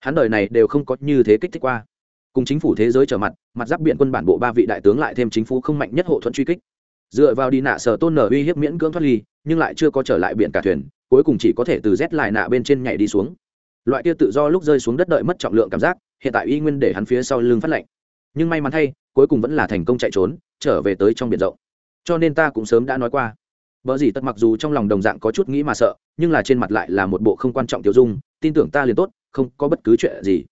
Hắn đời này đều không có như thế kích thích qua cùng chính phủ thế giới trở mặt mặt giáp biện quân bản bộ ba vị đại tướng lại thêm chính phủ không mạnh nhất hộ thuẫn truy kích. Dựa vào đi nạ sở tôn nở uy hiếp miễn cưỡng thoát ly nhưng lại chưa có trở lại biển cả thuyền cuối cùng chỉ có thể từ rét lại nạ bên trên nhảy đi xuống. Loại kia tự do lúc rơi xuống đất đợi mất trọng lượng cảm giác hiện tại y nguyên để hắn phía sau lưng phát lạnh nhưng may mắn thay cuối cùng vẫn là thành công chạy trốn trở về tới trong biển rộng. Cho nên ta cũng sớm đã nói qua. Bở gì tất mặc dù trong lòng đồng dạng có chút nghĩ mà sợ, nhưng là trên mặt lại là một bộ không quan trọng tiêu dung, tin tưởng ta liền tốt, không có bất cứ chuyện gì.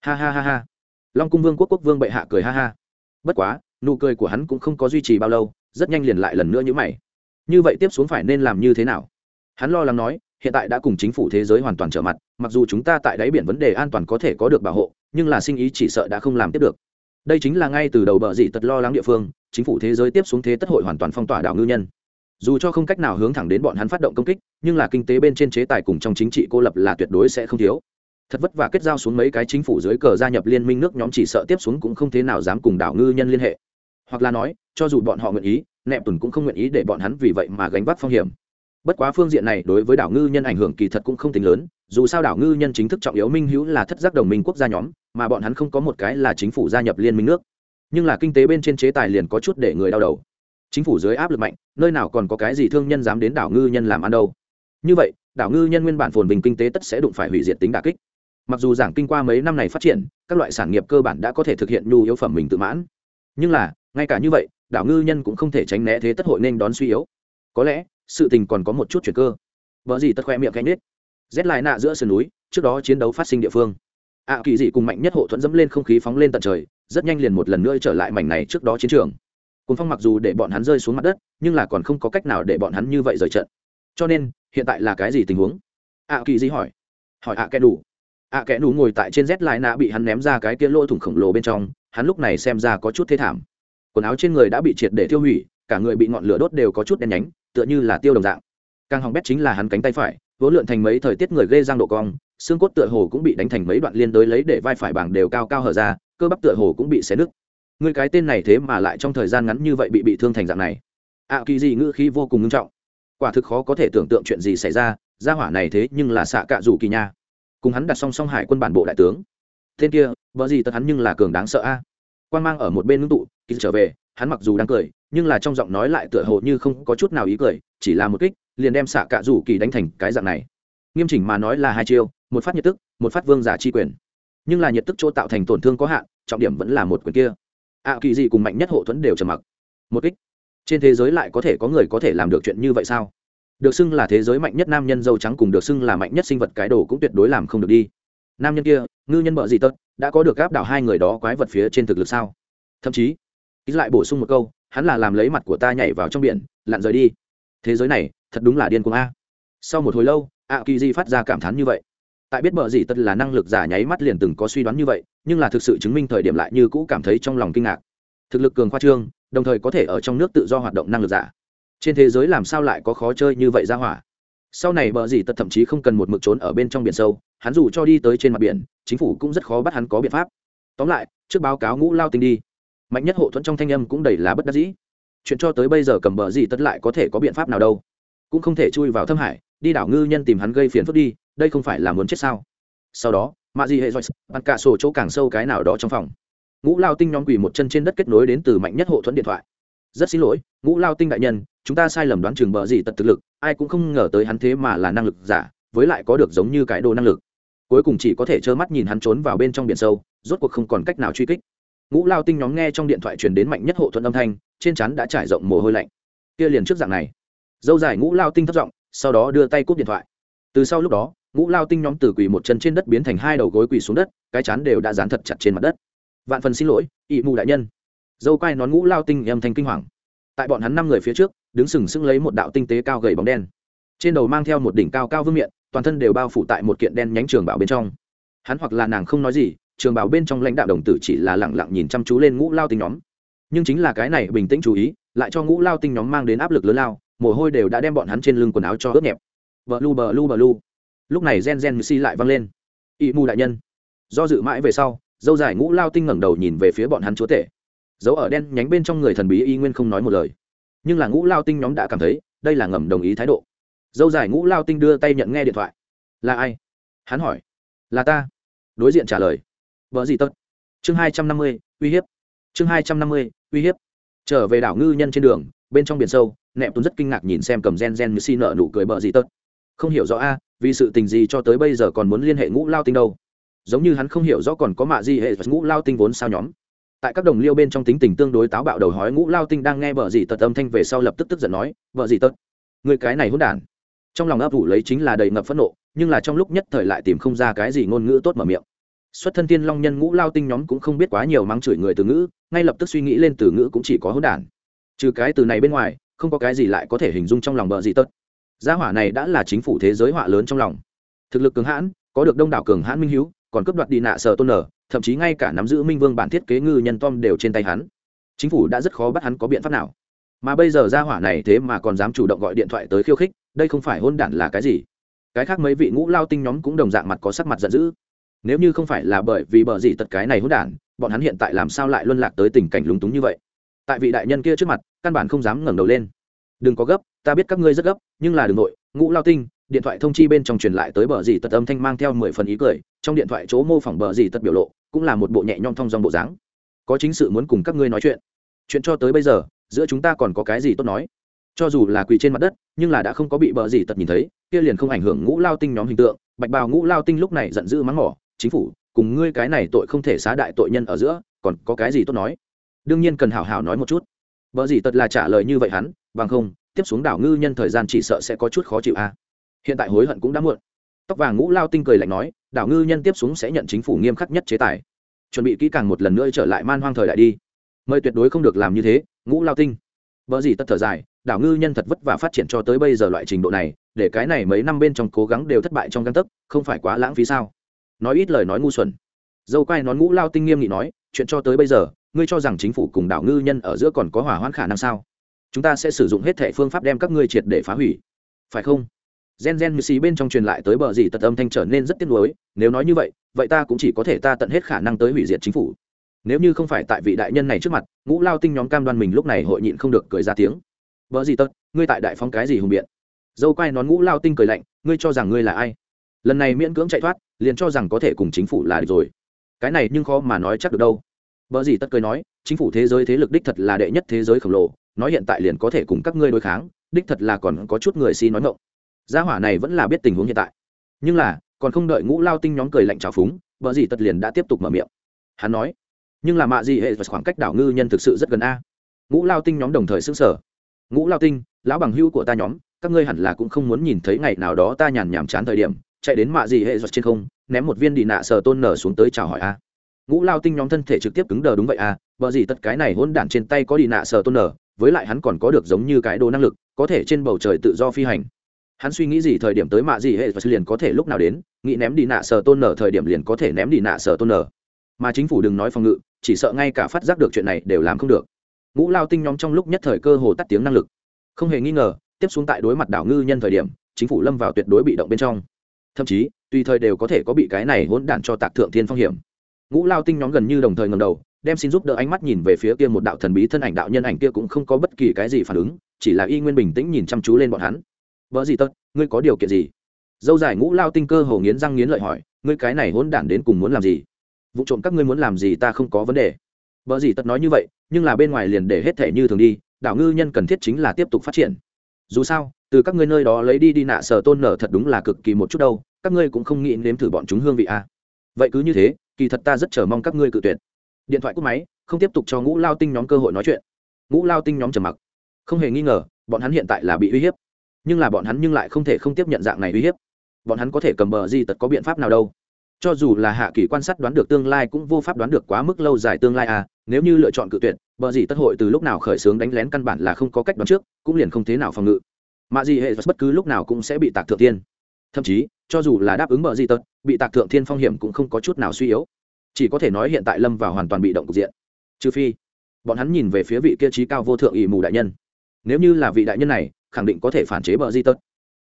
Ha ha ha ha. Long cung vương quốc quốc vương bệ hạ cười ha ha. Bất quá, nụ cười của hắn cũng không có duy trì bao lâu, rất nhanh liền lại lần nữa như mày. Như vậy tiếp xuống phải nên làm như thế nào? Hắn lo lắng nói hiện tại đã cùng chính phủ thế giới hoàn toàn trở mặt mặc dù chúng ta tại đáy biển vấn đề an toàn có thể có được bảo hộ nhưng là sinh ý chỉ sợ đã không làm tiếp được. Đây chính là ngay từ đầu bờ dị tật lo lắng địa phương chính phủ thế giới tiếp xuống thế tất hội hoàn toàn phong tỏa đảo ngư nhân. Dù cho không cách nào hướng thẳng đến bọn hắn phát động công kích nhưng là kinh tế bên trên chế tài cùng trong chính trị cô lập là tuyệt đối sẽ không thiếu thật vất vả kết giao xuống mấy cái chính phủ dưới cờ gia nhập liên minh nước nhóm chỉ sợ tiếp xuống cũng không thế nào dám cùng đảo ngư nhân liên hệ. Hoặc là nói, cho dù bọn họ nguyện ý, nẹp tùn cũng không nguyện ý để bọn hắn vì vậy mà gánh vác phong hiểm. Bất quá phương diện này đối với đảo ngư nhân ảnh hưởng kỳ thật cũng không tính lớn, dù sao đảo ngư nhân chính thức trọng yếu minh hữu là thất giác đồng minh quốc gia nhóm, mà bọn hắn không có một cái là chính phủ gia nhập liên minh nước. Nhưng là kinh tế bên trên chế tài liền có chút để người đau đầu. Chính phủ dưới áp lực mạnh, nơi nào còn có cái gì thương nhân dám đến đảo ngư nhân làm ăn đâu. Như vậy, đảo ngư nhân nguyên bản phồn bình kinh tế tất sẽ đụng phải hủy diệt tính đà kích mặc dù giảng kinh qua mấy năm này phát triển, các loại sản nghiệp cơ bản đã có thể thực hiện nhu yếu phẩm mình tự mãn. Nhưng là, ngay cả như vậy, đảo ngư nhân cũng không thể tránh né thế tất hội nên đón suy yếu. Có lẽ, sự tình còn có một chút chuyển cơ. Vợ gì tất khoe miệng cánh nết. Rét lại nạ giữa sườn núi, trước đó chiến đấu phát sinh địa phương. Ạ kỳ dị cùng mạnh nhất hộ thuẫn dẫm lên không khí phóng lên tận trời, rất nhanh liền một lần nữa trở lại mảnh này trước đó chiến trường. Cùng phong mặc dù để bọn hắn rơi xuống mặt đất, nhưng là còn không có cách nào để bọn hắn như vậy rời trận. Cho nên, hiện tại là cái gì tình huống? Ạ kỳ dị hỏi. Hỏi ạ kẻ đủ ạ kẻ đủ ngồi tại trên rét lại nạ bị hắn ném ra cái kia lỗ thủng khổng lồ bên trong, hắn lúc này xem ra có chút thế thảm. Quần áo trên người đã bị triệt để tiêu hủy, cả người bị ngọn lửa đốt đều có chút đen nhánh, tựa như là tiêu đồng dạng. Càng hỏng bét chính là hắn cánh tay phải, vỗ lượn thành mấy thời tiết người gây răng độ cong, xương cốt tựa hồ cũng bị đánh thành mấy đoạn liên đối lấy để vai phải bảng đều cao cao hở ra, cơ bắp tựa hồ cũng bị xé nứt. Người cái tên này thế mà lại trong thời gian ngắn như vậy bị bị thương thành dạng này. Ạ kỳ gì ngữ khí vô cùng nghiêm trọng. Quả thực khó có thể tưởng tượng chuyện gì xảy ra ra hỏa này thế nhưng là xạ cạ rủ kỳ nha cùng hắn đặt song song hải quân bản bộ đại tướng. Tên kia, vợ gì tật hắn nhưng là cường đáng sợ a. Quan mang ở một bên ngưng tụ, khi trở về, hắn mặc dù đang cười, nhưng là trong giọng nói lại tựa hồ như không có chút nào ý cười, chỉ là một kích, liền đem xạ cạ rủ kỳ đánh thành cái dạng này. Nghiêm chỉnh mà nói là hai chiêu, một phát nhiệt tức, một phát vương giả chi quyền. Nhưng là nhiệt tức chỗ tạo thành tổn thương có hạn, trọng điểm vẫn là một quyền kia. Ạ kỳ gì cùng mạnh nhất hộ thuẫn đều trầm mặc. Một kích. Trên thế giới lại có thể có người có thể làm được chuyện như vậy sao? Được xưng là thế giới mạnh nhất nam nhân dâu trắng cùng được xưng là mạnh nhất sinh vật cái đồ cũng tuyệt đối làm không được đi. Nam nhân kia, ngư nhân bợ gì tật, đã có được gáp đảo hai người đó quái vật phía trên thực lực sao? Thậm chí ý lại bổ sung một câu, hắn là làm lấy mặt của ta nhảy vào trong biển, lặn rời đi. Thế giới này, thật đúng là điên cuồng a. Sau một hồi lâu ạ kỳ di phát ra cảm thán như vậy. Tại biết bợ gì tật là năng lực giả nháy mắt liền từng có suy đoán như vậy, nhưng là thực sự chứng minh thời điểm lại như cũ cảm thấy trong lòng kinh ngạc. Thực lực cường khoa trương, đồng thời có thể ở trong nước tự do hoạt động năng lực giả trên thế giới làm sao lại có khó chơi như vậy ra hỏa? Sau này bờ gì tật thậm chí không cần một mực trốn ở bên trong biển sâu, hắn dù cho đi tới trên mặt biển, chính phủ cũng rất khó bắt hắn có biện pháp. Tóm lại, trước báo cáo ngũ lao tinh đi. Mạnh nhất hộ thuẫn trong thanh âm cũng đầy là bất đắc dĩ. Chuyện cho tới bây giờ cầm bờ gì tất lại có thể có biện pháp nào đâu? Cũng không thể chui vào thâm hải, đi đảo ngư nhân tìm hắn gây phiền phức đi, đây không phải là muốn chết sao? Sau đó, mạ gì hệ doi bắn cả sổ chỗ càng sâu cái nào đó trong phòng. Ngũ lao tinh nhóm quỳ một chân trên đất kết nối đến từ mạnh nhất hộ thuẫn điện thoại rất xin lỗi, ngũ lao tinh đại nhân, chúng ta sai lầm đoán chừng bờ gì tật thực lực, ai cũng không ngờ tới hắn thế mà là năng lực giả, với lại có được giống như cái đồ năng lực. Cuối cùng chỉ có thể trơ mắt nhìn hắn trốn vào bên trong biển sâu, rốt cuộc không còn cách nào truy kích. Ngũ lao tinh nhóm nghe trong điện thoại truyền đến mạnh nhất hộ thuận âm thanh, trên chắn đã trải rộng mồ hôi lạnh. Kia liền trước dạng này. Dâu dài ngũ lao tinh thất giọng, sau đó đưa tay cúp điện thoại. Từ sau lúc đó, ngũ lao tinh nhóm từ quỳ một chân trên đất biến thành hai đầu gối quỳ xuống đất, cái chán đều đã dán thật chặt trên mặt đất. Vạn phần xin lỗi ỵ mù đại nhân dâu quai nón ngũ lao tinh âm thanh kinh hoàng. Tại bọn hắn năm người phía trước, đứng sừng sững lấy một đạo tinh tế cao gầy bóng đen. Trên đầu mang theo một đỉnh cao cao vương miện, toàn thân đều bao phủ tại một kiện đen nhánh trường bảo bên trong. Hắn hoặc là nàng không nói gì, trường bảo bên trong lãnh đạo đồng tử chỉ là lẳng lặng nhìn chăm chú lên ngũ lao tinh nhóm. Nhưng chính là cái này bình tĩnh chú ý, lại cho ngũ lao tinh nhóm mang đến áp lực lớn lao, mồ hôi đều đã đem bọn hắn trên lưng quần áo cho ướt nhẹp. Bờ lu bờ lu bờ lu. Lúc này gen gen si lại vang lên. Ỵ mù đại nhân. Do dự mãi về sau, dâu dài ngũ lao tinh ngẩng đầu nhìn về phía bọn hắn chúa tể dấu ở đen nhánh bên trong người thần bí y nguyên không nói một lời. Nhưng là ngũ lao tinh nhóm đã cảm thấy, đây là ngầm đồng ý thái độ. Dâu dài ngũ lao tinh đưa tay nhận nghe điện thoại. Là ai? Hắn hỏi. Là ta. Đối diện trả lời. Vợ gì tất chương hai trăm năm mươi, uy hiếp. Chương hai trăm năm mươi, uy hiếp. Trở về đảo ngư nhân trên đường, bên trong biển sâu nẹp tuấn rất kinh ngạc nhìn xem cầm gen gen như xi nợ nụ cười bợ gì tớt không hiểu rõ a, vì sự tình gì cho tới bây giờ còn muốn liên hệ ngũ lao tinh đâu. Giống như hắn không hiểu rõ còn có mạ gì hệ ngũ lao tinh vốn sao nhóm tại các đồng liêu bên trong tính tình tương đối táo bạo đầu hói ngũ lao tinh đang nghe vợ gì tật âm thanh về sau lập tức tức giận nói, vợ gì tật, người cái này hôn đản. Trong lòng ấp ủ lấy chính là đầy ngập phẫn nộ, nhưng là trong lúc nhất thời lại tìm không ra cái gì ngôn ngữ tốt mở miệng. Xuất thân tiên long nhân ngũ lao tinh nhóm cũng không biết quá nhiều mắng chửi người từ ngữ, ngay lập tức suy nghĩ lên từ ngữ cũng chỉ có hôn đản. Trừ cái từ này bên ngoài, không có cái gì lại có thể hình dung trong lòng vợ gì tật. Gia hỏa này đã là chính phủ thế giới họa lớn trong lòng. Thực lực cường hãn, có được đông đảo cường hãn minh hiếu còn cướp đoạt đi nạ sở tôn nở, thậm chí ngay cả nắm giữ minh vương bản thiết kế ngư nhân tom đều trên tay hắn. Chính phủ đã rất khó bắt hắn có biện pháp nào. Mà bây giờ ra hỏa này thế mà còn dám chủ động gọi điện thoại tới khiêu khích, đây không phải hôn đản là cái gì? Cái khác mấy vị ngũ lao tinh nhóm cũng đồng dạng mặt có sắc mặt giận dữ. Nếu như không phải là bởi vì bờ gì tật cái này hôn đản, bọn hắn hiện tại làm sao lại luân lạc tới tình cảnh lúng túng như vậy? Tại vị đại nhân kia trước mặt, căn bản không dám ngẩng đầu lên. Đừng có gấp, ta biết các ngươi rất gấp, nhưng là đ ừ n g nội, ngũ lao tinh điện thoại thông chi bên trong truyền lại tới bờ gì tật âm thanh mang theo mười phần ý cười, trong điện thoại chỗ mô phỏng bờ gì tật biểu lộ, cũng là một bộ nhẹ nhõm thong dong bộ dáng. Có chính sự muốn cùng các ngươi nói chuyện. Chuyện cho tới bây giờ, giữa chúng ta còn có cái gì tốt nói? Cho dù là quỳ trên mặt đất, nhưng là đã không có bị bờ gì tật nhìn thấy, kia liền không ảnh hưởng ngũ lao tinh nhóm hình tượng. Bạch bào ngũ lao tinh lúc này giận dữ mắng mỏ, chính phủ, cùng ngươi cái này tội không thể xá đại tội nhân ở giữa, còn có cái gì tốt nói? Đương nhiên cần hảo hảo nói một chút. Bờ gì tật là trả lời như vậy hắn, bằng không, tiếp xuống đảo ngư nhân thời gian chỉ sợ sẽ có chút khó chịu a hiện tại hối hận cũng đã muộn. Tóc vàng ngũ lao tinh cười lạnh nói, đảo ngư nhân tiếp xuống sẽ nhận chính phủ nghiêm khắc nhất chế tài. Chuẩn bị kỹ càng một lần nữa trở lại man hoang thời đại đi. Mời tuyệt đối không được làm như thế, ngũ lao tinh. Vợ gì tất thở dài, đảo ngư nhân thật vất vả phát triển cho tới bây giờ loại trình độ này, để cái này mấy năm bên trong cố gắng đều thất bại trong găng tấc, không phải quá lãng phí sao? Nói ít lời nói ngu xuẩn. Dâu quai nón ngũ lao tinh nghiêm nghị nói, chuyện cho tới bây giờ, ngươi cho rằng chính phủ cùng đảo ngư nhân ở giữa còn có hỏa hoãn khả năng sao? Chúng ta sẽ sử dụng hết thẻ phương pháp đem các ngươi triệt để phá hủy. Phải không? Gen gen như xì bên trong truyền lại tới bờ gì tật âm thanh trở nên rất tiếc nuối, nếu nói như vậy vậy ta cũng chỉ có thể ta tận hết khả năng tới hủy diệt chính phủ. Nếu như không phải tại vị đại nhân này trước mặt, ngũ lao tinh nhóm cam đoan mình lúc này hội nhịn không được cười ra tiếng. Bờ gì tật, ngươi tại đại phóng cái gì hùng biện? Dâu quay nón ngũ lao tinh cười lạnh, ngươi cho rằng ngươi là ai? Lần này miễn cưỡng chạy thoát, liền cho rằng có thể cùng chính phủ là được rồi. Cái này nhưng khó mà nói chắc được đâu. Bờ gì tất cười nói, chính phủ thế giới thế lực đích thật là đệ nhất thế giới khổng lồ, nói hiện tại liền có thể cùng các ngươi đối kháng, đích thật là còn có chút người xin nói ngộng gia hỏa này vẫn là biết tình huống hiện tại. Nhưng là, còn không đợi ngũ lao tinh nhóm cười lạnh trào phúng, vợ gì tật liền đã tiếp tục mở miệng. Hắn nói, nhưng là mạ gì hệ khoảng cách đảo ngư nhân thực sự rất gần a. Ngũ lao tinh nhóm đồng thời xứng sở ngũ lao tinh, lão bằng hưu của ta nhóm, các ngươi hẳn là cũng không muốn nhìn thấy ngày nào đó ta nhàn nhảm chán thời điểm, chạy đến mạ gì hệ giật trên không, ném một viên đi nạ sờ tôn nở xuống tới chào hỏi a. Ngũ lao tinh nhóm thân thể trực tiếp cứng đờ đúng vậy a, vợ gì tất cái này hôn đản trên tay có đi nạ sờ tôn nở, với lại hắn còn có được giống như cái đồ năng lực, có thể trên bầu trời tự do phi hành hắn suy nghĩ gì thời điểm tới mạ gì hệ và liền có thể lúc nào đến, nghĩ ném đi nạ sở tôn nở thời điểm liền có thể ném đi nạ sở tôn nở. Mà chính phủ đừng nói phòng ngự, chỉ sợ ngay cả phát giác được chuyện này đều làm không được. Ngũ lao tinh nhóm trong lúc nhất thời cơ hồ tắt tiếng năng lực. Không hề nghi ngờ, tiếp xuống tại đối mặt đảo ngư nhân thời điểm, chính phủ lâm vào tuyệt đối bị động bên trong. Thậm chí, tùy thời đều có thể có bị cái này hỗn đản cho tạc thượng thiên phong hiểm. Ngũ lao tinh nhóm gần như đồng thời ngầm đầu, đem xin giúp đỡ ánh mắt nhìn về phía kia một đạo thần bí thân ảnh đạo nhân ảnh kia cũng không có bất kỳ cái gì phản ứng, chỉ là y nguyên bình tĩnh nhìn chăm chú lên bọn hắn vợ gì tất ngươi có điều kiện gì? Dâu dài ngũ lao tinh cơ hồ nghiến răng nghiến lợi hỏi, ngươi cái này hỗn đản đến cùng muốn làm gì? Vụ trộm các ngươi muốn làm gì ta không có vấn đề. Vợ gì tất nói như vậy, nhưng là bên ngoài liền để hết thể như thường đi, đảo ngư nhân cần thiết chính là tiếp tục phát triển. Dù sao, từ các ngươi nơi đó lấy đi đi nạ sở tôn nở thật đúng là cực kỳ một chút đâu, các ngươi cũng không nghĩ nếm thử bọn chúng hương vị à. vậy cứ như thế, kỳ thật ta rất chờ mong các ngươi cự tuyệt. Điện thoại cúp máy, không tiếp tục cho ngũ lao tinh nhóm cơ hội nói chuyện. Ngũ lao tinh nhóm trầm mặc. Không hề nghi ngờ, bọn hắn hiện tại là bị uy hiếp nhưng là bọn hắn nhưng lại không thể không tiếp nhận dạng này uy hiếp. Bọn hắn có thể cầm bờ gì tật có biện pháp nào đâu. Cho dù là hạ kỳ quan sát đoán được tương lai cũng vô pháp đoán được quá mức lâu dài tương lai à nếu như lựa chọn cự tuyệt, bờ gì tất hội từ lúc nào khởi xướng đánh lén căn bản là không có cách đoán trước, cũng liền không thế nào phòng ngự. Mà gì hệ bất cứ lúc nào cũng sẽ bị tạc thượng thiên. Thậm chí, cho dù là đáp ứng bờ gì tất bị tạc thượng thiên phong hiểm cũng không có chút nào suy yếu. Chỉ có thể nói hiện tại lâm vào hoàn toàn bị động cục diện. Trừ phi, bọn hắn nhìn về phía vị kia trí cao vô thượng ỵ mù đại nhân. Nếu như là vị đại nhân này khẳng định có thể phản chế bờ di tật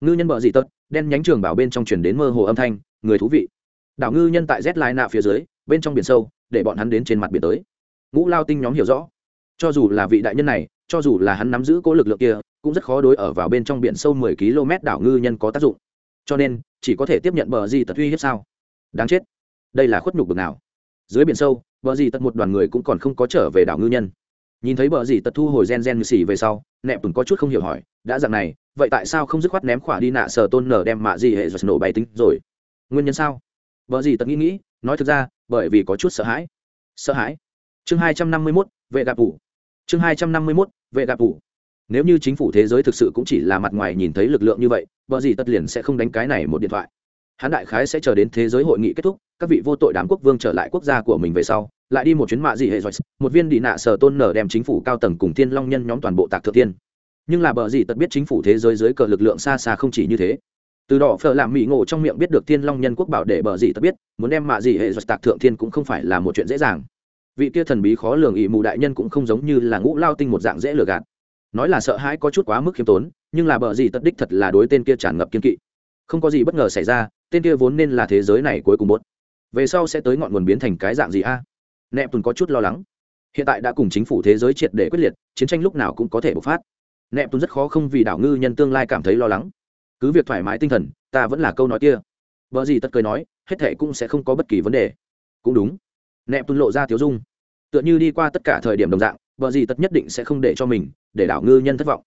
ngư nhân bờ di tật đen nhánh trường bảo bên trong truyền đến mơ hồ âm thanh, người thú vị. Đảo ngư nhân tại z lai nạ phía dưới, bên trong biển sâu, để bọn hắn đến trên mặt biển tới. Ngũ lao tinh nhóm hiểu rõ. Cho dù là vị đại nhân này, cho dù là hắn nắm giữ cố lực lượng kia, cũng rất khó đối ở vào bên trong biển sâu mười km đảo ngư nhân có tác dụng. Cho nên, chỉ có thể tiếp nhận bờ di tật uy hiếp sao? Đáng chết. Đây là khuất nhục bực nào? Dưới biển sâu, bờ di tật một đoàn người cũng còn không có trở về đảo ngư nhân. Nhìn thấy bờ di tật thu hồi gen gen như xỉ về sau, nẹp tùng có chút không hiểu hỏi đã dạng này, vậy tại sao không dứt khoát ném khỏa đi nạ sở tôn nở đem mạ gì hệ giật nổ bay tính rồi? Nguyên nhân sao? Vợ gì tật nghĩ nghĩ, nói thực ra, bởi vì có chút sợ hãi. Sợ hãi. Chương hai trăm năm mươi mốt, vệ gạp ủ. Chương hai trăm năm mươi mốt, vệ gạp ủ. Nếu như chính phủ thế giới thực sự cũng chỉ là mặt ngoài nhìn thấy lực lượng như vậy, vợ gì tất liền sẽ không đánh cái này một điện thoại. Hắn đại khái sẽ chờ đến thế giới hội nghị kết thúc, các vị vô tội đám quốc vương trở lại quốc gia của mình về sau, lại đi một chuyến mạ gì hệ rồi một viên đi nạ sở tôn nở đem chính phủ cao tầng cùng thiên long nhân nhóm toàn bộ tạc thượng tiên nhưng là bờ gì tật biết chính phủ thế giới dưới cờ lực lượng xa xa không chỉ như thế. Từ đỏ phở làm mỹ ngộ trong miệng biết được thiên long nhân quốc bảo để bờ gì tật biết, muốn đem mạ gì hệ giật tạc thượng thiên cũng không phải là một chuyện dễ dàng. Vị kia thần bí khó lường ỵ mù đại nhân cũng không giống như là ngũ lao tinh một dạng dễ lừa gạt. Nói là sợ hãi có chút quá mức khiêm tốn, nhưng là bờ gì tật đích thật là đối tên kia tràn ngập kiên kỵ. Không có gì bất ngờ xảy ra, tên kia vốn nên là thế giới này cuối cùng một. Về sau sẽ tới ngọn nguồn biến thành cái dạng gì a? Nẹp tùn có chút lo lắng. Hiện tại đã cùng chính phủ thế giới triệt để quyết liệt, chiến tranh lúc nào cũng có thể bộc phát nẹp tùn rất khó không vì đảo ngư nhân tương lai cảm thấy lo lắng. Cứ việc thoải mái tinh thần, ta vẫn là câu nói kia. Vợ gì tất cười nói, hết thệ cũng sẽ không có bất kỳ vấn đề. Cũng đúng. Nẹp tuân lộ ra tiếu dung. Tựa như đi qua tất cả thời điểm đồng dạng vợ gì tất nhất định sẽ không để cho mình, để đảo ngư nhân thất vọng.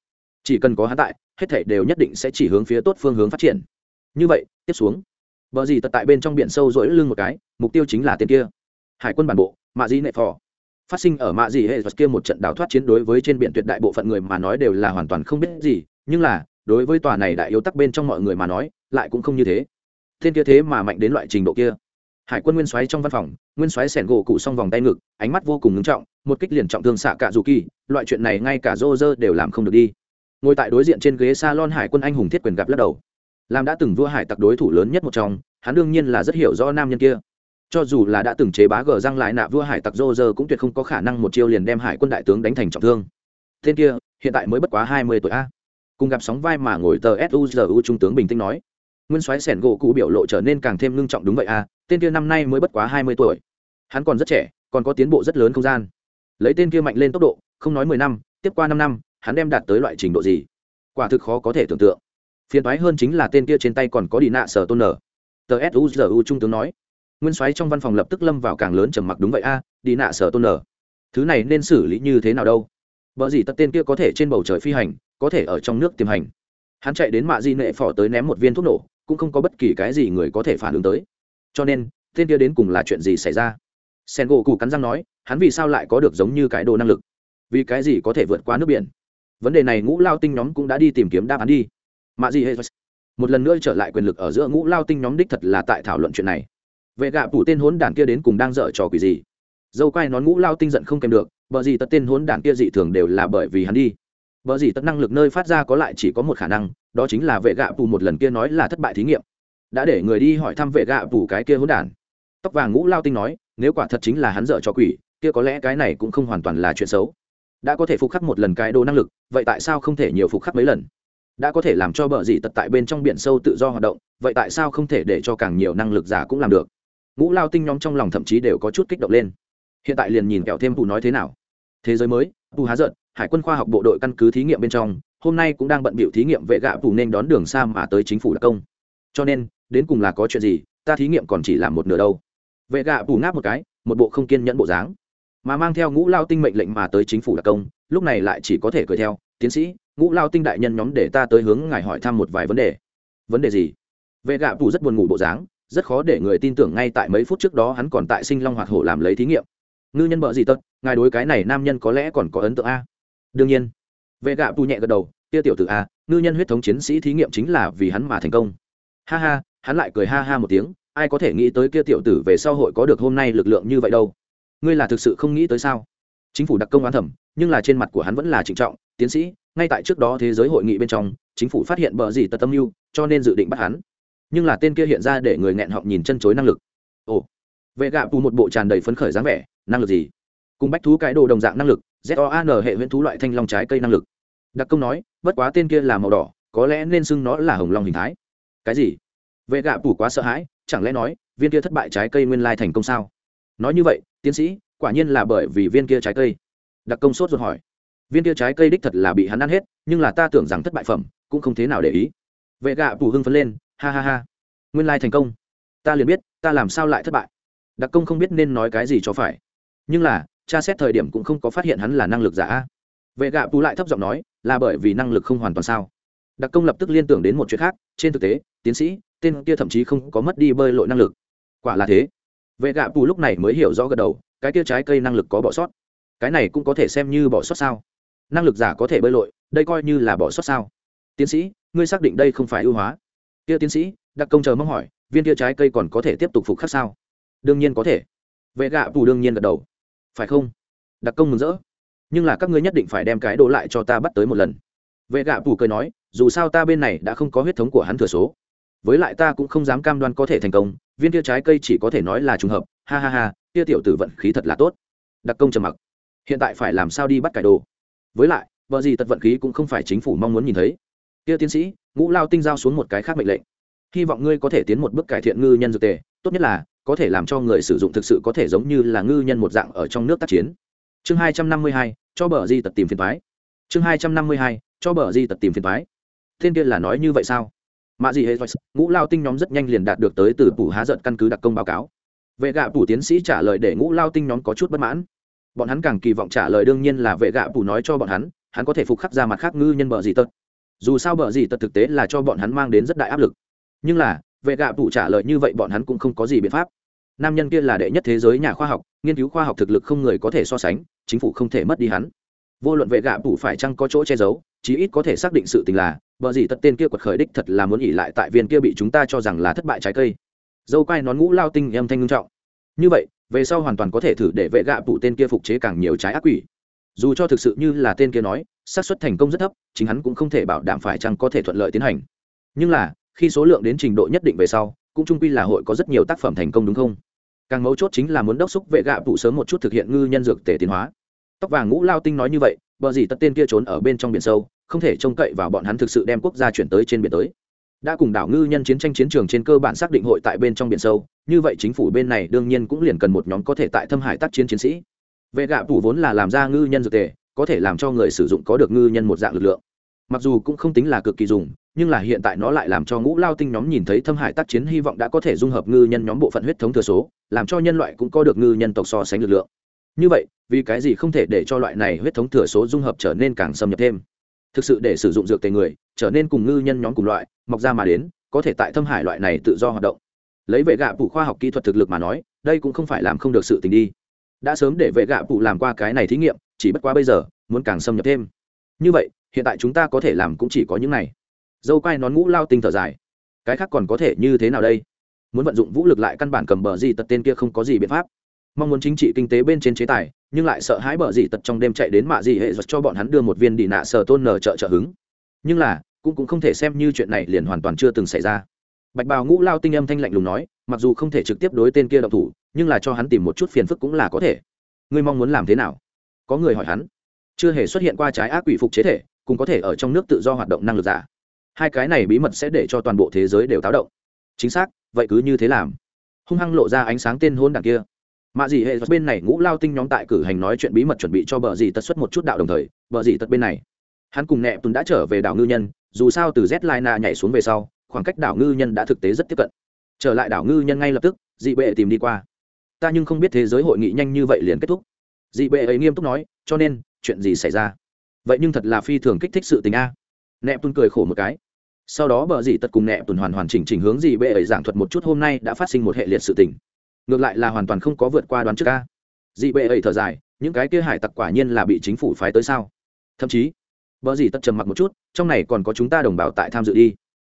Chỉ cần có hắn tại, hết thảy đều nhất định sẽ chỉ hướng phía tốt phương hướng phát triển. Như vậy, tiếp xuống. Vợ gì tật tại bên trong biển sâu rỗi lưng một cái, mục tiêu chính là tên kia. Hải quân bản bộ, mạ di nệ phò phát sinh ở mạ gì hệ vật kia một trận đào thoát chiến đối với trên biển tuyệt đại bộ phận người mà nói đều là hoàn toàn không biết gì, nhưng là, đối với tòa này đại yếu tắc bên trong mọi người mà nói, lại cũng không như thế. Thiên kia thế mà mạnh đến loại trình độ kia. Hải quân nguyên soái trong văn phòng, nguyên soái sẻn gỗ cụ xong vòng tay ngực, ánh mắt vô cùng ngưng trọng, một kích liền trọng thương xạ cả dù kỳ, loại chuyện này ngay cả rô rơ đều làm không được đi. Ngồi tại đối diện trên ghế salon hải quân anh hùng thiết quyền gặp lắc đầu. Làm đã từng vua hải tặc đối thủ lớn nhất một trong, hắn đương nhiên là rất hiểu rõ nam nhân kia cho dù là đã từng chế bá gờ răng lại nạ vua hải tặc rô rơ cũng tuyệt không có khả năng một chiêu liền đem hải quân đại tướng đánh thành trọng thương. Tên kia, hiện tại mới bất quá hai mươi tuổi a. Cùng gặp sóng vai mà ngồi tờ suzu trung tướng bình tĩnh nói, nguyên soái sẻn gỗ cụ biểu lộ trở nên càng thêm ngưng trọng đúng vậy a. tên kia năm nay mới bất quá hai mươi tuổi. Hắn còn rất trẻ, còn có tiến bộ rất lớn không gian. Lấy tên kia mạnh lên tốc độ, không nói mười năm, tiếp qua năm năm, hắn đem đạt tới loại trình độ gì? Quả thực khó có thể tưởng tượng. Phiền toái hơn chính là tên kia trên tay còn có đi nạ sở tôn nở. Tờ suzu trung tướng nói nguyên soái trong văn phòng lập tức lâm vào càng lớn trầm mặc đúng vậy a, đi nạ sở tôn nở. Thứ này nên xử lý như thế nào đâu? Vợ gì tất tên kia có thể trên bầu trời phi hành, có thể ở trong nước tiềm hành. Hắn chạy đến mạ di nệ phỏ tới ném một viên thuốc nổ, cũng không có bất kỳ cái gì người có thể phản ứng tới. Cho nên, tên kia đến cùng là chuyện gì xảy ra? Sen gỗ cụ cắn răng nói, hắn vì sao lại có được giống như cái đồ năng lực? Vì cái gì có thể vượt qua nước biển? Vấn đề này ngũ lao tinh nhóm cũng đã đi tìm kiếm đáp án đi. Mạ di hệ một lần nữa trở lại quyền lực ở giữa ngũ lao tinh nhóm đích thật là tại thảo luận chuyện này vệ gạ phủ tên hốn đản kia đến cùng đang dở trò quỷ gì? Dâu quay nón ngũ lao tinh giận không kèm được, bờ gì tất tên hốn đản kia dị thường đều là bởi vì hắn đi. Bờ gì tất năng lực nơi phát ra có lại chỉ có một khả năng, đó chính là vệ gạ phủ một lần kia nói là thất bại thí nghiệm. Đã để người đi hỏi thăm vệ gạ phủ cái kia hốn đản tóc vàng ngũ lao tinh nói, nếu quả thật chính là hắn dở trò quỷ, kia có lẽ cái này cũng không hoàn toàn là chuyện xấu. Đã có thể phục khắc một lần cái đồ năng lực, vậy tại sao không thể nhiều phục khắc mấy lần? Đã có thể làm cho bờ dị tật tại bên trong biển sâu tự do hoạt động, vậy tại sao không thể để cho càng nhiều năng lực giả cũng làm được? Ngũ lao tinh nhóm trong lòng thậm chí đều có chút kích động lên. Hiện tại liền nhìn kẹo thêm phụ nói thế nào. Thế giới mới phụ há giận, hải quân khoa học bộ đội căn cứ thí nghiệm bên trong, hôm nay cũng đang bận bịu thí nghiệm vệ gạ phụ nên đón đường xa mà tới chính phủ đặc công. Cho nên, đến cùng là có chuyện gì, ta thí nghiệm còn chỉ làm một nửa đâu. Vệ gạ phụ ngáp một cái, một bộ không kiên nhẫn bộ dáng. Mà mang theo ngũ lao tinh mệnh lệnh mà tới chính phủ đặc công, lúc này lại chỉ có thể cười theo, tiến sĩ, ngũ lao tinh đại nhân nhóm để ta tới hướng ngài hỏi thăm một vài vấn đề. Vấn đề gì? Vệ gạ phụ rất buồn ngủ bộ dáng rất khó để người tin tưởng ngay tại mấy phút trước đó hắn còn tại sinh long hoạt hổ làm lấy thí nghiệm. Ngư nhân bợ gì tật, ngài đối cái này nam nhân có lẽ còn có ấn tượng a? Đương nhiên. Vệ gạ tu nhẹ gật đầu, tia tiểu tự a, ngư nhân huyết thống chiến sĩ thí nghiệm chính là vì hắn mà thành công. Ha ha, hắn lại cười ha ha một tiếng, ai có thể nghĩ tới kia tiểu tử về sau hội có được hôm nay lực lượng như vậy đâu? Ngươi là thực sự không nghĩ tới sao? Chính phủ đặc công oán thẩm, nhưng là trên mặt của hắn vẫn là trịnh trọng, tiến sĩ, ngay tại trước đó thế giới hội nghị bên trong, chính phủ phát hiện bờ gì tật tâm mưu, cho nên dự định bắt hắn nhưng là tên kia hiện ra để người nghẹn họng nhìn chân chối năng lực. Ồ, vệ gạ bù một bộ tràn đầy phấn khởi dáng vẻ, năng lực gì? Cùng bách thú cái đồ đồng dạng năng lực ZOAN hệ huyễn thú loại thanh long trái cây năng lực. Đặc công nói, bất quá tên kia là màu đỏ, có lẽ nên xưng nó là hồng long hình thái. Cái gì? Vệ gạ bù quá sợ hãi, chẳng lẽ nói, viên kia thất bại trái cây nguyên lai thành công sao? Nói như vậy, tiến sĩ, quả nhiên là bởi vì viên kia trái cây. Đặc công sốt ruột hỏi. Viên kia trái cây đích thật là bị hắn ăn hết, nhưng là ta tưởng rằng thất bại phẩm, cũng không thế nào để ý. Vệ gạ phủ hưng phấn lên ha ha ha. Nguyên lai thành công. Ta liền biết, ta làm sao lại thất bại. Đặc công không biết nên nói cái gì cho phải. Nhưng là cha xét thời điểm cũng không có phát hiện hắn là năng lực giả vệ gạ phủ lại thấp giọng nói, là bởi vì năng lực không hoàn toàn sao. Đặc công lập tức liên tưởng đến một chuyện khác, trên thực tế, tiến sĩ, tên kia thậm chí không có mất đi bơi lội năng lực. Quả là thế. Vệ gạ phủ lúc này mới hiểu rõ gật đầu, cái kia trái cây năng lực có bỏ sót. Cái này cũng có thể xem như bỏ sót sao? Năng lực giả có thể bơi lội, đây coi như là bỏ sót sao? Tiến sĩ, ngươi xác định đây không phải ưu hóa kia tiến sĩ, đặc công chờ mong hỏi, viên kia trái cây còn có thể tiếp tục phục khắc sao? Đương nhiên có thể. Vệ gạ bù đương nhiên gật đầu. Phải không? Đặc công mừng rỡ. Nhưng là các ngươi nhất định phải đem cái đồ lại cho ta bắt tới một lần. Vệ gạ bù cười nói, dù sao ta bên này đã không có huyết thống của hắn thừa số. Với lại ta cũng không dám cam đoan có thể thành công, viên kia trái cây chỉ có thể nói là trùng hợp. Ha ha ha, kia tiểu tử vận khí thật là tốt. Đặc công trầm mặc. Hiện tại phải làm sao đi bắt cải đồ? Với lại, vợ gì tật vận khí cũng không phải chính phủ mong muốn nhìn thấy. Kia tiến sĩ ngũ lao tinh giao xuống một cái khác mệnh lệnh. Hy vọng ngươi có thể tiến một bước cải thiện ngư nhân dược tề, tốt nhất là có thể làm cho người sử dụng thực sự có thể giống như là ngư nhân một dạng ở trong nước tác chiến. Chương hai trăm năm mươi hai, cho bờ di tật tìm phiền thoái chương hai trăm năm mươi hai, cho bờ di tật tìm phiền thoái thiên kia là nói như vậy sao? Mạ gì hệ ngũ lao tinh nhóm rất nhanh liền đạt được tới từ phủ há giận căn cứ đặc công báo cáo. Vệ gạ phủ tiến sĩ trả lời để ngũ lao tinh nhóm có chút bất mãn. Bọn hắn càng kỳ vọng trả lời đương nhiên là vệ gạ phủ nói cho bọn hắn hắn có thể phục khắc ra mặt khác ngư nhân bờ gì tật dù sao bờ gì tật thực tế là cho bọn hắn mang đến rất đại áp lực. Nhưng là, vệ gạ tủ trả lời như vậy bọn hắn cũng không có gì biện pháp. Nam nhân kia là đệ nhất thế giới nhà khoa học, nghiên cứu khoa học thực lực không người có thể so sánh, chính phủ không thể mất đi hắn. Vô luận vệ gạ tủ phải chăng có chỗ che giấu, chí ít có thể xác định sự tình là, bờ gì tật tên kia quật khởi đích thật là muốn ỉ lại tại viên kia bị chúng ta cho rằng là thất bại trái cây. Dâu quai nón ngũ lao tinh em thanh ngưng trọng. Như vậy, về sau hoàn toàn có thể thử để vệ gạ tủ tên kia phục chế càng nhiều trái ác quỷ dù cho thực sự như là tên kia nói, xác suất thành công rất thấp, chính hắn cũng không thể bảo đảm phải chăng có thể thuận lợi tiến hành. Nhưng là, khi số lượng đến trình độ nhất định về sau, cũng trung quy là hội có rất nhiều tác phẩm thành công đúng không? Càng mấu chốt chính là muốn đốc xúc vệ gạ vụ sớm một chút thực hiện ngư nhân dược tể tiến hóa. Tóc vàng ngũ lao tinh nói như vậy, bờ gì tất tên kia trốn ở bên trong biển sâu, không thể trông cậy vào bọn hắn thực sự đem quốc gia chuyển tới trên biển tới. Đã cùng đảo ngư nhân chiến tranh chiến trường trên cơ bản xác định hội tại bên trong biển sâu, như vậy chính phủ bên này đương nhiên cũng liền cần một nhóm có thể tại thâm hải tác chiến chiến sĩ vệ gạ phủ vốn là làm ra ngư nhân dược tề, có thể làm cho người sử dụng có được ngư nhân một dạng lực lượng. Mặc dù cũng không tính là cực kỳ dùng, nhưng là hiện tại nó lại làm cho ngũ lao tinh nhóm nhìn thấy thâm hải tác chiến hy vọng đã có thể dung hợp ngư nhân nhóm bộ phận huyết thống thừa số, làm cho nhân loại cũng có được ngư nhân tộc so sánh lực lượng. Như vậy, vì cái gì không thể để cho loại này huyết thống thừa số dung hợp trở nên càng xâm nhập thêm? Thực sự để sử dụng dược tề người, trở nên cùng ngư nhân nhóm cùng loại, mọc ra mà đến, có thể tại thâm hải loại này tự do hoạt động. Lấy vệ gạ Phủ khoa học kỹ thuật thực lực mà nói, đây cũng không phải làm không được sự tình đi đã sớm để vệ gạ phụ làm qua cái này thí nghiệm, chỉ bất quá bây giờ, muốn càng xâm nhập thêm. Như vậy, hiện tại chúng ta có thể làm cũng chỉ có những này. Dâu quai nón ngũ lao tinh thở dài. Cái khác còn có thể như thế nào đây? Muốn vận dụng vũ lực lại căn bản cầm bờ gì tật tên kia không có gì biện pháp. Mong muốn chính trị kinh tế bên trên chế tài, nhưng lại sợ hãi bờ gì tật trong đêm chạy đến mạ gì hệ giật cho bọn hắn đưa một viên đi nạ sờ tôn nở trợ trợ hứng. Nhưng là, cũng cũng không thể xem như chuyện này liền hoàn toàn chưa từng xảy ra. Bạch bào ngũ lao tinh âm thanh lạnh lùng nói mặc dù không thể trực tiếp đối tên kia động thủ, nhưng là cho hắn tìm một chút phiền phức cũng là có thể. Ngươi mong muốn làm thế nào? Có người hỏi hắn. Chưa hề xuất hiện qua trái ác quỷ phục chế thể, cũng có thể ở trong nước tự do hoạt động năng lực giả. Hai cái này bí mật sẽ để cho toàn bộ thế giới đều táo động. Chính xác, vậy cứ như thế làm. Hung hăng lộ ra ánh sáng tên hôn đằng kia. Mạ dị hệ bên này ngũ lao tinh nhóm tại cử hành nói chuyện bí mật chuẩn bị cho bờ dì tật xuất một chút đạo đồng thời, bờ dì tật bên này. Hắn cùng nẹ tuần đã trở về đảo ngư nhân, dù sao từ z lai na nhảy xuống về sau, khoảng cách đảo ngư nhân đã thực tế rất tiếp cận trở lại đảo ngư nhân ngay lập tức, dị bệ tìm đi qua. Ta nhưng không biết thế giới hội nghị nhanh như vậy liền kết thúc. Dị bệ ấy nghiêm túc nói, cho nên, chuyện gì xảy ra? Vậy nhưng thật là phi thường kích thích sự tình a. Nẹp tuấn cười khổ một cái. Sau đó bờ dị tật cùng nẹp tuần hoàn hoàn chỉnh chỉnh hướng dị bệ ấy giảng thuật một chút hôm nay đã phát sinh một hệ liệt sự tình. Ngược lại là hoàn toàn không có vượt qua đoán trước a. dị bệ ấy thở dài, những cái kia hải tặc quả nhiên là bị chính phủ phái tới sao? Thậm chí, bờ dị tật trầm mặc một chút, trong này còn có chúng ta đồng bào tại tham dự đi.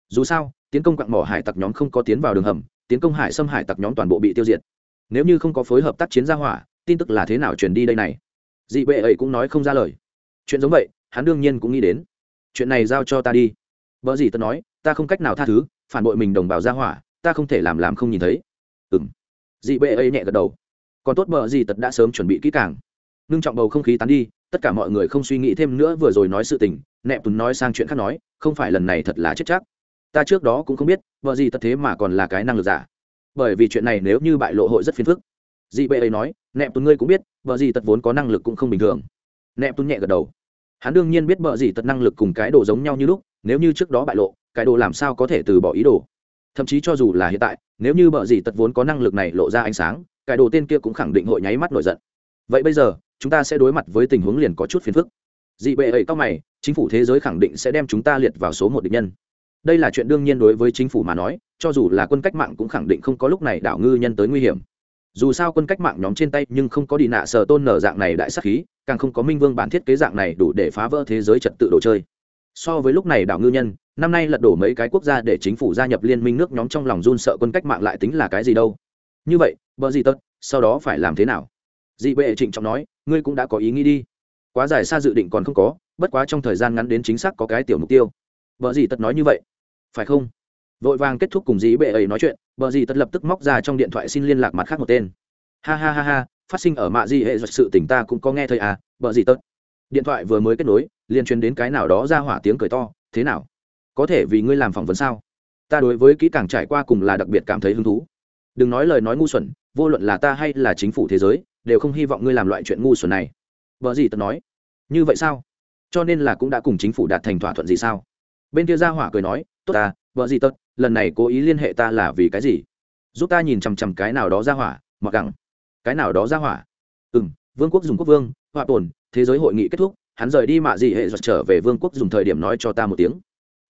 Dù sao tiến công quặng mỏ hải tặc nhóm không có tiến vào đường hầm, tiến công hải xâm hải tặc nhóm toàn bộ bị tiêu diệt. Nếu như không có phối hợp tác chiến gia hỏa, tin tức là thế nào truyền đi đây này? Dị bệ ấy cũng nói không ra lời. Chuyện giống vậy, hắn đương nhiên cũng nghĩ đến. Chuyện này giao cho ta đi. Vợ gì tất nói, ta không cách nào tha thứ, phản bội mình đồng bào gia hỏa, ta không thể làm làm không nhìn thấy. Ừng dị bệ ấy nhẹ gật đầu. Còn tốt vợ gì tật đã sớm chuẩn bị kỹ càng. Ngưng trọng bầu không khí tán đi, tất cả mọi người không suy nghĩ thêm nữa vừa rồi nói sự tình, nẹp tùn nói sang chuyện khác nói, không phải lần này thật là chết chắc ta trước đó cũng không biết, vợ gì tật thế mà còn là cái năng lực giả. Bởi vì chuyện này nếu như bại lộ hội rất phiền phức. Dị bệ ấy nói nẹp tuấn ngươi cũng biết, vợ gì tật vốn có năng lực cũng không bình thường. Nẹp tuấn nhẹ gật đầu. Hắn đương nhiên biết vợ gì tật năng lực cùng cái đồ giống nhau như lúc, nếu như trước đó bại lộ, cái đồ làm sao có thể từ bỏ ý đồ. Thậm chí cho dù là hiện tại, nếu như vợ gì tật vốn có năng lực này lộ ra ánh sáng, cái đồ tên kia cũng khẳng định hội nháy mắt nổi giận. Vậy bây giờ, chúng ta sẽ đối mặt với tình huống liền có chút phiền phức. Dị bệ ấy cao mày, chính phủ thế giới khẳng định sẽ đem chúng ta liệt vào số một địch nhân đây là chuyện đương nhiên đối với chính phủ mà nói, cho dù là quân cách mạng cũng khẳng định không có lúc này đảo ngư nhân tới nguy hiểm. Dù sao quân cách mạng nhóm trên tay nhưng không có đi nạ sờ tôn nở dạng này đại sắc khí, càng không có minh vương bản thiết kế dạng này đủ để phá vỡ thế giới trật tự đồ chơi. So với lúc này đảo ngư nhân, năm nay lật đổ mấy cái quốc gia để chính phủ gia nhập liên minh nước nhóm trong lòng run sợ quân cách mạng lại tính là cái gì đâu. Như vậy, bờ gì tất sau đó phải làm thế nào? Dị bệ trịnh trọng nói, ngươi cũng đã có ý nghĩ đi. Quá dài xa dự định còn không có, bất quá trong thời gian ngắn đến chính xác có cái tiểu mục tiêu. Vợ gì tất nói như vậy phải không? Vội vàng kết thúc cùng dĩ bệ ấy nói chuyện, bờ dì tật lập tức móc ra trong điện thoại xin liên lạc mặt khác một tên. Ha ha ha ha, phát sinh ở mạ di hệ sự tỉnh ta cũng có nghe thấy à bờ dì tật điện thoại vừa mới kết nối liên truyền đến cái nào đó ra hỏa tiếng cười to, thế nào? Có thể vì ngươi làm phỏng vấn sao? Ta đối với kỹ càng trải qua cùng là đặc biệt cảm thấy hứng thú. Đừng nói lời nói ngu xuẩn, vô luận là ta hay là chính phủ thế giới, đều không hy vọng ngươi làm loại chuyện ngu xuẩn này. Vợ gì tật nói. Như vậy sao? Cho nên là cũng đã cùng chính phủ đạt thành thỏa thuận gì sao? Bên kia ra hỏa cười nói tốt ta, vợ gì tớ lần này cố ý liên hệ ta là vì cái gì? Giúp ta nhìn chằm chằm cái nào đó ra hỏa, mặc gẳng. Cái nào đó ra hỏa? Ừ m vương quốc dùng quốc vương, họa tồn, thế giới hội nghị kết thúc, hắn rời đi mạ gì hệ giật trở về vương quốc dùng thời điểm nói cho ta một tiếng.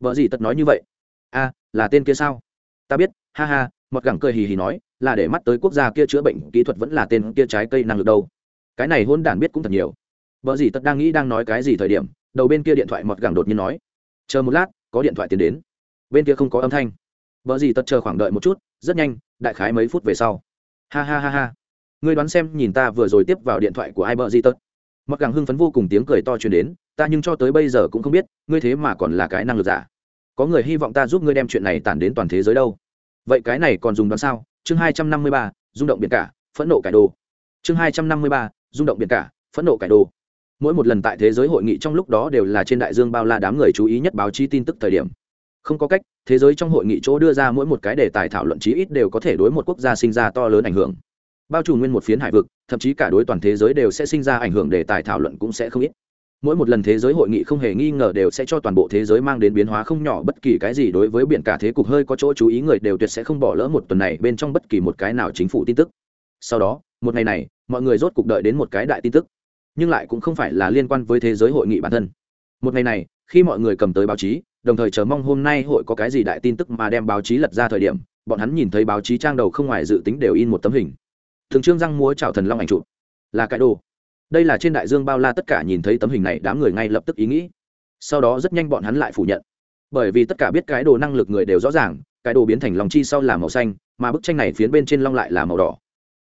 Vợ gì tật nói như vậy? A là tên kia sao? Ta biết, ha ha mọt gẳng cười hì hì nói, là để mắt tới quốc gia kia chữa bệnh, kỹ thuật vẫn là tên kia trái cây năng lực đâu. Cái này hôn đản biết cũng thật nhiều. Vợ gì tật đang nghĩ đang nói cái gì thời điểm, đầu bên kia điện thoại mọt gẳng đột nhiên nói, chờ một lát, có điện thoại tiến đến bên kia không có âm thanh. Vợ gì tật chờ khoảng đợi một chút, rất nhanh, đại khái mấy phút về sau. Ha ha ha ha. Ngươi đoán xem nhìn ta vừa rồi tiếp vào điện thoại của ai vợ gì tật. Mặc càng hưng phấn vô cùng tiếng cười to truyền đến, ta nhưng cho tới bây giờ cũng không biết, ngươi thế mà còn là cái năng lực giả. Có người hy vọng ta giúp ngươi đem chuyện này tản đến toàn thế giới đâu. Vậy cái này còn dùng đoán sao? Chương hai trăm năm mươi ba, rung động biển cả, phẫn nộ cải đồ. Chương hai trăm năm mươi ba, rung động biển cả, phẫn nộ cải đồ. Mỗi một lần tại thế giới hội nghị trong lúc đó đều là trên đại dương bao la đám người chú ý nhất báo chí tin tức thời điểm không có cách, thế giới trong hội nghị chỗ đưa ra mỗi một cái đề tài thảo luận chí ít đều có thể đối một quốc gia sinh ra to lớn ảnh hưởng. Bao trùm nguyên một phiến hải vực, thậm chí cả đối toàn thế giới đều sẽ sinh ra ảnh hưởng, đề tài thảo luận cũng sẽ không ít. Mỗi một lần thế giới hội nghị không hề nghi ngờ đều sẽ cho toàn bộ thế giới mang đến biến hóa không nhỏ, bất kỳ cái gì đối với biển cả thế cục hơi có chỗ chú ý người đều tuyệt sẽ không bỏ lỡ một tuần này bên trong bất kỳ một cái nào chính phủ tin tức. Sau đó, một ngày này, mọi người rốt cuộc đợi đến một cái đại tin tức. Nhưng lại cũng không phải là liên quan với thế giới hội nghị bản thân. Một ngày này, khi mọi người cầm tới báo chí đồng thời chờ mong hôm nay hội có cái gì đại tin tức mà đem báo chí lật ra thời điểm, bọn hắn nhìn thấy báo chí trang đầu không ngoài dự tính đều in một tấm hình. Thường trương răng múa chào thần long ảnh chụp. Là cái đồ. Đây là trên đại dương bao la tất cả nhìn thấy tấm hình này, đám người ngay lập tức ý nghĩ. Sau đó rất nhanh bọn hắn lại phủ nhận. Bởi vì tất cả biết cái đồ năng lực người đều rõ ràng, cái đồ biến thành lòng chi sau là màu xanh, mà bức tranh này phiến bên trên long lại là màu đỏ.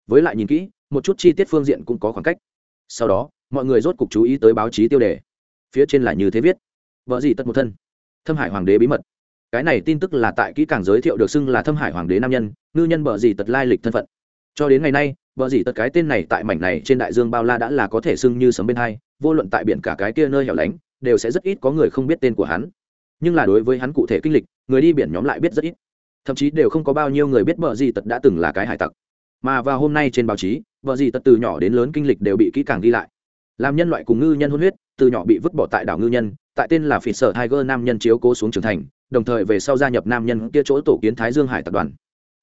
Với lại nhìn kỹ, một chút chi tiết phương diện cũng có khoảng cách. Sau đó, mọi người rốt cục chú ý tới báo chí tiêu đề. Phía trên là như thế viết. Vợ gì tất một thân thâm hải hoàng đế bí mật. Cái này tin tức là tại kỹ càng giới thiệu được xưng là thâm hải hoàng đế nam nhân, ngư nhân bờ Dì tật lai lịch thân phận. Cho đến ngày nay bờ Dì tật cái tên này tại mảnh này trên đại dương bao la đã là có thể xưng như sấm bên hai, vô luận tại biển cả cái kia nơi hẻo lánh, đều sẽ rất ít có người không biết tên của hắn. Nhưng là đối với hắn cụ thể kinh lịch, người đi biển nhóm lại biết rất ít. Thậm chí đều không có bao nhiêu người biết bờ Dì tật đã từng là cái hải tặc. Mà vào hôm nay trên báo chí bờ Dì tật từ nhỏ đến lớn kinh lịch đều bị kỹ càng ghi lại. Làm nhân loại cùng ngư nhân hôn huyết từ nhỏ bị vứt bỏ tại đảo ngư nhân, tại tên là phỉ sở tiger nam nhân chiếu cố xuống trưởng thành, đồng thời về sau gia nhập nam nhân kia chỗ tổ kiến thái dương hải tập đoàn.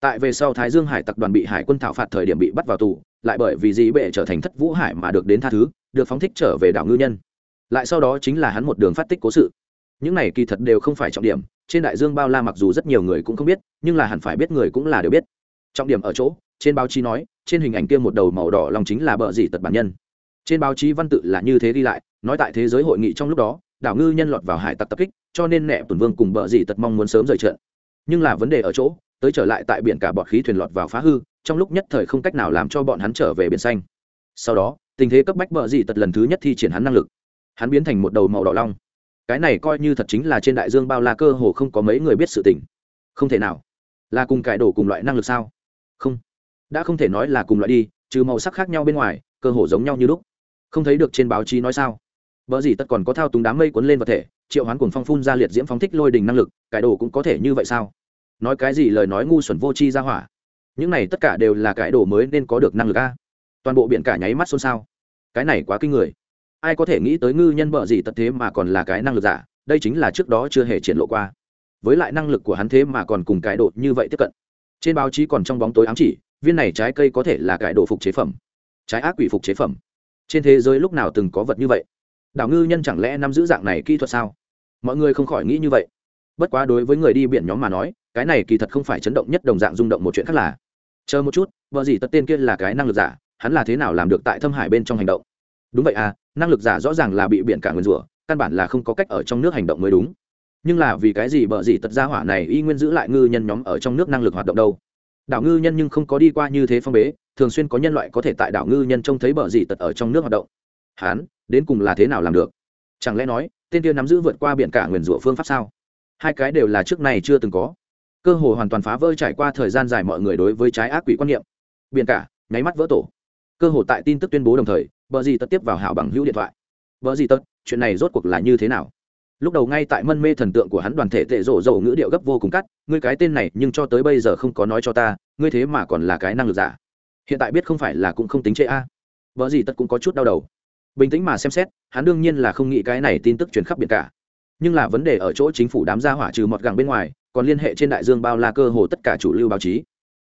Tại về sau thái dương hải tập đoàn bị hải quân thảo phạt thời điểm bị bắt vào tù, lại bởi vì dĩ bệ trở thành thất vũ hải mà được đến tha thứ, được phóng thích trở về đảo ngư nhân. Lại sau đó chính là hắn một đường phát tích cố sự. Những này kỳ thật đều không phải trọng điểm, trên đại dương bao la mặc dù rất nhiều người cũng không biết, nhưng là hẳn phải biết người cũng là đều biết. Trọng điểm ở chỗ, trên báo chí nói, trên hình ảnh kia một đầu màu đỏ lòng chính là bờ dị tật bản nhân trên báo chí văn tự là như thế đi lại, nói tại thế giới hội nghị trong lúc đó, đảo ngư nhân lọt vào hải tặc tập kích, cho nên nẹ tuần vương cùng bờ dị tật mong muốn sớm rời trận. Nhưng là vấn đề ở chỗ, tới trở lại tại biển cả bọt khí thuyền lọt vào phá hư, trong lúc nhất thời không cách nào làm cho bọn hắn trở về biển xanh. Sau đó, tình thế cấp bách bờ dị tật lần thứ nhất thi triển hắn năng lực. Hắn biến thành một đầu màu đỏ long. Cái này coi như thật chính là trên đại dương bao la cơ hồ không có mấy người biết sự tình. Không thể nào. Là cùng cải đổ cùng loại năng lực sao? Không. Đã không thể nói là cùng loại đi, trừ màu sắc khác nhau bên ngoài, cơ hồ giống nhau như lúc không thấy được trên báo chí nói sao? Vợ gì tất còn có thao túng đám mây cuốn lên vật thể, triệu hoán cùng phong phun ra liệt diễm phóng thích lôi đình năng lực cải đồ cũng có thể như vậy sao? Nói cái gì lời nói ngu xuẩn vô tri ra hỏa. Những này tất cả đều là cải đồ mới nên có được năng lực a. Toàn bộ biển cả nháy mắt xôn xao. Cái này quá kinh người. Ai có thể nghĩ tới ngư nhân vợ gì tất thế mà còn là cái năng lực giả, đây chính là trước đó chưa hề triển lộ qua. Với lại năng lực của hắn thế mà còn cùng cải đồ như vậy tiếp cận. Trên báo chí còn trong bóng tối ám chỉ, viên này trái cây có thể là cải đồ phục chế phẩm. Trái ác quỷ phục chế phẩm trên thế giới lúc nào từng có vật như vậy? Đảo ngư nhân chẳng lẽ nắm giữ dạng này kỹ thuật sao? Mọi người không khỏi nghĩ như vậy. Bất quá đối với người đi biển nhóm mà nói, cái này kỳ thật không phải chấn động nhất đồng dạng rung động một chuyện khác là, chờ một chút, vợ gì tất tên kia là cái năng lực giả, hắn là thế nào làm được tại thâm hải bên trong hành động? Đúng vậy à năng lực giả rõ ràng là bị biển cả nguyên rủa, căn bản là không có cách ở trong nước hành động mới đúng. Nhưng là vì cái gì bợ gì tật ra hỏa này y nguyên giữ lại ngư nhân nhóm ở trong nước năng lực hoạt động đâu? Đảo ngư nhân nhưng không có đi qua như thế phong bế thường xuyên có nhân loại có thể tại đảo ngư nhân trông thấy bờ gì tật ở trong nước hoạt động. Hán, đến cùng là thế nào làm được? Chẳng lẽ nói, tên kia nắm giữ vượt qua biển cả nguyền rủa phương pháp sao? Hai cái đều là trước này chưa từng có. Cơ hội hoàn toàn phá vỡ trải qua thời gian dài mọi người đối với trái ác quỷ quan niệm. Biển cả, nháy mắt vỡ tổ. Cơ hội tại tin tức tuyên bố đồng thời, bờ gì tất tiếp vào hảo bằng hữu điện thoại. Bờ gì tất chuyện này rốt cuộc là như thế nào? Lúc đầu ngay tại mân mê thần tượng của hắn đoàn thể tệ rổ rổ ngữ điệu gấp vô cùng cắt, ngươi cái tên này nhưng cho tới bây giờ không có nói cho ta, ngươi thế mà còn là cái năng lực giả hiện tại biết không phải là cũng không tính chế a. À. vợ gì tất cũng có chút đau đầu. Bình tĩnh mà xem xét, hắn đương nhiên là không nghĩ cái này tin tức truyền khắp biển cả. Nhưng là vấn đề ở chỗ chính phủ đám gia hỏa trừ mọt gẳng bên ngoài, còn liên hệ trên đại dương bao la cơ hồ tất cả chủ lưu báo chí.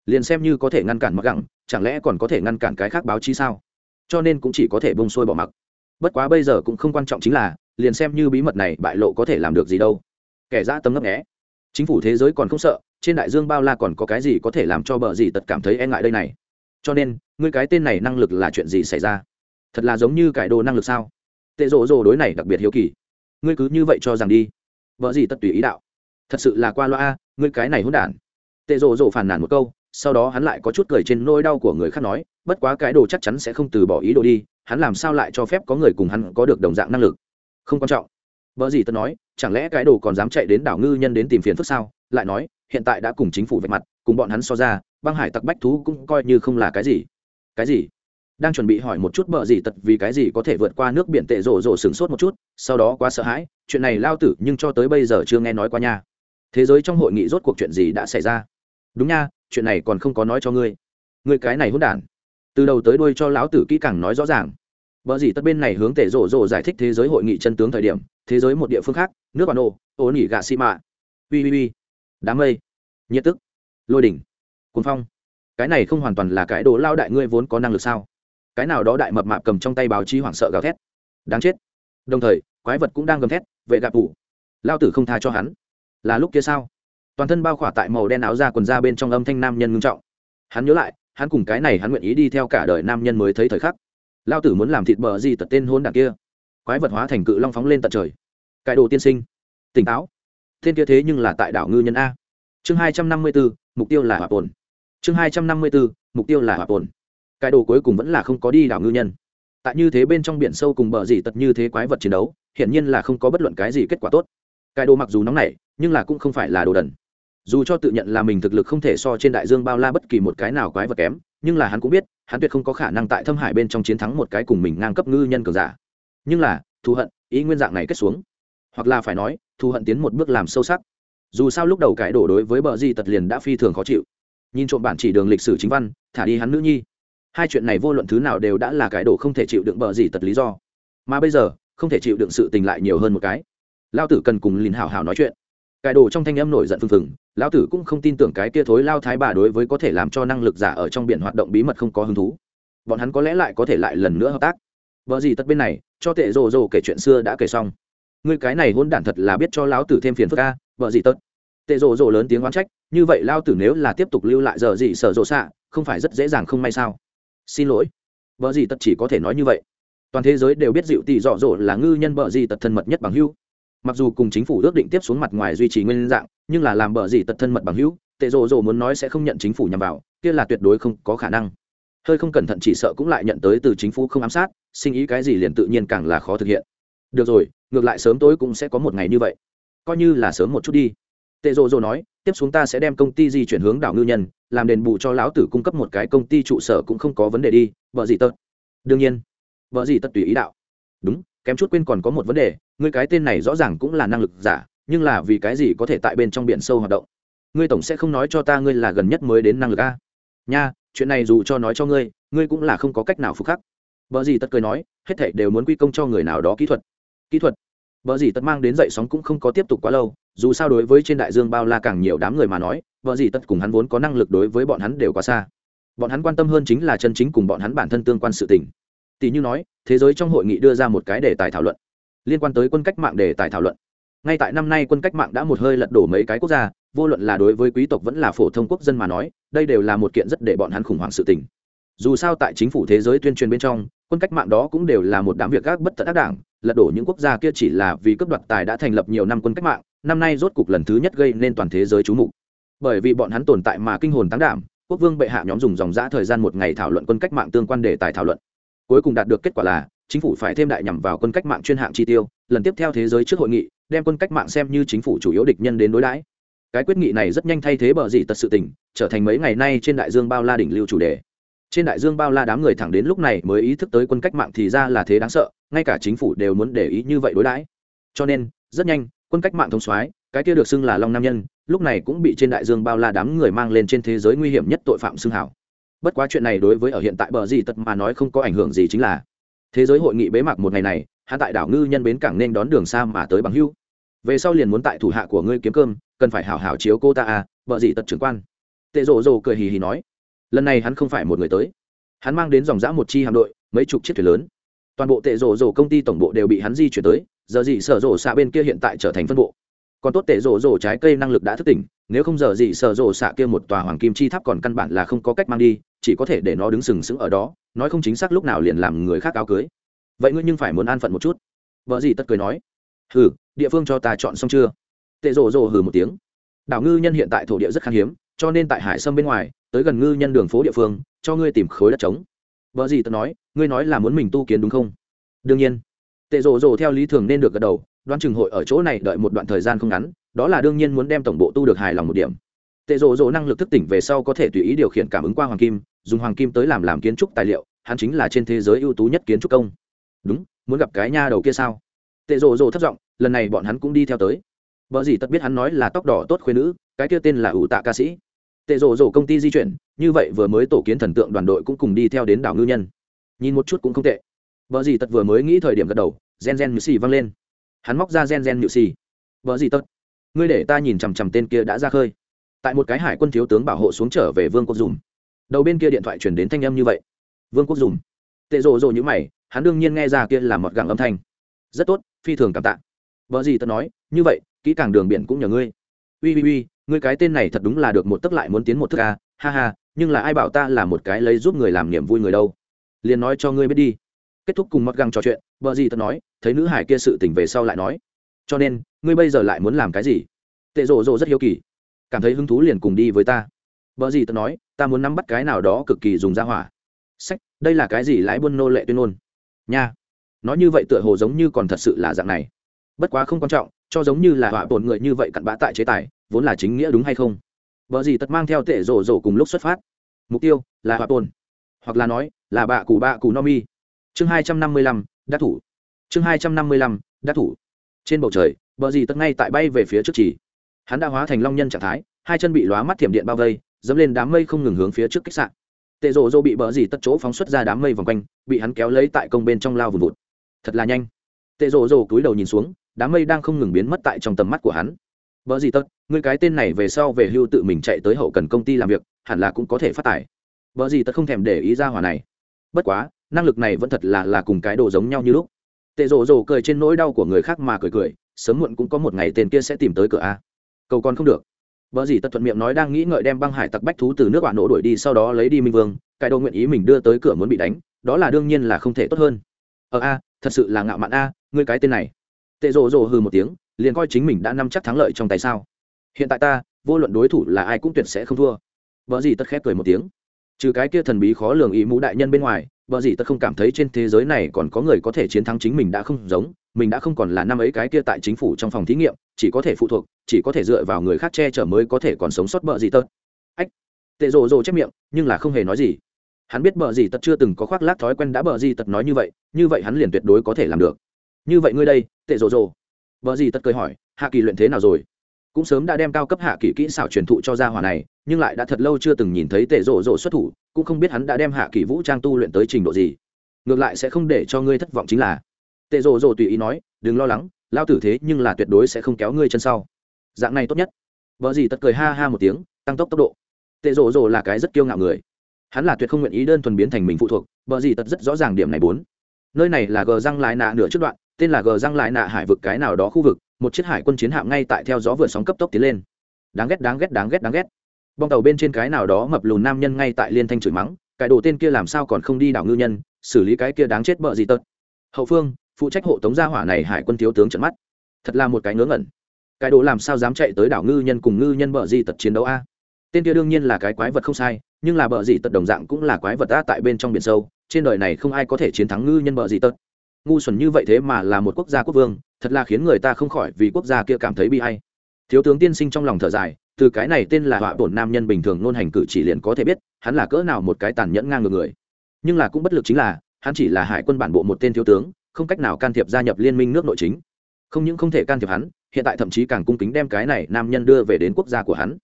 Liền xem như có thể ngăn cản mọt gẳng, chẳng lẽ còn có thể ngăn cản cái khác báo chí sao? Cho nên cũng chỉ có thể bông sôi bỏ mặc. Bất quá bây giờ cũng không quan trọng chính là, liền xem như bí mật này bại lộ có thể làm được gì đâu. Kẻ dã tâm ngấp nghé. Chính phủ thế giới còn không sợ, trên đại dương bao la còn có cái gì có thể làm cho bờ gì tật cảm thấy e ngại đây này? Cho nên, ngươi cái tên này năng lực là chuyện gì xảy ra? Thật là giống như cải đồ năng lực sao? Tệ rộ rộ đối này đặc biệt hiếu kỳ. Ngươi cứ như vậy cho rằng đi. Vợ gì tất tùy ý đạo. Thật sự là qua loa ngươi cái này hôn đản. Tệ rộ rộ phàn nàn một câu, sau đó hắn lại có chút cười trên nỗi đau của người khác nói, bất quá cái đồ chắc chắn sẽ không từ bỏ ý đồ đi, hắn làm sao lại cho phép có người cùng hắn có được đồng dạng năng lực? Không quan trọng. Vợ gì tất nói, chẳng lẽ cái đồ còn dám chạy đến đảo ngư nhân đến tìm phiền phức sao? Lại nói, hiện tại đã cùng chính phủ vạch mặt, cùng bọn hắn so ra băng hải tặc bách thú cũng coi như không là cái gì. Cái gì? Đang chuẩn bị hỏi một chút bợ gì tật vì cái gì có thể vượt qua nước biển tệ rổ rổ sửng sốt một chút, sau đó quá sợ hãi, chuyện này lao tử nhưng cho tới bây giờ chưa nghe nói qua nha. Thế giới trong hội nghị rốt cuộc chuyện gì đã xảy ra? Đúng nha, chuyện này còn không có nói cho ngươi. Ngươi cái này hôn đản. Từ đầu tới đuôi cho lão tử kỹ càng nói rõ ràng. Vợ gì tất bên này hướng tệ rổ rổ giải thích thế giới hội nghị chân tướng thời điểm, thế giới một địa phương khác, nước bản nô, ô nỉ gà xi mạ. Ui ui ui. Đám mây. Nhiệt tức. Lôi đỉnh cuồng phong. Cái này không hoàn toàn là cái đồ lao đại ngươi vốn có năng lực sao? Cái nào đó đại mập mạp cầm trong tay báo chí hoảng sợ gào thét. Đáng chết. Đồng thời, quái vật cũng đang gầm thét, vệ gạp ủ. Lao tử không tha cho hắn. Là lúc kia sao? Toàn thân bao khỏa tại màu đen áo da quần da bên trong âm thanh nam nhân ngưng trọng. Hắn nhớ lại, hắn cùng cái này hắn nguyện ý đi theo cả đời nam nhân mới thấy thời khắc. Lao tử muốn làm thịt bờ gì tật tên hôn đảng kia. Quái vật hóa thành cự long phóng lên tận trời. Cải đồ tiên sinh. Tỉnh táo. Tên kia thế nhưng là tại đảo ngư nhân a. Chương hai trăm năm mươi bốn mục tiêu là hòa bồn chương hai trăm năm mươi bốn mục tiêu là hòa tồn cái đồ cuối cùng vẫn là không có đi đảo ngư nhân. Tại như thế bên trong biển sâu cùng bờ gì tật như thế quái vật chiến đấu, hiển nhiên là không có bất luận cái gì kết quả tốt. Cái đồ mặc dù nóng nảy, nhưng là cũng không phải là đồ đần. Dù cho tự nhận là mình thực lực không thể so trên đại dương bao la bất kỳ một cái nào quái vật kém, nhưng là hắn cũng biết, hắn tuyệt không có khả năng tại thâm hải bên trong chiến thắng một cái cùng mình ngang cấp ngư nhân cường giả. Nhưng là, thù hận, ý nguyên dạng này kết xuống. Hoặc là phải nói, thù hận tiến một bước làm sâu sắc. Dù sao lúc đầu cải đổ đối với bờ di tật liền đã phi thường khó chịu nhìn trộm bản chỉ đường lịch sử chính văn, thả đi hắn nữ nhi. Hai chuyện này vô luận thứ nào đều đã là cái đổ không thể chịu đựng bờ gì tật lý do. Mà bây giờ, không thể chịu đựng sự tình lại nhiều hơn một cái. Lao tử cần cùng lìn hào hào nói chuyện. Cái đồ trong thanh âm nổi giận phừng phừng, lão tử cũng không tin tưởng cái kia thối lao thái bà đối với có thể làm cho năng lực giả ở trong biển hoạt động bí mật không có hứng thú. Bọn hắn có lẽ lại có thể lại lần nữa hợp tác. Vợ gì tất bên này, cho tệ rồ rồ kể chuyện xưa đã kể xong. Ngươi cái này hôn đản thật là biết cho lão tử thêm phiền phức ca vợ gì tất tệ rồ rồ lớn tiếng oán trách như vậy lao tử nếu là tiếp tục lưu lại giờ gì sở rộ xạ, không phải rất dễ dàng không may sao? Xin lỗi. Vợ gì tật chỉ có thể nói như vậy. Toàn thế giới đều biết dịu tỷ dọ dỗ là ngư nhân vợ gì tật thân mật nhất bằng hưu mặc dù cùng chính phủ ước định tiếp xuống mặt ngoài duy trì nguyên dạng, nhưng là làm vợ gì tật thân mật bằng hữu, tệ dỗ dỗ muốn nói sẽ không nhận chính phủ nhằm vào, kia là tuyệt đối không có khả năng. Hơi không cẩn thận chỉ sợ cũng lại nhận tới từ chính phủ không ám sát, sinh ý cái gì liền tự nhiên càng là khó thực hiện. Được rồi, ngược lại sớm tối cũng sẽ có một ngày như vậy. Coi như là sớm một chút đi. Tệ rồ rồ nói tiếp xuống ta sẽ đem công ty di chuyển hướng đảo ngư nhân, làm đền bù cho lão tử cung cấp một cái công ty trụ sở cũng không có vấn đề đi, vợ gì tật? Đương nhiên. Vợ gì tật tùy ý đạo. Đúng, kém chút quên còn có một vấn đề người cái tên này rõ ràng cũng là năng lực giả, nhưng là vì cái gì có thể tại bên trong biển sâu hoạt động? Ngươi tổng sẽ không nói cho ta ngươi là gần nhất mới đến năng lực a. Nha, chuyện này dù cho nói cho ngươi ngươi cũng là không có cách nào phục khắc. Vợ gì tật cười nói, hết thảy đều muốn quy công cho người nào đó kỹ thuật. Kỹ thuật? Vợ gì tật mang đến dậy sóng cũng không có tiếp tục quá lâu dù sao đối với trên đại dương bao la càng nhiều đám người mà nói, vợ gì tất cùng hắn vốn có năng lực đối với bọn hắn đều quá xa. Bọn hắn quan tâm hơn chính là chân chính cùng bọn hắn bản thân tương quan sự tình. Tỷ như nói, thế giới trong hội nghị đưa ra một cái đề tài thảo luận, liên quan tới quân cách mạng đề tài thảo luận. Ngay tại năm nay quân cách mạng đã một hơi lật đổ mấy cái quốc gia, vô luận là đối với quý tộc vẫn là phổ thông quốc dân mà nói, đây đều là một kiện rất để bọn hắn khủng hoảng sự tình. Dù sao tại chính phủ thế giới tuyên truyền bên trong, quân cách mạng đó cũng đều là một đám việc gác bất tận ác đảng, lật đổ những quốc gia kia chỉ là vì cấp đoạt tài đã thành lập nhiều năm quân cách mạng năm nay rốt cục lần thứ nhất gây nên toàn thế giới chú mục. Bởi vì bọn hắn tồn tại mà kinh hồn tăng đảm, quốc vương bệ hạ nhóm dùng dòng giã thời gian một ngày thảo luận quân cách mạng tương quan đề tài thảo luận. Cuối cùng đạt được kết quả là, chính phủ phải thêm đại nhằm vào quân cách mạng chuyên hạng chi tiêu, lần tiếp theo thế giới trước hội nghị, đem quân cách mạng xem như chính phủ chủ yếu địch nhân đến đối đãi. Cái quyết nghị này rất nhanh thay thế bờ dị tật sự tình, trở thành mấy ngày nay trên đại dương bao la đỉnh lưu chủ đề. Trên đại dương bao la đám người thẳng đến lúc này mới ý thức tới quân cách mạng thì ra là thế đáng sợ, ngay cả chính phủ đều muốn để ý như vậy đối đãi. Cho nên, rất nhanh quân cách mạng thông soái, cái kia được xưng là long nam nhân, lúc này cũng bị trên đại dương bao la đám người mang lên trên thế giới nguy hiểm nhất tội phạm xưng hảo. Bất quá chuyện này đối với ở hiện tại bờ gì tật mà nói không có ảnh hưởng gì chính là thế giới hội nghị bế mạc một ngày này hạ tại đảo ngư nhân bến cảng nên đón đường xa mà tới bằng hưu. Về sau liền muốn tại thủ hạ của ngươi kiếm cơm, cần phải hảo hảo chiếu cô ta à bờ gì tật trưởng quan. Tệ rồ rồ cười hì hì nói, lần này hắn không phải một người tới. Hắn mang đến dòng dã một chi hạm đội, mấy chục chiếc thuyền lớn. Toàn bộ tệ rồ rồ công ty tổng bộ đều bị hắn di chuyển tới giờ gì sở rộ xạ bên kia hiện tại trở thành phân bộ. Còn tốt tệ rộ rộ trái cây năng lực đã thức tỉnh, nếu không giờ gì sở rộ xạ kia một tòa hoàng kim chi tháp còn căn bản là không có cách mang đi, chỉ có thể để nó đứng sừng sững ở đó, nói không chính xác lúc nào liền làm người khác áo cưới. Vậy ngươi nhưng phải muốn an phận một chút. Vợ gì tất cười nói. Hừ, địa phương cho ta chọn xong chưa? Tệ rổ rổ hừ một tiếng. Đảo ngư nhân hiện tại thổ địa rất khan hiếm, cho nên tại hải sâm bên ngoài, tới gần ngư nhân đường phố địa phương, cho ngươi tìm khối đất trống. Vợ gì tất nói, ngươi nói là muốn mình tu kiến đúng không? Đương nhiên tệ rồ rồ theo lý thường nên được gật đầu, đoán chừng hội ở chỗ này đợi một đoạn thời gian không ngắn, đó là đương nhiên muốn đem tổng bộ tu được hài lòng một điểm. Tệ rồ rồ năng lực thức tỉnh về sau có thể tùy ý điều khiển cảm ứng qua hoàng kim, dùng hoàng kim tới làm làm kiến trúc tài liệu, hắn chính là trên thế giới ưu tú nhất kiến trúc công. Đúng, muốn gặp cái nha đầu kia sao? Tệ rồ rồ thất giọng, lần này bọn hắn cũng đi theo tới. Vợ gì tất biết hắn nói là tóc đỏ tốt khuyên nữ, cái kia tên là ủ tạ ca sĩ. Tệ rồ rồ công ty di chuyển, như vậy vừa mới tổ kiến thần tượng đoàn đội cũng cùng đi theo đến đảo ngư nhân. Nhìn một chút cũng không tệ vợ gì tật vừa mới nghĩ thời điểm gật đầu gen gen nhự xì văng lên. Hắn móc ra gen gen nhự xì. Vợ gì tật ngươi để ta nhìn chằm chằm tên kia đã ra khơi. Tại một cái hải quân thiếu tướng bảo hộ xuống trở về vương quốc dùng đầu bên kia điện thoại chuyển đến thanh âm như vậy. Vương quốc dùng tệ rộ rộ như mày hắn đương nhiên nghe ra kia là một gẳng âm thanh. Rất tốt phi thường cảm tạ. Vợ gì tật nói như vậy kỹ càng đường biển cũng nhờ ngươi. Ui ui ui ngươi cái tên này thật đúng là được một tức lại muốn tiến một thức à, ha ha nhưng là ai bảo ta là một cái lấy giúp người làm niềm vui người đâu? Liền nói cho ngươi biết đi kết thúc cùng mất găng trò chuyện vợ gì tật nói, thấy nữ hải kia sự tỉnh về sau lại nói. Cho nên, ngươi bây giờ lại muốn làm cái gì? Tệ rộ rộ rất hiếu kỳ. Cảm thấy hứng thú liền cùng đi với ta. Vợ gì tật nói, ta muốn nắm bắt cái nào đó cực kỳ dùng ra hỏa. Sách, đây là cái gì lái buôn nô lệ tuyên ngôn? Nha. Nói như vậy tựa hồ giống như còn thật sự là dạng này. Bất quá không quan trọng, cho giống như là họa bổn người như vậy cặn bã tại chế tài, vốn là chính nghĩa đúng hay không? Vợ gì tật mang theo tệ rổ rổ cùng lúc xuất phát. Mục tiêu là họa bổn. Hoặc là nói, là bạ cù bạ cù no mi chương hai trăm năm mươi lăm, đắc thủ. Chương hai trăm năm mươi lăm, đắc thủ. Trên bầu trời, bờ dì tật ngay tại bay về phía trước chỉ hắn đã hóa thành long nhân trạng thái, hai chân bị lóa mắt thiểm điện bao vây, dẫm lên đám mây không ngừng hướng phía trước khách sạn tệ rộ rộ bị bờ dì tật chỗ phóng xuất ra đám mây vòng quanh, bị hắn kéo lấy tại công bên trong lao vùn vụt. Thật là nhanh. Tệ rộ rộ cúi đầu nhìn xuống, đám mây đang không ngừng biến mất tại trong tầm mắt của hắn. Bờ gì tất người cái tên này về sau về hưu tự mình chạy tới hậu cần công ty làm việc, hẳn là cũng có thể phát tài. Bờ gì tất không thèm để ý ra hỏa này. Bất quá năng lực này vẫn thật là là cùng cái đồ giống nhau như lúc tệ rồ rồ cười trên nỗi đau của người khác mà cười cười sớm muộn cũng có một ngày tên kia sẽ tìm tới cửa a cầu còn không được vợ gì tật thuận miệng nói đang nghĩ ngợi đem băng hải tặc bách thú từ nước bạn nổ đuổi đi sau đó lấy đi Minh Vương, cái đồ nguyện ý mình đưa tới cửa muốn bị đánh, đó là đương nhiên là không thể tốt hơn. Ờ a, thật sự là ngạo mạn a, ngươi cái tên này. Tệ rồ rồ hừ một tiếng, liền coi chính mình đã nắm chắc thắng lợi trong tay sao? Hiện tại ta, vô luận đối thủ là ai cũng tuyệt sẽ không thua. vợ gì tất khép cười một tiếng. Trừ cái kia thần bí khó lường ý mũ đại nhân bên ngoài, bở gì tật không cảm thấy trên thế giới này còn có người có thể chiến thắng chính mình đã không giống, mình đã không còn là năm ấy cái kia tại chính phủ trong phòng thí nghiệm chỉ có thể phụ thuộc chỉ có thể dựa vào người khác che chở mới có thể còn sống sót bờ gì tật ách tệ rồ rồ chép miệng nhưng là không hề nói gì. Hắn biết bờ gì tật chưa từng có khoác lác thói quen đã bờ gì tật nói như vậy như vậy hắn liền tuyệt đối có thể làm được. Như vậy ngươi đây tệ rồ rồ. Bờ gì tật cười hỏi hạ kỳ luyện thế nào rồi? Cũng sớm đã đem cao cấp hạ kỳ kỹ xảo truyền thụ cho gia hỏa này nhưng lại đã thật lâu chưa từng nhìn thấy tệ rộ rộ xuất thủ, cũng không biết hắn đã đem hạ kỳ vũ trang tu luyện tới trình độ gì. Ngược lại sẽ không để cho ngươi thất vọng chính là tệ rộ rộ tùy ý nói, đừng lo lắng, lao tử thế nhưng là tuyệt đối sẽ không kéo ngươi chân sau. Dạng này tốt nhất. Vợ gì tất cười ha ha một tiếng, tăng tốc tốc độ. Tệ rộ rộ là cái rất kiêu ngạo người. Hắn là tuyệt không nguyện ý đơn thuần biến thành mình phụ thuộc, vợ gì Tật rất rõ ràng điểm này bốn. Nơi này là gờ răng lại nạ nửa trước đoạn, tên là gờ răng lại nạ hải vực cái nào đó khu vực, một chiếc hải quân chiến hạm ngay tại theo gió vượt sóng cấp tốc tiến lên. Đáng ghét đáng ghét đáng ghét đáng ghét bong tàu bên trên cái nào đó mập lùn nam nhân ngay tại liên thanh chửi mắng, cái đồ tên kia làm sao còn không đi đảo ngư nhân, xử lý cái kia đáng chết bợ gì tật. Hậu phương, phụ trách hộ tống gia hỏa này hải quân thiếu tướng trận mắt. Thật là một cái ngớ ngẩn. Cái đồ làm sao dám chạy tới đảo ngư nhân cùng ngư nhân bợ gì tật chiến đấu a? Tên kia đương nhiên là cái quái vật không sai, nhưng là bợ gì tật đồng dạng cũng là quái vật ta tại bên trong biển sâu, trên đời này không ai có thể chiến thắng ngư nhân bợ gì tật. Ngu xuẩn như vậy thế mà là một quốc gia quốc vương, thật là khiến người ta không khỏi vì quốc gia kia cảm thấy bi hay thiếu tướng tiên sinh trong lòng thở dài từ cái này tên là họa bổn nam nhân bình thường nôn hành cử chỉ liền có thể biết, hắn là cỡ nào một cái tàn nhẫn ngang ngược người. Nhưng là cũng bất lực chính là, hắn chỉ là hải quân bản bộ một tên thiếu tướng, không cách nào can thiệp gia nhập liên minh nước nội chính. Không những không thể can thiệp hắn, hiện tại thậm chí càng cung kính đem cái này nam nhân đưa về đến quốc gia của hắn.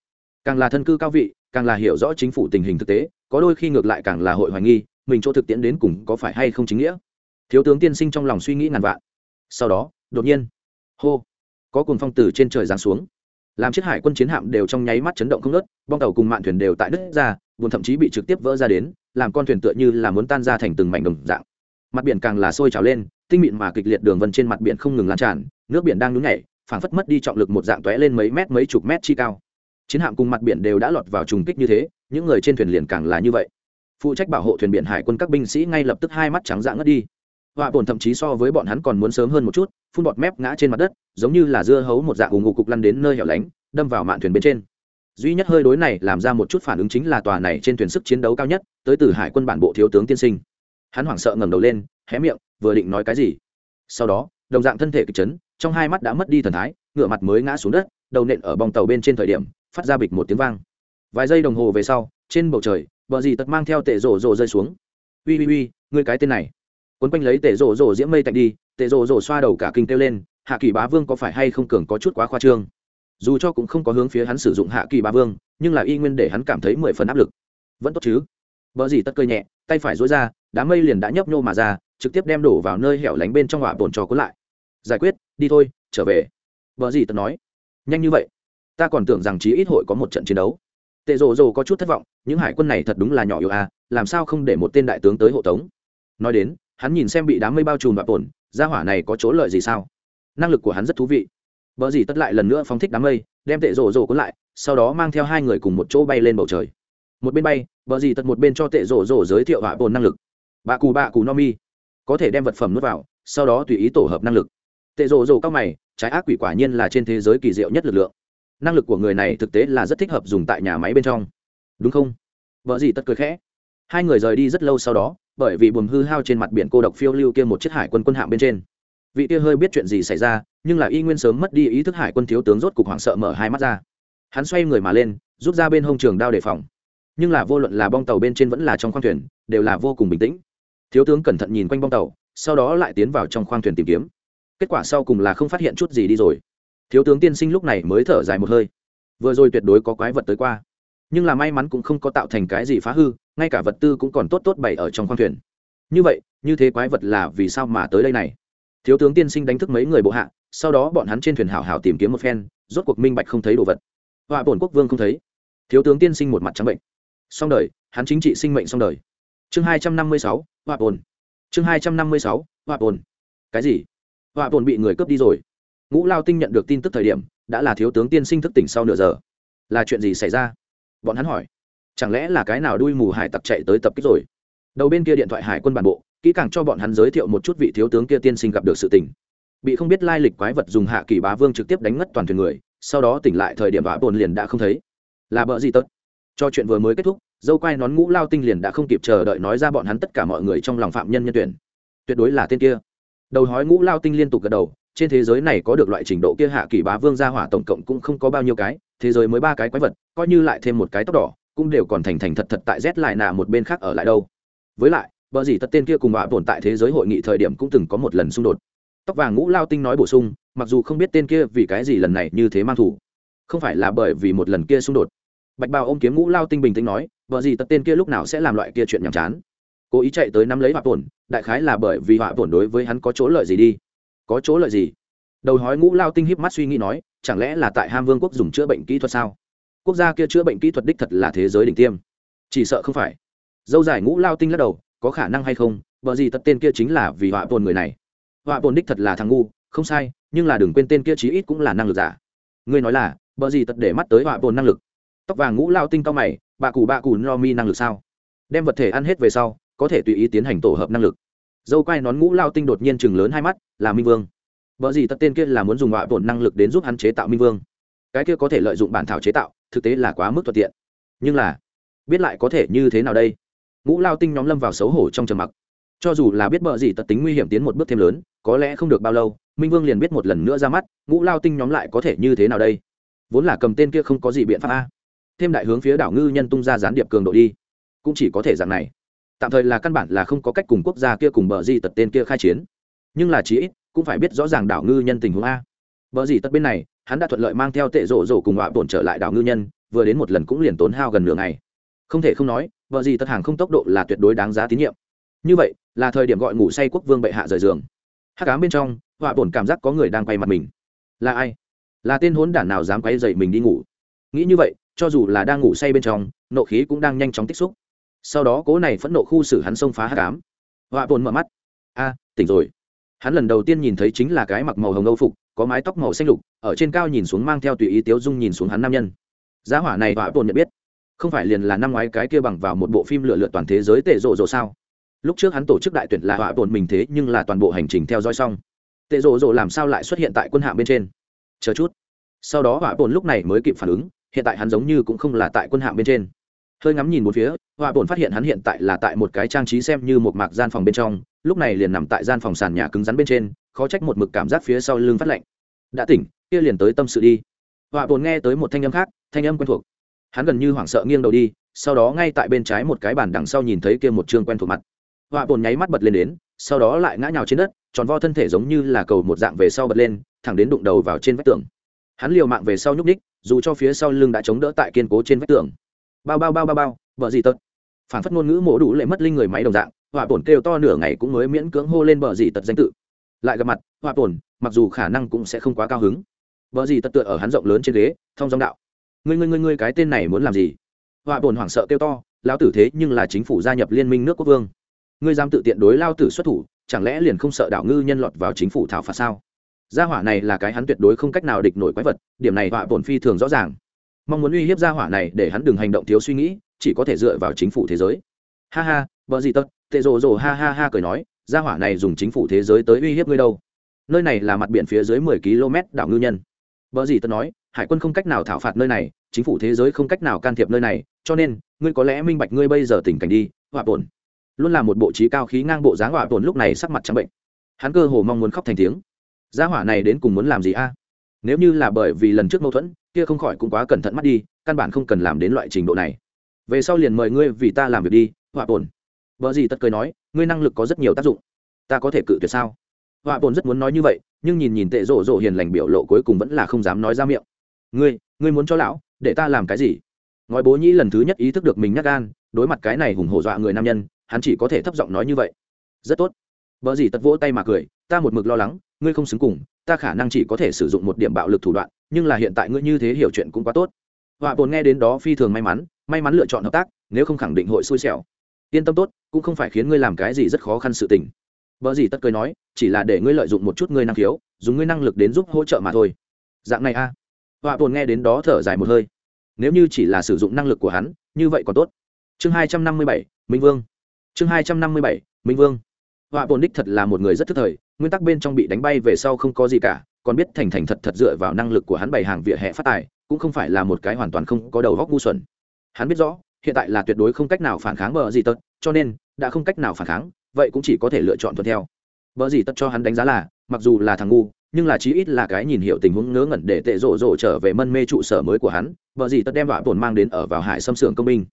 Càng là thân cư cao vị, càng là hiểu rõ chính phủ tình hình thực tế, có đôi khi ngược lại càng là hội hoài nghi, mình chỗ thực tiễn đến cùng có phải hay không chính nghĩa. Thiếu tướng tiên sinh trong lòng suy nghĩ ngàn vạn. Sau đó, đột nhiên, hô, có cuồng phong từ trên trời giáng xuống làm chiếc hải quân chiến hạm đều trong nháy mắt chấn động không nớt bong tàu cùng mạn thuyền đều tại đất ra, buồn thậm chí bị trực tiếp vỡ ra đến, làm con thuyền tựa như là muốn tan ra thành từng mảnh đồng dạng. Mặt biển càng là sôi trào lên, tinh mịn mà kịch liệt đường vân trên mặt biển không ngừng lan tràn, nước biển đang nhún nhảy, phảng phất mất đi trọng lực một dạng tóe lên mấy mét mấy chục mét chi cao. Chiến hạm cùng mặt biển đều đã lọt vào trùng kích như thế, những người trên thuyền liền càng là như vậy. Phụ trách bảo hộ thuyền biển hải quân các binh sĩ ngay lập tức hai mắt trắng dạng ngất đi họa bổn thậm chí so với bọn hắn còn muốn sớm hơn một chút, phun bọt mép ngã trên mặt đất, giống như là dưa hấu một dạng ù ngụ cục lăn đến nơi hẻo lánh, đâm vào mạn thuyền bên trên. Duy nhất hơi đối này làm ra một chút phản ứng chính là tòa này trên thuyền sức chiến đấu cao nhất, tới từ hải quân bản bộ thiếu tướng tiên sinh. Hắn hoảng sợ ngẩng đầu lên, hé miệng, vừa định nói cái gì. Sau đó, đồng dạng thân thể kịch chấn, trong hai mắt đã mất đi thần thái ngựa mặt mới ngã xuống đất, đầu nện ở bong tàu bên trên thời điểm, phát ra bịch một tiếng vang. Vài giây đồng hồ về sau, trên bầu trời vợ gì tật mang theo tệ rổ rổ rơi xuống. Ui ui ui ngươi cái tên này quấn quanh lấy tệ rổ rổ diễm mây tạnh đi tệ rổ rổ xoa đầu cả kinh kêu lên, hạ kỳ bá vương có phải hay không cường có chút quá khoa trương? Dù cho cũng không có hướng phía hắn sử dụng hạ kỳ bá vương, nhưng là y nguyên để hắn cảm thấy mười phần áp lực. Vẫn tốt chứ? Vợ gì tất cơi nhẹ, tay phải dối ra, đám mây liền đã nhấp nhô mà ra, trực tiếp đem đổ vào nơi hẻo lánh bên trong hỏa bồn trò cuốn lại. Giải quyết, đi thôi, trở về. Vợ gì tất nói. Nhanh như vậy. Ta còn tưởng rằng chí ít hội có một trận chiến đấu. Tệ rồ rồ có chút thất vọng, những hải quân này thật đúng là nhỏ yếu à làm sao không để một tên đại tướng tới hộ tống? Nói đến hắn nhìn xem bị đám mây bao trùm và bồn gia hỏa này có chỗ lợi gì sao? Năng lực của hắn rất thú vị. Vợ gì tất lại lần nữa phóng thích đám mây, đem tệ rổ rổ cuốn lại, sau đó mang theo hai người cùng một chỗ bay lên bầu trời. Một bên bay vợ gì tất một bên cho tệ rổ rổ giới thiệu hỏa bồn năng lực. Bạ cù bạ cù no mi. Có thể đem vật phẩm nuốt vào, sau đó tùy ý tổ hợp năng lực. Tệ rổ rổ cao mày, trái ác quỷ quả nhiên là trên thế giới kỳ diệu nhất lực lượng. Năng lực của người này thực tế là rất thích hợp dùng tại nhà máy bên trong. Đúng không? Vợ gì tất cười khẽ. Hai người rời đi rất lâu sau đó bởi vì buồm hư hao trên mặt biển cô độc phiêu lưu kia một chiếc hải quân quân hạm bên trên. Vị kia hơi biết chuyện gì xảy ra, nhưng là y nguyên sớm mất đi ý thức hải quân thiếu tướng rốt cục hoảng sợ mở hai mắt ra. Hắn xoay người mà lên, rút ra bên hông trường đao đề phòng. Nhưng là vô luận là bong tàu bên trên vẫn là trong khoang thuyền, đều là vô cùng bình tĩnh. Thiếu tướng cẩn thận nhìn quanh bong tàu, sau đó lại tiến vào trong khoang thuyền tìm kiếm. Kết quả sau cùng là không phát hiện chút gì đi rồi. Thiếu tướng tiên sinh lúc này mới thở dài một hơi. Vừa rồi tuyệt đối có quái vật tới qua nhưng là may mắn cũng không có tạo thành cái gì phá hư, ngay cả vật tư cũng còn tốt tốt bày ở trong khoang thuyền. Như vậy, như thế quái vật là vì sao mà tới đây này? Thiếu tướng tiên sinh đánh thức mấy người bộ hạ, sau đó bọn hắn trên thuyền hảo hảo tìm kiếm một phen, rốt cuộc minh bạch không thấy đồ vật. Họa bổn quốc vương không thấy. Thiếu tướng tiên sinh một mặt trắng bệnh. Xong đời, hắn chính trị sinh mệnh xong đời. Chương hai trăm năm mươi sáu, họa bồn chương hai trăm năm mươi sáu, họa bồn cái gì? Họa bồn bị người cướp đi rồi. Ngũ lao tinh nhận được tin tức thời điểm, đã là thiếu tướng tiên sinh thức tỉnh sau nửa giờ. Là chuyện gì xảy ra? Bọn hắn hỏi, chẳng lẽ là cái nào đuôi mù hải tặc chạy tới tập kích rồi? Đầu bên kia điện thoại hải quân bản bộ, kỹ càng cho bọn hắn giới thiệu một chút vị thiếu tướng kia tiên sinh gặp được sự tình. Bị không biết lai lịch quái vật dùng hạ kỳ bá vương trực tiếp đánh ngất toàn thuyền người, sau đó tỉnh lại thời điểm vã bồn liền đã không thấy. Là bợ gì tớt cho chuyện vừa mới kết thúc, dâu quai nón ngũ lao tinh liền đã không kịp chờ đợi nói ra bọn hắn tất cả mọi người trong lòng phạm nhân nhân tuyển. Tuyệt đối là tên kia. Đầu hói ngũ lao tinh liên tục gật đầu, trên thế giới này có được loại trình độ kia hạ kỳ bá vương gia hỏa tổng cộng cũng không có bao nhiêu cái thế giới mới ba cái quái vật, coi như lại thêm một cái tóc đỏ, cũng đều còn thành thành thật thật tại rét lại nạ một bên khác ở lại đâu. Với lại vợ gì tất tên kia cùng họa tồn tại thế giới hội nghị thời điểm cũng từng có một lần xung đột. Tóc vàng ngũ lao tinh nói bổ sung, mặc dù không biết tên kia vì cái gì lần này như thế mang thủ, không phải là bởi vì một lần kia xung đột. Bạch bào ôm kiếm ngũ lao tinh bình tĩnh nói vợ gì tất tên kia lúc nào sẽ làm loại kia chuyện nhàm chán? Cố ý chạy tới nắm lấy họa tổn đại khái là bởi vì họa tổn đối với hắn có chỗ lợi gì đi. Có chỗ lợi gì? Đầu hói ngũ lao tinh híp mắt suy nghĩ nói chẳng lẽ là tại ham vương quốc dùng chữa bệnh kỹ thuật sao? Quốc gia kia chữa bệnh kỹ thuật đích thật là thế giới đỉnh tiêm. Chỉ sợ không phải. Dâu dài ngũ lao tinh lắc đầu, có khả năng hay không? Vợ gì tật tên kia chính là vì họa bồn người này. Họa bồn đích thật là thằng ngu, không sai, nhưng là đừng quên tên kia chí ít cũng là năng lực giả. Ngươi nói là vợ gì tật để mắt tới họa bồn năng lực? Tóc vàng ngũ lao tinh cao mày, bà cù bà cù no mi năng lực sao? Đem vật thể ăn hết về sau, có thể tùy ý tiến hành tổ hợp năng lực. Dâu quai nón ngũ lao tinh đột nhiên chừng lớn hai mắt, là minh vương vợ gì tất tên kia là muốn dùng họa bổn năng lực đến giúp hắn chế tạo minh vương. Cái kia có thể lợi dụng bản thảo chế tạo, thực tế là quá mức thuận tiện. Nhưng là, biết lại có thể như thế nào đây? Ngũ lao tinh nhóm lâm vào xấu hổ trong trầm mặc. Cho dù là biết bợ gì tật tính nguy hiểm tiến một bước thêm lớn, có lẽ không được bao lâu, minh vương liền biết một lần nữa ra mắt, ngũ lao tinh nhóm lại có thể như thế nào đây? Vốn là cầm tên kia không có gì biện pháp a. Thêm đại hướng phía đảo ngư nhân tung ra gián điệp cường độ đi. Cũng chỉ có thể dạng này. Tạm thời là căn bản là không có cách cùng quốc gia kia cùng bờ di tật tên kia khai chiến. Nhưng là chí ít cũng phải biết rõ ràng đảo ngư nhân tình huống a. Vợ gì tất bên này, hắn đã thuận lợi mang theo tệ rộ rộ cùng họa bổn trở lại đảo ngư nhân, vừa đến một lần cũng liền tốn hao gần nửa ngày. Không thể không nói vợ gì tất hàng không tốc độ là tuyệt đối đáng giá tín nhiệm. Như vậy, là thời điểm gọi ngủ say quốc vương bệ hạ rời giường. Hắc ám bên trong họa bổn cảm giác có người đang quay mặt mình. Là ai? Là tên hốn đản nào dám quay dậy mình đi ngủ? Nghĩ như vậy, cho dù là đang ngủ say bên trong, nộ khí cũng đang nhanh chóng tích xúc. Sau đó cố này phẫn nộ khu xử hắn xông phá hắc ám. Họa bổn mở mắt. A, tỉnh rồi hắn lần đầu tiên nhìn thấy chính là cái mặc màu hồng âu phục, có mái tóc màu xanh lục, ở trên cao nhìn xuống mang theo tùy ý tiếu dung nhìn xuống hắn nam nhân. Giá hỏa này họa tồn nhận biết. Không phải liền là năm ngoái cái kia bằng vào một bộ phim lựa lượt toàn thế giới tệ rộ rộ sao? Lúc trước hắn tổ chức đại tuyển là họa tồn mình thế, nhưng là toàn bộ hành trình theo dõi xong. Tệ rộ rộ làm sao lại xuất hiện tại quân hạm bên trên? Chờ chút. Sau đó họa tồn lúc này mới kịp phản ứng, hiện tại hắn giống như cũng không là tại quân hạm bên trên. Hơi ngắm nhìn một phía họa tồn phát hiện hắn hiện tại là tại một cái trang trí xem như một mạc gian phòng bên trong lúc này liền nằm tại gian phòng sàn nhà cứng rắn bên trên, khó trách một mực cảm giác phía sau lưng phát lạnh. Đã tỉnh, kia liền tới tâm sự đi. Họa bồn nghe tới một thanh âm khác, thanh âm quen thuộc. Hắn gần như hoảng sợ nghiêng đầu đi, sau đó ngay tại bên trái một cái bàn đằng sau nhìn thấy kia một chương quen thuộc mặt. Họa bồn nháy mắt bật lên đến, sau đó lại ngã nhào trên đất, tròn vo thân thể giống như là cầu một dạng về sau bật lên, thẳng đến đụng đầu vào trên vách tường. Hắn liều mạng về sau nhúc ních dù cho phía sau lưng đã chống đỡ tại kiên cố trên vách tường. Bao bao bao bao bao, vợ gì tật. Phản phất ngôn ngữ mổ đủ lệ mất linh người máy đồng dạng họa bổn kêu to nửa ngày cũng mới miễn cưỡng hô lên bờ gì tật danh tự. Lại gặp mặt, họa bổn mặc dù khả năng cũng sẽ không quá cao hứng. Bờ gì tật tựa ở hắn rộng lớn trên ghế, thông dòng đạo. Ngươi ngươi ngươi ngươi cái tên này muốn làm gì? Họa bổn hoảng sợ kêu to, lão tử thế nhưng là chính phủ gia nhập liên minh nước quốc vương. Ngươi dám tự tiện đối lao tử xuất thủ, chẳng lẽ liền không sợ đảo ngư nhân lọt vào chính phủ thảo phạt sao? Gia hỏa này là cái hắn tuyệt đối không cách nào địch nổi quái vật, điểm này họa bổn phi thường rõ ràng. Mong muốn uy hiếp gia hỏa này để hắn đừng hành động thiếu suy nghĩ, chỉ có thể dựa vào chính phủ thế giới. Ha ha vợ gì tất tệ rồ rồ ha ha ha cười nói, gia hỏa này dùng chính phủ thế giới tới uy hiếp ngươi đâu? Nơi này là mặt biển phía dưới mười km đảo ngư nhân. Vợ gì tớ nói, hải quân không cách nào thảo phạt nơi này, chính phủ thế giới không cách nào can thiệp nơi này, cho nên, ngươi có lẽ minh bạch ngươi bây giờ tình cảnh đi, họa bổn luôn là một bộ trí cao khí ngang bộ dáng họa bổn lúc này sắc mặt trắng bệnh. Hắn cơ hồ mong muốn khóc thành tiếng. Gia hỏa này đến cùng muốn làm gì a? Nếu như là bởi vì lần trước mâu thuẫn, kia không khỏi cũng quá cẩn thận mắt đi, căn bản không cần làm đến loại trình độ này. Về sau liền mời ngươi vì ta làm việc đi, họa bổn vợ gì tất cười nói, ngươi năng lực có rất nhiều tác dụng. Ta có thể cự tuyệt sao? Họa bồn rất muốn nói như vậy, nhưng nhìn nhìn tệ rộ rộ hiền lành biểu lộ cuối cùng vẫn là không dám nói ra miệng. Ngươi ngươi muốn cho lão, để ta làm cái gì? Ngói bố nhĩ lần thứ nhất ý thức được mình nhắc gan, đối mặt cái này hùng hổ dọa người nam nhân, hắn chỉ có thể thấp giọng nói như vậy. Rất tốt. Vợ gì tật vỗ tay mà cười, ta một mực lo lắng, ngươi không xứng cùng, ta khả năng chỉ có thể sử dụng một điểm bạo lực thủ đoạn, nhưng là hiện tại ngươi như thế hiểu chuyện cũng quá tốt. Họa bồn nghe đến đó phi thường may mắn may mắn lựa chọn hợp tác, nếu không khẳng định hội xui xẻo. Yên tâm tốt cũng không phải khiến ngươi làm cái gì rất khó khăn sự tình. Vợ gì tất cười nói, chỉ là để ngươi lợi dụng một chút ngươi năng khiếu, dùng ngươi năng lực đến giúp hỗ trợ mà thôi. Dạng này a. À. họa tồn nghe đến đó thở dài một hơi. Nếu như chỉ là sử dụng năng lực của hắn, như vậy còn tốt. Chương hai trăm năm mươi bảy, minh vương. Chương hai trăm năm mươi bảy, minh vương. Họa bồn đích thật là một người rất thức thời, nguyên tắc bên trong bị đánh bay về sau không có gì cả, còn biết thành thành thật thật dựa vào năng lực của hắn bày hàng vỉa hè phát tài, cũng không phải là một cái hoàn toàn không có đầu góc ngu xuẩn. Hắn biết rõ, hiện tại là tuyệt đối không cách nào phản kháng bờ gì tật cho nên đã không cách nào phản kháng vậy cũng chỉ có thể lựa chọn thuận theo vợ gì tất cho hắn đánh giá là mặc dù là thằng ngu nhưng là chí ít là cái nhìn hiểu tình huống ngớ ngẩn để tệ rộ rộ trở về mân mê trụ sở mới của hắn vợ gì tất đem vạ bổn mang đến ở vào hải xâm xưởng công binh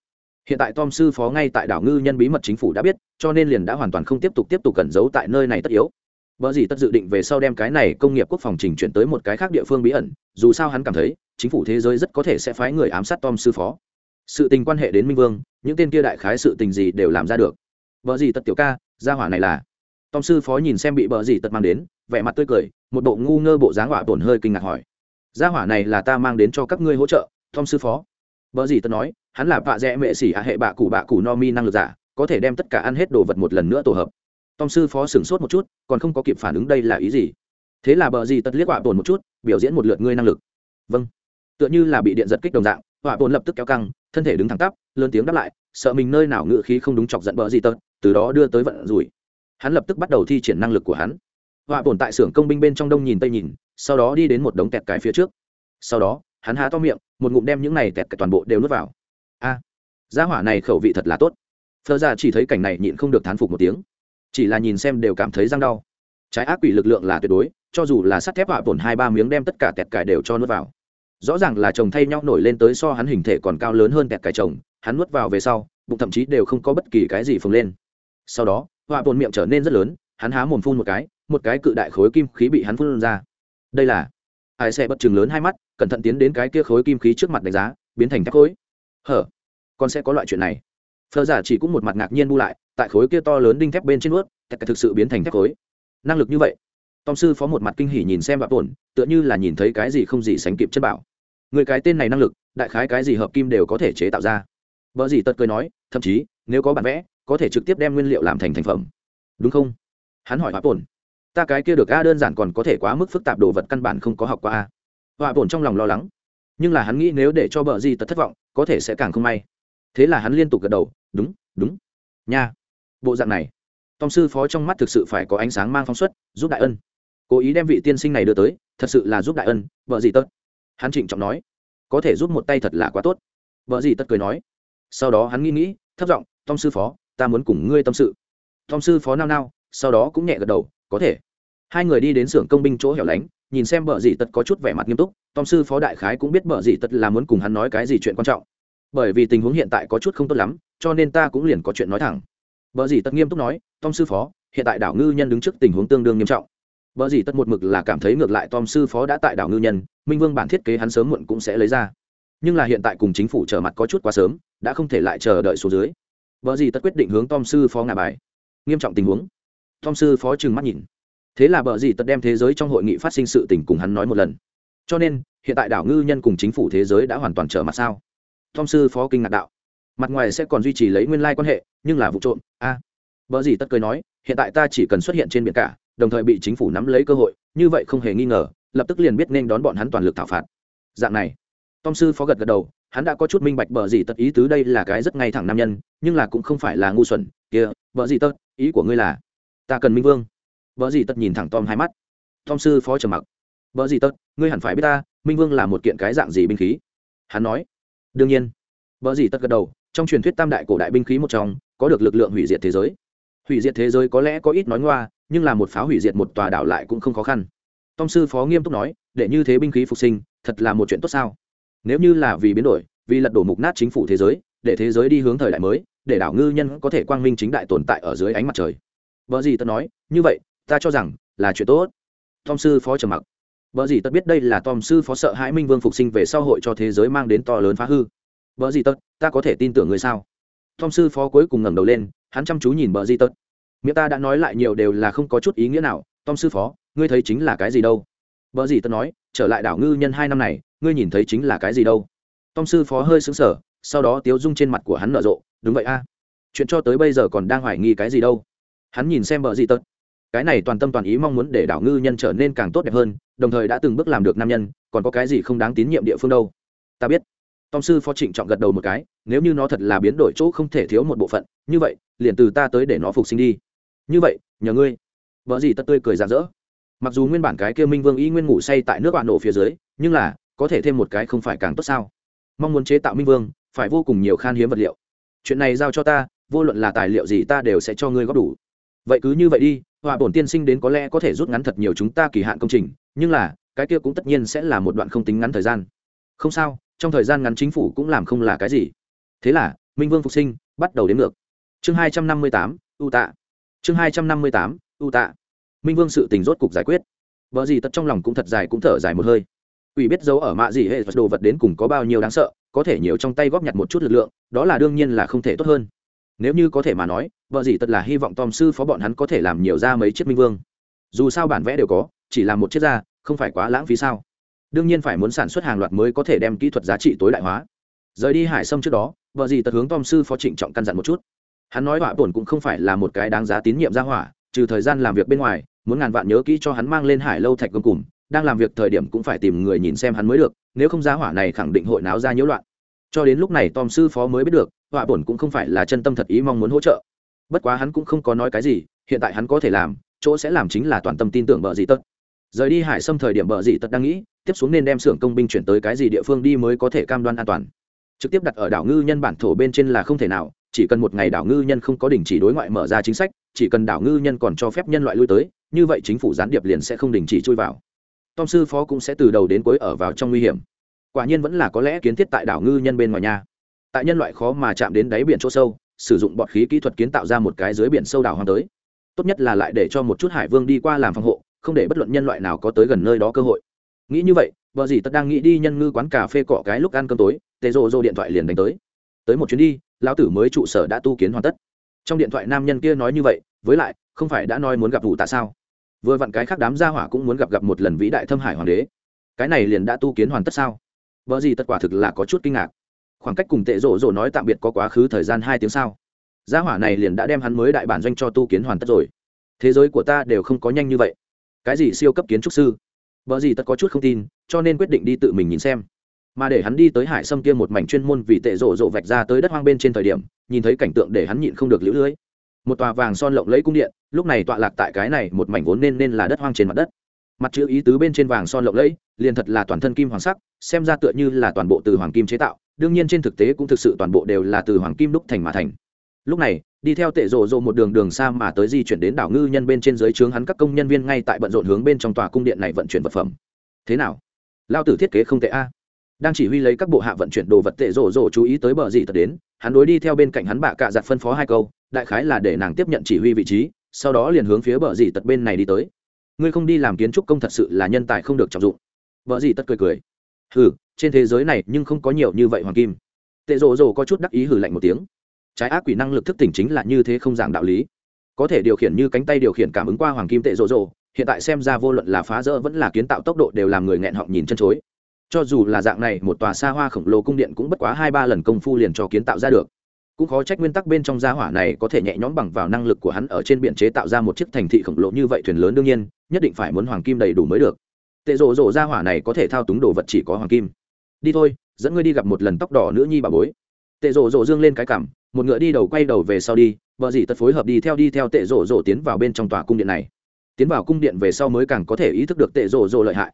hiện tại tom sư phó ngay tại đảo ngư nhân bí mật chính phủ đã biết cho nên liền đã hoàn toàn không tiếp tục tiếp tục cẩn giấu tại nơi này tất yếu vợ gì tất dự định về sau đem cái này công nghiệp quốc phòng trình chuyển tới một cái khác địa phương bí ẩn, dù sao hắn cảm thấy, chính phủ thế giới rất có thể sẽ phái người ám sát Tom sư phó. Sự tình quan hệ đến Minh Vương, những tên kia đại khái sự tình gì đều làm ra được vợ gì tật tiểu ca, gia hỏa này là. Tom sư phó nhìn xem bị vợ gì tật mang đến, vẻ mặt tươi cười, một bộ ngu ngơ bộ dáng hỏa tổn hơi kinh ngạc hỏi: "Gia hỏa này là ta mang đến cho các ngươi hỗ trợ?" Tom sư phó. vợ gì tật nói, hắn là bạ rẽ mẹ xỉ hạ hệ bạ cụ bạ cụ no mi năng lực giả, có thể đem tất cả ăn hết đồ vật một lần nữa tổ hợp tom sư phó sửng sốt một chút còn không có kịp phản ứng đây là ý gì thế là bờ gì tật liếc họa bồn một chút biểu diễn một lượt ngươi năng lực vâng tựa như là bị điện giật kích đồng dạng họa bồn lập tức kéo căng thân thể đứng thẳng tắp lớn tiếng đáp lại sợ mình nơi nào ngự khí không đúng chọc giận bờ gì tật từ đó đưa tới vận rủi. Hắn lập tức bắt đầu thi triển năng lực của hắn. Họa bồn tại xưởng công binh bên trong đông nhìn tây nhìn sau đó đi đến một đống tẹt cải phía trước. Sau đó hắn há to miệng một ngụm đem những này tẹt cải toàn bộ đều nuốt vào. A à, gia hỏa này khẩu vị thật là tốt. Thơ ra chỉ thấy cảnh này nhịn không được thán phục một tiếng. Chỉ là nhìn xem đều cảm thấy răng đau. Trái ác quỷ lực lượng là tuyệt đối cho dù là sắt thép họa bổn hai ba miếng đem tất cả tẹt cải đều cho nuốt vào. Rõ ràng là chồng thay nhau nổi lên tới so hắn hình thể còn cao lớn hơn tẹt cải chồng hắn nuốt vào về sau bụng thậm chí đều không có bất kỳ cái gì phồng lên sau đó, họa bồn miệng trở nên rất lớn, hắn há mồm phun một cái một cái cự đại khối kim khí bị hắn phun ra. Đây là ai sẽ bất chừng lớn hai mắt, cẩn thận tiến đến cái kia khối kim khí trước mặt đánh giá, biến thành thép khối. Hở, con sẽ có loại chuyện này. Phờ giả chỉ cũng một mặt ngạc nhiên bu lại, tại khối kia to lớn đinh thép bên trên ướt tất thực sự biến thành thép khối. Năng lực như vậy tom sư phó một mặt kinh hỉ nhìn xem bạo tổn tựa như là nhìn thấy cái gì không gì sánh kịp chất bảo. Người cái tên này năng lực, đại khái cái gì hợp kim đều có thể chế tạo ra. Vợ gì tật cười nói, thậm chí, nếu có bản vẽ có thể trực tiếp đem nguyên liệu làm thành thành phẩm. Đúng không? Hắn hỏi bạo bổn. ta cái kia được a đơn giản còn có thể quá mức phức tạp đồ vật căn bản không có học qua a. Họa bổn trong lòng lo lắng, nhưng là hắn nghĩ nếu để cho bờ gì tật thất vọng, có thể sẽ càng không may. Thế là hắn liên tục gật đầu, đúng đúng. Nha. Bộ dạng này, tom sư phó trong mắt thực sự phải có ánh sáng mang phong suất giúp đại ân. Cố ý đem vị tiên sinh này đưa tới, thật sự là giúp đại ân vợ gì tất hắn trịnh trọng nói, có thể giúp một tay thật là quá tốt. Vợ gì tất cười nói. Sau đó hắn nghĩ nghĩ, thấp giọng, tom sư phó ta muốn cùng ngươi tâm sự. Tom sư phó nao nao, sau đó cũng nhẹ gật đầu, có thể. Hai người đi đến xưởng công binh chỗ hẻo lánh, nhìn xem bờ dì tật có chút vẻ mặt nghiêm túc, tom sư phó đại khái cũng biết bờ dì tật là muốn cùng hắn nói cái gì chuyện quan trọng. Bởi vì tình huống hiện tại có chút không tốt lắm, cho nên ta cũng liền có chuyện nói thẳng. Bờ dì tật nghiêm túc nói, tom sư phó, hiện tại đảo ngư nhân đứng trước tình huống tương đương nghiêm trọng. Vợ dì tất một mực là cảm thấy ngược lại tom sư phó đã tại đảo ngư nhân, minh vương bản thiết kế hắn sớm muộn cũng sẽ lấy ra. Nhưng là hiện tại cùng chính phủ trở mặt có chút quá sớm, đã không thể lại chờ đợi số dưới vợ gì tất quyết định hướng tom sư phó ngả bài. Nghiêm trọng tình huống. Tom sư phó trừng mắt nhìn. Thế là bờ gì tật đem thế giới trong hội nghị phát sinh sự tình cùng hắn nói một lần. Cho nên, hiện tại đảo ngư nhân cùng chính phủ thế giới đã hoàn toàn trở mặt sao? Tom sư phó kinh ngạc đạo. Mặt ngoài sẽ còn duy trì lấy nguyên lai quan hệ, nhưng là vụ trộm, a. À. bờ gì tất cười nói, hiện tại ta chỉ cần xuất hiện trên biển cả, đồng thời bị chính phủ nắm lấy cơ hội, như vậy không hề nghi ngờ, lập tức liền biết nên đón bọn hắn toàn lực thảo phạt. Dạng này, tom sư phó gật gật đầu hắn đã có chút minh bạch bờ gì tật ý tứ đây là cái rất ngay thẳng nam nhân, nhưng là cũng không phải là ngu xuẩn. Kia, bờ gì tật ý của ngươi là, ta cần minh vương. Bờ gì tật nhìn thẳng tom hai mắt. Tom sư phó trầm mặc. Bờ gì tật ngươi hẳn phải biết ta, minh vương là một kiện cái dạng gì binh khí? Hắn nói. Đương nhiên. Bờ gì tật gật đầu, trong truyền thuyết tam đại cổ đại binh khí một trong, có được lực lượng hủy diệt thế giới. Hủy diệt thế giới có lẽ có ít nói ngoa, nhưng là một pháo hủy diệt một tòa đảo lại cũng không khó khăn. Tom sư phó nghiêm túc nói, để như thế binh khí phục sinh, thật là một chuyện tốt sao? Nếu như là vì biến đổi, vì lật đổ mục nát chính phủ thế giới, để thế giới đi hướng thời đại mới, để đảo ngư nhân có thể quang minh chính đại tồn tại ở dưới ánh mặt trời. Vợ gì tật nói, như vậy, ta cho rằng là chuyện tốt. Tom sư phó trầm mặc. Vợ gì tật biết đây là tom sư phó sợ hãi minh vương phục sinh về sau hội cho thế giới mang đến to lớn phá hư. Vợ gì tật ta có thể tin tưởng người sao? Tom sư phó cuối cùng ngẩng đầu lên, hắn chăm chú nhìn vợ gì tật miệng ta đã nói lại nhiều đều là không có chút ý nghĩa nào, tom sư phó, ngươi thấy chính là cái gì đâu? Vợ gì tật nói, trở lại đảo ngư nhân hai năm này ngươi nhìn thấy chính là cái gì đâu. Tom sư phó hơi xứng sở sau đó tiếu dung trên mặt của hắn nở rộ, đúng vậy a. Chuyện cho tới bây giờ còn đang hoài nghi cái gì đâu. Hắn nhìn xem vợ gì tật. Cái này toàn tâm toàn ý mong muốn để đảo ngư nhân trở nên càng tốt đẹp hơn, đồng thời đã từng bước làm được nam nhân, còn có cái gì không đáng tín nhiệm địa phương đâu. Ta biết. Tom sư phó trịnh trọng gật đầu một cái, nếu như nó thật là biến đổi chỗ không thể thiếu một bộ phận, như vậy, liền từ ta tới để nó phục sinh đi. Như vậy, nhờ ngươi. Vợ gì tất tươi cười rạng rỡ. Mặc dù nguyên bản cái kia minh vương y nguyên ngủ say tại nước bạn nổ phía dưới, nhưng là có thể thêm một cái không phải càng tốt sao? Mong muốn chế tạo minh vương, phải vô cùng nhiều khan hiếm vật liệu. Chuyện này giao cho ta, vô luận là tài liệu gì ta đều sẽ cho ngươi góp đủ. Vậy cứ như vậy đi hòa bổn tiên sinh đến có lẽ có thể rút ngắn thật nhiều chúng ta kỳ hạn công trình, nhưng là, cái kia cũng tất nhiên sẽ là một đoạn không tính ngắn thời gian. Không sao, trong thời gian ngắn chính phủ cũng làm không là cái gì. Thế là, minh vương phục sinh, bắt đầu đến ngược. Chương hai trăm năm mươi tám u tạ. Chương hai trăm năm mươi tám u tạ. Minh vương sự tình rốt cục giải quyết. Vợ gì tật trong lòng cũng thật dài cũng thở dài một hơi ủy biết giấu ở mạ gì hệ vật đồ vật đến cùng có bao nhiêu đáng sợ, có thể nhiều trong tay góp nhặt một chút lực lượng, đó là đương nhiên là không thể tốt hơn. Nếu như có thể mà nói, vợ gì tật là hy vọng tom sư phó bọn hắn có thể làm nhiều ra mấy chiếc minh vương. Dù sao bản vẽ đều có, chỉ làm một chiếc ra không phải quá lãng phí sao? Đương nhiên phải muốn sản xuất hàng loạt mới có thể đem kỹ thuật giá trị tối đại hóa. Rời đi hải sâm trước đó, vợ gì tật hướng tom sư phó trịnh trọng căn dặn một chút. Hắn nói họa bổn cũng không phải là một cái đáng giá tín nhiệm ra hỏa, trừ thời gian làm việc bên ngoài, muốn ngàn vạn nhớ kỹ cho hắn mang lên hải lâu thạch gông cùng đang làm việc thời điểm cũng phải tìm người nhìn xem hắn mới được, nếu không giá hỏa này khẳng định hội náo ra nhiễu loạn. Cho đến lúc này tom sư phó mới biết được, họa bổn cũng không phải là chân tâm thật ý mong muốn hỗ trợ. Bất quá hắn cũng không có nói cái gì, hiện tại hắn có thể làm, chỗ sẽ làm chính là toàn tâm tin tưởng bờ dị tật. Rời đi hải xâm thời điểm bờ dị tật đang nghĩ, tiếp xuống nên đem xưởng công binh chuyển tới cái gì địa phương đi mới có thể cam đoan an toàn. Trực tiếp đặt ở đảo ngư nhân bản thổ bên trên là không thể nào, chỉ cần một ngày đảo ngư nhân không có đình chỉ đối ngoại mở ra chính sách, chỉ cần đảo ngư nhân còn cho phép nhân loại lui tới, như vậy chính phủ gián điệp liền sẽ không đình chỉ chui vào tom sư phó cũng sẽ từ đầu đến cuối ở vào trong nguy hiểm. Quả nhiên vẫn là có lẽ kiến thiết tại đảo ngư nhân bên ngoài nhà. Tại nhân loại khó mà chạm đến đáy biển chỗ sâu, sử dụng bọt khí kỹ thuật kiến tạo ra một cái dưới biển sâu đảo hoang tới. Tốt nhất là lại để cho một chút hải vương đi qua làm phòng hộ, không để bất luận nhân loại nào có tới gần nơi đó cơ hội. Nghĩ như vậy, vợ gì tất đang nghĩ đi nhân ngư quán cà phê cọ cái lúc ăn cơm tối tê rô rô điện thoại liền đánh tới. Tới một chuyến đi, lão tử mới trụ sở đã tu kiến hoàn tất. Trong điện thoại nam nhân kia nói như vậy, với lại, không phải đã nói muốn gặp vụ tạ sao? Vừa vặn cái khác đám gia hỏa cũng muốn gặp gặp một lần vĩ đại thâm hải hoàng đế. Cái này liền đã tu kiến hoàn tất sao? Vợ gì tất quả thực là có chút kinh ngạc. Khoảng cách cùng tệ rộ rộ nói tạm biệt có quá khứ thời gian hai tiếng sao? Gia hỏa này liền đã đem hắn mới đại bản doanh cho tu kiến hoàn tất rồi. Thế giới của ta đều không có nhanh như vậy. Cái gì siêu cấp kiến trúc sư? Vợ gì tất có chút không tin, cho nên quyết định đi tự mình nhìn xem. Mà để hắn đi tới hải sâm kia một mảnh chuyên môn vì tệ rộ rộ vạch ra tới đất hoang bên trên thời điểm, nhìn thấy cảnh tượng để hắn nhịn không được lũ lưỡi một tòa vàng son lộng lẫy cung điện, lúc này tọa lạc tại cái này một mảnh vốn nên nên là đất hoang trên mặt đất. Mặt chữ ý tứ bên trên vàng son lộng lẫy, liền thật là toàn thân kim hoàng sắc, xem ra tựa như là toàn bộ từ hoàng kim chế tạo, đương nhiên trên thực tế cũng thực sự toàn bộ đều là từ hoàng kim đúc thành mà thành. Lúc này, đi theo tệ rộ rộ một đường đường xa mà tới di chuyển đến đảo ngư nhân bên trên dưới trướng hắn các công nhân viên ngay tại bận rộn hướng bên trong tòa cung điện này vận chuyển vật phẩm. Thế nào? Lao tử thiết kế không tệ a. Đang chỉ huy lấy các bộ hạ vận chuyển đồ vật tệ rộ rộ chú ý tới bờ gì thật đến, hắn đối đi theo bên cạnh hắn bạ cạ giặt phân phó hai câu đại khái là để nàng tiếp nhận chỉ huy vị trí, sau đó liền hướng phía bờ dì tật bên này đi tới. Ngươi không đi làm kiến trúc công thật sự là nhân tài không được trọng dụng. Vợ dì tật cười cười. Hừ, trên thế giới này nhưng không có nhiều như vậy hoàng kim. Tệ rộ rộ có chút đắc ý hử lạnh một tiếng. Trái ác quỷ năng lực thức tỉnh chính là như thế không giảng đạo lý. Có thể điều khiển như cánh tay điều khiển cảm ứng qua hoàng kim tệ rộ rộ hiện tại xem ra vô luận là phá rỡ vẫn là kiến tạo tốc độ đều làm người nghẹn họng nhìn chân chối. Cho dù là dạng này, một tòa xa hoa khổng lồ cung điện cũng bất quá hai ba lần công phu liền cho kiến tạo ra được cũng khó trách nguyên tắc bên trong gia hỏa này có thể nhẹ nhõm bằng vào năng lực của hắn ở trên biển chế tạo ra một chiếc thành thị khổng lồ như vậy thuyền lớn đương nhiên, nhất định phải muốn hoàng kim đầy đủ mới được. Tệ rộ rộ gia hỏa này có thể thao túng đồ vật chỉ có hoàng kim. Đi thôi, dẫn ngươi đi gặp một lần tóc đỏ nữ nhi bà bối. Tệ rộ rộ dương lên cái cảm, một ngựa đi đầu quay đầu về sau đi, vợ dì tật phối hợp đi theo đi theo tệ rộ rộ tiến vào bên trong tòa cung điện này. Tiến vào cung điện về sau mới càng có thể ý thức được tệ rộ rộ lợi hại.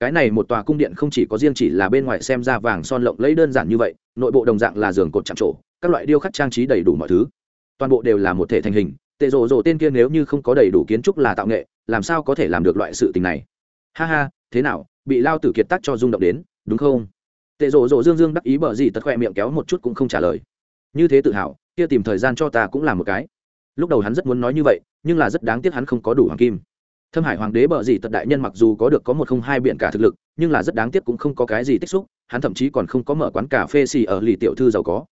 Cái này một tòa cung điện không chỉ có riêng chỉ là bên ngoài xem ra vàng son lộng lấy đơn giản như vậy, nội bộ đồng dạng là giường cột chạm trổ các loại điêu khắc trang trí đầy đủ mọi thứ. Toàn bộ đều là một thể thành hình, tệ rộ rộ tên kia nếu như không có đầy đủ kiến trúc là tạo nghệ, làm sao có thể làm được loại sự tình này? Ha ha, thế nào, bị lao tử kiệt tác cho rung động đến, đúng không? Tệ rộ rộ dương dương đắc ý bở gì tật khoe miệng kéo một chút cũng không trả lời. Như thế tự hào, kia tìm thời gian cho ta cũng là một cái. Lúc đầu hắn rất muốn nói như vậy, nhưng là rất đáng tiếc hắn không có đủ hoàng kim. Thâm hải hoàng đế bở gì tật đại nhân mặc dù có được có một không hai biện cả thực lực, nhưng là rất đáng tiếc cũng không có cái gì tích xúc, hắn thậm chí còn không có mở quán cà phê xì ở lì tiểu thư giàu có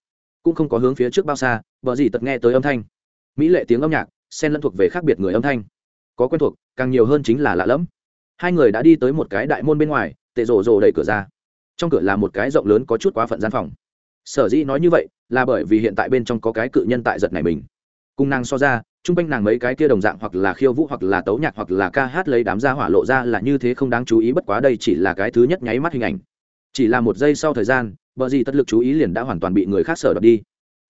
cũng không có hướng phía trước bao xa vợ gì tật nghe tới âm thanh. Mỹ lệ tiếng âm nhạc, xen lẫn thuộc về khác biệt người âm thanh. Có quen thuộc, càng nhiều hơn chính là lạ lẫm. Hai người đã đi tới một cái đại môn bên ngoài, tệ rồ rồ đẩy cửa ra. Trong cửa là một cái rộng lớn có chút quá phận gian phòng. Sở dĩ nói như vậy, là bởi vì hiện tại bên trong có cái cự nhân tại giật này mình. Cung nàng so ra, chung quanh nàng mấy cái kia đồng dạng hoặc là khiêu vũ hoặc là tấu nhạc hoặc là ca hát lấy đám gia hỏa lộ ra là như thế không đáng chú ý, bất quá đây chỉ là cái thứ nhất nháy mắt hình ảnh. Chỉ là một giây sau thời gian Bờ gì tất lực chú ý liền đã hoàn toàn bị người khác sở đập đi.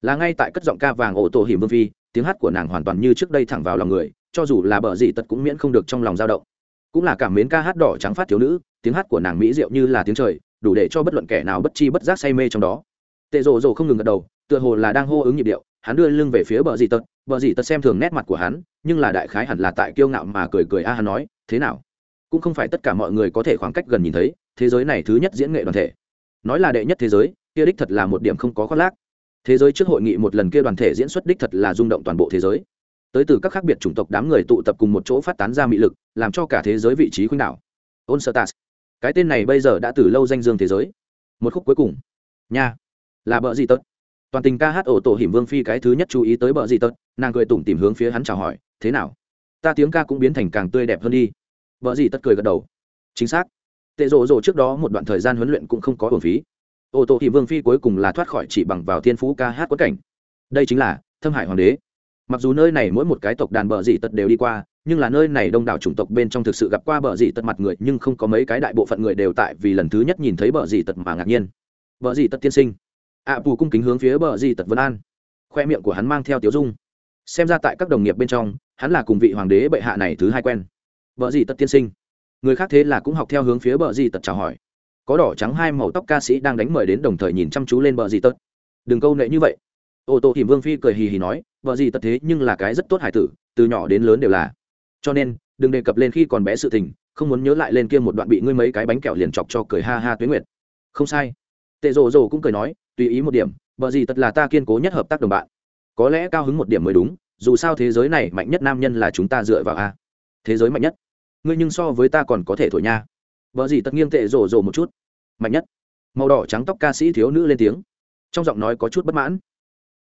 Là ngay tại cất giọng ca vàng ổ tổ hiểm vương phi, tiếng hát của nàng hoàn toàn như trước đây thẳng vào lòng người, cho dù là bờ gì tật cũng miễn không được trong lòng dao động. Cũng là cảm mến ca hát đỏ trắng phát thiếu nữ, tiếng hát của nàng mỹ diệu như là tiếng trời, đủ để cho bất luận kẻ nào bất chi bất giác say mê trong đó. Tệ rồ rồ không ngừng gật đầu, tựa hồ là đang hô ứng nhịp điệu, hắn đưa lưng về phía bờ dì tật bờ dì tật xem thường nét mặt của hắn, nhưng là đại khái hẳn là tại kiêu ngạo mà cười cười a à hắn nói, thế nào? Cũng không phải tất cả mọi người có thể khoảng cách gần nhìn thấy, thế giới này thứ nhất diễn nghệ đoàn thể nói là đệ nhất thế giới, kia đích thật là một điểm không có khoác lác. Thế giới trước hội nghị một lần kia đoàn thể diễn xuất đích thật là rung động toàn bộ thế giới. Tới từ các khác biệt chủng tộc đám người tụ tập cùng một chỗ phát tán ra mị lực, làm cho cả thế giới vị trí khuynh đảo. Ôn sơ tas cái tên này bây giờ đã từ lâu danh dương thế giới. Một khúc cuối cùng. Nha. Là bợ gì tật? Toàn tình ca hát ổ tổ hiểm vương phi cái thứ nhất chú ý tới bợ gì tật, nàng cười tủm tìm hướng phía hắn chào hỏi, thế nào? Ta tiếng ca cũng biến thành càng tươi đẹp hơn đi. Vợ gì tất cười gật đầu. Chính xác tệ rộ rộ trước đó một đoạn thời gian huấn luyện cũng không có hồn phí. Ô tô thì vương phi cuối cùng là thoát khỏi chỉ bằng vào thiên phú ca hát quất cảnh. Đây chính là thâm hải hoàng đế. Mặc dù nơi này mỗi một cái tộc đàn bờ dị tật đều đi qua nhưng là nơi này đông đảo chủng tộc bên trong thực sự gặp qua bờ dị tật mặt người nhưng không có mấy cái đại bộ phận người đều tại vì lần thứ nhất nhìn thấy bờ dị tật mà ngạc nhiên. Bờ dị tật tiên sinh. Ạ à, bù cung kính hướng phía bờ dị tật vân an. Khoe miệng của hắn mang theo tiếu dung. Xem ra tại các đồng nghiệp bên trong hắn là cùng vị hoàng đế bệ hạ này thứ hai quen. Bờ dị tật tiên sinh người khác thế là cũng học theo hướng phía bờ gì tật chào hỏi. Có đỏ trắng hai màu tóc ca sĩ đang đánh mời đến đồng thời nhìn chăm chú lên bờ gì tật. Đừng câu nệ như vậy. Ô tô thì vương phi cười hì hì nói vợ gì tật thế nhưng là cái rất tốt hải tử, từ nhỏ đến lớn đều là. Cho nên, đừng đề cập lên khi còn bé sự tình, không muốn nhớ lại lên kia một đoạn bị ngươi mấy cái bánh kẹo liền chọc cho cười ha ha tuyến nguyệt. Không sai. Tệ rồ rồ cũng cười nói, tùy ý một điểm vợ gì tật là ta kiên cố nhất hợp tác đồng bạn. Có lẽ cao hứng một điểm mới đúng, dù sao thế giới này mạnh nhất nam nhân là chúng ta dựa vào a. Thế giới mạnh nhất ngươi nhưng so với ta còn có thể thổi nha. Vợ gì tất nghiêng tệ rồ rồ một chút. Mạnh nhất. Màu đỏ trắng tóc ca sĩ thiếu nữ lên tiếng. Trong giọng nói có chút bất mãn.